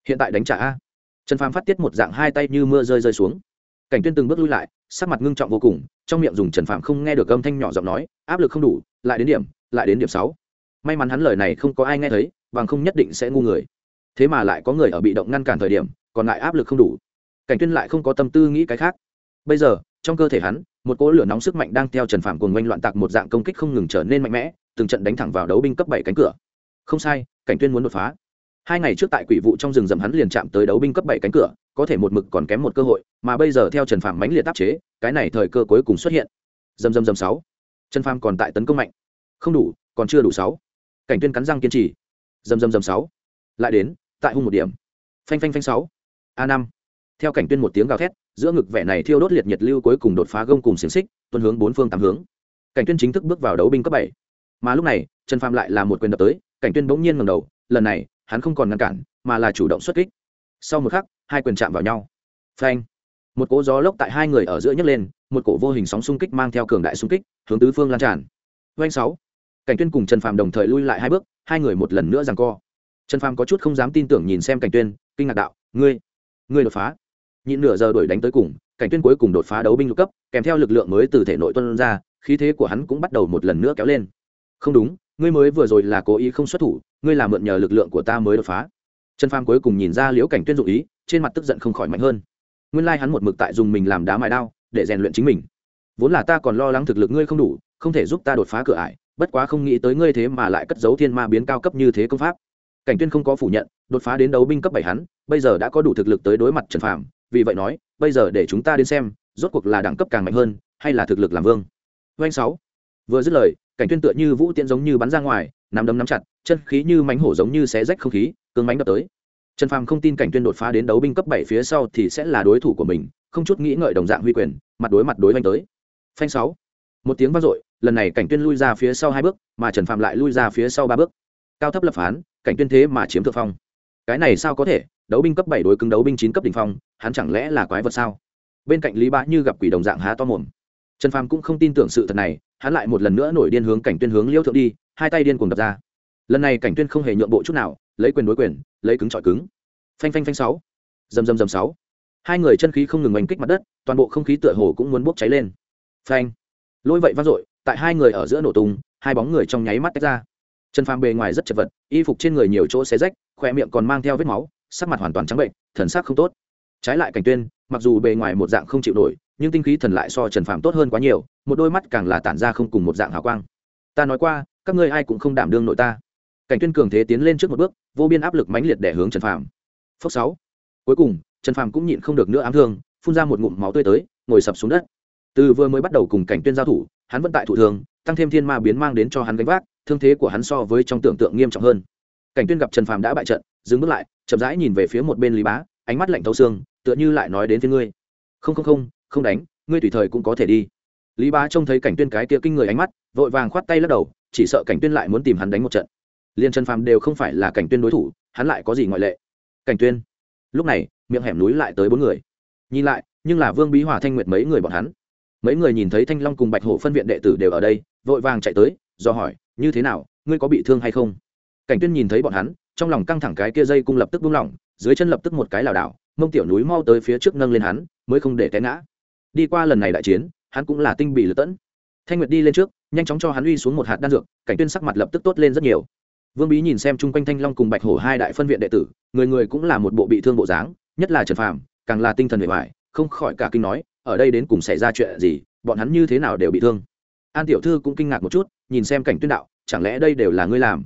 Speaker 1: Hiện tại đánh trả a. Trần phàm phát tiết một dạng hai tay như mưa rơi rơi xuống. Cảnh tuyên từng bước lui lại, sắc mặt ngưng trọng vô cùng, trong miệng dùng trần phàm không nghe được âm thanh nhỏ giọng nói, áp lực không đủ, lại đến điểm, lại đến điểm sáu. May mắn hắn lời này không có ai nghe thấy, bằng không nhất định sẽ ngu người. Thế mà lại có người ở bị động ngăn cản thời điểm, còn lại áp lực không đủ. Cảnh tuyên lại không có tâm tư nghĩ cái khác. Bây giờ trong cơ thể hắn, một cỗ lửa nóng sức mạnh đang theo trần phạm cùng oanh loạn tạc một dạng công kích không ngừng trở nên mạnh mẽ, từng trận đánh thẳng vào đấu binh cấp bảy cánh cửa. Không sai, cảnh tuyên muốn đột phá. Hai ngày trước tại quỷ vụ trong rừng rậm hắn liền chạm tới đấu binh cấp bảy cánh cửa, có thể một mực còn kém một cơ hội, mà bây giờ theo trần phạm mãnh liệt áp chế, cái này thời cơ cuối cùng xuất hiện. Dầm dầm dầm sáu. Trần phạm còn tại tấn công mạnh. Không đủ, còn chưa đủ sáu. Cảnh tuyên cắn răng kiên trì. Dầm dầm dầm sáu. Lại đến, tại hung một điểm. Phanh phanh phanh sáu. A năm theo cảnh tuyên một tiếng gào thét, giữa ngực vẻ này thiêu đốt liệt nhiệt lưu cuối cùng đột phá gông cùng xiềng xích, tuân hướng bốn phương tám hướng. Cảnh tuyên chính thức bước vào đấu binh cấp bảy. Mà lúc này, trần Phàm lại là một quyền đập tới, cảnh tuyên bỗng nhiên ngẩng đầu, lần này, hắn không còn ngăn cản, mà là chủ động xuất kích. Sau một khắc, hai quyền chạm vào nhau. Phanh. Một cỗ gió lốc tại hai người ở giữa nhấc lên, một cổ vô hình sóng xung kích mang theo cường đại xung kích, hướng tứ phương lan tràn. Doanh sáu. Cảnh tuyên cùng trần phàm đồng thời lui lại hai bước, hai người một lần nữa giằng co. Trần phàm có chút không dám tin tưởng nhìn xem cảnh tuyên, kinh ngạc đạo, ngươi ngươi đột phá nhịn nửa giờ đuổi đánh tới cùng, cảnh tuyên cuối cùng đột phá đấu binh lục cấp, kèm theo lực lượng mới từ thể nội tuân ra, khí thế của hắn cũng bắt đầu một lần nữa kéo lên. Không đúng, ngươi mới vừa rồi là cố ý không xuất thủ, ngươi là mượn nhờ lực lượng của ta mới đột phá. Trần phàm cuối cùng nhìn ra liễu cảnh tuyên dụ ý, trên mặt tức giận không khỏi mạnh hơn. Nguyên lai hắn một mực tại dùng mình làm đá mài đao, để rèn luyện chính mình. Vốn là ta còn lo lắng thực lực ngươi không đủ, không thể giúp ta đột phá cửa ải, bất quá không nghĩ tới ngươi thế mà lại cất giấu thiên ma biến cao cấp như thế công pháp. Cảnh tuyên không có phủ nhận, đột phá đến đấu binh cấp bảy hắn, bây giờ đã có đủ thực lực tới đối mặt trần phàm vì vậy nói, bây giờ để chúng ta đến xem, rốt cuộc là đẳng cấp càng mạnh hơn, hay là thực lực làm vương. Doanh sáu. Vừa dứt lời, cảnh tuyên tựa như vũ tiễn giống như bắn ra ngoài, nắm đấm nắm chặt, chân khí như mánh hổ giống như xé rách không khí, cương mánh đập tới. Trần phàm không tin cảnh tuyên đột phá đến đấu binh cấp bảy phía sau thì sẽ là đối thủ của mình, không chút nghĩ ngợi đồng dạng huy quyền, mặt đối mặt đối doanh tới. Phanh sáu. Một tiếng vang dội, lần này cảnh tuyên lui ra phía sau hai bước, mà trần phàm lại lui ra phía sau ba bước. Cao thấp lập phán, cảnh tuyên thế mà chiếm thượng phong. Cái này sao có thể? Đấu binh cấp bảy đối cứng đấu binh chín cấp đỉnh phong, hắn chẳng lẽ là quái vật sao? Bên cạnh lý bá như gặp quỷ đồng dạng há to mồm. Trần phàm cũng không tin tưởng sự thật này, hắn lại một lần nữa nổi điên hướng cảnh tuyên hướng liêu thượng đi, hai tay điên cuồng đập ra. Lần này cảnh tuyên không hề nhượng bộ chút nào, lấy quyền đối quyền, lấy cứng chọi cứng. Phanh phanh phanh sáu. Dầm dầm dầm sáu. Hai người chân khí không ngừng oanh kích mặt đất, toàn bộ không khí tựa hồ cũng muốn bốc cháy lên. Phanh. Lôi vậy vang dội, tại hai người ở giữa nổ tung, hai bóng người trong nháy mắt tách ra. Trần phàm bề ngoài rất chật vật, y phục trên người nhiều chỗ xé rách khoe miệng còn mang theo vết máu sắc mặt hoàn toàn trắng bệnh, thần sắc không tốt. Trái lại cảnh tuyên, mặc dù bề ngoài một dạng không chịu nổi, nhưng tinh khí thần lại so trần phàm tốt hơn quá nhiều, một đôi mắt càng là tản ra không cùng một dạng hào quang. Ta nói qua, các ngươi ai cũng không đảm đương nội ta. Cảnh tuyên cường thế tiến lên trước một bước, vô biên áp lực mãnh liệt để hướng trần phàm. Phốc sáu. Cuối cùng, trần phàm cũng nhịn không được nữa ám thương, phun ra một ngụm máu tươi tới, ngồi sập xuống đất. Từ vừa mới bắt đầu cùng cảnh tuyên giao thủ, hắn vẫn tại thủ thường, tăng thêm thiên ma biến mang đến cho hắn gánh vác, thương thế của hắn so với trong tưởng tượng nghiêm trọng hơn. Cảnh tuyên gặp trần phàm đã bại trận, dừng bước lại chậm rãi nhìn về phía một bên lý bá, ánh mắt lạnh thấu xương, tựa như lại nói đến phía ngươi. Không không không không đánh, ngươi tùy thời cũng có thể đi. Lý bá trông thấy cảnh tuyên cái kia kinh người ánh mắt, vội vàng khoát tay lắc đầu, chỉ sợ cảnh tuyên lại muốn tìm hắn đánh một trận. Liên trần phàm đều không phải là cảnh tuyên đối thủ, hắn lại có gì ngoại lệ? Cảnh tuyên. Lúc này, miệng hẻm núi lại tới bốn người. Nhìn lại, nhưng là vương bí hòa, thanh nguyệt mấy người bọn hắn. Mấy người nhìn thấy thanh long cùng bạch hổ phân viện đệ tử đều ở đây, vội vàng chạy tới, do hỏi, như thế nào, ngươi có bị thương hay không? Cảnh tuyên nhìn thấy bọn hắn trong lòng căng thẳng cái kia dây cung lập tức buông lỏng, dưới chân lập tức một cái lảo đảo, mông tiểu núi mau tới phía trước nâng lên hắn, mới không để té ngã. Đi qua lần này đại chiến, hắn cũng là tinh bị lật tẫn. Thanh nguyệt đi lên trước, nhanh chóng cho hắn uy xuống một hạt đan dược, cảnh tuyên sắc mặt lập tức tốt lên rất nhiều. Vương bí nhìn xem chung quanh thanh long cùng bạch hổ hai đại phân viện đệ tử, người người cũng là một bộ bị thương bộ dáng, nhất là trần phàm, càng là tinh thần bề bài không khỏi cả kinh nói, ở đây đến cùng xảy ra chuyện gì, bọn hắn như thế nào đều bị thương? An tiểu thư cũng kinh ngạc một chút, nhìn xem cảnh tuyên đạo, chẳng lẽ đây đều là ngươi làm?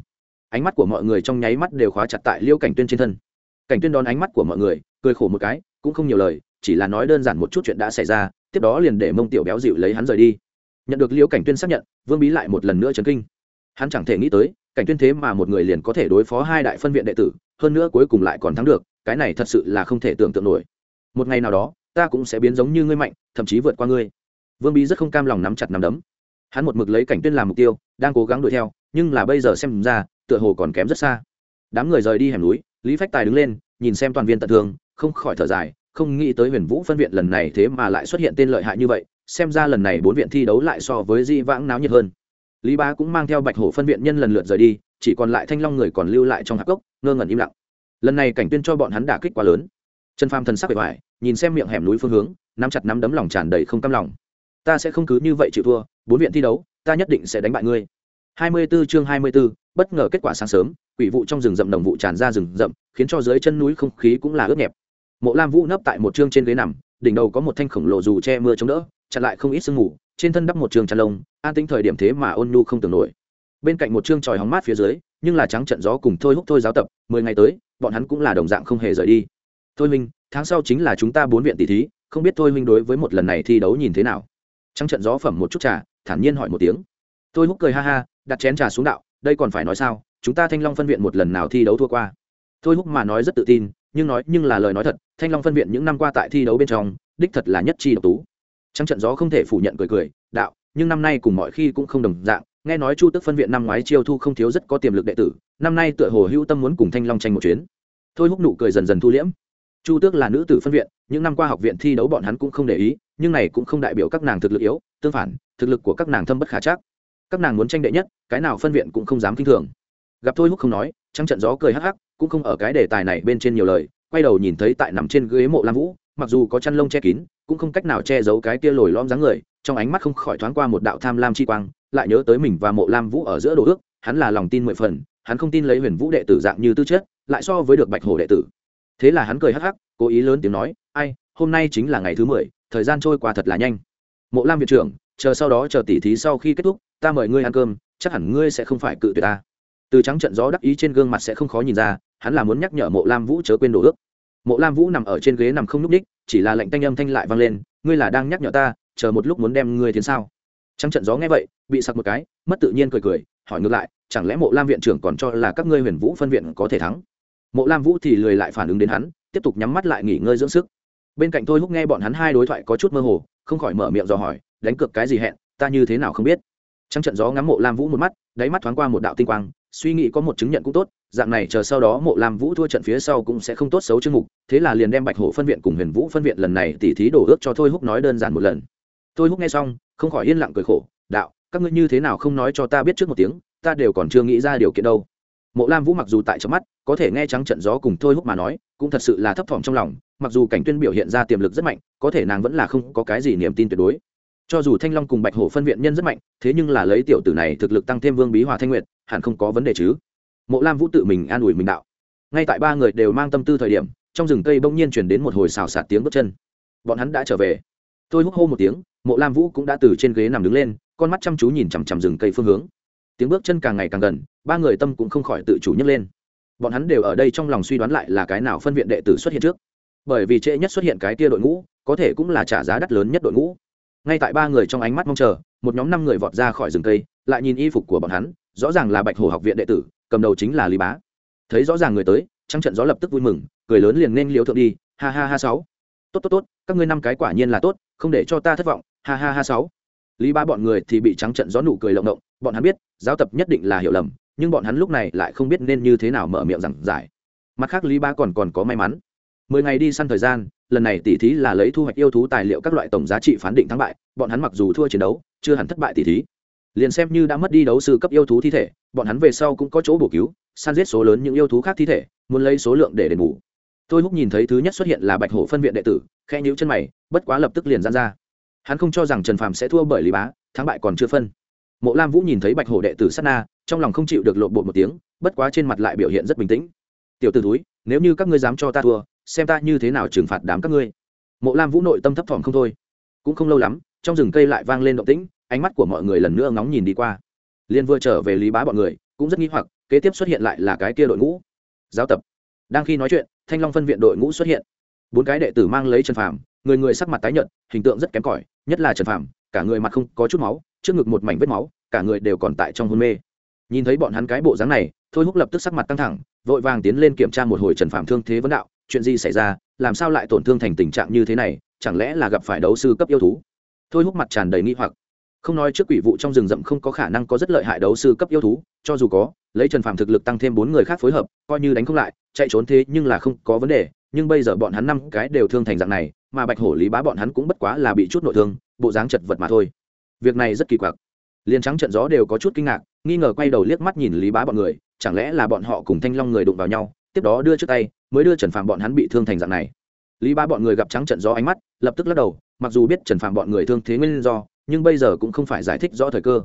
Speaker 1: Ánh mắt của mọi người trong nháy mắt đều khóa chặt tại liêu cảnh tuyên trên thân. Cảnh tuyên đón ánh mắt của mọi người, cười khổ một cái, cũng không nhiều lời, chỉ là nói đơn giản một chút chuyện đã xảy ra, tiếp đó liền để mông tiểu béo dịu lấy hắn rời đi. Nhận được liêu cảnh tuyên xác nhận, vương bí lại một lần nữa chấn kinh. Hắn chẳng thể nghĩ tới, cảnh tuyên thế mà một người liền có thể đối phó hai đại phân viện đệ tử, hơn nữa cuối cùng lại còn thắng được, cái này thật sự là không thể tưởng tượng nổi. Một ngày nào đó, ta cũng sẽ biến giống như ngươi mạnh, thậm chí vượt qua ngươi. Vương bí rất không cam lòng nắm chặt nắm đấm. Hắn một mực lấy cảnh tuyên làm mục tiêu, đang cố gắng đuổi theo, nhưng là bây giờ xem ra tựa hồ còn kém rất xa. Đám người rời đi hẻm núi, lý phách tài đứng lên, nhìn xem toàn viên tận thương không khỏi thở dài, không nghĩ tới huyền vũ phân viện lần này thế mà lại xuất hiện tên lợi hại như vậy, xem ra lần này bốn viện thi đấu lại so với di vãng náo nhiệt hơn. Lý Bá cũng mang theo bạch hổ phân viện nhân lần lượt rời đi, chỉ còn lại thanh long người còn lưu lại trong hạp cốc, ngơ ngẩn im lặng. Lần này cảnh tuyên cho bọn hắn đả kích quá lớn. Trần phàm thần sắc bề ngoài, nhìn xem miệng hẻm núi phương hướng, nắm chặt nắm đấm lòng tràn đầy không cam lòng. Ta sẽ không cứ như vậy chịu thua, bốn viện thi đấu, ta nhất định sẽ đánh bại ngươi. 24 chương 24, bất ngờ kết quả sáng sớm quỷ vụ trong rừng rậm đồng vụ tràn ra rừng rậm khiến cho dưới chân núi không khí cũng là ướt nhẹp. Mộ lam vũ nấp tại một chương trên ghế nằm đỉnh đầu có một thanh khổng lồ dù che mưa chống đỡ chặn lại không ít sương mù trên thân đắp một trường chăn lông an tĩnh thời điểm thế mà ôn nhu không tưởng nổi. Bên cạnh một chương tròi hóng mát phía dưới nhưng là trắng trận gió cùng thôi húc thôi giáo tập mười ngày tới bọn hắn cũng là đồng dạng không hề rời đi. Thôi minh tháng sau chính là chúng ta bốn viện tỷ thí không biết thôi minh đối với một lần này thi đấu nhìn thế nào? Trắng trận gió phẩm một chút trà thản nhiên hỏi một tiếng tôi húc cười ha ha, đặt chén trà xuống đạo, đây còn phải nói sao, chúng ta thanh long phân viện một lần nào thi đấu thua qua. Thôi húc mà nói rất tự tin, nhưng nói, nhưng là lời nói thật, thanh long phân viện những năm qua tại thi đấu bên trong, đích thật là nhất chi độc tú. Trăng trận gió không thể phủ nhận cười cười, đạo, nhưng năm nay cùng mọi khi cũng không đồng dạng, nghe nói chu tức phân viện năm ngoái chiêu thu không thiếu rất có tiềm lực đệ tử, năm nay tựa hồ hữu tâm muốn cùng thanh long tranh một chuyến. Thôi húc nụ cười dần dần thu liễm. Chu tước là nữ tử phân viện, những năm qua học viện thi đấu bọn hắn cũng không để ý, nhưng này cũng không đại biểu các nàng thực lực yếu, tương phản, thực lực của các nàng thâm bất khả chắc các nàng muốn tranh đệ nhất, cái nào phân viện cũng không dám k i n h thường. Gặp thôi húc không nói trăng trận gió cười hắc hắc, cũng không ở cái đề tài này bên trên nhiều lời, quay đầu nhìn thấy tại nằm trên ghế mộ lam vũ, mặc dù có chăn lông che kín, cũng không cách nào che giấu cái kia lồi lom dáng người, trong ánh mắt không khỏi thoáng qua một đạo tham lam chi quang, lại nhớ tới mình và mộ lam vũ ở giữa đồ ước, hắn là lòng tin mười phần, hắn không tin lấy huyền vũ đệ tử dạng như tư chất, lại so với được bạch hổ đệ tử. Thế là hắn cười hắc hắc, cố ý lớn tiếng nói, ai, hôm nay chính là ngày thứ mười, thời gian trôi qua thật là nhanh. Mộ lam viện trưởng chờ sau đó chờ tỉ thí sau khi kết thúc, ta mời ngươi ăn cơm, chắc hẳn ngươi sẽ không phải cự tuyệt ta. Từ trắng trận gió đắc ý trên gương mặt sẽ không khó nhìn ra, hắn là muốn nhắc nhở mộ lam vũ chớ quên đồ ước. Mộ lam vũ nằm ở trên ghế nằm không n ú c ních chỉ là lệnh tanh âm thanh lại vang lên, ngươi là đang nhắc nhở ta, chờ một lúc muốn đem ngươi tiến sao? Trắng trận gió nghe vậy, bị sặc một cái, mất tự nhiên cười cười, hỏi ngược lại, chẳng lẽ mộ lam viện trưởng còn cho là các ngươi huyền vũ phân viện có thể thắng? Mộ lam vũ thì lười lại phản ứng đến hắn, tiếp tục nhắm mắt lại nghỉ ngơi dưỡng sức. Bên cạnh tôi húc nghe bọn hắn hai đối thoại có chút mơ hồ, không khỏi mở miệng dò hỏi đánh cược cái gì hẹn, ta như thế nào không biết. Trăng trận gió ngắm mộ lam vũ một mắt, đáy mắt thoáng qua một đạo tinh quang, suy nghĩ có một chứng nhận cũng tốt, dạng này chờ sau đó mộ lam vũ thua trận phía sau cũng sẽ không tốt xấu chương mục, thế là liền đem bạch hổ phân viện cùng huyền vũ phân viện lần này tỉ thí đổ ước cho thôi húc nói đơn giản một lần. Thôi húc nghe xong, không khỏi yên lặng cười khổ, đạo, các ngươi như thế nào không nói cho ta biết trước một tiếng, ta đều còn chưa nghĩ ra điều kiện đâu. Mộ lam vũ mặc dù tại trong mắt, có thể nghe trắng trận gió cùng thôi húc mà nói, cũng thật sự là thấp thỏm trong lòng, mặc dù cảnh tuyên biểu hiện ra tiềm lực rất mạnh, có thể nàng vẫn là không có cái gì niềm tin tuyệt đối cho dù thanh long cùng bạch hổ phân viện nhân rất mạnh, thế nhưng là lấy tiểu tử này thực lực tăng thêm vương bí hòa thanh nguyệt, hẳn không có vấn đề chứ. Mộ lam vũ tự mình an ủi mình đạo. Ngay tại ba người đều mang tâm tư thời điểm, trong rừng cây bỗng nhiên chuyển đến một hồi xào xạc tiếng bước chân. Bọn hắn đã trở về. Tôi húc hô một tiếng, mộ lam vũ cũng đã từ trên ghế nằm đứng lên, con mắt chăm chú nhìn chằm chằm rừng cây phương hướng. Tiếng bước chân càng ngày càng gần, ba người tâm cũng không khỏi tự chủ nhấc lên. Bọn hắn đều ở đây trong lòng suy đoán lại là cái nào phân viện đệ tử xuất hiện trước. Bởi vì trễ nhất xuất hiện cái tia đội ngũ, có thể cũng là trả giá đắt lớn nhất đội ngũ ngay tại ba người trong ánh mắt mong chờ, một nhóm năm người vọt ra khỏi rừng cây, lại nhìn y phục của bọn hắn, rõ ràng là bạch hồ học viện đệ tử, cầm đầu chính là lý bá. Thấy rõ ràng người tới, trăng trận gió lập tức vui mừng, cười lớn liền nên liều thượng đi, ha ha ha sáu. Tốt tốt tốt, các ngươi năm cái quả nhiên là tốt, không để cho ta thất vọng, ha ha ha sáu. Lý ba bọn người thì bị trắng trận gió nụ cười lộng động, bọn hắn biết, giáo tập nhất định là hiểu lầm, nhưng bọn hắn lúc này lại không biết nên như thế nào mở miệng giảng giải. Mặt khác lý ba còn còn có may mắn. Mười ngày đi săn thời gian lần này tỉ thí là lấy thu hoạch yêu thú tài liệu các loại tổng giá trị phán định thắng bại, bọn hắn mặc dù thua chiến đấu, chưa hẳn thất bại tỉ thí. Liền xem như đã mất đi đấu sư cấp yêu thú thi thể, bọn hắn về sau cũng có chỗ bổ cứu, san giết số lớn những yêu thú khác thi thể, muốn lấy số lượng để đền bù. Tôi húc nhìn thấy thứ nhất xuất hiện là bạch hổ phân viện đệ tử khe nhíu chân mày, bất quá lập tức liền gian ra. Hắn không cho rằng trần phàm sẽ thua bởi lý bá, thắng bại còn chưa phân. Mộ lam vũ nhìn thấy bạch hổ đệ tử sát na, trong lòng không chịu được lộn bột một tiếng, bất quá trên mặt lại biểu hiện rất bình tĩnh. Tiểu t ử túi nếu như các ngươi dám cho ta thua xem ta như thế nào trừng phạt đám các ngươi. Mộ lam vũ nội tâm thấp thỏm không thôi. Cũng không lâu lắm, trong rừng cây lại vang lên động tĩnh, ánh mắt của mọi người lần nữa ngóng nhìn đi qua. Liên vừa trở về lý bá bọn người, cũng rất nghi hoặc, kế tiếp xuất hiện lại là cái kia đội ngũ. Giáo tập. Đang khi nói chuyện, thanh long phân viện đội ngũ xuất hiện. Bốn cái đệ tử mang lấy trần phàm, người người sắc mặt tái nhợt, hình tượng rất kém cỏi, nhất là trần phàm, cả người mặt không có chút máu, trước ngực một mảnh vết máu, cả người đều còn tại trong hôn mê. Nhìn thấy bọn hắn cái bộ dáng này, thôi húc lập tức sắc mặt căng thẳng, vội vàng tiến lên kiểm tra một hồi trần phàm thương thế vấn đạo chuyện gì xảy ra, làm sao lại tổn thương thành tình trạng như thế này, chẳng lẽ là gặp phải đấu sư cấp yêu thú? Thôi húc mặt tràn đầy nghi hoặc. Không nói trước quỷ vụ trong rừng rậm không có khả năng có rất lợi hại đấu sư cấp yêu thú, cho dù có, lấy trần phàm thực lực tăng thêm bốn người khác phối hợp, coi như đánh không lại, chạy trốn thế nhưng là không có vấn đề, nhưng bây giờ bọn hắn năm cái đều thương thành dạng này, mà bạch hổ lý bá bọn hắn cũng bất quá là bị chút nội thương, bộ dáng chật vật mà thôi. Việc này rất kỳ quặc. Liền trắng trận gió đều có chút kinh ngạc, nghi ngờ quay đầu liếc mắt nhìn lý bá bọn người, chẳng lẽ là bọn họ cùng thanh long người đụng vào nhau, tiếp đó đưa trước tay mới đưa trần phạm bọn hắn bị thương thành dạng này. Lý ba bọn người gặp trắng trận gió ánh mắt, lập tức lắc đầu, mặc dù biết trần phạm bọn người thương thế nguyên do, nhưng bây giờ cũng không phải giải thích rõ thời cơ.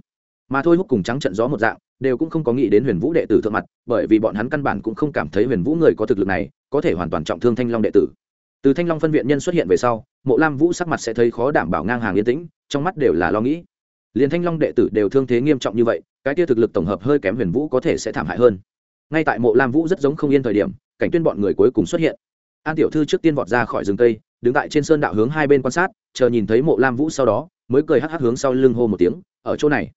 Speaker 1: Mà thôi hút cùng trắng trận gió một dạng, đều cũng không có nghĩ đến huyền vũ đệ tử thượng mặt, bởi vì bọn hắn căn bản cũng không cảm thấy huyền vũ người có thực lực này, có thể hoàn toàn trọng thương thanh long đệ tử. Từ thanh long phân viện nhân xuất hiện về sau, mộ lam vũ sắc mặt sẽ thấy khó đảm bảo ngang hàng yên tĩnh, trong mắt đều là lo nghĩ. Liền thanh long đệ tử đều thương thế nghiêm trọng như vậy, cái kia thực lực tổng hợp hơi kém huyền vũ có thể sẽ thảm hại hơn. Ngay tại mộ lam vũ rất giống không yên thời điểm cảnh tuyên bọn người cuối cùng xuất hiện. An tiểu thư trước tiên vọt ra khỏi rừng cây, đứng tại trên sơn đạo hướng hai bên quan sát, chờ nhìn thấy mộ lam vũ sau đó, mới cười hắc hắc hướng sau lưng hô một tiếng, ở chỗ này.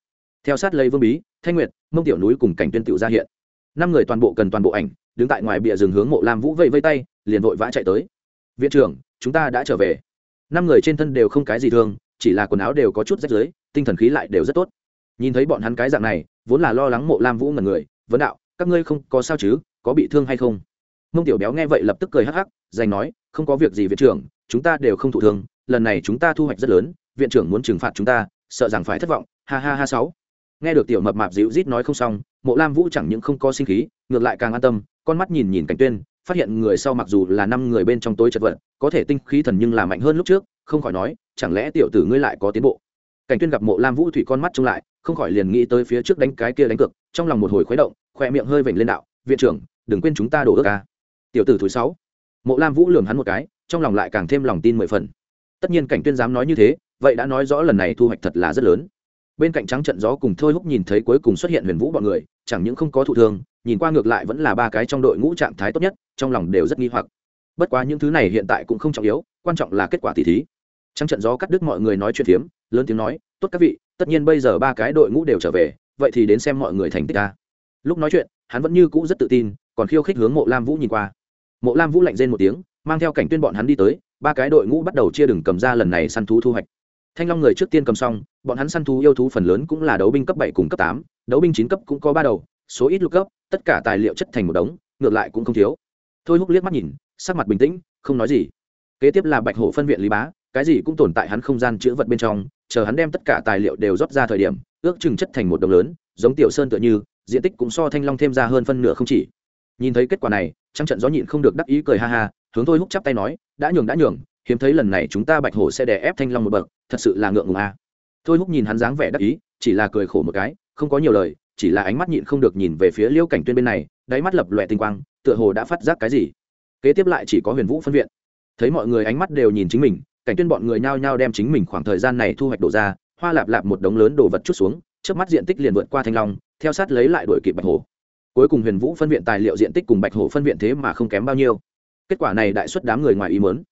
Speaker 1: Theo sát lấy vương bí, thanh nguyệt, mông tiểu núi cùng cảnh tuyên tiểu ra hiện. Năm người toàn bộ cần toàn bộ ảnh, đứng tại ngoài bìa rừng hướng mộ lam vũ vây vây tay, liền vội vã chạy tới. Viện trưởng, chúng ta đã trở về. Năm người trên thân đều không cái gì thương chỉ là quần áo đều có chút rách rưới, tinh thần khí lại đều rất tốt. Nhìn thấy bọn hắn cái dạng này, vốn là lo lắng mộ lam vũ ngần người, vấn đạo, các ngươi không có sao chứ, có bị thương hay không? Mông tiểu béo nghe vậy lập tức cười hắc hắc dành nói không có việc gì viện trưởng chúng ta đều không thụ thương lần này chúng ta thu hoạch rất lớn viện trưởng muốn trừng phạt chúng ta sợ rằng phải thất vọng. Ha ha ha sáu. Nghe được tiểu mập mạp dịu rít nói không xong mộ lam vũ chẳng những không có sinh khí ngược lại càng an tâm con mắt nhìn nhìn cảnh tuyên phát hiện người sau mặc dù là năm người bên trong tối chật vật có thể tinh khí thần nhưng là mạnh hơn lúc trước không khỏi nói chẳng lẽ tiểu tử ngươi lại có tiến bộ? Cảnh tuyên gặp mộ lam vũ thủy con mắt trông lại không khỏi liền nghĩ tới phía trước đánh cái kia đánh cực, trong lòng một hồi khuấy động khoe miệng hơi vểnh lên đạo viện trưởng đừng quên chúng ta đổ ước ca tiểu tử thứ sáu. Mộ lam vũ lường hắn một cái, trong lòng lại càng thêm lòng tin mười phần. Tất nhiên cảnh tuyên dám nói như thế, vậy đã nói rõ lần này thu hoạch thật là rất lớn. Bên cạnh trắng trận gió cùng thôi húc nhìn thấy cuối cùng xuất hiện huyền vũ bọn người, chẳng những không có thụ thương, nhìn qua ngược lại vẫn là ba cái trong đội ngũ trạng thái tốt nhất, trong lòng đều rất nghi hoặc. Bất quá những thứ này hiện tại cũng không trọng yếu, quan trọng là kết quả tỷ thí. Trắng trận gió cắt đứt mọi người nói chuyện phiếm, lớn tiếng nói, tốt các vị, tất nhiên bây giờ ba cái đội ngũ đều trở về, vậy thì đến xem mọi người thành tích ta lúc nói chuyện, hắn vẫn như cũ rất tự tin, còn khiêu khích hướng mộ lam vũ nhìn qua mộ lam vũ lạnh rên một tiếng, mang theo cảnh tuyên bọn hắn đi tới, ba cái đội ngũ bắt đầu chia đừng cầm ra lần này săn thú thu hoạch. Thanh long người trước tiên cầm xong, bọn hắn săn thú yêu thú phần lớn cũng là đấu binh cấp bảy cùng cấp tám, đấu binh chín cấp cũng có ba đầu, số ít lục cấp, tất cả tài liệu chất thành một đống, ngược lại cũng không thiếu. Thôi húc liếc mắt nhìn, sắc mặt bình tĩnh, không nói gì. Kế tiếp là bạch hổ phân viện lý bá, cái gì cũng tồn tại hắn không gian chữ vật bên trong, chờ hắn đem tất cả tài liệu đều rót ra thời điểm, ước chừng chất thành một đồng lớn, giống tiểu sơn tựa như, diện tích cũng so thanh long thêm ra hơn phân nửa không chỉ nhìn thấy kết quả này trăng trận gió nhịn không được đắc ý cười ha ha, hướng thôi húc chắp tay nói, đã nhường đã nhường, hiếm thấy lần này chúng ta bạch hổ sẽ đè ép thanh long một bậc, thật sự là ngượng ngùng a. À. thôi húc nhìn hắn dáng vẻ đắc ý, chỉ là cười khổ một cái, không có nhiều lời, chỉ là ánh mắt nhịn không được nhìn về phía liêu cảnh tuyên bên này, đáy mắt lập lòe tinh quang, tựa hồ đã phát giác cái gì. Kế tiếp lại chỉ có huyền vũ phân viện. Thấy mọi người ánh mắt đều nhìn chính mình, cảnh tuyên bọn người nhao nhao đem chính mình khoảng thời gian này thu hoạch đổ ra, hoa lạp lạp một đống lớn đồ vật chút xuống trước mắt diện tích liền vượt qua thanh long, theo sát lấy lại đuổi kịp bạch hổ cuối cùng huyền vũ phân viện tài liệu diện tích cùng bạch hổ phân viện thế mà không kém bao nhiêu. Kết quả này đại suất đám người ngoài ý mớn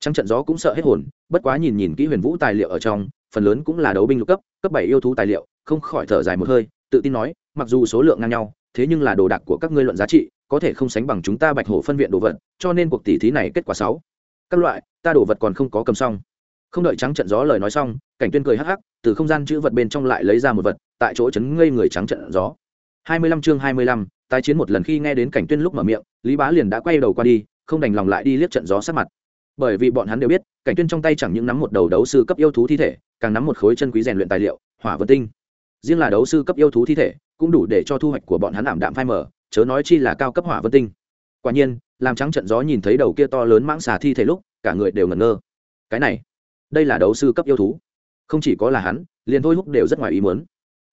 Speaker 1: trăng trận gió cũng sợ hết hồn bất quá nhìn nhìn kỹ huyền vũ tài liệu ở trong phần lớn cũng là đấu binh lục cấp cấp bảy yêu thú tài liệu không khỏi thở dài một hơi tự tin nói mặc dù số lượng ngang nhau thế nhưng là đồ đạc của các ngươi luận giá trị có thể không sánh bằng chúng ta bạch hổ phân viện đồ vật cho nên cuộc tỷ thí này kết quả sáu. Các loại ta đồ vật còn không có cầm xong. Không đợi trắng trận gió lời nói xong cảnh tuyên cười hắc hắc từ không gian chữ vật bên trong lại lấy ra một vật tại chỗ chấn ngây người trắng trận gió. 25 chương 25, tái chiến một lần khi nghe đến cảnh tuyên lúc mở miệng, lý bá liền đã quay đầu qua đi, không đành lòng lại đi liếc trận gió sát mặt. Bởi vì bọn hắn đều biết, cảnh tuyên trong tay chẳng những nắm một đầu đấu sư cấp yêu thú thi thể, càng nắm một khối chân quý rèn luyện tài liệu, hỏa vân tinh. Riêng là đấu sư cấp yêu thú thi thể, cũng đủ để cho thu hoạch của bọn hắn ảm đạm phai mở chớ nói chi là cao cấp hỏa vân tinh. Quả nhiên, làm trắng trận gió nhìn thấy đầu kia to lớn mãng xà thi thể lúc, cả người đều ngẩn ngơ. Cái này, đây là đấu sư cấp yêu thú. Không chỉ có là hắn, liền thôi húc đều rất ngoài ý muốn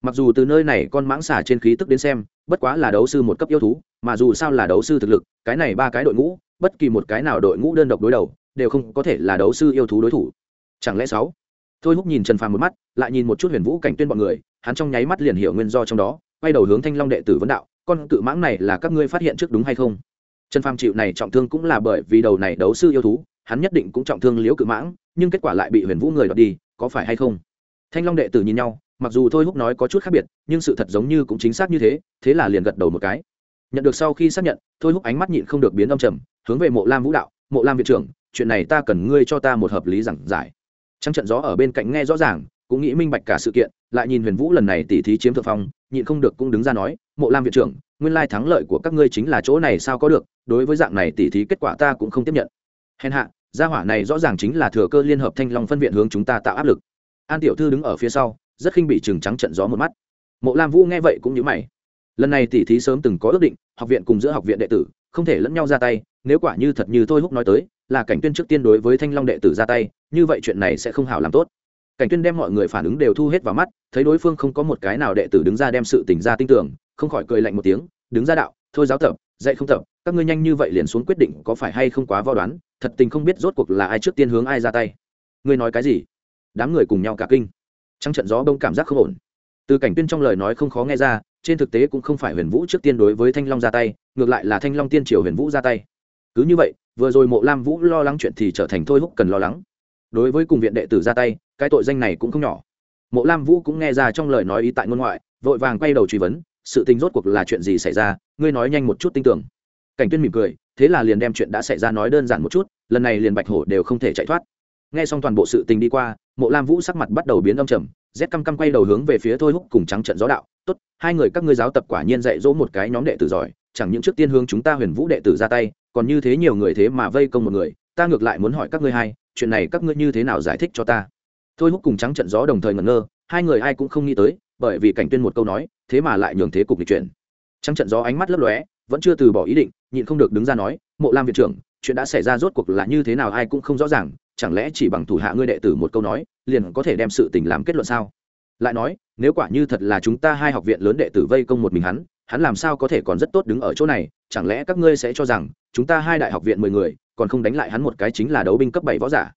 Speaker 1: mặc dù từ nơi này con mãng xà trên khí tức đến xem, bất quá là đấu sư một cấp yêu thú, mà dù sao là đấu sư thực lực, cái này ba cái đội ngũ, bất kỳ một cái nào đội ngũ đơn độc đối đầu, đều không có thể là đấu sư yêu thú đối thủ. Chẳng lẽ sáu? Thôi húc nhìn trần phàm một mắt, lại nhìn một chút huyền vũ cảnh tuyên bọn người, hắn trong nháy mắt liền hiểu nguyên do trong đó, quay đầu hướng thanh long đệ tử vấn đạo, con cự mãng này là các ngươi phát hiện trước đúng hay không? Trần phàm chịu này trọng thương cũng là bởi vì đầu này đấu sư yêu thú, hắn nhất định cũng trọng thương liễu cự mãng, nhưng kết quả lại bị huyền vũ người đoạt đi, có phải hay không? Thanh long đệ tử nhìn nhau mặc dù thôi húc nói có chút khác biệt, nhưng sự thật giống như cũng chính xác như thế thế là liền gật đầu một cái. Nhận được sau khi xác nhận, thôi húc ánh mắt nhịn không được biến âm trầm, hướng về mộ lam vũ đạo, mộ lam viện trưởng, chuyện này ta cần ngươi cho ta một hợp lý giảng giải. Trăng trận gió ở bên cạnh nghe rõ ràng, cũng nghĩ minh bạch cả sự kiện, lại nhìn huyền vũ lần này tỉ thí chiếm thượng phong, nhịn không được cũng đứng ra nói, mộ lam viện trưởng, nguyên lai thắng lợi của các ngươi chính là chỗ này sao có được, đối với dạng này tỉ thí kết quả ta cũng không tiếp nhận. Hèn hạ, gia hỏa này rõ ràng chính là thừa cơ liên hợp thanh long phân viện hướng chúng ta tạo áp lực. An tiểu thư đứng ở phía sau rất khinh bị chừng trắng trận gió một mắt. Mộ lam vũ nghe vậy cũng như mày. Lần này tỉ thí sớm từng có ước định, học viện cùng giữa học viện đệ tử, không thể lẫn nhau ra tay, nếu quả như thật như tôi húc nói tới, là cảnh tuyên trước tiên đối với thanh long đệ tử ra tay, như vậy chuyện này sẽ không hảo làm tốt. Cảnh tuyên đem mọi người phản ứng đều thu hết vào mắt, thấy đối phương không có một cái nào đệ tử đứng ra đem sự tình ra tin tưởng, không khỏi cười lạnh một tiếng, đứng ra đạo, thôi giáo tập, dạy không tập, các ngươi nhanh như vậy liền xuống quyết định có phải hay không quá vo đoán, thật tình không biết rốt cuộc là ai trước tiên hướng ai ra tay. Ngươi nói cái gì? Đám người cùng nhau cả kinh trăng trận gió bông cảm giác không ổn. Từ cảnh tuyên trong lời nói không khó nghe ra, trên thực tế cũng không phải huyền vũ trước tiên đối với thanh long ra tay, ngược lại là thanh long tiên triều huyền vũ ra tay. Cứ như vậy, vừa rồi mộ lam vũ lo lắng chuyện thì trở thành thôi húc cần lo lắng. Đối với cùng viện đệ tử ra tay, cái tội danh này cũng không nhỏ. Mộ lam vũ cũng nghe ra trong lời nói ý tại ngôn ngoại, vội vàng quay đầu truy vấn, sự tình rốt cuộc là chuyện gì xảy ra, ngươi nói nhanh một chút tin tưởng. Cảnh tuyên mỉm cười, thế là liền đem chuyện đã xảy ra nói đơn giản một chút, lần này liền bạch hổ đều không thể chạy thoát. Nghe xong toàn bộ sự tình đi qua mộ lam vũ sắc mặt bắt đầu biến âm trầm, rét căm căm quay đầu hướng về phía thôi húc cùng trắng trận gió đạo. Tốt, hai người các ngươi giáo tập quả nhiên dạy dỗ một cái nhóm đệ tử giỏi, chẳng những trước tiên hướng chúng ta huyền vũ đệ tử ra tay, còn như thế nhiều người thế mà vây công một người, ta ngược lại muốn hỏi các ngươi hai, chuyện này các ngươi như thế nào giải thích cho ta? Thôi húc cùng trắng trận gió đồng thời ngẩn ngơ, hai người ai cũng không nghĩ tới, bởi vì cảnh tuyên một câu nói, thế mà lại nhường thế cục lịch chuyển. Trắng trận gió ánh mắt lấp lóe, vẫn chưa từ bỏ ý định, nhịn không được đứng ra nói, mộ lam viện trưởng, chuyện đã xảy ra rốt cuộc là như thế nào ai cũng không rõ ràng chẳng lẽ chỉ bằng thủ hạ ngươi đệ tử một câu nói, liền có thể đem sự tình làm kết luận sao? Lại nói, nếu quả như thật là chúng ta hai học viện lớn đệ tử vây công một mình hắn hắn làm sao có thể còn rất tốt đứng ở chỗ này? Chẳng lẽ các ngươi sẽ cho rằng chúng ta hai đại học viện mười người, còn không đánh lại hắn một cái chính là đấu binh cấp bảy võ giả?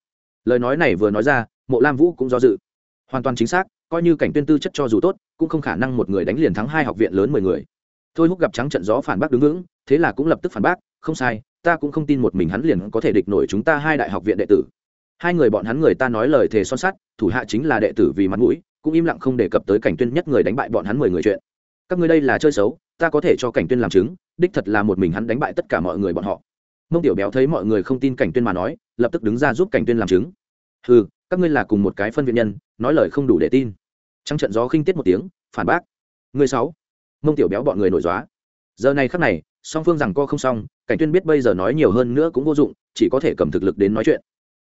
Speaker 1: Lời nói này vừa nói ra, mộ lam vũ cũng do dự. Hoàn toàn chính xác, coi như cảnh tuyên tư chất cho dù tốt, cũng không khả năng một người đánh liền thắng hai học viện lớn mười người. Thôi húc gặp trắng trận gió phản bác đứng vững, thế là cũng lập tức phản bác, không sai, ta cũng không tin một mình hắn liền có thể địch nổi chúng ta hai đại học viện đệ tử hai người bọn hắn người ta nói lời thề son sắt, thủ hạ chính là đệ tử vì mặt mũi, cũng im lặng không đề cập tới cảnh tuyên nhất người đánh bại bọn hắn mười người chuyện. Các ngươi đây là chơi xấu, ta có thể cho cảnh tuyên làm chứng, đích thật là một mình hắn đánh bại tất cả mọi người bọn họ. Mông tiểu béo thấy mọi người không tin cảnh tuyên mà nói, lập tức đứng ra giúp cảnh tuyên làm chứng. Ừ các ngươi là cùng một cái phân viện nhân, nói lời không đủ để tin. Trăng trận gió khinh tiết một tiếng, phản bác. Người sáu. Mông tiểu béo bọn người nổi dóa giờ này khắc này, song phương rằng co không xong, cảnh tuyên biết bây giờ nói nhiều hơn nữa cũng vô dụng, chỉ có thể cầm thực lực đến nói chuyện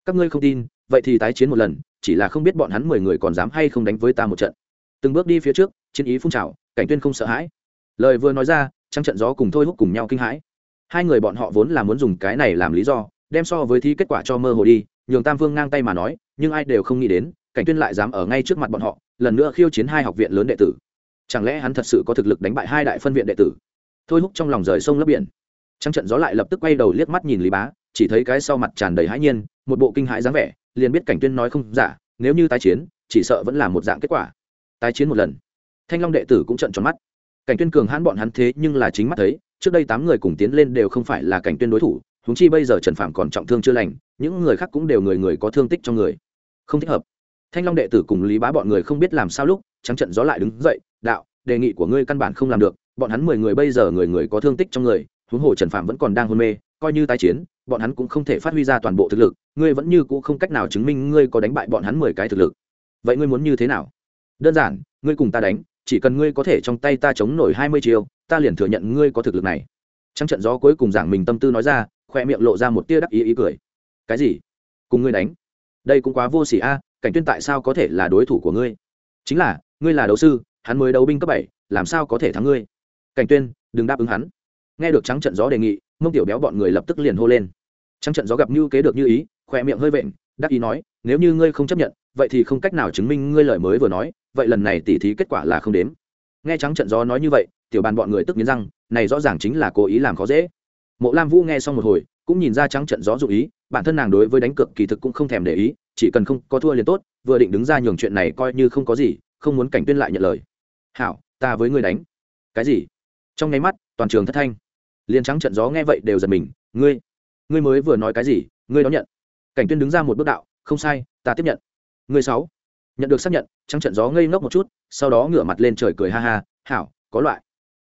Speaker 1: các ngươi không tin, vậy thì tái chiến một lần, chỉ là không biết bọn hắn mười người còn dám hay không đánh với ta một trận. Từng bước đi phía trước, chiến ý phun trào, cảnh tuyên không sợ hãi. Lời vừa nói ra, trăng trận gió cùng thôi hút cùng nhau kinh hãi. Hai người bọn họ vốn là muốn dùng cái này làm lý do, đem so với thi kết quả cho mơ hồ đi, nhường tam vương ngang tay mà nói, nhưng ai đều không nghĩ đến, cảnh tuyên lại dám ở ngay trước mặt bọn họ, lần nữa khiêu chiến hai học viện lớn đệ tử. Chẳng lẽ hắn thật sự có thực lực đánh bại hai đại phân viện đệ tử? Thôi hút trong lòng rời sông lấp biển trăng trận gió lại lập tức quay đầu liếc mắt nhìn lý bá, chỉ thấy cái sau mặt tràn đầy hãi nhiên, một bộ kinh hãi dáng vẻ, liền biết cảnh tuyên nói không giả, nếu như tái chiến, chỉ sợ vẫn là một dạng kết quả. Tái chiến một lần. Thanh long đệ tử cũng trận tròn mắt. Cảnh tuyên cường hãn bọn hắn thế nhưng là chính mắt thấy, trước đây tám người cùng tiến lên đều không phải là cảnh tuyên đối thủ chúng chi bây giờ trần phạm còn trọng thương chưa lành, những người khác cũng đều người người có thương tích trong người. Không thích hợp. Thanh long đệ tử cùng lý bá bọn người không biết làm sao lúc trắng trận gió lại đứng dậy, đạo, đề nghị của ngươi căn bản không làm được, bọn hắn mười người bây giờ người người có thương tích trong người huống hồ trần phạm vẫn còn đang hôn mê, coi như tái chiến, bọn hắn cũng không thể phát huy ra toàn bộ thực lực, ngươi vẫn như cũ không cách nào chứng minh ngươi có đánh bại bọn hắn mười cái thực lực. Vậy ngươi muốn như thế nào? Đơn giản, ngươi cùng ta đánh, chỉ cần ngươi có thể trong tay ta chống nổi hai mươi chiều ta liền thừa nhận ngươi có thực lực này. Trăng trận gió cuối cùng giảng mình tâm tư nói ra, khoe miệng lộ ra một tia đắc ý ý cười. Cái gì? Cùng ngươi đánh? Đây cũng quá vô s ỉ a, cảnh tuyên tại sao có thể là đối thủ của ngươi? Chính là, ngươi là đấu sư, hắn mới đấu binh cấp bảy, làm sao có thể thắng ngươi? Cảnh tuyên, đừng đáp ứng hắn nghe được trắng trận gió đề nghị, mông tiểu béo bọn người lập tức liền hô lên. Trắng trận gió gặp như kế được như ý khoe miệng hơi vện, đắc ý nói, nếu như ngươi không chấp nhận, vậy thì không cách nào chứng minh ngươi lời mới vừa nói, vậy lần này tỉ thí kết quả là không đếm. Nghe trắng trận gió nói như vậy, tiểu bàn bọn người tức nghiến răng, này rõ ràng chính là cố ý làm khó dễ. Mộ lam vũ nghe xong một hồi, cũng nhìn ra trắng trận gió dụ ý, bản thân nàng đối với đánh cược kỳ thực cũng không thèm để ý, chỉ cần không có thua liền tốt, vừa định đứng ra nhường chuyện này coi như không có gì, không muốn cảnh tuyên lại nhận lời. Hảo, ta với ngươi đánh. Cái gì? Trong nháy mắt, toàn trường thất thanh liền trắng trận gió nghe vậy đều giật mình, ngươi ngươi mới vừa nói cái gì, ngươi đón nhận. Cảnh tuyên đứng ra một bước đạo, không sai, ta tiếp nhận. Ngươi sáu, nhận được xác nhận, trắng trận gió ngây ngốc một chút, sau đó ngửa mặt lên trời cười ha ha, hảo, có loại.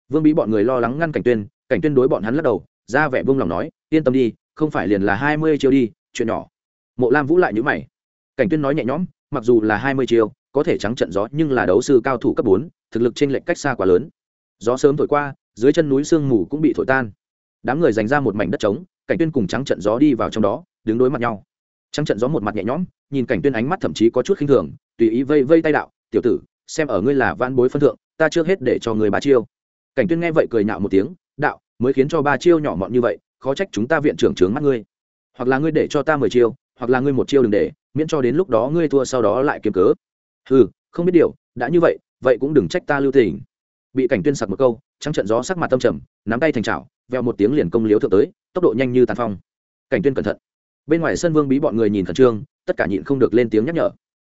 Speaker 1: Vương bí bọn người lo lắng ngăn cảnh tuyên cảnh tuyên đối bọn hắn lắc đầu, ra vẻ buông lòng nói, yên tâm đi, không phải liền là hai mươi chiêu đi, chuyện nhỏ. Mộ lam vũ lại nhữ mày. Cảnh tuyên nói nhẹ nhõm, mặc dù là hai mươi chiêu, có thể trắng trận gió nhưng là đấu sư cao thủ cấp bốn, thực lực trên lệnh cách xa quá lớn. Gió sớm thổi qua dưới chân núi sương mù cũng bị thổi tan. Đám người dành ra một mảnh đất trống, cảnh tuyên cùng trắng trận gió đi vào trong đó, đứng đối mặt nhau. Trắng trận gió một mặt nhẹ nhõm, nhìn cảnh tuyên ánh mắt thậm chí có chút khinh thường, tùy ý vây vây tay đạo, tiểu tử, xem ở ngươi là van bối phân thượng, ta chưa hết để cho người bà chiêu. Cảnh tuyên nghe vậy cười nhạo một tiếng, đạo, mới khiến cho ba chiêu nhỏ mọn như vậy, khó trách chúng ta viện trưởng trướng mắt ngươi. Hoặc là ngươi để cho ta mười chiêu, hoặc là ngươi một chiêu đừng để, miễn cho đến lúc đó ngươi thua sau đó lại kiếm cớ. Ừ không biết điều, đã như vậy vậy cũng đừng trách ta lưu tình. Bị cảnh tuyên sặc một câu trắng trận gió sắc mặt tâm trầm, nắm tay thành trào veo một tiếng liền công liếu thượng tới, tốc độ nhanh như tàn phong. Cảnh tuyên cẩn thận. Bên ngoài sân vương bí bọn người nhìn khẩn trương, tất cả nhịn không được lên tiếng nhắc nhở.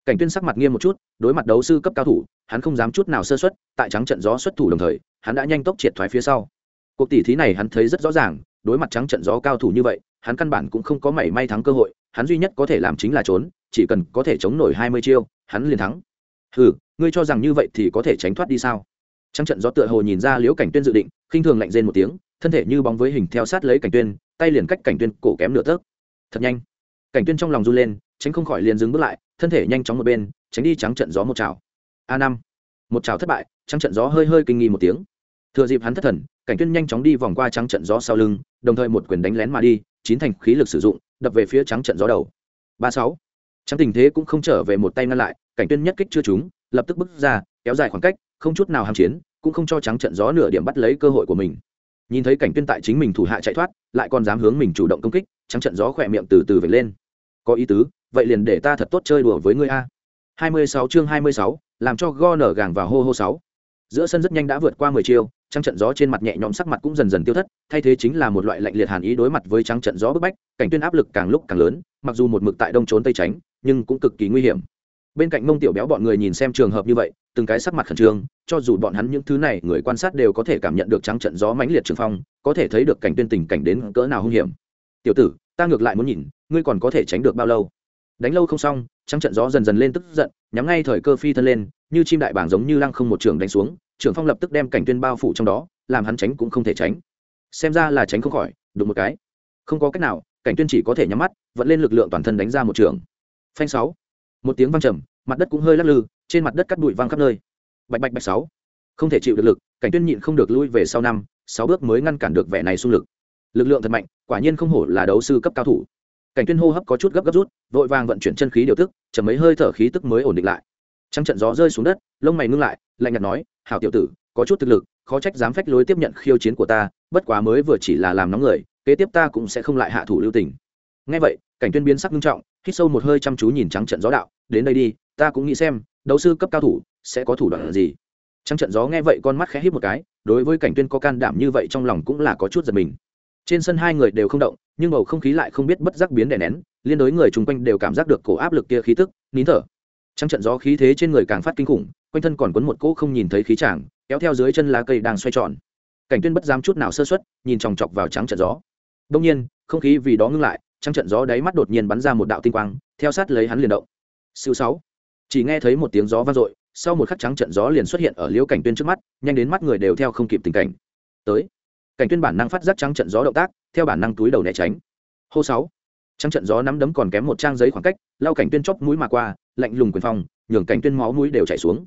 Speaker 1: Cảnh tuyên sắc mặt nghiêm một chút, đối mặt đấu sư cấp cao thủ, hắn không dám chút nào sơ suất, tại trắng trận gió xuất thủ đồng thời, hắn đã nhanh tốc triệt thoái phía sau. Cuộc tỷ thí này hắn thấy rất rõ ràng, đối mặt trắng trận gió cao thủ như vậy, hắn căn bản cũng không có mảy may thắng cơ hội, hắn duy nhất có thể làm chính là trốn, chỉ cần có thể chống nổi hai mươi chiêu, hắn liền thắng. Ừ ngươi cho rằng như vậy thì có thể tránh thoát đi sao? Trắng trận gió tựa hồ nhìn ra liễu cảnh tuyên dự định, khinh thường lạnh rên một tiếng, thân thể như bóng với hình theo sát lấy cảnh tuyên, tay liền cách cảnh tuyên cổ kém nửa tấc. Thật nhanh. Cảnh tuyên trong lòng run lên, tránh không khỏi liền dừng bước lại, thân thể nhanh chóng một bên, tránh đi trắng trận gió một chảo a năm. Một chảo thất bại, trắng trận gió hơi hơi kinh nghi một tiếng. Thừa dịp hắn thất thần, cảnh tuyên nhanh chóng đi vòng qua trắng trận gió sau lưng, đồng thời một quyền đánh lén mà đi, chín thành khí lực sử dụng, đập về phía trắng trận gió đầu. Ba sáu. Trắng tình thế cũng không trở về một tay ngăn lại, cảnh tuyên nhất kích chưa trúng, lập tức bước ra, kéo dài khoảng cách, không chút nào hàm chiến cũng không cho trắng trận gió nửa điểm bắt lấy cơ hội của mình. Nhìn thấy cảnh tuyên tại chính mình thủ hạ chạy thoát lại còn dám hướng mình chủ động công kích trắng trận gió khỏe miệng từ từ về lên. Có ý tứ vậy liền để ta thật tốt chơi đùa với ngươi a. 26 chương 26, làm cho go nở gàng và hô hô sáu. Giữa sân rất nhanh đã vượt qua 10 chiêu trắng trận gió trên mặt nhẹ nhõm sắc mặt cũng dần dần tiêu thất thay thế chính là một loại lạnh liệt hàn ý đối mặt với trắng trận gió bức bách cảnh tuyên áp lực càng lúc càng lớn mặc dù một mực tại đông trốn tây tránh nhưng cũng cực kỳ nguy hiểm. Bên cạnh mông tiểu béo bọn người nhìn xem trường hợp như vậy từng cái sắc mặt khẩn trương, cho dù bọn hắn những thứ này người quan sát đều có thể cảm nhận được trắng trận gió mãnh liệt trường phong, có thể thấy được cảnh tuyên tình cảnh đến cỡ nào hung hiểm. Tiểu tử, ta ngược lại muốn nhìn, ngươi còn có thể tránh được bao lâu? Đánh lâu không xong, trắng trận gió dần dần lên tức giận, nhắm ngay thời cơ phi thân lên, như chim đại bảng giống như lăng không một trường đánh xuống trưởng phong lập tức đem cảnh tuyên bao phủ trong đó, làm hắn tránh cũng không thể tránh. Xem ra là tránh không khỏi, đụng một cái. Không có cách nào, cảnh tuyên chỉ có thể nhắm mắt vẫn lên lực lượng toàn thân đánh ra một trường. Phanh sáu. Một tiếng vang trầm, mặt đất cũng hơi lắc lư trên mặt đất cắt bụi văng khắp nơi. Bạch bạch bạch sáu. Không thể chịu được lực, cảnh tuyên nhịn không được lui về sau năm, sáu bước mới ngăn cản được vẻ này xung lực. Lực lượng thật mạnh, quả nhiên không hổ là đấu sư cấp cao thủ. Cảnh tuyên hô hấp có chút gấp gấp rút, vội vàng vận chuyển chân khí điều tức chầm mấy hơi thở khí tức mới ổn định lại. Trăng trận gió rơi xuống đất, lông mày ngưng lại, lạnh nhạt nói, hảo tiểu tử, có chút thực lực, khó trách dám phách lối tiếp nhận khiêu chiến của ta, bất quá mới vừa chỉ là làm nóng người, kế tiếp ta cũng sẽ không lại hạ thủ lưu tình. Ngay vậy, cảnh tuyên biến sắc nghiêm trọng, hít sâu một hơi chăm chú nhìn trắng trận gió đạo, đến đây đi, ta cũng nghĩ xem đấu sư cấp cao thủ sẽ có thủ đoạn gì? Trắng trận gió nghe vậy con mắt khẽ hít một cái, đối với cảnh tuyên có can đảm như vậy trong lòng cũng là có chút giật mình. Trên sân hai người đều không động, nhưng bầu không khí lại không biết bất giác biến đè nén, liên đối người chung quanh đều cảm giác được cổ áp lực kia khí tức, nín thở. Trắng trận gió khí thế trên người càng phát kinh khủng, quanh thân còn quấn một cỗ không nhìn thấy khí chàng, kéo theo dưới chân lá cây đang xoay tròn. Cảnh tuyên bất dám chút nào sơ suất, nhìn chòng chọc vào trắng trận gió. Đông nhiên, không khí vì đó ngưng lại, trắng trận gió đáy mắt đột nhiên bắn ra một đạo tinh quang, theo sát lấy hắn liền động. Siêu sáu chỉ nghe thấy một tiếng gió vang dội, sau một khắc trắng trận gió liền xuất hiện ở liễu cảnh tuyên trước mắt, nhanh đến mắt người đều theo không kịp tình cảnh. Tới, cảnh tuyên bản năng phát giác trắng trận gió động tác, theo bản năng túi đầu né tránh. Hô sáu, trắng trận gió nắm đấm còn kém một trang giấy khoảng cách, lao cảnh tuyên chóp mũi mà qua, lạnh lùng quyền phong, nhường cảnh tuyên máu mũi đều chảy xuống.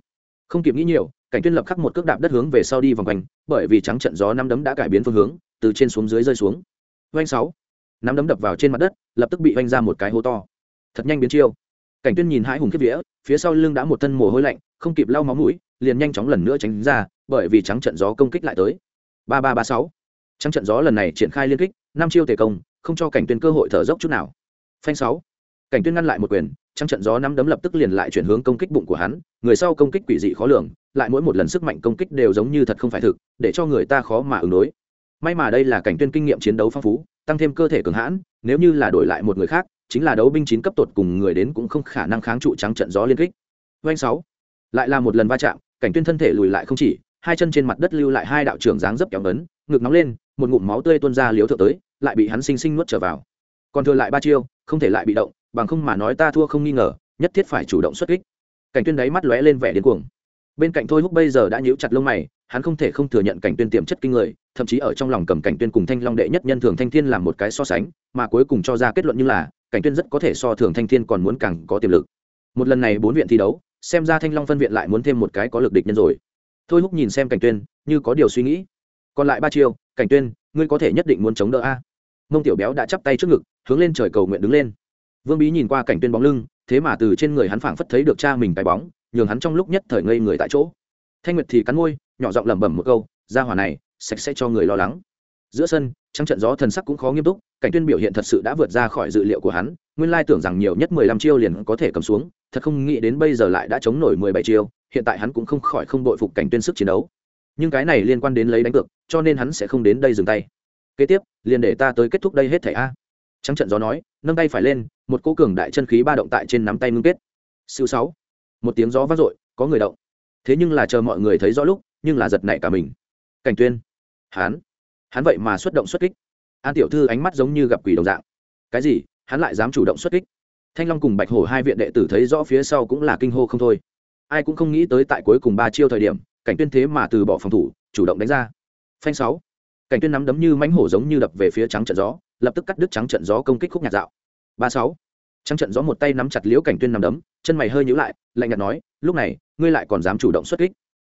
Speaker 1: Không kịp nghĩ nhiều, cảnh tuyên lập khắc một cước đạp đất hướng về sau đi vòng quanh, bởi vì trắng trận gió nắm đấm đã cải biến phương hướng, từ trên xuống dưới rơi xuống. Vanh sáu, nắm đấm đập vào trên mặt đất, lập tức bị vanh ra một cái hố to. Thật nhanh biến chiêu cảnh tuyên nhìn hãi hùng kiếp vía, phía sau lưng đã một thân mồ hôi lạnh, không kịp lau máu mũi, liền nhanh chóng lần nữa tránh ra, bởi vì trắng trận gió công kích lại tới. Ba ba ba sáu. Trắng trận gió lần này triển khai liên kích, năm chiêu thể công, không cho cảnh tuyên cơ hội thở dốc chút nào. Phanh sáu. Cảnh tuyên ngăn lại một quyền, trắng trận gió nắm đấm lập tức liền lại chuyển hướng công kích bụng của hắn, người sau công kích quỷ dị khó lường, lại mỗi một lần sức mạnh công kích đều giống như thật không phải thực, để cho người ta khó mà ứng đối. May mà đây là cảnh tuyên kinh nghiệm chiến đấu phong phú, tăng thêm cơ thể cường hãn, nếu như là đổi lại một người khác chính là đấu binh chín cấp tột cùng người đến cũng không khả năng kháng trụ trắng trận gió liên kích. Doanh sáu. Lại là một lần va chạm, cảnh tuyên thân thể lùi lại không chỉ, hai chân trên mặt đất lưu lại hai đạo trưởng dáng dấp kéo ấn ngực nóng lên, một ngụm máu tươi tuôn ra liếu thượng tới, lại bị hắn sinh sinh nuốt trở vào. Còn thừa lại ba chiêu, không thể lại bị động, bằng không mà nói ta thua không nghi ngờ, nhất thiết phải chủ động xuất kích. Cảnh tuyên đáy mắt lóe lên vẻ điên cuồng. Bên cạnh thôi húc bây giờ đã nhíu chặt lông mày hắn không thể không thừa nhận cảnh tuyên tiềm chất kinh người, thậm chí ở trong lòng cầm cảnh tuyên cùng thanh long đệ nhất nhân thường thanh thiên làm một cái so sánh, mà cuối cùng cho ra kết luận như là, cảnh tuyên rất có thể so thường thanh thiên còn muốn càng có tiềm lực. Một lần này bốn viện thi đấu, xem ra thanh long phân viện lại muốn thêm một cái có lực địch nhân rồi. Thôi húc nhìn xem cảnh tuyên, như có điều suy nghĩ. Còn lại ba chiêu, cảnh tuyên, ngươi có thể nhất định muốn chống đỡ a. Mông tiểu béo đã chắp tay trước ngực, hướng lên trời cầu nguyện đứng lên. Vương bí nhìn qua cảnh tuyên bóng lưng, thế mà từ trên người hắn phảng phất thấy được cha mình cái bóng, nhường hắn trong lúc nhất thời ngây người tại chỗ. Thanh nguyệt thì cắn môi nhỏ giọng lẩm bẩm một câu ra hỏa này, sạch sẽ cho người lo lắng. Giữa sân trong trận gió thần sắc cũng khó nghiêm túc, cảnh tuyên biểu hiện thật sự đã vượt ra khỏi dự liệu của hắn, nguyên lai tưởng rằng nhiều nhất mười lăm chiêu liền có thể cầm xuống, thật không nghĩ đến bây giờ lại đã chống nổi mười bảy chiêu, hiện tại hắn cũng không khỏi không đội phục cảnh tuyên sức chiến đấu. Nhưng cái này liên quan đến lấy đánh cược, cho nên hắn sẽ không đến đây dừng tay. Kế tiếp, liền để ta tới kết thúc đây hết thảy a. Trắng trận gió nói, nâng tay phải lên, một cô cường đại chân khí ba động tại trên nắm tay ngưng kết. Siêu sáu. Một tiếng gió vang dội, có người động. Thế nhưng là chờ mọi người thấy rõ lúc nhưng là giật nảy cả mình. Cảnh tuyên, hắn hắn vậy mà xuất động xuất kích. An tiểu thư ánh mắt giống như gặp quỷ đồng dạng. Cái gì? Hắn lại dám chủ động xuất kích? Thanh long cùng bạch hổ hai viện đệ tử thấy rõ phía sau cũng là kinh hô không thôi. Ai cũng không nghĩ tới tại cuối cùng ba chiêu thời điểm, cảnh tuyên thế mà từ bỏ phòng thủ, chủ động đánh ra. Phanh sáu. Cảnh tuyên nắm đấm như mãnh hổ giống như đập về phía trắng trận gió, lập tức cắt đứt trắng trận gió công kích khúc nhạc dạo. Ba sáu. Trắng trận gió một tay nắm chặt liễu cảnh tuyên nắm đấm, chân mày hơi nhíu lại, lạnh nhạt nói, lúc này, ngươi lại còn dám chủ động xuất kích?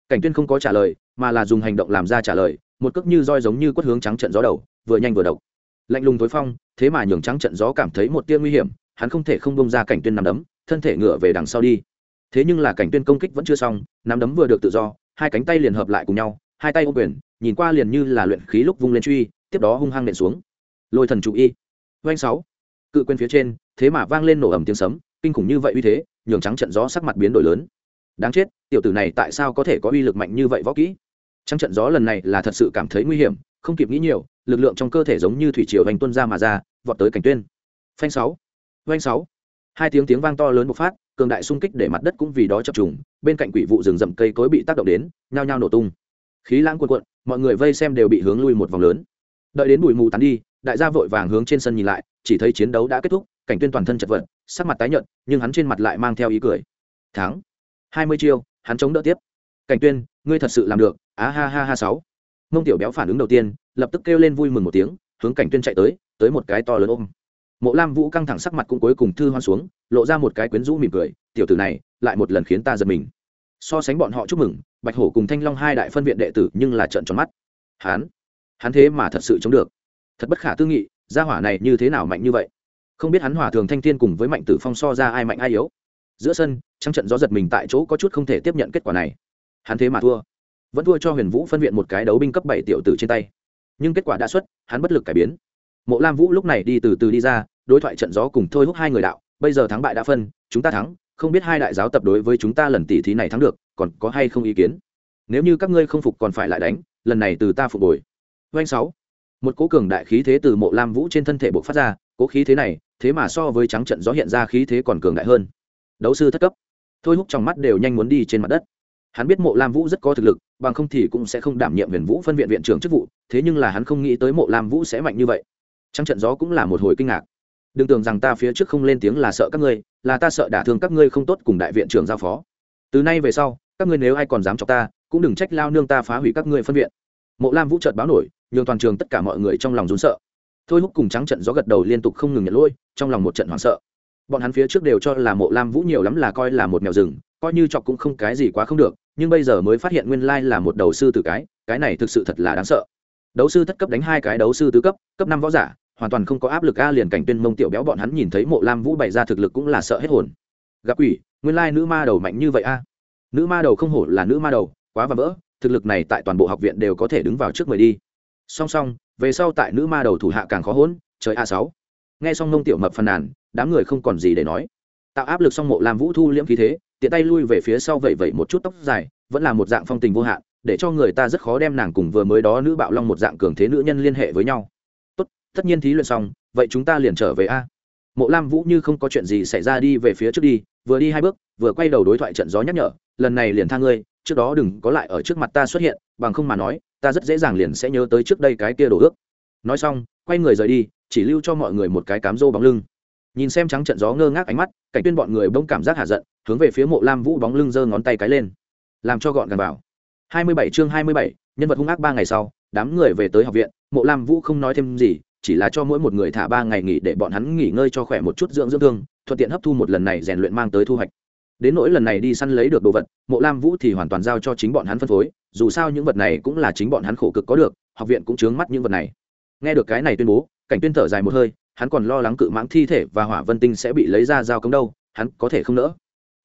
Speaker 1: Cảnh tuyên không có trả lời, mà là dùng hành động làm ra trả lời, một cước như roi giống như quất hướng trắng trận gió đầu, vừa nhanh vừa độc. Lạnh lùng tối phong, thế mà nhường trắng trận gió cảm thấy một tia nguy hiểm, hắn không thể không bông ra cảnh tuyên nắm đấm, thân thể ngựa về đằng sau đi. Thế nhưng là cảnh tuyên công kích vẫn chưa xong, nắm đấm vừa được tự do, hai cánh tay liền hợp lại cùng nhau, hai tay ô quyền, nhìn qua liền như là luyện khí lúc vung lên truy, tiếp đó hung hăng nện xuống. Lôi thần chủ y. Doanh sáu. Cự quên phía trên, thế mà vang lên nổ ầm tiếng sấm, kinh khủng như vậy uy thế, nhường trắng trận gió sắc mặt biến đổi lớn đáng chết, tiểu tử này tại sao có thể có uy lực mạnh như vậy võ kỹ? Trăng trận gió lần này là thật sự cảm thấy nguy hiểm, không kịp nghĩ nhiều, lực lượng trong cơ thể giống như thủy triều hành tuân ra mà ra, vọt tới cảnh tuyên. Phanh sáu phanh sáu. Hai tiếng tiếng vang to lớn bộc phát, cường đại xung kích để mặt đất cũng vì đó chập trùng, bên cạnh quỷ vụ rừng rậm cây cối bị tác động đến, nhao nhao nổ tung. Khí lãng cuộn cuộn, mọi người vây xem đều bị hướng lui một vòng lớn. Đợi đến bụi mù tán đi, đại gia vội vàng hướng trên sân nhìn lại, chỉ thấy chiến đấu đã kết thúc, cảnh tuyên toàn thân chật vật, sắc mặt tái nhợt, nhưng hắn trên mặt lại mang theo ý cười. Thắng hai mươi chiêu hắn chống đỡ tiếp. Cảnh tuyên ngươi thật sự làm được. Á ha ha ha sáu. Mông tiểu béo phản ứng đầu tiên lập tức kêu lên vui mừng một tiếng hướng cảnh tuyên chạy tới tới một cái to lớn ôm. Mộ lam vũ căng thẳng sắc mặt cũng cuối cùng thư hoan xuống lộ ra một cái quyến rũ mỉm cười tiểu tử này lại một lần khiến ta giật mình. So sánh bọn họ chúc mừng bạch hổ cùng thanh long hai đại phân viện đệ tử nhưng là trận tròn mắt. Hán, hắn thế mà thật sự chống được. Thật bất khả tư nghị gia hỏa này như thế nào mạnh như vậy? Không biết hắn hòa thường thanh thiên cùng với mạnh tử phong so ra ai mạnh ai yếu giữa sân trăng trận gió giật mình tại chỗ có chút không thể tiếp nhận kết quả này. Hắn thế mà thua. Vẫn thua cho huyền vũ phân viện một cái đấu binh cấp bảy tiểu tử trên tay. Nhưng kết quả đã xuất, hắn bất lực cải biến. Mộ lam vũ lúc này đi từ từ đi ra, đối thoại trận gió cùng thôi hút hai người đạo, bây giờ thắng bại đã phân, chúng ta thắng, không biết hai đại giáo tập đối với chúng ta lần tỷ thí này thắng được, còn có hay không ý kiến? Nếu như các ngươi không phục còn phải lại đánh, lần này từ ta phục hồi. Doanh sáu. Một cố cường đại khí thế từ mộ lam vũ trên thân thể bộc phát ra, cố khí thế này, thế mà so với trắng trận gió hiện ra khí thế còn cường đại hơn đấu sư thất cấp. Thôi hút trong mắt đều nhanh muốn đi trên mặt đất. Hắn biết mộ lam vũ rất có thực lực, bằng không thì cũng sẽ không đảm nhiệm huyền vũ phân viện viện trưởng chức vụ, thế nhưng là hắn không nghĩ tới mộ lam vũ sẽ mạnh như vậy. Trắng trận gió cũng là một hồi kinh ngạc. Đừng tưởng rằng ta phía trước không lên tiếng là sợ các ngươi, là ta sợ đả thương các ngươi không tốt cùng đại viện trưởng giao phó. Từ nay về sau, các ngươi nếu ai còn dám chọc ta, cũng đừng trách lao nương ta phá hủy các ngươi phân viện. Mộ lam vũ trợt báo nổi, nhường toàn trường tất cả mọi người trong lòng rún sợ. Thôi húc cùng trắng trận gió gật đầu liên tục không ngừng nhận lôi trong lòng một trận hoảng sợ bọn hắn phía trước đều cho là mộ lam vũ nhiều lắm là coi là một mèo rừng, coi như chọc cũng không cái gì quá không được, nhưng bây giờ mới phát hiện nguyên lai là một đầu sư tử cái cái này thực sự thật là đáng sợ. Đấu sư thất cấp đánh hai cái đấu sư tứ cấp cấp năm võ giả, hoàn toàn không có áp lực a liền cảnh tuyên mông tiểu béo bọn hắn nhìn thấy mộ lam vũ bày ra thực lực cũng là sợ hết hồn. Gặp quỷ, nguyên lai nữ ma đầu mạnh như vậy a. Nữ ma đầu không hổ là nữ ma đầu, quá và vỡ, thực lực này tại toàn bộ học viện đều có thể đứng vào trước mười đi. Song song, về sau tại nữ ma đầu thủ hạ càng khó hỗn trời a sáu nghe xong nông tiểu mập phàn nàn, đám người không còn gì để nói. Tạo áp lực xong mộ lam vũ thu liễm khí thế, tiện tay lui về phía sau vẩy vẩy một chút tóc dài, vẫn là một dạng phong tình vô hạn, để cho người ta rất khó đem nàng cùng vừa mới đó nữ bạo long một dạng cường thế nữ nhân liên hệ với nhau. Tốt, tất nhiên thí luyện xong, vậy chúng ta liền trở về a. Mộ lam vũ như không có chuyện gì xảy ra đi về phía trước đi, vừa đi hai bước, vừa quay đầu đối thoại trận gió nhắc nhở, lần này liền tha ngươi, trước đó đừng có lại ở trước mặt ta xuất hiện, bằng không mà nói, ta rất dễ dàng liền sẽ nhớ tới trước đây cái kia đổ ước. Nói xong, quay người rời đi chỉ lưu cho mọi người một cái cám rô bóng lưng. Nhìn xem trắng trận gió ngơ ngác ánh mắt cảnh tuyên bọn người bỗng cảm giác hạ giận hướng về phía mộ lam vũ bóng lưng giơ ngón tay cái lên. Làm cho gọn gàng vào. 27 chương 27, nhân vật hung ác ba ngày sau đám người về tới học viện mộ lam vũ không nói thêm gì chỉ là cho mỗi một người thả ba ngày nghỉ để bọn hắn nghỉ ngơi cho khỏe một chút dưỡng dưỡng thương thuận tiện hấp thu một lần này rèn luyện mang tới thu hoạch. Đến nỗi lần này đi săn lấy được đồ vật mộ lam vũ thì hoàn toàn giao cho chính bọn hắn phân phối dù sao những vật này cũng là chính bọn hắn khổ cực có được học viện cũng chướng mắt những vật này. Nghe được cái này tuyên bố cảnh tuyên thở dài một hơi hắn còn lo lắng cự mãng thi thể và hỏa vân tinh sẽ bị lấy ra giao cống đâu hắn có thể không nỡ.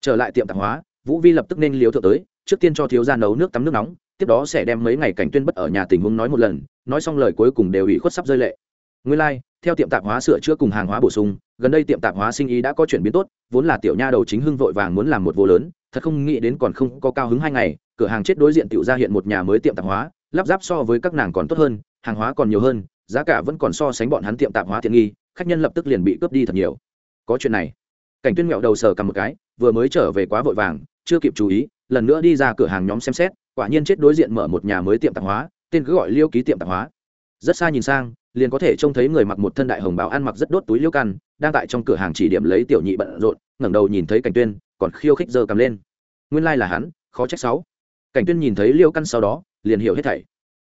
Speaker 1: Trở lại tiệm tạp hóa vũ vi lập tức nên liếu thượng tới trước tiên cho thiếu gia nấu nước tắm nước nóng tiếp đó sẽ đem mấy ngày cảnh tuyên bất ở nhà tình huống nói một lần nói xong lời cuối cùng đều ủy khuất sắp rơi lệ. Nguyên lai、like, theo tiệm tạp hóa sửa chữa cùng hàng hóa bổ sung gần đây tiệm tạp hóa sinh ý đã có chuyển biến tốt vốn là tiểu nha đầu chính hưng vội vàng muốn làm một vô lớn thật không nghĩ đến còn không có cao hứng hai ngày cửa hàng chết đối diện tiểu ra hiện một nhà mới tiệm tạp hóa lắp ráp so với các nàng còn tốt hơn hàng hóa còn nhiều hơn giá cả vẫn còn so sánh bọn hắn tiệm tạp hóa tiện nghi, khách nhân lập tức liền bị cướp đi thật nhiều. Có chuyện này. Cảnh tuyên mẹo đầu sờ cầm một cái, vừa mới trở về quá vội vàng, chưa kịp chú ý, lần nữa đi ra cửa hàng nhóm xem xét, quả nhiên chết đối diện mở một nhà mới tiệm tạp hóa, tên cứ gọi liêu ký tiệm tạp hóa. Rất xa nhìn sang, liền có thể trông thấy người mặc một thân đại hồng bào ăn mặc rất đốt túi liêu căn, đang tại trong cửa hàng chỉ điểm lấy tiểu nhị bận rộn, ngẩng đầu nhìn thấy cảnh tuyên, còn khiêu khích giơ cầm lên. Nguyên lai like là hắn, khó trách sáu. Cảnh tuyên nhìn thấy liêu căn sau đó, liền hiểu hết thảy.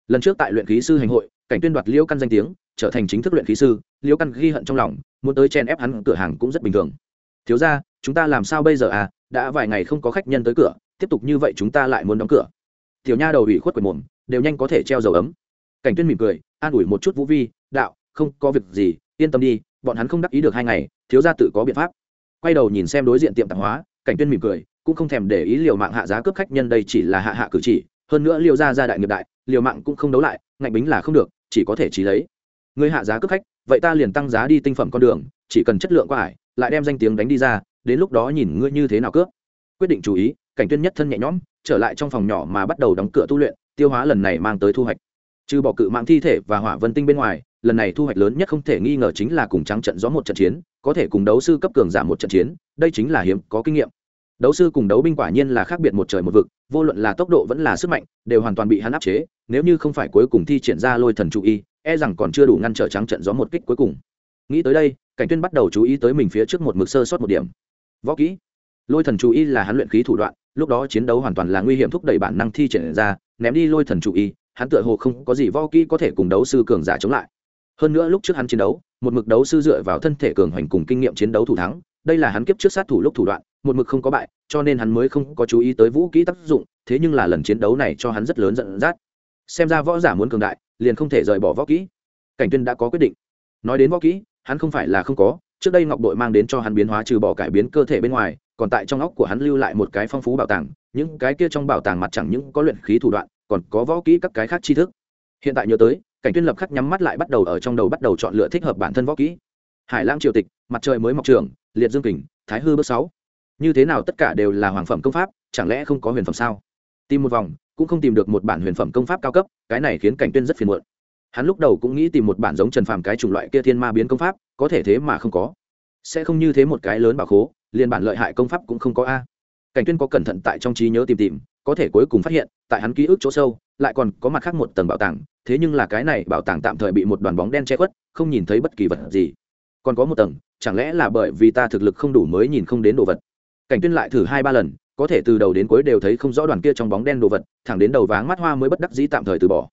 Speaker 1: Lần trước tại luyện khí sư hành hội cảnh tuyên đoạt Liễu căn danh tiếng, trở thành chính thức luyện khí sư, Liễu căn ghi hận trong lòng, muốn tới chen ép hắn cửa hàng cũng rất bình thường. Thiếu ra chúng ta làm sao bây giờ à? Đã vài ngày không có khách nhân tới cửa, tiếp tục như vậy chúng ta lại muốn đóng cửa. Tiểu nha đầu ủy khuất quần mồm, đều nhanh có thể treo dầu ấm. Cảnh tuyên mỉm cười, an ủi một chút vũ vi, đạo, không có việc gì, yên tâm đi, bọn hắn không đắc ý được hai ngày, thiếu gia tự có biện pháp. Quay đầu nhìn xem đối diện tiệm tạp hóa, cảnh tuyên mỉm cười, cũng không thèm để ý liều mạng hạ giá cướp khách nhân đây chỉ là hạ hạ cử chỉ, hơn nữa liều ra gia đại nghiệp đại, liều mạng cũng không đấu lại, ngạnh bính là không được chỉ có thể trí lấy. Người hạ giá cướp khách, vậy ta liền tăng giá đi tinh phẩm con đường, chỉ cần chất lượng qua ải, lại đem danh tiếng đánh đi ra, đến lúc đó nhìn ngươi như thế nào cướp quyết định chú ý, cảnh tuyên nhất thân nhẹ nhõm, trở lại trong phòng nhỏ mà bắt đầu đóng cửa tu luyện, tiêu hóa lần này mang tới thu hoạch. Trừ bỏ cự mạng thi thể và hỏa vân tinh bên ngoài, lần này thu hoạch lớn nhất không thể nghi ngờ chính là cùng trắng trận gió một trận chiến, có thể cùng đấu sư cấp cường giảm một trận chiến, đây chính là hiếm có kinh nghiệm đấu sư cùng đấu binh quả nhiên là khác biệt một trời một vực, vô luận là tốc độ vẫn là sức mạnh, đều hoàn toàn bị hắn áp chế, nếu như không phải cuối cùng thi triển ra lôi thần chú ý e rằng còn chưa đủ ngăn trở trắng trận gió một kích cuối cùng. Nghĩ tới đây, cảnh tuyên bắt đầu chú ý tới mình phía trước một mực sơ sót một điểm. Võ kỹ. Lôi thần chú ý là hắn luyện khí thủ đoạn, lúc đó chiến đấu hoàn toàn là nguy hiểm thúc đẩy bản năng thi triển ra, ném đi lôi thần chú ý hắn tựa hồ không có gì võ kỹ có thể cùng đấu sư cường giả chống lại. Hơn nữa lúc trước hắn chiến đấu, một mực đấu sư dựa vào thân thể cường hoành cùng kinh nghiệm chiến đấu thủ thắng, đây là hắn kiếp trước sát thủ lúc thủ đoạn một mực không có bại, cho nên hắn mới không có chú ý tới vũ kỹ tác dụng, thế nhưng là lần chiến đấu này cho hắn rất lớn giận dắt. Xem ra võ giả muốn cường đại, liền không thể rời bỏ võ kỹ. Cảnh tuyên đã có quyết định. Nói đến võ kỹ, hắn không phải là không có, trước đây ngọc đội mang đến cho hắn biến hóa trừ bỏ cải biến cơ thể bên ngoài, còn tại trong óc của hắn lưu lại một cái phong phú bảo tàng, những cái kia trong bảo tàng mặt chẳng những có luyện khí thủ đoạn, còn có võ kỹ các cái khác tri thức. Hiện tại nhớ tới, cảnh tuyên lập khắc nhắm mắt lại bắt đầu ở trong đầu bắt đầu chọn lựa thích hợp bản thân võ kỹ. Hải lang triều tịch, mặt trời mới mọc trường, liệt dương kình, thái hư bước sáu như thế nào tất cả đều là hoàng phẩm công pháp, chẳng lẽ không có huyền phẩm sao? Tìm một vòng, cũng không tìm được một bản huyền phẩm công pháp cao cấp, cái này khiến cảnh tuyên rất phiền muộn. Hắn lúc đầu cũng nghĩ tìm một bản giống trần phàm cái chủng loại kia thiên ma biến công pháp, có thể thế mà không có. Sẽ không như thế một cái lớn bảo khố, liền bản lợi hại công pháp cũng không có a. Cảnh tuyên có cẩn thận tại trong trí nhớ tìm tìm, có thể cuối cùng phát hiện, tại hắn ký ức chỗ sâu, lại còn có mặt khác một tầng bảo tàng, thế nhưng là cái này bảo tàng tạm thời bị một đoàn bóng đen che khuất, không nhìn thấy bất kỳ vật gì. Còn có một tầng, chẳng lẽ là bởi vì ta thực lực không đủ mới nhìn không đến đồ vật? Cảnh tuyên lại thử hai ba lần, có thể từ đầu đến cuối đều thấy không rõ đoàn kia trong bóng đen đồ vật, thẳng đến đầu váng mắt hoa mới bất đắc dĩ tạm thời từ bỏ.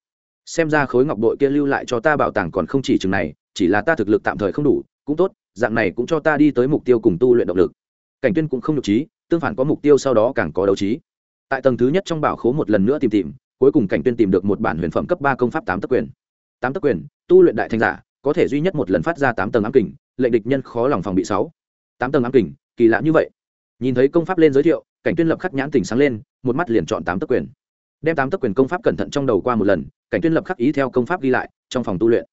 Speaker 1: Xem ra khối ngọc bội kia lưu lại cho ta bảo tàng còn không chỉ chừng này, chỉ là ta thực lực tạm thời không đủ, cũng tốt, dạng này cũng cho ta đi tới mục tiêu cùng tu luyện động lực. Cảnh tuyên cũng không nhục trí, tương phản có mục tiêu sau đó càng có đấu trí. Tại tầng thứ nhất trong bảo khố một lần nữa tìm tìm, cuối cùng cảnh tuyên tìm được một bản huyền phẩm cấp ba công pháp tám tấc quyền. Tám tấc quyền, tu luyện đại thanh giả, có thể duy nhất một lần phát ra tám tầng ám kình, lệnh địch nhân khó lòng phòng bị sáu. Tám tầng ám kình, kỳ lạ như vậy nhìn thấy công pháp lên giới thiệu, cảnh tuyên lập khắc nhãn tỉnh sáng lên, một mắt liền chọn tám tấc quyền. Đem tám tấc quyền công pháp cẩn thận trong đầu qua một lần, cảnh tuyên lập khắc ý theo công pháp ghi lại, trong phòng tu luyện.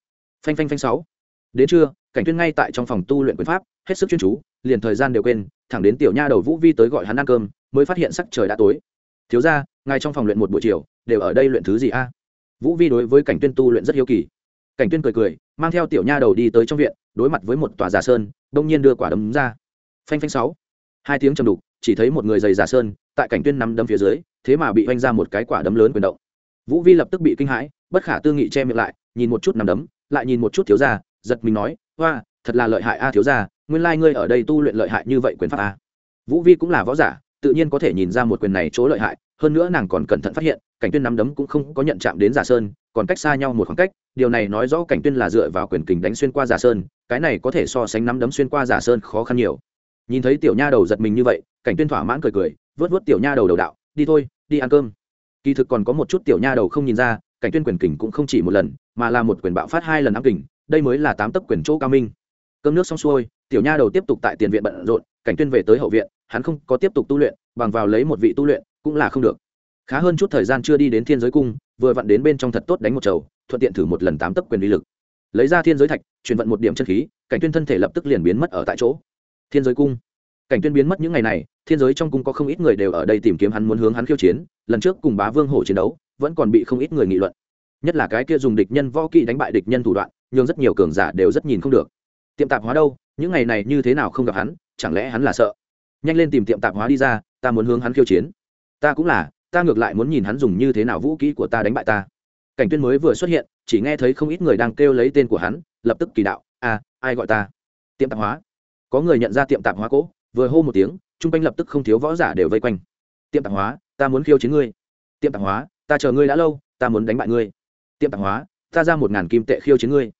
Speaker 1: Phanh phanh phanh sáu. Đến trưa, cảnh tuyên ngay tại trong phòng tu luyện quyền pháp, hết sức chuyên chú, liền thời gian đều quên, thẳng đến tiểu nha đầu vũ vi tới gọi hắn ăn cơm, mới phát hiện sắc trời đã tối. Thiếu ra ngay trong phòng luyện một buổi chiều, đều ở đây luyện thứ gì a? Vũ vi đối với cảnh tuyên tu luyện rất hiếu kỳ. Cảnh tuyên cười cười, mang theo tiểu nha đầu đi tới trong viện, đối mặt với một tòa giả sơn, đông nhiên đưa quả đấm ra. Phanh phanh sáu hai tiếng trầm đục, chỉ thấy một người dày giả sơn, tại cảnh tuyên nắm đấm phía dưới, thế mà bị oanh ra một cái quả đấm lớn quyền động. Vũ vi lập tức bị kinh hãi, bất khả tư nghị che miệng lại, nhìn một chút nắm đấm, lại nhìn một chút thiếu gia, giật mình nói hoa thật là lợi hại a thiếu gia, nguyên lai ngươi ở đây tu luyện lợi hại như vậy quyền pháp a. Vũ vi cũng là võ giả, tự nhiên có thể nhìn ra một quyền này chỗ lợi hại, hơn nữa nàng còn cẩn thận phát hiện, cảnh tuyên nắm đấm cũng không có nhận chạm đến giả sơn, còn cách xa nhau một khoảng cách, điều này nói rõ cảnh tuyên là dựa vào quyền kình đánh xuyên qua giả sơn, cái này có thể so sánh nắm đấm xuyên qua giả sơn khó khăn nhiều nhìn thấy tiểu nha đầu giật mình như vậy, cảnh tuyên thỏa mãn cười cười, vớt vớt tiểu nha đầu đầu đạo, đi thôi, đi ăn cơm. Kỳ thực còn có một chút tiểu nha đầu không nhìn ra, cảnh tuyên quyền kình cũng không chỉ một lần, mà là một quyền bạo phát hai lần ám kình, đây mới là tám tấc quyền chỗ cao minh. Cơm nước xong xuôi, tiểu nha đầu tiếp tục tại tiền viện bận rộn, cảnh tuyên về tới hậu viện, hắn không có tiếp tục tu luyện, bằng vào lấy một vị tu luyện cũng là không được. Khá hơn chút thời gian chưa đi đến thiên giới cung, vừa vặn đến bên trong thật tốt đánh một chầu, thuận tiện thử một lần tám tấc quyền uy lực. Lấy ra thiên giới thạch, chuyển vận một điểm chân khí, cảnh tuyên thân thể lập tức liền biến mất ở tại chỗ thiên giới cung. Cảnh tuyên biến mất những ngày này thiên giới trong cung có không ít người đều ở đây tìm kiếm hắn muốn hướng hắn khiêu chiến lần trước cùng bá vương hổ chiến đấu vẫn còn bị không ít người nghị luận. Nhất là cái kia dùng địch nhân võ kỹ đánh bại địch nhân thủ đoạn nhưng rất nhiều cường giả đều rất nhìn không được. Tiệm tạp hóa đâu những ngày này như thế nào không gặp hắn chẳng lẽ hắn là sợ? Nhanh lên tìm tiệm tạp hóa đi ra ta muốn hướng hắn khiêu chiến. Ta cũng là ta ngược lại muốn nhìn hắn dùng như thế nào vũ kỹ của ta đánh bại ta. Cảnh tuyên mới vừa xuất hiện chỉ nghe thấy không ít người đang kêu lấy tên của hắn lập tức kỳ đạo a à, ai gọi ta? Tiệm tạp hóa có người nhận ra tiệm tạp hóa cỗ, vừa hô một tiếng chung quanh lập tức không thiếu võ giả đều vây quanh. Tiệm tạp hóa, ta muốn khiêu chiến ngươi. Tiệm tạp hóa, ta chờ ngươi đã lâu, ta muốn đánh bại ngươi. Tiệm tạp hóa, ta ra một ngàn kim tệ khiêu chiến ngươi.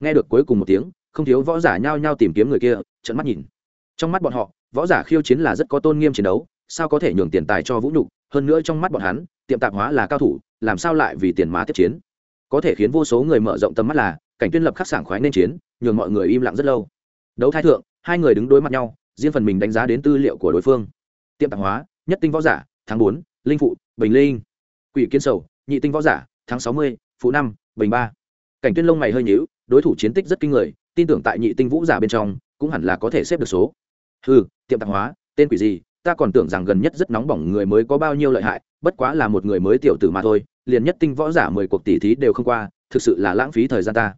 Speaker 1: Nghe được cuối cùng một tiếng, không thiếu võ giả nhao nhao tìm kiếm người kia trận mắt nhìn. Trong mắt bọn họ, võ giả khiêu chiến là rất có tôn nghiêm chiến đấu, sao có thể nhường tiền tài cho vũ nhục? Hơn nữa trong mắt bọn hắn, tiệm tạp hóa là cao thủ, làm sao lại vì tiền má tiếp chiến? Có thể khiến vô số người mở rộng tầm mắt là, cảnh tuyên lập khắc sảng khoái nên chiến, nhường mọi người im lặng rất lâu. Đấu thái thượng hai người đứng đối mặt nhau, riêng phần mình đánh giá đến tư liệu của đối phương. Tiệm tạp hóa, nhất tinh võ giả, tháng bốn, linh phụ, bình linh. Quỷ kiến sầu, nhị tinh võ giả, tháng sáu mươi, phụ năm, bình ba. Cảnh tuyên lông mày hơi nhíu, đối thủ chiến tích rất kinh người, tin tưởng tại nhị tinh vũ giả bên trong, cũng hẳn là có thể xếp được số. Ừ tiệm tạp hóa, tên quỷ gì, ta còn tưởng rằng gần nhất rất nóng bỏng người mới có bao nhiêu lợi hại, bất quá là một người mới tiểu tử mà thôi, liền nhất tinh võ giả mười cuộc tỷ thí đều không qua, thực sự là lãng phí thời gian ta.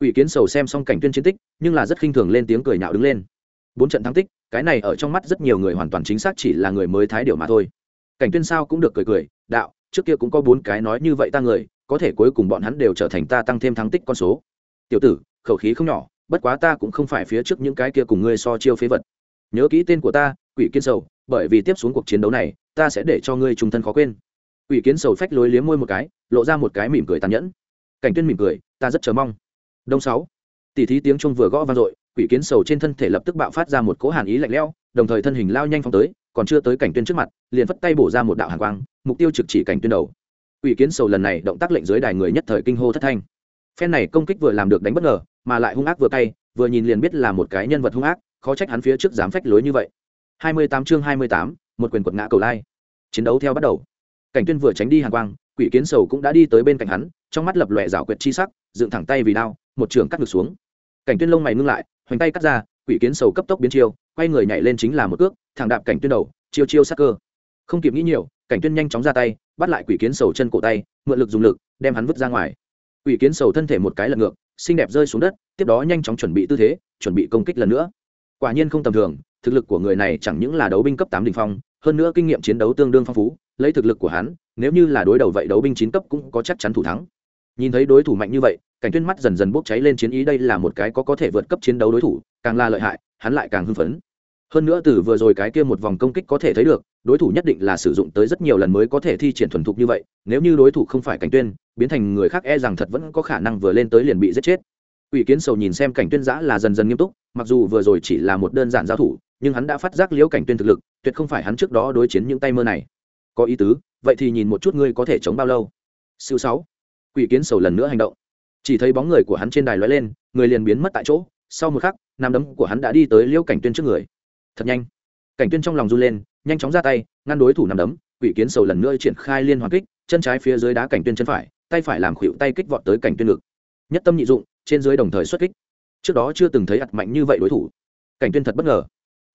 Speaker 1: Quỷ kiến sầu xem xong cảnh tuyên chiến tích, nhưng là rất khinh thường lên tiếng cười nhạo đứng lên bốn trận thắng tích, cái này ở trong mắt rất nhiều người hoàn toàn chính xác chỉ là người mới thái điều mà thôi. Cảnh tuyên sao cũng được cười cười, đạo, trước kia cũng có bốn cái nói như vậy ta người, có thể cuối cùng bọn hắn đều trở thành ta tăng thêm thắng tích con số. Tiểu tử, khẩu khí không nhỏ, bất quá ta cũng không phải phía trước những cái kia cùng ngươi so chiêu phế vật. Nhớ kỹ tên của ta, quỷ kiên sầu, bởi vì tiếp xuống cuộc chiến đấu này, ta sẽ để cho ngươi trung thân khó quên. Quỷ kiến sầu phách lối liếm môi một cái, lộ ra một cái mỉm cười tàn nhẫn. Cảnh tuyên mỉm cười, ta rất chờ mong. Đông sáu tỷ thí tiếng trung vừa gõ vang dội quỷ kiến sầu trên thân thể lập tức bạo phát ra một cỗ hàn ý lạnh lẽo đồng thời thân hình lao nhanh phong tới còn chưa tới cảnh tuyên trước mặt liền phất tay bổ ra một đạo hàn quang mục tiêu trực chỉ cảnh tuyên đầu. Quỷ kiến sầu lần này động tác lệnh dưới đài người nhất thời kinh hô thất thanh. Phen này công kích vừa làm được đánh bất ngờ mà lại hung ác vừa tay vừa nhìn liền biết là một cái nhân vật hung ác khó trách hắn phía trước dám phách lối như vậy. 28 chương 28, một quyền quật ngã cầu lai. Chiến đấu theo bắt đầu. Cảnh tuyên vừa tránh đi hàn quang quỷ kiến sầu cũng đã đi tới bên cạnh hắn trong mắt lập lòe rảo quyệt chi sắc dựng thẳng tay vì đao một trường cắt ngược xuống. Cảnh tuyên lông mày ngưng lại hoành tay cắt ra, quỷ kiến sầu cấp tốc biến chiêu, quay người nhảy lên chính là một cước, thẳng đạp cảnh tuyên đầu, chiêu chiêu sắc cơ. Không kịp nghĩ nhiều, cảnh tuyên nhanh chóng ra tay, bắt lại quỷ kiến sầu chân cổ tay, mượn lực dùng lực, đem hắn vứt ra ngoài. Quỷ kiến sầu thân thể một cái lật ngược, xinh đẹp rơi xuống đất, tiếp đó nhanh chóng chuẩn bị tư thế, chuẩn bị công kích lần nữa. Quả nhiên không tầm thường, thực lực của người này chẳng những là đấu binh cấp tám đỉnh phong, hơn nữa kinh nghiệm chiến đấu tương đương phong phú, lấy thực lực của hắn, nếu như là đối đầu vậy đấu binh chín cấp cũng có chắc chắn thủ thắng nhìn thấy đối thủ mạnh như vậy, cảnh tuyên mắt dần dần bốc cháy lên chiến ý đây là một cái có có thể vượt cấp chiến đấu đối thủ, càng là lợi hại, hắn lại càng hưng phấn. Hơn nữa từ vừa rồi cái kia một vòng công kích có thể thấy được, đối thủ nhất định là sử dụng tới rất nhiều lần mới có thể thi triển thuần thục như vậy, nếu như đối thủ không phải cảnh tuyên, biến thành người khác e rằng thật vẫn có khả năng vừa lên tới liền bị giết chết. Ủy kiến sầu nhìn xem cảnh tuyên giã là dần dần nghiêm túc, mặc dù vừa rồi chỉ là một đơn giản giao thủ, nhưng hắn đã phát giác liễu cảnh tuyên thực lực, tuyệt không phải hắn trước đó đối chiến những tay mơ này. Có ý tứ, vậy thì nhìn một chút ngươi có thể chống bao lâu? Siêu sáu quỷ kiến sầu lần nữa hành động. Chỉ thấy bóng người của hắn trên đài lóe lên, người liền biến mất tại chỗ, sau một khắc nam đấm của hắn đã đi tới liễu cảnh tuyên trước người. Thật nhanh. Cảnh tuyên trong lòng run lên, nhanh chóng ra tay, ngăn đối thủ nằm đấm, quỷ kiến sầu lần nữa triển khai liên hoàn kích, chân trái phía dưới đá cảnh tuyên chân phải, tay phải làm khuỵu tay kích vọt tới cảnh tuyên ngực. Nhất tâm nhị dụng, trên dưới đồng thời xuất kích. Trước đó chưa từng thấy ặt mạnh như vậy đối thủ. Cảnh tuyên thật bất ngờ.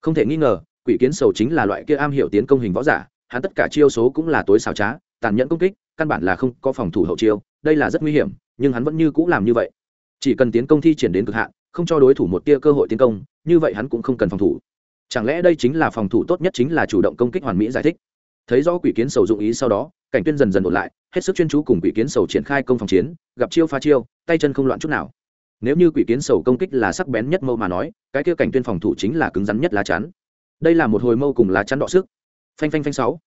Speaker 1: Không thể nghi ngờ, quỷ kiến sầu chính là loại kia am hiểu tiến công hình võ giả, hắn tất cả chiêu số cũng là tối xảo trá, tàn nhẫn công kích căn bản là không có phòng thủ hậu chiêu, đây là rất nguy hiểm, nhưng hắn vẫn như cũ làm như vậy. Chỉ cần tiến công thi triển đến cực hạn, không cho đối thủ một tia cơ hội tiến công, như vậy hắn cũng không cần phòng thủ. Chẳng lẽ đây chính là phòng thủ tốt nhất chính là chủ động công kích hoàn mỹ giải thích? Thấy rõ quỷ kiến sầu dụng ý sau đó, cảnh tuyên dần dần ổn lại, hết sức chuyên chú cùng quỷ kiến sầu triển khai công phòng chiến, gặp chiêu pha chiêu, tay chân không loạn chút nào. Nếu như quỷ kiến sầu công kích là sắc bén nhất mâu mà nói, cái kia cảnh tuyên phòng thủ chính là cứng rắn nhất lá chắn. Đây là một hồi mâu cùng lá chắn đọ sức. Phanh phanh phanh sáu.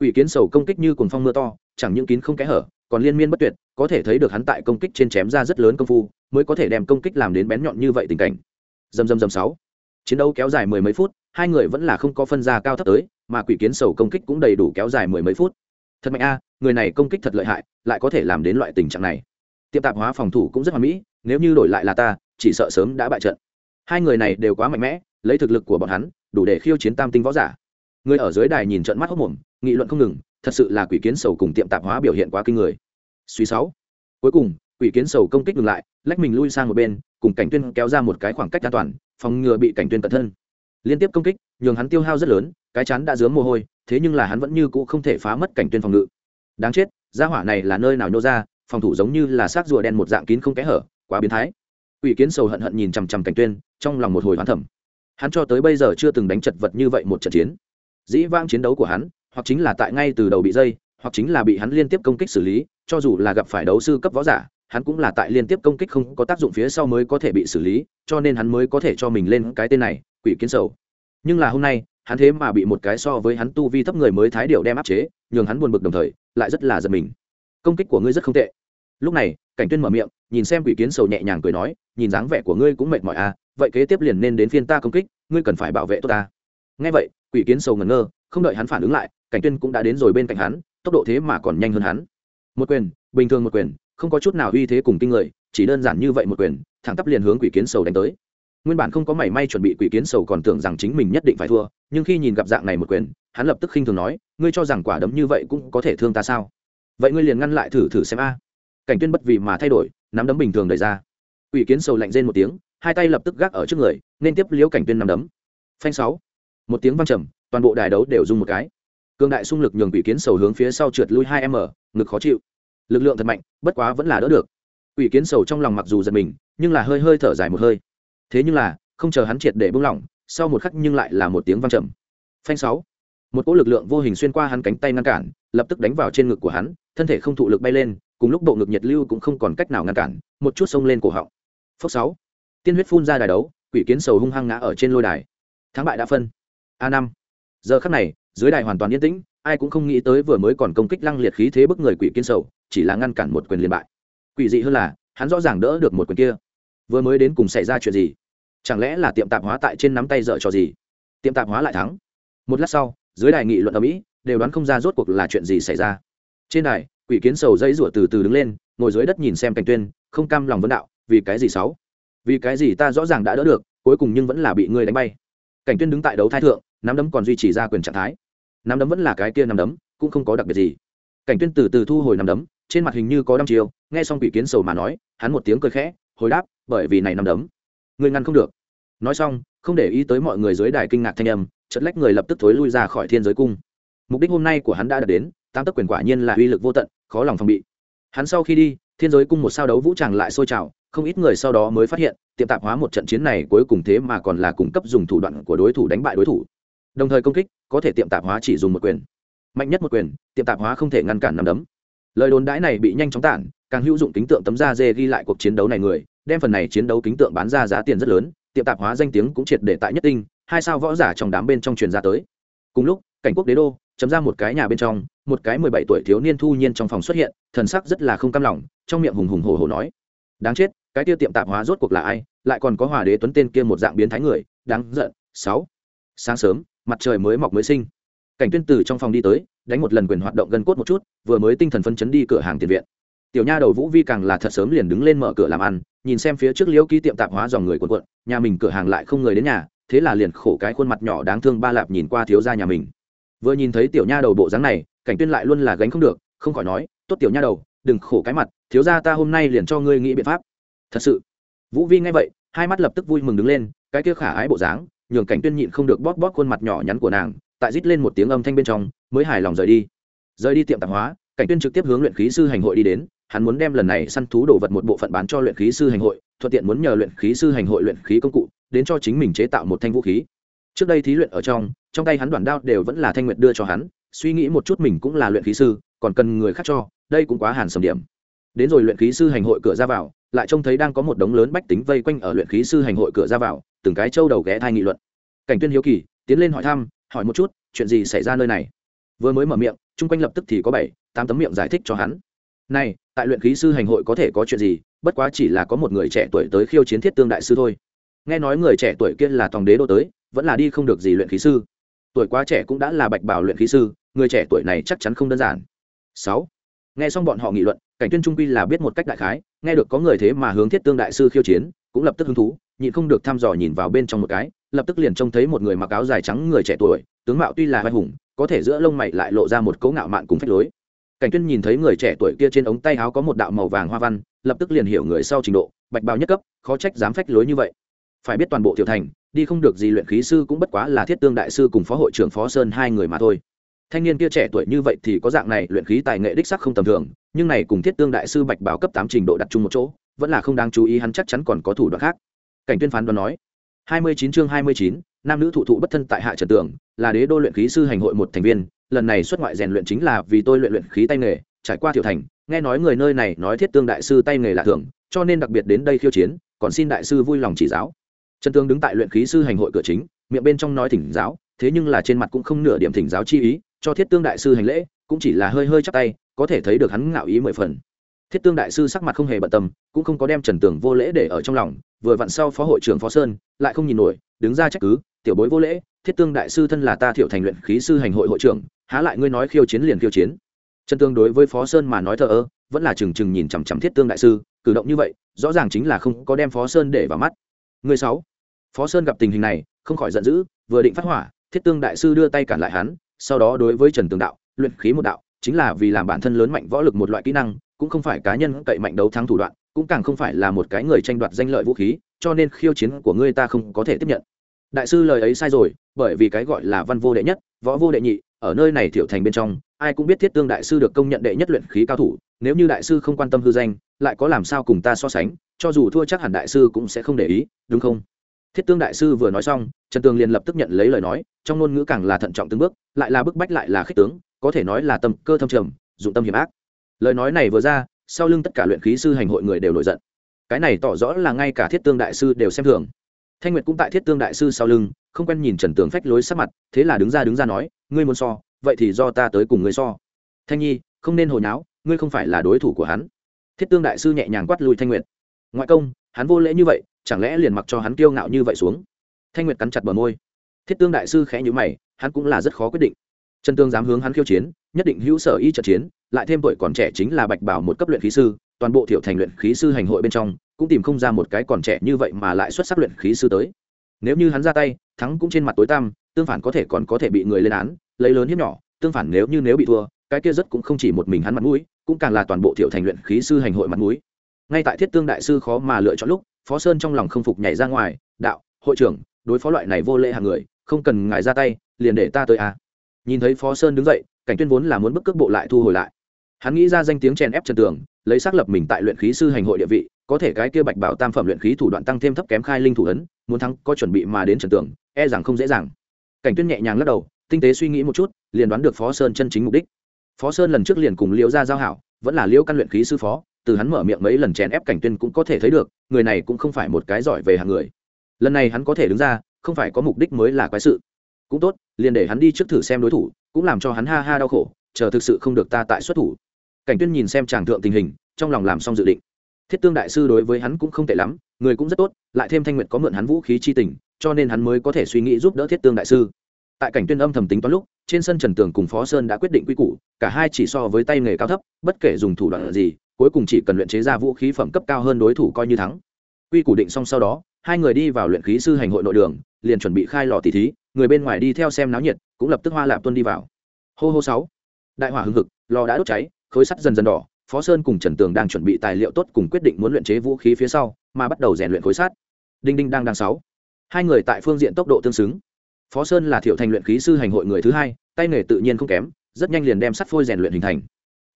Speaker 1: Quỷ kiến sầu công kích như cuồng phong mưa to chẳng những kín không kẽ hở, còn liên miên bất tuyệt, có thể thấy được hắn tại công kích trên chém ra rất lớn công phu, mới có thể đem công kích làm đến bén nhọn như vậy tình cảnh. Dầm dầm dầm sáu. Chiến đấu kéo dài mười mấy phút, hai người vẫn là không có phân ra cao thấp tới, mà quỷ kiến sầu công kích cũng đầy đủ kéo dài mười mấy phút. Thật mạnh a, người này công kích thật lợi hại, lại có thể làm đến loại tình trạng này. Tiệm tạp hóa phòng thủ cũng rất hoàn mỹ, nếu như đổi lại là ta, chỉ sợ sớm đã bại trận. Hai người này đều quá mạnh mẽ, lấy thực lực của bọn hắn, đủ để khiêu chiến tam tinh võ giả. Người ở dưới đài nhìn trận mắt hốc mồm, nghị luận không ngừng thật sự là quỷ kiến sầu cùng tiệm tạp hóa biểu hiện quá kinh người. Suy sáu. Cuối cùng, quỷ kiến sầu công kích ngừng lại, lách mình lui sang một bên, cùng cảnh tuyên kéo ra một cái khoảng cách an toàn, phòng ngừa bị cảnh tuyên cận thân. Liên tiếp công kích, nhường hắn tiêu hao rất lớn, cái chán đã dướng mồ hôi, thế nhưng là hắn vẫn như cũ không thể phá mất cảnh tuyên phòng ngự. Đáng chết, gia hỏa này là nơi nào nhô ra, phòng thủ giống như là xác rùa đen một dạng kín không kẽ hở, quá biến thái. Ủy kiến sầu hận hận nhìn chằm chằm cảnh tuyên, trong lòng một hồi hoán thẩm hắn cho tới bây giờ chưa từng đánh chật vật như vậy một trận chiến. Dĩ vang chiến đấu của hắn hoặc chính là tại ngay từ đầu bị dây, hoặc chính là bị hắn liên tiếp công kích xử lý, cho dù là gặp phải đấu sư cấp võ giả, hắn cũng là tại liên tiếp công kích không có tác dụng phía sau mới có thể bị xử lý, cho nên hắn mới có thể cho mình lên cái tên này, quỷ kiến sầu. Nhưng là hôm nay, hắn thế mà bị một cái so với hắn tu vi thấp người mới thái điệu đem áp chế, nhường hắn buồn bực đồng thời, lại rất là giật mình. Công kích của ngươi rất không tệ. Lúc này, cảnh tuyên mở miệng, nhìn xem quỷ kiến sầu nhẹ nhàng cười nói, nhìn dáng vẻ của ngươi cũng mệt mỏi à vậy kế tiếp liền nên đến phiên ta công kích, ngươi cần phải bảo vệ tốt ta. Nghe vậy, quỷ kiến sầu ngẩn ngơ, không đợi hắn phản ứng lại cảnh tuyên cũng đã đến rồi bên cạnh hắn, tốc độ thế mà còn nhanh hơn hắn. Một quyền, bình thường một quyền, không có chút nào uy thế cùng kinh người, chỉ đơn giản như vậy một quyền, thẳng tắp liền hướng quỷ kiến sầu đánh tới. Nguyên bản không có mảy may chuẩn bị quỷ kiến sầu còn tưởng rằng chính mình nhất định phải thua, nhưng khi nhìn gặp dạng này một quyền, hắn lập tức khinh thường nói, ngươi cho rằng quả đấm như vậy cũng có thể thương ta sao? Vậy ngươi liền ngăn lại thử thử xem a. Cảnh tuyên bất vì mà thay đổi, nắm đấm bình thường đẩy ra. Quỷ kiến sầu lạnh rên một tiếng, hai tay lập tức gác ở trước người, nên tiếp liễu cảnh tuyên nắm đấm. Phanh sáu. Một tiếng vang trầm, toàn bộ đài đấu đều rung một cái cương đại xung lực nhường quỷ kiến sầu hướng phía sau trượt lui hai m ngực khó chịu. Lực lượng thật mạnh, bất quá vẫn là đỡ được. Quỷ kiến sầu trong lòng mặc dù giật mình, nhưng là hơi hơi thở dài một hơi. Thế nhưng là, không chờ hắn triệt để buông lỏng, sau một khắc nhưng lại là một tiếng văng trầm. Phanh sáu. Một cỗ lực lượng vô hình xuyên qua hắn cánh tay ngăn cản, lập tức đánh vào trên ngực của hắn, thân thể không thụ lực bay lên, cùng lúc bộ ngực nhiệt lưu cũng không còn cách nào ngăn cản, một chút xông lên cổ họng. Phốc sáu. Tiên huyết phun ra đài đấu, quỷ kiến sầu hung hăng ngã ở trên lôi đài. Thắng bại đã phân. A năm. Giờ khắc này dưới đài hoàn toàn yên tĩnh, ai cũng không nghĩ tới vừa mới còn công kích lăng liệt khí thế bức người quỷ kiến sầu, chỉ là ngăn cản một quyền liền bại. Quỷ dị hơn là, hắn rõ ràng đỡ được một quyền kia. Vừa mới đến cùng xảy ra chuyện gì? Chẳng lẽ là tiệm tạp hóa tại trên nắm tay dở trò gì? Tiệm tạp hóa lại thắng. Một lát sau, dưới đài nghị luận ở mỹ đều đoán không ra rốt cuộc là chuyện gì xảy ra. Trên đài, quỷ kiến sầu dây rủa từ từ đứng lên, ngồi dưới đất nhìn xem cảnh tuyên, không cam lòng vấn đạo, vì cái gì sáu? Vì cái gì ta rõ ràng đã đỡ được, cuối cùng nhưng vẫn là bị ngươi đánh bay. Cảnh tuyên đứng tại đấu thái thượng, nắm đấm còn duy trì ra quyền trạng thái nắm đấm vẫn là cái kia nắm đấm, cũng không có đặc biệt gì. Cảnh tuyên từ từ thu hồi nắm đấm, trên mặt hình như có đăm chiều nghe xong quỷ kiến sầu mà nói, hắn một tiếng cười khẽ, hồi đáp, bởi vì này nắm đấm người ngăn không được. Nói xong, không để ý tới mọi người dưới đài kinh ngạc thanh âm chật lách người lập tức thối lui ra khỏi thiên giới cung. Mục đích hôm nay của hắn đã đạt đến tam tức quyền quả nhiên là uy lực vô tận, khó lòng phòng bị. Hắn sau khi đi, thiên giới cung một sao đấu vũ tràng lại sôi trào, không ít người sau đó mới phát hiện, tiệm tạp hóa một trận chiến này cuối cùng thế mà còn là cung cấp dùng thủ đoạn của đối thủ đánh bại đối thủ đồng thời công kích, có thể tiệm tạp hóa chỉ dùng một quyền. Mạnh nhất một quyền, tiệm tạp hóa không thể ngăn cản nằm đấm. Lời đồn đãi này bị nhanh chóng tản, càng hữu dụng kính tượng tấm da dê ghi lại cuộc chiến đấu này người, đem phần này chiến đấu kính tượng bán ra giá tiền rất lớn, tiệm tạp hóa danh tiếng cũng triệt để tại nhất tinh, hai sao võ giả trong đám bên trong truyền ra tới. Cùng lúc, cảnh quốc đế đô, chấm ra một cái nhà bên trong, một cái mười bảy tuổi thiếu niên thu nhiên trong phòng xuất hiện, thần sắc rất là không cam lòng, trong miệng hùng hùng hổ hổ nói, đáng chết, cái tiêu tiệm tạp hóa rốt cuộc là ai? Lại còn có hòa đế tuấn tên kia một dạng biến thái người, đáng giận, sáu. Sáng sớm mặt trời mới mọc mới sinh. Cảnh tuyên từ trong phòng đi tới, đánh một lần quyền hoạt động gần cốt một chút, vừa mới tinh thần phân chấn đi cửa hàng tiền viện. Tiểu nha đầu vũ vi càng là thật sớm liền đứng lên mở cửa làm ăn, nhìn xem phía trước liễu ký tiệm tạp hóa dòng người quần quận nhà mình cửa hàng lại không người đến nhà, thế là liền khổ cái khuôn mặt nhỏ đáng thương ba lạp nhìn qua thiếu gia nhà mình. Vừa nhìn thấy tiểu nha đầu bộ dáng này, cảnh tuyên lại luôn là gánh không được, không khỏi nói, tốt tiểu nha đầu, đừng khổ cái mặt, thiếu gia ta hôm nay liền cho ngươi nghĩ biện pháp. Thật sự? Vũ vi nghe vậy, hai mắt lập tức vui mừng đứng lên, cái kia khả ái bộ dáng nhường cảnh tuyên nhịn không được bóp bóp khuôn mặt nhỏ nhắn của nàng, tại rít lên một tiếng âm thanh bên trong, mới hài lòng rời đi. Rời đi tiệm tạp hóa, cảnh tuyên trực tiếp hướng luyện khí sư hành hội đi đến, hắn muốn đem lần này săn thú đồ vật một bộ phận bán cho luyện khí sư hành hội, thuận tiện muốn nhờ luyện khí sư hành hội luyện khí công cụ, đến cho chính mình chế tạo một thanh vũ khí. Trước đây thí luyện ở trong trong tay hắn đoàn đao đều vẫn là thanh nguyệt đưa cho hắn, suy nghĩ một chút mình cũng là luyện khí sư, còn cần người khác cho, đây cũng quá hàn sầm điểm. Đến rồi luyện khí sư hành hội cửa ra vào, lại trông thấy đang có một đống lớn bách tính vây quanh ở luyện khí sư hành hội cửa ra vào từng cái trâu đầu ghé thai nghị luận. Cảnh tuyên hiếu kỳ, tiến lên hỏi thăm, hỏi một chút, chuyện gì xảy ra nơi này? Vừa mới mở miệng, chung quanh lập tức thì có bảy, tám tấm miệng giải thích cho hắn. Này, tại luyện khí sư hành hội có thể có chuyện gì, bất quá chỉ là có một người trẻ tuổi tới khiêu chiến thiết tương đại sư thôi. Nghe nói người trẻ tuổi kia là tòng đế đô tới, vẫn là đi không được gì luyện khí sư. Tuổi quá trẻ cũng đã là bạch bảo luyện khí sư, người trẻ tuổi này chắc chắn không đơn giản. Sáu, nghe xong bọn họ nghị luận, cảnh tuyên trung quy là biết một cách đại khái, nghe được có người thế mà hướng thiết tương đại sư khiêu chiến, cũng lập tức hứng thú nhịn không được thăm dò nhìn vào bên trong một cái, lập tức liền trông thấy một người mặc áo dài trắng người trẻ tuổi, tướng mạo tuy là vai hùng, có thể giữa lông mày lại lộ ra một cấu ngạo mạn cùng phách lối. Cảnh tuyên nhìn thấy người trẻ tuổi kia trên ống tay áo có một đạo màu vàng hoa văn, lập tức liền hiểu người sau trình độ, bạch bào nhất cấp, khó trách dám phách lối như vậy. Phải biết toàn bộ tiểu thành, đi không được gì luyện khí sư cũng bất quá là thiết tương đại sư cùng phó hội trưởng phó sơn hai người mà thôi. Thanh niên kia trẻ tuổi như vậy thì có dạng này luyện khí tài nghệ đích sắc không tầm thường, nhưng này cùng thiết tương đại sư bạch bảo cấp tám trình độ đặt chung một chỗ, vẫn là không đáng chú ý, hắn chắc chắn còn có thủ đoạn khác cảnh tuyên phán đoán nói, hai mươi chín chương hai mươi chín, nam nữ thụ thụ bất thân tại hạ trần tường, là đế đô luyện khí sư hành hội một thành viên, lần này xuất ngoại rèn luyện chính là vì tôi luyện luyện khí tay nghề, trải qua tiểu thành, nghe nói người nơi này nói thiết tương đại sư tay nghề là thường, cho nên đặc biệt đến đây khiêu chiến, còn xin đại sư vui lòng chỉ giáo. Trần tương đứng tại luyện khí sư hành hội cửa chính, miệng bên trong nói thỉnh giáo, thế nhưng là trên mặt cũng không nửa điểm thỉnh giáo chi ý, cho thiết tương đại sư hành lễ, cũng chỉ là hơi hơi chắp tay, có thể thấy được hắn ngạo ý mười phần. Thiết tương đại sư sắc mặt không hề bận tâm, cũng không có đem trần tường vô lễ để ở trong lòng vừa vặn sau phó hội trưởng phó sơn, lại không nhìn nổi, đứng ra trách cứ, tiểu bối vô lễ, thiết tương đại sư thân là ta thiệu thành luyện khí sư hành hội hội trưởng, há lại ngươi nói khiêu chiến liền khiêu chiến. Chân tương đối với phó sơn mà nói thờ ơ, vẫn là trừng trừng nhìn chằm chằm thiết tương đại sư, cử động như vậy, rõ ràng chính là không có đem phó sơn để vào mắt. Người sáu. Phó sơn gặp tình hình này, không khỏi giận dữ, vừa định phát hỏa, thiết tương đại sư đưa tay cản lại hắn, sau đó đối với trần tường đạo, luyện khí một đạo, chính là vì làm bản thân lớn mạnh võ lực một loại kỹ năng cũng không phải cá nhân cậy mạnh đấu thắng thủ đoạn, cũng càng không phải là một cái người tranh đoạt danh lợi vũ khí, cho nên khiêu chiến của ngươi ta không có thể tiếp nhận. Đại sư lời ấy sai rồi, bởi vì cái gọi là văn vô đệ nhất, võ vô đệ nhị, ở nơi này thiểu thành bên trong, ai cũng biết thiết tương đại sư được công nhận đệ nhất luyện khí cao thủ, nếu như đại sư không quan tâm hư danh, lại có làm sao cùng ta so sánh, cho dù thua chắc hẳn đại sư cũng sẽ không để ý, đúng không? Thiết tương đại sư vừa nói xong, trần tường liền lập tức nhận lấy lời nói, trong ngôn ngữ càng là thận trọng từng bước, lại là bức bách lại là khích tướng, có thể nói là tâm cơ thâm trầm, dụng tâm hiểm ác lời nói này vừa ra, sau lưng tất cả luyện khí sư hành hội người đều nổi giận. Cái này tỏ rõ là ngay cả thiết tương đại sư đều xem thường. Thanh nguyệt cũng tại thiết tương đại sư sau lưng, không quen nhìn trần tường phách lối sắc mặt, thế là đứng ra đứng ra nói, ngươi muốn so, vậy thì do ta tới cùng ngươi so. Thanh nhi, không nên hồi náo, ngươi không phải là đối thủ của hắn. Thiết tương đại sư nhẹ nhàng quát lùi thanh nguyệt. Ngoại công, hắn vô lễ như vậy, chẳng lẽ liền mặc cho hắn kiêu ngạo như vậy xuống? Thanh nguyệt cắn chặt bờ môi. Thiết tương đại sư khẽ nhữ mày, hắn cũng là rất khó quyết định. Trần tương dám hướng hắn khiêu chiến nhất định hữu sở y trận chiến, lại thêm tuổi còn trẻ chính là bạch bảo một cấp luyện khí sư, toàn bộ thiểu thành luyện khí sư hành hội bên trong, cũng tìm không ra một cái còn trẻ như vậy mà lại xuất sắc luyện khí sư tới nếu như hắn ra tay, thắng cũng trên mặt tối tăm, tương phản có thể còn có thể bị người lên án, lấy lớn hiếp nhỏ, tương phản nếu như nếu bị thua, cái kia rất cũng không chỉ một mình hắn mặt mũi, cũng càng là toàn bộ thiểu thành luyện khí sư hành hội mặt mũi ngay tại thiết tương đại sư khó mà lựa chọn lúc, phó sơn trong lòng không phục nhảy ra ngoài, đạo, hội trưởng, đối phó loại này vô lễ hàng người, không cần ngài ra tay, liền để ta tới à. nhìn thấy phó sơn đứng dậy cảnh tuyên vốn là muốn bức cước bộ lại thu hồi lại. Hắn nghĩ ra danh tiếng chèn ép trần tường, lấy xác lập mình tại luyện khí sư hành hội địa vị, có thể cái kia bạch bảo tam phẩm luyện khí thủ đoạn tăng thêm thấp kém khai linh thủ ấn, muốn thắng có chuẩn bị mà đến trần tường e rằng không dễ dàng. Cảnh tuyên nhẹ nhàng lắc đầu, tinh tế suy nghĩ một chút, liền đoán được phó sơn chân chính mục đích. Phó sơn lần trước liền cùng liễu gia giao hảo, vẫn là liễu căn luyện khí sư phó, từ hắn mở miệng mấy lần chèn ép cảnh tuyên cũng có thể thấy được, người này cũng không phải một cái giỏi về hàng người. Lần này hắn có thể đứng ra, không phải có mục đích mới là quái sự. Cũng tốt, liền để hắn đi trước thử xem đối thủ cũng làm cho hắn ha ha đau khổ, chờ thực sự không được ta tại xuất thủ. Cảnh tuyên nhìn xem chàng thượng tình hình, trong lòng làm xong dự định. Thiết tương đại sư đối với hắn cũng không tệ lắm, người cũng rất tốt, lại thêm thanh nguyệt có mượn hắn vũ khí chi tình, cho nên hắn mới có thể suy nghĩ giúp đỡ thiết tương đại sư. Tại cảnh tuyên âm thầm tính toán lúc, trên sân trần tường cùng phó sơn đã quyết định quy củ, cả hai chỉ so với tay nghề cao thấp, bất kể dùng thủ đoạn gì, cuối cùng chỉ cần luyện chế ra vũ khí phẩm cấp cao hơn đối thủ coi như thắng. Quy củ định xong sau đó, hai người đi vào luyện khí sư hành hội nội đường, liền chuẩn bị khai lò tỷ thí người bên ngoài đi theo xem náo nhiệt, cũng lập tức hoa lạp tuân đi vào. Hô hô sáu. Đại hỏa hưng hực, lò đã đốt cháy, khối sắt dần dần đỏ, phó sơn cùng trần tường đang chuẩn bị tài liệu tốt cùng quyết định muốn luyện chế vũ khí phía sau, mà bắt đầu rèn luyện khối sắt. Đinh đinh đang đang sáu. Hai người tại phương diện tốc độ tương xứng. Phó sơn là thiệu thành luyện khí sư hành hội người thứ hai, tay nghề tự nhiên không kém, rất nhanh liền đem sắt phôi rèn luyện hình thành.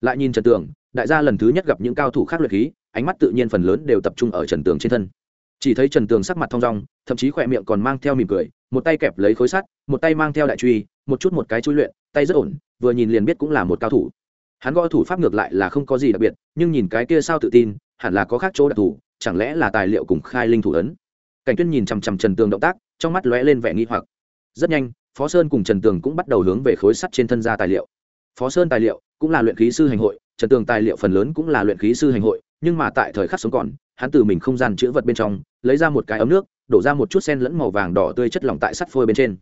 Speaker 1: Lại nhìn trần tường, đại gia lần thứ nhất gặp những cao thủ khác luyện khí, ánh mắt tự nhiên phần lớn đều tập trung ở trần tường trên thân chỉ thấy trần tường sắc mặt thong rong, thậm chí khỏe miệng còn mang theo mỉm cười một tay kẹp lấy khối sắt một tay mang theo đại truy một chút một cái chui luyện tay rất ổn vừa nhìn liền biết cũng là một cao thủ. Hắn gõ thủ pháp ngược lại là không có gì đặc biệt nhưng nhìn cái kia sao tự tin hẳn là có khác chỗ đặc thù chẳng lẽ là tài liệu cùng khai linh thủ ấn? Cảnh tuyên nhìn chằm chằm trần tường động tác trong mắt lóe lên vẻ nghi hoặc. Rất nhanh phó sơn cùng trần tường cũng bắt đầu hướng về khối sắt trên thân ra tài liệu. Phó sơn tài liệu cũng là luyện khí sư hành hội trần tường tài liệu phần lớn cũng là luyện khí sư hành hội nhưng mà tại thời khắc sống còn hắn từ mình không gian chứa vật bên trong lấy ra một cái ấm nước, đổ ra một chút sen lẫn màu vàng đỏ tươi chất lỏng tại sắt phôi bên trên.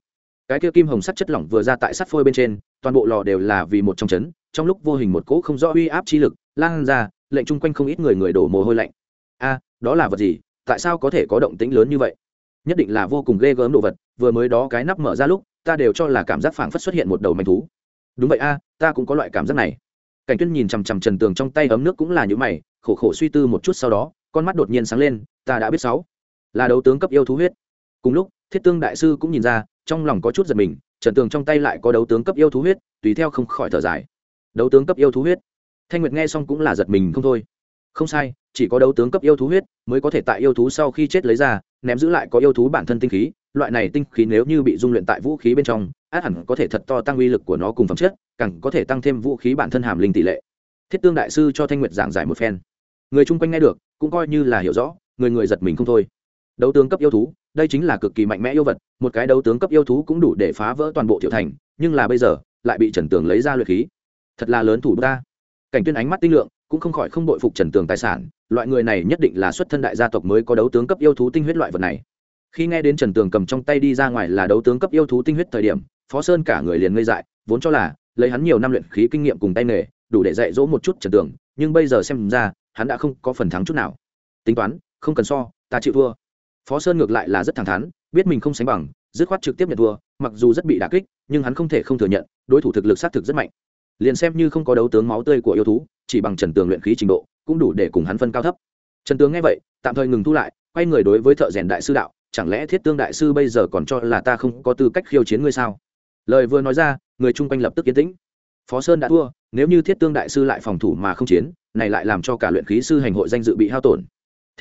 Speaker 1: Cái kia kim hồng sắt chất lỏng vừa ra tại sắt phôi bên trên, toàn bộ lò đều là vì một trong chấn, trong lúc vô hình một cỗ không rõ uy áp chi lực, lan ra, lệnh chung quanh không ít người người đổ mồ hôi lạnh. A, đó là vật gì? Tại sao có thể có động tĩnh lớn như vậy? Nhất định là vô cùng ghê gớm đồ vật, vừa mới đó cái nắp mở ra lúc, ta đều cho là cảm giác phảng phất xuất hiện một đầu manh thú. Đúng vậy a, ta cũng có loại cảm giác này. Cảnh tuyên nhìn chằm chằm trần tường trong tay ấm nước cũng là những mày, khổ khổ suy tư một chút sau đó, con mắt đột nhiên sáng lên, ta đã biết sáu là đấu tướng cấp yêu thú huyết. Cùng lúc, thiết tương đại sư cũng nhìn ra, trong lòng có chút giật mình trần tường trong tay lại có đấu tướng cấp yêu thú huyết, tùy theo không khỏi thở dài. Đấu tướng cấp yêu thú huyết. Thanh nguyệt nghe xong cũng là giật mình không thôi. Không sai, chỉ có đấu tướng cấp yêu thú huyết mới có thể tại yêu thú sau khi chết lấy ra, ném giữ lại có yêu thú bản thân tinh khí, loại này tinh khí nếu như bị dung luyện tại vũ khí bên trong, át hẳn có thể thật to tăng uy lực của nó cùng phẩm chất, càng có thể tăng thêm vũ khí bản thân hàm linh tỷ lệ. Thiết tương đại sư cho thanh nguyệt giảng giải một phen. Người chung quanh nghe được, cũng coi như là hiểu rõ, người người giật mình không thôi đấu tướng cấp yêu thú, đây chính là cực kỳ mạnh mẽ yêu vật, một cái đấu tướng cấp yêu thú cũng đủ để phá vỡ toàn bộ tiểu thành, nhưng là bây giờ, lại bị trần tường lấy ra luyện khí. Thật là lớn thủ ta. Cảnh tuyên ánh mắt tinh lượng, cũng không khỏi không đội phục trần tường tài sản, loại người này nhất định là xuất thân đại gia tộc mới có đấu tướng cấp yêu thú tinh huyết loại vật này. Khi nghe đến trần tường cầm trong tay đi ra ngoài là đấu tướng cấp yêu thú tinh huyết thời điểm, phó sơn cả người liền ngây dại, vốn cho là, lấy hắn nhiều năm luyện khí kinh nghiệm cùng tay nghề, đủ để dạy dỗ một chút trần tường, nhưng bây giờ xem ra, hắn đã không có phần thắng chút nào. Tính toán, không cần so, ta chịu thua phó sơn ngược lại là rất thẳng thắn, biết mình không sánh bằng, dứt khoát trực tiếp nhận thua, mặc dù rất bị đà kích, nhưng hắn không thể không thừa nhận, đối thủ thực lực xác thực rất mạnh. Liền xem như không có đấu tướng máu tươi của yêu thú, chỉ bằng trần tường luyện khí trình độ, cũng đủ để cùng hắn phân cao thấp. Trần tướng nghe vậy, tạm thời ngừng thu lại, quay người đối với thợ rèn đại sư đạo, chẳng lẽ thiết tương đại sư bây giờ còn cho là ta không có tư cách khiêu chiến ngươi sao? Lời vừa nói ra, người chung quanh lập tức yên tĩnh. Phó sơn đã thua, nếu như thiết tương đại sư lại phòng thủ mà không chiến, này lại làm cho cả luyện khí sư hành hội danh dự bị hao tổn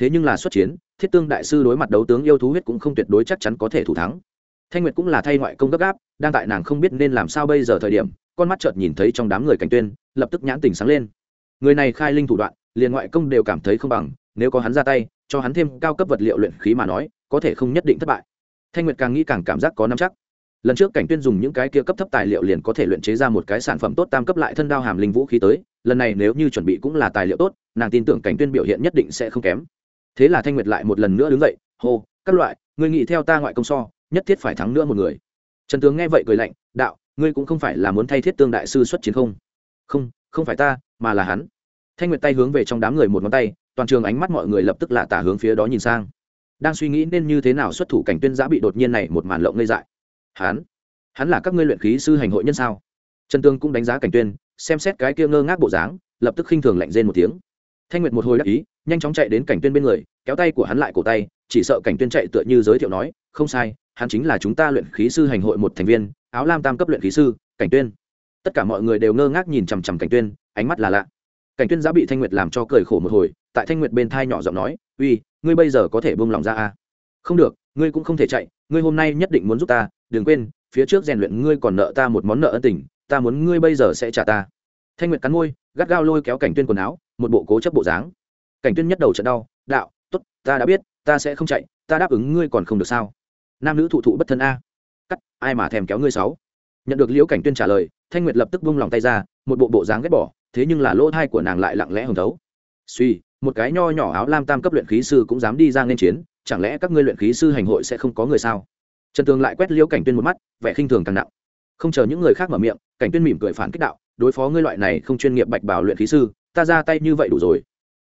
Speaker 1: thế nhưng là xuất chiến, thiết tương đại sư đối mặt đấu tướng yêu thú huyết cũng không tuyệt đối chắc chắn có thể thủ thắng. Thanh nguyệt cũng là thay ngoại công gấp gáp, đang tại nàng không biết nên làm sao bây giờ thời điểm, con mắt chợt nhìn thấy trong đám người cảnh tuyên, lập tức nhãn tình sáng lên. Người này khai linh thủ đoạn, liền ngoại công đều cảm thấy không bằng, nếu có hắn ra tay, cho hắn thêm cao cấp vật liệu luyện khí mà nói, có thể không nhất định thất bại. Thanh nguyệt càng nghĩ càng cảm giác có nắm chắc. Lần trước cảnh tuyên dùng những cái kia cấp thấp tài liệu liền có thể luyện chế ra một cái sản phẩm tốt tam cấp lại thân đao hàm linh vũ khí tới, lần này nếu như chuẩn bị cũng là tài liệu tốt, nàng tin tưởng cảnh tuyên biểu hiện nhất định sẽ không kém thế là thanh nguyệt lại một lần nữa đứng dậy, hô, các loại người nghĩ theo ta ngoại công so, nhất thiết phải thắng nữa một người. Trần tướng nghe vậy cười lạnh, đạo, ngươi cũng không phải là muốn thay thiết tương đại sư xuất chiến không? Không không phải ta, mà là hắn. Thanh nguyệt tay hướng về trong đám người một ngón tay, toàn trường ánh mắt mọi người lập tức lạ tả hướng phía đó nhìn sang. Đang suy nghĩ nên như thế nào xuất thủ cảnh tuyên giã bị đột nhiên này một màn lộng ngây dại. Hắn? Hắn là các ngươi luyện khí sư hành hội nhân sao? Trần tương cũng đánh giá cảnh tuyên, xem xét cái kia ngơ ngác bộ dáng, lập tức khinh thường lạnh rên một tiếng thanh nguyệt một hồi đắc ý, nhanh chóng chạy đến cảnh tuyên bên người, kéo tay của hắn lại cổ tay, chỉ sợ cảnh tuyên chạy tựa như giới thiệu nói, không sai, hắn chính là chúng ta luyện khí sư hành hội một thành viên, áo lam tam cấp luyện khí sư, cảnh tuyên. Tất cả mọi người đều ngơ ngác nhìn chằm chằm cảnh tuyên, ánh mắt là lạ. Cảnh tuyên giá bị thanh nguyệt làm cho cười khổ một hồi, tại thanh nguyệt bên thai nhỏ giọng nói, uy, ngươi bây giờ có thể buông lòng ra à? không được, ngươi cũng không thể chạy, ngươi hôm nay nhất định muốn giúp ta, đừng quên, phía trước rèn luyện ngươi còn nợ ta một món nợ ân tình, ta muốn ngươi bây giờ sẽ trả ta. Thanh nguyệt cắn môi, gắt gao lôi kéo cảnh tuyên quần áo một bộ cố chấp bộ dáng. Cảnh tuyên nhất đầu trận đau, đạo, tốt, ta đã biết, ta sẽ không chạy, ta đáp ứng ngươi còn không được sao? Nam nữ thụ thụ bất thân a. Cắt, ai mà thèm kéo ngươi sáu? Nhận được liễu cảnh tuyên trả lời, thanh nguyệt lập tức vung lòng tay ra, một bộ bộ dáng ghét bỏ, thế nhưng là lỗ thai của nàng lại lặng lẽ hồng thấu. Suy, một cái nho nhỏ áo lam tam cấp luyện khí sư cũng dám đi ra nên chiến, chẳng lẽ các ngươi luyện khí sư hành hội sẽ không có người sao? Trần tường lại quét liễu cảnh tuyên một mắt, vẻ khinh thường càng nặng. Không chờ những người khác mở miệng, cảnh tuyên mỉm cười phản kích đạo, đối phó ngươi loại này không chuyên nghiệp bạch bảo luyện khí sư ta ra tay như vậy đủ rồi.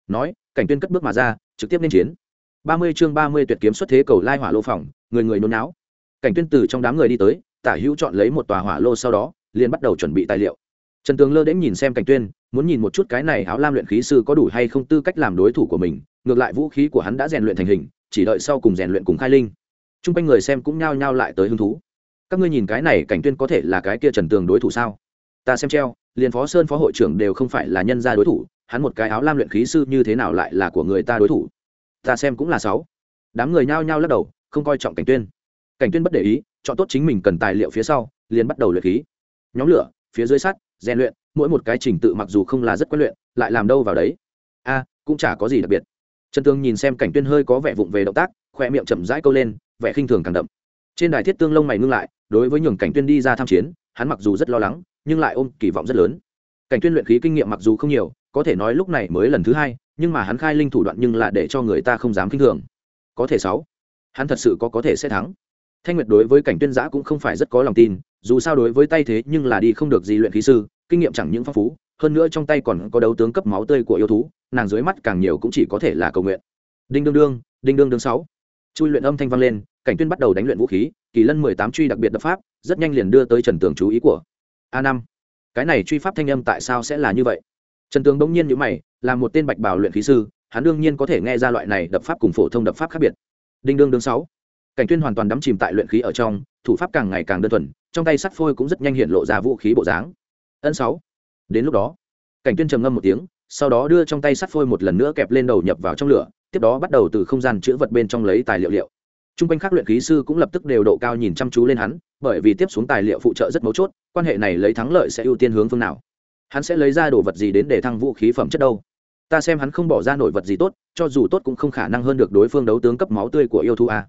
Speaker 1: Nói, cảnh tuyên cất bước mà ra, trực tiếp lên chiến. Ba mươi chương ba mươi tuyệt kiếm xuất thế cầu lai hỏa lô phòng, người người nôn náo. Cảnh tuyên từ trong đám người đi tới, tả hữu chọn lấy một tòa hỏa lô sau đó, liền bắt đầu chuẩn bị tài liệu. Trần tường lơ đến nhìn xem cảnh tuyên, muốn nhìn một chút cái này áo lam luyện khí sư có đủ hay không tư cách làm đối thủ của mình, ngược lại vũ khí của hắn đã rèn luyện thành hình, chỉ đợi sau cùng rèn luyện cùng khai linh. T r u n g quanh người xem cũng nhao nhao lại tới hứng thú. Các ngươi nhìn cái này, cảnh tuyên có thể là cái kia trần tường đối thủ sao? Ta xem treo, liền phó sơn phó hội trưởng đều không phải là nhân gia đối thủ, hắn một cái áo lam luyện khí sư như thế nào lại là của người ta đối thủ? Ta xem cũng là sáu. Đám người nhao nhao lắc đầu, không coi trọng cảnh tuyên. Cảnh tuyên bất để ý, chọn tốt chính mình cần tài liệu phía sau, liền bắt đầu luyện khí. Nhóm lửa, phía dưới sắt, rèn luyện, mỗi một cái trình tự mặc dù không là rất quen luyện, lại làm đâu vào đấy? A, cũng chả có gì đặc biệt. Trần tương nhìn xem cảnh tuyên hơi có vẻ vụng về động tác, khoe miệng chậm rãi câu lên, vẻ khinh thường càng đậm. Trên đài thiết tương lông mày ngưng lại, đối với nhường cảnh tuyên đi ra tham chiến, hắn mặc dù rất lo lắng nhưng lại ôm kỳ vọng rất lớn. Cảnh tuyên luyện khí kinh nghiệm mặc dù không nhiều, có thể nói lúc này mới lần thứ hai, nhưng mà hắn khai linh thủ đoạn nhưng là để cho người ta không dám kinh thường. Có thể sáu, hắn thật sự có có thể sẽ thắng. Thanh nguyệt đối với cảnh tuyên giã cũng không phải rất có lòng tin, dù sao đối với tay thế nhưng là đi không được gì luyện khí sư, kinh nghiệm chẳng những phong phú, hơn nữa trong tay còn có đấu tướng cấp máu tươi của yêu thú, nàng dưới mắt càng nhiều cũng chỉ có thể là cầu nguyện. Đinh đương đương, đinh đương đương sáu. Chui luyện âm thanh vang lên, cảnh tuyên bắt đầu đánh luyện vũ khí, kỳ lân mười tám truy đặc biệt đập pháp, rất nhanh liền đưa tới trần tường chú ý của a năm. Cái này truy pháp thanh âm tại sao sẽ là như vậy? Trần tướng bỗng nhiên nhữ mày là một tên bạch bào luyện khí sư hắn đương nhiên có thể nghe ra loại này đập pháp cùng phổ thông đập pháp khác biệt. Đinh đương đương sáu. Cảnh tuyên hoàn toàn đắm chìm tại luyện khí ở trong thủ pháp càng ngày càng đơn thuần trong tay sắt phôi cũng rất nhanh hiện lộ ra vũ khí bộ dáng. Ân sáu. Đến lúc đó cảnh tuyên trầm ngâm một tiếng sau đó đưa trong tay sắt phôi một lần nữa kẹp lên đầu nhập vào trong lửa tiếp đó bắt đầu từ không gian chữ vật bên trong lấy tài liệu liệu. Trung quanh các luyện khí sư cũng lập tức đều độ cao nhìn chăm chú lên hắn, bởi vì tiếp xuống tài liệu phụ trợ rất mấu chốt, quan hệ này lấy thắng lợi sẽ ưu tiên hướng phương nào. Hắn sẽ lấy ra đồ vật gì đến để thăng vũ khí phẩm chất đâu? Ta xem hắn không bỏ ra nổi vật gì tốt, cho dù tốt cũng không khả năng hơn được đối phương đấu tướng cấp máu tươi của yêu thú a.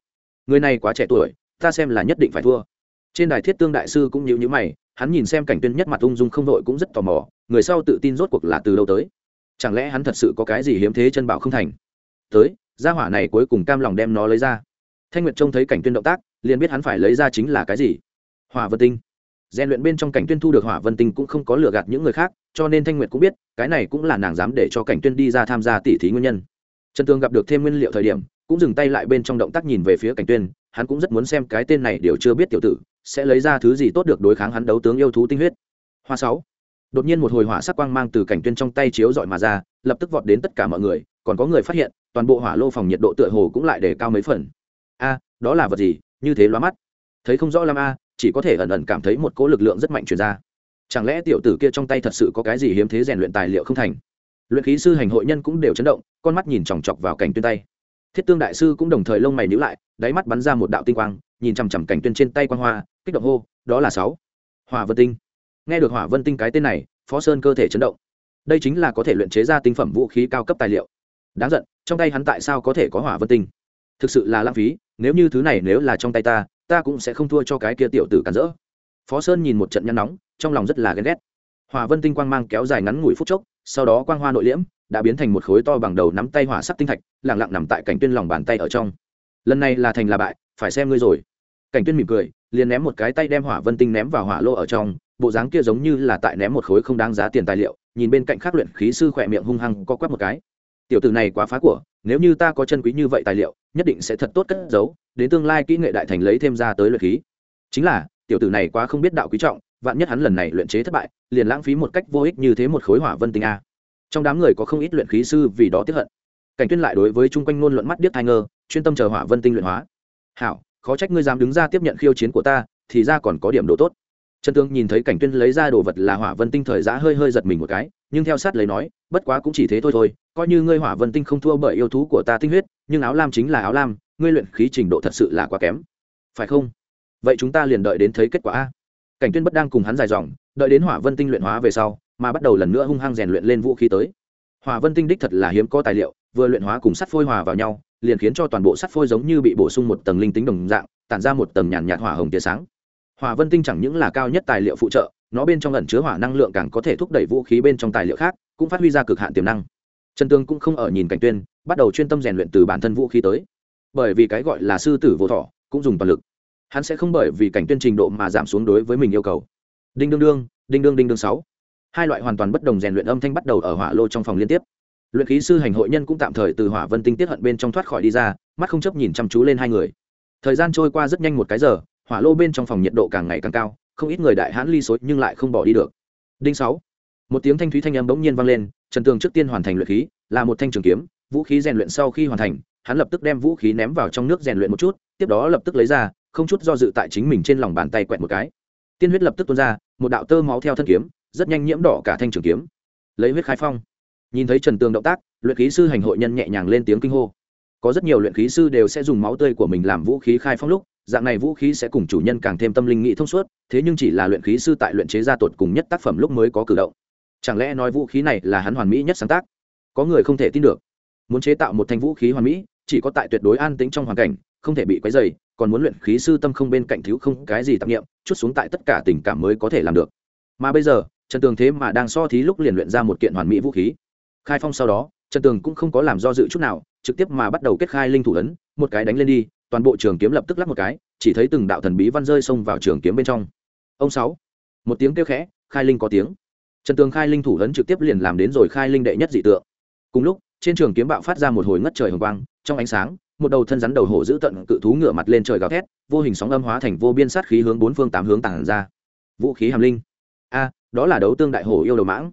Speaker 1: Người này quá trẻ tuổi, ta xem là nhất định phải thua. Trên đài Thiết Tương đại sư cũng nhíu nhíu mày, hắn nhìn xem cảnh tuyên nhất mặt ung dung không đội cũng rất tò mò, người sau tự tin rốt cuộc là từ đâu tới? Chẳng lẽ hắn thật sự có cái gì hiếm thế chân bảo không thành? Tới, gia hỏa này cuối cùng cam lòng đem nó lấy ra thanh nguyệt trông thấy cảnh tuyên động tác liền biết hắn phải lấy ra chính là cái gì. Hỏa vân tinh. Rèn luyện bên trong cảnh tuyên thu được hỏa vân tinh cũng không có lừa gạt những người khác, cho nên thanh nguyệt cũng biết, cái này cũng là nàng dám để cho cảnh tuyên đi ra tham gia tỉ thí nguyên nhân. Trần tường gặp được thêm nguyên liệu thời điểm, cũng dừng tay lại bên trong động tác nhìn về phía cảnh tuyên, hắn cũng rất muốn xem cái tên này đều chưa biết tiểu tử, sẽ lấy ra thứ gì tốt được đối kháng hắn đấu tướng yêu thú tinh huyết. Hoa sáu. Đột nhiên một hồi hỏa sắc quang mang từ cảnh tuyên trong tay chiếu dọi mà ra, lập tức vọt đến tất cả mọi người, còn có người phát hiện, toàn bộ hỏa lô phòng nhiệt độ tựa hồ cũng lại để cao mấy phần. A, đó là vật gì? Như thế loa mắt. Thấy không rõ lam a, chỉ có thể ẩn ẩn cảm thấy một cỗ lực lượng rất mạnh truyền ra. Chẳng lẽ tiểu tử kia trong tay thật sự có cái gì hiếm thế rèn luyện tài liệu không thành? Luyện khí sư hành hội nhân cũng đều chấn động, con mắt nhìn chòng chọc vào cảnh tuyên tay. Thiết tương đại sư cũng đồng thời lông mày nhíu lại, đáy mắt bắn ra một đạo tinh quang, nhìn chằm chằm cảnh tuyên trên tay quang hoa, kích động hô, đó là sáu. Hỏa vân tinh. Nghe được hỏa vân tinh cái tên này, phó sơn cơ thể chấn động. Đây chính là có thể luyện chế ra tinh phẩm vũ khí cao cấp tài liệu. Đáng giận, trong tay hắn tại sao có thể có hỏa vân tinh? Thực sự là lãng phí, nếu như thứ này nếu là trong tay ta ta cũng sẽ không thua cho cái kia tiểu tử cản rỡ. Phó sơn nhìn một trận nhăn nóng, trong lòng rất là ghen ghét. Hòa vân tinh quang mang kéo dài ngắn ngủi phút chốc, sau đó quang hoa nội liễm, đã biến thành một khối to bằng đầu nắm tay hỏa sắc tinh thạch lẳng lặng nằm tại cảnh tuyên lòng bàn tay ở trong. Lần này là thành là bại, phải xem ngươi rồi. Cảnh tuyên mỉm cười, liền ném một cái tay đem hỏa vân tinh ném vào hỏa lô ở trong, bộ dáng kia giống như là tại ném một khối không đáng giá tiền tài liệu, nhìn bên cạnh khác luyện khí sư khỏe miệng hung hăng co quắp một cái. Tiểu tử này quá phá của nếu như ta có chân quý như vậy tài liệu, nhất định sẽ thật tốt cất giấu, đến tương lai kỹ nghệ đại thành lấy thêm ra tới luyện khí. Chính là, tiểu tử này quá không biết đạo quý trọng, vạn nhất hắn lần này luyện chế thất bại, liền lãng phí một cách vô ích như thế một khối hỏa vân tinh a. Trong đám người có không ít luyện khí sư vì đó tiếp hận. Cảnh tuyên lại đối với chung quanh ngôn luận mắt điếc thai ngơ, chuyên tâm chờ hỏa vân tinh luyện hóa. Hảo, khó trách ngươi dám đứng ra tiếp nhận khiêu chiến của ta, thì ra còn có điểm độ tốt. Trần tương nhìn thấy cảnh tuyên lấy ra đồ vật là hỏa vân tinh thời giã hơi hơi giật mình một cái, nhưng theo sát lấy nói, bất quá cũng chỉ thế thôi thôi coi như ngươi hỏa vân tinh không thua bởi yêu thú của ta tinh huyết, nhưng áo lam chính là áo lam, ngươi luyện khí trình độ thật sự là quá kém. Phải không? Vậy chúng ta liền đợi đến thấy kết quả a. Cảnh tuyên bất đang cùng hắn dài dòng, đợi đến hỏa vân tinh luyện hóa về sau, mà bắt đầu lần nữa hung hăng rèn luyện lên vũ khí tới. Hỏa vân tinh đích thật là hiếm có tài liệu, vừa luyện hóa cùng sắt phôi hòa vào nhau, liền khiến cho toàn bộ sắt phôi giống như bị bổ sung một tầng linh tính đồng dạng, tản ra một tầng nhàn nhạt hỏa hồng tia sáng. Hỏa vân tinh chẳng những là cao nhất tài liệu phụ trợ, nó bên trong ẩn chứa hỏa năng lượng càng có thể thúc đẩy vũ khí bên trong tài liệu khác, cũng phát huy ra cực hạn tiềm năng trần tương cũng không ở nhìn cảnh tuyên, bắt đầu chuyên tâm rèn luyện từ bản thân vũ khí tới. Bởi vì cái gọi là sư tử vô thọ cũng dùng toàn lực. Hắn sẽ không bởi vì cảnh tuyên trình độ mà giảm xuống đối với mình yêu cầu. Đinh đương đương, đinh đương đinh đương sáu. Hai loại hoàn toàn bất đồng rèn luyện âm thanh bắt đầu ở hỏa lô trong phòng liên tiếp. Luyện khí sư hành hội nhân cũng tạm thời từ hỏa vân tinh tiết hận bên trong thoát khỏi đi ra, mắt không chấp nhìn chăm chú lên hai người. Thời gian trôi qua rất nhanh một cái giờ, hỏa lô bên trong phòng nhiệt độ càng ngày càng cao, không ít người đại hãn ly sối nhưng lại không bỏ đi được. Đinh sáu. Một tiếng thanh thúy thanh âm bỗng nhiên vang lên trần tường trước tiên hoàn thành luyện khí, là một thanh trường kiếm, vũ khí rèn luyện sau khi hoàn thành, hắn lập tức đem vũ khí ném vào trong nước rèn luyện một chút, tiếp đó lập tức lấy ra, không chút do dự tại chính mình trên lòng bàn tay quẹt một cái. Tiên huyết lập tức tuôn ra, một đạo tơ máu theo thân kiếm, rất nhanh nhiễm đỏ cả thanh trường kiếm. Lấy huyết khai phong. Nhìn thấy trần tường động tác, luyện khí sư hành hội nhân nhẹ nhàng lên tiếng kinh hô. Có rất nhiều luyện khí sư đều sẽ dùng máu tươi của mình làm vũ khí khai phong lúc, dạng này vũ khí sẽ cùng chủ nhân càng thêm tâm linh nghị thông suốt, thế nhưng chỉ là luyện khí sư tại luyện chế ra tột cùng nhất tác phẩm lúc mới có cử động chẳng lẽ nói vũ khí này là hắn hoàn mỹ nhất sáng tác? Có người không thể tin được. Muốn chế tạo một thanh vũ khí hoàn mỹ, chỉ có tại tuyệt đối an tĩnh trong hoàn cảnh, không thể bị quấy dày còn muốn luyện khí sư tâm không bên cạnh thiếu không cái gì tạp nghiệm chút xuống tại tất cả tình cảm mới có thể làm được. Mà bây giờ, trần tường thế mà đang so thí lúc liền luyện ra một kiện hoàn mỹ vũ khí. Khai phong sau đó, trần tường cũng không có làm do dự chút nào, trực tiếp mà bắt đầu kết khai linh thủ ấn, một cái đánh lên đi, toàn bộ trường kiếm lập tức lắp một cái, chỉ thấy từng đạo thần bí văn rơi xông vào trường kiếm bên trong. Ông sáu, một tiếng kêu khẽ, khai linh có tiếng trần tường khai linh thủ lớn trực tiếp liền làm đến rồi khai linh đệ nhất dị tượng. Cùng lúc, trên trường kiếm bạo phát ra một hồi ngất trời hồng quang, trong ánh sáng, một đầu thân rắn đầu hổ giữ tận cự thú ngựa mặt lên trời gào thét, vô hình sóng âm hóa thành vô biên sát khí hướng bốn phương tám hướng tản ra. Vũ khí hàm linh. A, đó là đấu tương đại hổ yêu đầu mãng.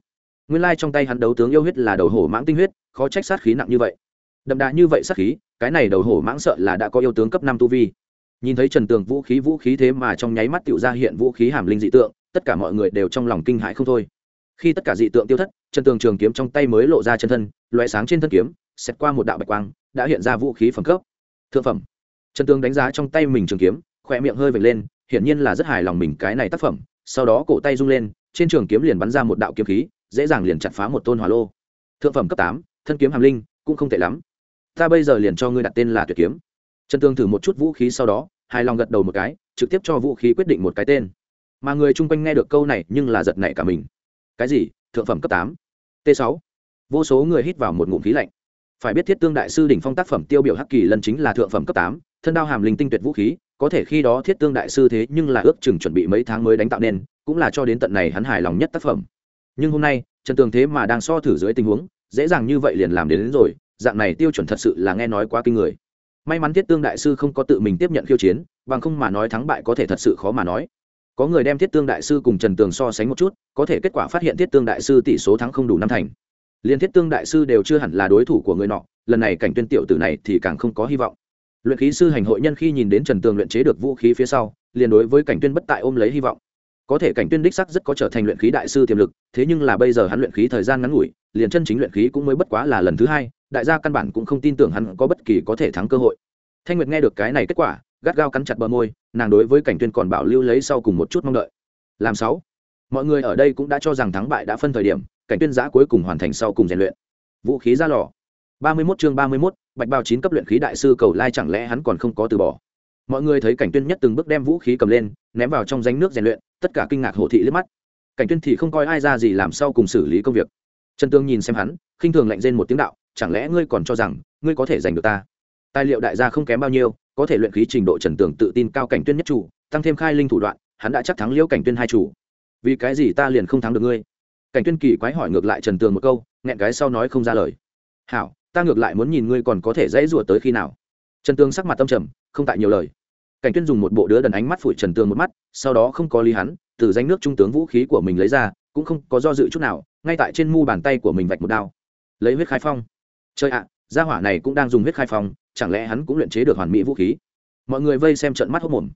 Speaker 1: Nguyên lai trong tay hắn đấu tướng yêu huyết là đầu hổ mãng tinh huyết, khó trách sát khí nặng như vậy. Đậm đà như vậy sát khí, cái này đầu hổ mãng sợ là đã có yêu tướng cấp năm tu vi. Nhìn thấy trần tường vũ khí vũ khí thế mà trong nháy mắt tựu ra hiện vũ khí hàm linh dị tượng, tất cả mọi người đều trong lòng kinh hãi không thôi khi tất cả dị tượng tiêu thất, chân tường trường kiếm trong tay mới lộ ra chân thân loại sáng trên thân kiếm xét qua một đạo bạch quang, đã hiện ra vũ khí phẩm cấp. Thượng phẩm. Chân tường đánh giá trong tay mình trường kiếm, khỏe miệng hơi vệt lên, hiển nhiên là rất hài lòng mình cái này tác phẩm. Sau đó cổ tay rung lên, trên trường kiếm liền bắn ra một đạo kiếm khí, dễ dàng liền chặt phá một tôn hỏa lô. Thượng phẩm cấp tám, thân kiếm hàm linh, cũng không tệ lắm. Ta bây giờ liền cho ngươi đặt tên là tuyệt kiếm. Trần tường thử một chút vũ khí sau đó, hài lòng gật đầu một cái, trực tiếp cho vũ khí quyết định một cái tên. Mà người chung quanh nghe được câu này nhưng là giật nảy cả mình cái gì? Thượng phẩm cấp tám? T sáu? Vô số người hít vào một ngụm khí lạnh. Phải biết thiết tương đại sư đỉnh phong tác phẩm tiêu biểu hắc kỳ lần chính là thượng phẩm cấp tám thân đao hàm linh tinh tuyệt vũ khí có thể khi đó thiết tương đại sư thế nhưng là ước chừng chuẩn bị mấy tháng mới đánh tạo nên cũng là cho đến tận này hắn hài lòng nhất tác phẩm. Nhưng hôm nay trần tường thế mà đang so thử dưới tình huống dễ dàng như vậy liền làm đến, đến rồi dạng này tiêu chuẩn thật sự là nghe nói quá kinh người. May mắn thiết tương đại sư không có tự mình tiếp nhận khiêu chiến bằng không mà nói thắng bại có thể thật sự khó mà nói có người đem thiết tương đại sư cùng trần tường so sánh một chút, có thể kết quả phát hiện thiết tương đại sư tỷ số thắng không đủ năm thành. Liên thiết tương đại sư đều chưa hẳn là đối thủ của người nọ, lần này cảnh tuyên tiểu tử này thì càng không có hy vọng. Luyện khí sư hành hội nhân khi nhìn đến trần tường luyện chế được vũ khí phía sau, liền đối với cảnh tuyên bất tại ôm lấy hy vọng. Có thể cảnh tuyên đích sắc rất có trở thành luyện khí đại sư tiềm lực, thế nhưng là bây giờ hắn luyện khí thời gian ngắn ngủi, liền chân chính luyện khí cũng mới bất quá là lần thứ hai, đại gia căn bản cũng không tin tưởng hắn có bất kỳ có thể thắng cơ hội. Thanh nguyệt nghe được cái này kết quả gắt gao cắn chặt bờ môi nàng đối với cảnh tuyên còn bảo lưu lấy sau cùng một chút mong đợi. Làm sáu. Mọi người ở đây cũng đã cho rằng thắng bại đã phân thời điểm cảnh tuyên giã cuối cùng hoàn thành sau cùng rèn luyện. Vũ khí ra lò. ba mươi 31 chương ba mươi 31, bạch bào chín cấp luyện khí đại sư cầu lai chẳng lẽ hắn còn không có từ bỏ? Mọi người thấy cảnh tuyên nhất từng bước đem vũ khí cầm lên ném vào trong danh nước rèn luyện tất cả kinh ngạc hổ thị liếc mắt. Cảnh tuyên thì không coi ai ra gì làm sau cùng xử lý công việc. Trần tương nhìn xem hắn khinh thường lạnh rên một tiếng đạo chẳng lẽ ngươi còn cho rằng ngươi có thể giành được ta? Tài liệu đại gia không kém bao nhiêu có thể luyện khí trình độ trần tường tự tin cao cảnh tuyên nhất chủ, tăng thêm khai linh thủ đoạn, hắn đã chắc thắng liễu cảnh tuyên hai chủ. Vì cái gì ta liền không thắng được ngươi? Cảnh tuyên kỳ quái hỏi ngược lại trần tường một câu, nghẹn cái sau nói không ra lời. Hảo, ta ngược lại muốn nhìn ngươi còn có thể dãy rủa tới khi nào? Trần tường sắc mặt tâm trầm, không tại nhiều lời. Cảnh tuyên dùng một bộ đứa đần ánh mắt phủi trần tường một mắt, sau đó không có lý hắn, từ danh nước trung tướng vũ khí của mình lấy ra, cũng không có do dự chút nào, ngay tại trên mu bàn tay của mình vạch một đao. Lấy huyết khai phong. Chơi ạ, gia hỏa này cũng đang dùng huyết khai phong chẳng lẽ hắn cũng luyện chế được hoàn mỹ vũ khí? Mọi người vây xem trận mắt hốc mồm.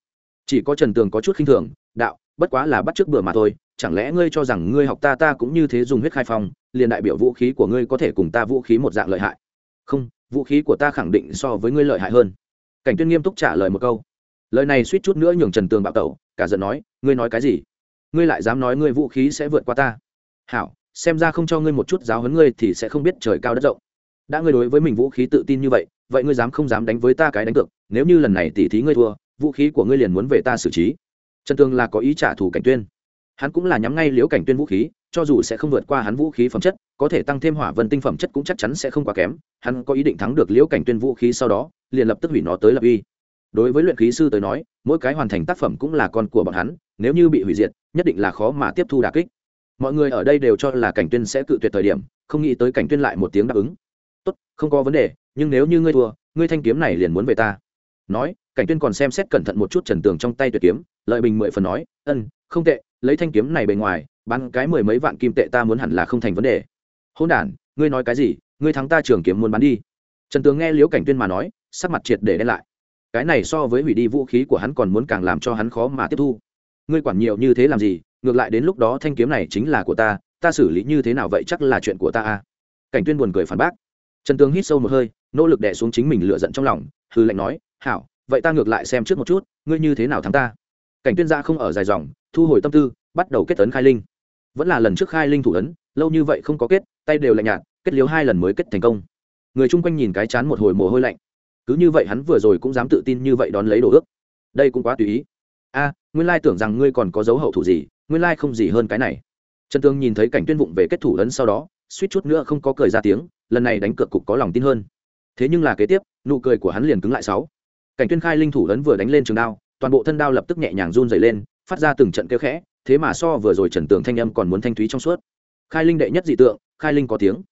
Speaker 1: Chỉ có trần tường có chút khinh thường, đạo, bất quá là bắt trước bừa mà thôi, chẳng lẽ ngươi cho rằng ngươi học ta ta cũng như thế dùng huyết khai phong, liền đại biểu vũ khí của ngươi có thể cùng ta vũ khí một dạng lợi hại? Không, vũ khí của ta khẳng định so với ngươi lợi hại hơn. Cảnh tuyên nghiêm túc trả lời một câu. Lời này suýt chút nữa nhường trần tường bạo tẩu, cả giận nói, ngươi nói cái gì? Ngươi lại dám nói ngươi vũ khí sẽ vượt qua ta? Hảo, xem ra không cho ngươi một chút giáo huấn ngươi thì sẽ không biết trời cao đất rộng. Đã ngươi đối với mình vũ khí tự tin như vậy vậy ngươi dám không dám đánh với ta cái đánh cược, nếu như lần này tỉ thí ngươi thua, vũ khí của ngươi liền muốn về ta xử trí. Trần tường là có ý trả thù cảnh tuyên. Hắn cũng là nhắm ngay liễu cảnh tuyên vũ khí, cho dù sẽ không vượt qua hắn vũ khí phẩm chất, có thể tăng thêm hỏa vân tinh phẩm chất cũng chắc chắn sẽ không quá kém. Hắn có ý định thắng được liễu cảnh tuyên vũ khí sau đó, liền lập tức hủy nó tới lập uy. Đối với luyện khí sư tới nói, mỗi cái hoàn thành tác phẩm cũng là con của bọn hắn, nếu như bị hủy diệt, nhất định là khó mà tiếp thu đà kích. Mọi người ở đây đều cho là cảnh tuyên sẽ cự tuyệt thời điểm, không nghĩ tới cảnh tuyên lại một tiếng đáp ứng tốt, không có vấn đề, nhưng nếu như ngươi thua, ngươi thanh kiếm này liền muốn về ta. Nói, cảnh tuyên còn xem xét cẩn thận một chút trần tường trong tay tuyệt kiếm, lợi bình mười phần nói, ân, không tệ, lấy thanh kiếm này bề ngoài, bán cái mười mấy vạn kim tệ ta muốn hẳn là không thành vấn đề. Hôn đản, ngươi nói cái gì? Ngươi thắng ta trường kiếm muốn bán đi. Trần tường nghe liễu cảnh tuyên mà nói, sắc mặt triệt để đen lại. Cái này so với hủy đi vũ khí của hắn còn muốn càng làm cho hắn khó mà tiếp thu. Ngươi quản nhiều như thế làm gì? Ngược lại đến lúc đó thanh kiếm này chính là của ta ta xử lý như thế nào vậy chắc là chuyện của ta à? Cảnh tuyên buồn cười phản bác trần tướng hít sâu một hơi, nỗ lực đè xuống chính mình lựa giận trong lòng hư lệnh nói, hảo, vậy ta ngược lại xem trước một chút, ngươi như thế nào thắng ta? Cảnh tuyên gia không ở dài dòng, thu hồi tâm tư, bắt đầu kết tấn khai linh. Vẫn là lần trước khai linh thủ ấn, lâu như vậy không có kết, tay đều lạnh nhạt, kết liếu hai lần mới kết thành công. Người chung quanh nhìn cái chán một hồi mồ hôi lạnh. Cứ như vậy hắn vừa rồi cũng dám tự tin như vậy đón lấy đồ ước. Đây cũng quá tùy ý. A, nguyên lai tưởng rằng ngươi còn có dấu hậu thủ gì, nguyên lai không gì hơn cái này. Trần tương nhìn thấy cảnh tuyên vụng về kết thủ ấn sau đó suýt chút nữa không có cười ra tiếng, lần này đánh cược cục có lòng tin hơn. Thế nhưng là kế tiếp, nụ cười của hắn liền cứng lại sáu. Cảnh tuyên khai linh thủ ấn vừa đánh lên trường đao, toàn bộ thân đao lập tức nhẹ nhàng run dày lên, phát ra từng trận kêu khẽ, thế mà so vừa rồi trần tường thanh âm còn muốn thanh thúy trong suốt. Khai linh đệ nhất dị tượng, khai linh có tiếng.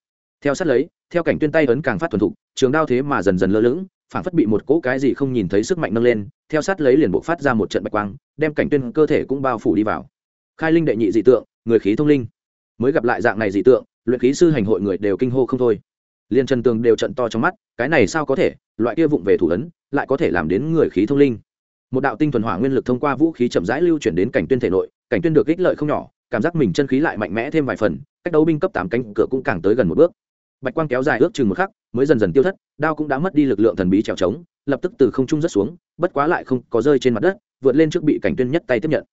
Speaker 1: Theo sát lấy, theo cảnh tuyên tay ấn càng phát thuần thục, trường đao thế mà dần dần lơ lửng, phản phất bị một cỗ cái gì không nhìn thấy sức mạnh nâng lên, theo sát lấy liền bộ phát ra một trận bạch quang, đem cảnh tuyên cơ thể cũng bao phủ đi vào. Khai linh đệ nhị dị tượng, người khí thông linh. Mới gặp lại dạng này dị tượng luyện khí sư hành hội người đều kinh hô không thôi. Liên trần tường đều trận to trong mắt, cái này sao có thể? Loại kia vụng về thủ ấn, lại có thể làm đến người khí thông linh. Một đạo tinh thuần hỏa nguyên lực thông qua vũ khí chậm rãi lưu chuyển đến cảnh tuyên thể nội, cảnh tuyên được ích lợi không nhỏ, cảm giác mình chân khí lại mạnh mẽ thêm vài phần, cách đấu binh cấp tám cánh cửa cũng càng tới gần một bước. Bạch quang kéo dài ước chừng một khắc, mới dần dần tiêu thất, đao cũng đã mất đi lực lượng thần bí trèo trống, lập tức từ không trung rất xuống, bất quá lại không có rơi trên mặt đất, vượt lên trước bị cảnh tuyên nhất tay tiếp nhận.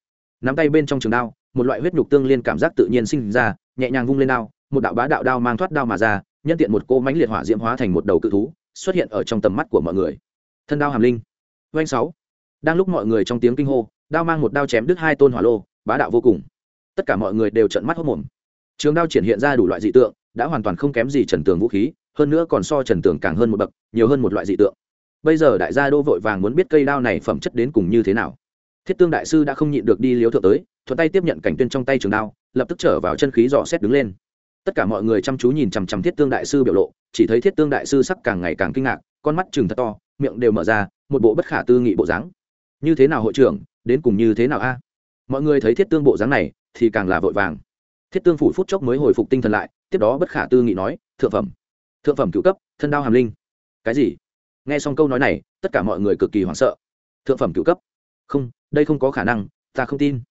Speaker 1: Nắm tay bên trong trường đao, một loại huyết nhục tương liên cảm giác tự nhiên sinh ra, nhẹ nhàng vung lên đao một đạo bá đạo đao mang thoát đao mà ra, nhân tiện một cô mánh liệt hỏa diễm hóa thành một đầu cự thú, xuất hiện ở trong tầm mắt của mọi người. Thân đao hàm linh. Doanh sáu. Đang lúc mọi người trong tiếng kinh hô, đao mang một đao chém đứt hai tôn hỏa lô, bá đạo vô cùng. Tất cả mọi người đều trợn mắt hốt mồm trường đao triển hiện ra đủ loại dị tượng, đã hoàn toàn không kém gì trần tường vũ khí, hơn nữa còn so trần tường càng hơn một bậc, nhiều hơn một loại dị tượng. Bây giờ đại gia đô vội vàng muốn biết cây đao này phẩm chất đến cùng như thế nào. Thiết tương đại sư đã không nhịn được đi liếu thượng tới, thuận tay tiếp nhận cảnh tuyên trong tay trường đao, lập tức trở vào chân khí dò xét đứng lên tất cả mọi người chăm chú nhìn chằm chằm thiết tương đại sư biểu lộ, chỉ thấy thiết tương đại sư sắc càng ngày càng kinh ngạc, con mắt chừng thật to, miệng đều mở ra, một bộ bất khả tư nghị bộ dáng. Như thế nào hội trưởng, đến cùng như thế nào a? Mọi người thấy thiết tương bộ dáng này, thì càng là vội vàng. Thiết tương phủ phút chốc mới hồi phục tinh thần lại, tiếp đó bất khả tư nghị nói, thượng phẩm thượng phẩm cựu cấp, thân đao hàm linh. Cái gì? Nghe xong câu nói này, tất cả mọi người cực kỳ hoảng sợ. Thượng phẩm cựu cấp? Không, đây không có khả năng, ta không tin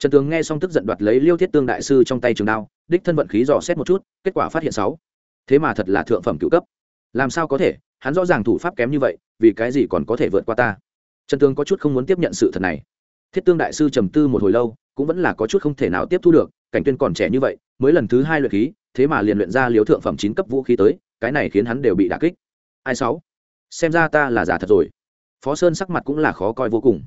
Speaker 1: trần tướng nghe xong tức giận đoạt lấy liêu thiết tương đại sư trong tay trường đao, đích thân vận khí dò xét một chút, kết quả phát hiện sáu. Thế mà thật là thượng phẩm cựu cấp. Làm sao có thể? Hắn rõ ràng thủ pháp kém như vậy, vì cái gì còn có thể vượt qua ta? Trần tướng có chút không muốn tiếp nhận sự thật này. Thiết tương đại sư trầm tư một hồi lâu, cũng vẫn là có chút không thể nào tiếp thu được, cảnh tuyên còn trẻ như vậy, mới lần thứ hai luyện khí, thế mà liền luyện ra liếu thượng phẩm chín cấp vũ khí tới, cái này khiến hắn đều bị đả kích. Ai sáu? Xem ra ta là giả thật rồi. Phó sơn sắc mặt cũng là khó coi vô cùng.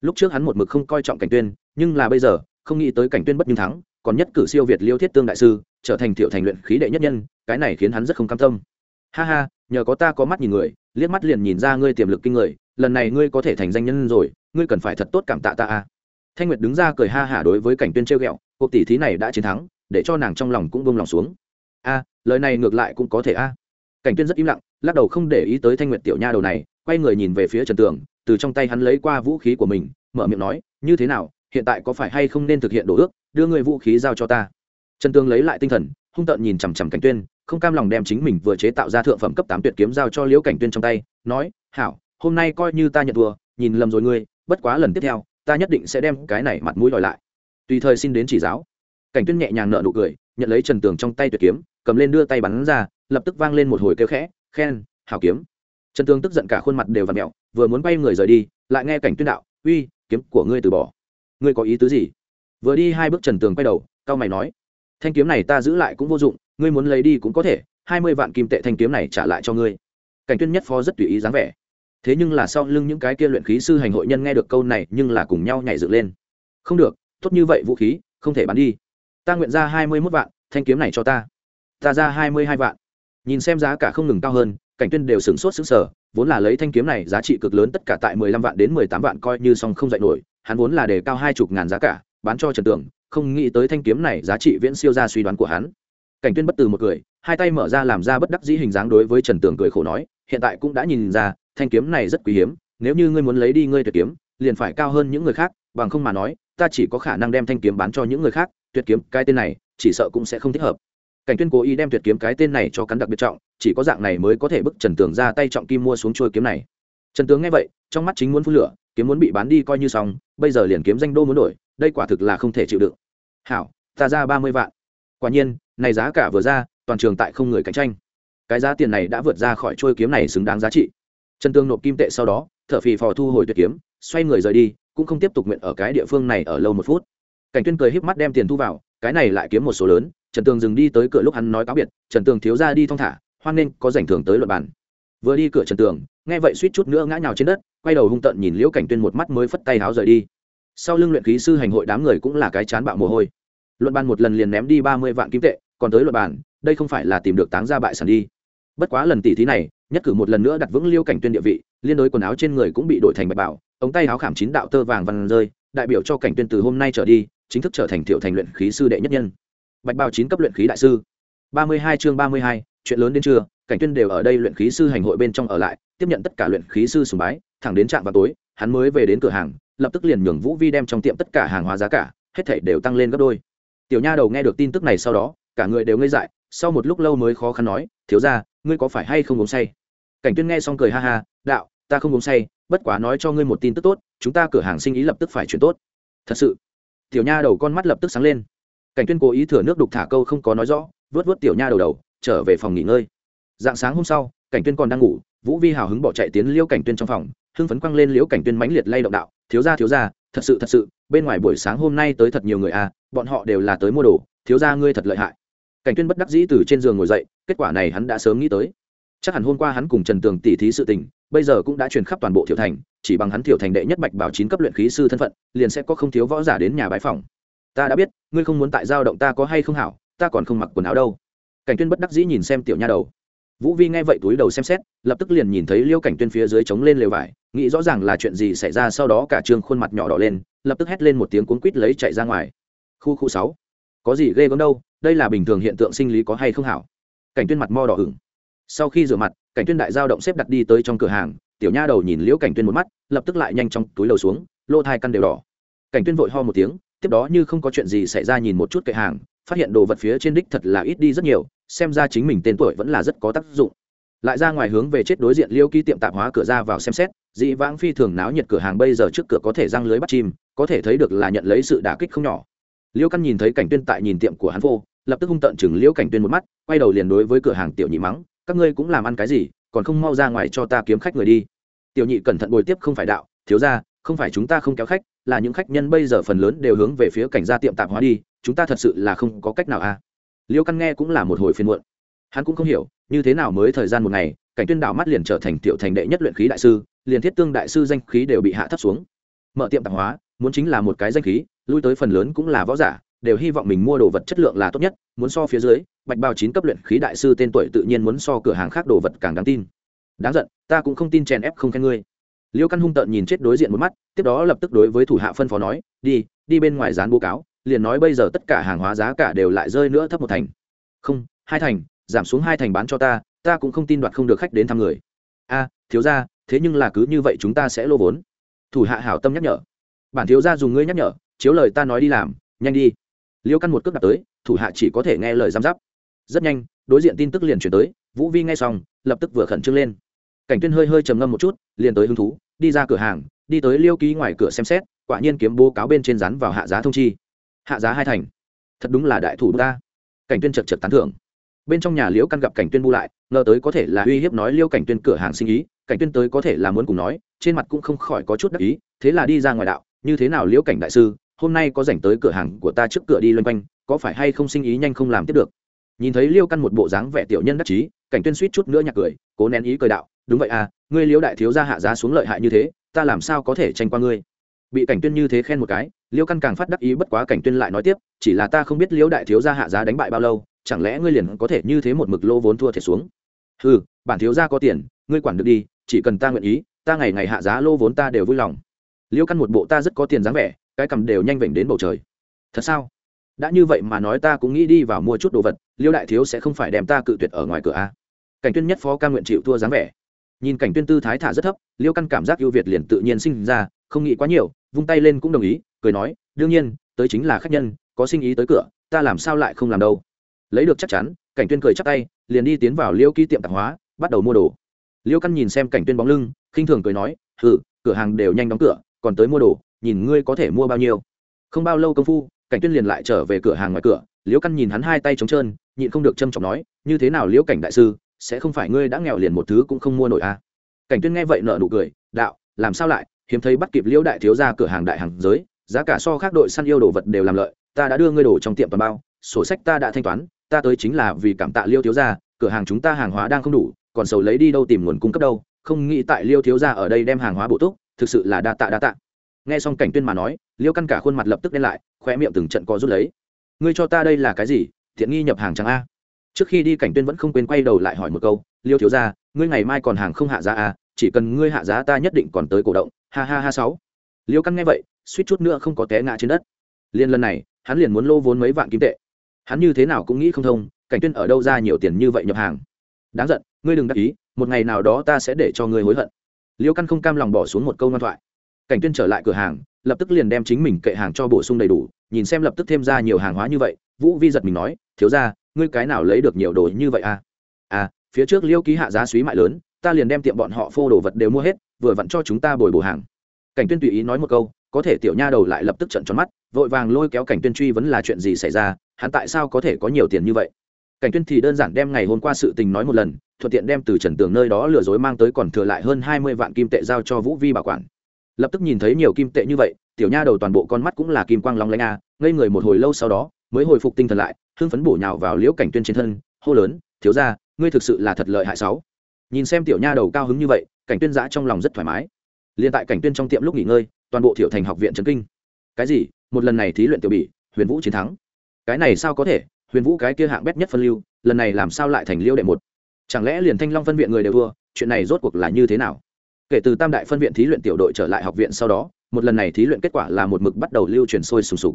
Speaker 1: Lúc trước hắn một mực không coi trọng cảnh tuyên nhưng là bây giờ, không nghĩ tới cảnh tuyên bất nhưng thắng, còn nhất cử siêu việt liêu thiết tương đại sư, trở thành thiệu thành luyện khí đệ nhất nhân, cái này khiến hắn rất không cam tâm. Ha ha, nhờ có ta có mắt nhìn người, liếc mắt liền nhìn ra ngươi tiềm lực kinh người, lần này ngươi có thể thành danh nhân rồi, ngươi cần phải thật tốt cảm tạ ta a. Thanh nguyệt đứng ra cười ha hả đối với cảnh tuyên treo ghẹo, cuộc tỷ thí này đã chiến thắng, để cho nàng trong lòng cũng buông lòng xuống. A, lời này ngược lại cũng có thể a. Cảnh tuyên rất im lặng, lắc đầu không để ý tới thanh nguyệt tiểu nha đầu này, quay người nhìn về phía trần tường, từ trong tay hắn lấy qua vũ khí của mình, mở miệng nói, như thế nào hiện tại có phải hay không nên thực hiện đồ ước, đưa người vũ khí giao cho ta? Trần tường lấy lại tinh thần, hung tợn nhìn chằm chằm cảnh tuyên, không cam lòng đem chính mình vừa chế tạo ra thượng phẩm cấp tám tuyệt kiếm giao cho liễu cảnh tuyên trong tay, nói, hảo, hôm nay coi như ta nhận thua, nhìn lầm rồi ngươi, bất quá lần tiếp theo, ta nhất định sẽ đem cái này mặt mũi đòi lại. Tùy thời xin đến chỉ giáo. Cảnh tuyên nhẹ nhàng nợ nụ cười, nhận lấy trần tường trong tay tuyệt kiếm, cầm lên đưa tay bắn ra, lập tức vang lên một hồi kêu khẽ, khen, hảo kiếm. Trần tường tức giận cả khuôn mặt đều v ặ mẹo, vừa muốn bay người rời đi, lại nghe cảnh tuyên đạo, uy, kiếm của ngươi từ bỏ ngươi có ý tứ gì? Vừa đi hai bước trần tường quay đầu cao mày nói, thanh kiếm này ta giữ lại cũng vô dụng, ngươi muốn lấy đi cũng có thể, hai mươi vạn kim tệ thanh kiếm này trả lại cho ngươi. Cảnh tuyên nhất phó rất tùy ý dáng vẻ. Thế nhưng là sau lưng những cái kia luyện khí sư hành hội nhân nghe được câu này, nhưng là cùng nhau nhảy dựng lên. Không được, tốt như vậy vũ khí, không thể bán đi. Ta nguyện ra hai mươi mốt vạn, thanh kiếm này cho ta. Ta ra hai mươi hai vạn. Nhìn xem giá cả không ngừng cao hơn, cảnh tuyên đều sửng sốt sững sờ vốn là lấy thanh kiếm này giá trị cực lớn tất cả tại mười lăm vạn đến mười tám vạn coi như xong không dạy nổi, hắn vốn là đề cao hai chục ngàn giá cả, bán cho trần tưởng không nghĩ tới thanh kiếm này giá trị viễn siêu ra suy đoán của hắn. Cảnh tuyên bất từ một cười, hai tay mở ra làm ra bất đắc dĩ hình dáng đối với trần tường cười khổ nói, hiện tại cũng đã nhìn ra, thanh kiếm này rất quý hiếm, nếu như ngươi muốn lấy đi ngươi tuyệt kiếm, liền phải cao hơn những người khác, bằng không mà nói, ta chỉ có khả năng đem thanh kiếm bán cho những người khác, tuyệt kiếm, cái tên này, chỉ sợ cũng sẽ không thích hợp cảnh tuyên cố ý đem tuyệt kiếm cái tên này cho cắn đặc biệt trọng, chỉ có dạng này mới có thể bức trần tường ra tay trọng kim mua xuống trôi kiếm này. Trần tướng nghe vậy, trong mắt chính muốn phun lửa, kiếm muốn bị bán đi coi như xong, bây giờ liền kiếm danh đô muốn đổi, đây quả thực là không thể chịu đựng. Hảo, ta ra ba mươi vạn. Quả nhiên, này giá cả vừa ra, toàn trường tại không người cạnh tranh. Cái giá tiền này đã vượt ra khỏi trôi kiếm này xứng đáng giá trị. Trần tương nộp kim tệ sau đó, thở phì phò thu hồi tuyệt kiếm, xoay người rời đi, cũng không tiếp tục nguyện ở cái địa phương này ở lâu một phút. Cảnh tuyên cười híp mắt đem tiền thu vào, cái này lại kiếm một số lớn trần tường dừng đi tới cửa lúc hắn nói cáo biệt, trần tường thiếu ra đi thong thả, hoan nên có rảnh thường tới luật bản vừa đi cửa trần tường, nghe vậy suýt chút nữa ngã nhào trên đất, quay đầu hung tợn nhìn liễu cảnh tuyên một mắt mới phất tay háo rời đi. Sau lưng luyện khí sư hành hội đám người cũng là cái chán bạo mồ hôi. Luận bàn một lần liền ném đi ba mươi vạn kim tệ, còn tới luận bàn, đây không phải là tìm được táng ra bại sản đi. Bất quá lần tỷ thí này, nhất cử một lần nữa đặt vững liêu cảnh tuyên địa vị, liên đối quần áo trên người cũng bị đổi thành bạch bảo, ống tay áo khảm chín đạo tơ vàng văn rơi, đại biểu cho cảnh tuyên từ hôm nay trở đi, chính thức trở thành tiểu thành luyện khí sư đệ nhất nhân bạch bào chín cấp luyện khí đại sư. Ba mươi hai chương ba mươi hai, chuyện lớn đến trưa, cảnh tuyên đều ở đây luyện khí sư hành hội bên trong ở lại, tiếp nhận tất cả luyện khí sư sùng bái, thẳng đến trạm vào tối, hắn mới về đến cửa hàng, lập tức liền nhường vũ vi đem trong tiệm tất cả hàng hóa giá cả, hết thảy đều tăng lên gấp đôi. Tiểu nha đầu nghe được tin tức này sau đó, cả người đều ngây dại, sau một lúc lâu mới khó khăn nói, thiếu ra ngươi có phải hay không uống say? Cảnh tuyên nghe xong cười ha ha, đạo, ta không uống say, bất quá nói cho ngươi một tin tức tốt, chúng ta cửa hàng sinh ý lập tức phải chuyển tốt. Thật sự? Tiểu nha đầu con mắt lập tức sáng lên cảnh tuyên cố ý thừa nước đục thả câu không có nói rõ, vớt vớt tiểu nha đầu đầu, trở về phòng nghỉ ngơi. Dạng sáng hôm sau, cảnh tuyên còn đang ngủ, vũ vi hào hứng bỏ chạy tiến liễu cảnh tuyên trong phòng, hưng phấn quăng lên liễu cảnh tuyên mãnh liệt lay động đạo, thiếu gia thiếu gia, thật sự thật sự, bên ngoài buổi sáng hôm nay tới thật nhiều người à bọn họ đều là tới mua đồ, thiếu gia ngươi thật lợi hại. Cảnh tuyên bất đắc dĩ từ trên giường ngồi dậy, kết quả này hắn đã sớm nghĩ tới. Chắc hẳn hôm qua hắn cùng trần tường tỉ thí sự tình, bây giờ cũng đã truyền khắp toàn bộ thiểu thành, chỉ bằng hắn thiểu thành đệ nhất bạch bảo chín cấp luyện khí sư thân phận, liền sẽ có không thiếu võ giả đến nhà bái phòng ta đã biết, ngươi không muốn tại giao động ta có hay không hảo, ta còn không mặc quần áo đâu. Cảnh tuyên bất đắc dĩ nhìn xem tiểu nha đầu. Vũ vi nghe vậy túi đầu xem xét, lập tức liền nhìn thấy liêu cảnh tuyên phía dưới chống lên lều vải, nghĩ rõ ràng là chuyện gì xảy ra sau đó cả trương khuôn mặt nhỏ đỏ lên, lập tức hét lên một tiếng cuốn quít lấy chạy ra ngoài. Khu khu sáu. Có gì ghê gớm đâu, đây là bình thường hiện tượng sinh lý có hay không hảo? Cảnh tuyên mặt mo đỏ ửng. Sau khi rửa mặt, cảnh tuyên đại giao động xếp đặt đi tới trong cửa hàng, tiểu nha đầu nhìn liễu cảnh tuyên một mắt, lập tức lại nhanh trong túi đầu xuống lô thai căn đều đỏ. Cảnh tuyên vội ho một tiếng tiếp đó như không có chuyện gì xảy ra nhìn một chút kệ hàng, phát hiện đồ vật phía trên đích thật là ít đi rất nhiều, xem ra chính mình tên tuổi vẫn là rất có tác dụng. Lại ra ngoài hướng về chết đối diện liêu ký tiệm tạp hóa cửa ra vào xem xét, dị vãng phi thường náo nhiệt cửa hàng bây giờ trước cửa có thể răng lưới bắt chim, có thể thấy được là nhận lấy sự đả kích không nhỏ. Liêu căn nhìn thấy cảnh tuyên tại nhìn tiệm của hắn vô, lập tức hung tợn chừng liêu cảnh tuyên một mắt, quay đầu liền đối với cửa hàng tiểu nhị mắng, các ngươi cũng làm ăn cái gì, còn không mau ra ngoài cho ta kiếm khách người đi. Tiểu nhị cẩn thận bồi tiếp, không phải đạo, thiếu ra không phải chúng ta không kéo khách, là những khách nhân bây giờ phần lớn đều hướng về phía cảnh gia tiệm tạp hóa đi, chúng ta thật sự là không có cách nào à. liêu căn nghe cũng là một hồi phiên muộn. Hắn cũng không hiểu, như thế nào mới thời gian một ngày, cảnh tuyên đảo mắt liền trở thành tiểu thành đệ nhất luyện khí đại sư, liền thiết tương đại sư danh khí đều bị hạ thấp xuống. Mở tiệm tạp hóa, muốn chính là một cái danh khí, lui tới phần lớn cũng là võ giả, đều hy vọng mình mua đồ vật chất lượng là tốt nhất, muốn so phía dưới, bạch bao chín cấp luyện khí đại sư tên tuổi tự nhiên muốn so cửa hàng khác đồ vật càng đáng tin. Đáng giận, ta cũng không tin chèn ép không khen ngươi liêu căn hung tợn nhìn chết đối diện một mắt, tiếp đó lập tức đối với thủ hạ phân phó nói, đi đi bên ngoài dán bố cáo, liền nói bây giờ tất cả hàng hóa giá cả đều lại rơi nữa thấp một thành. Không, hai thành, giảm xuống hai thành bán cho ta ta cũng không tin đoạt không được khách đến thăm người. A, thiếu ra thế nhưng là cứ như vậy chúng ta sẽ lô vốn. Thủ hạ hảo tâm nhắc nhở. Bản thiếu ra dùng ngươi nhắc nhở, chiếu lời ta nói đi làm, nhanh đi. Liêu căn một cước đặt tới, thủ hạ chỉ có thể nghe lời giám giáp. Rất nhanh, đối diện tin tức liền chuyển tới, vũ vi nghe xong, lập tức vừa khẩn trương lên cảnh tuyên hơi hơi trầm ngâm một chút, liền tới hứng thú, đi ra cửa hàng, đi tới liêu ký ngoài cửa xem xét, quả nhiên kiếm bố cáo bên trên rắn vào hạ giá thông chi. Hạ giá hai thành. Thật đúng là đại thủ ta. Cảnh tuyên chật chật tán thưởng. Bên trong nhà liễu căn gặp cảnh tuyên bu lại, ngờ tới có thể là uy hiếp nói liêu cảnh tuyên cửa hàng sinh ý, cảnh tuyên tới có thể là muốn cùng nói, trên mặt cũng không khỏi có chút đắc ý, thế là đi ra ngoài đạo, như thế nào liễu cảnh đại sư, hôm nay có rảnh tới cửa hàng của ta trước cửa đi loanh quanh, có phải hay không sinh ý nhanh không làm tiếp được? Nhìn thấy liêu căn một bộ dáng vẻ tiểu nhân đắc chí, cảnh tuyên suýt chút nữa nhạc cười, cố nén ý cười đạo đúng vậy à ngươi liễu đại thiếu gia hạ giá xuống lợi hại như thế, ta làm sao có thể tranh qua ngươi? Bị cảnh tuyên như thế khen một cái, liễu căn càng phát đắc ý bất quá cảnh tuyên lại nói tiếp, chỉ là ta không biết liễu đại thiếu gia hạ giá đánh bại bao lâu, chẳng lẽ ngươi liền có thể như thế một mực lô vốn thua thể xuống? Ừ bản thiếu gia có tiền, ngươi quản được đi, chỉ cần ta nguyện ý, ta ngày ngày hạ giá lô vốn ta đều vui lòng. Liễu căn một bộ ta rất có tiền dáng vẻ, cái cầm đều nhanh vểnh đến bầu trời. Thật sao? Đã như vậy mà nói ta cũng nghĩ đi vào mua chút đồ vật liêu đại thiếu sẽ không phải đem ta cự tuyệt ở ngoài cửa a. Cảnh tuyên nhất phó ca nguyện chịu thua dáng vẻ nhìn cảnh tuyên tư thái thả rất thấp, liêu căn cảm giác ưu việt liền tự nhiên sinh ra, không nghĩ quá nhiều, vung tay lên cũng đồng ý, cười nói, đương nhiên, tới chính là khách nhân, có sinh ý tới cửa, ta làm sao lại không làm đâu. Lấy được chắc chắn, cảnh tuyên cười chắc tay, liền đi tiến vào liêu ký tiệm tạp hóa, bắt đầu mua đồ. Liêu căn nhìn xem cảnh tuyên bóng lưng, khinh thường cười nói ừ cửa hàng đều nhanh đóng cửa, còn tới mua đồ, nhìn ngươi có thể mua bao nhiêu. Không bao lâu công phu, cảnh tuyên liền lại trở về cửa hàng ngoài cửa, liêu căn nhìn hắn hai tay trống trơn, nhịn không được trâm trọng nói, như thế nào liễu cảnh đại sư sẽ không phải ngươi đã nghèo liền một thứ cũng không mua nổi à? Cảnh tuyên nghe vậy nở nụ cười, đạo, làm sao lại? Hiếm thấy bắt kịp liễu đại thiếu gia cửa hàng đại hàng giới, giá cả so khác đội săn yêu đồ vật đều làm lợi, ta đã đưa ngươi đồ trong tiệm toàn bao, sổ sách ta đã thanh toán, ta tới chính là vì cảm tạ liêu thiếu gia, cửa hàng chúng ta hàng hóa đang không đủ, còn sầu lấy đi đâu tìm nguồn cung cấp đâu, không nghĩ tại liêu thiếu gia ở đây đem hàng hóa bổ túc, thực sự là đa tạ đa tạ. Nghe xong cảnh tuyên mà nói liêu căn cả khuôn mặt lập tức đen lại khoe miệng từng trận co rút lấy. Ngươi cho ta đây là cái gì? Thiện nghi nhập hàng chẳng a? Trước khi đi cảnh tuyên vẫn không quên quay đầu lại hỏi một câu, liêu thiếu gia, ngươi ngày mai còn hàng không hạ giá à? Chỉ cần ngươi hạ giá ta nhất định còn tới cổ động. Ha ha ha sáu. Liêu căn nghe vậy, suýt chút nữa không có té ngã trên đất. Liên lần này, hắn liền muốn lô vốn mấy vạn kim tệ. Hắn như thế nào cũng nghĩ không thông, cảnh tuyên ở đâu ra nhiều tiền như vậy nhập hàng. Đáng giận, ngươi đừng đắc ý, một ngày nào đó ta sẽ để cho ngươi hối hận. Liêu căn không cam lòng bỏ xuống một câu ngoan thoại. Cảnh tuyên trở lại cửa hàng, lập tức liền đem chính mình kệ hàng cho bổ sung đầy đủ, nhìn xem lập tức thêm ra nhiều hàng hóa như vậy, vũ vi giật mình nói, thiếu ra ngươi cái nào lấy được nhiều đồ như vậy à? À phía trước liêu ký hạ giá suý mại lớn, ta liền đem tiệm bọn họ phô đồ vật đều mua hết, vừa vặn cho chúng ta bồi bổ hàng. Cảnh tuyên tùy ý nói một câu, có thể tiểu nha đầu lại lập tức trận tròn mắt, vội vàng lôi kéo cảnh tuyên truy vấn là chuyện gì xảy ra, hắn tại sao có thể có nhiều tiền như vậy? Cảnh tuyên thì đơn giản đem ngày hôm qua sự tình nói một lần, thuận tiện đem từ trần tường nơi đó lừa dối mang tới còn thừa lại hơn hai mươi vạn kim tệ giao cho vũ vi bảo quản. Lập tức nhìn thấy nhiều kim tệ như vậy, tiểu nha đầu toàn bộ con mắt cũng là kim quang long lanh a, ngây người một hồi lâu sau đó mới hồi phục tinh thần lại, hưng phấn bổ nhào vào liễu cảnh tuyên trên thân, hô lớn, thiếu ra ngươi thực sự là thật lợi hại sáu. Nhìn xem tiểu nha đầu cao hứng như vậy, cảnh tuyên giã trong lòng rất thoải mái. Liền tại cảnh tuyên trong tiệm lúc nghỉ ngơi, toàn bộ thiểu thành học viện trấn kinh. Cái gì? Một lần này thí luyện tiểu bị, huyền vũ chiến thắng. Cái này sao có thể? Huyền vũ cái kia hạng bét nhất phân lưu, lần này làm sao lại thành liêu đệ một? Chẳng lẽ liền thanh long phân viện người đều thua, chuyện này rốt cuộc là như thế nào? Kể từ tam đại phân viện thí luyện tiểu đội trở lại học viện sau đó, một lần này thí luyện kết quả là một mực bắt đầu lưu truyền sôi sùng sục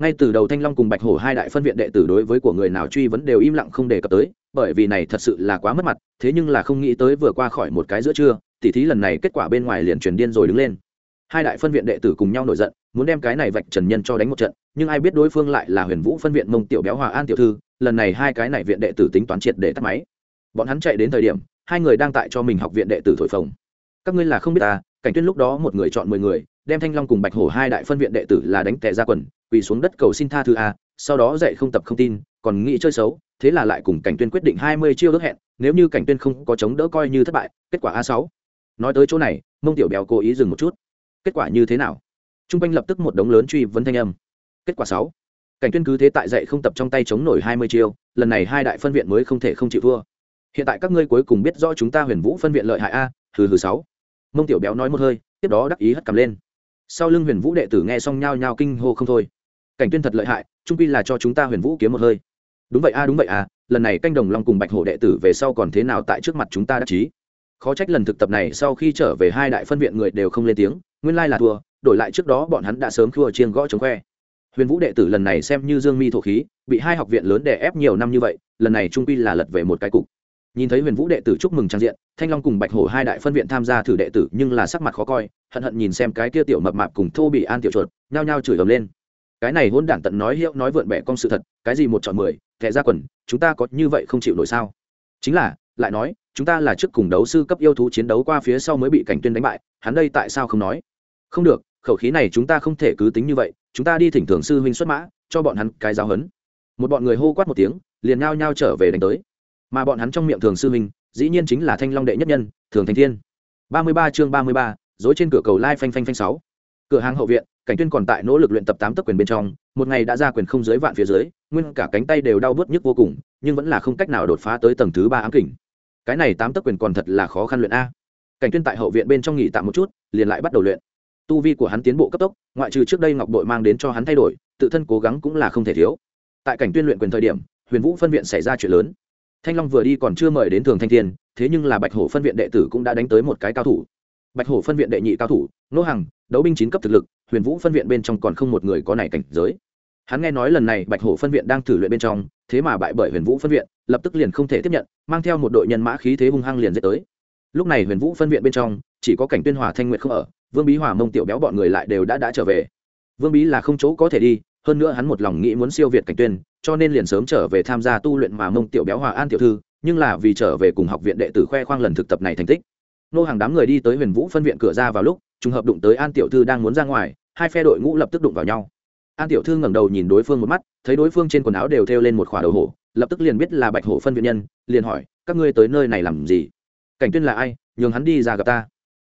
Speaker 1: ngay từ đầu thanh long cùng bạch hổ hai đại phân viện đệ tử đối với của người nào truy vấn đều im lặng không đề cập tới, bởi vì này thật sự là quá mất mặt, thế nhưng là không nghĩ tới vừa qua khỏi một cái giữa trưa, tỉ thí lần này kết quả bên ngoài liền truyền điên rồi đứng lên. Hai đại phân viện đệ tử cùng nhau nổi giận, muốn đem cái này vạch trần nhân cho đánh một trận, nhưng ai biết đối phương lại là huyền vũ phân viện mông tiểu béo hòa an tiểu thư, lần này hai cái này viện đệ tử tính toán triệt để tắt máy. Bọn hắn chạy đến thời điểm, hai người đang tại cho mình học viện đệ tử thổi phồng. Các ngươi là không biết ta, cảnh tuyên lúc đó một người chọn mười người đem thanh long cùng bạch hổ hai đại phân viện đệ tử là đánh tệ ra quần, quỳ xuống đất cầu xin tha thứ a, sau đó dạy không tập không tin, còn nghĩ chơi xấu, thế là lại cùng cảnh tuyên quyết định hai mươi chiêu ước hẹn, nếu như cảnh tuyên không có chống đỡ coi như thất bại, kết quả a sáu. Nói tới chỗ này, mông tiểu béo cố ý dừng một chút. Kết quả như thế nào? Trung quanh lập tức một đống lớn truy vấn thanh âm. Kết quả sáu. Cảnh tuyên cứ thế tại dạy không tập trong tay chống nổi hai mươi chiêu, lần này hai đại phân viện mới không thể không chịu thua. Hiện tại các ngươi cuối cùng biết rõ chúng ta huyền vũ phân viện lợi hại a, hừ hừ sáu. Mông tiểu béo nói một hơi, tiếp đó đắc ý hất cầm lên sau lưng huyền vũ đệ tử nghe xong nhao nhao kinh hô không thôi. Cảnh tuyên thật lợi hại, trung quy là cho chúng ta huyền vũ kiếm một hơi. Đúng vậy a, đúng vậy a, lần này canh đồng long cùng bạch hổ đệ tử về sau còn thế nào tại trước mặt chúng ta đắc chí. Khó trách lần thực tập này sau khi trở về hai đại phân viện người đều không lên tiếng, nguyên lai là thua, đổi lại trước đó bọn hắn đã sớm khua chiên gõ chống khoe. Huyền vũ đệ tử lần này xem như dương mi thổ khí, bị hai học viện lớn đè ép nhiều năm như vậy, lần này trung quy là lật về một cái cục nhìn thấy huyền vũ đệ tử chúc mừng trang diện, thanh long cùng bạch hổ hai đại phân viện tham gia thử đệ tử, nhưng là sắc mặt khó coi, hận hận nhìn xem cái kia tiểu mập mạp cùng thô bị an tiểu chuột, nhao nhao chửi ầm lên. Cái này hôn đản tận nói hiệu, nói vượn bẻ con sự thật, cái gì một chọn mười, thẻ ra quần, chúng ta có như vậy không chịu nổi sao? Chính là, lại nói, chúng ta là trước cùng đấu sư cấp yêu thú chiến đấu qua phía sau mới bị cảnh tuyên đánh bại, hắn đây tại sao không nói? Không được, khẩu khí này chúng ta không thể cứ tính như vậy, chúng ta đi thỉnh thường sư huynh xuất mã, cho bọn hắn cái giáo hấn một bọn người hô quát một tiếng, liền nhao nhao trở về đánh tới mà bọn hắn trong miệng thường sư huynh, dĩ nhiên chính là thanh long đệ nhất nhân, thường thành thiên. Ba mươi ba chương ba mươi ba, dối trên cửa cầu lai phanh phanh phanh sáu. Cửa hàng hậu viện, cảnh tuyên còn tại nỗ lực luyện tập tám tấc quyền bên trong, một ngày đã ra quyền không dưới vạn phía dưới, nguyên cả cánh tay đều đau bớt nhức vô cùng, nhưng vẫn là không cách nào đột phá tới tầng thứ ba ám kình. Cái này tám tấc quyền còn thật là khó khăn luyện a. Cảnh tuyên tại hậu viện bên trong nghỉ tạm một chút, liền lại bắt đầu luyện. Tu vi của hắn tiến bộ cấp tốc, ngoại trừ trước đây ngọc đội mang đến cho hắn thay đổi, tự thân cố gắng cũng là không thể thiếu. Tại cảnh tuyên luyện quyền thời điểm, huyền vũ phân viện xảy ra chuyện lớn thanh long vừa đi còn chưa mời đến thường thanh thiên, thế nhưng là bạch hổ phân viện đệ tử cũng đã đánh tới một cái cao thủ. Bạch hổ phân viện đệ nhị cao thủ, nô hằng, đấu binh chín cấp thực lực, huyền vũ phân viện bên trong còn không một người có này cảnh giới. Hắn nghe nói lần này bạch hổ phân viện đang thử luyện bên trong, thế mà bại bởi huyền vũ phân viện, lập tức liền không thể tiếp nhận, mang theo một đội nhân mã khí thế hung hăng liền dễ tới. Lúc này huyền vũ phân viện bên trong, chỉ có cảnh tuyên hòa thanh nguyệt không ở, vương bí hòa mông tiểu béo bọn người lại đều đã đã trở về. Vương bí là không chỗ có thể đi, hơn nữa hắn một lòng nghĩ muốn siêu việt cảnh tuyên cho nên liền sớm trở về tham gia tu luyện mà mông tiểu béo hòa an tiểu thư, nhưng là vì trở về cùng học viện đệ tử khoe khoang lần thực tập này thành tích. Nô hàng đám người đi tới huyền vũ phân viện cửa ra vào lúc, trùng hợp đụng tới an tiểu thư đang muốn ra ngoài, hai phe đội ngũ lập tức đụng vào nhau. An tiểu thư ngẩng đầu nhìn đối phương một mắt, thấy đối phương trên quần áo đều thêu lên một khỏa đầu hổ, lập tức liền biết là bạch hổ phân viện nhân, liền hỏi, các ngươi tới nơi này làm gì? Cảnh tuyên là ai? Nhường hắn đi ra gặp ta.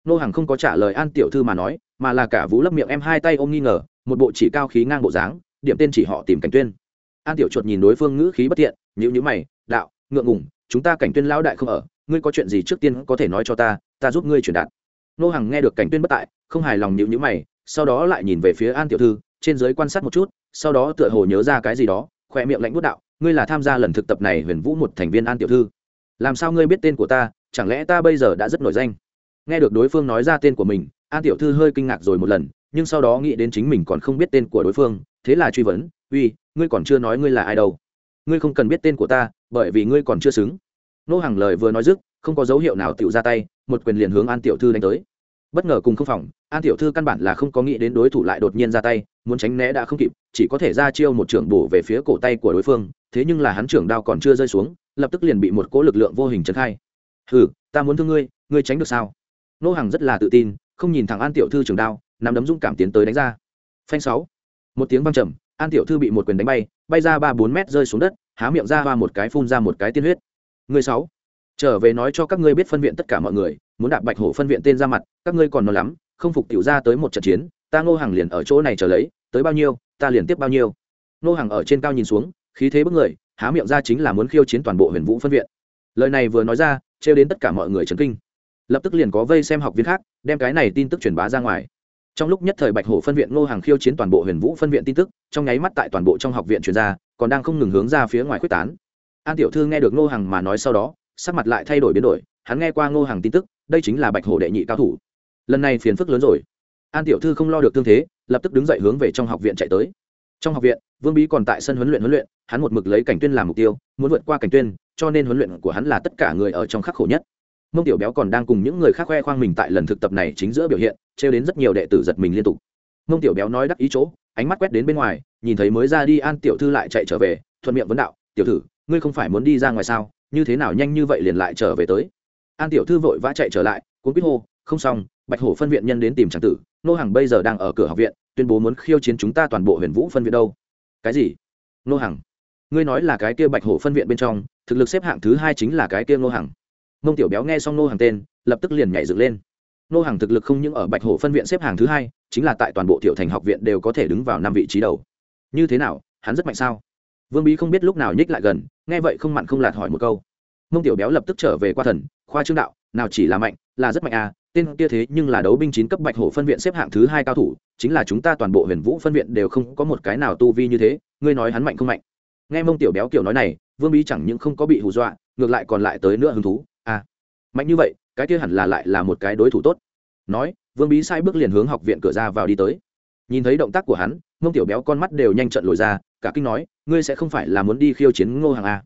Speaker 1: Nô hàng không có trả lời an tiểu thư mà nói, mà là cả vũ lấp miệng em hai tay ôm nghi ngờ, một bộ chỉ cao khí ngang bộ dáng, điểm tên chỉ họ tìm cảnh tuyên an tiểu chuột nhìn đối phương ngữ khí bất tiện nhữ nhữ mày, đạo, ngượng ngùng, chúng ta cảnh tuyên lão đại không ở, ngươi có chuyện gì trước tiên có thể nói cho ta ta giúp ngươi truyền đạt. Nô hàng nghe được cảnh tuyên bất tại, không hài lòng nhữ nhữ mày, sau đó lại nhìn về phía an tiểu thư, trên giới quan sát một chút, sau đó tựa hồ nhớ ra cái gì đó, khoe miệng lạnh bút đạo, ngươi là tham gia lần thực tập này huyền vũ một thành viên an tiểu thư. Làm sao ngươi biết tên của ta, chẳng lẽ ta bây giờ đã rất nổi danh? Nghe được đối phương nói ra tên của mình, an tiểu thư hơi kinh ngạc rồi một lần nhưng sau đó nghĩ đến chính mình còn không biết tên của đối phương, thế là truy vấn, uy, ngươi còn chưa nói ngươi là ai đâu. Ngươi không cần biết tên của ta, bởi vì ngươi còn chưa xứng. Nô hàng lời vừa nói dứt, không có dấu hiệu nào tựu ra tay, một quyền liền hướng an tiểu thư đánh tới. Bất ngờ cùng không phòng, an tiểu thư căn bản là không có nghĩ đến đối thủ lại đột nhiên ra tay, muốn tránh né đã không kịp, chỉ có thể ra chiêu một trưởng bổ về phía cổ tay của đối phương, thế nhưng là hắn trưởng đao còn chưa rơi xuống, lập tức liền bị một cỗ lực lượng vô hình trấn khai. Hừ, ta muốn thương ngươi ngươi tránh được sao? Nô hàng rất là tự tin, không nhìn thẳng an tiểu thư trưởng đao nắm đấm dũng cảm tiến tới đánh ra. Phanh sáu. Một tiếng vang trầm, an tiểu thư bị một quyền đánh bay bay ra ba bốn mét rơi xuống đất, há miệng ra hoa một cái phun ra một cái tiên huyết. Người sáu. Trở về nói cho các ngươi biết phân viện tất cả mọi người, muốn đạp bạch hổ phân viện tên ra mặt, các ngươi còn nói lắm, không phục tiểu ra tới một trận chiến, ta ngô hàng liền ở chỗ này chờ lấy, tới bao nhiêu, ta liền tiếp bao nhiêu. Ngô hàng ở trên cao nhìn xuống, khí thế bức người, há miệng ra chính là muốn khiêu chiến toàn bộ huyền vũ phân viện. Lời này vừa nói ra, trêu đến tất cả mọi người chấn kinh. Lập tức liền có vây xem học viên khác, đem cái này tin tức truyền bá ra ngoài trong lúc nhất thời bạch hổ phân viện ngô hàng khiêu chiến toàn bộ huyền vũ phân viện tin tức, trong nháy mắt tại toàn bộ trong học viện chuyên ra, còn đang không ngừng hướng ra phía ngoài quyết tán. An tiểu thư nghe được ngô hàng mà nói sau đó, sắc mặt lại thay đổi biến đổi, hắn nghe qua ngô hàng tin tức, đây chính là bạch hổ đệ nhị cao thủ. Lần này phiền phức lớn rồi. An tiểu thư không lo được thương thế, lập tức đứng dậy hướng về trong học viện chạy tới. Trong học viện, vương bí còn tại sân huấn luyện huấn luyện, hắn một mực lấy cảnh tuyên làm mục tiêu, muốn vượt qua cảnh tuyên, cho nên huấn luyện của hắn là tất cả người ở trong khắc khổ nhất. Mông tiểu béo còn đang cùng những người khác khoe khoang mình tại lần thực tập này chính giữa biểu hiện trêu đến rất nhiều đệ tử giật mình liên tục. Mông tiểu béo nói đắc ý chỗ, ánh mắt quét đến bên ngoài, nhìn thấy mới ra đi an tiểu thư lại chạy trở về, thuận miệng vấn đạo, tiểu thử ngươi không phải muốn đi ra ngoài sao? Như thế nào nhanh như vậy liền lại trở về tới? An tiểu thư vội vã chạy trở lại, cuốn quýt hô, không xong, bạch hổ phân viện nhân đến tìm tràng tử, nô hàng bây giờ đang ở cửa học viện, tuyên bố muốn khiêu chiến chúng ta toàn bộ huyền vũ phân viện đâu. Cái gì? Nô hàng ngươi nói là cái kia bạch hổ phân viện bên trong, thực lực xếp hạng thứ hai chính là cái kia nô hàng mông tiểu béo nghe xong nô hàng tên, lập tức liền nhảy dựng lên nô hàng thực lực không những ở bạch hổ phân viện xếp hàng thứ hai, chính là tại toàn bộ tiểu thành học viện đều có thể đứng vào năm vị trí đầu. Như thế nào, hắn rất mạnh sao? Vương bí không biết lúc nào nhích lại gần, nghe vậy không mặn không lạt hỏi một câu. Mông tiểu béo lập tức trở về qua thần, khoa trương đạo, nào chỉ là mạnh, là rất mạnh à tên kia thế nhưng là đấu binh chín cấp bạch hổ phân viện xếp hạng thứ hai cao thủ, chính là chúng ta toàn bộ huyền vũ phân viện đều không có một cái nào tu vi như thế, ngươi nói hắn mạnh không mạnh? Nghe mông tiểu béo kiểu nói này, vương bí chẳng những không có bị hù dọa, ngược lại còn lại tới nữa hứng thú à mạnh như vậy cái kia hẳn là lại là một cái đối thủ tốt. Nói, vương bí sai bước liền hướng học viện cửa ra vào đi tới. Nhìn thấy động tác của hắn mông tiểu béo con mắt đều nhanh trận lồi ra, cả kinh nói, ngươi sẽ không phải là muốn đi khiêu chiến ngô hàng a à?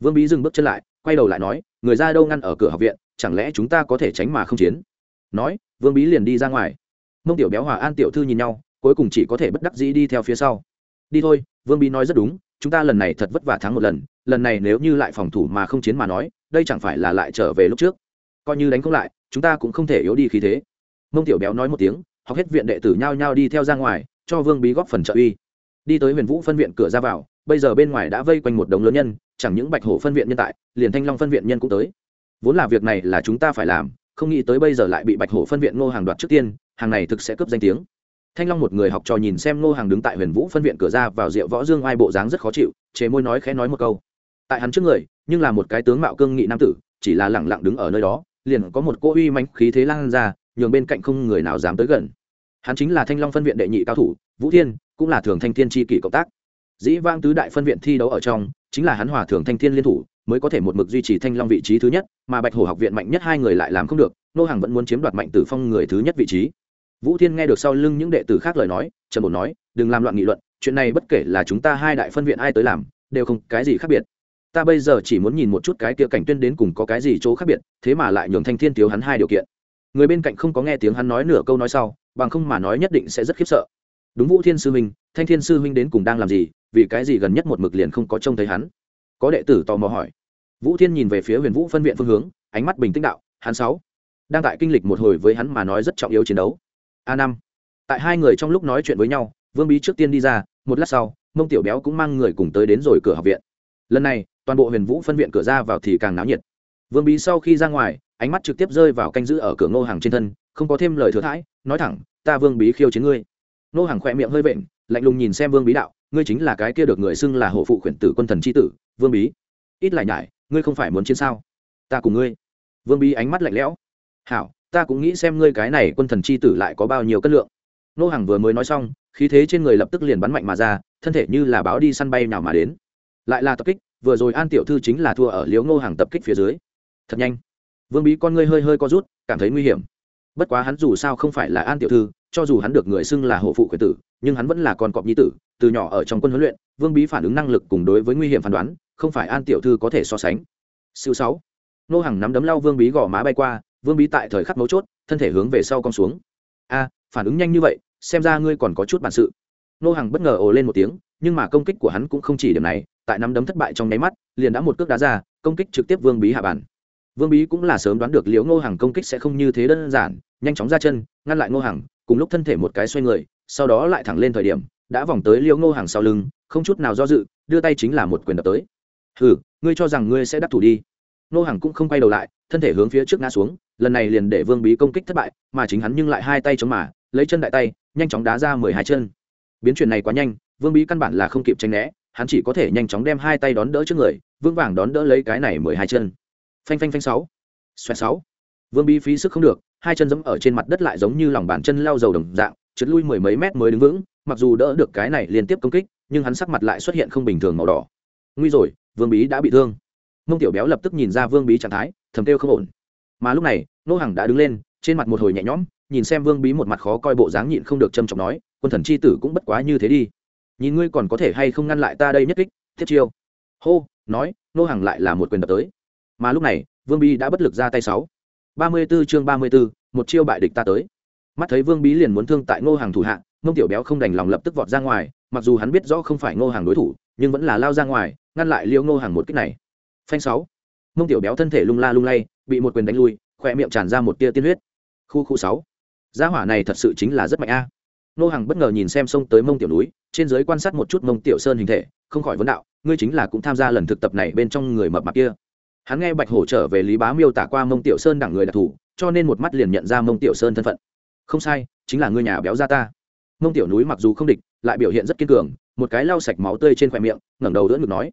Speaker 1: vương bí dừng bước chân lại, quay đầu lại nói, người ra đâu ngăn ở cửa học viện, chẳng lẽ chúng ta có thể tránh mà không chiến? Nói, vương bí liền đi ra ngoài. Mông tiểu béo hòa an tiểu thư nhìn nhau, cuối cùng chỉ có thể bất đắc dĩ đi theo phía sau. Đi thôi, vương bí nói rất đúng, chúng ta lần này thật vất vả thắng một lần lần này nếu như lại phòng thủ mà không chiến mà nói, đây chẳng phải là lại trở về lúc trước coi như đánh không lại, chúng ta cũng không thể yếu đi khí thế. Mông tiểu béo nói một tiếng, học hết viện đệ tử nhao nhao đi theo ra ngoài, cho vương bí góp phần trợ uy. Đi tới huyền vũ phân viện cửa ra vào, bây giờ bên ngoài đã vây quanh một đống lớn nhân, chẳng những bạch hổ phân viện nhân tại, liền thanh long phân viện nhân cũng tới. Vốn là việc này là chúng ta phải làm, không nghĩ tới bây giờ lại bị bạch hổ phân viện ngô hàng đoạt trước tiên, hàng này thực sẽ cướp danh tiếng. Thanh long một người học trò nhìn xem ngô hàng đứng tại huyền vũ phân viện cửa ra vào rượu võ dương ai bộ dáng rất khó chịu chế môi nói khẽ nói một câu. Tại hắn trước người, nhưng là một cái tướng mạo cương nghị nam tử, chỉ là lẳng lặng đứng ở nơi đó liền có một cỗ uy manh khí thế lan ra, nhường bên cạnh không người nào dám tới gần. Hắn chính là thanh long phân viện đệ nhị cao thủ, vũ thiên, cũng là thường thanh thiên tri kỷ cộng tác. Dĩ vang tứ đại phân viện thi đấu ở trong, chính là hắn hòa thường thanh thiên liên thủ, mới có thể một mực duy trì thanh long vị trí thứ nhất, mà bạch hổ học viện mạnh nhất hai người lại làm không được, nô hàng vẫn muốn chiếm đoạt mạnh tử phong người thứ nhất vị trí. Vũ thiên nghe được sau lưng những đệ tử khác lời nói trần bổ nói, đừng làm loạn nghị luận, chuyện này bất kể là chúng ta hai đại phân viện ai tới làm, đều không cái gì khác biệt ta bây giờ chỉ muốn nhìn một chút cái kia cảnh tuyên đến cùng có cái gì chỗ khác biệt, thế mà lại nhường thanh thiên thiếu hắn hai điều kiện. Người bên cạnh không có nghe tiếng hắn nói nửa câu nói sau, bằng không mà nói nhất định sẽ rất khiếp sợ. Đúng vũ thiên sư huynh thanh thiên sư huynh đến cùng đang làm gì, vì cái gì gần nhất một mực liền không có trông thấy hắn? Có đệ tử tò mò hỏi. Vũ thiên nhìn về phía huyền vũ phân viện phương hướng, ánh mắt bình tĩnh đạo, hắn sáu, đang tại kinh lịch một hồi với hắn mà nói rất trọng yếu chiến đấu. A năm. Tại hai người trong lúc nói chuyện với nhau, vương bí trước tiên đi ra, một lát sau, mông tiểu béo cũng mang người cùng tới đến rồi cửa học viện. Lần này toàn bộ huyền vũ phân viện cửa ra vào thì càng náo nhiệt. Vương bí sau khi ra ngoài, ánh mắt trực tiếp rơi vào canh giữ ở cửa ngô hàng trên thân, không có thêm lời thừa thãi, nói thẳng, ta vương bí khiêu chiến ngươi. Ngô hàng khỏe miệng hơi vện, lạnh lùng nhìn xem vương bí đạo, ngươi chính là cái kia được người xưng là hộ phụ khuyển tử quân thần c h i tử, vương bí. Ít lại nhải, ngươi không phải muốn chiến sao? Ta cùng ngươi. Vương bí ánh mắt lạnh lẽo. Hảo, ta cũng nghĩ xem ngươi cái này quân thần c h i tử lại có bao nhiêu cân lượng. Nô hàng vừa mới nói xong, khí thế trên người lập tức liền bắn mạnh mà ra, thân thể như là báo đi săn bay nào mà đến. Lại là tập kích vừa rồi an tiểu thư chính là thua ở liếu ngô hàng tập kích phía dưới. Thật nhanh. Vương bí con ngươi hơi hơi co rút, cảm thấy nguy hiểm. Bất quá hắn dù sao không phải là an tiểu thư, cho dù hắn được người xưng là hộ phụ khuyển tử, nhưng hắn vẫn là con cọp nhi tử, từ nhỏ ở trong quân huấn luyện, vương bí phản ứng năng lực cùng đối với nguy hiểm phán đoán, không phải an tiểu thư có thể so sánh. Siêu sáu. Nô hàng nắm đấm lau vương bí gò má bay qua, vương bí tại thời khắc mấu chốt, thân thể hướng về sau cong xuống. A, phản ứng nhanh như vậy, xem ra ngươi còn có chút bản sự nô hàng bất ngờ ồ lên một tiếng, nhưng mà công kích của hắn cũng không chỉ điểm này, tại nắm đấm thất bại trong nháy mắt, liền đã một cước đá ra, công kích trực tiếp vương bí hạ bản vương bí cũng là sớm đoán được liễu ngô hàng công kích sẽ không như thế đơn giản, nhanh chóng ra chân, ngăn lại ngô hàng cùng lúc thân thể một cái xoay người, sau đó lại thẳng lên thời điểm, đã vòng tới liễu ngô hàng sau lưng, không chút nào do dự, đưa tay chính là một quyền đập tới. Hừ, ngươi cho rằng ngươi sẽ đắc thủ đi. Ngô hàng cũng không quay đầu lại, thân thể hướng phía trước ngã xuống, lần này liền để vương bí công kích thất bại, mà chính hắn nhưng lại hai tay chống mà, lấy chân đại tay, nhanh chóng đá ra mười hai chân biến chuyển này quá nhanh, vương bí căn bản là không kịp tranh né, hắn chỉ có thể nhanh chóng đem hai tay đón đỡ trước người vương vàng đón đỡ lấy cái này mười hai chân. Phanh phanh phanh sáu. Xoẹt sáu. Vương bí phí sức không được, hai chân giẫm ở trên mặt đất lại giống như lòng bàn chân lao dầu đồng dạng, trượt lui mười mấy mét mới đứng vững, mặc dù đỡ được cái này liên tiếp công kích, nhưng hắn sắc mặt lại xuất hiện không bình thường màu đỏ. Nguy rồi, vương bí đã bị thương. Mông tiểu béo lập tức nhìn ra vương bí trạng thái, thầm kêu không ổn. Mà lúc này, nô hằng đã đứng lên trên mặt một hồi nhẹ nhõm, nhìn xem vương bí một mặt khó coi bộ dáng nhịn không được trâm trọng nói, quân thần c h i tử cũng bất quá như thế đi. Nhìn ngươi còn có thể hay không ngăn lại ta đây nhất kích, thiết chiêu. Hô, nói, nô hàng lại là một quyền đập tới. Mà lúc này, vương bí đã bất lực ra tay sáu. Ba mươi b ố chương ba mươi b ố một chiêu bại địch ta tới. Mắt thấy vương bí liền muốn thương tại ngô hàng thủ hạ ngông tiểu béo không đành lòng lập tức vọt ra ngoài, mặc dù hắn biết rõ không phải ngô hàng đối thủ, nhưng vẫn là lao ra ngoài, ngăn lại liêu ngô hàng một cách này. Phanh sáu. Ngông tiểu béo thân thể lung la lung lay, bị một quyền đánh lui khoe miệng tràn ra một tia tiên huyết. Khu khu sáu. Gia hỏa này thật sự chính là rất mạnh a. Nô hàng bất ngờ nhìn xem sông tới mông tiểu núi, trên giới quan sát một chút mông tiểu sơn hình thể, không khỏi vấn đạo, ngươi chính là cũng tham gia lần thực tập này bên trong người mập mạp kia. Hắn nghe bạch hổ trở về lý bá miêu tả qua mông tiểu sơn đẳng người đặc thù, cho nên một mắt liền nhận ra mông tiểu sơn thân phận. Không sai, chính là ngươi nhà béo ra ta. Mông tiểu núi mặc dù không địch, lại biểu hiện rất kiên cường, một cái lau sạch máu tươi trên khoe miệng, ngẩng đầu đỡ ngực nói,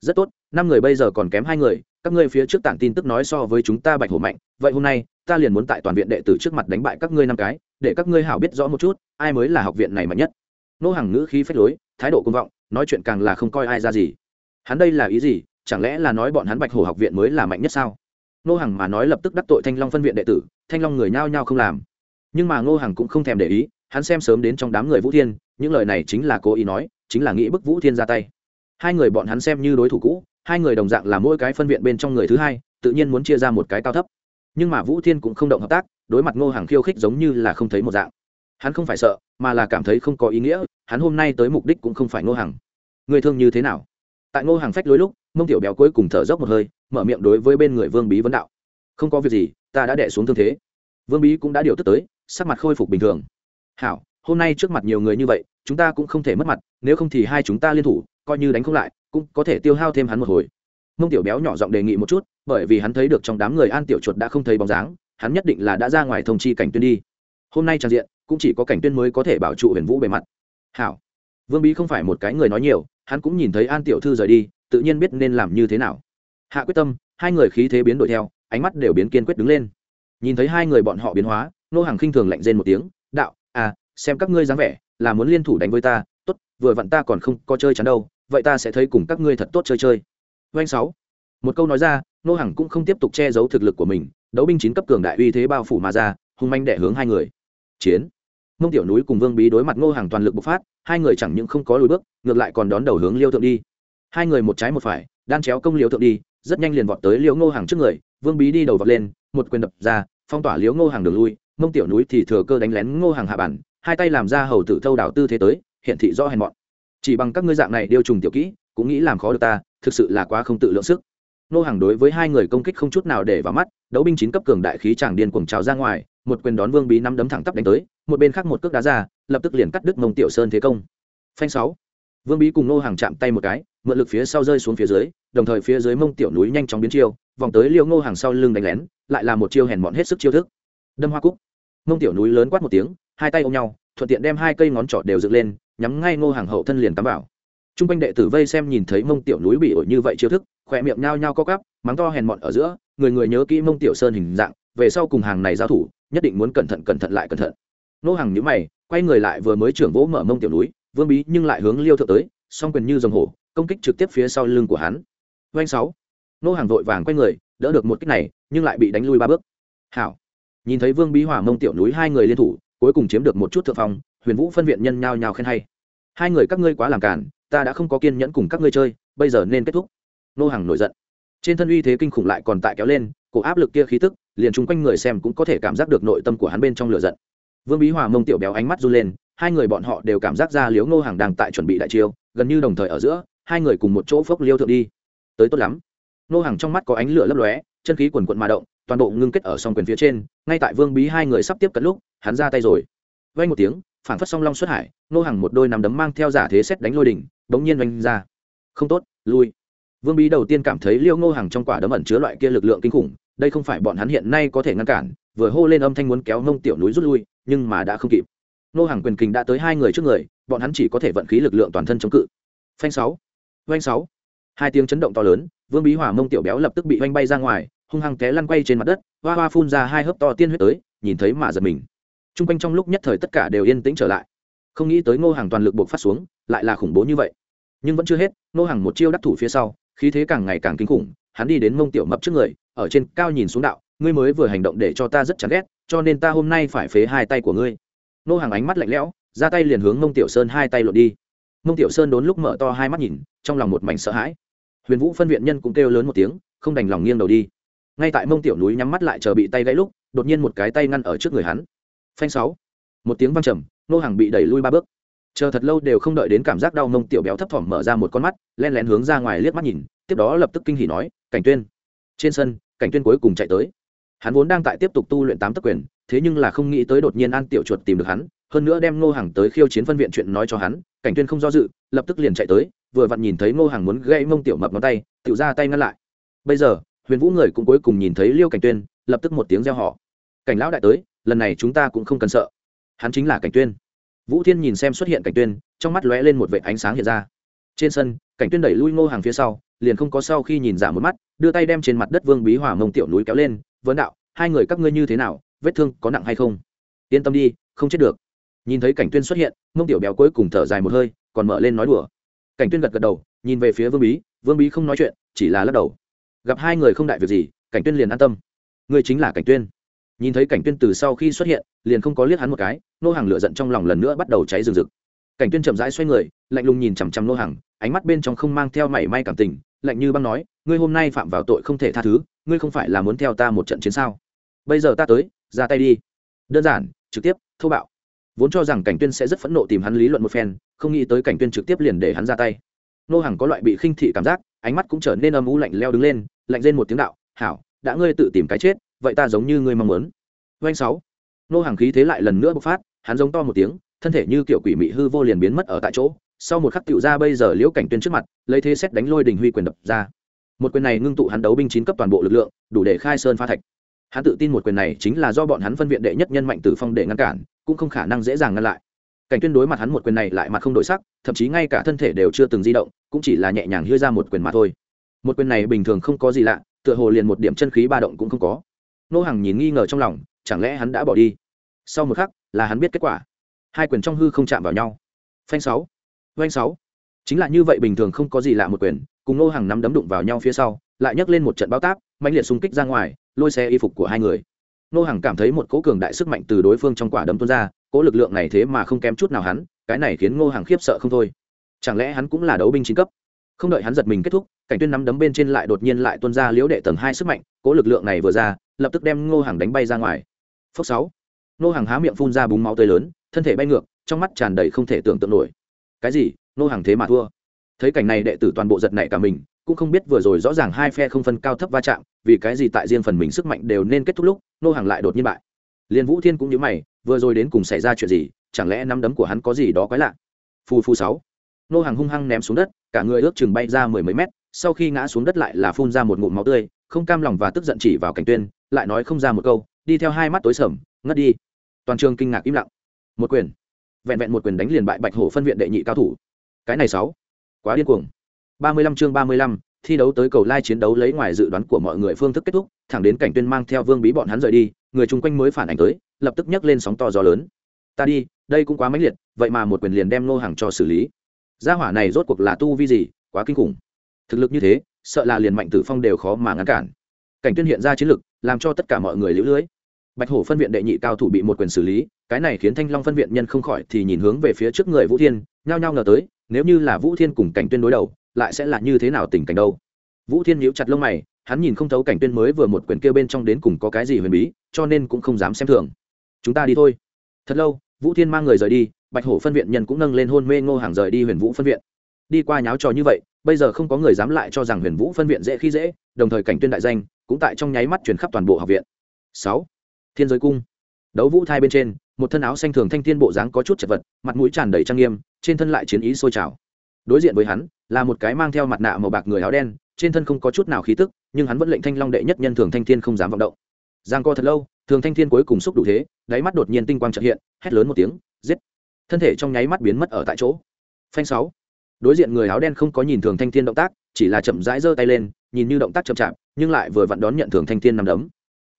Speaker 1: rất tốt, năm người bây giờ còn kém hai người các ngươi phía trước tản tin tức nói so với chúng ta bạch hổ mạnh, vậy hôm nay, ta liền muốn tại toàn viện đệ tử trước mặt đánh bại các ngươi năm cái, để các ngươi hảo biết rõ một chút, ai mới là học viện này mạnh nhất. Nô hàng ngữ khí phách lối, thái độ công vọng, nói chuyện càng là không coi ai ra gì. Hắn đây là ý gì, chẳng lẽ là nói bọn hắn bạch hổ học viện mới là mạnh nhất sao? Nô hàng mà nói lập tức đắc tội thanh long phân viện đệ tử, thanh long người nhao nhao không làm. Nhưng mà ngô hàng cũng không thèm để ý, hắn xem sớm đến trong đám người vũ thiên, những lời này chính là cố ý nói, chính là nghĩ bức vũ thiên ra tay. Hai người bọn hắn xem như đối thủ cũ hai người đồng dạng là mỗi cái phân viện bên trong người thứ hai, tự nhiên muốn chia ra một cái cao thấp. Nhưng mà vũ thiên cũng không động hợp tác, đối mặt ngô hàng khiêu khích giống như là không thấy một dạng. Hắn không phải sợ, mà là cảm thấy không có ý nghĩa, hắn hôm nay tới mục đích cũng không phải ngô hàng người thương như thế nào? Tại ngô hàng phách lối lúc, mông tiểu béo cuối cùng thở dốc một hơi, mở miệng đối với bên người vương bí vấn đạo. Không có việc gì, ta đã đẻ xuống thương thế. Vương bí cũng đã điều tức tới, sắc mặt khôi phục bình thường. Hảo, hôm nay trước mặt nhiều người như vậy, chúng ta cũng không thể mất mặt, nếu không thì hai chúng ta liên thủ, coi như đánh không lại cũng có thể tiêu hao thêm hắn một hồi. Mông tiểu béo nhỏ giọng đề nghị một chút, bởi vì hắn thấy được trong đám người an tiểu chuột đã không thấy bóng dáng, hắn nhất định là đã ra ngoài thông chi cảnh tuyên đi. Hôm nay trang diện, cũng chỉ có cảnh tuyên mới có thể bảo trụ huyền vũ bề mặt. Hảo. Vương bí không phải một cái người nói nhiều, hắn cũng nhìn thấy an tiểu thư rời đi, tự nhiên biết nên làm như thế nào. Hạ quyết tâm, hai người khí thế biến đổi theo, ánh mắt đều biến kiên quyết đứng lên. Nhìn thấy hai người bọn họ biến hóa, nô hàng khinh thường lạnh rên một tiếng, đạo à xem các ngươi dáng vẻ, là muốn liên thủ đánh với ta, tốt, vừa vặn ta còn không có chơi chắn đâu vậy ta sẽ thấy cùng các ngươi thật tốt chơi chơi. Doanh sáu. Một câu nói ra, nô Hằng cũng không tiếp tục che giấu thực lực của mình, đấu binh chín cấp cường đại uy thế bao phủ mà ra, hung manh đẻ hướng hai người. Chiến. Mông tiểu núi cùng vương bí đối mặt ngô hàng toàn lực bộc phát, hai người chẳng những không có lùi bước, ngược lại còn đón đầu hướng liêu thượng đi. Hai người một trái một phải, đan chéo công liêu thượng đi, rất nhanh liền vọt tới liêu ngô hàng trước người, vương bí đi đầu vọt lên, một quyền đập ra, phong tỏa liêu ngô hàng đường lui, mông tiểu núi thì thừa cơ đánh lén ngô hàng hạ bản, hai tay làm ra hầu tử thâu đảo tư thế tới hiện thị rõ hèn mọn chỉ bằng các ngươi dạng này điêu trùng tiểu kỹ, cũng nghĩ làm khó được ta, thực sự là quá không tự lượng sức. Nô hàng đối với hai người công kích không chút nào để vào mắt, đấu binh chín cấp cường đại khí chàng điên cuồng trào ra ngoài, một quyền đón vương bí năm đấm thẳng tắp đánh tới, một bên khác một cước đá ra, lập tức liền cắt đứt mông tiểu sơn thế công. Phanh sáu. Vương bí cùng nô hàng chạm tay một cái, mượn lực phía sau rơi xuống phía dưới, đồng thời phía dưới mông tiểu núi nhanh chóng biến chiêu, vòng tới liêu ngô hàng sau lưng đánh lén, lại là một chiêu hèn mọn hết sức chiêu thức. Đâm hoa cúc. Mông tiểu núi lớn quát một tiếng, hai tay ôm nhau, thuận tiện đem hai cây ngón trỏ đều dựng lên nhắm ngay ngô hàng hậu thân liền cắm vào. T r u n g quanh đệ tử vây xem nhìn thấy mông tiểu núi bị ổi như vậy chiêu thức khỏe miệng nhao nhao co cắp mắng to hèn mọn ở giữa, người người nhớ kỹ mông tiểu sơn hình dạng, về sau cùng hàng này giao thủ, nhất định muốn cẩn thận cẩn thận lại cẩn thận. Nô hàng nhữ mày, quay người lại vừa mới trưởng vỗ mở mông tiểu núi, vương bí nhưng lại hướng liêu thượng tới, song quyền như dòng hổ, công kích trực tiếp phía sau lưng của hắn. Doanh sáu. Nô hàng vội vàng quay người, đỡ được một kích này, nhưng lại bị đánh lui ba bước. Hảo. Nhìn thấy vương bí hòa mông tiểu núi hai người liên thủ, cuối cùng chiếm được một chút thượng phong huyền vũ phân viện nhân nhao nhao khen hay. Hai người các ngươi quá làm cản ta đã không có kiên nhẫn cùng các ngươi chơi, bây giờ nên kết thúc. Nô hàng nổi giận. Trên thân uy thế kinh khủng lại còn tại kéo lên, cổ áp lực kia khí tức, liền chung quanh người xem cũng có thể cảm giác được nội tâm của hắn bên trong lửa giận. Vương bí hòa mông tiểu béo ánh mắt run lên, hai người bọn họ đều cảm giác ra liếu ngô hàng đang tại chuẩn bị đại chiêu, gần như đồng thời ở giữa, hai người cùng một chỗ phốc liêu thượng đi. Tới tốt lắm. Ngô hàng trong mắt có ánh lửa lấp lóe, chân khí quần quận mà động, toàn bộ ngưng kết ở song quyền phía trên, ngay tại vương bí hai người sắp tiếp cận lúc, hắn ra tay rồi. Vay một tiếng phản phất song long xuất hải ngô hàng một đôi nằm đấm mang theo giả thế xét đánh lôi đỉnh, bỗng nhiên oanh ra. Không tốt, lui. Vương bí đầu tiên cảm thấy liêu ngô hàng trong quả đấm ẩn chứa loại kia lực lượng kinh khủng, đây không phải bọn hắn hiện nay có thể ngăn cản, vừa hô lên âm thanh muốn kéo mông tiểu núi rút lui, nhưng mà đã không kịp. Nô hàng quyền kình đã tới hai người trước người, bọn hắn chỉ có thể vận khí lực lượng toàn thân chống cự. Phanh sáu, oanh sáu. Hai tiếng chấn động to lớn, vương bí hỏa mông tiểu béo lập tức bị oanh bay ra ngoài, hung hăng té lăn quay trên mặt đất, hoa hoa phun ra hai hớp to tiên huyết tới, nhìn thấy mà giật mình t r u n g quanh trong lúc nhất thời tất cả đều yên tĩnh trở lại. Không nghĩ tới ngô hàng toàn lực buộc phát xuống, lại là khủng bố như vậy. Nhưng vẫn chưa hết, ngô hàng một chiêu đắc thủ phía sau, khí thế càng ngày càng kinh khủng, hắn đi đến mông tiểu mập trước người, ở trên cao nhìn xuống đạo, ngươi mới vừa hành động để cho ta rất chán ghét, cho nên ta hôm nay phải phế hai tay của ngươi. Ngô hàng ánh mắt lạnh lẽo, ra tay liền hướng mông tiểu sơn hai tay lột đi. Mông tiểu sơn đốn lúc mở to hai mắt nhìn, trong lòng một mảnh sợ hãi. Huyền vũ phân viện nhân cũng kêu lớn một tiếng, không đành lòng nghiêng đầu đi. Ngay tại mông tiểu núi nhắm mắt lại chờ bị tay gãy lúc, đột nhiên một cái tay ngăn ở trước người hắn phanh sáu. Một tiếng văng trầm, nô hàng bị đẩy lui ba bước. Chờ thật lâu đều không đợi đến cảm giác đau mông tiểu béo thấp thỏm mở ra một con mắt, len lén hướng ra ngoài liếc mắt nhìn, tiếp đó lập tức kinh hỉ nói, cảnh tuyên. Trên sân, cảnh tuyên cuối cùng chạy tới. Hắn vốn đang tại tiếp tục tu luyện tám tấc quyền, thế nhưng là không nghĩ tới đột nhiên an tiểu chuột tìm được hắn, hơn nữa đem ngô hàng tới khiêu chiến phân viện chuyện nói cho hắn, cảnh tuyên không do dự, lập tức liền chạy tới, vừa vặn nhìn thấy ngô hàng muốn gây mông tiểu mập ngón tay, Tiểu ra tay ngăn lại. Bây giờ, huyền vũ người cũng cuối cùng nhìn thấy liêu cảnh tuyên, lập tức một tiếng reo họ cảnh lão đại tới lần này chúng ta cũng không cần sợ. Hắn chính là cảnh tuyên. Vũ thiên nhìn xem xuất hiện cảnh tuyên, trong mắt lóe lên một vệ ánh sáng hiện ra. Trên sân, cảnh tuyên đẩy lui ngô hàng phía sau, liền không có sau khi nhìn giả một mắt, đưa tay đem trên mặt đất vương bí hỏa mông tiểu núi kéo lên, vấn đạo, hai người các ngươi như thế nào, vết thương có nặng hay không? Yên tâm đi, không chết được. Nhìn thấy cảnh tuyên xuất hiện, mông tiểu béo cuối cùng thở dài một hơi, còn mở lên nói đùa. Cảnh tuyên gật gật đầu, nhìn về phía vương bí vương bí không nói chuyện, chỉ là lắc đầu. Gặp hai người không đại việc gì, cảnh tuyên liền an tâm. Người chính là cảnh tuyên nhìn thấy cảnh tuyên từ sau khi xuất hiện, liền không có liếc hắn một cái, nô hàng lửa giận trong lòng lần nữa bắt đầu cháy rừng rực. Cảnh tuyên chậm rãi xoay người, lạnh lùng nhìn chằm chằm nô hàng ánh mắt bên trong không mang theo mảy may cảm tình, lạnh như băng nói, ngươi hôm nay phạm vào tội không thể tha thứ, ngươi không phải là muốn theo ta một trận chiến sao? Bây giờ ta tới, ra tay đi. Đơn giản, trực tiếp, thô bạo. Vốn cho rằng cảnh tuyên sẽ rất phẫn nộ tìm hắn lý luận một phen, không nghĩ tới cảnh tuyên trực tiếp liền để hắn ra tay. Nô hàng có loại bị khinh thị cảm giác, ánh mắt cũng trở nên âm u lạnh leo đứng lên, lạnh lên một tiếng đạo, hảo, đã ngươi tự tìm cái chết vậy ta giống như ngươi mong muốn. Doanh sáu. Nô hàng khí thế lại lần nữa bộc phát, hắn giống to một tiếng, thân thể như kiểu quỷ mị hư vô liền biến mất ở tại chỗ. Sau một khắc tựu ra bây giờ liễu cảnh tuyên trước mặt, lấy thế xét đánh lôi đình huy quyền đập ra. Một quyền này ngưng tụ hắn đấu binh chín cấp toàn bộ lực lượng, đủ để khai sơn phá thạch. Hắn tự tin một quyền này chính là do bọn hắn phân viện đệ nhất nhân mạnh tử phong để ngăn cản, cũng không khả năng dễ dàng ngăn lại. Cảnh tuyên đối mặt hắn một quyền này lại mặt không đổi sắc, thậm chí ngay cả thân thể đều chưa từng di động, cũng chỉ là nhẹ nhàng hưa ra một quyền mà thôi. Một quyền này bình thường không có gì lạ, tựa hồ liền một điểm chân khí ba động cũng không có nô hàng nhìn nghi ngờ trong lòng, chẳng lẽ hắn đã bỏ đi? Sau một khắc, là hắn biết kết quả. Hai quyền trong hư không chạm vào nhau. Phanh sáu. Phanh sáu. Chính là như vậy bình thường không có gì lạ một quyền, cùng nô hàng nắm đấm đụng vào nhau phía sau, lại nhấc lên một trận bao táp mạnh liệt xung kích ra ngoài, lôi xe y phục của hai người. Nô hàng cảm thấy một cỗ cường đại sức mạnh từ đối phương trong quả đấm tuôn ra, cỗ lực lượng này thế mà không kém chút nào hắn, cái này khiến ngô hàng khiếp sợ không thôi. Chẳng lẽ hắn cũng là đấu binh chín cấp? Không đợi hắn giật mình kết thúc, cảnh tuyên nắm đấm bên trên lại đột nhiên lại tuôn ra liễu đệ tầng hai sức mạnh, cỗ lực lượng này vừa ra lập tức đem ngô hàng đánh bay ra ngoài. Phốc sáu. Ngô hàng há miệng phun ra búng máu tươi lớn, thân thể bay ngược, trong mắt tràn đầy không thể tưởng tượng nổi. Cái gì? Ngô hàng thế mà thua. Thấy cảnh này đệ tử toàn bộ giật nảy cả mình, cũng không biết vừa rồi rõ ràng hai phe không phân cao thấp va chạm, vì cái gì tại riêng phần mình sức mạnh đều nên kết thúc lúc, Ngô hàng lại đột nhiên bại. Liên vũ thiên cũng nhíu mày, vừa rồi đến cùng xảy ra chuyện gì, chẳng lẽ năm đấm của hắn có gì đó quái lạ? Phù phù sáu. Nô hàng hung hăng ném xuống đất, cả người ước chừng bay ra mười mấy mét, sau khi ngã xuống đất lại là phun ra một ngụm máu tươi, không cam lòng và tức giận chỉ vào cảnh tuyên lại nói không ra một câu đi theo hai mắt tối sầm ngất đi toàn trường kinh ngạc im lặng một quyền vẹn vẹn một quyền đánh liền bại bạch hổ phân viện đệ nhị cao thủ cái này sáu quá điên cuồng 35 chương 35, thi đấu tới cầu lai chiến đấu lấy ngoài dự đoán của mọi người phương thức kết thúc, thẳng đến cảnh tuyên mang theo Vương Bí bọn hắn rời đi, người chung quanh mới phản ảnh tới, lập tức nhấc lên sóng to gió lớn. Ta đi, đây cũng quá mãnh liệt, vậy mà một quyền liền đem nô hàng cho xử lý. Gia hỏa này rốt cuộc là tu vi gì, quá kinh khủng. Thực lực như thế, sợ là liền mạnh tử phong đều khó mà ngăn cản. Cảnh tuyên hiện ra chiến lực, làm cho tất cả mọi người liễu lưới. bạch hổ phân viện đệ nhị cao thủ bị một quyền xử lý cái này khiến thanh long phân viện nhân không khỏi thì nhìn hướng về phía trước người vũ thiên nhao nhao ngờ tới nếu như là vũ thiên cùng cảnh tuyên đối đầu lại sẽ là như thế nào tình cảnh đâu? Vũ thiên nhíu chặt lông mày hắn nhìn không thấu cảnh tuyên mới vừa một quyền kêu bên trong đến cùng có cái gì huyền bí cho nên cũng không dám xem thường. Chúng ta đi thôi. Thật lâu vũ thiên mang người rời đi bạch hổ phân viện nhân cũng nâng lên hôn mê ngô hàng rời đi huyền vũ phân viện đi qua nháo trò như vậy, bây giờ không có người dám lại cho rằng huyền vũ phân viện dễ khi dễ, đồng thời cảnh tuyên đại danh, cũng tại trong nháy mắt truyền khắp toàn bộ học viện. Sáu, thiên giới cung. Đấu vũ thai bên trên, một thân áo xanh thường thanh thiên bộ dáng có chút chật vật, mặt mũi tràn đầy trang nghiêm, trên thân lại chiến ý sôi trào. Đối diện với hắn, là một cái mang theo mặt nạ màu bạc người áo đen, trên thân không có chút nào khí tức, nhưng hắn vẫn lệnh thanh long đệ nhất nhân thường thanh thiên không dám vọng động. Giang co thật lâu, thường thanh thiên cuối cùng xúc đủ thế, đáy mắt đột nhiên tinh quang trợ hiện, hét lớn một tiếng, giết. Thân thể trong nháy mắt biến mất ở tại chỗ. Phanh sáu đối diện người áo đen không có nhìn thường thanh thiên động tác, chỉ là chậm rãi giơ tay lên, nhìn như động tác chậm chạp, nhưng lại vừa vặn đón nhận thường thanh thiên nằm đấm.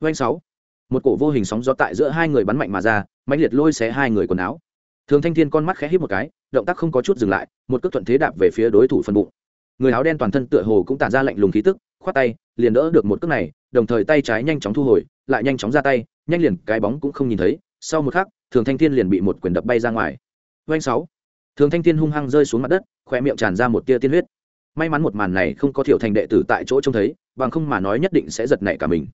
Speaker 1: Doanh sáu. Một cổ vô hình sóng gió tại giữa hai người bắn mạnh mà ra, mãnh liệt lôi xé hai người quần áo. Thường thanh thiên con mắt khẽ hít một cái, động tác không có chút dừng lại, một cước thuận thế đạp về phía đối thủ phần bụng. Người áo đen toàn thân tựa hồ cũng tản ra lạnh lùng khí tức, khoát tay, liền đỡ được một cước này, đồng thời tay trái nhanh chóng thu hồi, lại nhanh chóng ra tay, nhanh liền cái bóng cũng không nhìn thấy. Sau một khắc, thường thanh thiên liền bị một quyền đập bay ra ngoài. Doanh sáu thường thanh thiên hung hăng rơi xuống mặt đất khoe miệng tràn ra một tia tiên huyết. May mắn một màn này không có thiểu thành đệ tử tại chỗ trông thấy, bằng không mà nói nhất định sẽ giật nảy cả mình.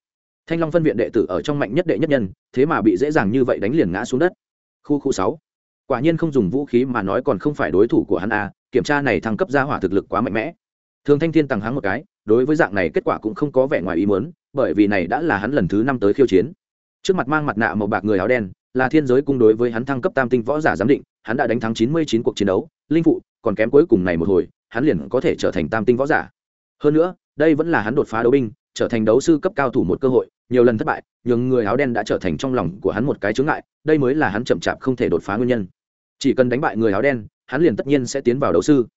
Speaker 1: Thanh long phân viện đệ tử ở trong mạnh nhất đệ nhất nhân, thế mà bị dễ dàng như vậy đánh liền ngã xuống đất. Khu khu sáu. Quả nhiên không dùng vũ khí mà nói còn không phải đối thủ của hắn a kiểm tra này thăng cấp ra hỏa thực lực quá mạnh mẽ. Thường thanh thiên tăng háng một cái, đối với dạng này kết quả cũng không có vẻ ngoài ý muốn, bởi vì này đã là hắn lần thứ năm tới khiêu chiến. Trước mặt mang mặt nạ màu bạc người áo đen, là thiên giới cung đối với hắn thăng cấp tam tinh võ giả giám định hắn đã đánh thắng chín mươi chín cuộc chiến đấu, linh phụ còn kém cuối cùng này một hồi, hắn liền có thể trở thành tam tinh võ giả. Hơn nữa, đây vẫn là hắn đột phá đấu binh, trở thành đấu sư cấp cao thủ một cơ hội, nhiều lần thất bại nhưng người áo đen đã trở thành trong lòng của hắn một cái chướng ngại, đây mới là hắn chậm chạp không thể đột phá nguyên nhân. Chỉ cần đánh bại người áo đen, hắn liền tất nhiên sẽ tiến vào đấu sư.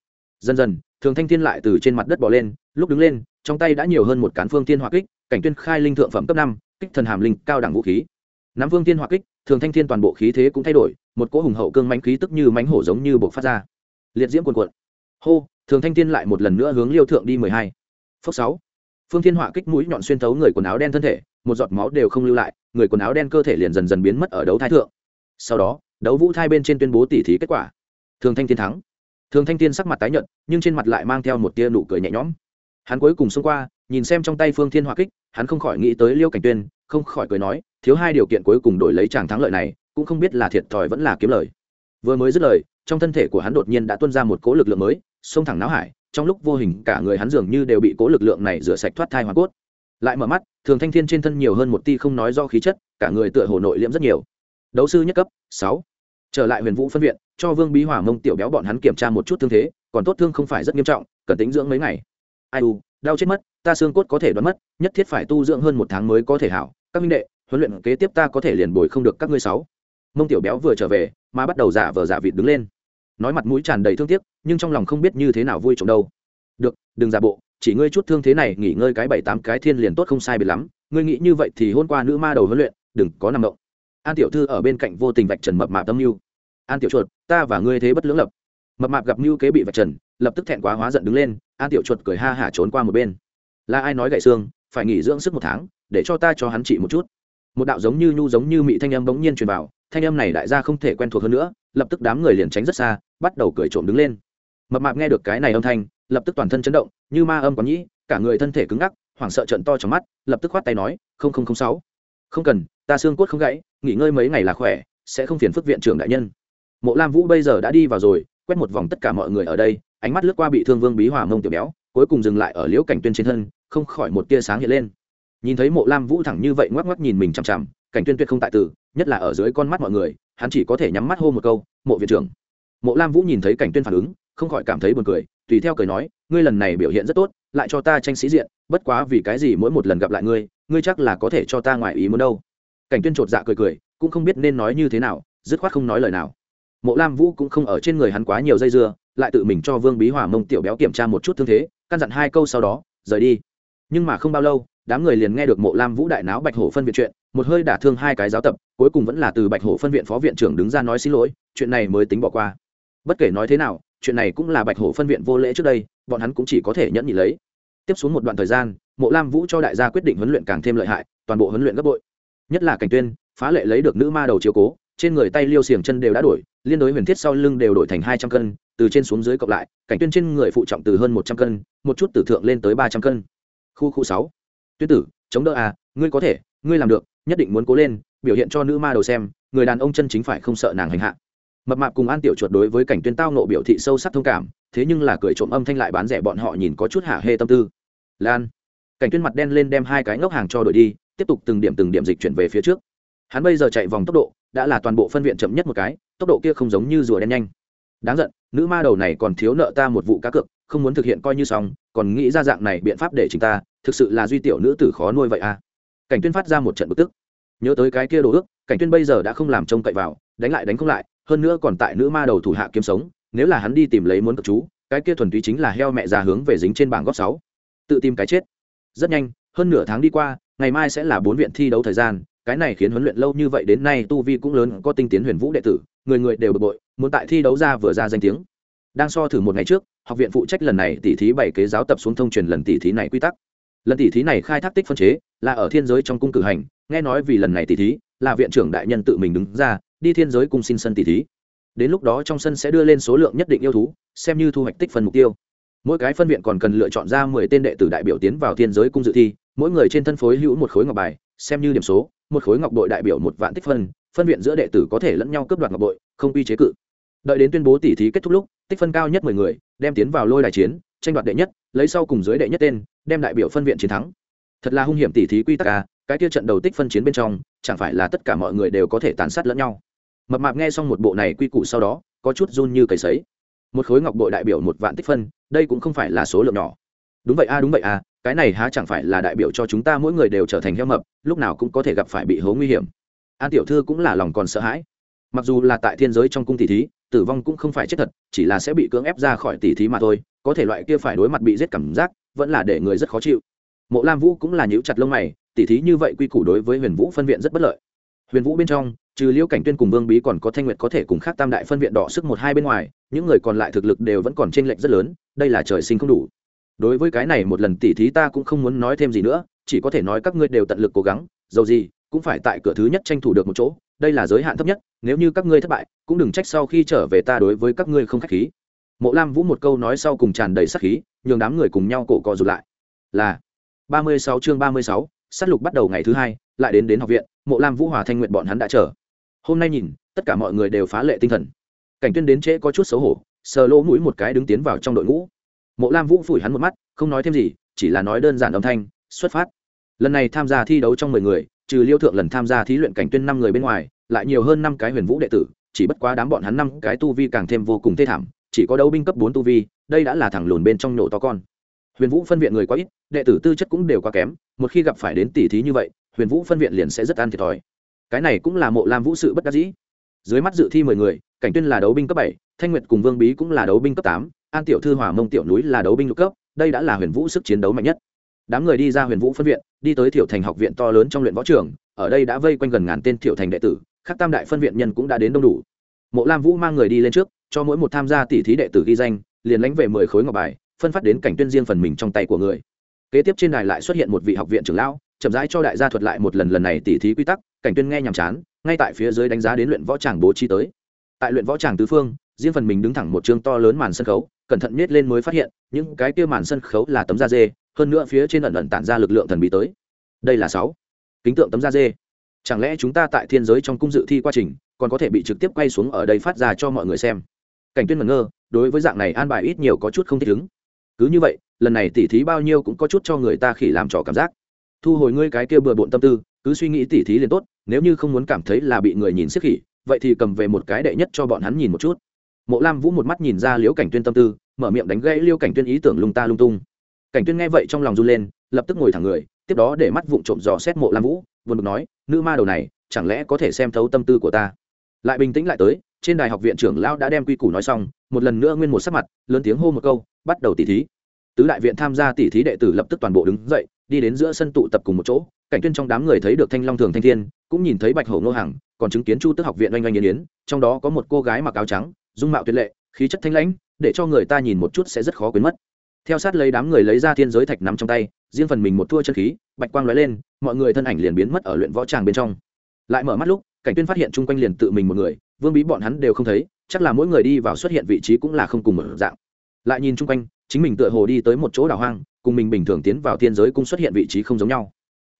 Speaker 1: Dần dần, thường thanh thiên lại từ trên mặt đất bỏ lên, lúc đứng lên, trong tay đã nhiều hơn một cán phương thiên hỏa kích, cảnh tuyên khai linh thượng phẩm cấp năm, kích thần hàm linh cao đẳng vũ khí. Nắm phương thiên hỏa kích thường thanh thiên toàn bộ khí thế cũng thay đổi, một cỗ hùng hậu cương mánh khí tức như mánh hổ giống như buộc phát ra. Liệt diễm cuồn cuộn. Hô, thường thanh thiên lại một lần nữa hướng liêu thượng đi mười hai. Phước sáu. Phương thiên họa kích mũi nhọn xuyên thấu người quần áo đen thân thể, một giọt máu đều không lưu lại, người quần áo đen cơ thể liền dần dần biến mất ở đấu thái thượng. Sau đó, đấu vũ thai bên trên tuyên bố tỉ thí kết quả. Thường thanh thiên thắng. Thường thanh thiên sắc mặt tái nhợt, nhưng trên mặt lại mang theo một tia nụ cười nhẹ nhõm. Hắn cuối cùng xông qua, nhìn xem trong tay phương thiên họa kích, hắn không khỏi nghĩ tới liêu cảnh tuyên, không khỏi cười nói thiếu hai điều kiện cuối cùng đổi lấy chàng thắng lợi này, cũng không biết là thiệt thòi vẫn là kiếm lời. Vừa mới dứt lời, trong thân thể của hắn đột nhiên đã tuôn ra một cỗ lực lượng mới, xông thẳng não hải, trong lúc vô hình, cả người hắn dường như đều bị cỗ lực lượng này rửa sạch thoát thai hoàn cốt. Lại mở mắt, thường thanh thiên trên thân nhiều hơn một ti không nói do khí chất, cả người tựa hồ nội liễm rất nhiều. Đấu sư nhất cấp, sáu. Trở lại huyền vũ phân viện, cho vương bí hỏa mông tiểu béo bọn hắn kiểm tra một chút thương thế, còn tốt thương không phải rất nghiêm trọng, cần tính dưỡng mấy ngày. Ai u, đau chết mất, ta xương cốt có thể đoán mất, nhất thiết phải tu dưỡng hơn một tháng mới có thể hảo. Các minh đệ huấn luyện kế tiếp ta có thể liền bồi không được các ngươi sáu. Mông tiểu béo vừa trở về, mà bắt đầu giả vờ giả vịt đứng lên. Nói mặt mũi tràn đầy thương tiếc, nhưng trong lòng không biết như thế nào vui trộm đâu. Được, đừng giả bộ, chỉ ngươi chút thương thế này, nghỉ ngơi cái bảy tám cái thiên liền tốt không sai biệt lắm. Ngươi nghĩ như vậy thì hôm qua nữ ma đầu huấn luyện, đừng có nằm động. An tiểu thư ở bên cạnh vô tình vạch trần mập mạp tâm mưu. An tiểu chuột, ta và ngươi thế bất lưỡng lập. Mập mạp gặp mưu kế bị vạch trần, lập tức thẹn quá hóa giận đứng lên, an tiểu chuột cười ha hả trốn qua một bên. Là ai nói gậy xương, phải nghỉ dưỡng sức một tháng, để cho ta cho hắn trị một chút một đạo giống như nhu giống như mị thanh âm bỗng nhiên truyền vào, thanh âm này đại gia không thể quen thuộc hơn nữa, lập tức đám người liền tránh rất xa, bắt đầu cười trộm đứng lên. Mập mạp nghe được cái này âm thanh, lập tức toàn thân chấn động, như ma âm có nhĩ, cả người thân thể cứng ngắc, hoảng sợ trận to trong mắt, lập tức khoát tay nói, không không không, sáu. Không cần, ta xương cốt không gãy, nghỉ ngơi mấy ngày là khỏe, sẽ không phiền phức viện trưởng đại nhân. Mộ lam vũ bây giờ đã đi vào rồi, quét một vòng tất cả mọi người ở đây, ánh mắt lướt qua bị thương vương bí hòa mông tiểu béo, cuối cùng dừng lại ở liễu cảnh tuyên trên thân, không khỏi một tia sáng hiện lên nhìn thấy mộ lam vũ thẳng như vậy ngoắc ngoắc nhìn mình chằm chằm, cảnh tuyên tuyệt không tại tử nhất là ở dưới con mắt mọi người, hắn chỉ có thể nhắm mắt hô một câu, mộ viện trưởng. Mộ lam vũ nhìn thấy cảnh tuyên phản ứng, không khỏi cảm thấy buồn cười, tùy theo cười nói, ngươi lần này biểu hiện rất tốt, lại cho ta tranh sĩ diện, bất quá vì cái gì mỗi một lần gặp lại ngươi ngươi chắc là có thể cho ta ngoài ý muốn đâu. Cảnh tuyên chột dạ cười cười, cũng không biết nên nói như thế nào, dứt khoát không nói lời nào. Mộ lam vũ cũng không ở trên người hắn quá nhiều dây dưa, lại tự mình cho vương bí hòa mông tiểu béo kiểm tra một chút thương thế, căn dặn hai câu sau đó, rời đi. Nhưng mà không bao lâu đám người liền nghe được mộ lam vũ đại náo bạch hổ phân viện chuyện, một hơi đả thương hai cái giáo tập, cuối cùng vẫn là từ bạch hổ phân viện phó viện trưởng đứng ra nói xin lỗi, chuyện này mới tính bỏ qua. Bất kể nói thế nào, chuyện này cũng là bạch hổ phân viện vô lễ trước đây, bọn hắn cũng chỉ có thể nhẫn nhị lấy. Tiếp xuống một đoạn thời gian, mộ lam vũ cho đại gia quyết định huấn luyện càng thêm lợi hại, toàn bộ huấn luyện gấp bội. Nhất là cảnh tuyên, phá lệ lấy được nữ ma đầu chiếu cố, trên người tay liêu xiềng chân đều đã đổi, liên đối huyền thiết sau lưng đều đổi thành hai trăm cân, từ trên xuống dưới cộng lại, cảnh tuyên trên người phụ trọng từ hơn một trăm cân, một chút tử thượng lên tới ba trăm cân. Khu khu sáu tuyết tử, chống đỡ à ngươi có thể, ngươi làm được, nhất định muốn cố lên, biểu hiện cho nữ ma đầu xem, người đàn ông chân chính phải không sợ nàng hành hạ. Mập mạp cùng an tiểu chuột đối với cảnh tuyên tao nộ biểu thị sâu sắc thông cảm, thế nhưng là cười trộm âm thanh lại bán rẻ bọn họ nhìn có chút hạ hê tâm tư. Lan, cảnh tuyên mặt đen lên đem hai cái ngốc hàng cho đổi đi, tiếp tục từng điểm từng điểm dịch chuyển về phía trước. Hắn bây giờ chạy vòng tốc độ, đã là toàn bộ phân viện chậm nhất một cái, tốc độ kia không giống như rùa đen nhanh. Đáng giận, nữ ma đầu này còn thiếu nợ ta một vụ cá cược, không muốn thực hiện coi như xong, còn nghĩ ra dạng này biện pháp để chính ta thực sự là duy tiểu nữ tử khó nuôi vậy à? Cảnh tuyên phát ra một trận bực tức. Nhớ tới cái kia đồ ước, cảnh tuyên bây giờ đã không làm trông cậy vào, đánh lại đánh không lại, hơn nữa còn tại nữ ma đầu thủ hạ kiếm sống, nếu là hắn đi tìm lấy muốn cực chú, cái kia thuần túy chính là heo mẹ già hướng về dính trên bảng góp sáu. Tự tìm cái chết. Rất nhanh, hơn nửa tháng đi qua, ngày mai sẽ là bốn viện thi đấu thời gian, cái này khiến huấn luyện lâu như vậy đến nay tu vi cũng lớn, có tinh tiến huyền vũ đệ tử, người người đều bực bội, muốn tại thi đấu ra vừa ra danh tiếng. Đang so thử một ngày trước, học viện phụ trách lần này tỉ thí bảy kế giáo tập xuống thông truyền lần tỉ thí này quy tắc lần tỉ thí này khai thác tích phân chế, là ở thiên giới trong cung cử hành, nghe nói vì lần này tỉ thí, là viện trưởng đại nhân tự mình đứng ra, đi thiên giới cung xin sân tỉ thí. Đến lúc đó trong sân sẽ đưa lên số lượng nhất định yêu thú, xem như thu hoạch tích phân mục tiêu. Mỗi cái phân viện còn cần lựa chọn ra mười tên đệ tử đại biểu tiến vào thiên giới cung dự thi, mỗi người trên thân phối hữu một khối ngọc bài, xem như điểm số, một khối ngọc bội đại biểu một vạn tích phân phân viện giữa đệ tử có thể lẫn nhau cướp đoạt ngọc bội, không quy chế cự. Đợi đến tuyên bố tỉ thí kết thúc lúc, tích phân cao nhất mười người, đem tiến vào lôi đài chiến, tranh đoạt đệ nhất, lấy sau cùng dưới đệ nhất tên đem đại biểu phân viện chiến thắng. Thật là hung hiểm tỉ thí quy tắc à cái kia trận đầu tích phân chiến bên trong, chẳng phải là tất cả mọi người đều có thể tàn sát lẫn nhau. Mập mạp nghe xong một bộ này quy củ sau đó, có chút run như cầy sấy. Một khối ngọc bội đại biểu một vạn tích phân, đây cũng không phải là số lượng nhỏ. Đúng vậy a đúng vậy a cái này há chẳng phải là đại biểu cho chúng ta mỗi người đều trở thành heo mập, lúc nào cũng có thể gặp phải bị hố nguy hiểm. An tiểu thư cũng là lòng còn sợ hãi. Mặc dù là tại thiên giới trong cung tỷ thí, tử vong cũng không phải chết thật, chỉ là sẽ bị cưỡng ép ra khỏi tỷ thí mà thôi, có thể loại kia phải đối mặt bị giết cảm giác vẫn là để người rất khó chịu. Mộ lam vũ cũng là nhíu chặt lông mày tỷ thí như vậy quy củ đối với huyền vũ phân viện rất bất lợi. Huyền vũ bên trong, trừ liễu cảnh tuyên cùng vương bí còn có thanh nguyệt có thể cùng khác tam đại phân viện đỏ sức một hai bên ngoài, những người còn lại thực lực đều vẫn còn t r ê n lệch rất lớn, đây là trời sinh không đủ. Đối với cái này một lần tỉ thí ta cũng không muốn nói thêm gì nữa, chỉ có thể nói các ngươi đều tận lực cố gắng, dầu gì, cũng phải tại cửa thứ nhất tranh thủ được một chỗ, đây là giới hạn thấp nhất, nếu như các ngươi thất bại, cũng đừng trách sau khi trở về ta đối với các ngươi không k h á c h khí. Mộ lam vũ một câu nói sau cùng tràn đầy sắc khí nhường đám người cùng nhau cổ cọ rụt lại. Là, ba mươi sáu chương ba mươi sáu, sát lục bắt đầu ngày thứ hai, lại đến đến học viện, mộ lam vũ hòa thanh nguyện bọn hắn đã chờ. Hôm nay nhìn, tất cả mọi người đều phá lệ tinh thần. Cảnh tuyên đến trễ có chút xấu hổ, sờ lỗ mũi một cái đứng tiến vào trong đội ngũ. Mộ lam vũ phủi hắn một mắt, không nói thêm gì, chỉ là nói đơn giản âm thanh, xuất phát. Lần này tham gia thi đấu trong mười người, trừ liêu thượng lần tham gia thí luyện cảnh tuyên năm người bên ngoài, lại nhiều hơn năm cái huyền vũ đệ tử, chỉ bất quá đám bọn hắn năm cái tu vi càng thêm vô cùng thê thảm, chỉ có đấu binh cấp bốn tu vi đây đã là thằng lùn bên trong nổ to con. Huyền vũ phân viện người quá ít, đệ tử tư chất cũng đều quá kém, một khi gặp phải đến tỷ thí như vậy, huyền vũ phân viện liền sẽ rất ăn thiệt thòi. Cái này cũng là mộ lam vũ sự bất đắc dĩ. Dưới mắt dự thi mười người, cảnh tuyên là đấu binh cấp bảy, thanh nguyệt cùng vương bí cũng là đấu binh cấp tám, an tiểu thư, hỏa mông tiểu núi là đấu binh lục cấp, đây đã là huyền vũ sức chiến đấu mạnh nhất. Đám người đi ra huyền vũ phân viện, đi tới Tiểu thành học viện to lớn trong luyện võ trường, ở đây đã vây quanh gần ngàn tên Tiểu thành đệ tử các tam đại phân viện nhân cũng đã đến đông đủ. Mộ lam vũ mang người đi lên trước, cho mỗi một tham gia tỷ thí đệ tử ghi danh liền lãnh về mười khối ngọc bài, phân phát đến cảnh tuyên riêng phần mình trong tay của người. Kế tiếp trên đài lại xuất hiện một vị học viện trưởng lão, chậm rãi cho đại gia thuật lại một lần lần này tỉ thí quy tắc, cảnh tuyên nghe nhàm chán, ngay tại phía dưới đánh giá đến luyện võ tràng bố trí tới. Tại luyện võ tràng tứ phương, riêng phần mình đứng thẳng một chương to lớn màn sân khấu, cẩn thận nhét lên mới phát hiện, những cái kia màn sân khấu là tấm da dê, hơn nữa phía trên ẩn ẩn tản ra lực lượng thần bí tới. Đây là sáu. Kính tượng tấm da dê. Chẳng lẽ chúng ta tại thiên giới trong cung dự thi quá trình, còn có thể bị trực tiếp quay xuống ở đây phát ra cho mọi người xem? Cảnh tuyên ngẩn ngơ đối với dạng này an bài ít nhiều có chút không thích ứng. Cứ như vậy, lần này tỉ thí bao nhiêu cũng có chút cho người ta khỉ làm trò cảm giác. Thu hồi ngươi cái kia bừa bộn tâm tư, cứ suy nghĩ tỉ thí liền tốt, nếu như không muốn cảm thấy là bị người nhìn xếp khỉ, vậy thì cầm về một cái đệ nhất cho bọn hắn nhìn một chút. Mộ lam vũ một mắt nhìn ra liễu cảnh tuyên tâm tư, mở miệng đánh gãy liêu cảnh tuyên ý tưởng lung ta lung tung. Cảnh tuyên nghe vậy trong lòng run lên, lập tức ngồi thẳng người, tiếp đó để mắt vụng trộm dò xét mộ lam vũ vượt nói, nữ ma đầu này, chẳng lẽ có thể xem thấu tâm tư của ta? Lại bình tĩnh lại tới trên đài học viện trưởng lão đã đem quy củ nói xong, một lần nữa nguyên một sắc mặt, lớn tiếng hô một câu, bắt đầu tỉ thí. Tứ đại viện tham gia tỉ thí đệ tử lập tức toàn bộ đứng dậy, đi đến giữa sân tụ tập cùng một chỗ, cảnh tuyên trong đám người thấy được thanh long thường thanh thiên, cũng nhìn thấy bạch hổ nô hàng còn chứng kiến chu tức học viện oanh oanh yến yến, trong đó có một cô gái mặc áo trắng, dung mạo tuyệt lệ, khí chất thanh lãnh, để cho người ta nhìn một chút sẽ rất khó quên mất. Theo sát lấy đám người lấy ra thiên giới thạch nắm trong tay, riêng phần mình một thua chân khí, bạch quang lóe lên, mọi người thân ảnh liền biến mất ở luyện võ tràng bên trong. Lại mở mắt lúc, cảnh tuyên phát hiện chung quanh liền tự mình một người vương bí bọn hắn đều không thấy, chắc là mỗi người đi vào xuất hiện vị trí cũng là không cùng một dạng. Lại nhìn chung quanh, chính mình tựa hồ đi tới một chỗ đảo hoang, cùng mình bình thường tiến vào thiên giới cung xuất hiện vị trí không giống nhau.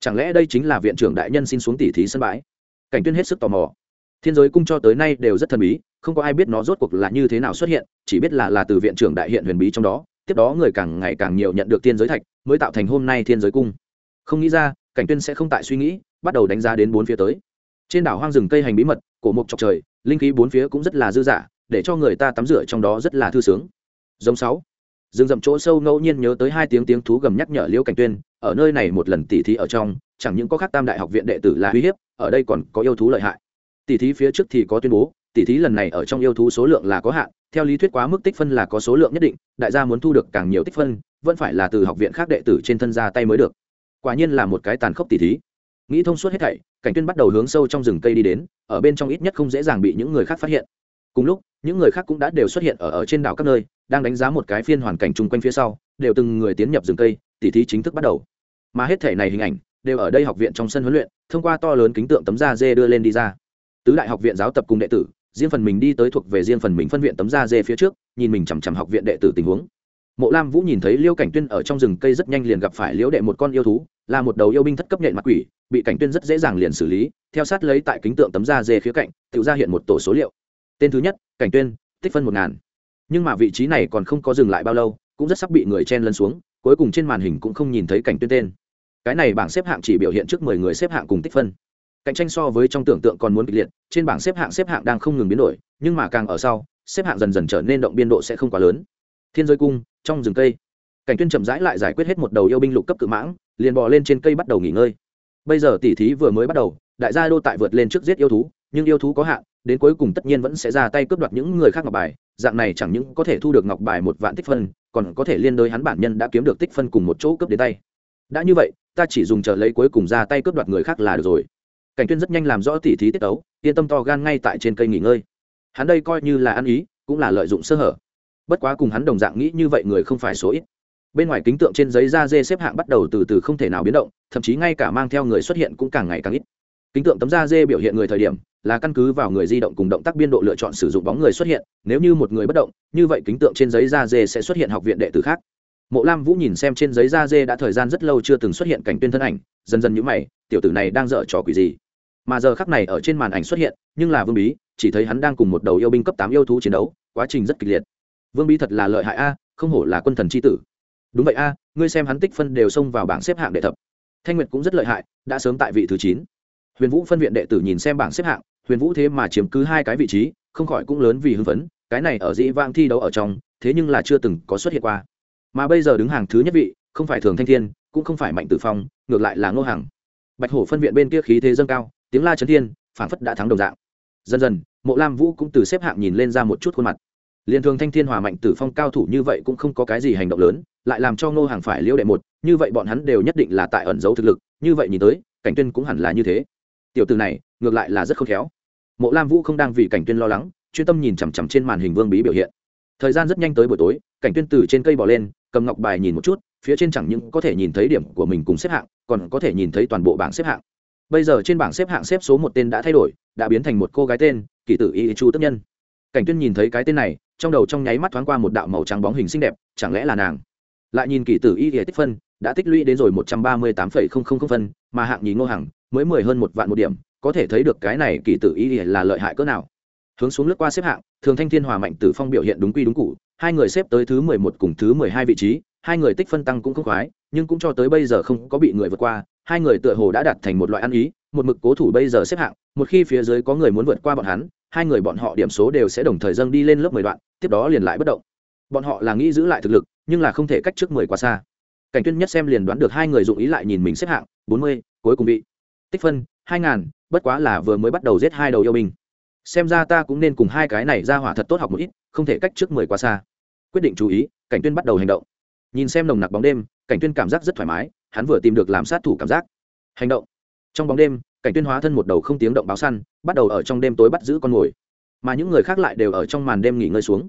Speaker 1: Chẳng lẽ đây chính là viện trưởng đại nhân xin xuống tỉ thí sân bãi? Cảnh tuyên hết sức tò mò. Thiên giới cung cho tới nay đều rất thần bí, không có ai biết nó rốt cuộc là như thế nào xuất hiện, chỉ biết là là từ viện trưởng đại hiện huyền bí trong đó, tiếp đó người càng ngày càng nhiều nhận được thiên giới thạch, mới tạo thành hôm nay thiên giới cung. Không nghĩ ra, cảnh tuyên sẽ không tại suy nghĩ, bắt đầu đánh giá đến bốn phía tới. Trên đảo hoang rừng cây hành bí mật cổ mục chọc trời, linh khí bốn phía cũng rất là dư dả, để cho người ta tắm rửa trong đó rất là thư sướng. Giống sáu. Rừng rậm chỗ sâu ngẫu nhiên nhớ tới hai tiếng tiếng thú gầm nhắc nhở liễu cảnh tuyên, ở nơi này một lần tỉ thí ở trong, chẳng những có khác tam đại học viện đệ tử là uy hiếp, ở đây còn có yêu thú lợi hại. Tỉ thí phía trước thì có tuyên bố, tỉ thí lần này ở trong yêu thú số lượng là có hạn, theo lý thuyết quá mức tích phân là có số lượng nhất định, đại gia muốn thu được càng nhiều tích phân, vẫn phải là từ học viện khác đệ tử trên thân ra tay mới được. Quả nhiên là một cái tàn khốc tỉ thí nghĩ thông suốt hết thảy cảnh tuyên bắt đầu hướng sâu trong rừng cây đi đến ở bên trong ít nhất không dễ dàng bị những người khác phát hiện. Cùng lúc những người khác cũng đã đều xuất hiện ở, ở trên đảo các nơi đang đánh giá một cái phiên hoàn cảnh chung quanh phía sau đều từng người tiến nhập rừng cây tỉ thí chính thức bắt đầu. Mà hết thể này hình ảnh đều ở đây học viện trong sân huấn luyện thông qua to lớn kính tượng tấm da dê đưa lên đi ra. Tứ đại học viện giáo tập cùng đệ tử riêng phần mình đi tới thuộc về riêng phần mình phân viện tấm da dê phía trước nhìn mình chằm chằm học viện đệ tử tình huống. Mộ lam vũ nhìn thấy liêu cảnh tuyên ở trong rừng cây rất nhanh liền gặp phải liễu đệ một con yêu thú là một đầu yêu binh thất cấp nhện mặt quỷ bị cảnh tuyên rất dễ dàng liền xử lý, theo sát lấy tại kính tượng tấm da dê khía cạnh, tự ra hiện một tổ số liệu. Tên thứ nhất, cảnh tuyên, tích phân một ngàn. Nhưng mà vị trí này còn không có dừng lại bao lâu, cũng rất sắp bị người chen lấn xuống, cuối cùng trên màn hình cũng không nhìn thấy cảnh tuyên tên. Cái này bảng xếp hạng chỉ biểu hiện trước mười người xếp hạng cùng tích phân. Cạnh tranh so với trong tưởng tượng còn muốn kịch liệt, trên bảng xếp hạng xếp hạng đang không ngừng biến đổi, nhưng mà càng ở sau, xếp hạng dần dần trở nên động biên độ sẽ không quá lớn. Thiên giới cung, trong rừng cây. Cảnh tuyên chậm rãi lại giải quyết hết một đầu yêu binh lục cấp cự mãng, liền bò lên trên cây bắt đầu nghỉ ngơi bây giờ tỉ thí vừa mới bắt đầu, đại gia đô tại vượt lên trước giết yêu thú, nhưng yêu thú có hạn, đến cuối cùng tất nhiên vẫn sẽ ra tay cướp đoạt những người khác ngọc bài. Dạng này chẳng những có thể thu được ngọc bài một vạn tích phân, còn có thể liên đối hắn bản nhân đã kiếm được tích phân cùng một chỗ cướp đến tay. Đã như vậy, ta chỉ dùng chờ lấy cuối cùng ra tay cướp đoạt người khác là được rồi. Cảnh tuyên rất nhanh làm rõ tỉ thí tiết tấu, yên tâm to gan ngay tại trên cây nghỉ ngơi. Hắn đây coi như là ăn ý, cũng là lợi dụng sơ hở. Bất quá cùng hắn đồng dạng nghĩ như vậy người không phải số ít bên ngoài kính tượng trên giấy da dê xếp hạng bắt đầu từ từ không thể nào biến động, thậm chí ngay cả mang theo người xuất hiện cũng càng ngày càng ít. Kính tượng tấm da dê biểu hiện người thời điểm, là căn cứ vào người di động cùng động tác biên độ lựa chọn sử dụng bóng người xuất hiện, nếu như một người bất động, như vậy kính tượng trên giấy da dê sẽ xuất hiện học viện đệ tử khác. Mộ lam vũ nhìn xem trên giấy da dê đã thời gian rất lâu chưa từng xuất hiện cảnh tuyên thân ảnh, dần dần nhũ mày, tiểu tử này đang dở trò quỷ gì? Mà giờ khắc này ở trên màn ảnh xuất hiện, nhưng là vương bí, chỉ thấy hắn đang cùng một đầu yêu binh cấp tám yêu thú chiến đấu, quá trình rất kịch liệt. Vương bí thật là lợi hại a, không hổ là quân thần c tử đúng vậy a, ngươi xem hắn tích phân đều xông vào bảng xếp hạng đệ thập. Thanh nguyệt cũng rất lợi hại, đã sớm tại vị thứ chín. Huyền vũ phân viện đệ tử nhìn xem bảng xếp hạng, huyền vũ thế mà chiếm cứ hai cái vị trí, không khỏi cũng lớn vì hưng phấn, cái này ở dĩ vang thi đấu ở trong, thế nhưng là chưa từng có xuất hiện qua. Mà bây giờ đứng hàng thứ nhất vị, không phải thường thanh thiên, cũng không phải mạnh tử phong, ngược lại là ngô hằng. Bạch hổ phân viện bên kia khí thế dâng cao, tiếng la chấn thiên phản phất đã thắng đồng dạng. Dần dần, mộ lam vũ cũng từ xếp hạng nhìn lên ra một chút khuôn mặt liền thường thanh thiên hòa mạnh tử phong cao thủ như vậy cũng không có cái gì hành động lớn, lại làm cho ngô hàng phải liêu đệ một, như vậy bọn hắn đều nhất định là tại ẩn giấu thực lực, như vậy nhìn tới, cảnh tuyên cũng hẳn là như thế. Tiểu từ này, ngược lại là rất khôn khéo. Mộ lam vũ không đang vì cảnh tuyên lo lắng, chuyên tâm nhìn chằm chằm trên màn hình vương bí biểu hiện. Thời gian rất nhanh tới buổi tối, cảnh tuyên từ trên cây bỏ lên, cầm ngọc bài nhìn một chút, phía trên chẳng những có thể nhìn thấy điểm của mình cùng xếp hạng, còn có thể nhìn thấy toàn bộ bảng xếp hạng. Bây giờ trên bảng xếp hạng xếp số một tên đã thay đổi, đã biến thành một cô gái tên, kỳ tử y chu tức nhân cảnh tuyên nhìn thấy cái tên này, trong đầu trong nháy mắt thoáng qua một đạo màu trắng bóng hình xinh đẹp, chẳng lẽ là nàng? Lại nhìn kỷ tử y thì tích phân, đã tích lũy đến rồi một trăm ba mươi tám phẩy không không không phân, mà hạng nhì ngô hằng, mới mười hơn một vạn một điểm, có thể thấy được cái này kỷ tử y thì là lợi hại cỡ nào. Hướng xuống lướt qua xếp hạng, thường thanh thiên, hòa mạnh tử phong biểu hiện đúng quy đúng cụ hai người xếp tới thứ mười một cùng thứ mười hai vị trí, hai người tích phân tăng cũng không khoái, nhưng cũng cho tới bây giờ không có bị người vượt qua, hai người tựa hồ đã đạt thành một loại ăn ý một mực cố thủ bây giờ xếp hạng, một khi phía dưới có người muốn vượt qua bọn hắn, hai người bọn họ điểm số đều sẽ đồng thời dâng đi lên lớp mười đoạn, tiếp đó liền lại bất động. Bọn họ là nghĩ giữ lại thực lực, nhưng là không thể cách trước mười quá xa. Cảnh tuyên nhất xem liền đoán được hai người dụng ý lại nhìn mình xếp hạng, bốn mươi, cuối cùng bị tích phân, hai ngàn, bất quá là vừa mới bắt đầu giết hai đầu yêu binh. Xem ra ta cũng nên cùng hai cái này ra hỏa thật tốt học một ít, không thể cách trước mười quá xa. Quyết định chú ý, cảnh tuyên bắt đầu hành động. Nhìn xem nồng nặc bóng đêm, cảnh tuyên cảm giác rất thoải mái, hắn vừa tìm được làm sát thủ cảm giác. Hành động. Trong bóng đêm cảnh tuyên hóa thân một đầu không tiếng động báo săn, bắt đầu ở trong đêm tối bắt giữ con mồi. Mà những người khác lại đều ở trong màn đêm nghỉ ngơi xuống.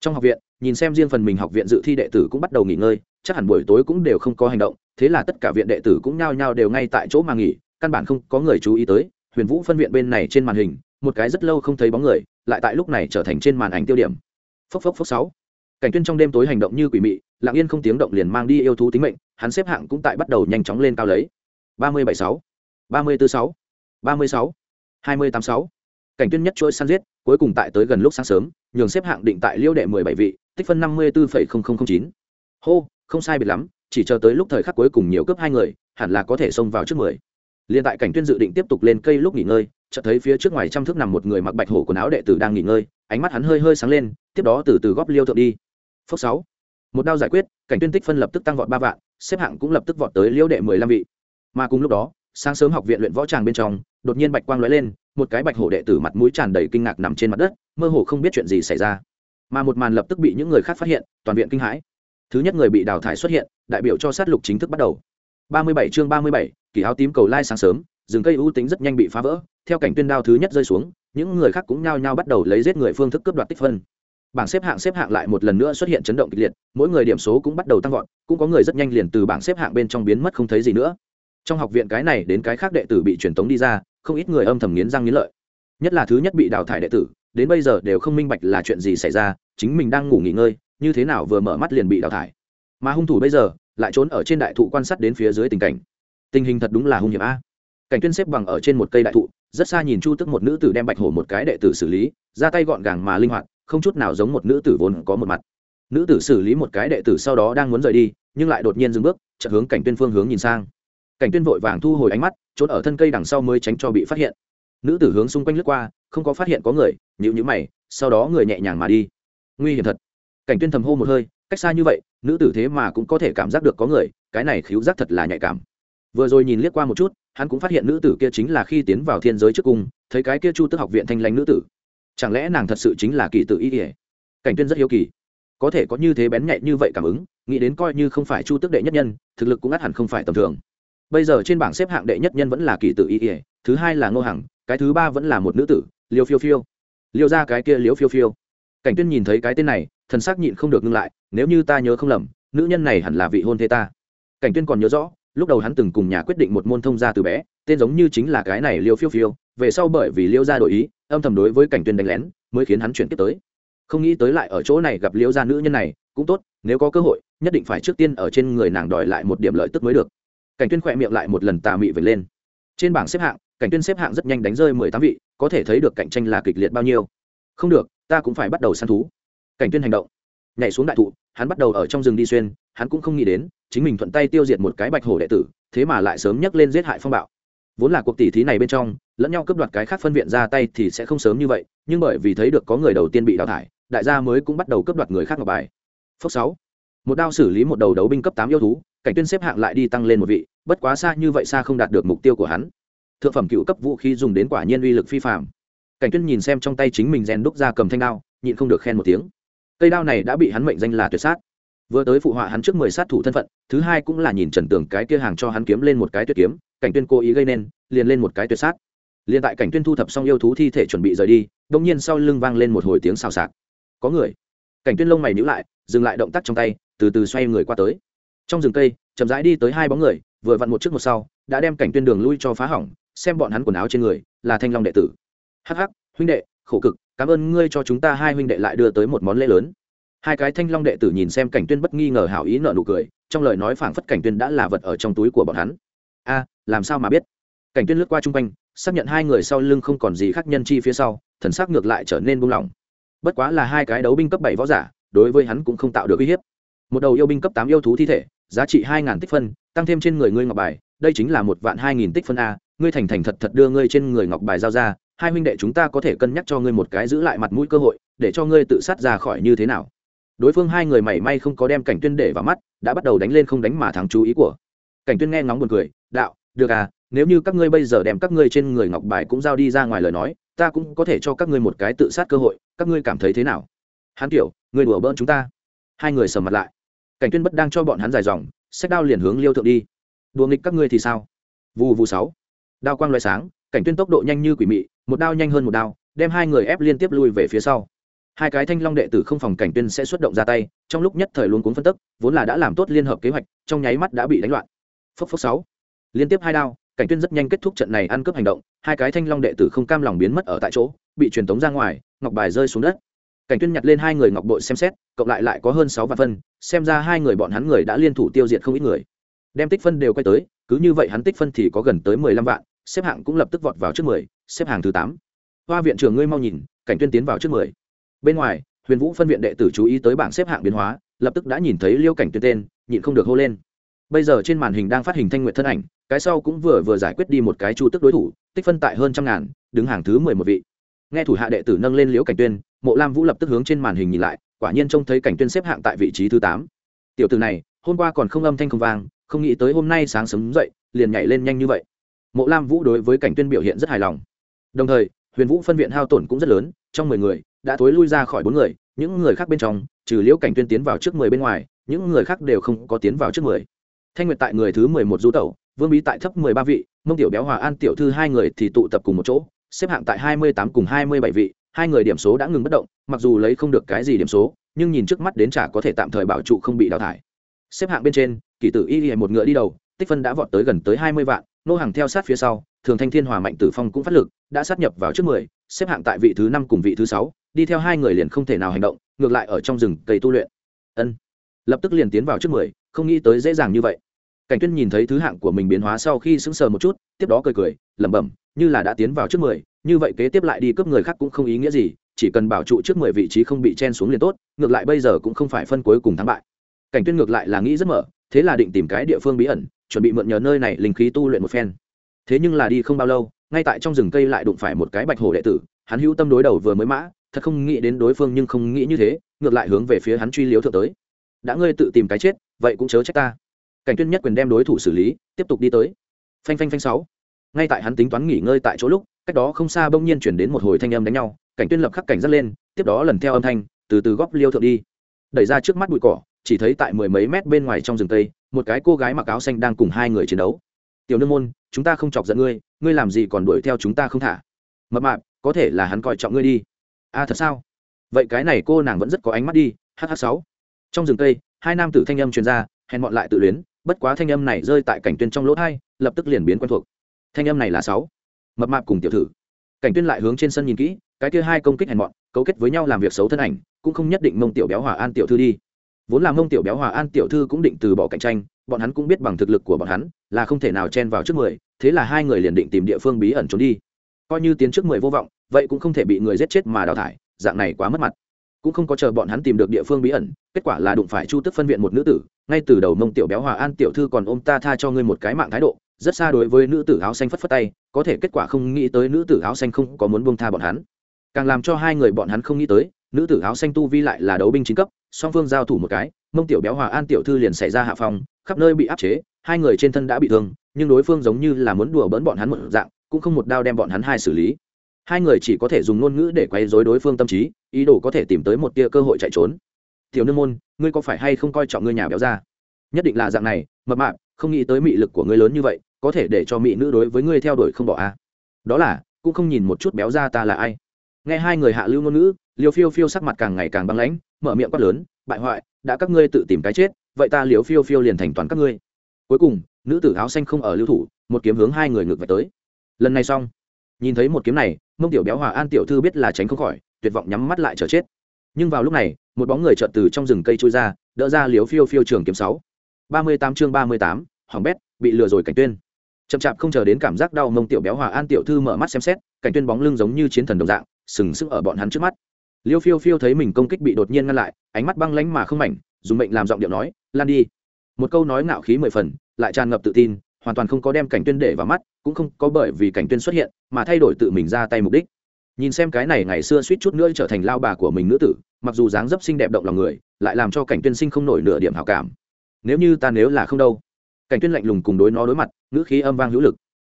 Speaker 1: Trong học viện, nhìn xem riêng phần mình học viện dự thi đệ tử cũng bắt đầu nghỉ ngơi, chắc hẳn buổi tối cũng đều không có hành động, thế là tất cả viện đệ tử cũng nhao nhao đều ngay tại chỗ mà nghỉ, căn bản không có người chú ý tới, huyền vũ phân viện bên này trên màn hình, một cái rất lâu không thấy bóng người, lại tại lúc này trở thành trên màn ảnh tiêu điểm. Phốc phốc phốc sáu. Cảnh tuyên trong đêm tối hành động như quỷ mị, lặng yên không tiếng động liền mang đi yêu thú tính mệnh, hắn xếp hạng cũng tại bắt đầu nhanh chóng lên cao lấy. Ba mươi bảy sáu ba mươi bốn sáu, ba mươi sáu, hai mươi tám sáu. Cảnh tuyên nhất chuỗi săn giết, cuối cùng tại tới gần lúc sáng sớm, nhường xếp hạng định tại liêu đệ mười bảy vị, tích phân năm mươi bốn chín. Hô, không sai biệt lắm, chỉ chờ tới lúc thời khắc cuối cùng nhiều cấp hai người, hẳn là có thể xông vào trước mười. Liền tại cảnh tuyên dự định tiếp tục lên cây lúc nghỉ ngơi, chợt thấy phía trước ngoài trăm thước nằm một người mặc bạch hổ quần áo đệ tử đang nghỉ ngơi, ánh mắt hắn hơi hơi sáng lên, tiếp đó từ từ góp liêu thượng đi. Phước sáu. Một đao giải quyết, cảnh tuyên tích phân lập tức tăng vọt ba vạn, xếp hạng cũng lập tức vọt tới liêu đệ mười lăm vị. Mà cùng lúc đó sáng sớm học viện luyện võ tràng bên trong, đột nhiên bạch quang lóe lên, một cái bạch hổ đệ tử mặt mũi tràn đầy kinh ngạc nằm trên mặt đất, mơ hồ không biết chuyện gì xảy ra. Mà một màn lập tức bị những người khác phát hiện, toàn viện kinh hãi. Thứ nhất người bị đào thải xuất hiện, đại biểu cho sát lục chính thức bắt đầu. Ba mươi bảy chương ba mươi bảy, kỳ áo tím cầu lai sáng sớm, rừng cây ưu tính rất nhanh bị phá vỡ, theo cảnh tuyên đao thứ nhất rơi xuống, những người khác cũng nhao nhao bắt đầu lấy giết người phương thức cướp đoạt tích phân. Bảng xếp hạng xếp hạng lại một lần nữa xuất hiện chấn động kịch liệt, mỗi người điểm số cũng bắt đầu tăng vọt, cũng có người rất nhanh liền từ bảng xếp hạng bên trong biến mất không thấy gì nữa trong học viện cái này đến cái khác đệ tử bị truyền tống đi ra, không ít người âm thầm nghiến răng nghiến lợi. Nhất là thứ nhất bị đào thải đệ tử, đến bây giờ đều không minh bạch là chuyện gì xảy ra, chính mình đang ngủ nghỉ ngơi, như thế nào vừa mở mắt liền bị đào thải. Mà hung thủ bây giờ, lại trốn ở trên đại thụ quan sát đến phía dưới tình cảnh. Tình hình thật đúng là hung hiểm a. Cảnh tuyên xếp bằng ở trên một cây đại thụ, rất xa nhìn chu tức một nữ tử đem bạch hổ một cái đệ tử xử lý, ra tay gọn gàng mà linh hoạt, không chút nào giống một nữ tử vốn có một mặt. Nữ tử xử lý một cái đệ tử sau đó đang muốn rời đi, nhưng lại đột nhiên dừng bước, chợt hướng cảnh tuyên phương hướng nhìn sang cảnh tuyên vội vàng thu hồi ánh mắt, trốn ở thân cây đằng sau mới tránh cho bị phát hiện. Nữ tử hướng xung quanh lướt qua, không có phát hiện có người, nhíu nhíu mày, sau đó người nhẹ nhàng mà đi. Nguy hiểm thật. Cảnh tuyên thầm hô một hơi, cách xa như vậy, nữ tử thế mà cũng có thể cảm giác được có người, cái này khiếu giác thật là nhạy cảm. Vừa rồi nhìn liếc qua một chút, hắn cũng phát hiện nữ tử kia chính là khi tiến vào thiên giới trước cung, thấy cái kia chu tức học viện thanh lãnh nữ tử. Chẳng lẽ nàng thật sự chính là kỳ tự Y ỉa cảnh tuyên rất hiếu kỳ. Có thể có như thế bén nhạy như vậy cảm ứng, nghĩ đến coi như không phải chu tức đệ nhất nhân, thực lực cũng ắt hẳn không phải tầm thường bây giờ trên bảng xếp hạng đệ nhất nhân vẫn là kỳ tử y ỉa thứ hai là ngô hằng, cái thứ ba vẫn là một nữ tử, liêu phiêu phiêu. Liêu ra cái kia liêu phiêu phiêu. Cảnh tuyên nhìn thấy cái tên này, thần sắc nhịn không được ngưng lại, nếu như ta nhớ không lầm, nữ nhân này hẳn là vị hôn thê ta. Cảnh tuyên còn nhớ rõ, lúc đầu hắn từng cùng nhà quyết định một môn thông gia từ bé, tên giống như chính là cái này liêu phiêu phiêu, về sau bởi vì liêu gia đổi ý, âm thầm đối với cảnh tuyên đánh lén, mới khiến hắn chuyển tiếp tới. Không nghĩ tới lại ở chỗ này gặp liêu gia nữ nhân này, cũng tốt, nếu có cơ hội, nhất định phải trước tiên ở trên người nàng đòi lại một điểm lợi tức mới được cảnh tuyên khỏe miệng lại một lần tà mị về lên. Trên bảng xếp hạng, cảnh tuyên xếp hạng rất nhanh đánh rơi mười tám vị, có thể thấy được cạnh tranh là kịch liệt bao nhiêu. Không được, ta cũng phải bắt đầu săn thú. Cảnh tuyên hành động. Nhảy xuống đại thụ, hắn bắt đầu ở trong rừng đi xuyên, hắn cũng không nghĩ đến, chính mình thuận tay tiêu diệt một cái bạch hổ đệ tử, thế mà lại sớm nhất lên giết hại phong bạo. Vốn là cuộc tỷ thí này bên trong, lẫn nhau cướp đoạt cái khác phân viện ra tay thì sẽ không sớm như vậy, nhưng bởi vì thấy được có người đầu tiên bị đào thải, đại gia mới cũng bắt đầu cướp đoạt người khác ngọc bài. Phước sáu. Một đao xử lý một đầu đấu binh cấp tám yêu thú cảnh tuyên xếp hạng lại đi tăng lên một vị, bất quá xa như vậy xa không đạt được mục tiêu của hắn. Thượng phẩm cựu cấp vũ khí dùng đến quả nhiên uy lực phi phạm cảnh tuyên nhìn xem trong tay chính mình rèn đúc ra cầm thanh đao, nhịn không được khen một tiếng. Cây đao này đã bị hắn mệnh danh là tuyệt sát. Vừa tới phụ họa hắn trước mười sát thủ thân phận, thứ hai cũng là nhìn trần tưởng cái kia hàng cho hắn kiếm lên một cái tuyệt kiếm, cảnh tuyên cố ý gây nên, liền lên một cái tuyệt sát. Liền tại cảnh tuyên thu thập xong yêu thú thi thể chuẩn bị rời đi, đột nhiên sau lưng vang lên một hồi tiếng xào xạc. Có người. Cảnh tuyên lông mày nhíu lại, dừng lại động tác trong tay, từ từ xoay người qua tới trong rừng cây, chậm rãi đi tới hai bóng người, vừa vặn một trước một sau, đã đem cảnh tuyên đường lui cho phá hỏng, xem bọn hắn quần áo trên người, là thanh long đệ tử. Hắc hắc, huynh đệ, khổ cực, cảm ơn ngươi cho chúng ta hai huynh đệ lại đưa tới một món lễ lớn. Hai cái thanh long đệ tử nhìn xem cảnh tuyên bất nghi ngờ hảo ý nợ nụ cười, trong lời nói phảng phất cảnh tuyên đã là vật ở trong túi của bọn hắn. A, làm sao mà biết? Cảnh tuyên lướt qua trung quanh, xác nhận hai người sau lưng không còn gì khác nhân chi phía sau, thần sắc ngược lại trở nên buông lỏng. Bất quá là hai cái đấu binh cấp bảy võ giả, đối với hắn cũng không tạo được uy hiếp một đầu yêu binh cấp tám yêu thú thi thể, giá trị hai ngàn tích phân, tăng thêm trên người ngươi ngọc bài, đây chính là một vạn hai nghìn tích phân a, ngươi thành thành thật thật đưa ngươi trên người ngọc bài giao ra, hai huynh đệ chúng ta có thể cân nhắc cho ngươi một cái giữ lại mặt mũi cơ hội, để cho ngươi tự sát ra khỏi như thế nào. Đối phương hai người mảy may không có đem cảnh tuyên để vào mắt, đã bắt đầu đánh lên không đánh mà thắng chú ý của. Cảnh tuyên nghe ngóng buồn cười, đạo, được à nếu như các ngươi bây giờ đem các ngươi trên người ngọc bài cũng giao đi ra ngoài lời nói, ta cũng có thể cho các ngươi một cái tự sát cơ hội, các ngươi cảm thấy thế nào? Hắn kiểu, ngươi đùa bỡn chúng ta. Hai người sầm mặt lại cảnh tuyên bất đang cho bọn hắn dài dòng sách đao liền hướng liêu thượng đi. Đùa nghịch các ngươi thì sao? Vù vù sáu. Đao quang loại sáng, cảnh tuyên tốc độ nhanh như quỷ mị, một đao nhanh hơn một đao, đem hai người ép liên tiếp lui về phía sau. Hai cái thanh long đệ tử không phòng cảnh tuyên sẽ xuất động ra tay, trong lúc nhất thời luôn cuốn phân tức, vốn là đã làm tốt liên hợp kế hoạch, trong nháy mắt đã bị đánh loạn. Phốc phốc sáu. Liên tiếp hai đao, cảnh tuyên rất nhanh kết thúc trận này ăn cướp hành động, hai cái thanh long đệ tử không cam lòng biến mất ở tại chỗ, bị truyền tống ra ngoài, ngọc bài rơi xuống đất cảnh tuyên nhặt lên hai người ngọc bội xem xét, cộng lại lại có hơn sáu vạn phân, xem ra hai người bọn hắn người đã liên thủ tiêu diệt không ít người. Đem tích phân đều quay tới, cứ như vậy hắn tích phân thì có gần tới mười lăm vạn, xếp hạng cũng lập tức vọt vào trước mười, xếp hạng thứ tám. Hoa viện trưởng ngươi mau nhìn, cảnh tuyên tiến vào trước mười. Bên ngoài, huyền vũ phân viện đệ tử chú ý tới bảng xếp hạng biến hóa, lập tức đã nhìn thấy liêu cảnh tuyên tên, nhịn không được hô lên. Bây giờ trên màn hình đang phát hình thanh nguyện thân ảnh, cái sau cũng vừa vừa giải quyết đi một cái chu tức đối thủ, tích phân tại hơn trăm ngàn, đứng hàng thứ mười một vị. Nghe thủ hạ đệ tử nâng lên liễu cảnh tuyên mộ lam vũ lập tức hướng trên màn hình nhìn lại quả nhiên trông thấy cảnh tuyên xếp hạng tại vị trí thứ tám tiểu từ này hôm qua còn không âm thanh không vang không nghĩ tới hôm nay sáng sớm dậy liền nhảy lên nhanh như vậy mộ lam vũ đối với cảnh tuyên biểu hiện rất hài lòng đồng thời huyền vũ phân viện hao tổn cũng rất lớn trong mười người đã thối lui ra khỏi bốn người những người khác bên trong trừ liễu cảnh tuyên tiến vào trước mười bên ngoài những người khác đều không có tiến vào trước mười thanh nguyệt tại người thứ mười một du tẩu vương bí tại thấp mười ba vị mông tiểu béo hòa an tiểu thư hai người thì tụ tập cùng một chỗ xếp hạng tại hai mươi tám cùng hai mươi bảy vị hai người điểm số đã ngừng bất động, mặc dù lấy không được cái gì điểm số, nhưng nhìn trước mắt đến chả có thể tạm thời bảo trụ không bị đào thải. Xếp hạng bên trên kỷ tử y một ngựa đi đầu, tích phân đã vọt tới gần tới hai mươi vạn, nô hàng theo sát phía sau, thường thanh thiên hòa mạnh tử phong cũng phát lực, đã sát nhập vào trước mười, xếp hạng tại vị thứ năm cùng vị thứ sáu, đi theo hai người liền không thể nào hành động, ngược lại ở trong rừng cây tu luyện. Ân. Lập tức liền tiến vào trước mười, không nghĩ tới dễ dàng như vậy. Cảnh tuyên nhìn thấy thứ hạng của mình biến hóa sau khi sững sờ một chút, tiếp đó cười cười, lẩm bẩm, như là đã tiến vào trước mười như vậy kế tiếp lại đi cướp người khác cũng không ý nghĩa gì, chỉ cần bảo trụ trước mười vị trí không bị chen xuống liền tốt, ngược lại bây giờ cũng không phải phân cuối cùng thắng bại. Cảnh tuyên ngược lại là nghĩ rất mở, thế là định tìm cái địa phương bí ẩn, chuẩn bị mượn nhờ nơi này linh khí tu luyện một phen. Thế nhưng là đi không bao lâu, ngay tại trong rừng cây lại đụng phải một cái bạch hổ đệ tử, hắn hữu tâm đối đầu vừa mới mã, thật không nghĩ đến đối phương nhưng không nghĩ như thế, ngược lại hướng về phía hắn truy liếu thượng tới. Đã ngươi tự tìm cái chết, vậy cũng chớ trách ta. Cảnh tuyên nhất quyền đem đối thủ xử lý, tiếp tục đi tới. Phanh phanh phanh sáu. Ngay tại hắn tính toán nghỉ ngơi tại chỗ lúc cách đó không xa bỗng nhiên chuyển đến một hồi thanh âm đánh nhau cảnh tuyên lập khắc cảnh dắt lên tiếp đó lần theo âm thanh từ từ góp liêu thượng đi. Đẩy ra trước mắt bụi cỏ chỉ thấy tại mười mấy mét bên ngoài trong rừng tây một cái cô gái mặc áo xanh đang cùng hai người chiến đấu. Tiểu nương môn chúng ta không chọc giận ngươi ngươi làm gì còn đuổi theo chúng ta không thả? Mập mạp có thể là hắn coi trọng ngươi đi. A à, thật sao? Vậy cái này cô nàng vẫn rất có ánh mắt đi hh sáu. Trong rừng tây hai nam tử thanh âm truyền ra hèn bọn lại tự luyến bất quá thanh âm này rơi tại cảnh tuyên trong lỗ hai lập tức liền biến quen thuộc. Thanh âm này là sáu mập mạp cùng tiểu thử. Cảnh tuyên lại hướng trên sân nhìn kỹ, cái kia hai công kích hèn bọn cấu kết với nhau làm việc xấu thân ảnh, cũng không nhất định mông tiểu béo hòa an tiểu thư đi. Vốn là mông tiểu béo hòa an tiểu thư cũng định từ bỏ cạnh tranh, bọn hắn cũng biết bằng thực lực của bọn hắn, là không thể nào chen vào trước mười, thế là hai người liền định tìm địa phương bí ẩn trốn đi. Coi như tiến trước mười vô vọng, vậy cũng không thể bị người giết chết mà đào thải, dạng này quá mất mặt. Cũng không có chờ bọn hắn tìm được địa phương bí ẩn, kết quả là đụng phải chu tức phân viện một nữ tử, ngay từ đầu mông tiểu béo hòa an tiểu thư còn ôm ta tha cho ngươi một cái mạng thái độ rất xa đối với nữ tử áo xanh phất phất tay, có thể kết quả không nghĩ tới nữ tử áo xanh không có muốn buông tha bọn hắn. Càng làm cho hai người bọn hắn không nghĩ tới, nữ tử áo xanh tu vi lại là đấu binh chính cấp, song phương giao thủ một cái, mông tiểu béo hòa an tiểu thư liền xảy ra hạ phòng khắp nơi bị áp chế, hai người trên thân đã bị thương, nhưng đối phương giống như là muốn đùa bỡn bọn hắn một dạng, cũng không một đao đem bọn hắn hai xử lý. Hai người chỉ có thể dùng ngôn ngữ để quay dối đối phương tâm trí, ý đồ có thể tìm tới một tia cơ hội chạy trốn. Tiểu nương môn, ngươi có phải hay không coi trọng ngươi nhà béo ra nhất định là dạng này, mập mạp, không nghĩ tới mị lực của ngươi lớn như vậy có thể để cho mỹ nữ đối với ngươi theo đuổi không bỏ a à? đó là, cũng không nhìn một chút béo ra ta là ai. Nghe hai người hạ lưu ngôn ngữ liều phiêu phiêu sắc mặt càng ngày càng băng lãnh, mở miệng quát lớn, bại hoại, đã các ngươi tự tìm cái chết, vậy ta liều phiêu phiêu liền thành toàn các ngươi. Cuối cùng, nữ tử áo xanh không ở lưu thủ, một kiếm hướng hai người ngược về tới. Lần này xong, nhìn thấy một kiếm này, mông tiểu béo hòa an tiểu thư biết là tránh không khỏi, tuyệt vọng nhắm mắt lại chờ chết. Nhưng vào lúc này, một bóng người chợt từ trong rừng cây trôi ra, đỡ ra liếu phiêu phiêu trường kiếm sáu. Ba mươi tám chương ba mươi tám hoàng bét, bị lừa rồi cảnh tuyên chậm chạp không chờ đến cảm giác đau mông tiểu béo hòa an tiểu thư mở mắt xem xét, cảnh tuyên bóng lưng giống như chiến thần đồng dạng, sừng sững ở bọn hắn trước mắt. Liêu phiêu phiêu thấy mình công kích bị đột nhiên ngăn lại, ánh mắt băng lánh mà không mảnh, dùng mệnh làm giọng điệu nói, lan đi. Một câu nói ngạo khí mười phần, lại tràn ngập tự tin, hoàn toàn không có đem cảnh tuyên để vào mắt, cũng không có bởi vì cảnh tuyên xuất hiện, mà thay đổi tự mình ra tay mục đích. Nhìn xem cái này ngày xưa suýt chút nữa trở thành lao bà của mình nữ tử, mặc dù dáng dấp xinh đẹp động lòng người, lại làm cho cảnh tuyên sinh không nổi nửa điểm hảo cảm. Nếu như ta nếu là không đâu, cảnh tuyên lạnh lùng cùng đối nó đối mặt ngữ khí âm vang hữu lực.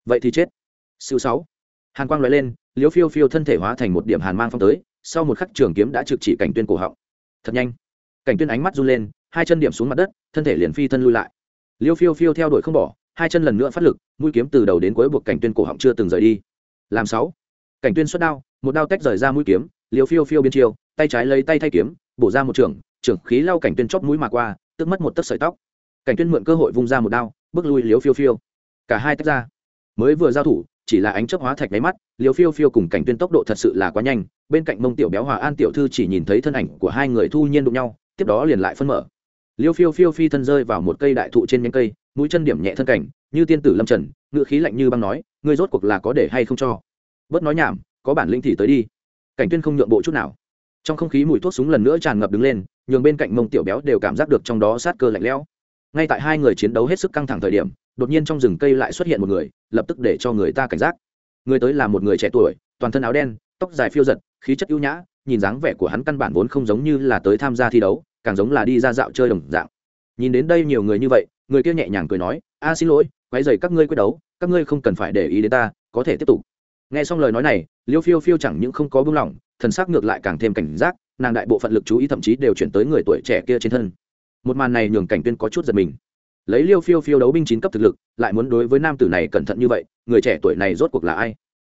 Speaker 1: Vậy thì chết. Siêu sáu. Hàn quang nói lên liếu phiêu phiêu thân thể hóa thành một điểm hàn mang phong tới sau một khắc trường kiếm đã trực chỉ cảnh tuyên cổ họng. Thật nhanh. Cảnh tuyên ánh mắt run lên hai chân điểm xuống mặt đất thân thể liền phi thân lui lại. Liêu phiêu phiêu theo đuổi không bỏ hai chân lần nữa phát lực mũi kiếm từ đầu đến cuối buộc cảnh tuyên cổ họng chưa từng rời đi. Làm sáu. Cảnh tuyên xuất đao một đao tách rời ra mũi kiếm liêu phiêu phiêu biến chiều, tay trái lấy tay thay kiếm bổ ra một trường trưởng khí lau cảnh tuyên chóp mũi mà qua tức mất một tấc sợi tóc. Cảnh tuyên mượn cơ hội vung ra một đao bước lui liêu phiêu phiêu cả hai tách ra. Mới vừa giao thủ, chỉ là ánh chớp hóa thạch máy mắt liều phiêu phiêu cùng cảnh tuyên tốc độ thật sự là quá nhanh, bên cạnh mông tiểu béo hòa an tiểu thư chỉ nhìn thấy thân ảnh của hai người thu nhiên đụng nhau, tiếp đó liền lại phân mở. Liêu phiêu phiêu phi thân rơi vào một cây đại thụ trên nhánh cây, mũi chân điểm nhẹ thân cảnh, như tiên tử lâm trần, ngựa khí lạnh như băng nói, ngươi rốt cuộc là có để hay không cho? Bớt nói nhảm, có bản lĩnh thì tới đi. Cảnh tuyên không nhượng bộ chút nào. Trong không khí mùi thuốc súng lần nữa tràn ngập đứng lên, nhường bên cạnh mông tiểu béo đều cảm giác được trong đó sát cơ lạnh lẽo ngay tại hai người chiến đấu hết sức căng thẳng thời điểm, đột nhiên trong rừng cây lại xuất hiện một người, lập tức để cho người ta cảnh giác. Người tới là một người trẻ tuổi, toàn thân áo đen, tóc dài phiêu giật, khí chất ưu nhã, nhìn dáng vẻ của hắn căn bản vốn không giống như là tới tham gia thi đấu, càng giống là đi ra dạo chơi đồng dạng. Nhìn đến đây nhiều người như vậy, người kia nhẹ nhàng cười nói, a, xin lỗi quái dày các ngươi quyết đấu, các ngươi không cần phải để ý đến ta, có thể tiếp tục. Nghe xong lời nói này, liêu phiêu phiêu chẳng những không có buông lỏng, thần sắc ngược lại càng thêm cảnh giác, nàng đại bộ phận lực chú ý thậm chí đều chuyển tới người tuổi trẻ kia trên thân một màn này nhường cảnh tuyên có chút giật mình. Lấy liêu phiêu phiêu đấu binh chín cấp thực lực, lại muốn đối với nam tử này cẩn thận như vậy, người trẻ tuổi này rốt cuộc là ai?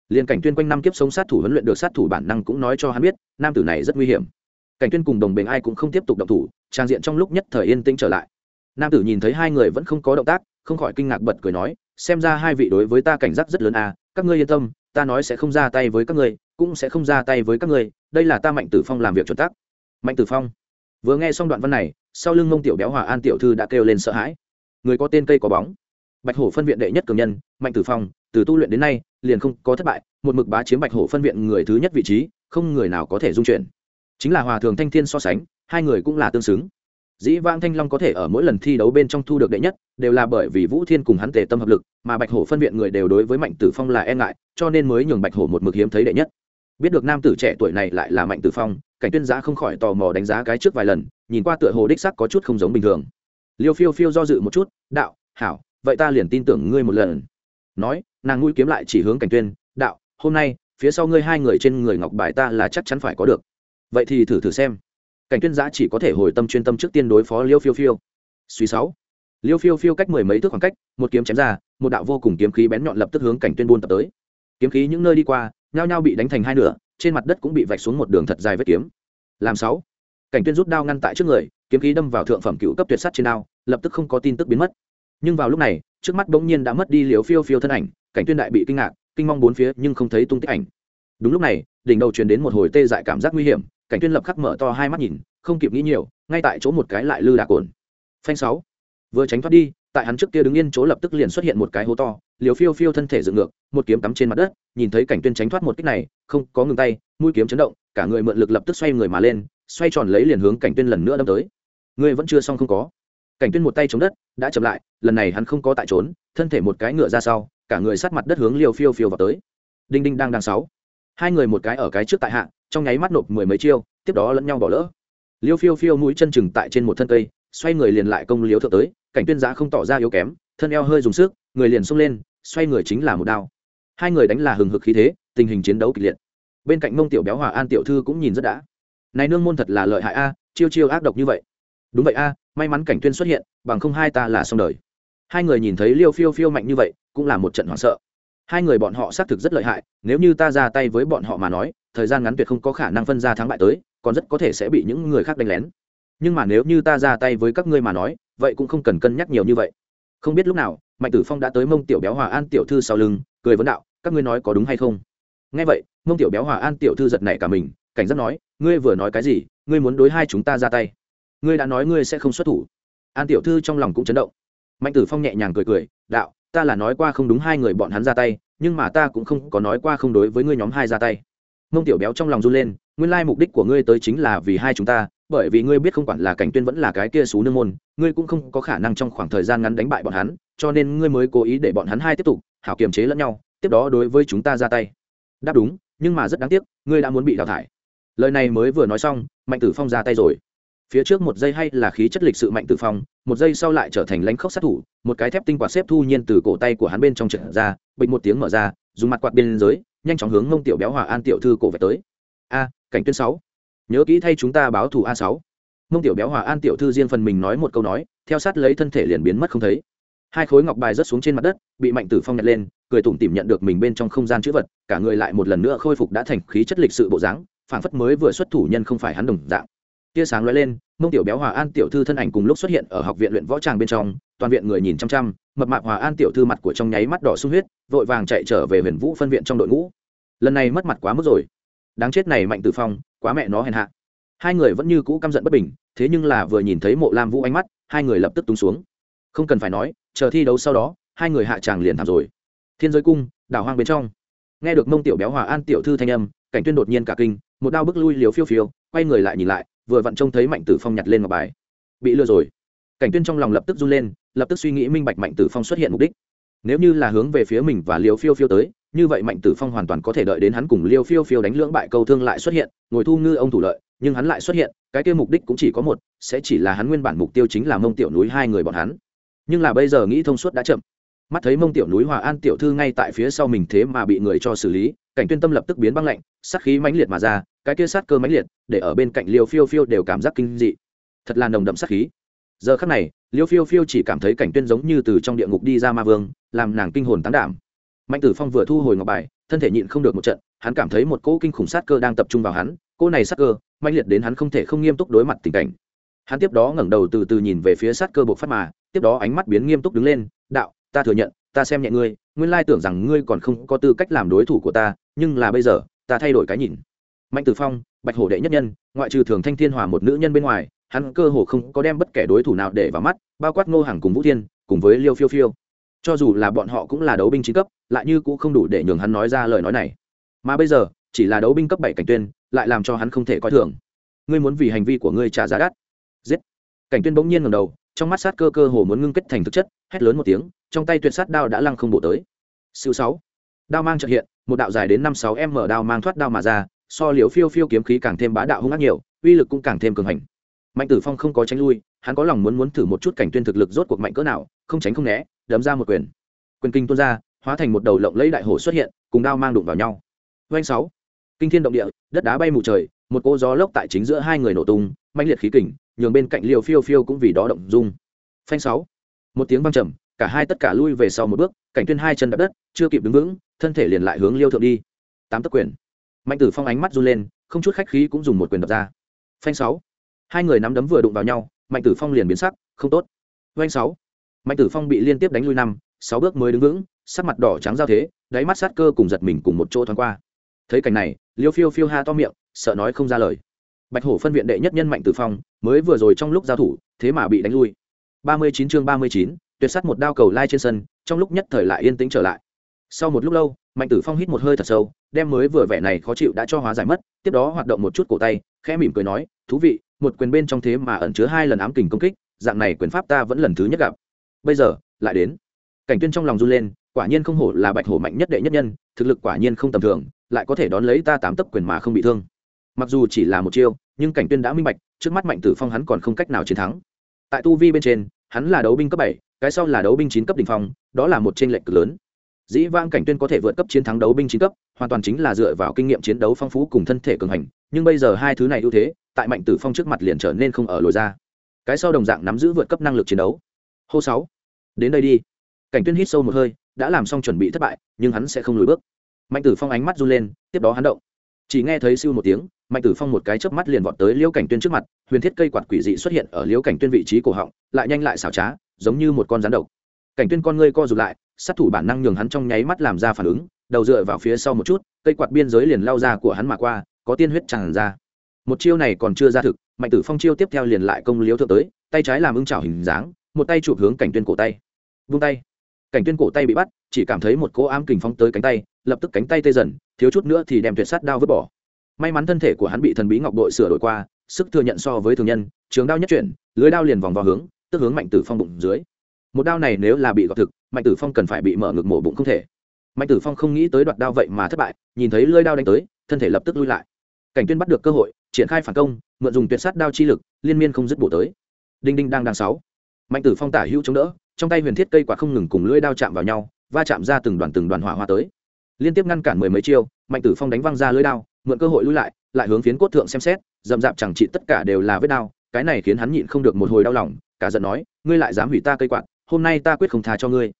Speaker 1: Liên cảnh tuyên quanh năm kiếp sống sát thủ huấn luyện được sát thủ bản năng cũng nói cho hắn biết, nam tử này rất nguy hiểm. Cảnh tuyên cùng đồng bình ai cũng không tiếp tục động thủ, trang diện trong lúc nhất thời yên tĩnh trở lại. Nam tử nhìn thấy hai người vẫn không có động tác, không khỏi kinh ngạc bật cười nói, xem ra hai vị đối với ta cảnh giác rất lớn à các ngươi yên tâm, ta nói sẽ không ra tay với các ngươi, cũng sẽ không ra tay với các ngươi, đây là ta mạnh tử phong làm việc chuẩn tắc. Mạnh tử phong. Vừa nghe xong đoạn văn này sau lưng mông tiểu béo hòa an tiểu thư đã kêu lên sợ hãi. Người có tên cây có bóng. Bạch hổ phân viện đệ nhất cường nhân, mạnh tử phong, từ tu luyện đến nay, liền không có thất bại, một mực bá chiếm bạch hổ phân viện người thứ nhất vị trí, không người nào có thể dung chuyển. Chính là hòa thường thanh thiên so sánh, hai người cũng là tương xứng. Dĩ vang thanh long có thể ở mỗi lần thi đấu bên trong thu được đệ nhất, đều là bởi vì vũ thiên cùng hắn tề tâm hợp lực, mà bạch hổ phân viện người đều đối với mạnh tử phong là e ngại, cho nên mới nhường bạch hổ một mực hiếm thấy đệ nhất. Biết được nam tử trẻ tuổi này lại là mạnh tử phong, cảnh tuyên giá không khỏi tò mò đánh giá cái trước vài lần nhìn qua tựa hồ đích sắc có chút không giống bình thường. Liêu phiêu phiêu do dự một chút, đạo, hảo, vậy ta liền tin tưởng ngươi một lần. Nói, nàng mũi kiếm lại chỉ hướng cảnh tuyên, đạo, hôm nay, phía sau ngươi hai người trên người ngọc bài ta là chắc chắn phải có được. Vậy thì thử thử xem. Cảnh tuyên giã chỉ có thể hồi tâm chuyên tâm trước tiên đối phó liêu phiêu phiêu. Suy sáu. Liêu phiêu phiêu cách mười mấy thước khoảng cách, một kiếm chém ra, một đạo vô cùng kiếm khí bén nhọn lập tức hướng cảnh tuyên buôn tập tới. Kiếm khí những nơi đi qua, nhao nhao bị đánh thành hai nửa, trên mặt đất cũng bị vạch xuống một đường thật dài vết kiếm. Làm sáu cảnh tuyên rút đao ngăn tại trước người, kiếm khí đâm vào thượng phẩm cựu cấp tuyệt sắt trên đao, lập tức không có tin tức biến mất. Nhưng vào lúc này, trước mắt bỗng nhiên đã mất đi liều phiêu phiêu thân ảnh, cảnh tuyên đại bị kinh ngạc, kinh mong bốn phía nhưng không thấy tung tích ảnh. Đúng lúc này, đỉnh đầu truyền đến một hồi tê dại cảm giác nguy hiểm, cảnh tuyên lập khắc mở to hai mắt nhìn, không kịp nghĩ nhiều, ngay tại chỗ một cái lại lư đạc cồn. Phanh sáu. Vừa tránh thoát đi, tại hắn trước kia đứng yên chỗ lập tức liền xuất hiện một cái hố to liều phiêu phiêu thân thể dựng ngược, một kiếm cắm trên mặt đất, nhìn thấy cảnh tuyên tránh thoát một kích này, không có ngừng tay, mũi kiếm chấn động, cả người mượn lực lập tức xoay người mà lên xoay tròn lấy liền hướng cảnh tuyên lần nữa đâm tới. Ngươi vẫn chưa xong không có. Cảnh tuyên một tay chống đất, đã chậm lại, lần này hắn không có tại trốn, thân thể một cái ngựa ra sau, cả người sát mặt đất hướng liều phiêu phiêu vào tới. Đinh đinh đang đang sáu. Hai người một cái ở cái trước tại hạ, trong nháy mắt nộp mười mấy chiêu, tiếp đó lẫn nhau bỏ lỡ. Liêu phiêu phiêu mũi chân chừng tại trên một thân cây, xoay người liền lại công liếu thượng tới, cảnh tuyên giá không tỏ ra yếu kém, thân eo hơi dùng sức, người liền xông lên, xoay người chính là một đao. Hai người đánh là hừng hực khí thế, tình hình chiến đấu kịch liệt. Bên cạnh mông tiểu béo hòa an tiểu thư cũng nhìn rất đã này nương môn thật là lợi hại a, chiêu chiêu ác độc như vậy. Đúng vậy a, may mắn cảnh tuyên xuất hiện, bằng không hai ta là xong đời. Hai người nhìn thấy liêu phiêu phiêu mạnh như vậy, cũng là một trận hoảng sợ. Hai người bọn họ xác thực rất lợi hại, nếu như ta ra tay với bọn họ mà nói, thời gian ngắn tuyệt không có khả năng phân ra thắng bại tới, còn rất có thể sẽ bị những người khác đánh lén. Nhưng mà nếu như ta ra tay với các ngươi mà nói, vậy cũng không cần cân nhắc nhiều như vậy. Không biết lúc nào, mạnh tử phong đã tới mông tiểu béo hòa an tiểu thư sau lưng, cười vấn đạo, các ngươi nói có đúng hay không? Nghe vậy, mông tiểu béo hòa an tiểu thư giật nảy cả mình cảnh giác nói, ngươi vừa nói cái gì? Ngươi muốn đối hai chúng ta ra tay. Ngươi đã nói ngươi sẽ không xuất thủ. An tiểu thư trong lòng cũng chấn động. Mạnh tử phong nhẹ nhàng cười cười, đạo, ta là nói qua không đúng hai người bọn hắn ra tay, nhưng mà ta cũng không có nói qua không đối với ngươi nhóm hai ra tay. Mông tiểu béo trong lòng run lên, nguyên lai mục đích của ngươi tới chính là vì hai chúng ta, bởi vì ngươi biết không quản là cảnh tuyên vẫn là cái kia xú nương môn, ngươi cũng không có khả năng trong khoảng thời gian ngắn đánh bại bọn hắn, cho nên ngươi mới cố ý để bọn hắn hai tiếp tục, hảo kiềm chế lẫn nhau, tiếp đó đối với chúng ta ra tay. Đáp đúng, nhưng mà rất đáng tiếc, ngươi đã muốn bị đào thải lời này mới vừa nói xong, mạnh tử phong ra tay rồi. Phía trước một giây hay là khí chất lịch sự mạnh tử phong, một giây sau lại trở thành lãnh khốc sát thủ, một cái thép tinh quạt xếp thu nhiên từ cổ tay của hắn bên trong trận ra, bịch một tiếng mở ra, dùng mặt quạt biên giới, nhanh chóng hướng mông tiểu béo hòa an tiểu thư cổ về tới. A, cảnh tuyên sáu. Nhớ kỹ thay chúng ta báo thù a sáu. Mông tiểu béo hòa an tiểu thư riêng phần mình nói một câu nói, theo sát lấy thân thể liền biến mất không thấy. Hai khối ngọc bài rớt xuống trên mặt đất, bị mạnh tử phong nhặt lên, cười tủm tỉm nhận được mình bên trong không gian chữ vật, cả người lại một lần nữa khôi phục đã thành khí chất lịch sự bộ dáng phảng phất mới vừa xuất thủ nhân không phải hắn đồng dạng. Tia sáng lóe lên, mông tiểu béo hòa an tiểu thư thân ảnh cùng lúc xuất hiện ở học viện luyện võ tràng bên trong, toàn viện người nhìn chăm chăm, mập mạp hòa an tiểu thư mặt của trong nháy mắt đỏ sung huyết, vội vàng chạy trở về huyền vũ phân viện trong đội ngũ. Lần này mất mặt quá mức rồi. Đáng chết này mạnh tử phong, quá mẹ nó hèn hạ. Hai người vẫn như cũ căm giận bất bình, thế nhưng là vừa nhìn thấy mộ lam vũ ánh mắt, hai người lập tức túng xuống. Không cần phải nói, chờ thi đấu sau đó, hai người hạ tràng liền thảm rồi. Thiên giới cung, đảo hoang bên trong nghe được mông tiểu béo hòa an tiểu thư thanh âm, cảnh tuyên đột nhiên cả kinh, một đao bước lui liều phiêu phiêu, quay người lại nhìn lại, vừa vặn trông thấy mạnh tử phong nhặt lên ngọc bài. Bị lừa rồi. Cảnh tuyên trong lòng lập tức run lên, lập tức suy nghĩ minh bạch mạnh tử phong xuất hiện mục đích. Nếu như là hướng về phía mình và liều phiêu phiêu tới, như vậy mạnh tử phong hoàn toàn có thể đợi đến hắn cùng liêu phiêu phiêu đánh lưỡng bại câu thương lại xuất hiện, ngồi thu ngư ông thủ lợi, nhưng hắn lại xuất hiện, cái kia mục đích cũng chỉ có một, sẽ chỉ là hắn nguyên bản mục tiêu chính là mông tiểu núi hai người bọn hắn. Nhưng là bây giờ nghĩ thông suốt đã chậm mắt thấy mông tiểu núi hòa an tiểu thư ngay tại phía sau mình thế mà bị người cho xử lý, cảnh tuyên tâm lập tức biến băng lạnh, sát khí mãnh liệt mà ra, cái kia sát cơ mãnh liệt, để ở bên cạnh liêu phiêu phiêu đều cảm giác kinh dị. Thật là nồng đậm sát khí. Giờ khắc này, liêu phiêu phiêu chỉ cảm thấy cảnh tuyên giống như từ trong địa ngục đi ra ma vương, làm nàng kinh hồn tán đảm. Mạnh tử phong vừa thu hồi ngọc bài, thân thể nhịn không được một trận, hắn cảm thấy một cỗ kinh khủng sát cơ đang tập trung vào hắn, cỗ này sát cơ, mãnh liệt đến hắn không thể không nghiêm túc đối mặt tình cảnh. Hắn tiếp đó ngẩng đầu từ từ nhìn về phía sát cơ buộc phát mà, tiếp đó ánh mắt biến nghiêm túc đứng lên, đạo ta thừa nhận, ta xem nhẹ ngươi, nguyên lai tưởng rằng ngươi còn không có tư cách làm đối thủ của ta, nhưng là bây giờ, ta thay đổi cái nhìn. Mạnh tử phong, bạch hổ đệ nhất nhân, ngoại trừ thường thanh thiên hòa một nữ nhân bên ngoài, hắn cơ hồ không có đem bất kể đối thủ nào để vào mắt, bao quát ngô hàng cùng vũ thiên, cùng với liêu phiêu phiêu. Cho dù là bọn họ cũng là đấu binh chính cấp, lại như cũng không đủ để nhường hắn nói ra lời nói này. Mà bây giờ, chỉ là đấu binh cấp bảy cảnh tuyên, lại làm cho hắn không thể coi thường. Ngươi muốn vì hành vi của ngươi trả giá đắt. Giết. Cảnh tuyên bỗng nhiên ngẩng đầu trong mắt sát cơ cơ hồ muốn ngưng kết thành thực chất, hét lớn một tiếng, trong tay tuyệt sát đao đã lăng không bộ tới. Siêu sáu. Đao mang trợ hiện, một đạo dài đến năm sáu m đao mang thoát đao mà ra, so liều phiêu phiêu kiếm khí càng thêm bá đạo hung ác nhiều, uy lực cũng càng thêm cường hành. Mạnh tử phong không có tránh lui, hắn có lòng muốn muốn thử một chút cảnh tuyên thực lực rốt cuộc mạnh cỡ nào, không tránh không né, đấm ra một quyền. Quyền kinh tuôn ra, hóa thành một đầu lộng lẫy đại hổ xuất hiện, cùng đao mang đụng vào nhau. Doanh sáu. Kinh thiên động địa, đất đá bay mù trời, một cô gió lốc tại chính giữa hai người nổ tung mạnh liệt khí kình nhường bên cạnh liều phiêu phiêu cũng vì đó động dung. Phanh sáu. Một tiếng vang trầm, cả hai tất cả lui về sau một bước, cảnh tuyên hai chân đập đất, chưa kịp đứng vững, thân thể liền lại hướng liêu thượng đi. Tám tấc quyền. Mạnh tử phong ánh mắt run lên, không chút khách khí cũng dùng một quyền đập ra. Phanh sáu. Hai người nắm đấm vừa đụng vào nhau, mạnh tử phong liền biến sắc, không tốt. Phanh sáu. Mạnh tử phong bị liên tiếp đánh lui năm, sáu bước mới đứng vững, sắc mặt đỏ trắng giao thế, đáy mắt sát cơ cùng giật mình cùng một chỗ thoáng qua. Thấy cảnh này, liêu phiêu phiêu ha to miệng, sợ nói không ra lời bạch hổ phân viện đệ nhất nhân mạnh tử phong, mới vừa rồi trong lúc giao thủ, thế mà bị đánh lui. ba mươi chín chương ba mươi chín, tuyệt sắt một đao cầu lai trên sân, trong lúc nhất thời lại yên tĩnh trở lại. Sau một lúc lâu, mạnh tử phong hít một hơi thật sâu, đem mới vừa vẻ này khó chịu đã cho hóa giải mất, tiếp đó hoạt động một chút cổ tay, khẽ mỉm cười nói, thú vị, một quyền bên trong thế mà ẩn chứa hai lần ám kình công kích, dạng này quyền pháp ta vẫn lần thứ nhất gặp. Bây giờ, lại đến. Cảnh tuyên trong lòng run lên, quả nhiên không hổ là bạch hổ mạnh nhất đệ nhất nhân, thực lực quả nhiên không tầm thường, lại có thể đón lấy ta tám tấc quyền mà không bị thương mặc dù chỉ là một chiêu, nhưng cảnh tuyên đã minh bạch, trước mắt mạnh tử phong hắn còn không cách nào chiến thắng. Tại tu vi bên trên, hắn là đấu binh cấp bảy, cái sau là đấu binh chín cấp đỉnh phong, đó là một trên lệch cực lớn. Dĩ vãng cảnh tuyên có thể vượt cấp chiến thắng đấu binh chín cấp, hoàn toàn chính là dựa vào kinh nghiệm chiến đấu phong phú cùng thân thể cường hành, nhưng bây giờ hai thứ này ưu thế, tại mạnh tử phong trước mặt liền trở nên không ở lối ra. Cái sau đồng dạng nắm giữ vượt cấp năng lực chiến đấu. Hô sáu, đến đây đi. Cảnh tuyên hít sâu một hơi, đã làm xong chuẩn bị thất bại, nhưng hắn sẽ không lùi bước. Mạnh tử phong ánh mắt run lên, tiếp đó hắn động. Chỉ nghe thấy siêu một tiếng mạnh tử phong một cái chớp mắt liền vọt tới liễu cảnh tuyên trước mặt, huyền thiết cây quạt quỷ dị xuất hiện ở liễu cảnh tuyên vị trí cổ họng, lại nhanh lại xảo trá, giống như một con rắn độc. Cảnh tuyên con ngươi co rụt lại, sát thủ bản năng nhường hắn trong nháy mắt làm ra phản ứng, đầu dựa vào phía sau một chút, cây quạt biên giới liền lao ra của hắn mà qua, có tiên huyết tràn ra. Một chiêu này còn chưa ra thực, mạnh tử phong chiêu tiếp theo liền lại công liếu thượng tới, tay trái làm ưng trào hình dáng, một tay chụp hướng cảnh tuyên cổ tay. Vung tay. Cảnh tuyên cổ tay bị bắt, chỉ cảm thấy một cỗ ám kình phong tới cánh tay, lập tức cánh tay tê dần, thiếu chút nữa thì đem tuyệt sát đao vứt bỏ may mắn thân thể của hắn bị thần bí ngọc đội sửa đổi qua, sức thừa nhận so với thường nhân, trường đao nhất chuyển, lưới đao liền vòng vào hướng, tức hướng mạnh tử phong bụng dưới. Một đao này nếu là bị gọt thực, mạnh tử phong cần phải bị mở ngực mổ bụng không thể. Mạnh tử phong không nghĩ tới đoạt đao vậy mà thất bại, nhìn thấy lưới đao đánh tới, thân thể lập tức lui lại. Cảnh tuyên bắt được cơ hội, triển khai phản công, mượn dùng tuyệt sát đao chi lực, liên miên không dứt bổ tới. Đinh đinh đang đang sáu. Mạnh tử phong tả hữu chống đỡ, trong tay huyền thiết cây quả không ngừng cùng lưỡi đao chạm vào nhau, va chạm ra từng đoàn từng đoàn hỏa hoa tới. Liên tiếp ngăn cản mười mấy chiêu, mạnh tử phong đánh văng ra lưỡi đao mượn cơ hội lui lại lại hướng phiến cốt thượng xem xét dầm dạp chẳng trị tất cả đều là vết đao cái này khiến hắn nhịn không được một hồi đau lòng, cả giận nói, ngươi lại dám hủy ta cây quạt, hôm nay ta quyết không tha cho ngươi.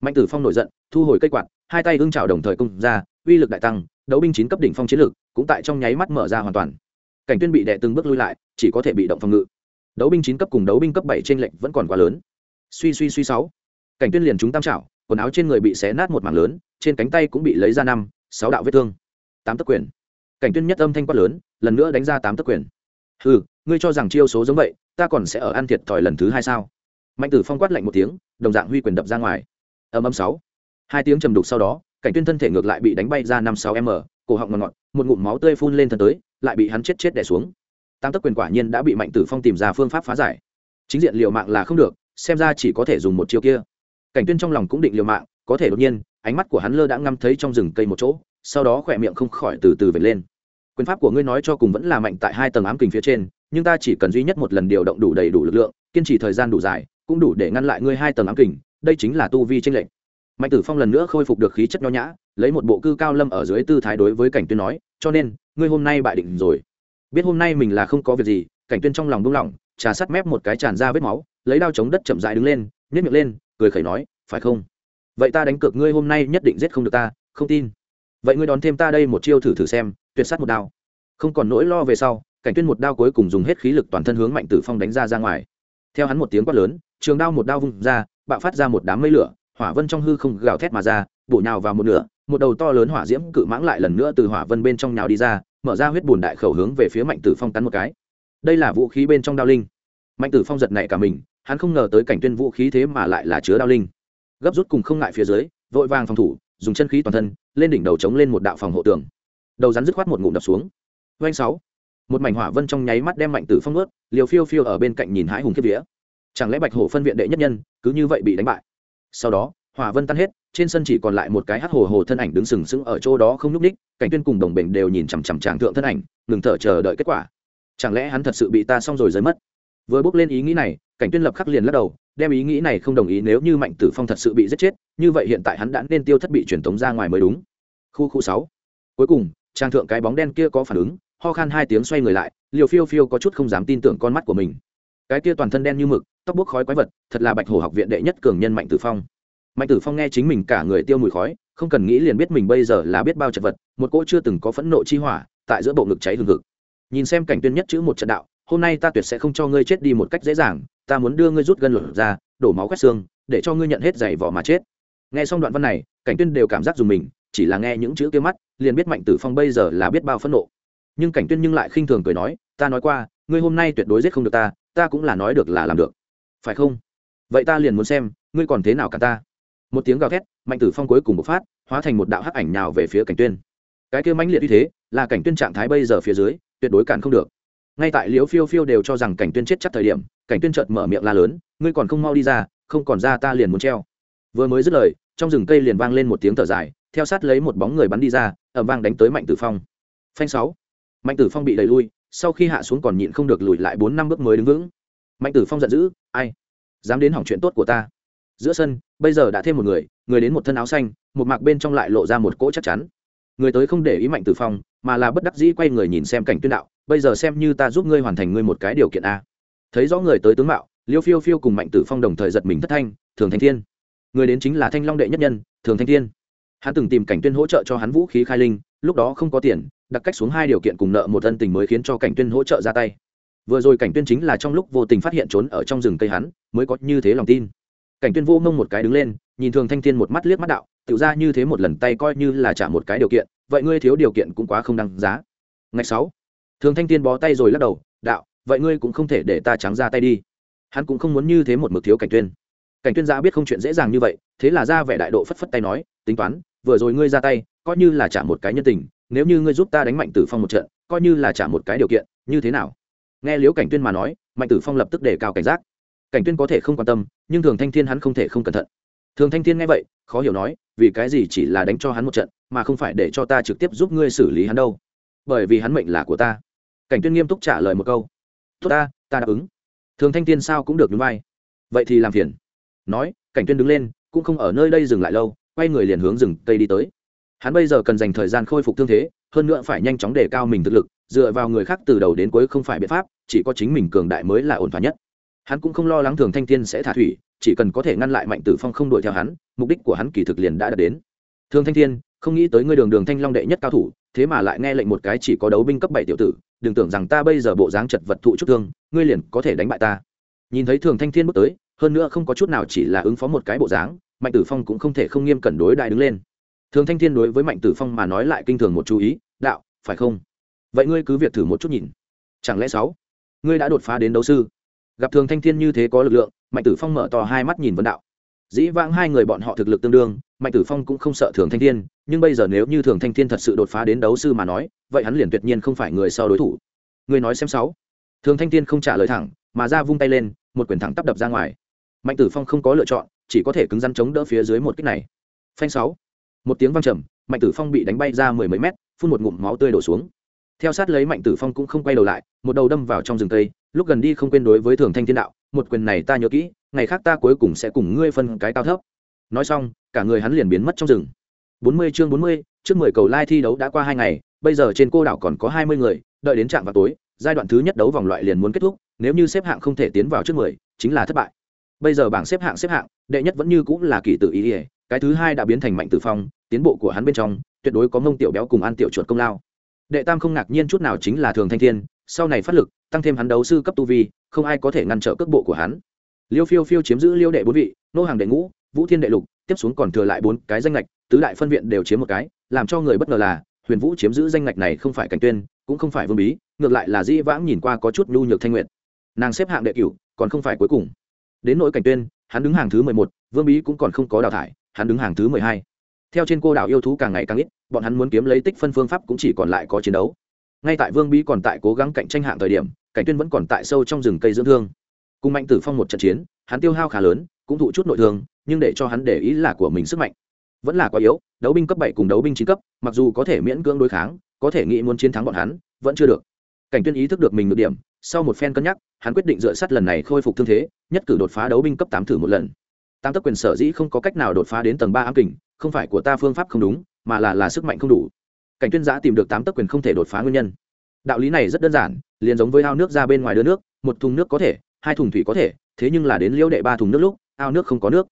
Speaker 1: Mạnh tử phong nổi giận, thu hồi cây quạt, hai tay hưng trào đồng thời công ra, uy lực đại tăng, đấu binh chín cấp đỉnh phong chiến lực cũng tại trong nháy mắt mở ra hoàn toàn. Cảnh tuyên bị đè từng bước lui lại, chỉ có thể bị động phòng ngự. Đấu binh chín cấp cùng đấu binh cấp bảy trên lệnh vẫn còn quá lớn. Suy suy suy sáu. Cảnh tuyên liền chúng tam trảo quần áo trên người bị xé nát một mảng lớn, trên cánh tay cũng bị lấy ra năm, sáu đạo vết thương, tám tấc quyền cảnh tuyên nhất âm thanh quát lớn, lần nữa đánh ra tám tấc quyền. Hừ, ngươi cho rằng chiêu số giống vậy, ta còn sẽ ở ăn thiệt thòi lần thứ hai sao? Mạnh tử phong quát lạnh một tiếng, đồng dạng huy quyền đập ra ngoài. Âm âm sáu. Hai tiếng trầm đục sau đó, cảnh tuyên thân thể ngược lại bị đánh bay ra năm sáu m, cổ họng ngọt ngọt, một ngụm máu tươi phun lên thân tới, lại bị hắn chết chết đè xuống. Tam tấc quyền quả nhiên đã bị mạnh tử phong tìm ra phương pháp phá giải. Chính diện liều mạng là không được, xem ra chỉ có thể dùng một chiêu kia. Cảnh tuyên trong lòng cũng định liều mạng, có thể đột nhiên, ánh mắt của hắn lơ đã ngắm thấy trong rừng cây một chỗ, sau đó khỏe miệng không khỏi từ từ vệt lên quyền pháp của ngươi nói cho cùng vẫn là mạnh tại hai tầng ám kình phía trên, nhưng ta chỉ cần duy nhất một lần điều động đủ đầy đủ lực lượng, kiên trì thời gian đủ dài, cũng đủ để ngăn lại ngươi hai tầng ám kình, đây chính là tu vi tranh lệnh mạnh tử phong lần nữa khôi phục được khí chất nho nhã, lấy một bộ cư cao lâm ở dưới tư thái đối với cảnh tuyên nói, cho nên, ngươi hôm nay bại định rồi. Biết hôm nay mình là không có việc gì. Cảnh tuyên trong lòng buông lỏng, trà sắt mép một cái tràn ra vết máu, lấy đao chống đất chậm rãi đứng lên, nhếch miệng lên, cười khẩy nói, phải không? Vậy ta đánh cược ngươi hôm nay nhất định giết không được ta, không tin. Vậy ngươi đón thêm ta đây một chiêu thử thử xem tuyệt sát một đao. Không còn nỗi lo về sau, cảnh tuyên một đao cuối cùng dùng hết khí lực toàn thân hướng mạnh tử phong đánh ra ra ngoài. Theo hắn một tiếng quát lớn, trường đao một đao vung ra, bạo phát ra một đám mây lửa, hỏa vân trong hư không gào thét mà ra, bổ nhào vào một nửa, một đầu to lớn hỏa diễm cự mãng lại lần nữa từ hỏa vân bên trong nhào đi ra, mở ra huyết bùn đại khẩu hướng về phía mạnh tử phong cắn một cái. Đây là vũ khí bên trong đao linh. Mạnh tử phong giật nảy cả mình, hắn không ngờ tới cảnh tuyên vũ khí thế mà lại là chứa đao linh. Gấp rút cùng không ngại phía dưới, vội vàng phòng thủ, dùng chân khí toàn thân, lên đỉnh đầu chống lên một đạo phòng hộ tường đầu rắn dứt khoát một ngụm đập xuống. Doanh sáu. Một mảnh hỏa vân trong nháy mắt đem mạnh tử phong ướt, liều phiêu phiêu ở bên cạnh nhìn hãi hùng kiếp vía. Chẳng lẽ bạch hổ phân viện đệ nhất nhân, cứ như vậy bị đánh bại? Sau đó, hỏa vân tan hết, trên sân chỉ còn lại một cái hắc hồ hồ thân ảnh đứng sừng sững ở chỗ đó không nhúc ních cảnh tuyên cùng đồng bệnh đều nhìn chằm chằm tràng thượng thân ảnh, ngừng thở chờ đợi kết quả. Chẳng lẽ hắn thật sự bị ta xong rồi rơi mất? Vừa bước lên ý nghĩ này, cảnh tuyên lập khắc liền lắc đầu, đem ý nghĩ này không đồng ý nếu như mạnh tử phong thật sự bị giết chết, như vậy hiện tại hắn đã nên tiêu thất bị truyền tống ra ngoài mới đúng. Khu khu sáu. Cuối cùng trang thượng cái bóng đen kia có phản ứng, ho khan hai tiếng xoay người lại liều phiêu phiêu có chút không dám tin tưởng con mắt của mình. Cái kia toàn thân đen như mực, tóc bốc khói quái vật, thật là bạch hồ học viện đệ nhất cường nhân mạnh tử phong. Mạnh tử phong nghe chính mình cả người tiêu mùi khói, không cần nghĩ liền biết mình bây giờ là biết bao chật vật, một cỗ chưa từng có phẫn nộ chi hỏa, tại giữa bộ ngực cháy hừng hực. Nhìn xem cảnh tuyên nhất chữ một trận đạo, hôm nay ta tuyệt sẽ không cho ngươi chết đi một cách dễ dàng, ta muốn đưa ngươi rút gân lửa ra, đổ máu quét xương, để cho ngươi nhận hết giày vỏ mà chết. Nghe xong đoạn văn này, cảnh tuyên đều cảm giác dùng mình chỉ là nghe những chữ kia mắt, liền biết mạnh tử phong bây giờ là biết bao phẫn nộ. Nhưng cảnh tuyên nhưng lại khinh thường cười nói, ta nói qua, ngươi hôm nay tuyệt đối giết không được ta ta cũng là nói được là làm được. Phải không? Vậy ta liền muốn xem, ngươi còn thế nào cả ta. Một tiếng gào thét, mạnh tử phong cuối cùng bộc phát, hóa thành một đạo hắc ảnh nhào về phía cảnh tuyên. Cái kia mãnh liệt như thế, là cảnh tuyên trạng thái bây giờ phía dưới, tuyệt đối cản không được. Ngay tại liễu phiêu phiêu đều cho rằng cảnh tuyên chết chắc thời điểm, cảnh tuyên chợt mở miệng la lớn, ngươi còn không mau đi ra, không còn ra ta liền muốn treo. Vừa mới dứt lời, trong rừng cây liền vang lên một tiếng thở dài theo sát lấy một bóng người bắn đi ra ẩm vang đánh tới mạnh tử phong. Phanh sáu. Mạnh tử phong bị đẩy lui, sau khi hạ xuống còn nhịn không được lùi lại bốn năm bước mới đứng vững. Mạnh tử phong giận dữ, ai? Dám đến hỏng chuyện tốt của ta. Giữa sân, bây giờ đã thêm một người người đến một thân áo xanh, một mạc bên trong lại lộ ra một cỗ chắc chắn. Người tới không để ý mạnh tử phong, mà là bất đắc dĩ quay người nhìn xem cảnh tuyên đạo, bây giờ xem như ta giúp ngươi hoàn thành ngươi một cái điều kiện a. Thấy rõ người tới tướng mạo, liêu phiêu phiêu cùng mạnh tử phong đồng thời giật mình thất thanh, thường thanh thiên. Người đến chính là thanh long đệ nhất nhân, thường thanh thiên hắn từng tìm cảnh tuyên hỗ trợ cho hắn vũ khí khai linh, lúc đó không có tiền, đặt cách xuống hai điều kiện cùng nợ một ân tình mới khiến cho cảnh tuyên hỗ trợ ra tay. Vừa rồi cảnh tuyên chính là trong lúc vô tình phát hiện trốn ở trong rừng cây hắn, mới có như thế lòng tin. Cảnh tuyên vô mông một cái đứng lên, nhìn thường thanh thiên một mắt liếc mắt đạo tự ra như thế một lần tay coi như là trả một cái điều kiện, vậy ngươi thiếu điều kiện cũng quá không đăng giá. Ngày sáu, thường thanh thiên bó tay rồi lắc đầu, đạo, vậy ngươi cũng không thể để ta trắng ra tay đi. Hắn cũng không muốn như thế một mực thiếu cảnh tuyên. Cảnh tuyên ra biết không chuyện dễ dàng như vậy, thế là ra vẻ đại độ phất phất tay nói, tính toán vừa rồi ngươi ra tay, coi như là trả một cái nhân tình, nếu như ngươi giúp ta đánh mạnh tử phong một trận, coi như là trả một cái điều kiện, như thế nào? Nghe liễu cảnh tuyên mà nói, mạnh tử phong lập tức đề cao cảnh giác. Cảnh tuyên có thể không quan tâm, nhưng thường thanh thiên hắn không thể không cẩn thận. Thường thanh thiên nghe vậy, khó hiểu nói, vì cái gì chỉ là đánh cho hắn một trận, mà không phải để cho ta trực tiếp giúp ngươi xử lý hắn đâu? Bởi vì hắn mệnh là của ta. Cảnh tuyên nghiêm túc trả lời một câu. Tốt ta ta đáp ứng. Thường thanh thiên sao cũng được núi vai. Vậy thì làm phiền. Nói, cảnh tuyên đứng lên, cũng không ở nơi đây dừng lại lâu quay người liền hướng rừng cây đi tới. Hắn bây giờ cần dành thời gian khôi phục thương thế, hơn nữa phải nhanh chóng đề cao mình thực lực, dựa vào người khác từ đầu đến cuối không phải biện pháp, chỉ có chính mình cường đại mới là ổn thỏa nhất. Hắn cũng không lo lắng thường thanh thiên sẽ thả thủy, chỉ cần có thể ngăn lại mạnh tử phong không đuổi theo hắn, mục đích của hắn kỳ thực liền đã đạt đến. Thường thanh thiên, không nghĩ tới ngươi đường đường thanh long đệ nhất cao thủ, thế mà lại nghe lệnh một cái chỉ có đấu binh cấp bảy tiểu tử, đừng tưởng rằng ta bây giờ bộ dáng chật vật thụ chút thương, ngươi liền có thể đánh bại ta. Nhìn thấy thường thanh thiên bước tới, hơn nữa không có chút nào chỉ là ứng phó một cái bộ dáng mạnh tử phong cũng không thể không nghiêm cẩn đối đại đứng lên. Thường thanh thiên đối với mạnh tử phong mà nói lại kinh thường một chú ý, đạo, phải không? Vậy ngươi cứ việc thử một chút nhìn. Chẳng lẽ sáu, ngươi đã đột phá đến đấu sư? Gặp thường thanh thiên như thế có lực lượng, mạnh tử phong mở to hai mắt nhìn vân đạo. Dĩ vãng hai người bọn họ thực lực tương đương, mạnh tử phong cũng không sợ thường thanh thiên, nhưng bây giờ nếu như thường thanh thiên thật sự đột phá đến đấu sư mà nói, vậy hắn liền tuyệt nhiên không phải người sau đối thủ. Ngươi nói xem sáu. Thường thanh thiên không trả lời thẳng, mà ra vung tay lên, một quyển thẳng tắp đập ra ngoài. Mạnh tử phong không có lựa chọn chỉ có thể cứng rắn chống đỡ phía dưới một kích này. Phanh sáu. Một tiếng vang trầm, mạnh tử phong bị đánh bay ra mười mấy mét, phun một ngụm máu tươi đổ xuống. Theo sát lấy mạnh tử phong cũng không quay đầu lại, một đầu đâm vào trong rừng cây, lúc gần đi không quên đối với thường thanh thiên đạo, một quyền này ta nhớ kỹ, ngày khác ta cuối cùng sẽ cùng ngươi phân cái cao thấp. Nói xong, cả người hắn liền biến mất trong rừng. Bốn mươi chương bốn mươi, trước mười cầu lai thi đấu đã qua hai ngày, bây giờ trên cô đảo còn có hai mươi người, đợi đến trạm vào tối, giai đoạn thứ nhất đấu vòng loại liền muốn kết thúc, nếu như xếp hạng không thể tiến vào trước mười, chính là thất bại bây giờ bảng xếp hạng xếp hạng, đệ nhất vẫn như cũng là kỳ tử ý ỉa cái thứ hai đã biến thành mạnh tử phong, tiến bộ của hắn bên trong, tuyệt đối có mông tiểu béo cùng ăn tiểu chuột công lao. Đệ tam không ngạc nhiên chút nào chính là thường thanh thiên, sau này phát lực, tăng thêm hắn đấu sư cấp tu vi, không ai có thể ngăn trở cước bộ của hắn. Liêu phiêu phiêu chiếm giữ liêu đệ bốn vị, nô hàng đệ ngũ, vũ thiên đệ lục, tiếp xuống còn thừa lại bốn cái danh lệch tứ đại phân viện đều chiếm một cái, làm cho người bất ngờ là, huyền vũ chiếm giữ danh lệch này không phải cảnh tuyên, cũng không phải vương bí, ngược lại là dĩ vãng nhìn qua có chút nhu nhược thanh nguyện. Nàng xếp hạng đệ cửu, còn không phải cuối cùng đến nỗi cảnh tuyên, hắn đứng hàng thứ mười một, vương bí cũng còn không có đào thải, hắn đứng hàng thứ mười hai. Theo trên cô đảo yêu thú càng ngày càng ít, bọn hắn muốn kiếm lấy tích phân phương pháp cũng chỉ còn lại có chiến đấu. Ngay tại vương bí còn tại cố gắng cạnh tranh hạng thời điểm, cảnh tuyên vẫn còn tại sâu trong rừng cây dưỡng thương. Cùng mạnh tử phong một trận chiến, hắn tiêu hao khá lớn, cũng thụ chút nội thương, nhưng để cho hắn để ý là của mình sức mạnh. Vẫn là quá yếu, đấu binh cấp bảy cùng đấu binh chín cấp, mặc dù có thể miễn cưỡng đối kháng, có thể nghĩ muốn chiến thắng bọn hắn, vẫn chưa được. Cảnh tuyên ý thức được mình được điểm sau một phen cân nhắc, hắn quyết định dựa sát lần này khôi phục thương thế, nhất cử đột phá đấu binh cấp tám thử một lần. Tam tất quyền sở dĩ không có cách nào đột phá đến tầng ba ám kình, không phải của ta phương pháp không đúng, mà là là sức mạnh không đủ. Cảnh tuyên giã tìm được tám Tắc quyền không thể đột phá nguyên nhân. Đạo lý này rất đơn giản, liền giống với ao nước ra bên ngoài đưa nước, một thùng nước có thể, hai thùng thủy có thể, thế nhưng là đến liễu đệ ba thùng nước lúc, ao nước không có nước.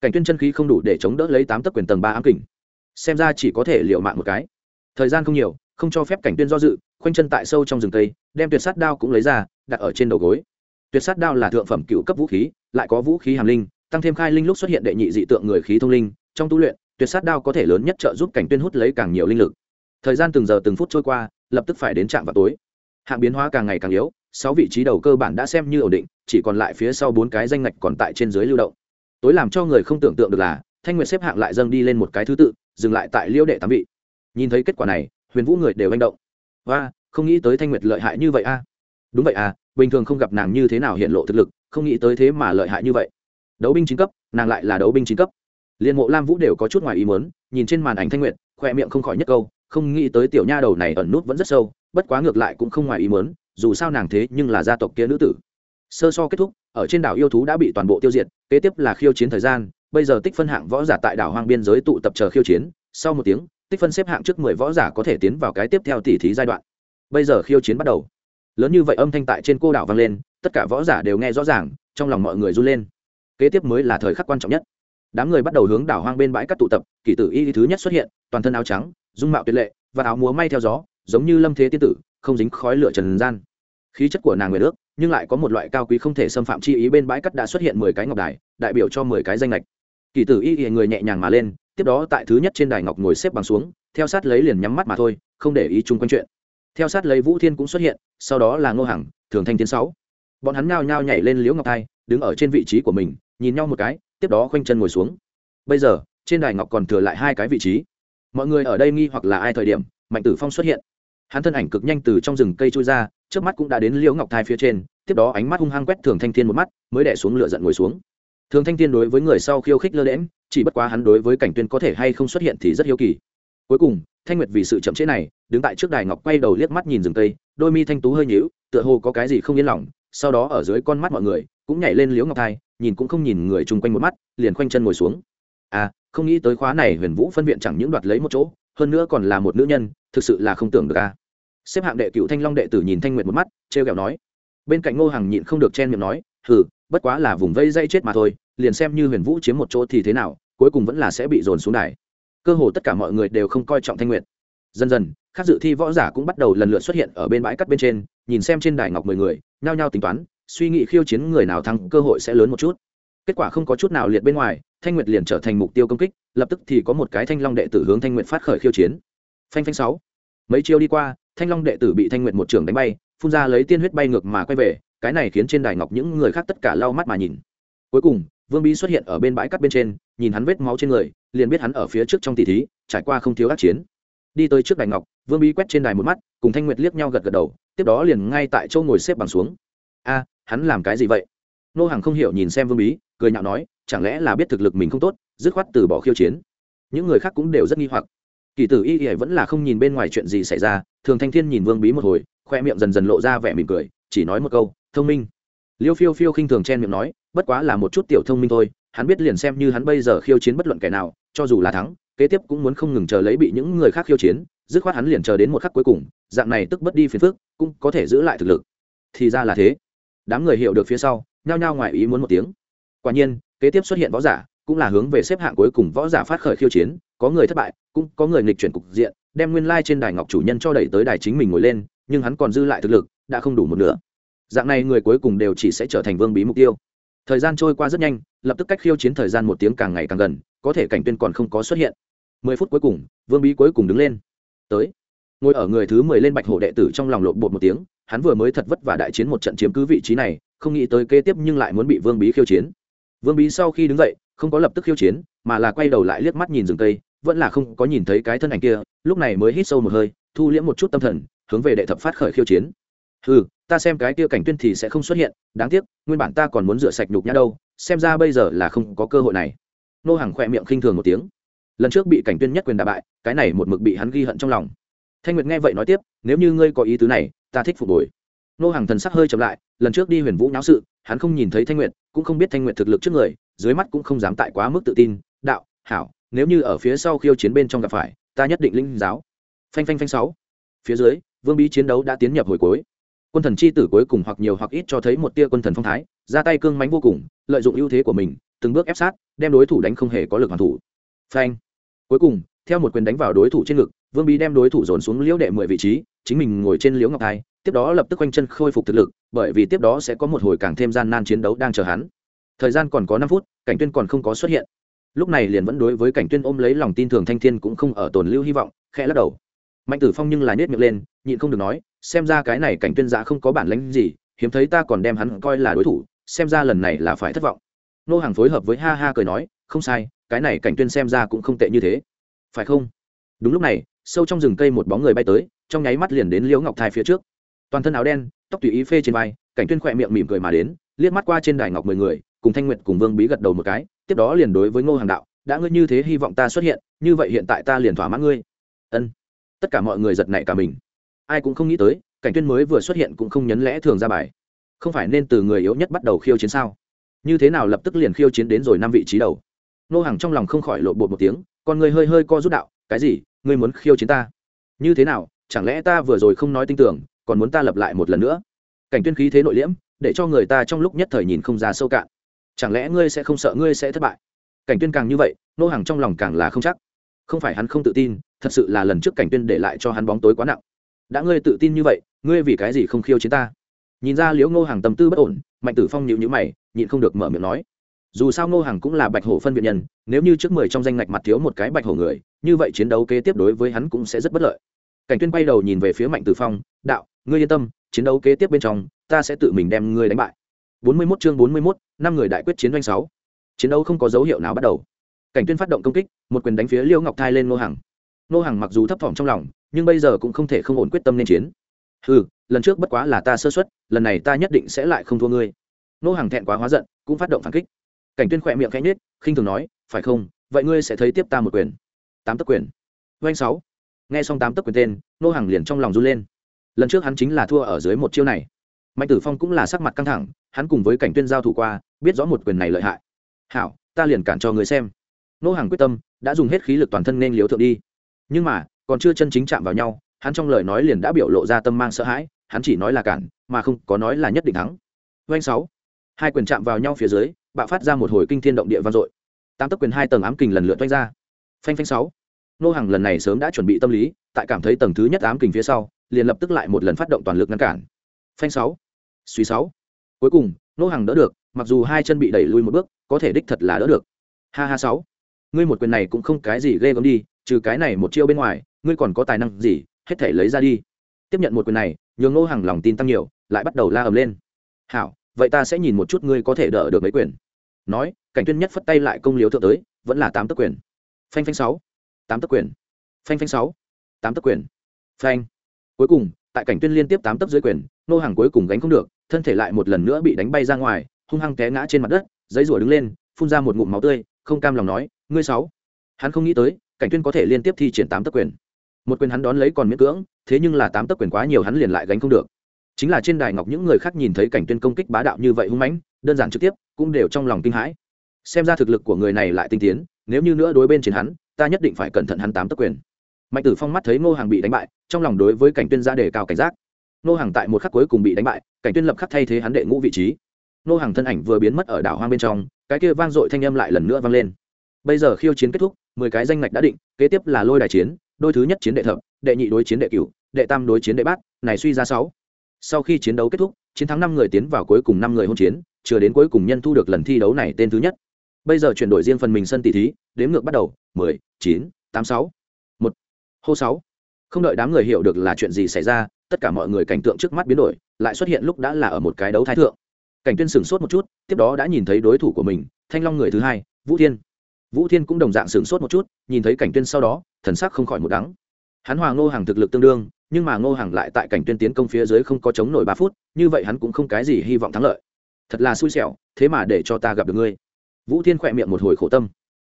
Speaker 1: Cảnh tuyên chân khí không đủ để chống đỡ lấy tám tấc quyền tầng ba ám kình. Xem ra chỉ có thể liệu mạng một cái. Thời gian không nhiều không cho phép cảnh tuyên do dự, khoanh chân tại sâu trong rừng cây, đem tuyệt sát đao cũng lấy ra, đặt ở trên đầu gối. Tuyệt sát đao là thượng phẩm cựu cấp vũ khí, lại có vũ khí hàm linh, tăng thêm khai linh lúc xuất hiện đệ nhị dị tượng người khí thông linh. Trong tu luyện, tuyệt sát đao có thể lớn nhất trợ giúp cảnh tuyên hút lấy càng nhiều linh lực. Thời gian từng giờ từng phút trôi qua, lập tức phải đến trạm vào tối. Hạng biến hóa càng ngày càng yếu, sáu vị trí đầu cơ bản đã xem như ổn định, chỉ còn lại phía sau bốn cái danh ngạch còn tại trên dưới lưu động. Tối làm cho người không tưởng tượng được là, thanh nguyệt xếp hạng lại dâng đi lên một cái thứ tự, dừng lại tại liêu đệ tám vị. Nhìn thấy kết quả này huyền vũ người đều manh động. Và không nghĩ tới thanh nguyệt lợi hại như vậy a. Đúng vậy à bình thường không gặp nàng như thế nào hiện lộ thực lực, không nghĩ tới thế mà lợi hại như vậy. Đấu binh chín cấp, nàng lại là đấu binh chín cấp. Liên mộ lam vũ đều có chút ngoài ý muốn, nhìn trên màn ảnh thanh nguyệt, khoe miệng không khỏi nhất câu, không nghĩ tới tiểu nha đầu này ẩn nút vẫn rất sâu, bất quá ngược lại cũng không ngoài ý muốn, dù sao nàng thế nhưng là gia tộc kia nữ tử. Sơ so kết thúc, ở trên đảo yêu thú đã bị toàn bộ tiêu diệt, kế tiếp là khiêu chiến thời gian, bây giờ tích phân hạng võ giả tại đảo hoang biên giới tụ tập chờ khiêu chiến, sau một tiếng tích phân xếp hạng trước mười võ giả có thể tiến vào cái tiếp theo tỉ thí giai đoạn. Bây giờ khiêu chiến bắt đầu. Lớn như vậy âm thanh tại trên cô đảo vang lên, tất cả võ giả đều nghe rõ ràng, trong lòng mọi người run lên. Kế tiếp mới là thời khắc quan trọng nhất. Đám người bắt đầu hướng đảo hoang bên bãi cát tụ tập kỷ tử y thứ nhất xuất hiện, toàn thân áo trắng, dung mạo tuyệt lệ, và áo múa may theo gió, giống như lâm thế tiên tử, không dính khói lửa trần gian. Khí chất của nàng người nước, nhưng lại có một loại cao quý không thể xâm phạm chi ý bên bãi cát đã xuất hiện mười cái ngọc đài, đại biểu cho mười cái danh lệch kỷ tử y y người nhẹ nhàng mà lên tiếp đó tại thứ nhất trên đài ngọc ngồi xếp bằng xuống, theo sát lấy liền nhắm mắt mà thôi, không để ý chung quanh chuyện. Theo sát lấy vũ thiên cũng xuất hiện, sau đó là ngô hằng, thường thanh tiến sáu. Bọn hắn nhao nhao nhảy lên liễu ngọc thai, đứng ở trên vị trí của mình, nhìn nhau một cái, tiếp đó khoanh chân ngồi xuống. Bây giờ, trên đài ngọc còn thừa lại hai cái vị trí. Mọi người ở đây nghi hoặc là ai thời điểm, mạnh tử phong xuất hiện. Hắn thân ảnh cực nhanh từ trong rừng cây trôi ra trước mắt cũng đã đến liễu ngọc thai phía trên, tiếp đó ánh mắt hung hăng quét thường thanh thiên một mắt, mới đẻ xuống lựa giận ngồi xuống. Thường thanh thiên đối với người sau khiêu khích lơ đễm chỉ bất quá hắn đối với cảnh tuyên có thể hay không xuất hiện thì rất hiếu kỳ. Cuối cùng, thanh nguyệt vì sự chậm chế này, đứng tại trước đài ngọc quay đầu liếc mắt nhìn rừng cây, đôi mi thanh tú hơi nhíu, tựa hồ có cái gì không yên lòng, sau đó ở dưới con mắt mọi người, cũng nhảy lên liếu ngọc thai, nhìn cũng không nhìn người chung quanh một mắt, liền khoanh chân ngồi xuống. À không nghĩ tới khóa này huyền vũ phân viện chẳng những đoạt lấy một chỗ, hơn nữa còn là một nữ nhân, thực sự là không tưởng được à xếp hạng đệ cựu thanh long đệ tử nhìn thanh nguyệt một mắt, trêu ghẹo nói. Bên cạnh ngô hằng nhịn không được chen miệng nói, hừ, bất quá là vùng vây dây chết mà thôi liền xem như huyền vũ chiếm một chỗ thì thế nào, cuối cùng vẫn là sẽ bị dồn xuống đài. Cơ hồ tất cả mọi người đều không coi trọng thanh nguyệt. Dần dần các dự thi võ giả cũng bắt đầu lần lượt xuất hiện ở bên bãi cắt bên trên, nhìn xem trên đài ngọc mười người, nhao nhao tính toán, suy nghĩ khiêu chiến người nào thắng, cơ hội sẽ lớn một chút. Kết quả không có chút nào liệt bên ngoài, thanh nguyệt liền trở thành mục tiêu công kích, lập tức thì có một cái thanh long đệ tử hướng thanh nguyệt phát khởi khiêu chiến. Phanh phanh sáu. Mấy chiêu đi qua, thanh long đệ tử bị thanh nguyệt một trường đánh bay, phun ra lấy tiên huyết bay ngược mà quay về, cái này khiến trên đài ngọc những người khác tất cả lau mắt mà nhìn. Cuối cùng vương bí xuất hiện ở bên bãi cắt bên trên, nhìn hắn vết máu trên người, liền biết hắn ở phía trước trong tỷ thí, trải qua không thiếu ác chiến. Đi tới trước đài ngọc, vương bí quét trên đài một mắt, cùng thanh nguyệt liếc nhau gật gật đầu, tiếp đó liền ngay tại chỗ ngồi xếp bằng xuống. A, hắn làm cái gì vậy? Nô hàng không hiểu nhìn xem vương bí, cười nhạo nói, chẳng lẽ là biết thực lực mình không tốt, dứt khoát từ bỏ khiêu chiến? Những người khác cũng đều rất nghi hoặc. Kỳ tử y y vẫn là không nhìn bên ngoài chuyện gì xảy ra, thường thanh thiên nhìn vương bí một hồi, khoe miệng dần dần lộ ra vẻ mỉm cười, chỉ nói một câu, thông minh. Liêu phiêu phiêu khinh thường chen miệng nói bất quá là một chút tiểu thông minh thôi, hắn biết liền xem như hắn bây giờ khiêu chiến bất luận kẻ nào, cho dù là thắng, kế tiếp cũng muốn không ngừng chờ lấy bị những người khác khiêu chiến, dứt khoát hắn liền chờ đến một khắc cuối cùng, dạng này tức bất đi phiền phức, cũng có thể giữ lại thực lực. Thì ra là thế. Đám người hiểu được phía sau, nhao nhao ngoài ý muốn một tiếng. Quả nhiên, kế tiếp xuất hiện võ giả, cũng là hướng về xếp hạng cuối cùng võ giả phát khởi khiêu chiến, có người thất bại, cũng có người nghịch chuyển cục diện, đem nguyên lai trên đài ngọc chủ nhân cho đẩy tới đài chính mình ngồi lên, nhưng hắn còn dư lại thực lực, đã không đủ một nửa. Dạng này người cuối cùng đều chỉ sẽ trở thành vương bí mục tiêu thời gian trôi qua rất nhanh, lập tức cách khiêu chiến thời gian một tiếng càng ngày càng gần, có thể cảnh tuyên còn không có xuất hiện. Mười phút cuối cùng, vương bí cuối cùng đứng lên. Tới. Ngồi ở người thứ mười lên bạch hổ đệ tử trong lòng lộn bột một tiếng, hắn vừa mới thật vất vả đại chiến một trận chiếm cứ vị trí này, không nghĩ tới kế tiếp nhưng lại muốn bị vương bí khiêu chiến. Vương bí sau khi đứng dậy, không có lập tức khiêu chiến, mà là quay đầu lại liếc mắt nhìn rừng cây, vẫn là không có nhìn thấy cái thân ảnh kia, lúc này mới hít sâu một hơi, thu liễm một chút tâm thần, hướng về đệ thập phát khởi khiêu chiến ừ ta xem cái kia cảnh tuyên thì sẽ không xuất hiện, đáng tiếc, nguyên bản ta còn muốn rửa sạch nhục nhã đâu, xem ra bây giờ là không có cơ hội này. Nô hàng khỏe miệng khinh thường một tiếng. Lần trước bị cảnh tuyên nhất quyền đà bại, cái này một mực bị hắn ghi hận trong lòng. Thanh nguyệt nghe vậy nói tiếp, nếu như ngươi có ý tứ này, ta thích phục hồi. Nô hàng thần sắc hơi chậm lại, lần trước đi huyền vũ náo sự, hắn không nhìn thấy thanh nguyệt, cũng không biết thanh nguyệt thực lực trước người, dưới mắt cũng không dám tại quá mức tự tin, đạo, hảo, nếu như ở phía sau khiêu chiến bên trong gặp phải, ta nhất định linh giáo. Phanh phanh phanh sáu. Phía dưới, vương bí chiến đấu đã tiến nhập hồi cuối quân thần chi tử cuối cùng hoặc nhiều hoặc ít cho thấy một tia quân thần phong thái, ra tay cương mánh vô cùng, lợi dụng ưu thế của mình, từng bước ép sát, đem đối thủ đánh không hề có lực hoàn thủ. Phanh. Cuối cùng, theo một quyền đánh vào đối thủ trên ngực, vương bí đem đối thủ dồn xuống liễu đệ mười vị trí, chính mình ngồi trên liễu ngọc thai, tiếp đó lập tức quanh chân khôi phục thực lực, bởi vì tiếp đó sẽ có một hồi càng thêm gian nan chiến đấu đang chờ hắn. Thời gian còn có năm phút, cảnh tuyên còn không có xuất hiện. Lúc này liền vẫn đối với cảnh tuyên ôm lấy lòng tin thường thanh thiên cũng không ở tồn lưu hy vọng, khẽ lắc đầu mạnh tử phong nhưng là nhét miệng lên, nhịn không được nói, xem ra cái này cảnh tuyên giã không có bản lĩnh gì, hiếm thấy ta còn đem hắn coi là đối thủ, xem ra lần này là phải thất vọng. Nô hàng phối hợp với ha ha cười nói, không sai, cái này cảnh tuyên xem ra cũng không tệ như thế. Phải không? Đúng lúc này, sâu trong rừng cây một bóng người bay tới, trong nháy mắt liền đến liễu ngọc thai phía trước. Toàn thân áo đen, tóc tùy ý phê trên vai, cảnh tuyên khỏe miệng mỉm cười mà đến, liếc mắt qua trên đài ngọc mười người, cùng thanh nguyệt cùng vương bí gật đầu một cái, tiếp đó liền đối với ngô hàng đạo, đã ngươi như thế hy vọng ta xuất hiện, như vậy hiện tại ta liền thỏa mãn ngươi. Ân tất cả mọi người giật nảy cả mình. Ai cũng không nghĩ tới, cảnh tuyên mới vừa xuất hiện cũng không nhấn lẽ thường ra bài. Không phải nên từ người yếu nhất bắt đầu khiêu chiến sao? Như thế nào lập tức liền khiêu chiến đến rồi năm vị trí đầu? Nô hàng trong lòng không khỏi lộ bột một tiếng còn người hơi hơi co rút đạo, cái gì? Ngươi muốn khiêu chiến ta? Như thế nào? Chẳng lẽ ta vừa rồi không nói tin tưởng, còn muốn ta lập lại một lần nữa? Cảnh tuyên khí thế nội liễm, để cho người ta trong lúc nhất thời nhìn không ra sâu cạn. Chẳng lẽ ngươi sẽ không sợ ngươi sẽ thất bại? Cảnh tuyên càng như vậy, nô hàng trong lòng càng là không chắc không phải hắn không tự tin thật sự là lần trước cảnh tuyên để lại cho hắn bóng tối quá nặng. Đã ngươi tự tin như vậy ngươi vì cái gì không khiêu chiến ta? Nhìn ra liễu ngô hàng tâm tư bất ổn mạnh tử phong nhịu nhữ mày nhịn không được mở miệng nói. Dù sao ngô hàng cũng là bạch hổ phân viện nhân nếu như trước mười trong danh ngạch mặt thiếu một cái bạch hổ người như vậy chiến đấu kế tiếp đối với hắn cũng sẽ rất bất lợi. Cảnh tuyên quay đầu nhìn về phía mạnh tử phong đạo ngươi yên tâm chiến đấu kế tiếp bên trong ta sẽ tự mình đem ngươi đánh bại. 41 chương 41, năm người đại quyết chiến doanh sáu. Chiến đấu không có dấu hiệu nào bắt đầu cảnh tuyên phát động công kích, một quyền đánh phía liễu ngọc thai lên Nô hàng Nô hàng mặc dù thấp thỏm trong lòng, nhưng bây giờ cũng không thể không ổn quyết tâm nên chiến. Ừ lần trước bất quá là ta sơ suất, lần này ta nhất định sẽ lại không thua ngươi. Nô hàng thẹn quá hóa giận, cũng phát động phản kích. Cảnh tuyên khỏe miệng khẽ nhếch, khinh thường nói, phải không? Vậy ngươi sẽ thấy tiếp ta một quyền. Tám tấc quyền. Doanh sáu. Nghe xong tám tấc quyền tên Nô hàng liền trong lòng run lên. Lần trước hắn chính là thua ở dưới một chiêu này. Mạnh tử phong cũng là sắc mặt căng thẳng, hắn cùng với cảnh tuyên giao thủ qua, biết rõ một quyền này lợi hại. Hảo, ta liền cản cho người xem nô hàng quyết tâm, đã dùng hết khí lực toàn thân nên liếu thượng đi. Nhưng mà, còn chưa chân chính chạm vào nhau, hắn trong lời nói liền đã biểu lộ ra tâm mang sợ hãi, hắn chỉ nói là cản, mà không có nói là nhất định thắng. Doanh sáu. Hai quyền chạm vào nhau phía dưới, bạo phát ra một hồi kinh thiên động địa vang dội. Tám tấc quyền hai tầng ám kình lần lượt doanh ra. Phanh phanh sáu. Nô hàng lần này sớm đã chuẩn bị tâm lý, tại cảm thấy tầng thứ nhất ám kình phía sau, liền lập tức lại một lần phát động toàn lực ngăn cản. Phanh sáu. Suy sáu. Cuối cùng, nô hàng đỡ được, mặc dù hai chân bị đẩy lui một bước, có thể đích thật là đỡ được. Ha ha sáu ngươi một quyền này cũng không cái gì ghê gớm đi, trừ cái này một chiêu bên ngoài, ngươi còn có tài năng gì, hết thể lấy ra đi. Tiếp nhận một quyền này, nhường nô hàng lòng tin tăng nhiều, lại bắt đầu la ầm lên. Hảo, vậy ta sẽ nhìn một chút ngươi có thể đỡ được mấy quyền. Nói, cảnh tuyên nhất phất tay lại công liếu thượng tới, vẫn là tám tấc quyền. Phanh phanh sáu, tám tấc quyền. Phanh phanh sáu, tám tấc quyền. Phanh. Cuối cùng, tại cảnh tuyên liên tiếp tám tấc dưới quyền nô hàng cuối cùng gánh không được, thân thể lại một lần nữa bị đánh bay ra ngoài, hung hăng té ngã trên mặt đất, giấy rủa đứng lên, phun ra một ngụm máu tươi, không cam lòng nói ngươi sáu. Hắn không nghĩ tới, cảnh tuyên có thể liên tiếp thi triển tám tấc quyền. Một quyền hắn đón lấy còn miễn cưỡng, thế nhưng là tám tấc quyền quá nhiều hắn liền lại gánh không được. Chính là trên đài ngọc những người khác nhìn thấy cảnh tuyên công kích bá đạo như vậy hung mãnh, đơn giản trực tiếp, cũng đều trong lòng kinh hãi. Xem ra thực lực của người này lại tinh tiến, nếu như nữa đối bên trên hắn, ta nhất định phải cẩn thận hắn tám tấc quyền. Mạnh tử phong mắt thấy ngô hàng bị đánh bại, trong lòng đối với cảnh tuyên ra đề cao cảnh giác. Ngô hàng tại một khắc cuối cùng bị đánh bại, cảnh tuyên lập khắc thay thế hắn đệ ngũ vị trí. Ngô hàng thân ảnh vừa biến mất ở đảo hoang bên trong, cái kia vang dội thanh âm lại lần nữa vang lên bây giờ khiêu chiến kết thúc, mười cái danh ngạch đã định, kế tiếp là lôi đài chiến, đôi thứ nhất chiến đệ thập, đệ nhị đối chiến đệ cửu, đệ tam đối chiến đệ bát, này suy ra sáu. Sau khi chiến đấu kết thúc, chiến thắng năm người tiến vào cuối cùng năm người hôn chiến, chưa đến cuối cùng nhân thu được lần thi đấu này tên thứ nhất. Bây giờ chuyển đổi riêng phần mình sân tỷ thí, đếm ngược bắt đầu, mười, chín, tám, sáu. Một. Hô sáu. Không đợi đám người hiểu được là chuyện gì xảy ra, tất cả mọi người cảnh tượng trước mắt biến đổi, lại xuất hiện lúc đã là ở một cái đấu thái thượng. Cảnh tuyên sửng sốt một chút, tiếp đó đã nhìn thấy đối thủ của mình, thanh long người thứ hai, vũ thiên vũ thiên cũng đồng dạng sửng sốt một chút, nhìn thấy cảnh tuyên sau đó, thần sắc không khỏi một đắng. Hắn hòa ngô hàng thực lực tương đương, nhưng mà ngô hàng lại tại cảnh tuyên tiến công phía dưới không có chống nổi ba phút, như vậy hắn cũng không cái gì hy vọng thắng lợi. Thật là xui xẻo, thế mà để cho ta gặp được ngươi. Vũ thiên khỏe miệng một hồi khổ tâm.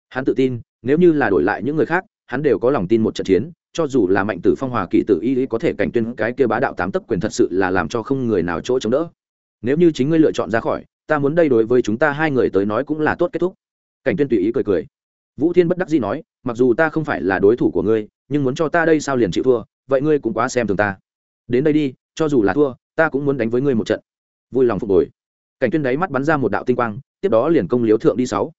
Speaker 1: Hắn tự tin, nếu như là đổi lại những người khác, hắn đều có lòng tin một trận chiến, cho dù là mạnh tử phong, hòa Kỵ tử y có thể cảnh tuyên cái kia bá đạo tám tấc quyền thật sự là làm cho không người nào chỗ chống đỡ. Nếu như chính ngươi lựa chọn ra khỏi, ta muốn đây đối với chúng ta hai người tới nói cũng là tốt kết thúc. Cảnh tuyên tùy ý cười cười vũ thiên bất đắc dĩ nói, mặc dù ta không phải là đối thủ của ngươi, nhưng muốn cho ta đây sao liền chịu thua, vậy ngươi cũng quá xem thường ta. Đến đây đi, cho dù là thua, ta cũng muốn đánh với ngươi một trận. Vui lòng phục hồi. Cảnh tuyên đáy mắt bắn ra một đạo tinh quang, tiếp đó liền công liếu thượng đi sáu.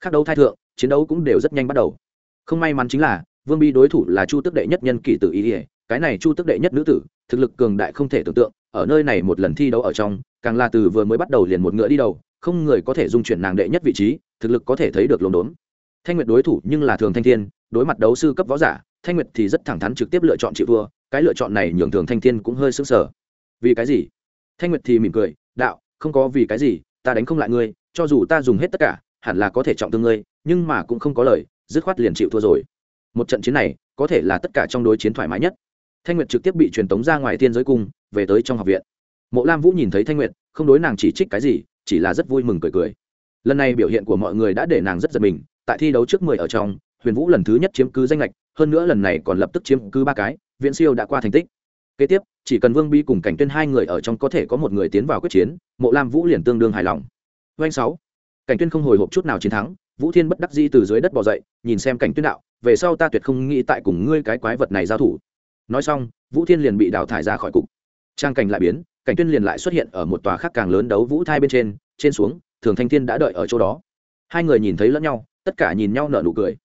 Speaker 1: Khác đấu thai thượng, chiến đấu cũng đều rất nhanh bắt đầu. Không may mắn chính là, vương bi đối thủ là chu tức đệ nhất nhân kỷ tử ý ỉa cái này chu tức đệ nhất nữ tử, thực lực cường đại không thể tưởng tượng, ở nơi này một lần thi đấu ở trong, càng là từ vừa mới bắt đầu liền một ngựa đi đầu, không người có thể dung chuyển nàng đệ nhất vị trí, thực lực có thể thấy được lồn đốn thanh nguyệt đối thủ nhưng là thường thanh thiên, đối mặt đấu sư cấp võ giả, thanh nguyệt thì rất thẳng thắn trực tiếp lựa chọn chịu thua, cái lựa chọn này nhường thường thanh thiên cũng hơi sững sờ. Vì cái gì? Thanh nguyệt thì mỉm cười, đạo, không có vì cái gì, ta đánh không lại ngươi, cho dù ta dùng hết tất cả, hẳn là có thể trọng thương ngươi, nhưng mà cũng không có lời, dứt khoát liền chịu thua rồi. Một trận chiến này, có thể là tất cả trong đối chiến thoải mái nhất. Thanh nguyệt trực tiếp bị truyền tống ra ngoài thiên giới cung, về tới trong học viện. Mộ lam vũ nhìn thấy thanh nguyệt, không đối nàng chỉ trích cái gì, chỉ là rất vui mừng cười cười lần này biểu hiện của mọi người đã để nàng rất giật mình, tại thi đấu trước mười ở trong, huyền vũ lần thứ nhất chiếm cứ danh lệch hơn nữa lần này còn lập tức chiếm cứ ba cái, viễn siêu đã qua thành tích. Kế tiếp, chỉ cần vương bi cùng cảnh tuyên hai người ở trong có thể có một người tiến vào quyết chiến, mộ lam vũ liền tương đương hài lòng. Doanh sáu. Cảnh tuyên không hồi hộp chút nào chiến thắng, vũ thiên bất đắc dĩ từ dưới đất bò dậy, nhìn xem cảnh tuyên đạo, về sau ta tuyệt không nghĩ tại cùng ngươi cái quái vật này giao thủ. Nói xong, vũ thiên liền bị đào thải ra khỏi cục. Trang cảnh lại biến, cảnh tuyên liền lại xuất hiện ở một tòa khác càng lớn đấu vũ thai bên trên trên xuống thường thanh thiên đã đợi ở chỗ đó. Hai người nhìn thấy lẫn nhau, tất cả nhìn nhau nở nụ cười.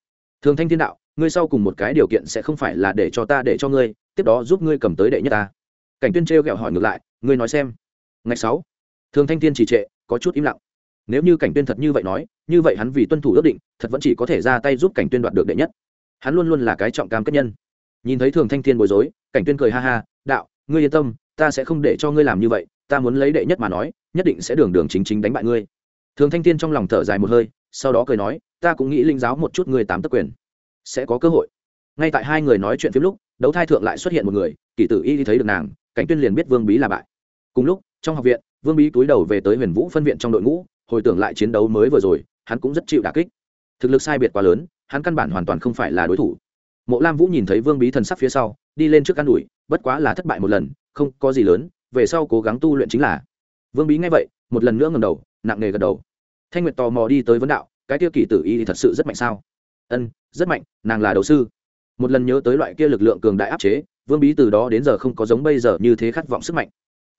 Speaker 1: Thường thanh thiên đạo, ngươi sau cùng một cái điều kiện sẽ không phải là để cho ta để cho ngươi, tiếp đó giúp ngươi cầm tới đệ nhất ta. Cảnh tuyên trêu ghẹo hỏi ngược lại, ngươi nói xem. Ngày sáu. Thường thanh thiên trì trệ, có chút im lặng. Nếu như cảnh tuyên thật như vậy nói, như vậy hắn vì tuân thủ ước định, thật vẫn chỉ có thể ra tay giúp cảnh tuyên đoạt được đệ nhất. Hắn luôn luôn là cái trọng cam kết nhân. Nhìn thấy thường thanh thiên bối rối, cảnh tuyên cười ha ha, đạo, ngươi yên tâm, ta sẽ không để cho ngươi làm như vậy, ta muốn lấy đệ nhất mà nói, nhất định sẽ đường đường chính chính đánh bại ngươi thường thanh thiên trong lòng thở dài một hơi, sau đó cười nói, ta cũng nghĩ linh giáo một chút người tám tấc quyền. Sẽ có cơ hội. Ngay tại hai người nói chuyện phim lúc, đấu thai thượng lại xuất hiện một người, kỷ tử y thấy được nàng, cảnh tuyên liền biết vương bí là bại. Cùng lúc, trong học viện, vương bí túi đầu về tới huyền vũ phân viện trong đội ngũ, hồi tưởng lại chiến đấu mới vừa rồi, hắn cũng rất chịu đả kích. Thực lực sai biệt quá lớn, hắn căn bản hoàn toàn không phải là đối thủ. Mộ lam vũ nhìn thấy vương bí thần sắc phía sau, đi lên trước căn đùi bất quá là thất bại một lần, không có gì lớn, về sau cố gắng tu luyện chính là. Vương bí nghe vậy, một lần nữa ngầm đầu nặng nề gật đầu. Thanh nguyệt tò mò đi tới vấn đạo, cái kia kỳ tử y thì thật sự rất mạnh sao? Ân, rất mạnh, nàng là đầu sư. Một lần nhớ tới loại kia lực lượng cường đại áp chế, vương bí từ đó đến giờ không có giống bây giờ như thế khát vọng sức mạnh.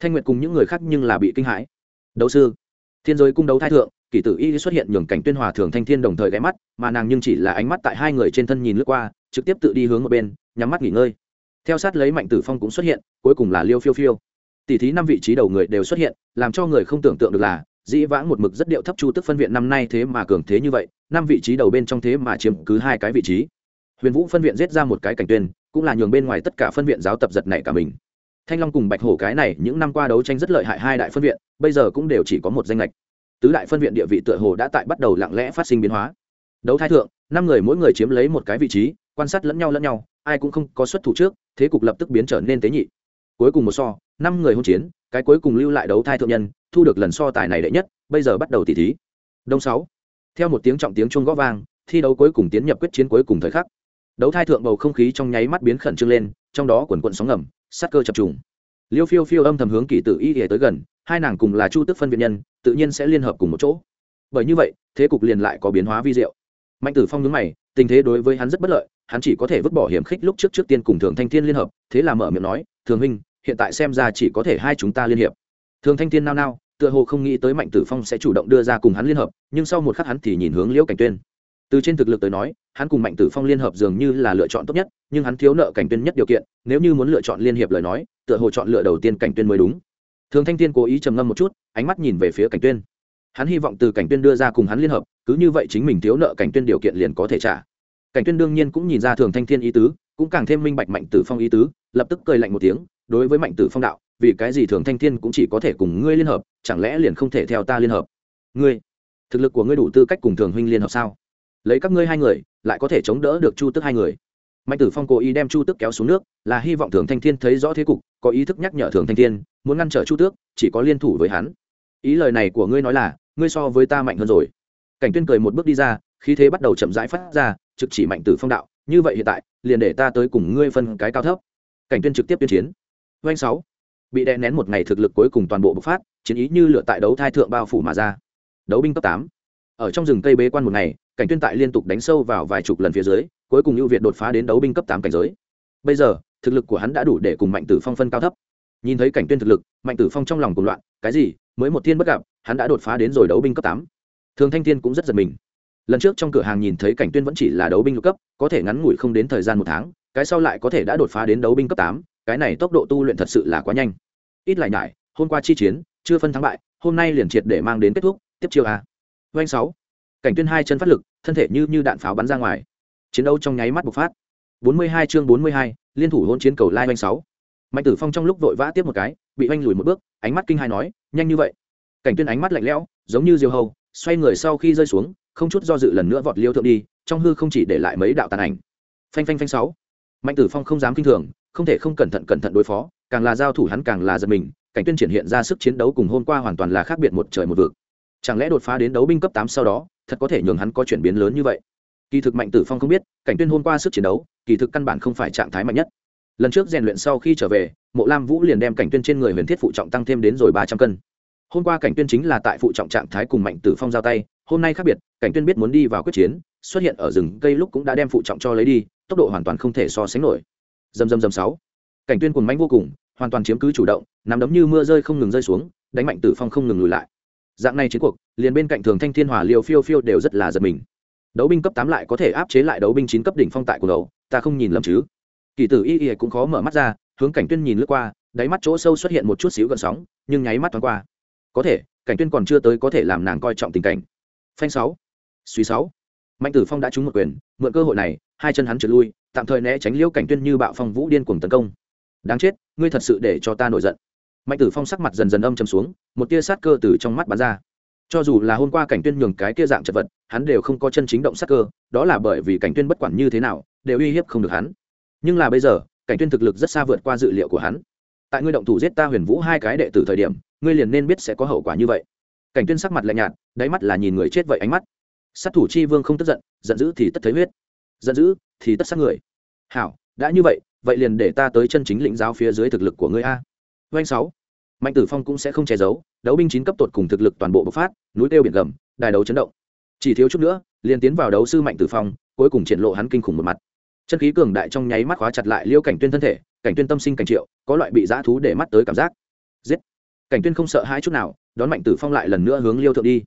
Speaker 1: Thanh nguyệt cùng những người khác nhưng là bị kinh hãi. Đấu sư, thiên giới cung đấu thái thượng kỷ tử y xuất hiện nhường cảnh tuyên hòa thường thanh thiên đồng thời ghé mắt, mà nàng nhưng chỉ là ánh mắt tại hai người trên thân nhìn lướt qua, trực tiếp tự đi hướng một bên, nhắm mắt nghỉ ngơi. Theo sát lấy mạnh tử phong cũng xuất hiện, cuối cùng là liêu phiêu phiêu. Tỷ thí năm vị trí đầu người đều xuất hiện, làm cho người không tưởng tượng được là dĩ vãng một mực rất điệu thấp chu tức phân viện năm nay thế mà cường thế như vậy, năm vị trí đầu bên trong thế mà chiếm cứ hai cái vị trí. Huyền vũ phân viện giết ra một cái cảnh tuyên, cũng là nhường bên ngoài tất cả phân viện giáo tập giật này cả mình. Thanh long cùng bạch hổ cái này những năm qua đấu tranh rất lợi hại hai đại phân viện, bây giờ cũng đều chỉ có một danh lệch. Tứ đại phân viện địa vị tựa hồ đã tại bắt đầu lặng lẽ phát sinh biến hóa. Đấu thái thượng, năm người mỗi người chiếm lấy một cái vị trí, quan sát lẫn nhau lẫn nhau, ai cũng không có xuất thủ trước, thế cục lập tức biến trở nên tế nhị cuối cùng một so, năm người hôn chiến, cái cuối cùng lưu lại đấu thai thượng nhân, thu được lần so tài này đệ nhất, bây giờ bắt đầu tỉ thí. Đông sáu. Theo một tiếng trọng tiếng chuông gõ vang, thi đấu cuối cùng tiến nhập quyết chiến cuối cùng thời khắc. Đấu thai thượng bầu không khí trong nháy mắt biến khẩn trương lên, trong đó quần quận sóng ngầm, sát cơ chập trùng. Liêu phiêu phiêu âm thầm hướng kỳ tử y ỉa tới gần, hai nàng cùng là chu tức phân viện nhân, tự nhiên sẽ liên hợp cùng một chỗ. Bởi như vậy, thế cục liền lại có biến hóa vi diệu. Mạnh tử phong nhướng mày, tình thế đối với hắn rất bất lợi, hắn chỉ có thể vứt bỏ hiểm khích lúc trước trước tiên cùng thường thanh thiên liên hợp, thế là mở miệng nói, thường huynh hiện tại xem ra chỉ có thể hai chúng ta liên hiệp. Thường thanh thiên nao nao, tựa hồ không nghĩ tới mạnh tử phong sẽ chủ động đưa ra cùng hắn liên hợp, nhưng sau một khắc hắn thì nhìn hướng liễu cảnh tuyên. Từ trên thực lực tới nói, hắn cùng mạnh tử phong liên hợp dường như là lựa chọn tốt nhất, nhưng hắn thiếu nợ cảnh tuyên nhất điều kiện, nếu như muốn lựa chọn liên hiệp lời nói, tựa hồ chọn lựa đầu tiên cảnh tuyên mới đúng. Thường thanh thiên cố ý trầm ngâm một chút, ánh mắt nhìn về phía cảnh tuyên. Hắn hy vọng từ cảnh tuyên đưa ra cùng hắn liên hợp, cứ như vậy chính mình thiếu nợ cảnh tuyên điều kiện liền có thể trả. Cảnh tuyên đương nhiên cũng nhìn ra thường thanh thiên ý tứ, cũng càng thêm minh bạch mạnh tử phong ý tứ, lập tức cười lạnh một tiếng đối với mạnh tử phong đạo, vì cái gì thường thanh thiên cũng chỉ có thể cùng ngươi liên hợp, chẳng lẽ liền không thể theo ta liên hợp? Ngươi, thực lực của ngươi đủ tư cách cùng thường huynh liên hợp sao? Lấy các ngươi hai người, lại có thể chống đỡ được chu tức hai người. Mạnh tử phong cố ý đem chu tước kéo xuống nước, là hy vọng thường thanh thiên thấy rõ thế cục, có ý thức nhắc nhở thường thanh thiên, muốn ngăn trở chu tước, chỉ có liên thủ với hắn. Ý lời này của ngươi nói là, ngươi so với ta mạnh hơn rồi. Cảnh tuyên cười một bước đi ra, khí thế bắt đầu chậm rãi phát ra, trực chỉ mạnh tử phong đạo, như vậy hiện tại, liền để ta tới cùng ngươi phân cái cao thấp. Cảnh tuyên trực tiếp tuyên chiến doanh sáu. Bị đè nén một ngày thực lực cuối cùng toàn bộ bộc phát, chiến ý như lửa tại đấu thai thượng bao phủ mà ra. Đấu binh cấp tám. Ở trong rừng cây bế quan một ngày, cảnh tuyên tại liên tục đánh sâu vào vài chục lần phía dưới, cuối cùng ưu việt đột phá đến đấu binh cấp tám cảnh giới. Bây giờ, thực lực của hắn đã đủ để cùng mạnh tử phong phân cao thấp. Nhìn thấy cảnh tuyên thực lực, mạnh tử phong trong lòng cuồng loạn, cái gì, mới một thiên bất gặp, hắn đã đột phá đến rồi đấu binh cấp tám. Thường thanh thiên cũng rất giật mình. Lần trước trong cửa hàng nhìn thấy cảnh tuyên vẫn chỉ là đấu binh lục cấp, có thể ngắn ngủi không đến thời gian một tháng, cái sau lại có thể đã đột phá đến đấu binh cấp tám cái này tốc độ tu luyện thật sự là quá nhanh. Ít lại nhải hôm qua chi chiến chưa phân thắng bại hôm nay liền triệt để mang đến kết thúc tiếp chiêu a. Doanh sáu. Cảnh tuyên hai chân phát lực thân thể như như đạn pháo bắn ra ngoài. Chiến đấu trong nháy mắt bộc phát. 42 chương 42, liên thủ hôn chiến cầu lai doanh sáu. Mạnh tử phong trong lúc vội vã tiếp một cái bị oanh lùi một bước ánh mắt kinh hai nói nhanh như vậy. Cảnh tuyên ánh mắt lạnh lẽo giống như diều hầu xoay người sau khi rơi xuống không chút do dự lần nữa vọt liêu thượng đi trong hư không chỉ để lại mấy đạo tàn ảnh. Phanh phanh phanh sáu. Mạnh tử phong không dám kinh thường không thể không cẩn thận cẩn thận đối phó, càng là giao thủ hắn càng là giật mình, cảnh tuyên triển hiện ra sức chiến đấu cùng hôm qua hoàn toàn là khác biệt một trời một vực. Chẳng lẽ đột phá đến đấu binh cấp tám sau đó, thật có thể nhường hắn có chuyển biến lớn như vậy? Kỳ thực mạnh tử phong không biết, cảnh tuyên hôm qua sức chiến đấu, kỳ thực căn bản không phải trạng thái mạnh nhất. Lần trước rèn luyện sau khi trở về, mộ lam vũ liền đem cảnh tuyên trên người huyền thiết phụ trọng tăng thêm đến rồi ba trăm cân. Hôm qua cảnh tuyên chính là tại phụ trọng trạng thái cùng mạnh tử phong giao tay, hôm nay khác biệt, cảnh tuyên biết muốn đi vào quyết chiến, xuất hiện ở rừng cây lúc cũng đã đem phụ trọng cho lấy đi, tốc độ hoàn toàn không thể so sánh nổi dầm dầm dầm sáu. Cảnh tuyên cuồng mãnh vô cùng, hoàn toàn chiếm cứ chủ động, nắm đấm như mưa rơi không ngừng rơi xuống, đánh mạnh tử phong không ngừng lùi lại. Dạng này chiến cuộc, liền bên cạnh thường thanh thiên hòa liều phiêu phiêu đều rất là giật mình. Đấu binh cấp tám lại có thể áp chế lại đấu binh chín cấp đỉnh phong tại của đấu, ta không nhìn lầm chứ? Kỳ tử y y cũng khó mở mắt ra, hướng cảnh tuyên nhìn lướt qua, đáy mắt chỗ sâu xuất hiện một chút xíu gần sóng, nhưng nháy mắt thoáng qua. Có thể, cảnh tuyên còn chưa tới có thể làm nàng coi trọng tình cảnh. Phanh sáu. Suy sáu. Mạnh tử phong đã trúng một quyền, mượn cơ hội này, hai chân hắn trượt lui tạm thời né tránh liễu cảnh tuyên như bạo phong vũ điên cuồng tấn công. Đáng chết, ngươi thật sự để cho ta nổi giận. Mạnh tử phong sắc mặt dần dần âm chầm xuống, một tia sát cơ từ trong mắt bắn ra. Cho dù là hôm qua cảnh tuyên nhường cái kia dạng chật vật, hắn đều không có chân chính động sát cơ, đó là bởi vì cảnh tuyên bất quản như thế nào, đều uy hiếp không được hắn. Nhưng là bây giờ, cảnh tuyên thực lực rất xa vượt qua dự liệu của hắn. Tại ngươi động thủ giết ta huyền vũ hai cái đệ tử thời điểm, ngươi liền nên biết sẽ có hậu quả như vậy. Cảnh tuyên sắc mặt lạnh nhạt, đáy mắt là nhìn người chết vậy ánh mắt. Sát thủ chi vương không tức giận giận dữ thì tất thấy huyết giận dữ, thì tất sát người. Hảo, đã như vậy vậy liền để ta tới chân chính lĩnh giáo phía dưới thực lực của ngươi a. Doanh sáu. Mạnh tử phong cũng sẽ không che giấu, đấu binh chín cấp tột cùng thực lực toàn bộ bộc phát, núi tiêu biển gầm, đài đấu chấn động. Chỉ thiếu chút nữa, liền tiến vào đấu sư mạnh tử phong, cuối cùng triển lộ hắn kinh khủng một mặt. Chân khí cường đại trong nháy mắt khóa chặt lại liêu cảnh tuyên thân thể, cảnh tuyên tâm sinh cảnh triệu, có loại bị dã thú để mắt tới cảm giác. Giết. Cảnh tuyên không sợ hãi chút nào, đón mạnh tử phong lại lần nữa hướng liêu thượng đi.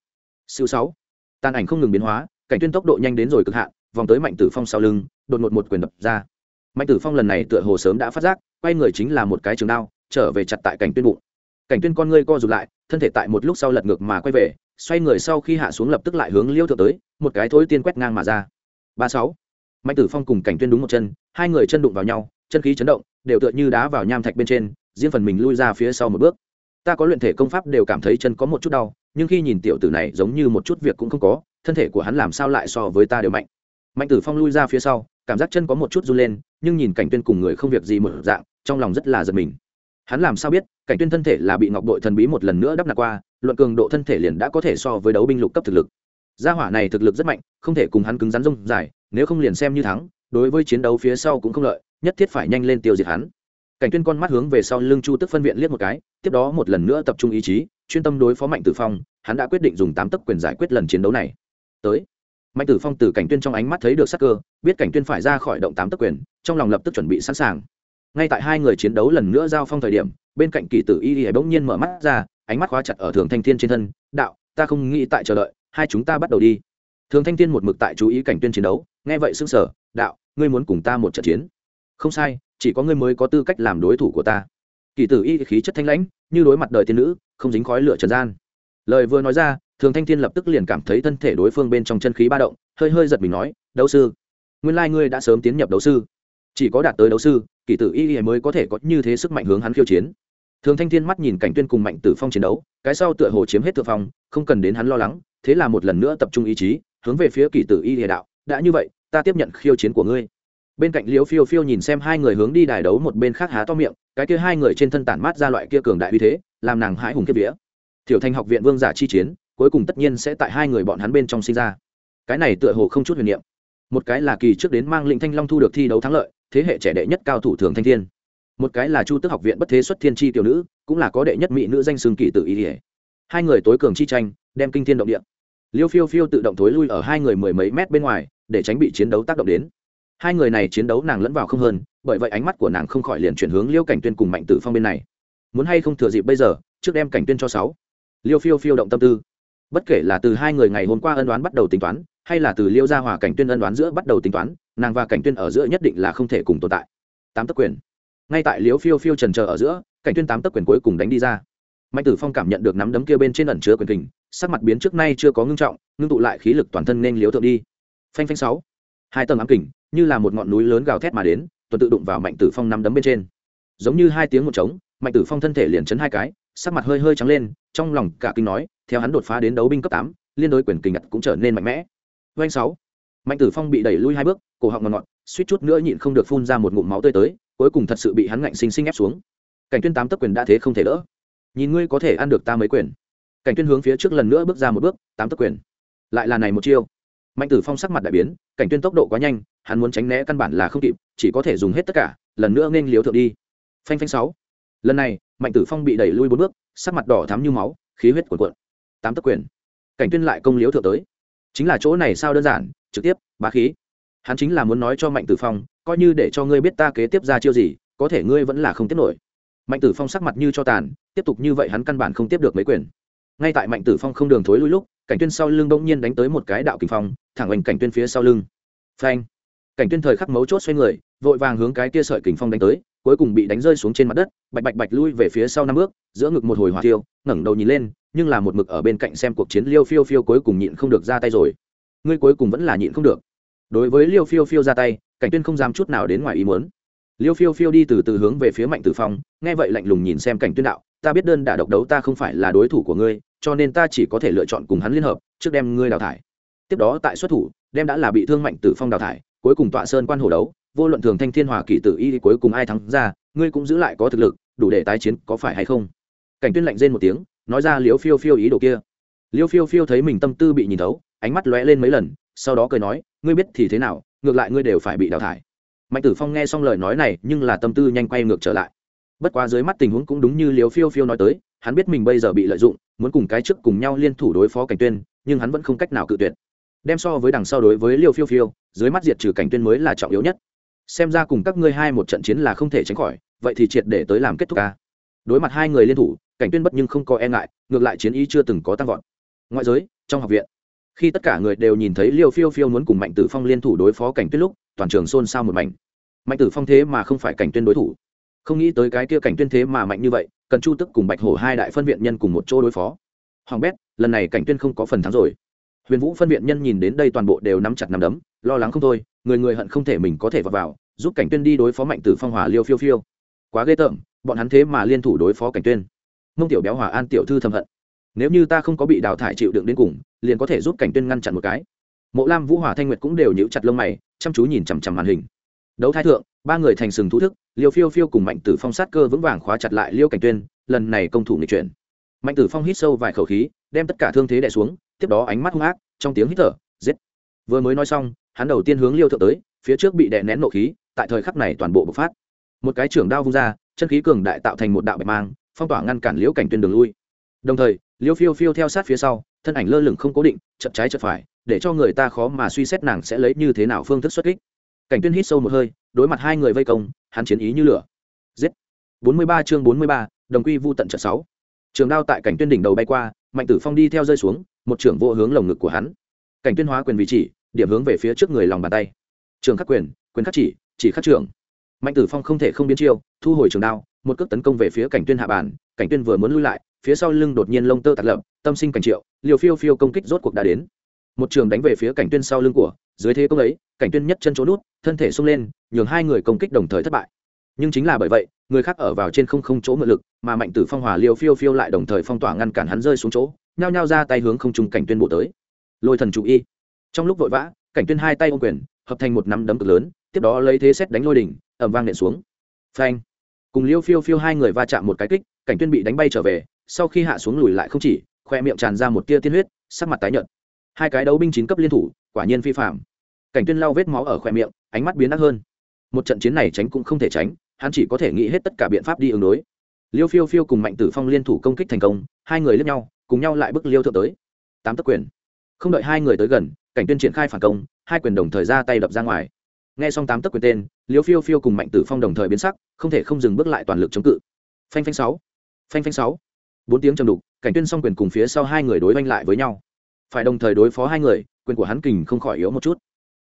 Speaker 1: Siêu sáu. Tàn ảnh không ngừng biến hóa cảnh tuyên tốc độ nhanh đến rồi cực hạn, vòng tới mạnh tử phong sau lưng, đột ngột một quyền đập ra. Mạnh tử phong lần này tựa hồ sớm đã phát giác, quay người chính là một cái trường đao, trở về chặt tại cảnh tuyên bụng. Cảnh tuyên con ngươi co rụt lại, thân thể tại một lúc sau lật ngược mà quay về, xoay người sau khi hạ xuống lập tức lại hướng liêu thượng tới, một cái thối tiên quét ngang mà ra. Ba sáu. Mạnh tử phong cùng cảnh tuyên đúng một chân, hai người chân đụng vào nhau, chân khí chấn động, đều tựa như đá vào nham thạch bên trên, riêng phần mình lui ra phía sau một bước. Ta có luyện thể công pháp đều cảm thấy chân có một chút đau, nhưng khi nhìn tiểu tử này giống như một chút việc cũng không có thân thể của hắn làm sao lại so với ta đều mạnh. Mạnh tử phong lui ra phía sau, cảm giác chân có một chút run lên, nhưng nhìn cảnh tuyên cùng người không việc gì một dạng, trong lòng rất là giật mình. Hắn làm sao biết, cảnh tuyên thân thể là bị ngọc đội thần bí một lần nữa đắp nạc qua, luận cường độ thân thể liền đã có thể so với đấu binh lục cấp thực lực. Gia hỏa này thực lực rất mạnh, không thể cùng hắn cứng rắn rông dài, nếu không liền xem như thắng, đối với chiến đấu phía sau cũng không lợi, nhất thiết phải nhanh lên tiêu diệt hắn. Cảnh tuyên con mắt hướng về sau lưng chu tức phân viện liếc một cái, tiếp đó một lần nữa tập trung ý chí, chuyên tâm đối phó mạnh tử phong, hắn đã quyết định dùng tám tấc quyền giải quyết lần chiến đấu này tới. Mạnh tử phong từ cảnh tuyên trong ánh mắt thấy được sắc cơ, biết cảnh tuyên phải ra khỏi động tám tấc quyền, trong lòng lập tức chuẩn bị sẵn sàng. Ngay tại hai người chiến đấu lần nữa giao phong thời điểm, bên cạnh kỳ tử y y bỗng nhiên mở mắt ra, ánh mắt khóa chặt ở thường thanh thiên trên thân, đạo, ta không nghĩ tại chờ đợi, hai chúng ta bắt đầu đi. Thường thanh thiên một mực tại chú ý cảnh tuyên chiến đấu, nghe vậy sững sờ, đạo, ngươi muốn cùng ta một trận chiến? Không sai, chỉ có ngươi mới có tư cách làm đối thủ của ta. Kỳ tử y khí chất thanh lãnh, như đối mặt đời tiên nữ, không dính khói lửa trần gian. Lời vừa nói ra thường thanh thiên lập tức liền cảm thấy thân thể đối phương bên trong chân khí ba động, hơi hơi giật mình nói, đấu sư, nguyên lai ngươi đã sớm tiến nhập đấu sư. Chỉ có đạt tới đấu sư, kỳ tử y mới có thể có như thế sức mạnh hướng hắn khiêu chiến. Thường thanh thiên mắt nhìn cảnh tuyên cùng mạnh tử phong chiến đấu, cái sau tựa hồ chiếm hết thượng phong, không cần đến hắn lo lắng, thế là một lần nữa tập trung ý chí, hướng về phía kỳ tử y y đạo, đã như vậy, ta tiếp nhận khiêu chiến của ngươi. Bên cạnh liễu phiêu phiêu nhìn xem hai người hướng đi đài đấu một bên khác há to miệng, cái kia hai người trên thân tản mát ra loại kia cường đại uy thế, làm nàng hãi hùng kiếp vía. Thiểu thành học viện vương giả chi chiến cuối cùng tất nhiên sẽ tại hai người bọn hắn bên trong sinh ra. Cái này tựa hồ không chút huyền niệm. Một cái là kỳ trước đến mang lĩnh thanh long thu được thi đấu thắng lợi, thế hệ trẻ đệ nhất cao thủ thường thanh thiên. Một cái là chu tức học viện bất thế xuất thiên tri tiểu nữ, cũng là có đệ nhất mỹ nữ danh xương kỳ tự ý ỉa hai người tối cường chi tranh, đem kinh thiên động địa. Liêu phiêu phiêu tự động thối lui ở hai người mười mấy mét bên ngoài, để tránh bị chiến đấu tác động đến. Hai người này chiến đấu nàng lẫn vào không hơn, bởi vậy ánh mắt của nàng không khỏi liền chuyển hướng liêu cảnh tuyên cùng mạnh tử phong bên này. Muốn hay không thừa dịp bây giờ, trước đem cảnh tuyên cho sáu. Liêu phiêu phiêu động tâm tư bất kể là từ hai người ngày hôm qua ân đoán bắt đầu tính toán, hay là từ liêu gia hòa cảnh tuyên ân đoán giữa bắt đầu tính toán, nàng và cảnh tuyên ở giữa nhất định là không thể cùng tồn tại. Tám tấc quyền. Ngay tại liêu phiêu phiêu trần chờ ở giữa, cảnh tuyên tám tấc quyền cuối cùng đánh đi ra. Mạnh tử phong cảm nhận được nắm đấm kia bên trên ẩn chứa quyền kình, sắc mặt biến trước nay chưa có ngưng trọng, ngưng tụ lại khí lực toàn thân nên liếu thượng đi. Phanh phanh sáu. Hai tầng ám kình, như là một ngọn núi lớn gào thét mà đến, tuần tự đụng vào mạnh tử phong nắm đấm bên trên. Giống như hai tiếng một trống, mạnh tử phong thân thể liền chấn hai cái, sắc mặt hơi hơi trắng lên, trong lòng cả kinh nói theo hắn đột phá đến đấu binh cấp tám, liên đối quyền kình ngặt cũng trở nên mạnh mẽ. Doanh sáu. Mạnh tử phong bị đẩy lui hai bước, cổ họng ngọt ngọt, suýt chút nữa nhịn không được phun ra một ngụm máu tươi tới, cuối cùng thật sự bị hắn ngạnh sinh sinh ép xuống. Cảnh tuyên tám tấc quyền đã thế không thể đỡ. Nhìn ngươi có thể ăn được ta mấy quyền? Cảnh tuyên hướng phía trước lần nữa bước ra một bước, tám tấc quyền. Lại là này một chiêu. Mạnh tử phong sắc mặt đại biến, cảnh tuyên tốc độ quá nhanh, hắn muốn tránh né căn bản là không kịp, chỉ có thể dùng hết tất cả, lần nữa nên liếu thượng đi. Phanh phanh sáu. Lần này, mạnh tử phong bị đẩy lui bốn bước, sắc mặt đỏ thắm như máu, khí huyết cuộn cuộn tám tấc quyền. Cảnh tuyên lại công liếu thượng tới. Chính là chỗ này sao đơn giản, trực tiếp, bá khí. Hắn chính là muốn nói cho mạnh tử phong, coi như để cho ngươi biết ta kế tiếp ra chiêu gì, có thể ngươi vẫn là không tiếp nổi. Mạnh tử phong sắc mặt như cho tàn, tiếp tục như vậy hắn căn bản không tiếp được mấy quyền. Ngay tại mạnh tử phong không đường thối lui lúc, cảnh tuyên sau lưng bỗng nhiên đánh tới một cái đạo kình phong, thẳng hoành cảnh tuyên phía sau lưng. Phanh. Cảnh tuyên thời khắc mấu chốt xoay người, vội vàng hướng cái kia sợi kình phong đánh tới cuối cùng bị đánh rơi xuống trên mặt đất, bạch bạch bạch lui về phía sau năm bước, giữa ngực một hồi hỏa tiêu ngẩng đầu nhìn lên, nhưng là một mực ở bên cạnh xem cuộc chiến liêu phiêu phiêu cuối cùng nhịn không được ra tay rồi. Ngươi cuối cùng vẫn là nhịn không được. Đối với liêu phiêu phiêu ra tay, cảnh tuyên không dám chút nào đến ngoài ý muốn. Liêu phiêu phiêu đi từ từ hướng về phía mạnh tử phong, nghe vậy lạnh lùng nhìn xem cảnh tuyên đạo, ta biết đơn đả độc đấu ta không phải là đối thủ của ngươi, cho nên ta chỉ có thể lựa chọn cùng hắn liên hợp, trước đem ngươi đào thải. Tiếp đó tại xuất thủ, đem đã là bị thương mạnh tử phong đào thải, cuối cùng tọa sơn quan hồ đấu vô luận thường thanh thiên hòa kỷ tử y cuối cùng ai thắng ra, ngươi cũng giữ lại có thực lực, đủ để tái chiến, có phải hay không? Cảnh tuyên lạnh rên một tiếng, nói ra liễu phiêu phiêu ý đồ kia. Liêu phiêu phiêu thấy mình tâm tư bị nhìn thấu, ánh mắt lóe lên mấy lần, sau đó cười nói, ngươi biết thì thế nào, ngược lại ngươi đều phải bị đào thải. Mạnh tử phong nghe xong lời nói này, nhưng là tâm tư nhanh quay ngược trở lại. Bất quá dưới mắt tình huống cũng đúng như liều phiêu phiêu nói tới, hắn biết mình bây giờ bị lợi dụng, muốn cùng cái trước cùng nhau liên thủ đối phó cảnh tuyên, nhưng hắn vẫn không cách nào cự tuyệt. Đem so với đằng sau đối với liêu phiêu phiêu, dưới mắt diệt trừ cảnh tuyên mới là trọng yếu nhất xem ra cùng các ngươi hai một trận chiến là không thể tránh khỏi, vậy thì triệt để tới làm kết thúc ca. Đối mặt hai người liên thủ, cảnh tuyên bất nhưng không có e ngại, ngược lại chiến ý chưa từng có tăng vọt. Ngoại giới, trong học viện, khi tất cả người đều nhìn thấy liêu phiêu phiêu muốn cùng mạnh tử phong liên thủ đối phó cảnh tuyết lúc, toàn trường xôn xao một mảnh. Mạnh tử phong thế mà không phải cảnh tuyên đối thủ. Không nghĩ tới cái kia cảnh tuyên thế mà mạnh như vậy, cần chu tức cùng bạch hổ hai đại phân viện nhân cùng một chỗ đối phó. Hoàng bét, lần này cảnh tuyên không có phần thắng rồi. Huyền vũ phân viện nhân nhìn đến đây toàn bộ đều nắm chặt nắm đấm, lo lắng không thôi người người hận không thể mình có thể vào, vào giúp cảnh tuyên đi đối phó mạnh tử phong hòa liêu phiêu phiêu. Quá ghê tởm bọn hắn thế mà liên thủ đối phó cảnh tuyên. Mông tiểu béo hòa an tiểu thư thầm hận. Nếu như ta không có bị đào thải chịu đựng đến cùng liền có thể giúp cảnh tuyên ngăn chặn một cái. Mộ lam vũ hòa thanh nguyệt cũng đều nhíu chặt lông mày chăm chú nhìn chằm chằm màn hình. Đấu thái thượng ba người thành sừng thú thức liêu phiêu phiêu cùng mạnh tử phong sát cơ vững vàng khóa chặt lại liêu cảnh tuyên lần này công thủ nghịch chuyển. Mạnh tử phong hít sâu vài khẩu khí đem tất cả thương thế đè xuống tiếp đó ánh mắt hung ác trong tiếng hít thở giết. Vừa mới nói xong hắn đầu tiên hướng liêu thượng tới phía trước bị đè nén nộ khí tại thời khắc này toàn bộ bộc phát. Một cái trưởng đao vung ra chân khí cường đại tạo thành một đạo bạch mang phong tỏa ngăn cản liễu cảnh tuyên đường lui. Đồng thời liêu phiêu phiêu theo sát phía sau thân ảnh lơ lửng không cố định chậm trái chậm phải để cho người ta khó mà suy xét nàng sẽ lấy như thế nào phương thức xuất kích. Cảnh tuyên hít sâu một hơi đối mặt hai người vây công hắn chiến ý như lửa. Giết. 43 chương 43, đồng quy vu tận trận 6. trường đao tại cảnh tuyên đỉnh đầu bay qua mạnh tử phong đi theo rơi xuống một trưởng vô hướng lồng ngực của hắn. Cảnh tuyên hóa quyền vị chỉ điểm hướng về phía trước người lòng bàn tay. Trường khắc quyền quyền khắc chỉ chỉ khắc trưởng. Mạnh tử phong không thể không biến chiêu, thu hồi trường đao, một cước tấn công về phía cảnh tuyên hạ bàn, cảnh tuyên vừa muốn lui lại, phía sau lưng đột nhiên lông tơ tạt lập, tâm sinh cảnh triệu, liều phiêu phiêu công kích rốt cuộc đã đến. Một trường đánh về phía cảnh tuyên sau lưng của, dưới thế công ấy, cảnh tuyên nhất chân trốn nút, thân thể sung lên, nhường hai người công kích đồng thời thất bại. Nhưng chính là bởi vậy, người khác ở vào trên không không chỗ mượn lực, mà mạnh tử phong hòa liều phiêu phiêu lại đồng thời phong tỏa ngăn cản hắn rơi xuống chỗ, nhao nhao ra tay hướng không trung cảnh tuyên bộ tới. Lôi thần chủ y trong lúc vội vã, cảnh tuyên hai tay ôm quyền, hợp thành một nắm đấm cực lớn, tiếp đó lấy thế xét đánh lôi đỉnh ẩm vang nện xuống. Phanh! Cùng liêu phiêu phiêu hai người va chạm một cái kích, cảnh tuyên bị đánh bay trở về, sau khi hạ xuống lùi lại không chỉ, khoe miệng tràn ra một tia tiên huyết, sắc mặt tái nhợt. Hai cái đấu binh chín cấp liên thủ, quả nhiên phi phạm cảnh tuyên lau vết máu ở khoe miệng, ánh mắt biến đắc hơn. Một trận chiến này tránh cũng không thể tránh, hắn chỉ có thể nghĩ hết tất cả biện pháp đi ứng đối. Liêu phiêu phiêu cùng mạnh tử phong liên thủ công kích thành công, hai người lướt nhau, cùng nhau lại bức liêu thượng tới. Tám tấc quyền. Không đợi hai người tới gần cảnh tuyên triển khai phản công, hai quyền đồng thời ra tay đập ra ngoài. Nghe xong tám tấc quyền tên Liễu phiêu phiêu cùng mạnh tử phong đồng thời biến sắc, không thể không dừng bước lại toàn lực chống cự. Phanh phanh sáu, phanh phanh sáu. Bốn tiếng trầm đục, cảnh tuyên song quyền cùng phía sau hai người đối oanh lại với nhau. Phải đồng thời đối phó hai người, quyền của hắn kình không khỏi yếu một chút.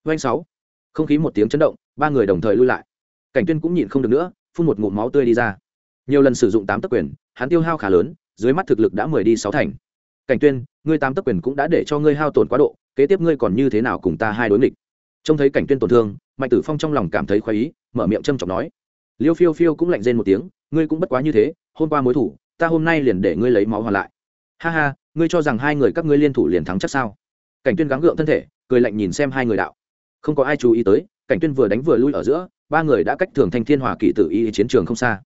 Speaker 1: Oanh sáu, không khí một tiếng chấn động, ba người đồng thời lui lại. Cảnh tuyên cũng nhịn không được nữa, phun một ngụm máu tươi đi ra. Nhiều lần sử dụng tám tấc quyền, hắn tiêu hao khá lớn, dưới mắt thực lực đã mười đi sáu thành cảnh tuyên, ngươi tám tấc quyền cũng đã để cho ngươi hao tổn quá độ, kế tiếp ngươi còn như thế nào cùng ta hai đối nghịch? Trông thấy cảnh tuyên tổn thương, mạnh tử phong trong lòng cảm thấy khoái ý, mở miệng trâm trọng nói. Liêu phiêu phiêu cũng lạnh rên một tiếng, ngươi cũng bất quá như thế, hôm qua mối thủ, ta hôm nay liền để ngươi lấy máu hoàn lại. Ha ha, ngươi cho rằng hai người các ngươi liên thủ liền thắng chắc sao? Cảnh tuyên gắng gượng thân thể, cười lạnh nhìn xem hai người đạo. Không có ai chú ý tới, cảnh tuyên vừa đánh vừa lui ở giữa, ba người đã cách thường thanh thiên hòa kỵ tử y chiến trường không xa.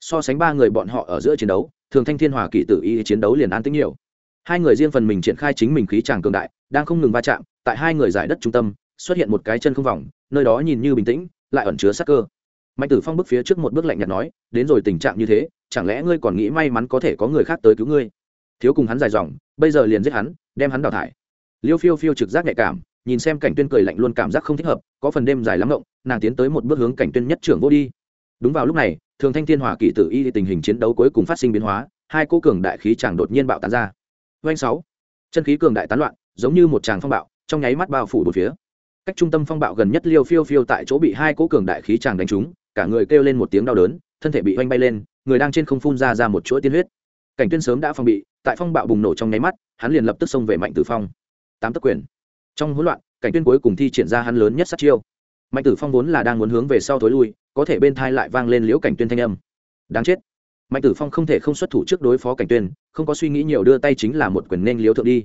Speaker 1: So sánh ba người bọn họ ở giữa chiến đấu, thường thanh thiên hòa kỵ tử y chiến đấu liền an tĩnh nhiều hai người riêng phần mình triển khai chính mình khí tràng cường đại, đang không ngừng va chạm, tại hai người giải đất trung tâm, xuất hiện một cái chân không vòng, nơi đó nhìn như bình tĩnh, lại ẩn chứa sắc cơ. Mạnh tử phong bước phía trước một bước lạnh nhạt nói, đến rồi tình trạng như thế, chẳng lẽ ngươi còn nghĩ may mắn có thể có người khác tới cứu ngươi? Thiếu cùng hắn dài dòng, bây giờ liền giết hắn, đem hắn đào thải. Liêu phiêu phiêu trực giác nhạy cảm, nhìn xem cảnh tuyên cười lạnh luôn cảm giác không thích hợp, có phần đêm dài lắm ngộng, nàng tiến tới một bước hướng cảnh tuyên nhất trưởng vô đi. Đúng vào lúc này, thường thanh thiên hòa kỵ tử y tình hình chiến đấu cuối cùng phát sinh biến hóa, hai cô cường đại khí chàng đột nhiên bạo tán ra doanh sáu. Chân khí cường đại tán loạn, giống như một tràng phong bạo, trong nháy mắt bao phủ bốn phía. Cách trung tâm phong bạo gần nhất liêu phiêu phiêu tại chỗ bị hai cỗ cường đại khí tràng đánh trúng, cả người kêu lên một tiếng đau đớn, thân thể bị oanh bay lên, người đang trên không phun ra ra một chuỗi tiên huyết. Cảnh tuyên sớm đã phòng bị, tại phong bạo bùng nổ trong nháy mắt, hắn liền lập tức xông về mạnh tử phong. Tám tấc quyền. Trong hỗn loạn, cảnh tuyên cuối cùng thi triển ra hắn lớn nhất sát chiêu. Mạnh tử phong vốn là đang muốn hướng về sau thối lui, có thể bên tai lại vang lên liễu cảnh tuyên thanh âm. Đáng chết mạnh tử phong không thể không xuất thủ trước đối phó cảnh tuyên, không có suy nghĩ nhiều đưa tay chính là một quyền nên liễu thượng đi.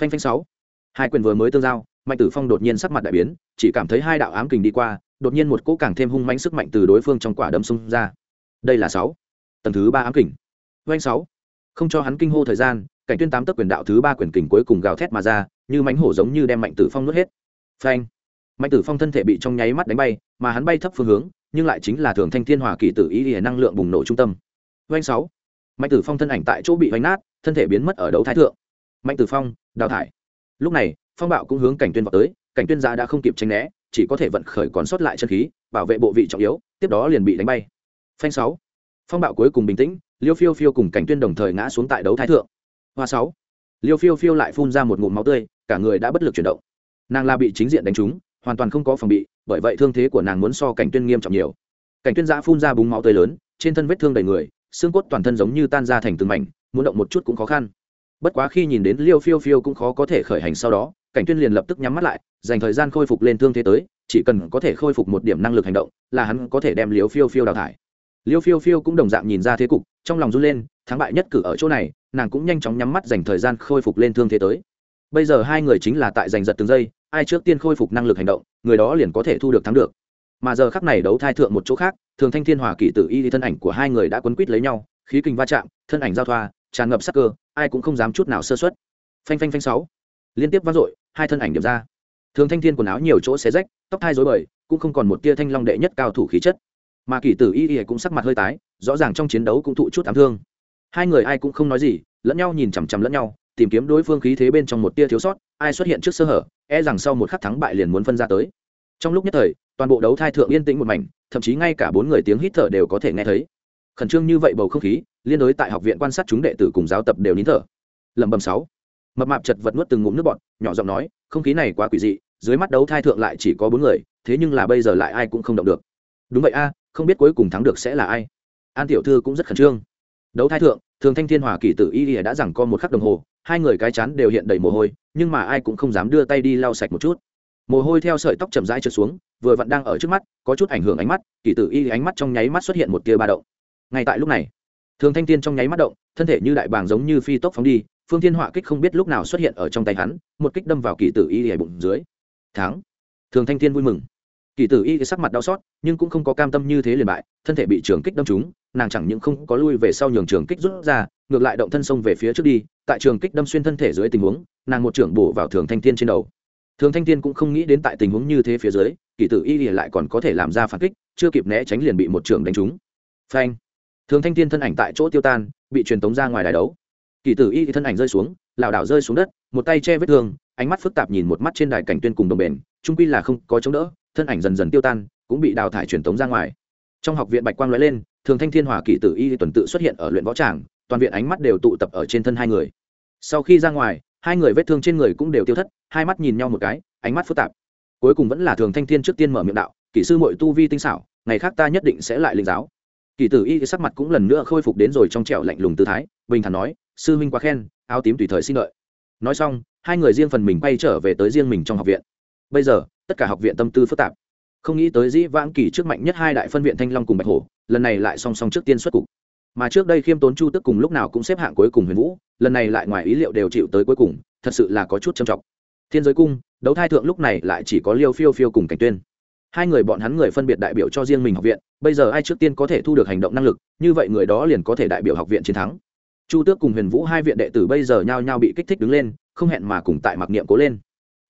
Speaker 1: Phanh phanh sáu. Hai quyền vừa mới tương giao, mạnh tử phong đột nhiên sắc mặt đại biến, chỉ cảm thấy hai đạo ám kình đi qua, đột nhiên một cỗ càng thêm hung mãnh sức mạnh từ đối phương trong quả đấm xung ra. Đây là sáu. Tầng thứ ba ám kình. Doanh sáu. Không cho hắn kinh hô thời gian, cảnh tuyên tám tấc quyền đạo thứ ba quyền kình cuối cùng gào thét mà ra, như mánh hổ giống như đem mạnh tử phong nuốt hết. Phanh. Mạnh tử phong thân thể bị trong nháy mắt đánh bay, mà hắn bay thấp phương hướng, nhưng lại chính là thường thanh thiên hòa kỳ tử ý ỉa năng lượng bùng nổ trung tâm oanh sáu. Mạnh tử phong thân ảnh tại chỗ bị vánh nát, thân thể biến mất ở đấu thái thượng. Mạnh tử phong, đào thải. Lúc này, phong bạo cũng hướng cảnh tuyên vào tới, cảnh tuyên gia đã không kịp tranh né, chỉ có thể vận khởi còn sót lại chân khí, bảo vệ bộ vị trọng yếu, tiếp đó liền bị đánh bay. Phanh sáu. Phong bạo cuối cùng bình tĩnh, liêu phiêu phiêu cùng cảnh tuyên đồng thời ngã xuống tại đấu thái thượng. Hoa sáu. Liêu phiêu phiêu lại phun ra một ngụm máu tươi, cả người đã bất lực chuyển động. Nàng la bị chính diện đánh trúng, hoàn toàn không có phòng bị, bởi vậy thương thế của nàng muốn so cảnh tuyên nghiêm trọng nhiều. Cảnh tuyên giã phun ra búng máu tươi lớn, trên thân vết thương đầy người xương cốt toàn thân giống như tan ra thành từng mảnh, muốn động một chút cũng khó khăn. Bất quá khi nhìn đến liêu phiêu phiêu cũng khó có thể khởi hành sau đó, cảnh tuyên liền lập tức nhắm mắt lại, dành thời gian khôi phục lên thương thế tới, chỉ cần có thể khôi phục một điểm năng lực hành động, là hắn có thể đem liêu phiêu phiêu đào thải. Liêu phiêu phiêu cũng đồng dạng nhìn ra thế cục, trong lòng run lên, thắng bại nhất cử ở chỗ này, nàng cũng nhanh chóng nhắm mắt dành thời gian khôi phục lên thương thế tới. Bây giờ hai người chính là tại giành giật từng giây, ai trước tiên khôi phục năng lực hành động, người đó liền có thể thu được thắng được mà giờ khắc này đấu thai thượng một chỗ khác, thường thanh thiên hòa kỷ tử y thân ảnh của hai người đã quấn quít lấy nhau, khí kình va chạm, thân ảnh giao thoa, tràn ngập sắc cơ, ai cũng không dám chút nào sơ xuất phanh phanh phanh sáu. Liên tiếp vang dội, hai thân ảnh điểm ra. Thường thanh thiên quần áo nhiều chỗ xé rách, tóc thai rối bời, cũng không còn một tia thanh long đệ nhất cao thủ khí chất. Mà kỷ tử y y cũng sắc mặt hơi tái, rõ ràng trong chiến đấu cũng thụ chút ám thương. Hai người ai cũng không nói gì, lẫn nhau nhìn chằm chằm lẫn nhau, tìm kiếm đối phương khí thế bên trong một tia thiếu sót, ai xuất hiện trước sơ hở e rằng sau một khắc thắng bại liền muốn phân ra tới trong lúc nhất thời, toàn bộ đấu thai thượng yên tĩnh một mảnh, thậm chí ngay cả bốn người tiếng hít thở đều có thể nghe thấy. Khẩn trương như vậy bầu không khí, liên đối tại học viện quan sát chúng đệ tử cùng giáo tập đều nín thở. Lẩm bẩm sáu, mập mạp chật vật nuốt từng ngụm nước bọt, nhỏ giọng nói, không khí này quá quỷ dị, dưới mắt đấu thai thượng lại chỉ có bốn người, thế nhưng là bây giờ lại ai cũng không động được. Đúng vậy a, không biết cuối cùng thắng được sẽ là ai. An tiểu thư cũng rất khẩn trương. Đấu thai thượng, thường thanh thiên hòa kỳ tử y ỉa đã rằng co một khắc đồng hồ, hai người cái chán đều hiện đầy mồ hôi, nhưng mà ai cũng không dám đưa tay đi lau sạch một chút mồ hôi theo sợi tóc chậm rãi trượt xuống, vừa vặn đang ở trước mắt, có chút ảnh hưởng ánh mắt, kỳ tử y ánh mắt trong nháy mắt xuất hiện một tia ba động. Ngay tại lúc này, thường thanh thiên trong nháy mắt động, thân thể như đại bàng giống như phi tốc phóng đi, phương thiên họa kích không biết lúc nào xuất hiện ở trong tay hắn, một kích đâm vào kỳ tử y hề bụng dưới. Thắng. Thường thanh thiên vui mừng. Kỳ tử y sắc mặt đau xót, nhưng cũng không có cam tâm như thế liền bại, thân thể bị trường kích đâm trúng, nàng chẳng những không có lui về sau nhường trường kích rút ra, ngược lại động thân sông về phía trước đi, tại trường kích đâm xuyên thân thể dưới tình huống, nàng một trưởng bổ vào thường thanh thiên trên đầu thường thanh thiên cũng không nghĩ đến tại tình huống như thế phía dưới, kỳ tử y lại còn có thể làm ra phản kích, chưa kịp né tránh liền bị một trưởng đánh trúng. Phanh. Thường thanh thiên thân ảnh tại chỗ tiêu tan, bị truyền tống ra ngoài đài đấu. Kỳ tử y thân ảnh rơi xuống, lảo đảo rơi xuống đất, một tay che vết thương, ánh mắt phức tạp nhìn một mắt trên đài cảnh tuyên cùng đồng bền trung quy là không có chống đỡ, thân ảnh dần dần tiêu tan, cũng bị đào thải truyền tống ra ngoài. Trong học viện bạch quang lóe lên, thường thanh thiên hòa kỳ tử y tuần tự xuất hiện ở luyện võ tràng, toàn viện ánh mắt đều tụ tập ở trên thân hai người. Sau khi ra ngoài hai người vết thương trên người cũng đều tiêu thất, hai mắt nhìn nhau một cái, ánh mắt phức tạp. Cuối cùng vẫn là thường thanh thiên trước tiên mở miệng đạo kỹ sư mội tu vi tinh xảo, ngày khác ta nhất định sẽ lại linh giáo. Kỳ tử y sắc mặt cũng lần nữa khôi phục đến rồi trong trẻo lạnh lùng tư thái, bình thản nói, sư huynh quá khen, áo tím tùy thời xin lợi. Nói xong, hai người riêng phần mình bay trở về tới riêng mình trong học viện. Bây giờ, tất cả học viện tâm tư phức tạp. Không nghĩ tới dĩ vãng kỳ trước mạnh nhất hai đại phân viện thanh long cùng bạch hổ, lần này lại song song trước tiên xuất cục mà trước đây khiêm tốn chu tức cùng lúc nào cũng xếp hạng cuối cùng huyền vũ, lần này lại ngoài ý liệu đều chịu tới cuối cùng, thật sự là có chút trầm trọng. Thiên giới cung, đấu thai thượng lúc này lại chỉ có liêu phiêu phiêu cùng cảnh tuyên. Hai người bọn hắn người phân biệt đại biểu cho riêng mình học viện, bây giờ ai trước tiên có thể thu được hành động năng lực, như vậy người đó liền có thể đại biểu học viện chiến thắng. Chu tước cùng huyền vũ hai viện đệ tử bây giờ nhao nhao bị kích thích đứng lên, không hẹn mà cùng tại mặc niệm cố lên.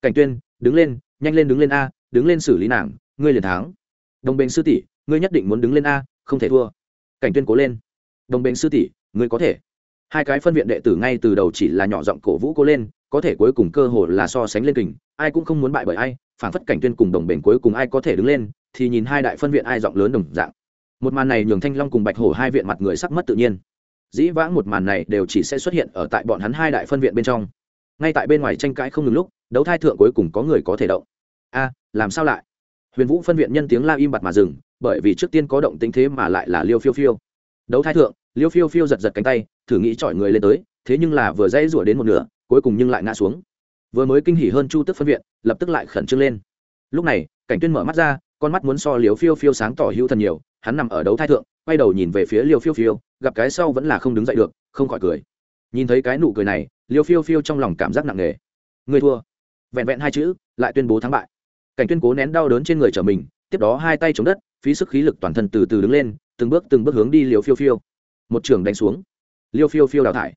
Speaker 1: Cảnh tuyên, đứng lên, nhanh lên đứng lên a, đứng lên xử lý nàng, ngươi liền thắng. Đồng bình sư tỷ, ngươi nhất định muốn đứng lên a, không thể thua. Cảnh tuyên cố lên đồng bệnh sư tỷ, ngươi có thể. Hai cái phân viện đệ tử ngay từ đầu chỉ là nhỏ giọng cổ vũ cô lên, có thể cuối cùng cơ hội là so sánh lên kình, ai cũng không muốn bại bởi ai, phản phất cảnh tuyên cùng đồng bền cuối cùng ai có thể đứng lên, thì nhìn hai đại phân viện ai giọng lớn đồng dạng. Một màn này nhường thanh long cùng bạch hổ hai viện mặt người sắc mất tự nhiên. Dĩ vãng một màn này đều chỉ sẽ xuất hiện ở tại bọn hắn hai đại phân viện bên trong. Ngay tại bên ngoài tranh cãi không ngừng lúc, đấu thai thượng cuối cùng có người có thể động. A, làm sao lại? Huyền vũ phân viện nhân tiếng la im bặt mà dừng, bởi vì trước tiên có động tính thế mà lại là liêu phiêu phiêu. Đấu thai thượng liêu phiêu phiêu giật giật cánh tay, thử nghĩ chọi người lên tới, thế nhưng là vừa dãy rủa đến một nửa, cuối cùng nhưng lại ngã xuống. Vừa mới kinh hỉ hơn chu tức phân viện, lập tức lại khẩn trương lên. Lúc này, cảnh tuyên mở mắt ra, con mắt muốn so liêu phiêu phiêu sáng tỏ hữu thần nhiều, hắn nằm ở đấu thai thượng, quay đầu nhìn về phía liêu phiêu phiêu, gặp cái sau vẫn là không đứng dậy được, không khỏi cười. Nhìn thấy cái nụ cười này, liêu phiêu phiêu trong lòng cảm giác nặng nề. Người thua. Vẹn vẹn hai chữ, lại tuyên bố thắng bại. Cảnh tuyên cố nén đau đớn trên người trở mình, tiếp đó hai tay chống đất, phí sức khí lực toàn thân từ từ đứng lên, từng bước từng bước hướng đi liều phiêu phiêu một trường đánh xuống. Liêu phiêu phiêu đào thải.